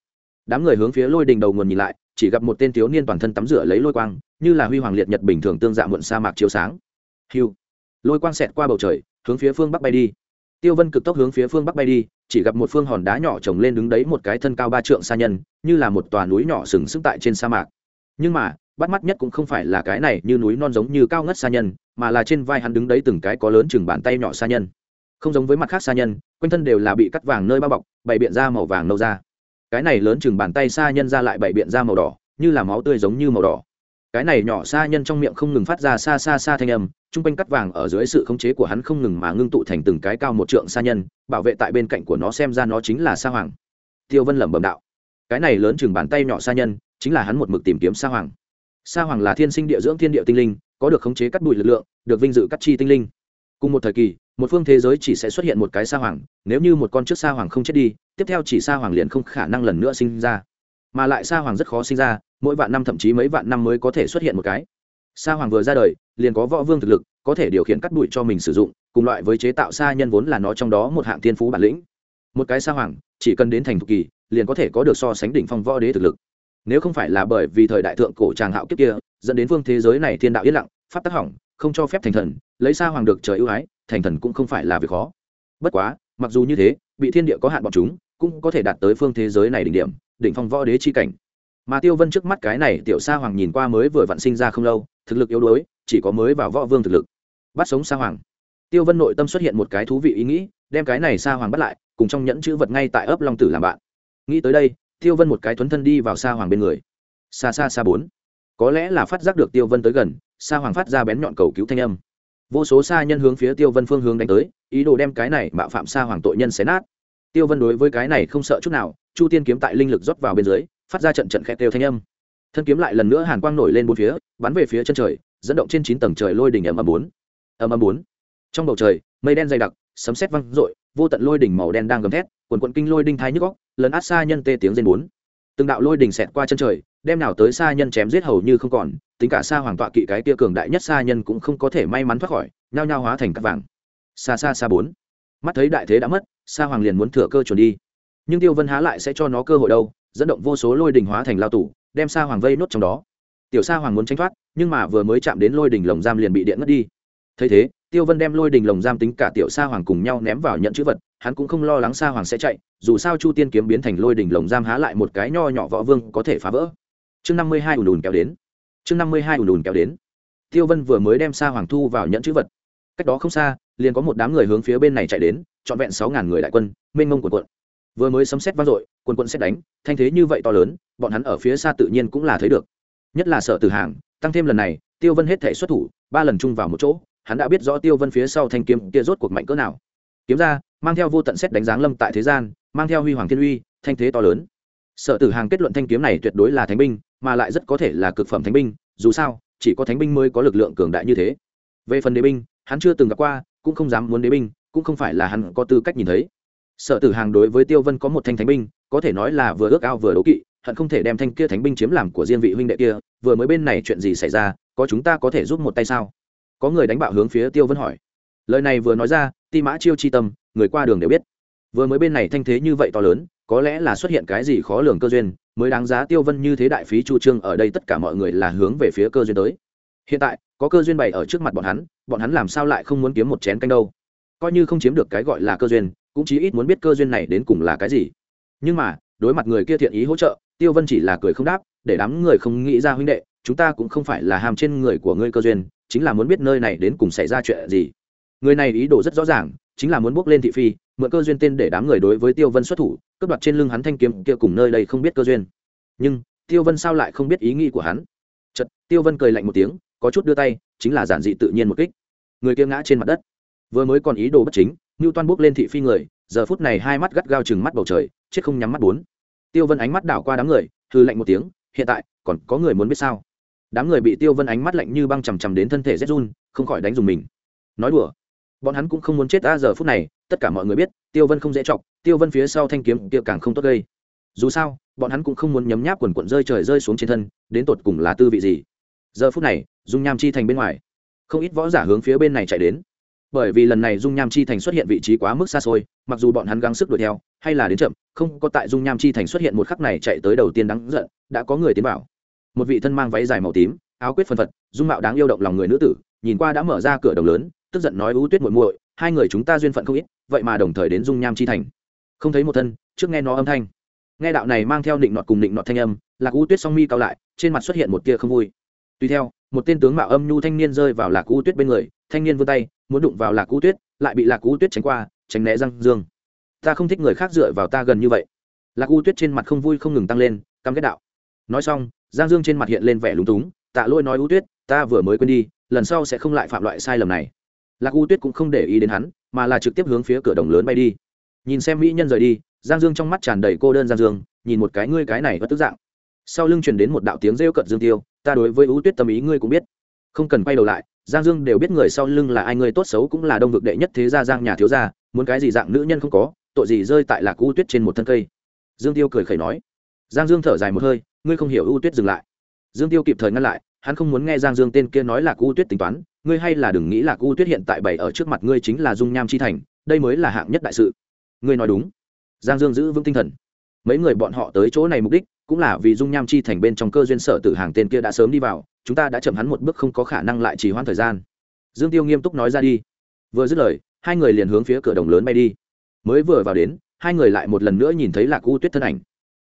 Đám người hướng phía lôi đình đầu nguồn nhìn lại, chỉ gặp một tên thiếu niên toàn thân tắm rửa lấy lôi quang, như là huy hoàng liệt nhật bình thường tương dạ muộn sa mạc chiếu sáng. Hiu! Lôi quang xẹt qua bầu trời, hướng phía phương bắc bay đi tiêu vân cực tốc hướng phía phương bắc bay đi, chỉ gặp một phương hòn đá nhỏ trồng lên đứng đấy một cái thân cao ba trượng xa nhân, như là một tòa núi nhỏ sừng sững tại trên sa mạc. Nhưng mà, bắt mắt nhất cũng không phải là cái này như núi non giống như cao ngất xa nhân, mà là trên vai hắn đứng đấy từng cái có lớn chừng bàn tay nhỏ xa nhân. Không giống với mặt khác xa nhân, quanh thân đều là bị cắt vàng nơi bao bọc, bày biện ra màu vàng nâu ra cái này lớn chừng bàn tay xa nhân ra lại bày biện ra màu đỏ, như là máu tươi giống như màu đỏ cái này nhỏ xa nhân trong miệng không ngừng phát ra xa xa xa thanh âm, chung quanh cắt vàng ở dưới sự khống chế của hắn không ngừng mà ngưng tụ thành từng cái cao một trượng xa nhân, bảo vệ tại bên cạnh của nó xem ra nó chính là sa hoàng. Tiêu vân lẩm bẩm đạo. Cái này lớn chừng bàn tay nhỏ sa nhân, chính là hắn một mực tìm kiếm sa hoàng. Sa hoàng là thiên sinh địa dưỡng thiên địa tinh linh, có được khống chế cắt bụi lực lượng, được vinh dự cắt chi tinh linh. Cùng một thời kỳ, một phương thế giới chỉ sẽ xuất hiện một cái sa hoàng, nếu như một con trước sa hoàng không chết đi, tiếp theo chỉ sa hoàng liền không khả năng lần nữa sinh ra. Mà lại sa hoàng rất khó sinh ra mỗi vạn năm thậm chí mấy vạn năm mới có thể xuất hiện một cái. Sa hoàng vừa ra đời, liền có võ vương thực lực, có thể điều khiển cắt bụi cho mình sử dụng, cùng loại với chế tạo sa nhân vốn là nó trong đó một hạng tiên phú bản lĩnh. Một cái sa hoàng, chỉ cần đến thành thục kỳ, liền có thể có được so sánh đỉnh phong võ đế thực lực. Nếu không phải là bởi vì thời đại thượng cổ tràng hạo kiếp kia, dẫn đến vương thế giới này thiên đạo yên lặng, pháp tác hỏng, không cho phép thành thần, lấy sa hoàng được trời ưu ái, thành thần cũng không phải là việc khó. Bất quá, mặc dù như thế, bị thiên địa có hạn bọn chúng, cũng có thể đạt tới phương thế giới này đỉnh điểm, đỉnh phong võ đế chi cảnh mà tiêu vân trước mắt cái này tiểu sa hoàng nhìn qua mới vừa vặn sinh ra không lâu, thực lực yếu đuối, chỉ có mới vào võ vương thực lực. Bắt sống sa hoàng. Tiêu vân nội tâm xuất hiện một cái thú vị ý nghĩ, đem cái này sa hoàng bắt lại, cùng trong nhẫn chữ vật ngay tại ấp long tử làm bạn. Nghĩ tới đây, tiêu vân một cái thuấn thân đi vào sa hoàng bên người. Xa xa xa bốn. Có lẽ là phát giác được tiêu vân tới gần, sa hoàng phát ra bén nhọn cầu cứu thanh âm. Vô số sa nhân hướng phía tiêu vân phương hướng đánh tới, ý đồ đem cái này mạo phạm sa hoàng tội nhân xé nát. Tiêu vân đối với cái này không sợ chút nào, chu tiên kiếm tại linh lực rót vào bên dưới phát ra trận trận khẽ kêu thanh âm. Thân kiếm lại lần nữa hàn quang nổi lên bốn phía, bắn về phía chân trời, dẫn động trên chín tầng trời lôi đỉnh ầm ầm bốn. Ầm ầm bốn. Trong bầu trời, mây đen dày đặc, sấm sét văng rội vô tận lôi đỉnh màu đen đang gầm thét, quần quận kinh lôi đinh thái nhức góc lần át xa nhân tê tiếng rên bốn. Từng đạo lôi đỉnh xẹt qua chân trời, đem nào tới xa nhân chém giết hầu như không còn, tính cả xa hoàng tọa kỵ cái tia cường đại nhất xa nhân cũng không có thể may mắn thoát khỏi, nhao nhao hóa thành cát vàng. Xa xa xa bốn. Mắt thấy đại thế đã mất, xa hoàng liền muốn thừa cơ chuẩn đi. Nhưng tiêu vân há lại sẽ cho nó cơ hội đâu? Dẫn động vô số lôi đình hóa thành lao tủ đem Sa hoàng vây nốt trong đó. Tiểu sa hoàng muốn tranh thoát, nhưng mà vừa mới chạm đến lôi đình lồng giam liền bị điện mất đi. Thấy thế, tiêu vân đem lôi đình lồng giam tính cả tiểu sa hoàng cùng nhau ném vào nhận chữ vật, hắn cũng không lo lắng sa hoàng sẽ chạy, dù sao chu tiên kiếm biến thành lôi đình lồng giam há lại một cái nho nhỏ võ vương có thể phá vỡ. Chương năm mươi hai ùn ùn kéo đến. Chương năm mươi hai ùn ùn kéo đến. Tiêu vân vừa mới đem sa hoàng thu vào nhận chữ vật. Cách đó không xa, liền có một đám người hướng phía bên này chạy đến, trọn vẹn sáu ngàn người đại quân, mênh mông quần quận vừa mới sấm xét vang dội, quần quận xét đánh, thanh thế như vậy to lớn, bọn hắn ở phía xa tự nhiên cũng là thấy được. Nhất là sợ tử hàng, tăng thêm lần này, tiêu vân hết thể xuất thủ, ba lần chung vào một chỗ, hắn đã biết rõ tiêu vân phía sau thanh kiếm kia rốt cuộc mạnh cỡ nào. Kiếm ra, mang theo vô tận xét đánh giáng lâm tại thế gian, mang theo huy hoàng thiên uy, thanh thế to lớn. Sợ tử hàng kết luận thanh kiếm này tuyệt đối là thánh binh, mà lại rất có thể là cực phẩm thánh binh, dù sao, chỉ có thánh binh mới có lực lượng cường đại như thế. Về phần đế binh, hắn chưa từng gặp qua, cũng không dám muốn đế binh, cũng không phải là hắn có tư cách nhìn thấy sợ tử hàng đối với tiêu vân có một thanh thánh binh, có thể nói là vừa ước ao vừa đấu kỵ, hận không thể đem thanh kia thánh binh chiếm làm của riêng vị huynh đệ kia, vừa mới bên này chuyện gì xảy ra, có chúng ta có thể giúp một tay sao? Có người đánh bạo hướng phía tiêu vân hỏi. Lời này vừa nói ra, ti mã chiêu chi tâm, người qua đường đều biết. Vừa mới bên này thanh thế như vậy to lớn, có lẽ là xuất hiện cái gì khó lường cơ duyên, mới đáng giá tiêu vân như thế đại phí chu trương ở đây tất cả mọi người là hướng về phía cơ duyên tới. Hiện tại, có cơ duyên bày ở trước mặt bọn hắn bọn hắn làm sao lại không muốn kiếm một chén canh đâu? Coi như không chiếm được cái gọi là cơ duyên cũng chí ít muốn biết cơ duyên này đến cùng là cái gì. Nhưng mà, đối mặt người kia thiện ý hỗ trợ, tiêu vân chỉ là cười không đáp, để đám người không nghĩ ra huynh đệ, chúng ta cũng không phải là hàm trên người của ngươi cơ duyên, chính là muốn biết nơi này đến cùng xảy ra chuyện gì. Người này ý đồ rất rõ ràng, chính là muốn bước lên thị phi, mượn cơ duyên tên để đám người đối với tiêu vân xuất thủ, cướp đoạt trên lưng hắn thanh kiếm kia cùng nơi đây không biết cơ duyên. Nhưng, tiêu vân sao lại không biết ý nghĩ của hắn? Chật tiêu vân cười lạnh một tiếng, có chút đưa tay, chính là giản dị tự nhiên một kích. Người kia ngã trên mặt đất. Vừa mới còn ý đồ bất chính ngưu toan bước lên thị phi người, giờ phút này hai mắt gắt gao chừng mắt bầu trời, chết không nhắm mắt bốn. Tiêu vân ánh mắt đảo qua đám người hư lạnh một tiếng, hiện tại, còn có người muốn biết sao? Đám người bị tiêu vân ánh mắt lạnh như băng chằm chằm đến thân thể rét run, không khỏi đánh dùng mình. Nói đùa, bọn hắn cũng không muốn chết ta giờ phút này, tất cả mọi người biết, tiêu vân không dễ chọc, tiêu vân phía sau thanh kiếm kia càng không tốt gây. Dù sao, bọn hắn cũng không muốn nhấm nháp quần quận rơi trời rơi xuống trên thân, đến tột cùng là tư vị gì. Giờ phút này, dung nham chi thành bên ngoài, không ít võ giả hướng phía bên này chạy đến bởi vì lần này dung nham chi thành xuất hiện vị trí quá mức xa xôi, mặc dù bọn hắn gắng sức đuổi theo, hay là đến chậm, không có tại dung nham chi thành xuất hiện một khắc này chạy tới đầu tiên đáng giận, đã có người tiến vào. Một vị thân mang váy dài màu tím, áo quyết phân phật, dung mạo đáng yêu động lòng người nữ tử, nhìn qua đã mở ra cửa đồng lớn, tức giận nói ưu tuyết muội muội, hai người chúng ta duyên phận không ít, vậy mà đồng thời đến dung nham chi thành. Không thấy một thân, trước nghe nó âm thanh. Nghe đạo này mang theo định nọt cùng định nọt thanh âm, lạc ưu tuyết song mi cao lại, trên mặt xuất hiện một tia không vui. Tùy theo, một tên tướng mạo âm nhu thanh niên rơi vào lạc ưu tuyết bên người, thanh niên vươn tay muốn đụng vào lạc u tuyết, lại bị lạc u tuyết tránh qua, tránh né răng dương. Ta không thích người khác dựa vào ta gần như vậy. Lạc u tuyết trên mặt không vui không ngừng tăng lên, căm kết đạo. Nói xong giang dương trên mặt hiện lên vẻ lúng túng, tạ lôi nói u tuyết, ta vừa mới quên đi, lần sau sẽ không lại phạm loại sai lầm này. Lạc u tuyết cũng không để ý đến hắn, mà là trực tiếp hướng phía cửa đồng lớn bay đi. Nhìn xem mỹ nhân rời đi giang dương trong mắt tràn đầy cô đơn giang dương, nhìn một cái ngươi cái này bất tức dạng. Sau lưng truyền đến một đạo tiếng rêu cận dương tiêu, ta đối với u tuyết tâm ý ngươi cũng biết. Không cần quay đầu lại giang dương đều biết người sau lưng là ai, người tốt xấu cũng là đông vực đệ nhất thế gia giang nhà thiếu gia, muốn cái gì dạng nữ nhân không có, tội gì rơi tại lạc U tuyết trên một thân cây. Dương tiêu cười khẩy nói. Giang dương thở dài một hơi, ngươi không hiểu U tuyết dừng lại. Dương tiêu kịp thời ngăn lại, hắn không muốn nghe giang dương tên kia nói là U tuyết tính toán, ngươi hay là đừng nghĩ là U tuyết hiện tại bày ở trước mặt ngươi chính là dung nham chi thành, đây mới là hạng nhất đại sự. Ngươi nói đúng. Giang dương giữ vững tinh thần mấy người bọn họ tới chỗ này mục đích cũng là vì dung nham chi thành bên trong cơ duyên sở tử hàng tên kia đã sớm đi vào, chúng ta đã chậm hắn một bước không có khả năng lại trì hoãn thời gian. Dương tiêu nghiêm túc nói ra đi. Vừa dứt lời, hai người liền hướng phía cửa đồng lớn bay đi. Mới vừa vào đến, hai người lại một lần nữa nhìn thấy lạc u tuyết thân ảnh.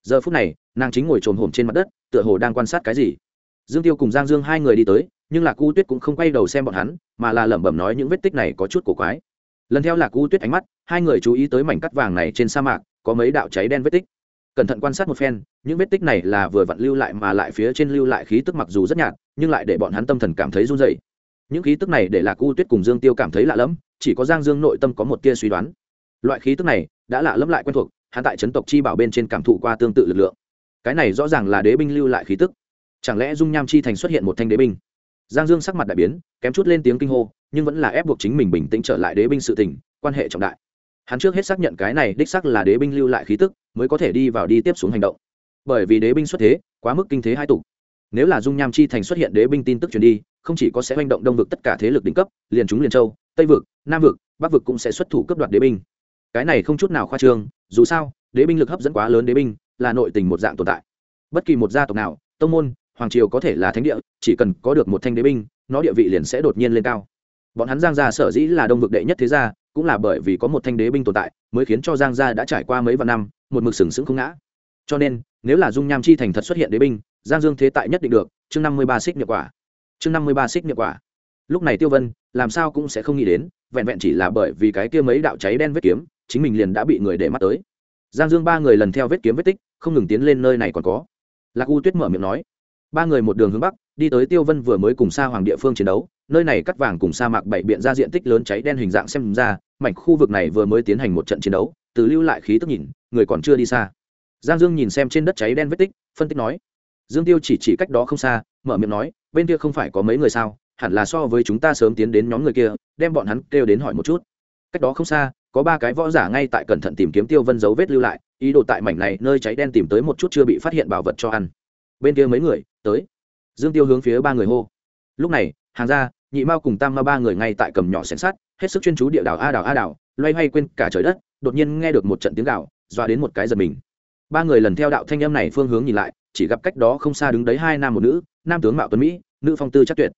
Giờ phút này, nàng chính ngồi trồn hổm trên mặt đất, tựa hồ đang quan sát cái gì. Dương tiêu cùng giang dương hai người đi tới, nhưng lạc u tuyết cũng không quay đầu xem bọn hắn, mà là lẩm bẩm nói những vết tích này có chút cổ quái. Lần theo lạc u tuyết ánh mắt, hai người chú ý tới mảnh cắt vàng này trên sa mạc, có mấy đạo cháy đen vết tích cẩn thận quan sát một phen, những vết tích này là vừa vặn lưu lại mà lại phía trên lưu lại khí tức mặc dù rất nhạt, nhưng lại để bọn hắn tâm thần cảm thấy run dày những khí tức này để lạc u tuyết cùng dương tiêu cảm thấy lạ lẫm, chỉ có giang dương nội tâm có một tia suy đoán. Loại khí tức này đã lạ lẫm lại quen thuộc, hắn tại chấn tộc chi bảo bên trên cảm thụ qua tương tự lực lượng. Cái này rõ ràng là đế binh lưu lại khí tức. Chẳng lẽ dung nham chi thành xuất hiện một thanh đế binh? Giang dương sắc mặt đại biến, kém chút lên tiếng kinh hô, nhưng vẫn là ép buộc chính mình bình tĩnh trở lại đế binh sự tình, quan hệ trọng đại hắn trước hết xác nhận cái này đích sắc là đế binh lưu lại khí tức, mới có thể đi vào đi tiếp xuống hành động. Bởi vì đế binh xuất thế, quá mức kinh thế hai tục nếu là dung nham chi thành xuất hiện đế binh tin tức truyền đi, không chỉ có sẽ manh động đông vực tất cả thế lực đỉnh cấp, liền chúng liền châu, tây vực, nam vực, bắc vực cũng sẽ xuất thủ cấp đoạt đế binh. Cái này không chút nào khoa trương, dù sao, đế binh lực hấp dẫn quá lớn đế binh, là nội tình một dạng tồn tại. Bất kỳ một gia tộc nào, tông môn, hoàng triều có thể là thánh địa, chỉ cần có được một thanh đế binh, nó địa vị liền sẽ đột nhiên lên cao. Bọn hắn giang gia sở dĩ là đông vực đệ nhất thế gia cũng là bởi vì có một thanh đế binh tồn tại, mới khiến cho giang gia đã trải qua mấy vạn năm, một mực sừng sững không ngã. Cho nên, nếu là dung nham chi thành thật xuất hiện đế binh, giang dương thế tại nhất định được, chương năm mươi ba xích nhập quả. Chương năm mươi ba xích nhập quả. Lúc này tiêu vân, làm sao cũng sẽ không nghĩ đến, vẹn vẹn chỉ là bởi vì cái kia mấy đạo cháy đen vết kiếm, chính mình liền đã bị người để mắt tới. Giang dương ba người lần theo vết kiếm vết tích, không ngừng tiến lên nơi này còn có. Lạc u tuyết mở miệng nói, ba người một đường hướng bắc, đi tới tiêu vân vừa mới cùng sa hoàng địa phương chiến đấu, nơi này cắt vàng cùng sa mạc bảy biện ra diện tích lớn cháy đen hình dạng xem ra mảnh khu vực này vừa mới tiến hành một trận chiến đấu, từ lưu lại khí tức nhìn, người còn chưa đi xa. Giang dương nhìn xem trên đất cháy đen vết tích, phân tích nói, dương tiêu chỉ chỉ cách đó không xa, mở miệng nói, bên kia không phải có mấy người sao, hẳn là so với chúng ta sớm tiến đến nhóm người kia, đem bọn hắn kêu đến hỏi một chút. Cách đó không xa, có ba cái võ giả ngay tại cẩn thận tìm kiếm tiêu vân dấu vết lưu lại, ý đồ tại mảnh này nơi cháy đen tìm tới một chút chưa bị phát hiện bảo vật cho ăn. Bên kia mấy người, tới. Dương tiêu hướng phía ba người hô. Lúc này, hàng ra nhị mao cùng tam ma ba người ngay tại cầm nhỏ xẻng sắt hết sức chuyên chú địa đảo a đảo a đảo, loay hoay quên cả trời đất, đột nhiên nghe được một trận tiếng gạo dọa đến một cái giật mình. Ba người lần theo đạo thanh âm này phương hướng nhìn lại, chỉ gặp cách đó không xa đứng đấy hai nam một nữ, nam tướng mạo tuấn mỹ, nữ phong tư chắc tuyệt.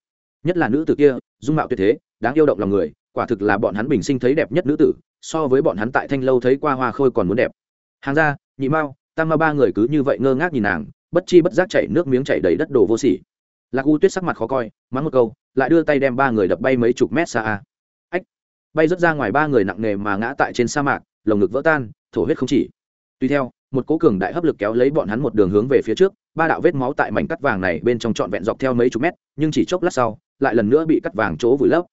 Nhất là nữ tử kia, dung mạo tuyệt thế, đáng yêu động lòng người, quả thực là bọn hắn bình sinh thấy đẹp nhất nữ tử, so với bọn hắn tại thanh lâu thấy qua hoa khôi còn muốn đẹp. Hàng ra nhị mao, tam ma ba người cứ như vậy ngơ ngác nhìn nàng, bất chi bất giác chảy nước miếng chảy đầy đất đồ vô sỉ. Lạc u tuyết sắc mặt khó coi, mắng một câu, lại đưa tay đem ba người đập bay mấy chục mét xa a bay rớt ra ngoài ba người nặng nề mà ngã tại trên sa mạc, lồng ngực vỡ tan, thổ huyết không chỉ. Tuy theo, một cố cường đại hấp lực kéo lấy bọn hắn một đường hướng về phía trước, ba đạo vết máu tại mảnh cắt vàng này bên trong trọn vẹn dọc theo mấy chục mét, nhưng chỉ chốc lát sau, lại lần nữa bị cắt vàng chỗ vùi lấp.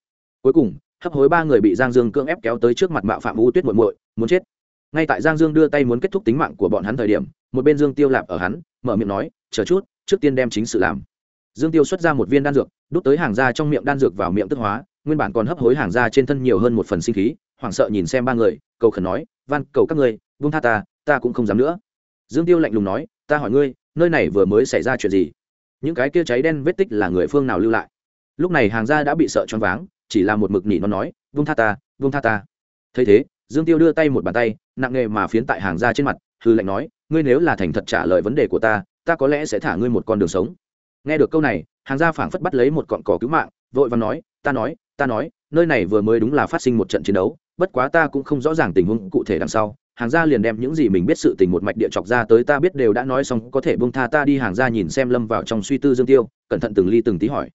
Cuối cùng, hấp hối ba người bị giang dương cưỡng ép kéo tới trước mặt mạo phạm u tuyết muội muội, muốn chết. Ngay tại giang dương đưa tay muốn kết thúc tính mạng của bọn hắn thời điểm, một bên dương tiêu lạp ở hắn, mở miệng nói, chờ chút, trước tiên đem chính sự làm. Dương tiêu xuất ra một viên đan dược, đút tới hàng ra trong miệng đan dược vào miệng tức hóa nguyên bản còn hấp hối hàng ra trên thân nhiều hơn một phần sinh khí, hoảng sợ nhìn xem ba người, cầu khẩn nói, van, cầu các ngươi vung tha ta ta cũng không dám nữa. Dương tiêu lạnh lùng nói, ta hỏi ngươi, nơi này vừa mới xảy ra chuyện gì? Những cái kia cháy đen vết tích là người phương nào lưu lại? Lúc này hàng gia đã bị sợ choáng váng, chỉ là một mực nỉ nó nói vung tha ta vung tha ta. Thấy thế, dương tiêu đưa tay một bàn tay, nặng nghề mà phiến tại hàng gia trên mặt, hư lệnh nói, ngươi nếu là thành thật trả lời vấn đề của ta ta có lẽ sẽ thả ngươi một con đường sống. Nghe được câu này, hàng gia phảng phất bắt lấy một cọn cỏ cứu mạng, vội và nói, ta nói ta nói, nơi này vừa mới đúng là phát sinh một trận chiến đấu, bất quá ta cũng không rõ ràng tình huống cụ thể đằng sau. Hàng gia liền đem những gì mình biết sự tình một mạch địa chọc ra tới ta biết đều đã nói xong, có thể bông tha ta đi. Hàng gia nhìn xem lâm vào trong suy tư dương tiêu, cẩn thận từng ly từng tí hỏi.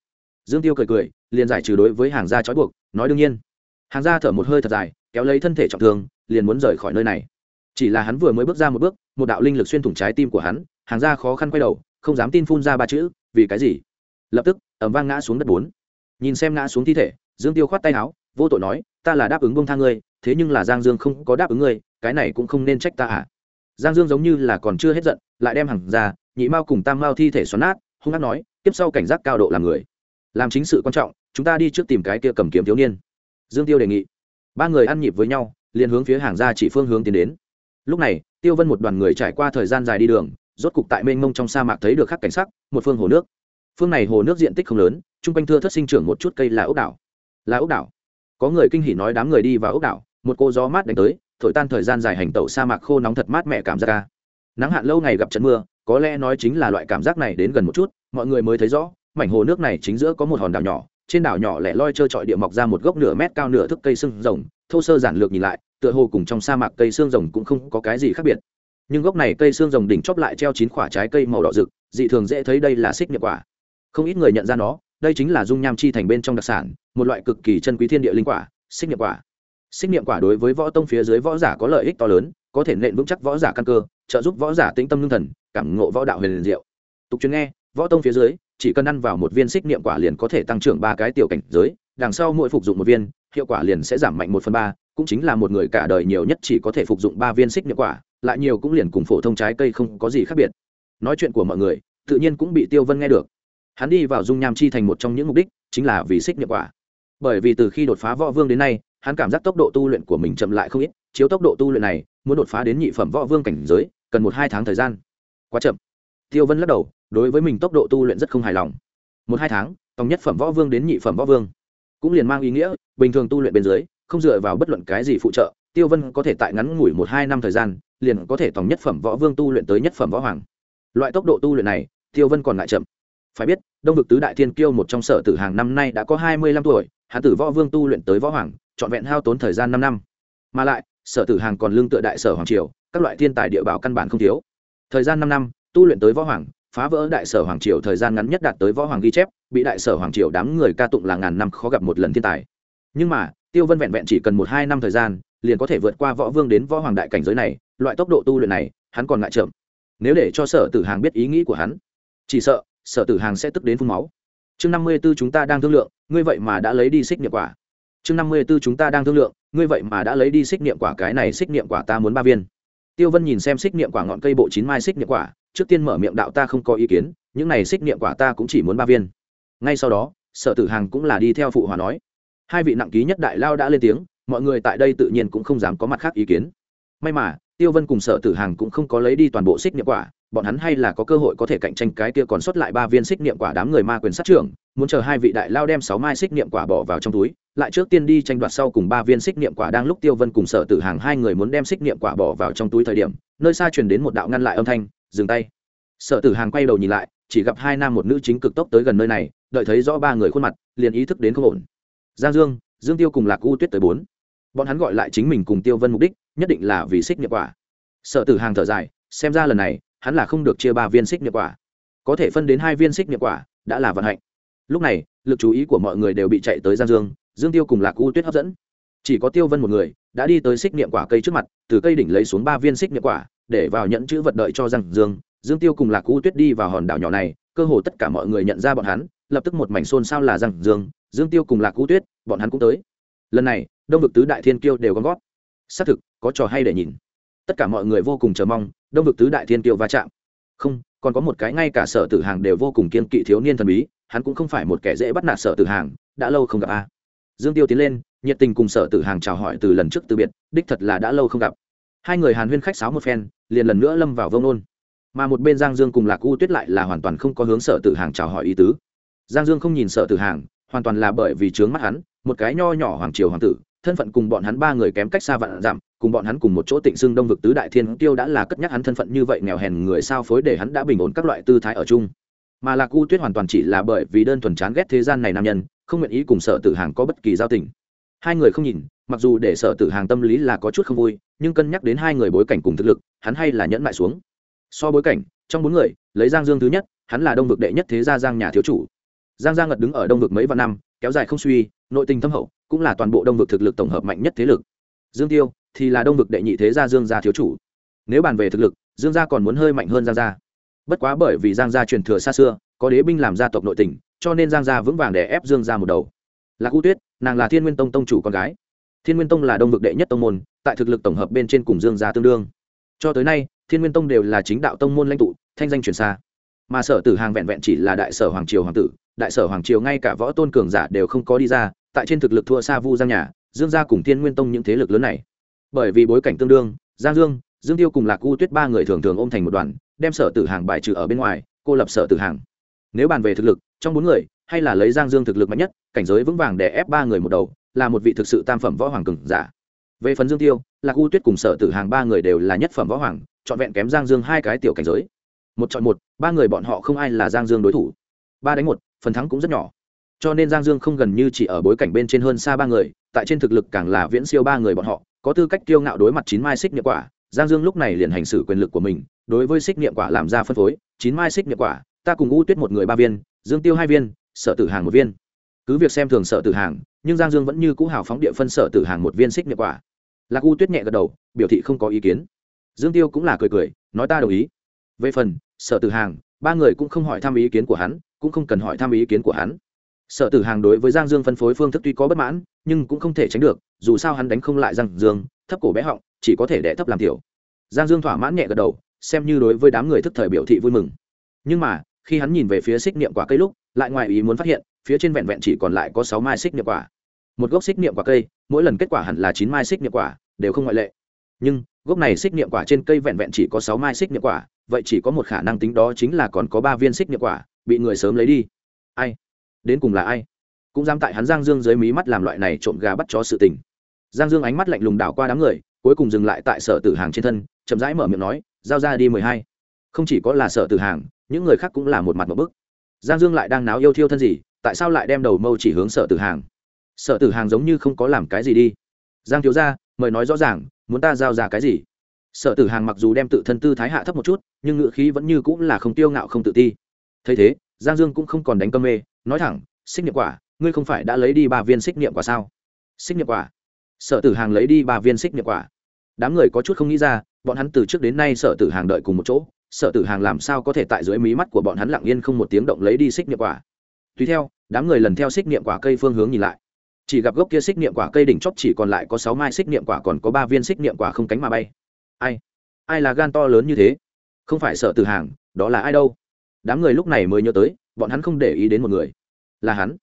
Dương tiêu cười cười, liền giải trừ đối với hàng gia trói buộc, nói đương nhiên. Hàng gia thở một hơi thật dài, kéo lấy thân thể trọng thương, liền muốn rời khỏi nơi này. Chỉ là hắn vừa mới bước ra một bước, một đạo linh lực xuyên thủng trái tim của hắn, hàng gia khó khăn quay đầu, không dám tin phun ra ba chữ, vì cái gì? Lập tức ẩm vang ngã xuống đất bốn. Nhìn xem ngã xuống thi thể dương tiêu khoát tay áo, vô tội nói, ta là đáp ứng bông tha ngươi, thế nhưng là giang dương không có đáp ứng ngươi, cái này cũng không nên trách ta à? Giang dương giống như là còn chưa hết giận, lại đem hàng ra, nhị mao cùng tam mao thi thể xoắn nát, hung hát nói, tiếp sau cảnh giác cao độ làm người. Làm chính sự quan trọng, chúng ta đi trước tìm cái kia cầm kiếm thiếu niên. Dương tiêu đề nghị. Ba người ăn nhịp với nhau, liền hướng phía hàng ra chỉ phương hướng tiến đến. Lúc này, tiêu vân một đoàn người trải qua thời gian dài đi đường, rốt cục tại mênh mông trong sa mạc thấy được khắc cảnh sắc, một phương hồ nước. Phương này hồ nước diện tích không lớn, chung quanh thưa thất sinh trưởng một chút cây là ốc đảo là ốc đảo. Có người kinh hỉ nói đám người đi vào ốc đảo, một cô gió mát đánh tới, thổi tan thời gian dài hành tẩu sa mạc khô nóng thật mát mẻ cảm giác ca nắng hạn lâu ngày gặp trận mưa, có lẽ nói chính là loại cảm giác này đến gần một chút, mọi người mới thấy rõ, mảnh hồ nước này chính giữa có một hòn đảo nhỏ, trên đảo nhỏ lẻ loi trơ trọi địa mọc ra một gốc nửa mét cao nửa thước cây xương rồng, thô sơ giản lược nhìn lại, tựa hồ cùng trong sa mạc cây xương rồng cũng không có cái gì khác biệt. Nhưng gốc này cây xương rồng đỉnh chóp lại treo chín quả trái cây màu đỏ rực, dị thường dễ thấy đây là xích niệm quả. Không ít người nhận ra nó, đây chính là dung nham chi thành bên trong đặc sản một loại cực kỳ chân quý thiên địa linh quả, xích niệm quả. Xích niệm quả đối với võ tông phía dưới võ giả có lợi ích to lớn, có thể nện vững chắc võ giả căn cơ, trợ giúp võ giả tĩnh tâm lương thần, cảm ngộ võ đạo huyền liền diệu. Tục truyền nghe, võ tông phía dưới, chỉ cần ăn vào một viên xích niệm quả liền có thể tăng trưởng ba cái tiểu cảnh giới, đằng sau mỗi phục dụng một viên, hiệu quả liền sẽ giảm mạnh một phần ba, cũng chính là một người cả đời nhiều nhất chỉ có thể phục dụng ba viên xích niệm quả, lại nhiều cũng liền cùng phổ thông trái cây không có gì khác biệt. Nói chuyện của mọi người, tự nhiên cũng bị tiêu vân nghe được. Hắn đi vào dung nham chi thành một trong những mục đích chính là vì xích niệm quả bởi vì từ khi đột phá võ vương đến nay, hắn cảm giác tốc độ tu luyện của mình chậm lại không ít, chiếu tốc độ tu luyện này, muốn đột phá đến nhị phẩm võ vương cảnh giới, cần một hai tháng thời gian. Quá chậm. Tiêu vân lắc đầu, đối với mình tốc độ tu luyện rất không hài lòng. Một hai tháng, tòng nhất phẩm võ vương đến nhị phẩm võ vương. Cũng liền mang ý nghĩa, bình thường tu luyện bên dưới, không dựa vào bất luận cái gì phụ trợ, tiêu vân có thể tại ngắn ngủi một hai năm thời gian, liền có thể tòng nhất phẩm võ vương tu luyện tới nhất phẩm võ hoàng. Loại tốc độ tu luyện này, tiêu vân còn lại chậm. Phải biết, đông vực tứ đại thiên kiêu một trong sở tử hàng năm nay đã có hai mươi lăm tuổi hắn tử võ vương tu luyện tới võ hoàng, trọn vẹn hao tốn thời gian năm năm. Mà lại, sở tử hàng còn lương tựa đại sở hoàng triều, các loại thiên tài địa bảo căn bản không thiếu. Thời gian năm năm, tu luyện tới võ hoàng, phá vỡ đại sở hoàng triều thời gian ngắn nhất đạt tới võ hoàng ghi chép, bị đại sở hoàng triều đám người ca tụng là ngàn năm khó gặp một lần thiên tài. Nhưng mà, tiêu vân vẹn vẹn chỉ cần một hai năm thời gian, liền có thể vượt qua võ vương đến võ hoàng đại cảnh giới này, loại tốc độ tu luyện này, hắn còn ngại chậm. Nếu để cho sở tử hàng biết ý nghĩ của hắn, chỉ sợ sở tử hàng sẽ tức đến phun máu chương năm mươi b ố chúng ta đang thương lượng, ngươi vậy mà đã lấy đi xích niệm quả. Chương năm mươi b ố chúng ta đang thương lượng, ngươi vậy mà đã lấy đi xích niệm quả, cái này xích niệm quả ta muốn ba viên. Tiêu vân nhìn xem xích niệm quả ngọn cây bộ chín mai xích niệm quả, trước tiên mở miệng đạo ta không có ý kiến, những này xích niệm quả ta cũng chỉ muốn ba viên. Ngay sau đó, sở tử hàng cũng là đi theo phụ hòa nói. Hai vị nặng ký nhất đại lao đã lên tiếng, mọi người tại đây tự nhiên cũng không dám có mặt khác ý kiến. May mà, tiêu vân cùng sở tử hàng cũng không có lấy đi toàn bộ xích niệm quả bọn hắn hay là có cơ hội có thể cạnh tranh cái kia còn sót lại ba viên xích niệm quả đám người ma quyền sát trưởng, muốn chờ hai vị đại lao đem sáu mai xích niệm quả bỏ vào trong túi, lại trước tiên đi tranh đoạt sau cùng ba viên xích niệm quả đang lúc tiêu vân cùng sở tử hàng hai người muốn đem xích niệm quả bỏ vào trong túi thời điểm, nơi xa truyền đến một đạo ngăn lại âm thanh, dừng tay. Sở tử hàng quay đầu nhìn lại, chỉ gặp hai nam một nữ chính cực tốc tới gần nơi này, đợi thấy rõ ba người khuôn mặt, liền ý thức đến không ổn. Giang dương dương tiêu cùng lạc u tuyết tới bốn. Bọn hắn gọi lại chính mình cùng tiêu vân mục đích, nhất định là vì xích niệm quả. Sở tử hàng thở dài, xem ra lần này hắn là không được chia ba viên xích niệm quả. Có thể phân đến hai viên xích niệm quả, đã là vận hạnh. Lúc này, lực chú ý của mọi người đều bị chạy tới giang dương dương tiêu cùng lạc u tuyết hấp dẫn. Chỉ có tiêu vân một người, đã đi tới xích niệm quả cây trước mặt, từ cây đỉnh lấy xuống ba viên xích niệm quả, để vào nhẫn chữ vật đợi cho giang dương. Dương tiêu cùng lạc u tuyết đi vào hòn đảo nhỏ này, cơ hồ tất cả mọi người nhận ra bọn hắn, lập tức một mảnh xôn xao là giang dương dương tiêu cùng lạc u tuyết, bọn hắn cũng tới. Lần này, đông vực tứ đại thiên kiêu đều gom gót xác thực, có trò hay để nhìn. Tất cả mọi người vô cùng chờ mong đông vực tứ đại thiên tiêu va chạm. Không, còn có một cái ngay cả sở tử hàng đều vô cùng kiên kỵ thiếu niên thần bí, hắn cũng không phải một kẻ dễ bắt nạt sở tử hàng, đã lâu không gặp a. Dương tiêu tiến lên, nhiệt tình cùng sở tử hàng chào hỏi từ lần trước từ biệt, đích thật là đã lâu không gặp. Hai người hàn huyên khách sáo một phen, liền lần nữa lâm vào vông nôn. Mà một bên giang dương cùng lạc u tuyết lại là hoàn toàn không có hướng sở tử hàng chào hỏi ý tứ. Giang dương không nhìn sở tử hàng, hoàn toàn là bởi vì trướng mắt hắn, một cái nho nhỏ hoàng triều hoàng tử, thân phận cùng bọn hắn ba người kém cách xa vạn giảm cùng bọn hắn cùng một chỗ tịnh xưng đông vực tứ đại thiên tiêu đã là cất nhắc hắn thân phận như vậy nghèo hèn người sao phối để hắn đã bình ổn các loại tư thái ở chung. Mà lạc u tuyết hoàn toàn chỉ là bởi vì đơn thuần chán ghét thế gian này nam nhân, không nguyện ý cùng sở tử hàng có bất kỳ giao tình. Hai người không nhìn, mặc dù để sở tử hàng tâm lý là có chút không vui, nhưng cân nhắc đến hai người bối cảnh cùng thực lực, hắn hay là nhẫn mại xuống. So bối cảnh, trong bốn người, lấy giang dương thứ nhất, hắn là đông vực đệ nhất thế gia giang nhà thiếu chủ. Giang giang ngật đứng ở đông vực mấy vạn năm, kéo dài không suy, nội tình thâm hậu, cũng là toàn bộ đông vực thực lực tổng hợp mạnh nhất thế lực. Dương tiêu thì là đông vực đệ nhị thế gia dương gia thiếu chủ. Nếu bàn về thực lực, dương gia còn muốn hơi mạnh hơn giang gia. Bất quá bởi vì giang gia truyền thừa xa xưa, có đế binh làm gia tộc nội tình cho nên giang gia vững vàng để ép dương gia một đầu. Lạc u tuyết, nàng là thiên nguyên tông tông chủ con gái. Thiên nguyên tông là đông vực đệ nhất tông môn, tại thực lực tổng hợp bên trên cùng dương gia tương đương. Cho tới nay, thiên nguyên tông đều là chính đạo tông môn lãnh tụ, thanh danh truyền xa. Mà sở tử hàng vẹn vẹn chỉ là đại sở hoàng triều hoàng tử, đại sở hoàng triều ngay cả võ tôn cường giả đều không có đi ra, tại trên thực lực thua xa vu giang nhà, dương gia cùng thiên nguyên tông những thế lực lớn này bởi vì bối cảnh tương đương, giang dương dương tiêu cùng lạc u tuyết ba người thường thường ôm thành một đoàn, đem sở tử hàng bài trừ ở bên ngoài, cô lập sở tử hàng. Nếu bàn về thực lực, trong bốn người, hay là lấy giang dương thực lực mạnh nhất, cảnh giới vững vàng để ép ba người một đầu, là một vị thực sự tam phẩm võ hoàng cường giả. Về phần dương tiêu, lạc u tuyết cùng sở tử hàng ba người đều là nhất phẩm võ hoàng, trọn vẹn kém giang dương hai cái tiểu cảnh giới. Một chọn một, ba người bọn họ không ai là giang dương đối thủ. Ba đánh một, phần thắng cũng rất nhỏ. Cho nên giang dương không gần như chỉ ở bối cảnh bên trên hơn xa ba người, tại trên thực lực càng là viễn siêu ba người bọn họ có tư cách kiêu ngạo đối mặt chín mai xích niệm quả, giang dương lúc này liền hành xử quyền lực của mình, đối với xích niệm quả làm ra phân phối, chín mai xích niệm quả, ta cùng u tuyết một người ba viên, dương tiêu hai viên, sở tử hàng một viên. Cứ việc xem thường sở tử hàng, nhưng giang dương vẫn như cũ hào phóng địa phân sở tử hàng một viên xích niệm quả. Lạc u tuyết nhẹ gật đầu, biểu thị không có ý kiến. Dương tiêu cũng là cười cười, nói ta đồng ý. Về phần, sở tử hàng, ba người cũng không hỏi thăm ý kiến của hắn, cũng không cần hỏi thăm ý kiến của hắn sở tử hàng đối với giang dương phân phối phương thức tuy có bất mãn, nhưng cũng không thể tránh được, dù sao hắn đánh không lại giang dương, thấp cổ bé họng, chỉ có thể đẻ thấp làm tiểu. Giang dương thỏa mãn nhẹ gật đầu, xem như đối với đám người thức thời biểu thị vui mừng. Nhưng mà, khi hắn nhìn về phía xích niệm quả cây lúc, lại ngoài ý muốn phát hiện, phía trên vẹn vẹn chỉ còn lại có sáu mai xích niệm quả. Một gốc xích niệm quả cây, mỗi lần kết quả hẳn là chín mai xích niệm quả, đều không ngoại lệ. Nhưng, gốc này xích niệm quả trên cây vẹn vẹn chỉ có sáu mai xích niệm quả, vậy chỉ có một khả năng tính đó chính là còn có ba viên xích niệm quả, bị người sớm lấy đi. Ai? Đến cùng là ai? Cũng dám tại hắn giang dương dưới mí mắt làm loại này trộm gà bắt chó sự tình. Giang dương ánh mắt lạnh lùng đảo qua đám người, cuối cùng dừng lại tại sở tử hàng trên thân, chậm rãi mở miệng nói, giao ra đi mười hai. Không chỉ có là sở tử hàng, những người khác cũng là một mặt một bức. Giang dương lại đang náo yêu thiêu thân gì, tại sao lại đem đầu mâu chỉ hướng sở tử hàng? Sở tử hàng giống như không có làm cái gì đi. Giang thiếu ra mời nói rõ ràng, muốn ta giao ra cái gì? Sở tử hàng mặc dù đem tự thân tư thái hạ thấp một chút, nhưng ngựa khí vẫn như cũng là không tiêu ngạo không tự ti. Thấy thế, giang dương cũng không còn đánh cơm mê nói thẳng, xích niệm quả, ngươi không phải đã lấy đi ba viên xích niệm quả sao? Xích niệm quả. Sở tử hàng lấy đi ba viên xích niệm quả. Đám người có chút không nghĩ ra, bọn hắn từ trước đến nay sở tử hàng đợi cùng một chỗ, sở tử hàng làm sao có thể tại dưới mí mắt của bọn hắn lặng yên không một tiếng động lấy đi xích niệm quả? Tùy theo, đám người lần theo xích niệm quả cây phương hướng nhìn lại. Chỉ gặp gốc kia xích niệm quả cây đỉnh chóp chỉ còn lại có sáu mai xích niệm quả còn có ba viên xích niệm quả không cánh mà bay. Ai? Ai là gan to lớn như thế? Không phải sở tử hàng, đó là ai đâu? Đám người lúc này mới nhớ tới, bọn hắn không để ý đến một người. Là hắn.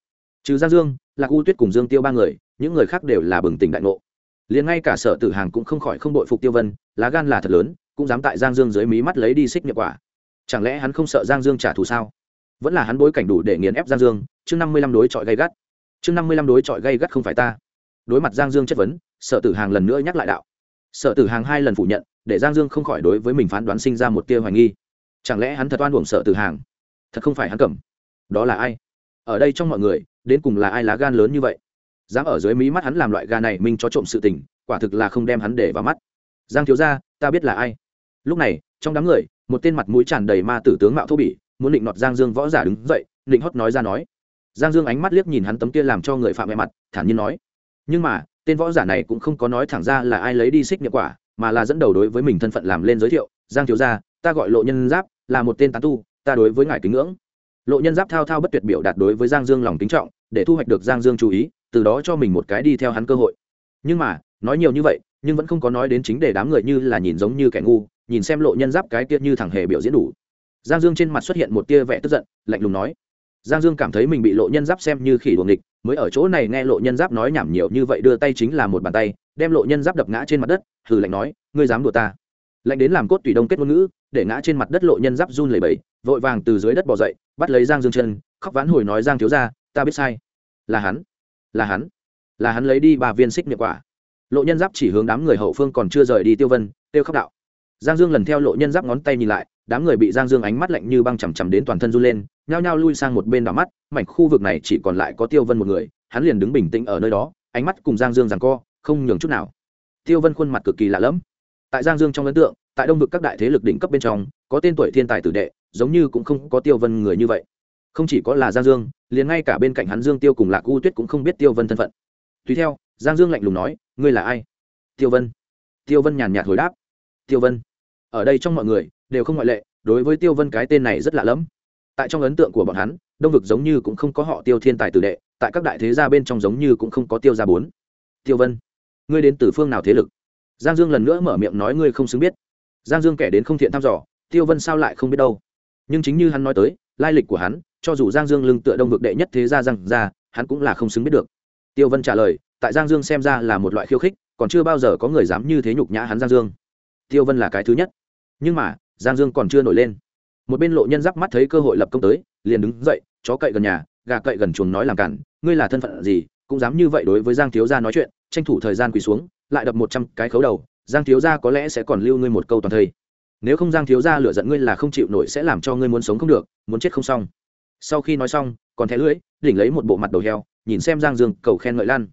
Trừ giang dương, lạc u tuyết cùng dương tiêu ba người, những người khác đều là bừng tỉnh đại ngộ. Liền ngay cả sở tử hàng cũng không khỏi không đội phục tiêu vân, lá gan là thật lớn, cũng dám tại giang dương dưới mí mắt lấy đi xích niệm quả. Chẳng lẽ hắn không sợ giang dương trả thù sao? Vẫn là hắn bối cảnh đủ để nghiền ép giang dương, chương năm mươi lăm đối chọi gây gắt. Chương năm mươi lăm đối chọi gây gắt không phải ta. Đối mặt giang dương chất vấn, sở tử hàng lần nữa nhắc lại đạo. Sở tử hàng hai lần phủ nhận, để giang dương không khỏi đối với mình phán đoán sinh ra một tia hoài nghi chẳng lẽ hắn thật oan uổng sợ từ hàng? Thật không phải hắn cầm. Đó là ai? Ở đây trong mọi người, đến cùng là ai lá gan lớn như vậy? Dám ở dưới mí mắt hắn làm loại gà này minh cho trộm sự tình, quả thực là không đem hắn để vào mắt. Giang thiếu ra ta biết là ai. Lúc này, trong đám người, một tên mặt mũi tràn đầy ma tử tướng mạo thô bỉ, muốn định nọt giang dương võ giả đứng dậy, định hót nói ra nói. Giang dương ánh mắt liếc nhìn hắn tấm kia làm cho người phạm mẹ mặt, thản nhiên nói. Nhưng mà, tên võ giả này cũng không có nói thẳng ra là ai lấy đi xích nhập quả, mà là dẫn đầu đối với mình thân phận làm lên giới thiệu. Giang thiếu gia ta gọi lộ nhân giáp, là một tên tán tu, ta đối với ngài kính ngưỡng. Lộ nhân giáp thao thao bất tuyệt biểu đạt đối với giang dương lòng kính trọng, để thu hoạch được giang dương chú ý, từ đó cho mình một cái đi theo hắn cơ hội. Nhưng mà, nói nhiều như vậy, nhưng vẫn không có nói đến chính để đám người như là nhìn giống như kẻ ngu, nhìn xem lộ nhân giáp cái kia như thằng hề biểu diễn đủ. Giang dương trên mặt xuất hiện một tia vẻ tức giận, lạnh lùng nói. Giang dương cảm thấy mình bị lộ nhân giáp xem như khỉ đuồng địch mới ở chỗ này nghe lộ nhân giáp nói nhảm nhiều như vậy đưa tay chính là một bàn tay, đem lộ nhân giáp đập ngã trên mặt đất, hừ lạnh nói, ngươi dám đùa ta? Lạnh đến làm cốt tùy đông kết ngôn ngữ, để ngã trên mặt đất lộ nhân giáp run lẩy bẩy, vội vàng từ dưới đất bỏ dậy, bắt lấy giang dương chân, khóc ván hồi nói giang thiếu ra ta biết sai. Là hắn là hắn là hắn lấy đi ba viên xích miệng quả. Lộ nhân giáp chỉ hướng đám người hậu phương còn chưa rời đi tiêu vân tiêu khóc đạo. Giang dương lần theo lộ nhân giáp ngón tay nhìn lại, đám người bị giang dương ánh mắt lạnh như băng chằm chằm đến toàn thân run lên, nhao nhao lui sang một bên đỏ mắt, mảnh khu vực này chỉ còn lại có tiêu vân một người, hắn liền đứng bình tĩnh ở nơi đó, ánh mắt cùng giang dương rằng co, không nhường chút nào. Tiêu vân khuôn mặt cực kỳ lạ lẫm tại giang dương trong ấn tượng, tại đông vực các đại thế lực đỉnh cấp bên trong, có tên tuổi thiên tài tử đệ, giống như cũng không có tiêu vân người như vậy. Không chỉ có là giang dương, liền ngay cả bên cạnh hắn dương tiêu cùng lạc u tuyết cũng không biết tiêu vân thân phận. Tùy theo, giang dương lạnh lùng nói, ngươi là ai? Tiêu vân. Tiêu vân nhàn nhạt hồi đáp, tiêu vân. Ở đây trong mọi người đều không ngoại lệ, đối với tiêu vân cái tên này rất lạ lẫm. Tại trong ấn tượng của bọn hắn, đông vực giống như cũng không có họ tiêu thiên tài tử đệ, tại các đại thế gia bên trong giống như cũng không có tiêu gia bốn. Tiêu vân, ngươi đến từ phương nào thế lực? Giang dương lần nữa mở miệng nói ngươi không xứng biết. Giang dương kẻ đến không thiện thăm dò, tiêu vân sao lại không biết đâu. Nhưng chính như hắn nói tới, lai lịch của hắn, cho dù giang dương lưng tựa đông vực đệ nhất thế gia rằng ra hắn cũng là không xứng biết được. Tiêu vân trả lời, tại giang dương xem ra là một loại khiêu khích, còn chưa bao giờ có người dám như thế nhục nhã hắn giang dương. Tiêu vân là cái thứ nhất. Nhưng mà, giang dương còn chưa nổi lên. Một bên lộ nhân giáp mắt thấy cơ hội lập công tới, liền đứng dậy, chó cậy gần nhà, gà cậy gần chuồng nói làm cản, ngươi là thân phận gì, cũng dám như vậy đối với giang thiếu gia nói chuyện, tranh thủ thời gian quỳ xuống lại đập một trăm cái khấu đầu giang thiếu gia có lẽ sẽ còn lưu ngươi một câu toàn thây. Nếu không giang thiếu gia lựa giận ngươi là không chịu nổi sẽ làm cho ngươi muốn sống không được muốn chết không xong. Sau khi nói xong còn thẻ lưỡi đỉnh lấy một bộ mặt đầu heo nhìn xem giang dương cầu khen ngợi lan.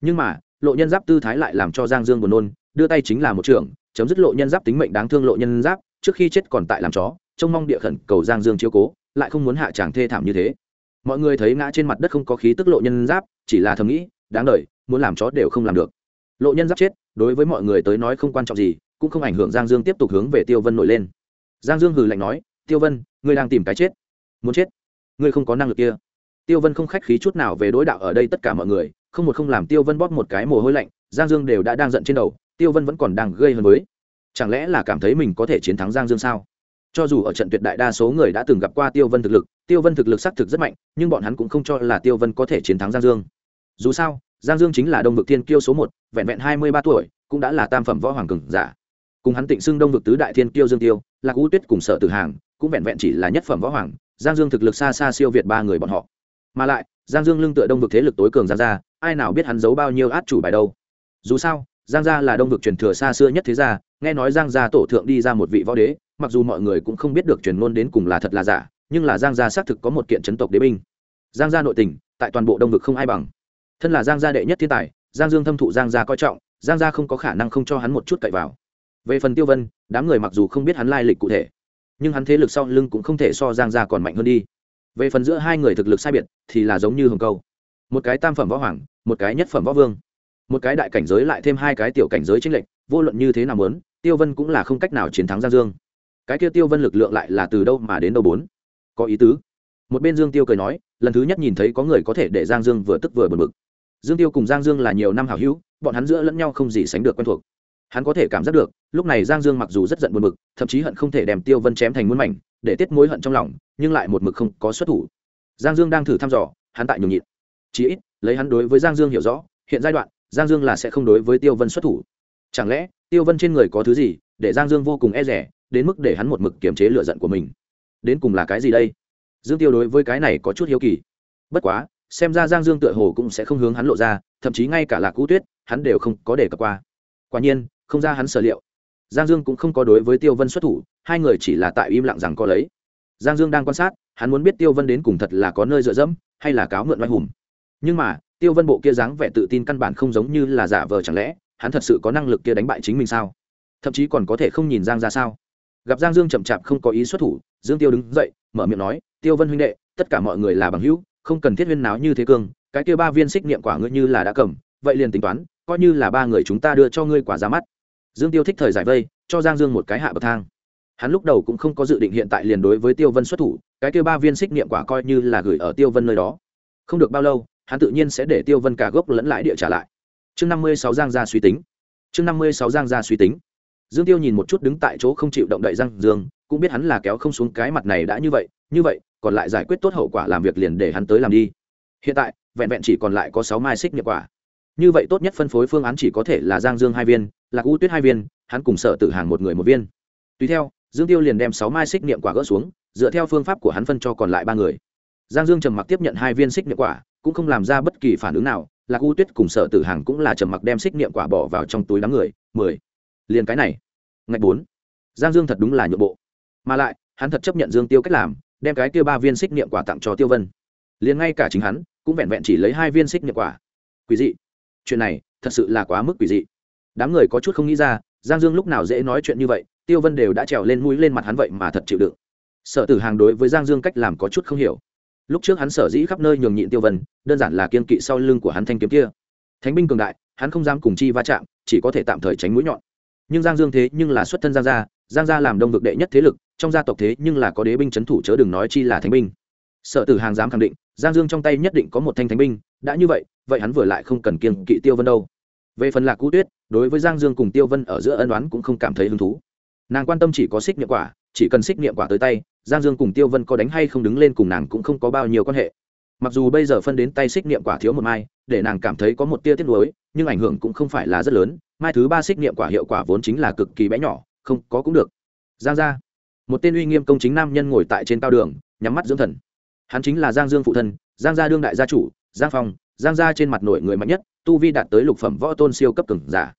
Nhưng mà lộ nhân giáp tư thái lại làm cho giang dương buồn nôn đưa tay chính là một trưởng, chấm dứt lộ nhân giáp tính mệnh đáng thương lộ nhân giáp trước khi chết còn tại làm chó trông mong địa khẩn cầu giang dương chiếu cố lại không muốn hạ chàng thê thảm như thế. Mọi người thấy ngã trên mặt đất không có khí tức lộ nhân giáp chỉ là thầm nghĩ đáng đời muốn làm chó đều không làm được lộ nhân giáp chết, đối với mọi người tới nói không quan trọng gì, cũng không ảnh hưởng giang dương tiếp tục hướng về tiêu vân nổi lên. Giang dương hừ lạnh nói, tiêu vân, ngươi đang tìm cái chết. Muốn chết? Ngươi không có năng lực kia. Tiêu vân không khách khí chút nào về đối đạo ở đây tất cả mọi người, không một không làm tiêu vân bóp một cái mồ hôi lạnh, giang dương đều đã đang giận trên đầu, tiêu vân vẫn còn đang gây hơn với. Chẳng lẽ là cảm thấy mình có thể chiến thắng giang dương sao? Cho dù ở trận tuyệt đại đa số người đã từng gặp qua tiêu vân thực lực, tiêu vân thực lực xác thực rất mạnh, nhưng bọn hắn cũng không cho là tiêu vân có thể chiến thắng giang dương. Dù sao giang dương chính là đông vực thiên kiêu số một, vẹn vẹn hai mươi ba tuổi, cũng đã là tam phẩm võ hoàng cường giả. Cùng hắn tịnh xưng đông vực tứ đại thiên kiêu dương tiêu, lạc u tuyết cùng sở tử hàng, cũng vẹn vẹn chỉ là nhất phẩm võ hoàng, giang dương thực lực xa xa siêu việt ba người bọn họ. Mà lại, giang dương lưng tựa đông vực thế lực tối cường giang gia, ai nào biết hắn giấu bao nhiêu át chủ bài đâu. Dù sao, giang gia là đông vực truyền thừa xa xưa nhất thế gia, nghe nói giang gia tổ thượng đi ra một vị võ đế, mặc dù mọi người cũng không biết được truyền ngôn đến cùng là thật là giả, nhưng là giang gia xác thực có một kiện chấn tộc đế binh. Giang gia nội tình, tại toàn bộ đông vực không ai bằng thân là giang gia đệ nhất thiên tài, giang dương thâm thụ giang gia coi trọng, giang gia không có khả năng không cho hắn một chút cậy vào. Về phần tiêu vân, đám người mặc dù không biết hắn lai lịch cụ thể, nhưng hắn thế lực sau lưng cũng không thể so giang gia còn mạnh hơn đi. Về phần giữa hai người thực lực sai biệt, thì là giống như hồng câu. Một cái tam phẩm võ hoàng, một cái nhất phẩm võ vương. Một cái đại cảnh giới lại thêm hai cái tiểu cảnh giới chính lệch, vô luận như thế nào muốn, tiêu vân cũng là không cách nào chiến thắng giang dương. Cái kia tiêu vân lực lượng lại là từ đâu mà đến đâu bốn? Có ý tứ. Một bên dương tiêu cười nói, lần thứ nhất nhìn thấy có người có thể để giang dương vừa tức vừa bật mực dương tiêu cùng giang dương là nhiều năm hảo hữu, bọn hắn giữa lẫn nhau không gì sánh được quen thuộc. Hắn có thể cảm giác được, lúc này giang dương mặc dù rất giận buồn mực thậm chí hận không thể đem tiêu vân chém thành muôn mảnh, để tiết mối hận trong lòng, nhưng lại một mực không có xuất thủ. Giang dương đang thử thăm dò, hắn tại nhường nhịn. Chí ít, lấy hắn đối với giang dương hiểu rõ, hiện giai đoạn, giang dương là sẽ không đối với tiêu vân xuất thủ. Chẳng lẽ, tiêu vân trên người có thứ gì, để giang dương vô cùng e rẻ đến mức để hắn một mực kiềm chế lựa giận của mình? Đến cùng là cái gì đây? Dương tiêu đối với cái này có chút hiếu kỳ. Bất quá xem ra giang dương tựa hồ cũng sẽ không hướng hắn lộ ra, thậm chí ngay cả lạc cũ tuyết, hắn đều không có để cập qua. Quả nhiên, không ra hắn sở liệu. Giang dương cũng không có đối với tiêu vân xuất thủ, hai người chỉ là tại im lặng rằng có lấy. Giang dương đang quan sát, hắn muốn biết tiêu vân đến cùng thật là có nơi dựa dẫm, hay là cáo mượn oai hùng. Nhưng mà, tiêu vân bộ kia dáng vẻ tự tin căn bản không giống như là giả vờ chẳng lẽ, hắn thật sự có năng lực kia đánh bại chính mình sao? Thậm chí còn có thể không nhìn giang ra sao? Gặp giang dương chậm chạp không có ý xuất thủ, dương tiêu đứng dậy, mở miệng nói, tiêu vân huynh đệ, tất cả mọi người là bằng hữu không cần thiết huyên náo như thế cương, cái kia ba viên xích niệm quả ngươi như là đã cầm, vậy liền tính toán, coi như là ba người chúng ta đưa cho ngươi quả ra mắt. Dương tiêu thích thời giải vây, cho giang dương một cái hạ bậc thang. Hắn lúc đầu cũng không có dự định hiện tại liền đối với tiêu vân xuất thủ, cái kia ba viên xích niệm quả coi như là gửi ở tiêu vân nơi đó. Không được bao lâu, hắn tự nhiên sẽ để tiêu vân cả gốc lẫn lãi địa trả lại. Chương năm mươi sáu giang gia suy tính. Chương năm mươi sáu giang gia suy tính. Dương tiêu nhìn một chút đứng tại chỗ không chịu động đậy giang dương, cũng biết hắn là kéo không xuống cái mặt này đã như vậy như vậy còn lại giải quyết tốt hậu quả làm việc liền để hắn tới làm đi. Hiện tại, vẹn vẹn chỉ còn lại có sáu mai xích nghiệp quả. Như vậy tốt nhất phân phối phương án chỉ có thể là giang dương hai viên, lạc u tuyết hai viên, hắn cùng sở tử hàng một người một viên. Tùy theo, dương tiêu liền đem sáu mai xích niệm quả gỡ xuống, dựa theo phương pháp của hắn phân cho còn lại ba người. Giang dương trầm mặc tiếp nhận hai viên xích niệm quả, cũng không làm ra bất kỳ phản ứng nào, lạc u tuyết cùng sở tử hàng cũng là trầm mặc đem xích niệm quả bỏ vào trong túi đám người, mười. Liền cái này. Ngạch bốn. Giang dương thật đúng là nhượng bộ. Mà lại, hắn thật chấp nhận dương tiêu cách làm đem cái kia ba viên xích niệm quả tặng cho tiêu vân. Liền ngay cả chính hắn, cũng vẹn vẹn chỉ lấy hai viên xích niệm quả. Quỷ dị. Chuyện này, thật sự là quá mức quỷ dị. Đám người có chút không nghĩ ra, giang dương lúc nào dễ nói chuyện như vậy, tiêu vân đều đã trèo lên mũi lên mặt hắn vậy mà thật chịu đựng. Sở tử hàng đối với giang dương cách làm có chút không hiểu. Lúc trước hắn sở dĩ khắp nơi nhường nhịn tiêu vân, đơn giản là kiên kỵ sau lưng của hắn thanh kiếm kia. Thánh binh cường đại, hắn không dám cùng chi va chạm, chỉ có thể tạm thời tránh mũi nhọn. Nhưng giang dương thế nhưng là xuất thân giang gia giang gia làm đông vực đệ nhất thế lực, trong gia tộc thế nhưng là có đế binh c h ấ n thủ chớ đừng nói chi là thánh binh. Sở tử hàng dám khẳng định, giang dương trong tay nhất định có một thanh thánh binh, đã như vậy vậy hắn vừa lại không cần kiên kỵ tiêu vân đâu. Về phần lạc cú tuyết, đối với giang dương cùng tiêu vân ở giữa ân đoán cũng không cảm thấy hứng thú. Nàng quan tâm chỉ có xích nghiệm quả, chỉ cần xích nghiệm quả tới tay, giang dương cùng tiêu vân có đánh hay không đứng lên cùng nàng cũng không có bao nhiêu quan hệ. Mặc dù bây giờ phân đến tay xích niệm quả thiếu một mai, để nàng cảm thấy có một tia tiếc nuối, nhưng ảnh hưởng cũng không phải là rất lớn, mai thứ ba xích niệm quả hiệu quả vốn chính là cực kỳ bé nhỏ không có cũng được. Giang gia. Một tên uy nghiêm công chính nam nhân ngồi tại trên cao đường, nhắm mắt dưỡng thần. Hắn chính là giang dương phụ thân, giang gia đương đại gia chủ, giang phong, giang gia trên mặt nổi người mạnh nhất, tu vi đạt tới lục phẩm võ tôn siêu cấp cường giả.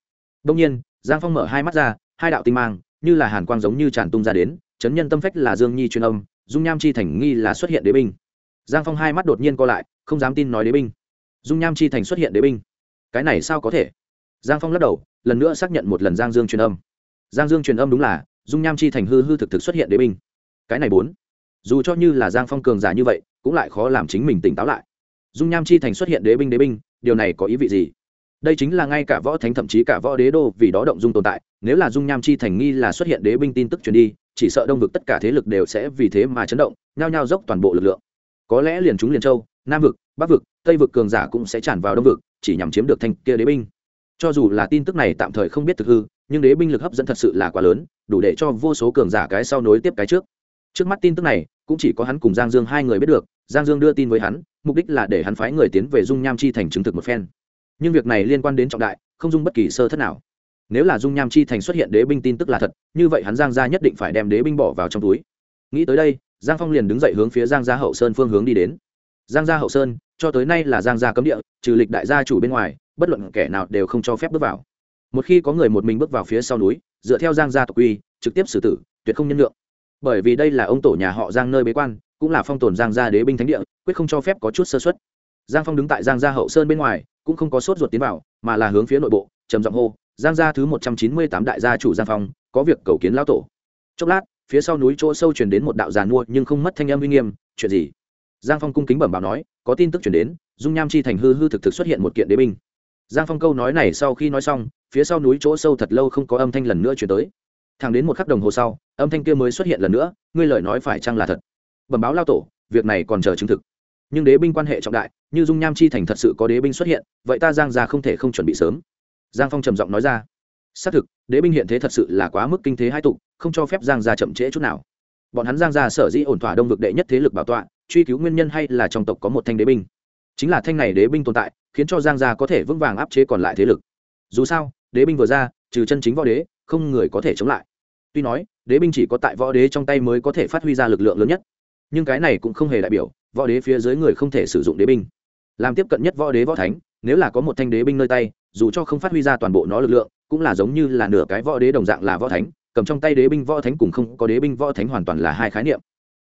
Đông nhiên, giang phong mở hai mắt ra, hai đạo tinh mang, như là hàn quang giống như tràn tung ra đến, chấn nhân tâm phách là dương nhi truyền âm, dung nham chi thành nghi là xuất hiện đế binh. Giang phong hai mắt đột nhiên co lại, không dám tin nói đế binh. Dung nham chi thành xuất hiện đế binh. Cái này sao có thể? Giang phong lắc đầu, lần nữa xác nhận một lần giang dương truyền âm giang dương truyền âm đúng là, dung nham chi thành hư hư thực thực xuất hiện đế binh. Cái này bốn, dù cho như là giang phong cường giả như vậy, cũng lại khó làm chính mình tỉnh táo lại. Dung nham chi thành xuất hiện đế binh đế binh, điều này có ý vị gì? Đây chính là ngay cả võ thánh thậm chí cả võ đế đô vì đó động dung tồn tại, nếu là dung nham chi thành nghi là xuất hiện đế binh tin tức truyền đi, chỉ sợ đông vực tất cả thế lực đều sẽ vì thế mà chấn động, nhao nhao dốc toàn bộ lực lượng. Có lẽ liền chúng liền châu, nam vực, bắc vực, tây vực cường giả cũng sẽ tràn vào đông vực, chỉ nhằm chiếm được thanh kia đế binh cho dù là tin tức này tạm thời không biết thực hư, nhưng đế binh lực hấp dẫn thật sự là quá lớn, đủ để cho vô số cường giả cái sau nối tiếp cái trước. Trước mắt tin tức này, cũng chỉ có hắn cùng giang dương hai người biết được, giang dương đưa tin với hắn, mục đích là để hắn phái người tiến về dung nham chi thành chứng thực một phen. Nhưng việc này liên quan đến trọng đại, không dung bất kỳ sơ thất nào. Nếu là dung nham chi thành xuất hiện đế binh tin tức là thật, như vậy hắn giang gia nhất định phải đem đế binh bỏ vào trong túi. Nghĩ tới đây, giang phong liền đứng dậy hướng phía giang gia hậu sơn phương hướng đi đến. Giang gia hậu sơn, cho tới nay là giang gia cấm địa, trừ lịch đại gia chủ bên ngoài bất luận kẻ nào đều không cho phép bước vào. Một khi có người một mình bước vào phía sau núi, dựa theo giang gia tộc quy, trực tiếp xử tử, tuyệt không nhân lượng bởi vì đây là ông tổ nhà họ giang nơi bế quan, cũng là phong tồn giang gia đế binh thánh địa, quyết không cho phép có chút sơ xuất giang phong đứng tại giang gia hậu sơn bên ngoài, cũng không có sốt ruột tiến vào, mà là hướng phía nội bộ, trầm giọng hô, giang gia thứ một trăm chín mươi tám đại gia chủ giang phong, có việc cầu kiến lão tổ. Chốc lát, phía sau núi chỗ sâu chuyển đến một đạo giàn mua nhưng không mất thanh âm uy nghiêm, chuyện gì? Giang phong cung kính bẩm báo nói, có tin tức chuyển đến, dung nham chi thành hư hư thực thực xuất hiện một kiện đế binh giang phong câu nói này sau khi nói xong, phía sau núi chỗ sâu thật lâu không có âm thanh lần nữa chuyển tới. Thẳng đến một khắc đồng hồ sau, âm thanh kia mới xuất hiện lần nữa, ngươi lời nói phải chăng là thật? Bẩm báo lao tổ, việc này còn chờ chứng thực. Nhưng đế binh quan hệ trọng đại, như dung nham chi thành thật sự có đế binh xuất hiện, vậy ta giang ra không thể không chuẩn bị sớm. Giang phong trầm giọng nói ra. Xác thực, đế binh hiện thế thật sự là quá mức kinh thế hai tục không cho phép giang gia chậm trễ chút nào. Bọn hắn giang gia sở dĩ ổn thỏa đông vực đệ nhất thế lực bảo tọa, truy cứu nguyên nhân hay là trong tộc có một thanh đế binh. Chính là thanh này đế binh tồn tại khiến cho giang gia có thể vững vàng áp chế còn lại thế lực. Dù sao, đế binh vừa ra, trừ chân chính võ đế, không người có thể chống lại. Tuy nói, đế binh chỉ có tại võ đế trong tay mới có thể phát huy ra lực lượng lớn nhất. Nhưng cái này cũng không hề đại biểu, võ đế phía dưới người không thể sử dụng đế binh. Làm tiếp cận nhất võ đế võ thánh, nếu là có một thanh đế binh nơi tay, dù cho không phát huy ra toàn bộ nó lực lượng, cũng là giống như là nửa cái võ đế đồng dạng là võ thánh, cầm trong tay đế binh võ thánh cùng không có đế binh võ thánh hoàn toàn là hai khái niệm.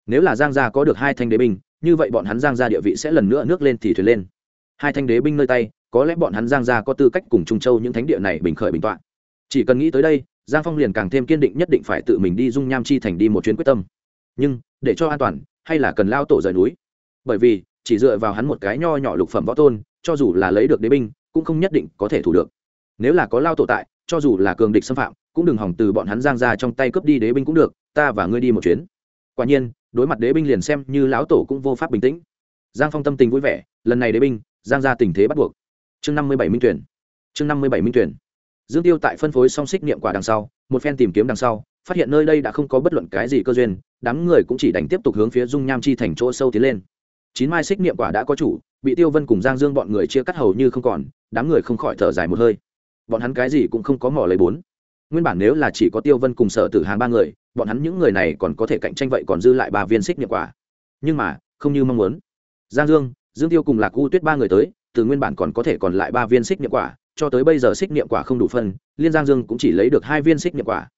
Nếu là giang gia có được hai thanh đế binh, như vậy bọn hắn giang gia địa vị sẽ lần nữa nước lên thì thuyền lên hai thanh đế binh nơi tay, có lẽ bọn hắn giang gia có tư cách cùng trung châu những thánh địa này bình khởi bình tọa. Chỉ cần nghĩ tới đây, giang phong liền càng thêm kiên định nhất định phải tự mình đi dung nham chi thành đi một chuyến quyết tâm. Nhưng, để cho an toàn, hay là cần lao tổ rời núi? Bởi vì, chỉ dựa vào hắn một cái nho nhỏ lục phẩm võ tôn, cho dù là lấy được đế binh, cũng không nhất định có thể thủ được. Nếu là có lao tổ tại, cho dù là cường địch xâm phạm, cũng đừng hỏng từ bọn hắn giang ra trong tay cướp đi đế binh cũng được, ta và ngươi đi một chuyến. Quả nhiên, đối mặt đế binh liền xem như lão tổ cũng vô pháp bình tĩnh. Giang phong tâm tình vui vẻ, lần này đế binh giang ra tình thế bắt buộc. Chương năm mươi bảy minh tuyển. Chương năm mươi bảy minh tuyển. Dương tiêu tại phân phối song xích niệm quả đằng sau, một phen tìm kiếm đằng sau, phát hiện nơi đây đã không có bất luận cái gì cơ duyên, đám người cũng chỉ đành tiếp tục hướng phía dung nham chi thành chỗ sâu tiến lên. Chín mai xích niệm quả đã có chủ, bị tiêu vân cùng giang dương bọn người chia cắt hầu như không còn, đám người không khỏi thở dài một hơi. Bọn hắn cái gì cũng không có mỏ lấy bốn. Nguyên bản nếu là chỉ có tiêu vân cùng sở tử hàng ba người, bọn hắn những người này còn có thể cạnh tranh vậy còn dư lại ba viên xích niệm quả. Nhưng mà, không như mong muốn. Giang dương dương tiêu cùng lạc u tuyết ba người tới, từ nguyên bản còn có thể còn lại ba viên xích niệm quả, cho tới bây giờ xích niệm quả không đủ phân, liên giang dương cũng chỉ lấy được hai viên xích niệm quả.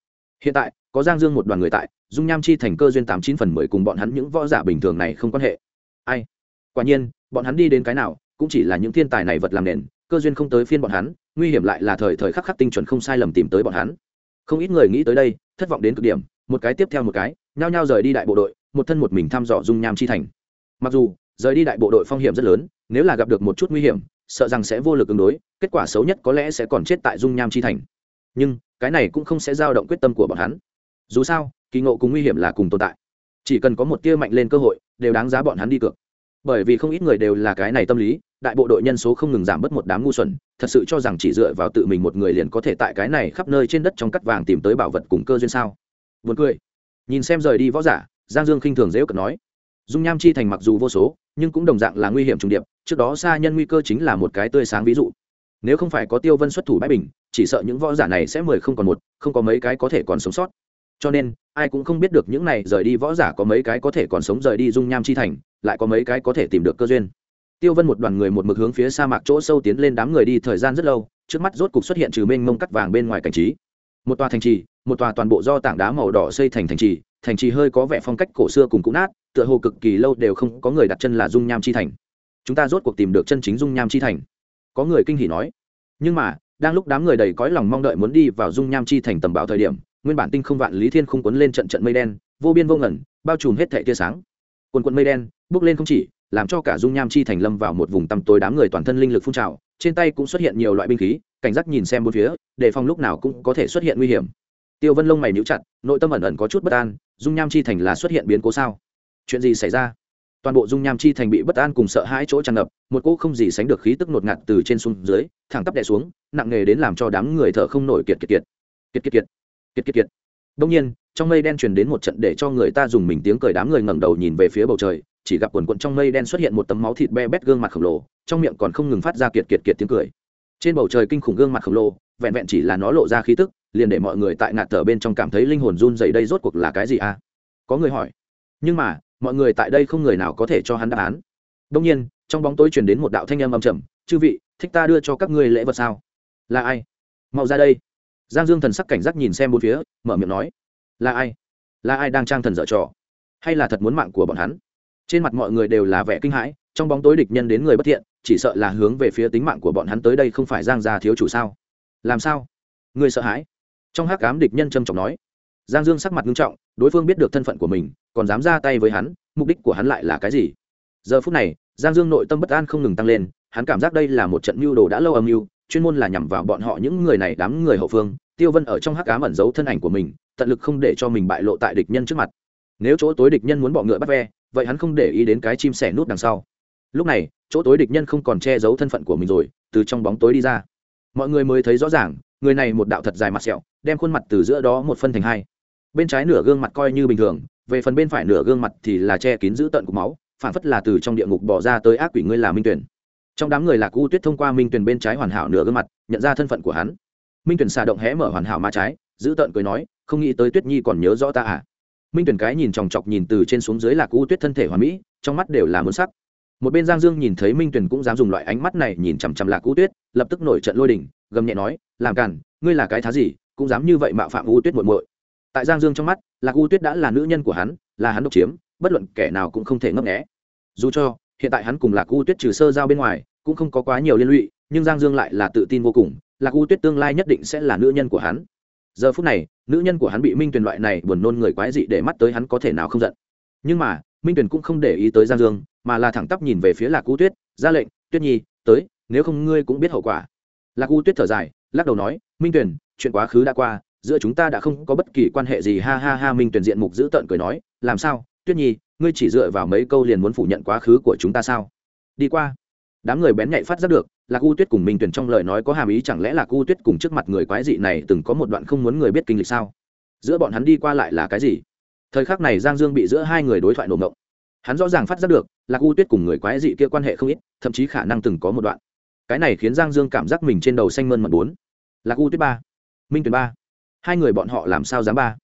Hiện tại, có giang dương một đoàn người tại, dung nham chi thành cơ duyên tám chín phần mười cùng bọn hắn những võ giả bình thường này không quan hệ. Ai? Quả nhiên, bọn hắn đi đến cái nào, cũng chỉ là những thiên tài này vật làm nền, cơ duyên không tới phiên bọn hắn, nguy hiểm lại là thời thời khắc khắc tinh chuẩn không sai lầm tìm tới bọn hắn. Không ít người nghĩ tới đây, thất vọng đến cực điểm, một cái tiếp theo một cái, nhao nhao rời đi đại bộ đội, một thân một mình thăm dò dung nham chi thành. Mặc dù rời đi đại bộ đội phong hiểm rất lớn nếu là gặp được một chút nguy hiểm sợ rằng sẽ vô lực ứng đối kết quả xấu nhất có lẽ sẽ còn chết tại dung nham chi thành. Nhưng cái này cũng không sẽ dao động quyết tâm của bọn hắn. Dù sao kỳ ngộ cùng nguy hiểm là cùng tồn tại. Chỉ cần có một tia mạnh lên cơ hội đều đáng giá bọn hắn đi cược. Bởi vì không ít người đều là cái này tâm lý đại bộ đội nhân số không ngừng giảm bớt một đám ngu xuẩn thật sự cho rằng chỉ dựa vào tự mình một người liền có thể tại cái này khắp nơi trên đất trong cắt vàng tìm tới bảo vật cùng cơ duyên sao? Buồn cười. Nhìn xem rời đi võ giả, Giang Dương khinh thường dễ cợt nói, dung nham chi thành mặc dù vô số, nhưng cũng đồng dạng là nguy hiểm trùng điệp, trước đó xa nhân nguy cơ chính là một cái tươi sáng ví dụ. Nếu không phải có Tiêu Vân xuất thủ bãi bình, chỉ sợ những võ giả này sẽ mười không còn một, không có mấy cái có thể còn sống sót. Cho nên, ai cũng không biết được những này rời đi võ giả có mấy cái có thể còn sống rời đi dung nham chi thành, lại có mấy cái có thể tìm được cơ duyên tiêu vân một đoàn người một mực hướng phía sa mạc chỗ sâu tiến lên đám người đi thời gian rất lâu trước mắt rốt cục xuất hiện trừ mênh mông cắt vàng bên ngoài cảnh trí một tòa thành trì một tòa toàn bộ do tảng đá màu đỏ xây thành thành trì thành trì hơi có vẻ phong cách cổ xưa cùng cũ nát tựa hồ cực kỳ lâu đều không có người đặt chân là dung nham chi thành. Chúng ta rốt cuộc tìm được chân chính dung nham chi thành. Có người kinh hỉ nói. Nhưng mà, đang lúc đám người đầy cõi lòng mong đợi muốn đi vào dung nham chi thành tầm bảo thời điểm, nguyên bản tinh không vạn lý thiên không quấn lên trận trận mây đen, vô biên vô ngẩn bao trùm hết thệ tia sáng. Quần quận mây đen bước lên không chỉ, làm cho cả dung nham chi thành lâm vào một vùng tăm tối đám người toàn thân linh lực phun trào, trên tay cũng xuất hiện nhiều loại binh khí, cảnh giác nhìn xem bốn phía đề phòng lúc nào cũng có thể xuất hiện nguy hiểm. Tiêu vân lông mày níu chặt, nội tâm ẩn ẩn có chút bất an, dung nham chi thành là xuất hiện biến cố sao? Chuyện gì xảy ra? Toàn bộ dung nham chi thành bị bất an cùng sợ hãi chỗ tràn ngập, một cỗ không gì sánh được khí tức nột ngạt từ trên xuống dưới, thẳng tắp đè xuống, nặng nề đến làm cho đám người thở không nổi kiệt kiệt kiệt. Kiệt kiệt kiệt. Kiệt kiệt kiệt. Đông nhiên, trong mây đen truyền đến một trận để cho người ta dùng mình tiếng cười đám người ngẩng đầu nhìn về phía bầu trời, chỉ gặp quần quận trong mây đen xuất hiện một tấm máu thịt be bét gương mặt khổng lồ, trong miệng còn không ngừng phát ra kiệt kiệt kiệt tiếng cười. Trên bầu trời kinh khủng gương mặt khổng lồ, vẹn vẹn chỉ là nó lộ ra khí tức, liền để mọi người tại ngạt thở bên trong cảm thấy linh hồn run dày đây rốt cuộc là cái gì à? Có người hỏi. Nhưng mà mọi người tại đây không người nào có thể cho hắn đáp án. Đông nhiên, trong bóng tối truyền đến một đạo thanh âm âm trầm, chư vị, thích ta đưa cho các ngươi lễ vật sao? Là ai? Mau ra đây. Giang dương thần sắc cảnh giác nhìn xem bốn phía, mở miệng nói, là ai? Là ai đang trang thần dở trò? Hay là thật muốn mạng của bọn hắn? Trên mặt mọi người đều là vẻ kinh hãi, trong bóng tối địch nhân đến người bất thiện, chỉ sợ là hướng về phía tính mạng của bọn hắn tới đây không phải giang gia thiếu chủ sao? Làm sao? Người sợ hãi? Trong hắc ám địch nhân trầm trọng nói giang dương sắc mặt nghiêm trọng, đối phương biết được thân phận của mình, còn dám ra tay với hắn, mục đích của hắn lại là cái gì? Giờ phút này, giang dương nội tâm bất an không ngừng tăng lên, hắn cảm giác đây là một trận mưu đồ đã lâu âm mưu, chuyên môn là nhằm vào bọn họ những người này, đám người hậu phương, tiêu vân ở trong hắc cám ẩn giấu thân ảnh của mình, tận lực không để cho mình bại lộ tại địch nhân trước mặt. Nếu chỗ tối địch nhân muốn bọ ngựa bắt ve, vậy hắn không để ý đến cái chim sẻ nút đằng sau. Lúc này, chỗ tối địch nhân không còn che giấu thân phận của mình rồi, từ trong bóng tối đi ra. Mọi người mới thấy rõ ràng, người này một đạo thật dài mặt sẹo, đem khuôn mặt từ giữa đó một phân thành hai bên trái nửa gương mặt coi như bình thường, về phần bên phải nửa gương mặt thì là che kín giữ tận cục máu, phản phất là từ trong địa ngục bỏ ra tới ác quỷ ngươi là minh tuyển trong đám người lạc u tuyết thông qua minh tuyển bên trái hoàn hảo nửa gương mặt, nhận ra thân phận của hắn. Minh tuyển xà động hé mở hoàn hảo má trái, giữ tận cười nói, không nghĩ tới tuyết nhi còn nhớ rõ ta à? Minh tuyển cái nhìn chòng chọc nhìn từ trên xuống dưới lạc u tuyết thân thể hoàn mỹ, trong mắt đều là muốn sắc. Một bên giang dương nhìn thấy minh tuyển cũng dám dùng loại ánh mắt này nhìn chằm chằm lạc u tuyết, lập tức nổi trận lôi đình, gầm nhẹ nói, làm càn, ngươi là cái thá gì, cũng dám như vậy mạo phạm u tuyết muội muội tại giang dương trong mắt, lạc u tuyết đã là nữ nhân của hắn, là hắn độc chiếm, bất luận kẻ nào cũng không thể ngấp nghẽ dù cho, hiện tại hắn cùng lạc u tuyết trừ sơ giao bên ngoài, cũng không có quá nhiều liên lụy, nhưng giang dương lại là tự tin vô cùng, lạc u tuyết tương lai nhất định sẽ là nữ nhân của hắn. Giờ phút này, nữ nhân của hắn bị minh tuyền loại này buồn nôn người quái dị để mắt tới hắn có thể nào không giận. Nhưng mà, minh tuyền cũng không để ý tới giang dương, mà là thẳng tắp nhìn về phía lạc u tuyết, ra lệnh, tuyết nhi, tới, nếu không ngươi cũng biết hậu quả. Lạc u tuyết thở dài, lắc đầu nói, minh tuyền, chuyện quá khứ đã qua giữa chúng ta đã không có bất kỳ quan hệ gì, ha ha ha, minh tuyển diện mục giữ tợn cười nói, làm sao? Tuyết nhi, ngươi chỉ dựa vào mấy câu liền muốn phủ nhận quá khứ của chúng ta sao? Đi qua. Đám người bén nhạy phát giác được, lạc u tuyết cùng minh tuyển trong lời nói có hàm ý, chẳng lẽ là u tuyết cùng trước mặt người quái dị này từng có một đoạn không muốn người biết kinh lịch sao? Giữa bọn hắn đi qua lại là cái gì? Thời khắc này giang dương bị giữa hai người đối thoại nổ ngộng. Hắn rõ ràng phát giác được, lạc u tuyết cùng người quái dị kia quan hệ không ít, thậm chí khả năng từng có một đoạn. Cái này khiến giang dương cảm giác mình trên đầu xanh mơn mật bốn. Lạc u tuyết ba, minh tuyển ba hai người bọn họ làm sao dám ba?